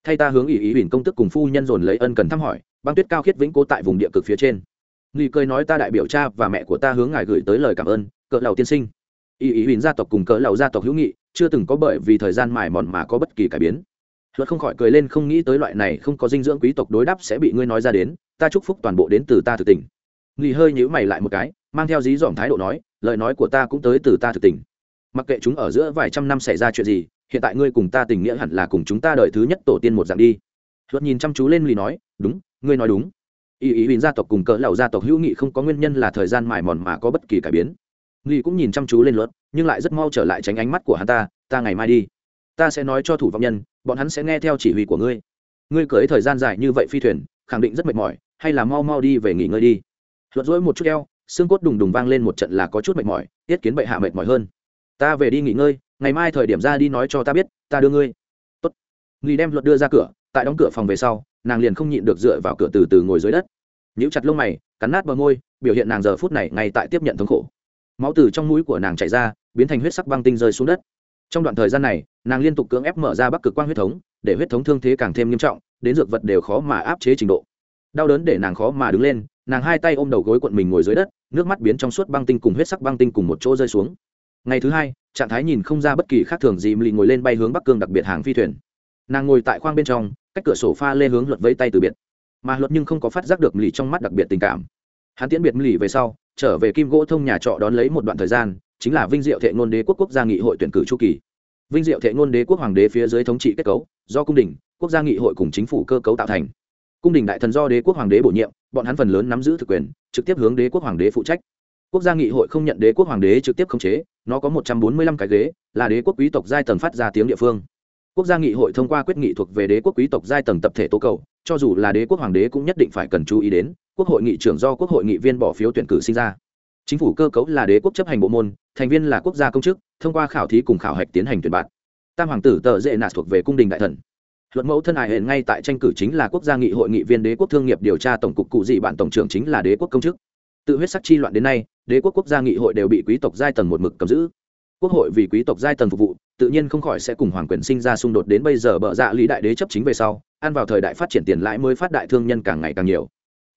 Thay ta hướng ý ý huỳnh công tức cùng phu nhân dồn lấy ân cần thăm hỏi, băng tuyết cao khiết vĩnh cố tại vùng địa cực phía trên. Nghi cười nói, ta đại biểu cha và mẹ của ta hướng ngài gửi tới lời cảm ơn, cỡ lầu tiên sinh. Ý ý huỳnh gia tộc cùng cỡ lầu gia tộc hữu nghị, chưa từng có bởi vì thời gian mài mòn mà có bất kỳ cải biến. Luật không khỏi cười lên, không nghĩ tới loại này không có dinh dưỡng quý tộc đối đáp sẽ bị ngươi nói ra đến ta chúc phúc toàn bộ đến từ ta thực tình. Nghỉ hơi nhíu mày lại một cái, mang theo dí dỏm thái độ nói, lời nói của ta cũng tới từ ta thực tình. Mặc kệ chúng ở giữa vài trăm năm xảy ra chuyện gì, hiện tại ngươi cùng ta tình nghĩa hẳn là cùng chúng ta đợi thứ nhất tổ tiên một dạng đi. Luật nhìn chăm chú lên lì nói, đúng, ngươi nói đúng. Ý ý bình gia tộc cùng cỡ lầu gia tộc hữu nghị không có nguyên nhân là thời gian mài mòn mà có bất kỳ cải biến. Lì cũng nhìn chăm chú lên luật, nhưng lại rất mau trở lại tránh ánh mắt của hắn ta ta ngày mai đi. Ta sẽ nói cho thủ vọng nhân, bọn hắn sẽ nghe theo chỉ huy của ngươi. Ngươi cưới thời gian dài như vậy phi thuyền, khẳng định rất mệt mỏi hay là mau mau đi về nghỉ ngơi đi. Luật dỗi một chút eo, xương cốt đùng đùng vang lên một trận là có chút mệt mỏi, tiết kiến bệ hạ mệt mỏi hơn. Ta về đi nghỉ ngơi, ngày mai thời điểm ra đi nói cho ta biết, ta đưa ngươi. Tốt. Nghi đem luật đưa ra cửa, tại đóng cửa phòng về sau, nàng liền không nhịn được dựa vào cửa từ từ ngồi dưới đất. Nhíu chặt lông mày, cắn nát bờ môi, biểu hiện nàng giờ phút này ngay tại tiếp nhận thống khổ. Máu từ trong mũi của nàng chảy ra, biến thành huyết sắc băng tinh rơi xuống đất. Trong đoạn thời gian này, nàng liên tục cưỡng ép mở ra bắc cực quang huyết thống, để huyết thống thương thế càng thêm nghiêm trọng, đến dược vật đều khó mà áp chế trình độ đau đớn để nàng khó mà đứng lên, nàng hai tay ôm đầu gối quận mình ngồi dưới đất, nước mắt biến trong suốt băng tinh cùng huyết sắc băng tinh cùng một chỗ rơi xuống. Ngày thứ hai, trạng thái nhìn không ra bất kỳ khác thường gì lì ngồi lên bay hướng bắc cương đặc biệt hàng phi thuyền. Nàng ngồi tại khoang bên trong, cách cửa sổ pha lê hướng luật vây tay từ biệt. Mà luật nhưng không có phát giác được lì trong mắt đặc biệt tình cảm. Hắn tiễn biệt lì về sau, trở về kim gỗ thông nhà trọ đón lấy một đoạn thời gian, chính là vinh diệu thệ ngôn đế quốc quốc gia nghị hội tuyển cử chu kỳ. Vinh diệu thệ ngôn đế quốc hoàng đế phía dưới thống trị kết cấu, do cung đình, quốc gia nghị hội cùng chính phủ cơ cấu tạo thành cung đình đại thần do đế quốc hoàng đế bổ nhiệm, bọn hắn phần lớn nắm giữ thực quyền, trực tiếp hướng đế quốc hoàng đế phụ trách. Quốc gia nghị hội không nhận đế quốc hoàng đế trực tiếp khống chế, nó có một trăm bốn mươi lăm cái ghế, là đế quốc quý tộc giai tầng phát ra tiếng địa phương. Quốc gia nghị hội thông qua quyết nghị thuộc về đế quốc quý tộc giai tầng tập thể tố cầu, cho dù là đế quốc hoàng đế cũng nhất định phải cần chú ý đến, quốc hội nghị trưởng do quốc hội nghị viên bỏ phiếu tuyển cử sinh ra. Chính phủ cơ cấu là đế quốc chấp hành bộ môn, thành viên là quốc gia công chức, thông qua khảo thí cùng khảo hạch tiến hành tuyển bạn. Tam hoàng tử tờ dễ nạt thuộc về cung đình đại thần luận mẫu thân hài hển ngay tại tranh cử chính là quốc gia nghị hội nghị viên đế quốc thương nghiệp điều tra tổng cục cụ dị bạn tổng trưởng chính là đế quốc công chức. Tự huyết sắc chi loạn đến nay, đế quốc quốc gia nghị hội đều bị quý tộc giai tầng một mực cầm giữ. Quốc hội vì quý tộc giai tầng phục vụ, tự nhiên không khỏi sẽ cùng hoàng quyền sinh ra xung đột đến bây giờ bợ dạ lý đại đế chấp chính về sau, ăn vào thời đại phát triển tiền lãi mới phát đại thương nhân càng ngày càng nhiều.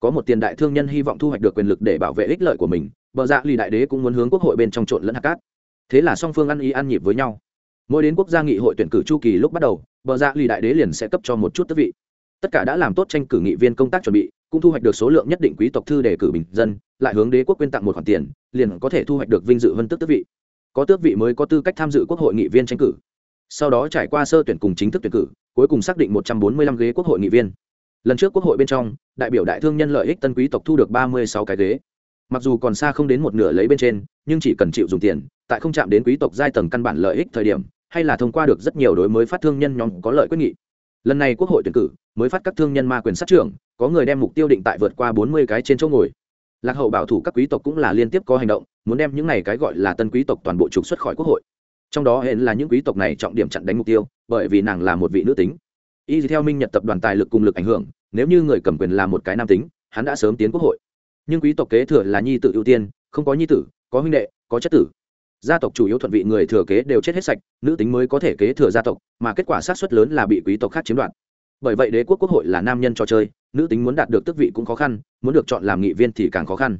Có một tiền đại thương nhân hy vọng thu hoạch được quyền lực để bảo vệ ích lợi của mình, bợ dạ lý đại đế cũng muốn hướng quốc hội bên trong trộn lẫn hạt cát. Thế là song phương ăn ý ăn nhịp với nhau mỗi đến quốc gia nghị hội tuyển cử chu kỳ lúc bắt đầu, bờ dạ lì đại đế liền sẽ cấp cho một chút tước vị. Tất cả đã làm tốt tranh cử nghị viên công tác chuẩn bị, cũng thu hoạch được số lượng nhất định quý tộc thư đề cử bình dân, lại hướng đế quốc quyên tặng một khoản tiền, liền có thể thu hoạch được vinh dự vân tước tước vị. Có tước vị mới có tư cách tham dự quốc hội nghị viên tranh cử. Sau đó trải qua sơ tuyển cùng chính thức tuyển cử, cuối cùng xác định một trăm bốn mươi lăm ghế quốc hội nghị viên. Lần trước quốc hội bên trong, đại biểu đại thương nhân lợi ích tân quý tộc thu được ba mươi sáu cái ghế. Mặc dù còn xa không đến một nửa lấy bên trên, nhưng chỉ cần chịu dùng tiền, tại không chạm đến quý tộc giai tầng căn bản lợi ích thời điểm hay là thông qua được rất nhiều đối mới phát thương nhân nhóm có lợi quyết nghị. Lần này quốc hội tuyển cử, mới phát các thương nhân ma quyền sát trưởng, có người đem mục tiêu định tại vượt qua bốn mươi cái trên chỗ ngồi. Lạc hậu bảo thủ các quý tộc cũng là liên tiếp có hành động, muốn đem những này cái gọi là tân quý tộc toàn bộ trục xuất khỏi quốc hội. Trong đó hiện là những quý tộc này trọng điểm chặn đánh mục tiêu, bởi vì nàng là một vị nữ tính. Y theo minh nhật tập đoàn tài lực cùng lực ảnh hưởng, nếu như người cầm quyền là một cái nam tính, hắn đã sớm tiến quốc hội. Nhưng quý tộc kế thừa là nhi tự ưu tiên, không có nhi tử, có huynh đệ, có chất tử gia tộc chủ yếu thuận vị người thừa kế đều chết hết sạch, nữ tính mới có thể kế thừa gia tộc, mà kết quả sát xuất lớn là bị quý tộc khác chiếm đoạt. Bởi vậy đế quốc quốc hội là nam nhân trò chơi, nữ tính muốn đạt được tước vị cũng khó khăn, muốn được chọn làm nghị viên thì càng khó khăn.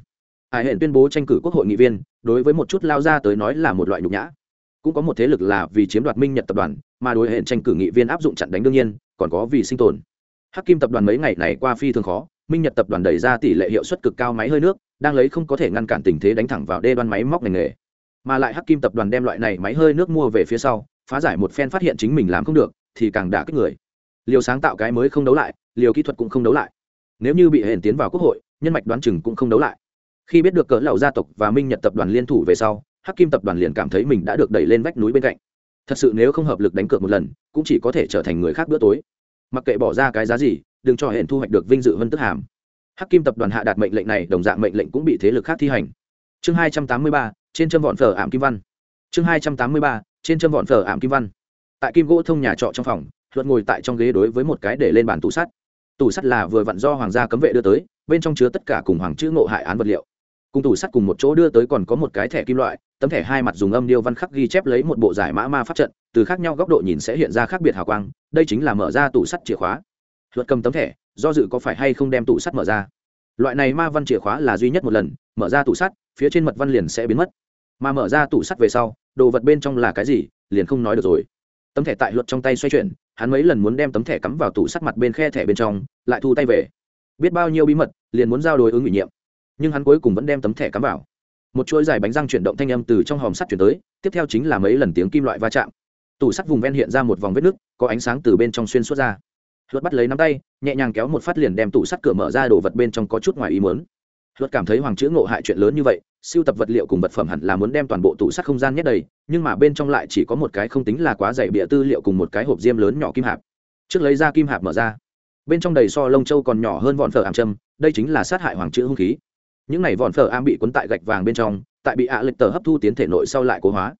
Hải hệ tuyên bố tranh cử quốc hội nghị viên, đối với một chút lao ra tới nói là một loại nhục nhã. Cũng có một thế lực là vì chiếm đoạt minh nhật tập đoàn, mà đối hệ tranh cử nghị viên áp dụng chặn đánh đương nhiên, còn có vì sinh tồn. Hắc kim tập đoàn mấy ngày này qua phi thường khó, minh nhật tập đoàn đẩy ra tỷ lệ hiệu suất cực cao máy hơi nước, đang lấy không có thể ngăn cản tình thế đánh thẳng vào đê đoan máy móc ngành nghề mà lại hắc kim tập đoàn đem loại này máy hơi nước mua về phía sau, phá giải một phen phát hiện chính mình làm không được, thì càng đả kích người. Liều sáng tạo cái mới không đấu lại, liều kỹ thuật cũng không đấu lại. Nếu như bị hển tiến vào quốc hội, nhân mạch đoán chừng cũng không đấu lại. Khi biết được cỡ lầu gia tộc và minh nhật tập đoàn liên thủ về sau, hắc kim tập đoàn liền cảm thấy mình đã được đẩy lên vách núi bên cạnh. Thật sự nếu không hợp lực đánh cược một lần, cũng chỉ có thể trở thành người khác bữa tối. Mặc kệ bỏ ra cái giá gì, đừng cho hển thu hoạch được vinh dự hơn tức hàm. Hắc kim tập đoàn hạ đạt mệnh lệnh này, đồng dạng mệnh lệnh cũng bị thế lực khác thi hành. Chương hai trăm tám mươi ba trên châm vọn phở ảm kim văn. Chương hai trăm tám mươi ba, trên châm vọn phở ảm kim văn. Tại kim gỗ thông nhà trọ trong phòng, luật ngồi tại trong ghế đối với một cái để lên bàn tủ sắt. Tủ sắt là vừa vặn do hoàng gia cấm vệ đưa tới, bên trong chứa tất cả cùng hoàng chữ ngộ hại án vật liệu. Cùng tủ sắt cùng một chỗ đưa tới còn có một cái thẻ kim loại, tấm thẻ hai mặt dùng âm điêu văn khắc ghi chép lấy một bộ giải mã ma pháp trận, từ khác nhau góc độ nhìn sẽ hiện ra khác biệt hào quang, đây chính là mở ra tủ sắt chìa khóa. Luật cầm tấm thẻ, do dự có phải hay không đem tủ sắt mở ra loại này ma văn chìa khóa là duy nhất một lần, mở ra tủ sắt, phía trên mật văn liền sẽ biến mất. Mà mở ra tủ sắt về sau, đồ vật bên trong là cái gì, liền không nói được rồi. Tấm thẻ tại luật trong tay xoay chuyển, hắn mấy lần muốn đem tấm thẻ cắm vào tủ sắt mặt bên khe thẻ bên trong, lại thu tay về. Biết bao nhiêu bí mật, liền muốn giao đối ứng ủy nhiệm. Nhưng hắn cuối cùng vẫn đem tấm thẻ cắm vào. Một chuỗi dài bánh răng chuyển động thanh âm từ trong hòm sắt chuyển tới, tiếp theo chính là mấy lần tiếng kim loại va chạm. Tủ sắt vùng ven hiện ra một vòng vết nứt, có ánh sáng từ bên trong xuyên suốt ra luật bắt lấy nắm tay, nhẹ nhàng kéo một phát liền đem tủ sắt cửa mở ra, đồ vật bên trong có chút ngoài ý muốn. Luật cảm thấy hoàng chữ ngộ hại chuyện lớn như vậy, siêu tập vật liệu cùng vật phẩm hẳn là muốn đem toàn bộ tủ sắt không gian nhét đầy, nhưng mà bên trong lại chỉ có một cái không tính là quá dày bịa tư liệu cùng một cái hộp diêm lớn nhỏ kim hạp. Trước lấy ra kim hạp mở ra. Bên trong đầy so lông châu còn nhỏ hơn vọn phở ảm châm, đây chính là sát hại hoàng chữ hung khí. Những này vọn phở am bị cuốn tại gạch vàng bên trong, tại bị ạ à lịch tờ hấp thu tiến thể nội sau lại cố hóa.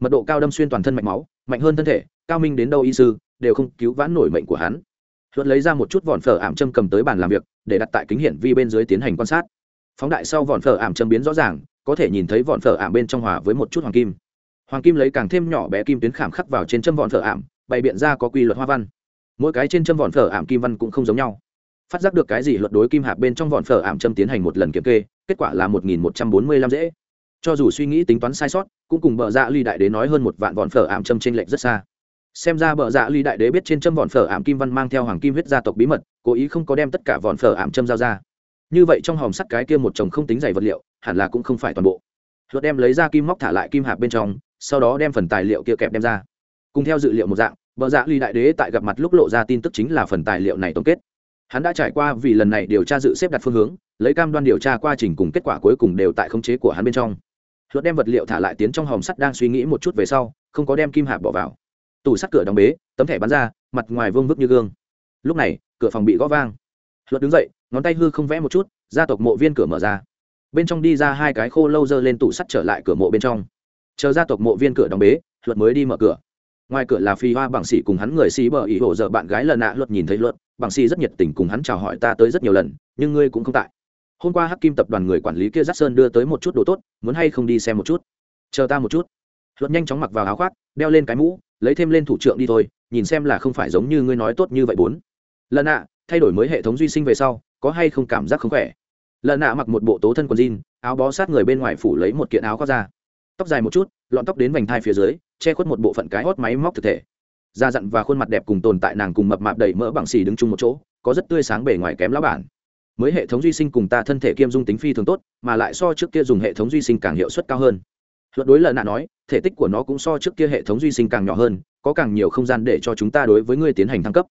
Mật độ cao đâm xuyên toàn thân mạch máu, mạnh hơn thân thể, cao minh đến đâu y sư, đều không cứu vãn nổi mệnh của hắn luật lấy ra một chút vòn phở ảm châm cầm tới bàn làm việc, để đặt tại kính hiển vi bên dưới tiến hành quan sát. Phóng đại sau vòn phở ảm châm biến rõ ràng, có thể nhìn thấy vòn phở ảm bên trong hòa với một chút hoàng kim. Hoàng kim lấy càng thêm nhỏ bé kim tuyến khảm khắc vào trên châm vòn phở ảm, bày biện ra có quy luật hoa văn. Mỗi cái trên châm vòn phở ảm kim văn cũng không giống nhau. Phát giác được cái gì luật đối kim hạp bên trong vòn phở ảm châm tiến hành một lần kiểm kê, kết quả là một nghìn một trăm bốn mươi lăm dễ. Cho dù suy nghĩ tính toán sai sót, cũng cùng bờ dạ ly đại đế nói hơn một vạn vòn phở ảm châm t r n lệch rất xa xem ra bờ dạ ly đại đế biết trên châm vòn phở ảm kim văn mang theo hoàng kim huyết gia tộc bí mật, cố ý không có đem tất cả vòn phở ảm châm giao ra. Như vậy trong hòm sắt cái kia một chồng không tính dày vật liệu, hẳn là cũng không phải toàn bộ. Luật đem lấy ra kim móc thả lại kim hạp bên trong, sau đó đem phần tài liệu kia kẹp đem ra. Cùng theo dự liệu một dạng, bờ dạ ly đại đế tại gặp mặt lúc lộ ra tin tức chính là phần tài liệu này tổng kết. Hắn đã trải qua vì lần này điều tra dự xếp đặt phương hướng, lấy cam đoan điều tra quá trình cùng kết quả cuối cùng đều tại khống chế của hắn bên trong. Luật đem vật liệu thả lại tiến trong hòm sắt đang suy nghĩ một chút về sau, không có đem kim hạp bỏ vào tủ sắt cửa đóng bế, tấm thẻ bắn ra, mặt ngoài vương vức như gương. Lúc này, cửa phòng bị gõ vang. Luật đứng dậy, ngón tay hư không vẽ một chút, gia tộc mộ viên cửa mở ra. Bên trong đi ra hai cái khô lâu dơ lên tủ sắt trở lại cửa mộ bên trong. Chờ gia tộc mộ viên cửa đóng bế, luật mới đi mở cửa. Ngoài cửa là phi hoa bằng sĩ cùng hắn người xí bờ ý hộ giờ bạn gái lần nạ, luật nhìn thấy luật bằng sĩ rất nhiệt tình cùng hắn chào hỏi ta tới rất nhiều lần, nhưng ngươi cũng không tại. Hôm qua hắc kim tập đoàn người quản lý kia dắt sơn đưa tới một chút đồ tốt, muốn hay không đi xem một chút? Chờ ta một chút. Luật nhanh chóng mặc vào áo khoác, đeo lên cái mũ lấy thêm lên thủ trưởng đi thôi, nhìn xem là không phải giống như ngươi nói tốt như vậy bốn. Lần nạ thay đổi mới hệ thống duy sinh về sau, có hay không cảm giác không khỏe? Lần nạ mặc một bộ tố thân quần jean, áo bó sát người bên ngoài phủ lấy một kiện áo khoác ra tóc dài một chút, lọn tóc đến vành thai phía dưới, che khuất một bộ phận cái hót máy móc thực thể. Da dặn và khuôn mặt đẹp cùng tồn tại nàng cùng mập mạp đầy mỡ bằng xì đứng chung một chỗ, có rất tươi sáng bề ngoài kém lá bản. Mới hệ thống duy sinh cùng ta thân thể kiêm dung tính phi thường tốt, mà lại so trước kia dùng hệ thống duy sinh càng hiệu suất cao hơn luật đối lần nạ nói, thể tích của nó cũng so trước kia hệ thống duy sinh càng nhỏ hơn, có càng nhiều không gian để cho chúng ta đối với ngươi tiến hành thăng cấp.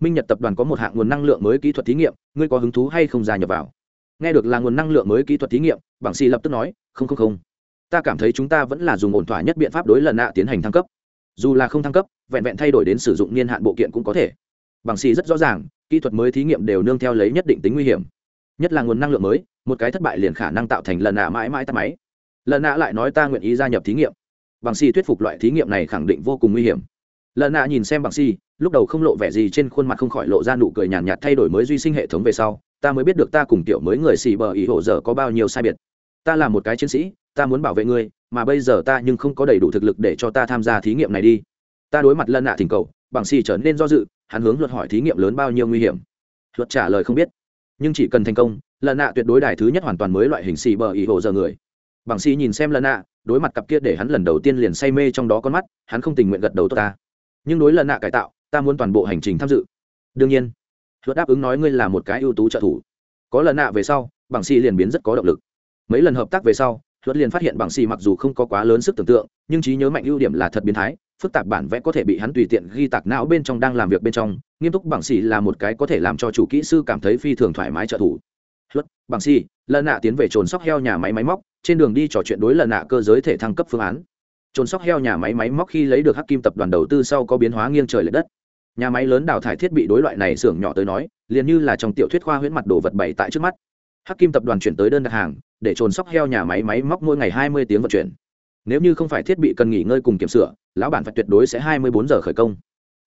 Minh nhật tập đoàn có một hạng nguồn năng lượng mới kỹ thuật thí nghiệm, ngươi có hứng thú hay không gia nhập vào? Nghe được là nguồn năng lượng mới kỹ thuật thí nghiệm, bảng xì lập tức nói, không không không. Ta cảm thấy chúng ta vẫn là dùng ổn thỏa nhất biện pháp đối lần nạ tiến hành thăng cấp. Dù là không thăng cấp, vẹn vẹn thay đổi đến sử dụng niên hạn bộ kiện cũng có thể. Bảng xì rất rõ ràng, kỹ thuật mới thí nghiệm đều nương theo lấy nhất định tính nguy hiểm. Nhất là nguồn năng lượng mới, một cái thất bại liền khả năng tạo thành lần nạ mãi mãi tắt máy lần nạ lại nói ta nguyện ý gia nhập thí nghiệm. Bằng Si thuyết phục loại thí nghiệm này khẳng định vô cùng nguy hiểm. Lần nạ nhìn xem bằng Si, lúc đầu không lộ vẻ gì trên khuôn mặt không khỏi lộ ra nụ cười nhàn nhạt, nhạt thay đổi mới duy sinh hệ thống về sau ta mới biết được ta cùng tiểu mới người xì bờ ý hổ giờ có bao nhiêu sai biệt. Ta là một cái chiến sĩ ta muốn bảo vệ ngươi mà bây giờ ta nhưng không có đầy đủ thực lực để cho ta tham gia thí nghiệm này đi. Ta đối mặt lần nạ thỉnh cầu bằng Si trở nên do dự hắn hướng luật hỏi thí nghiệm lớn bao nhiêu nguy hiểm. Luật trả lời không biết nhưng chỉ cần thành công lần nạ tuyệt đối đài thứ nhất hoàn toàn mới loại hình xì bờ ý hồ giờ người bằng xì nhìn xem lần nạ đối mặt cặp kia để hắn lần đầu tiên liền say mê trong đó con mắt, hắn không tình nguyện gật đầu tốt ta. Nhưng đối lần nạ cải tạo, ta muốn toàn bộ hành trình tham dự. Đương nhiên, luật đáp ứng nói ngươi là một cái ưu tú trợ thủ. Có lần nạ về sau, bằng xì liền biến rất có động lực. Mấy lần hợp tác về sau, luật liền phát hiện bằng xì mặc dù không có quá lớn sức tưởng tượng, nhưng trí nhớ mạnh ưu điểm là thật biến thái, phức tạp bản vẽ có thể bị hắn tùy tiện ghi tạc não bên trong đang làm việc bên trong, nghiêm túc bằng xì là một cái có thể làm cho chủ kỹ sư cảm thấy phi thường thoải mái trợ thủ. Luật, bằng xì lần nạ tiến về trồn sóc heo nhà máy máy móc trên đường đi trò chuyện đối lần nạ cơ giới thể thăng cấp phương án. Trồn sóc heo nhà máy máy móc khi lấy được hắc kim tập đoàn đầu tư sau có biến hóa nghiêng trời l ệ đất. Nhà máy lớn đào thải thiết bị đối loại này xưởng nhỏ tới nói, liền như là trong tiểu thuyết khoa huyễn mặt đồ vật bày tại trước mắt. Hắc kim tập đoàn chuyển tới đơn đặt hàng, để trồn sóc heo nhà máy máy móc mỗi ngày hai mươi tiếng vận chuyển. Nếu như không phải thiết bị cần nghỉ ngơi cùng kiểm sửa, lão bản phải tuyệt đối sẽ hai mươi bốn giờ khởi công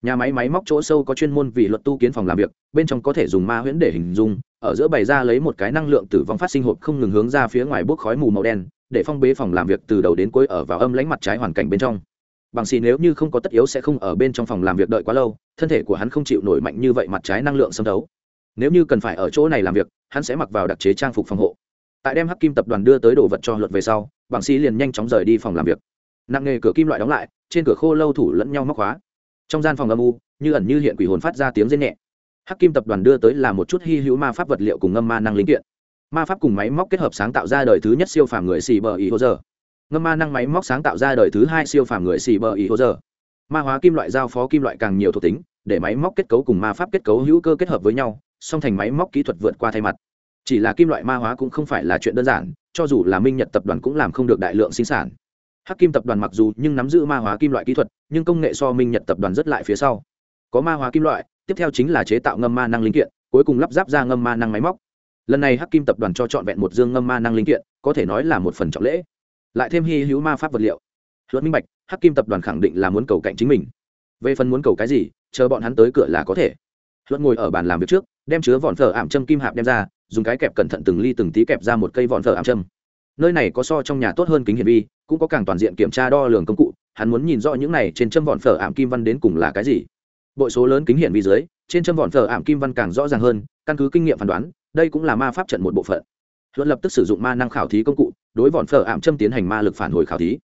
nhà máy máy móc chỗ sâu có chuyên môn vì luật tu kiến phòng làm việc, bên trong có thể dùng ma huyễn để hình dung, ở giữa bày ra lấy một cái năng lượng tử vong phát sinh hộp không ngừng hướng ra phía ngoài bốc khói mù màu đen, để phong bế phòng làm việc từ đầu đến cuối ở vào âm lãnh mặt trái hoàn cảnh bên trong. Bằng xì nếu như không có tất yếu sẽ không ở bên trong phòng làm việc đợi quá lâu, thân thể của hắn không chịu nổi mạnh như vậy mặt trái năng lượng xâm đấu nếu như cần phải ở chỗ này làm việc, hắn sẽ mặc vào đặc chế trang phục phòng hộ. Tại đem hắc kim tập đoàn đưa tới đồ vật cho luật về sau, bằng sĩ liền nhanh chóng rời đi phòng làm việc. Nặng nghề cửa kim loại đóng lại, trên cửa khô lâu thủ lẫn nhau móc khóa trong gian phòng âm u, như ẩn như hiện quỷ hồn phát ra tiếng rên nhẹ. Hắc kim tập đoàn đưa tới là một chút hy hữu ma pháp vật liệu cùng ngâm ma năng linh kiện. Ma pháp cùng máy móc kết hợp sáng tạo ra đời thứ nhất siêu phàm người xì bờ ý hô giờ ngâm ma năng máy móc sáng tạo ra đời thứ hai siêu phàm người xì bờ ý hô giờ ma hóa kim loại giao phó kim loại càng nhiều thuộc tính, để máy móc kết cấu cùng ma pháp kết cấu hữu cơ kết hợp với nhau, song thành máy móc kỹ thuật vượt qua thay mặt. Chỉ là kim loại ma hóa cũng không phải là chuyện đơn giản, cho dù là minh nhật tập đoàn cũng làm không được đại lượng sinh sản. Hắc kim tập đoàn mặc dù nhưng nắm giữ ma hóa kim loại kỹ thuật nhưng công nghệ so minh nhật tập đoàn rất lại phía sau. Có ma hóa kim loại, tiếp theo chính là chế tạo ngâm ma năng linh kiện, cuối cùng lắp ráp ra ngâm ma năng máy móc. Lần này hắc kim tập đoàn cho trọn vẹn một dương ngâm ma năng linh kiện, có thể nói là một phần trọng lễ. Lại thêm hy hữu ma pháp vật liệu. Luật minh bạch, hắc kim tập đoàn khẳng định là muốn cầu cạnh chính mình. Về phần muốn cầu cái gì, chờ bọn hắn tới cửa là có thể. Luật ngồi ở bàn làm việc trước, đem chứa vòn thờ ảm châm kim hạp đem ra, dùng cái kẹp cẩn thận từng ly từng tí kẹp ra một cây vòn thờ ảm châm. Nơi này có so trong nhà tốt hơn kính hiển vi, cũng có càng toàn diện kiểm tra đo lường công cụ hắn muốn nhìn rõ những này trên châm vòn phở ảm kim văn đến cùng là cái gì. Bội số lớn kính hiển vi dưới, trên châm vòn phở ảm kim văn càng rõ ràng hơn, căn cứ kinh nghiệm phán đoán, đây cũng là ma pháp trận một bộ phận. Luận lập tức sử dụng ma năng khảo thí công cụ, đối vòn phở ảm châm tiến hành ma lực phản hồi khảo thí.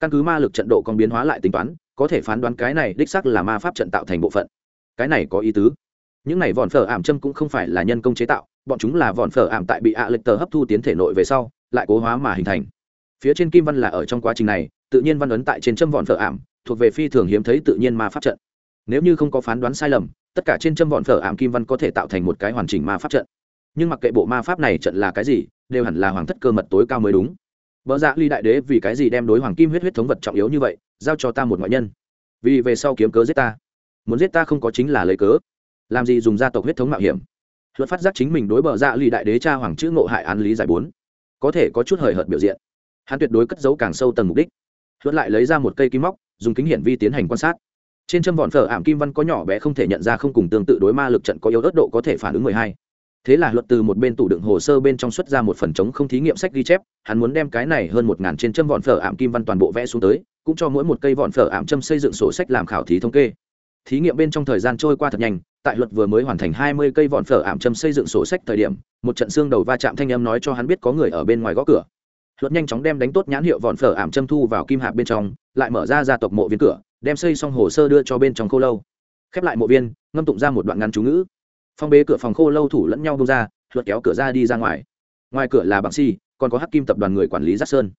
Căn cứ ma lực trận độ còn biến hóa lại tính toán, có thể phán đoán cái này đích xác là ma pháp trận tạo thành bộ phận. Cái này có ý tứ. Những này vòn phở ảm châm cũng không phải là nhân công chế tạo, bọn chúng là vòn phở ảm tại bị ạ à tờ hấp thu tiến thể nội về sau, lại cố hóa mà hình thành. Phía trên kim văn là ở trong quá trình này tự nhiên văn ấn tại trên châm vòn phở ảm, thuộc về phi thường hiếm thấy tự nhiên ma pháp trận. Nếu như không có phán đoán sai lầm, tất cả trên châm vòn phở ảm kim văn có thể tạo thành một cái hoàn chỉnh ma pháp trận. Nhưng mặc kệ bộ ma pháp này trận là cái gì, đều hẳn là hoàng thất cơ mật tối cao mới đúng. Vợ dạ ly đại đế vì cái gì đem đối hoàng kim huyết huyết thống vật trọng yếu như vậy, giao cho ta một ngoại nhân? Vì về sau kiếm cớ giết ta. Muốn giết ta không có chính là lấy cớ. Làm gì dùng gia tộc huyết thống mạo hiểm? Luật phát giác chính mình đối bờ dạ ly đại đế cha hoàng chữ ngộ hại án lý giải bốn. Có thể có chút hời hợt biểu diện. Hắn tuyệt đối cất giấu càng sâu tầng mục đích luật lại lấy ra một cây kim móc, dùng kính hiển vi tiến hành quan sát. Trên châm vọn phở ảm kim văn có nhỏ bé không thể nhận ra không cùng tương tự đối ma lực trận có yếu ớt độ có thể phản ứng mười hai. Thế là luật từ một bên tủ đựng hồ sơ bên trong xuất ra một phần chống không thí nghiệm sách ghi chép, hắn muốn đem cái này hơn một ngàn trên châm vọn phở ảm kim văn toàn bộ vẽ xuống tới, cũng cho mỗi một cây vọn phở ảm châm xây dựng sổ sách làm khảo thí thống kê. Thí nghiệm bên trong thời gian trôi qua thật nhanh, tại luật vừa mới hoàn thành hai mươi cây vọn phở ảm châm xây dựng sổ sách thời điểm, một trận xương đầu va chạm thanh âm nói cho hắn biết có người ở bên ngoài gõ cửa luật nhanh chóng đem đánh tốt nhãn hiệu vòn phở ảm châm thu vào kim hạp bên trong, lại mở ra gia tộc mộ viên cửa, đem xây xong hồ sơ đưa cho bên trong khô lâu. Khép lại mộ viên, ngâm tụng ra một đoạn ngắn chú ngữ. Phong bế cửa phòng khô lâu thủ lẫn nhau bông ra, luật kéo cửa ra đi ra ngoài. Ngoài cửa là bằng si còn có hắc kim tập đoàn người quản lý giác sơn.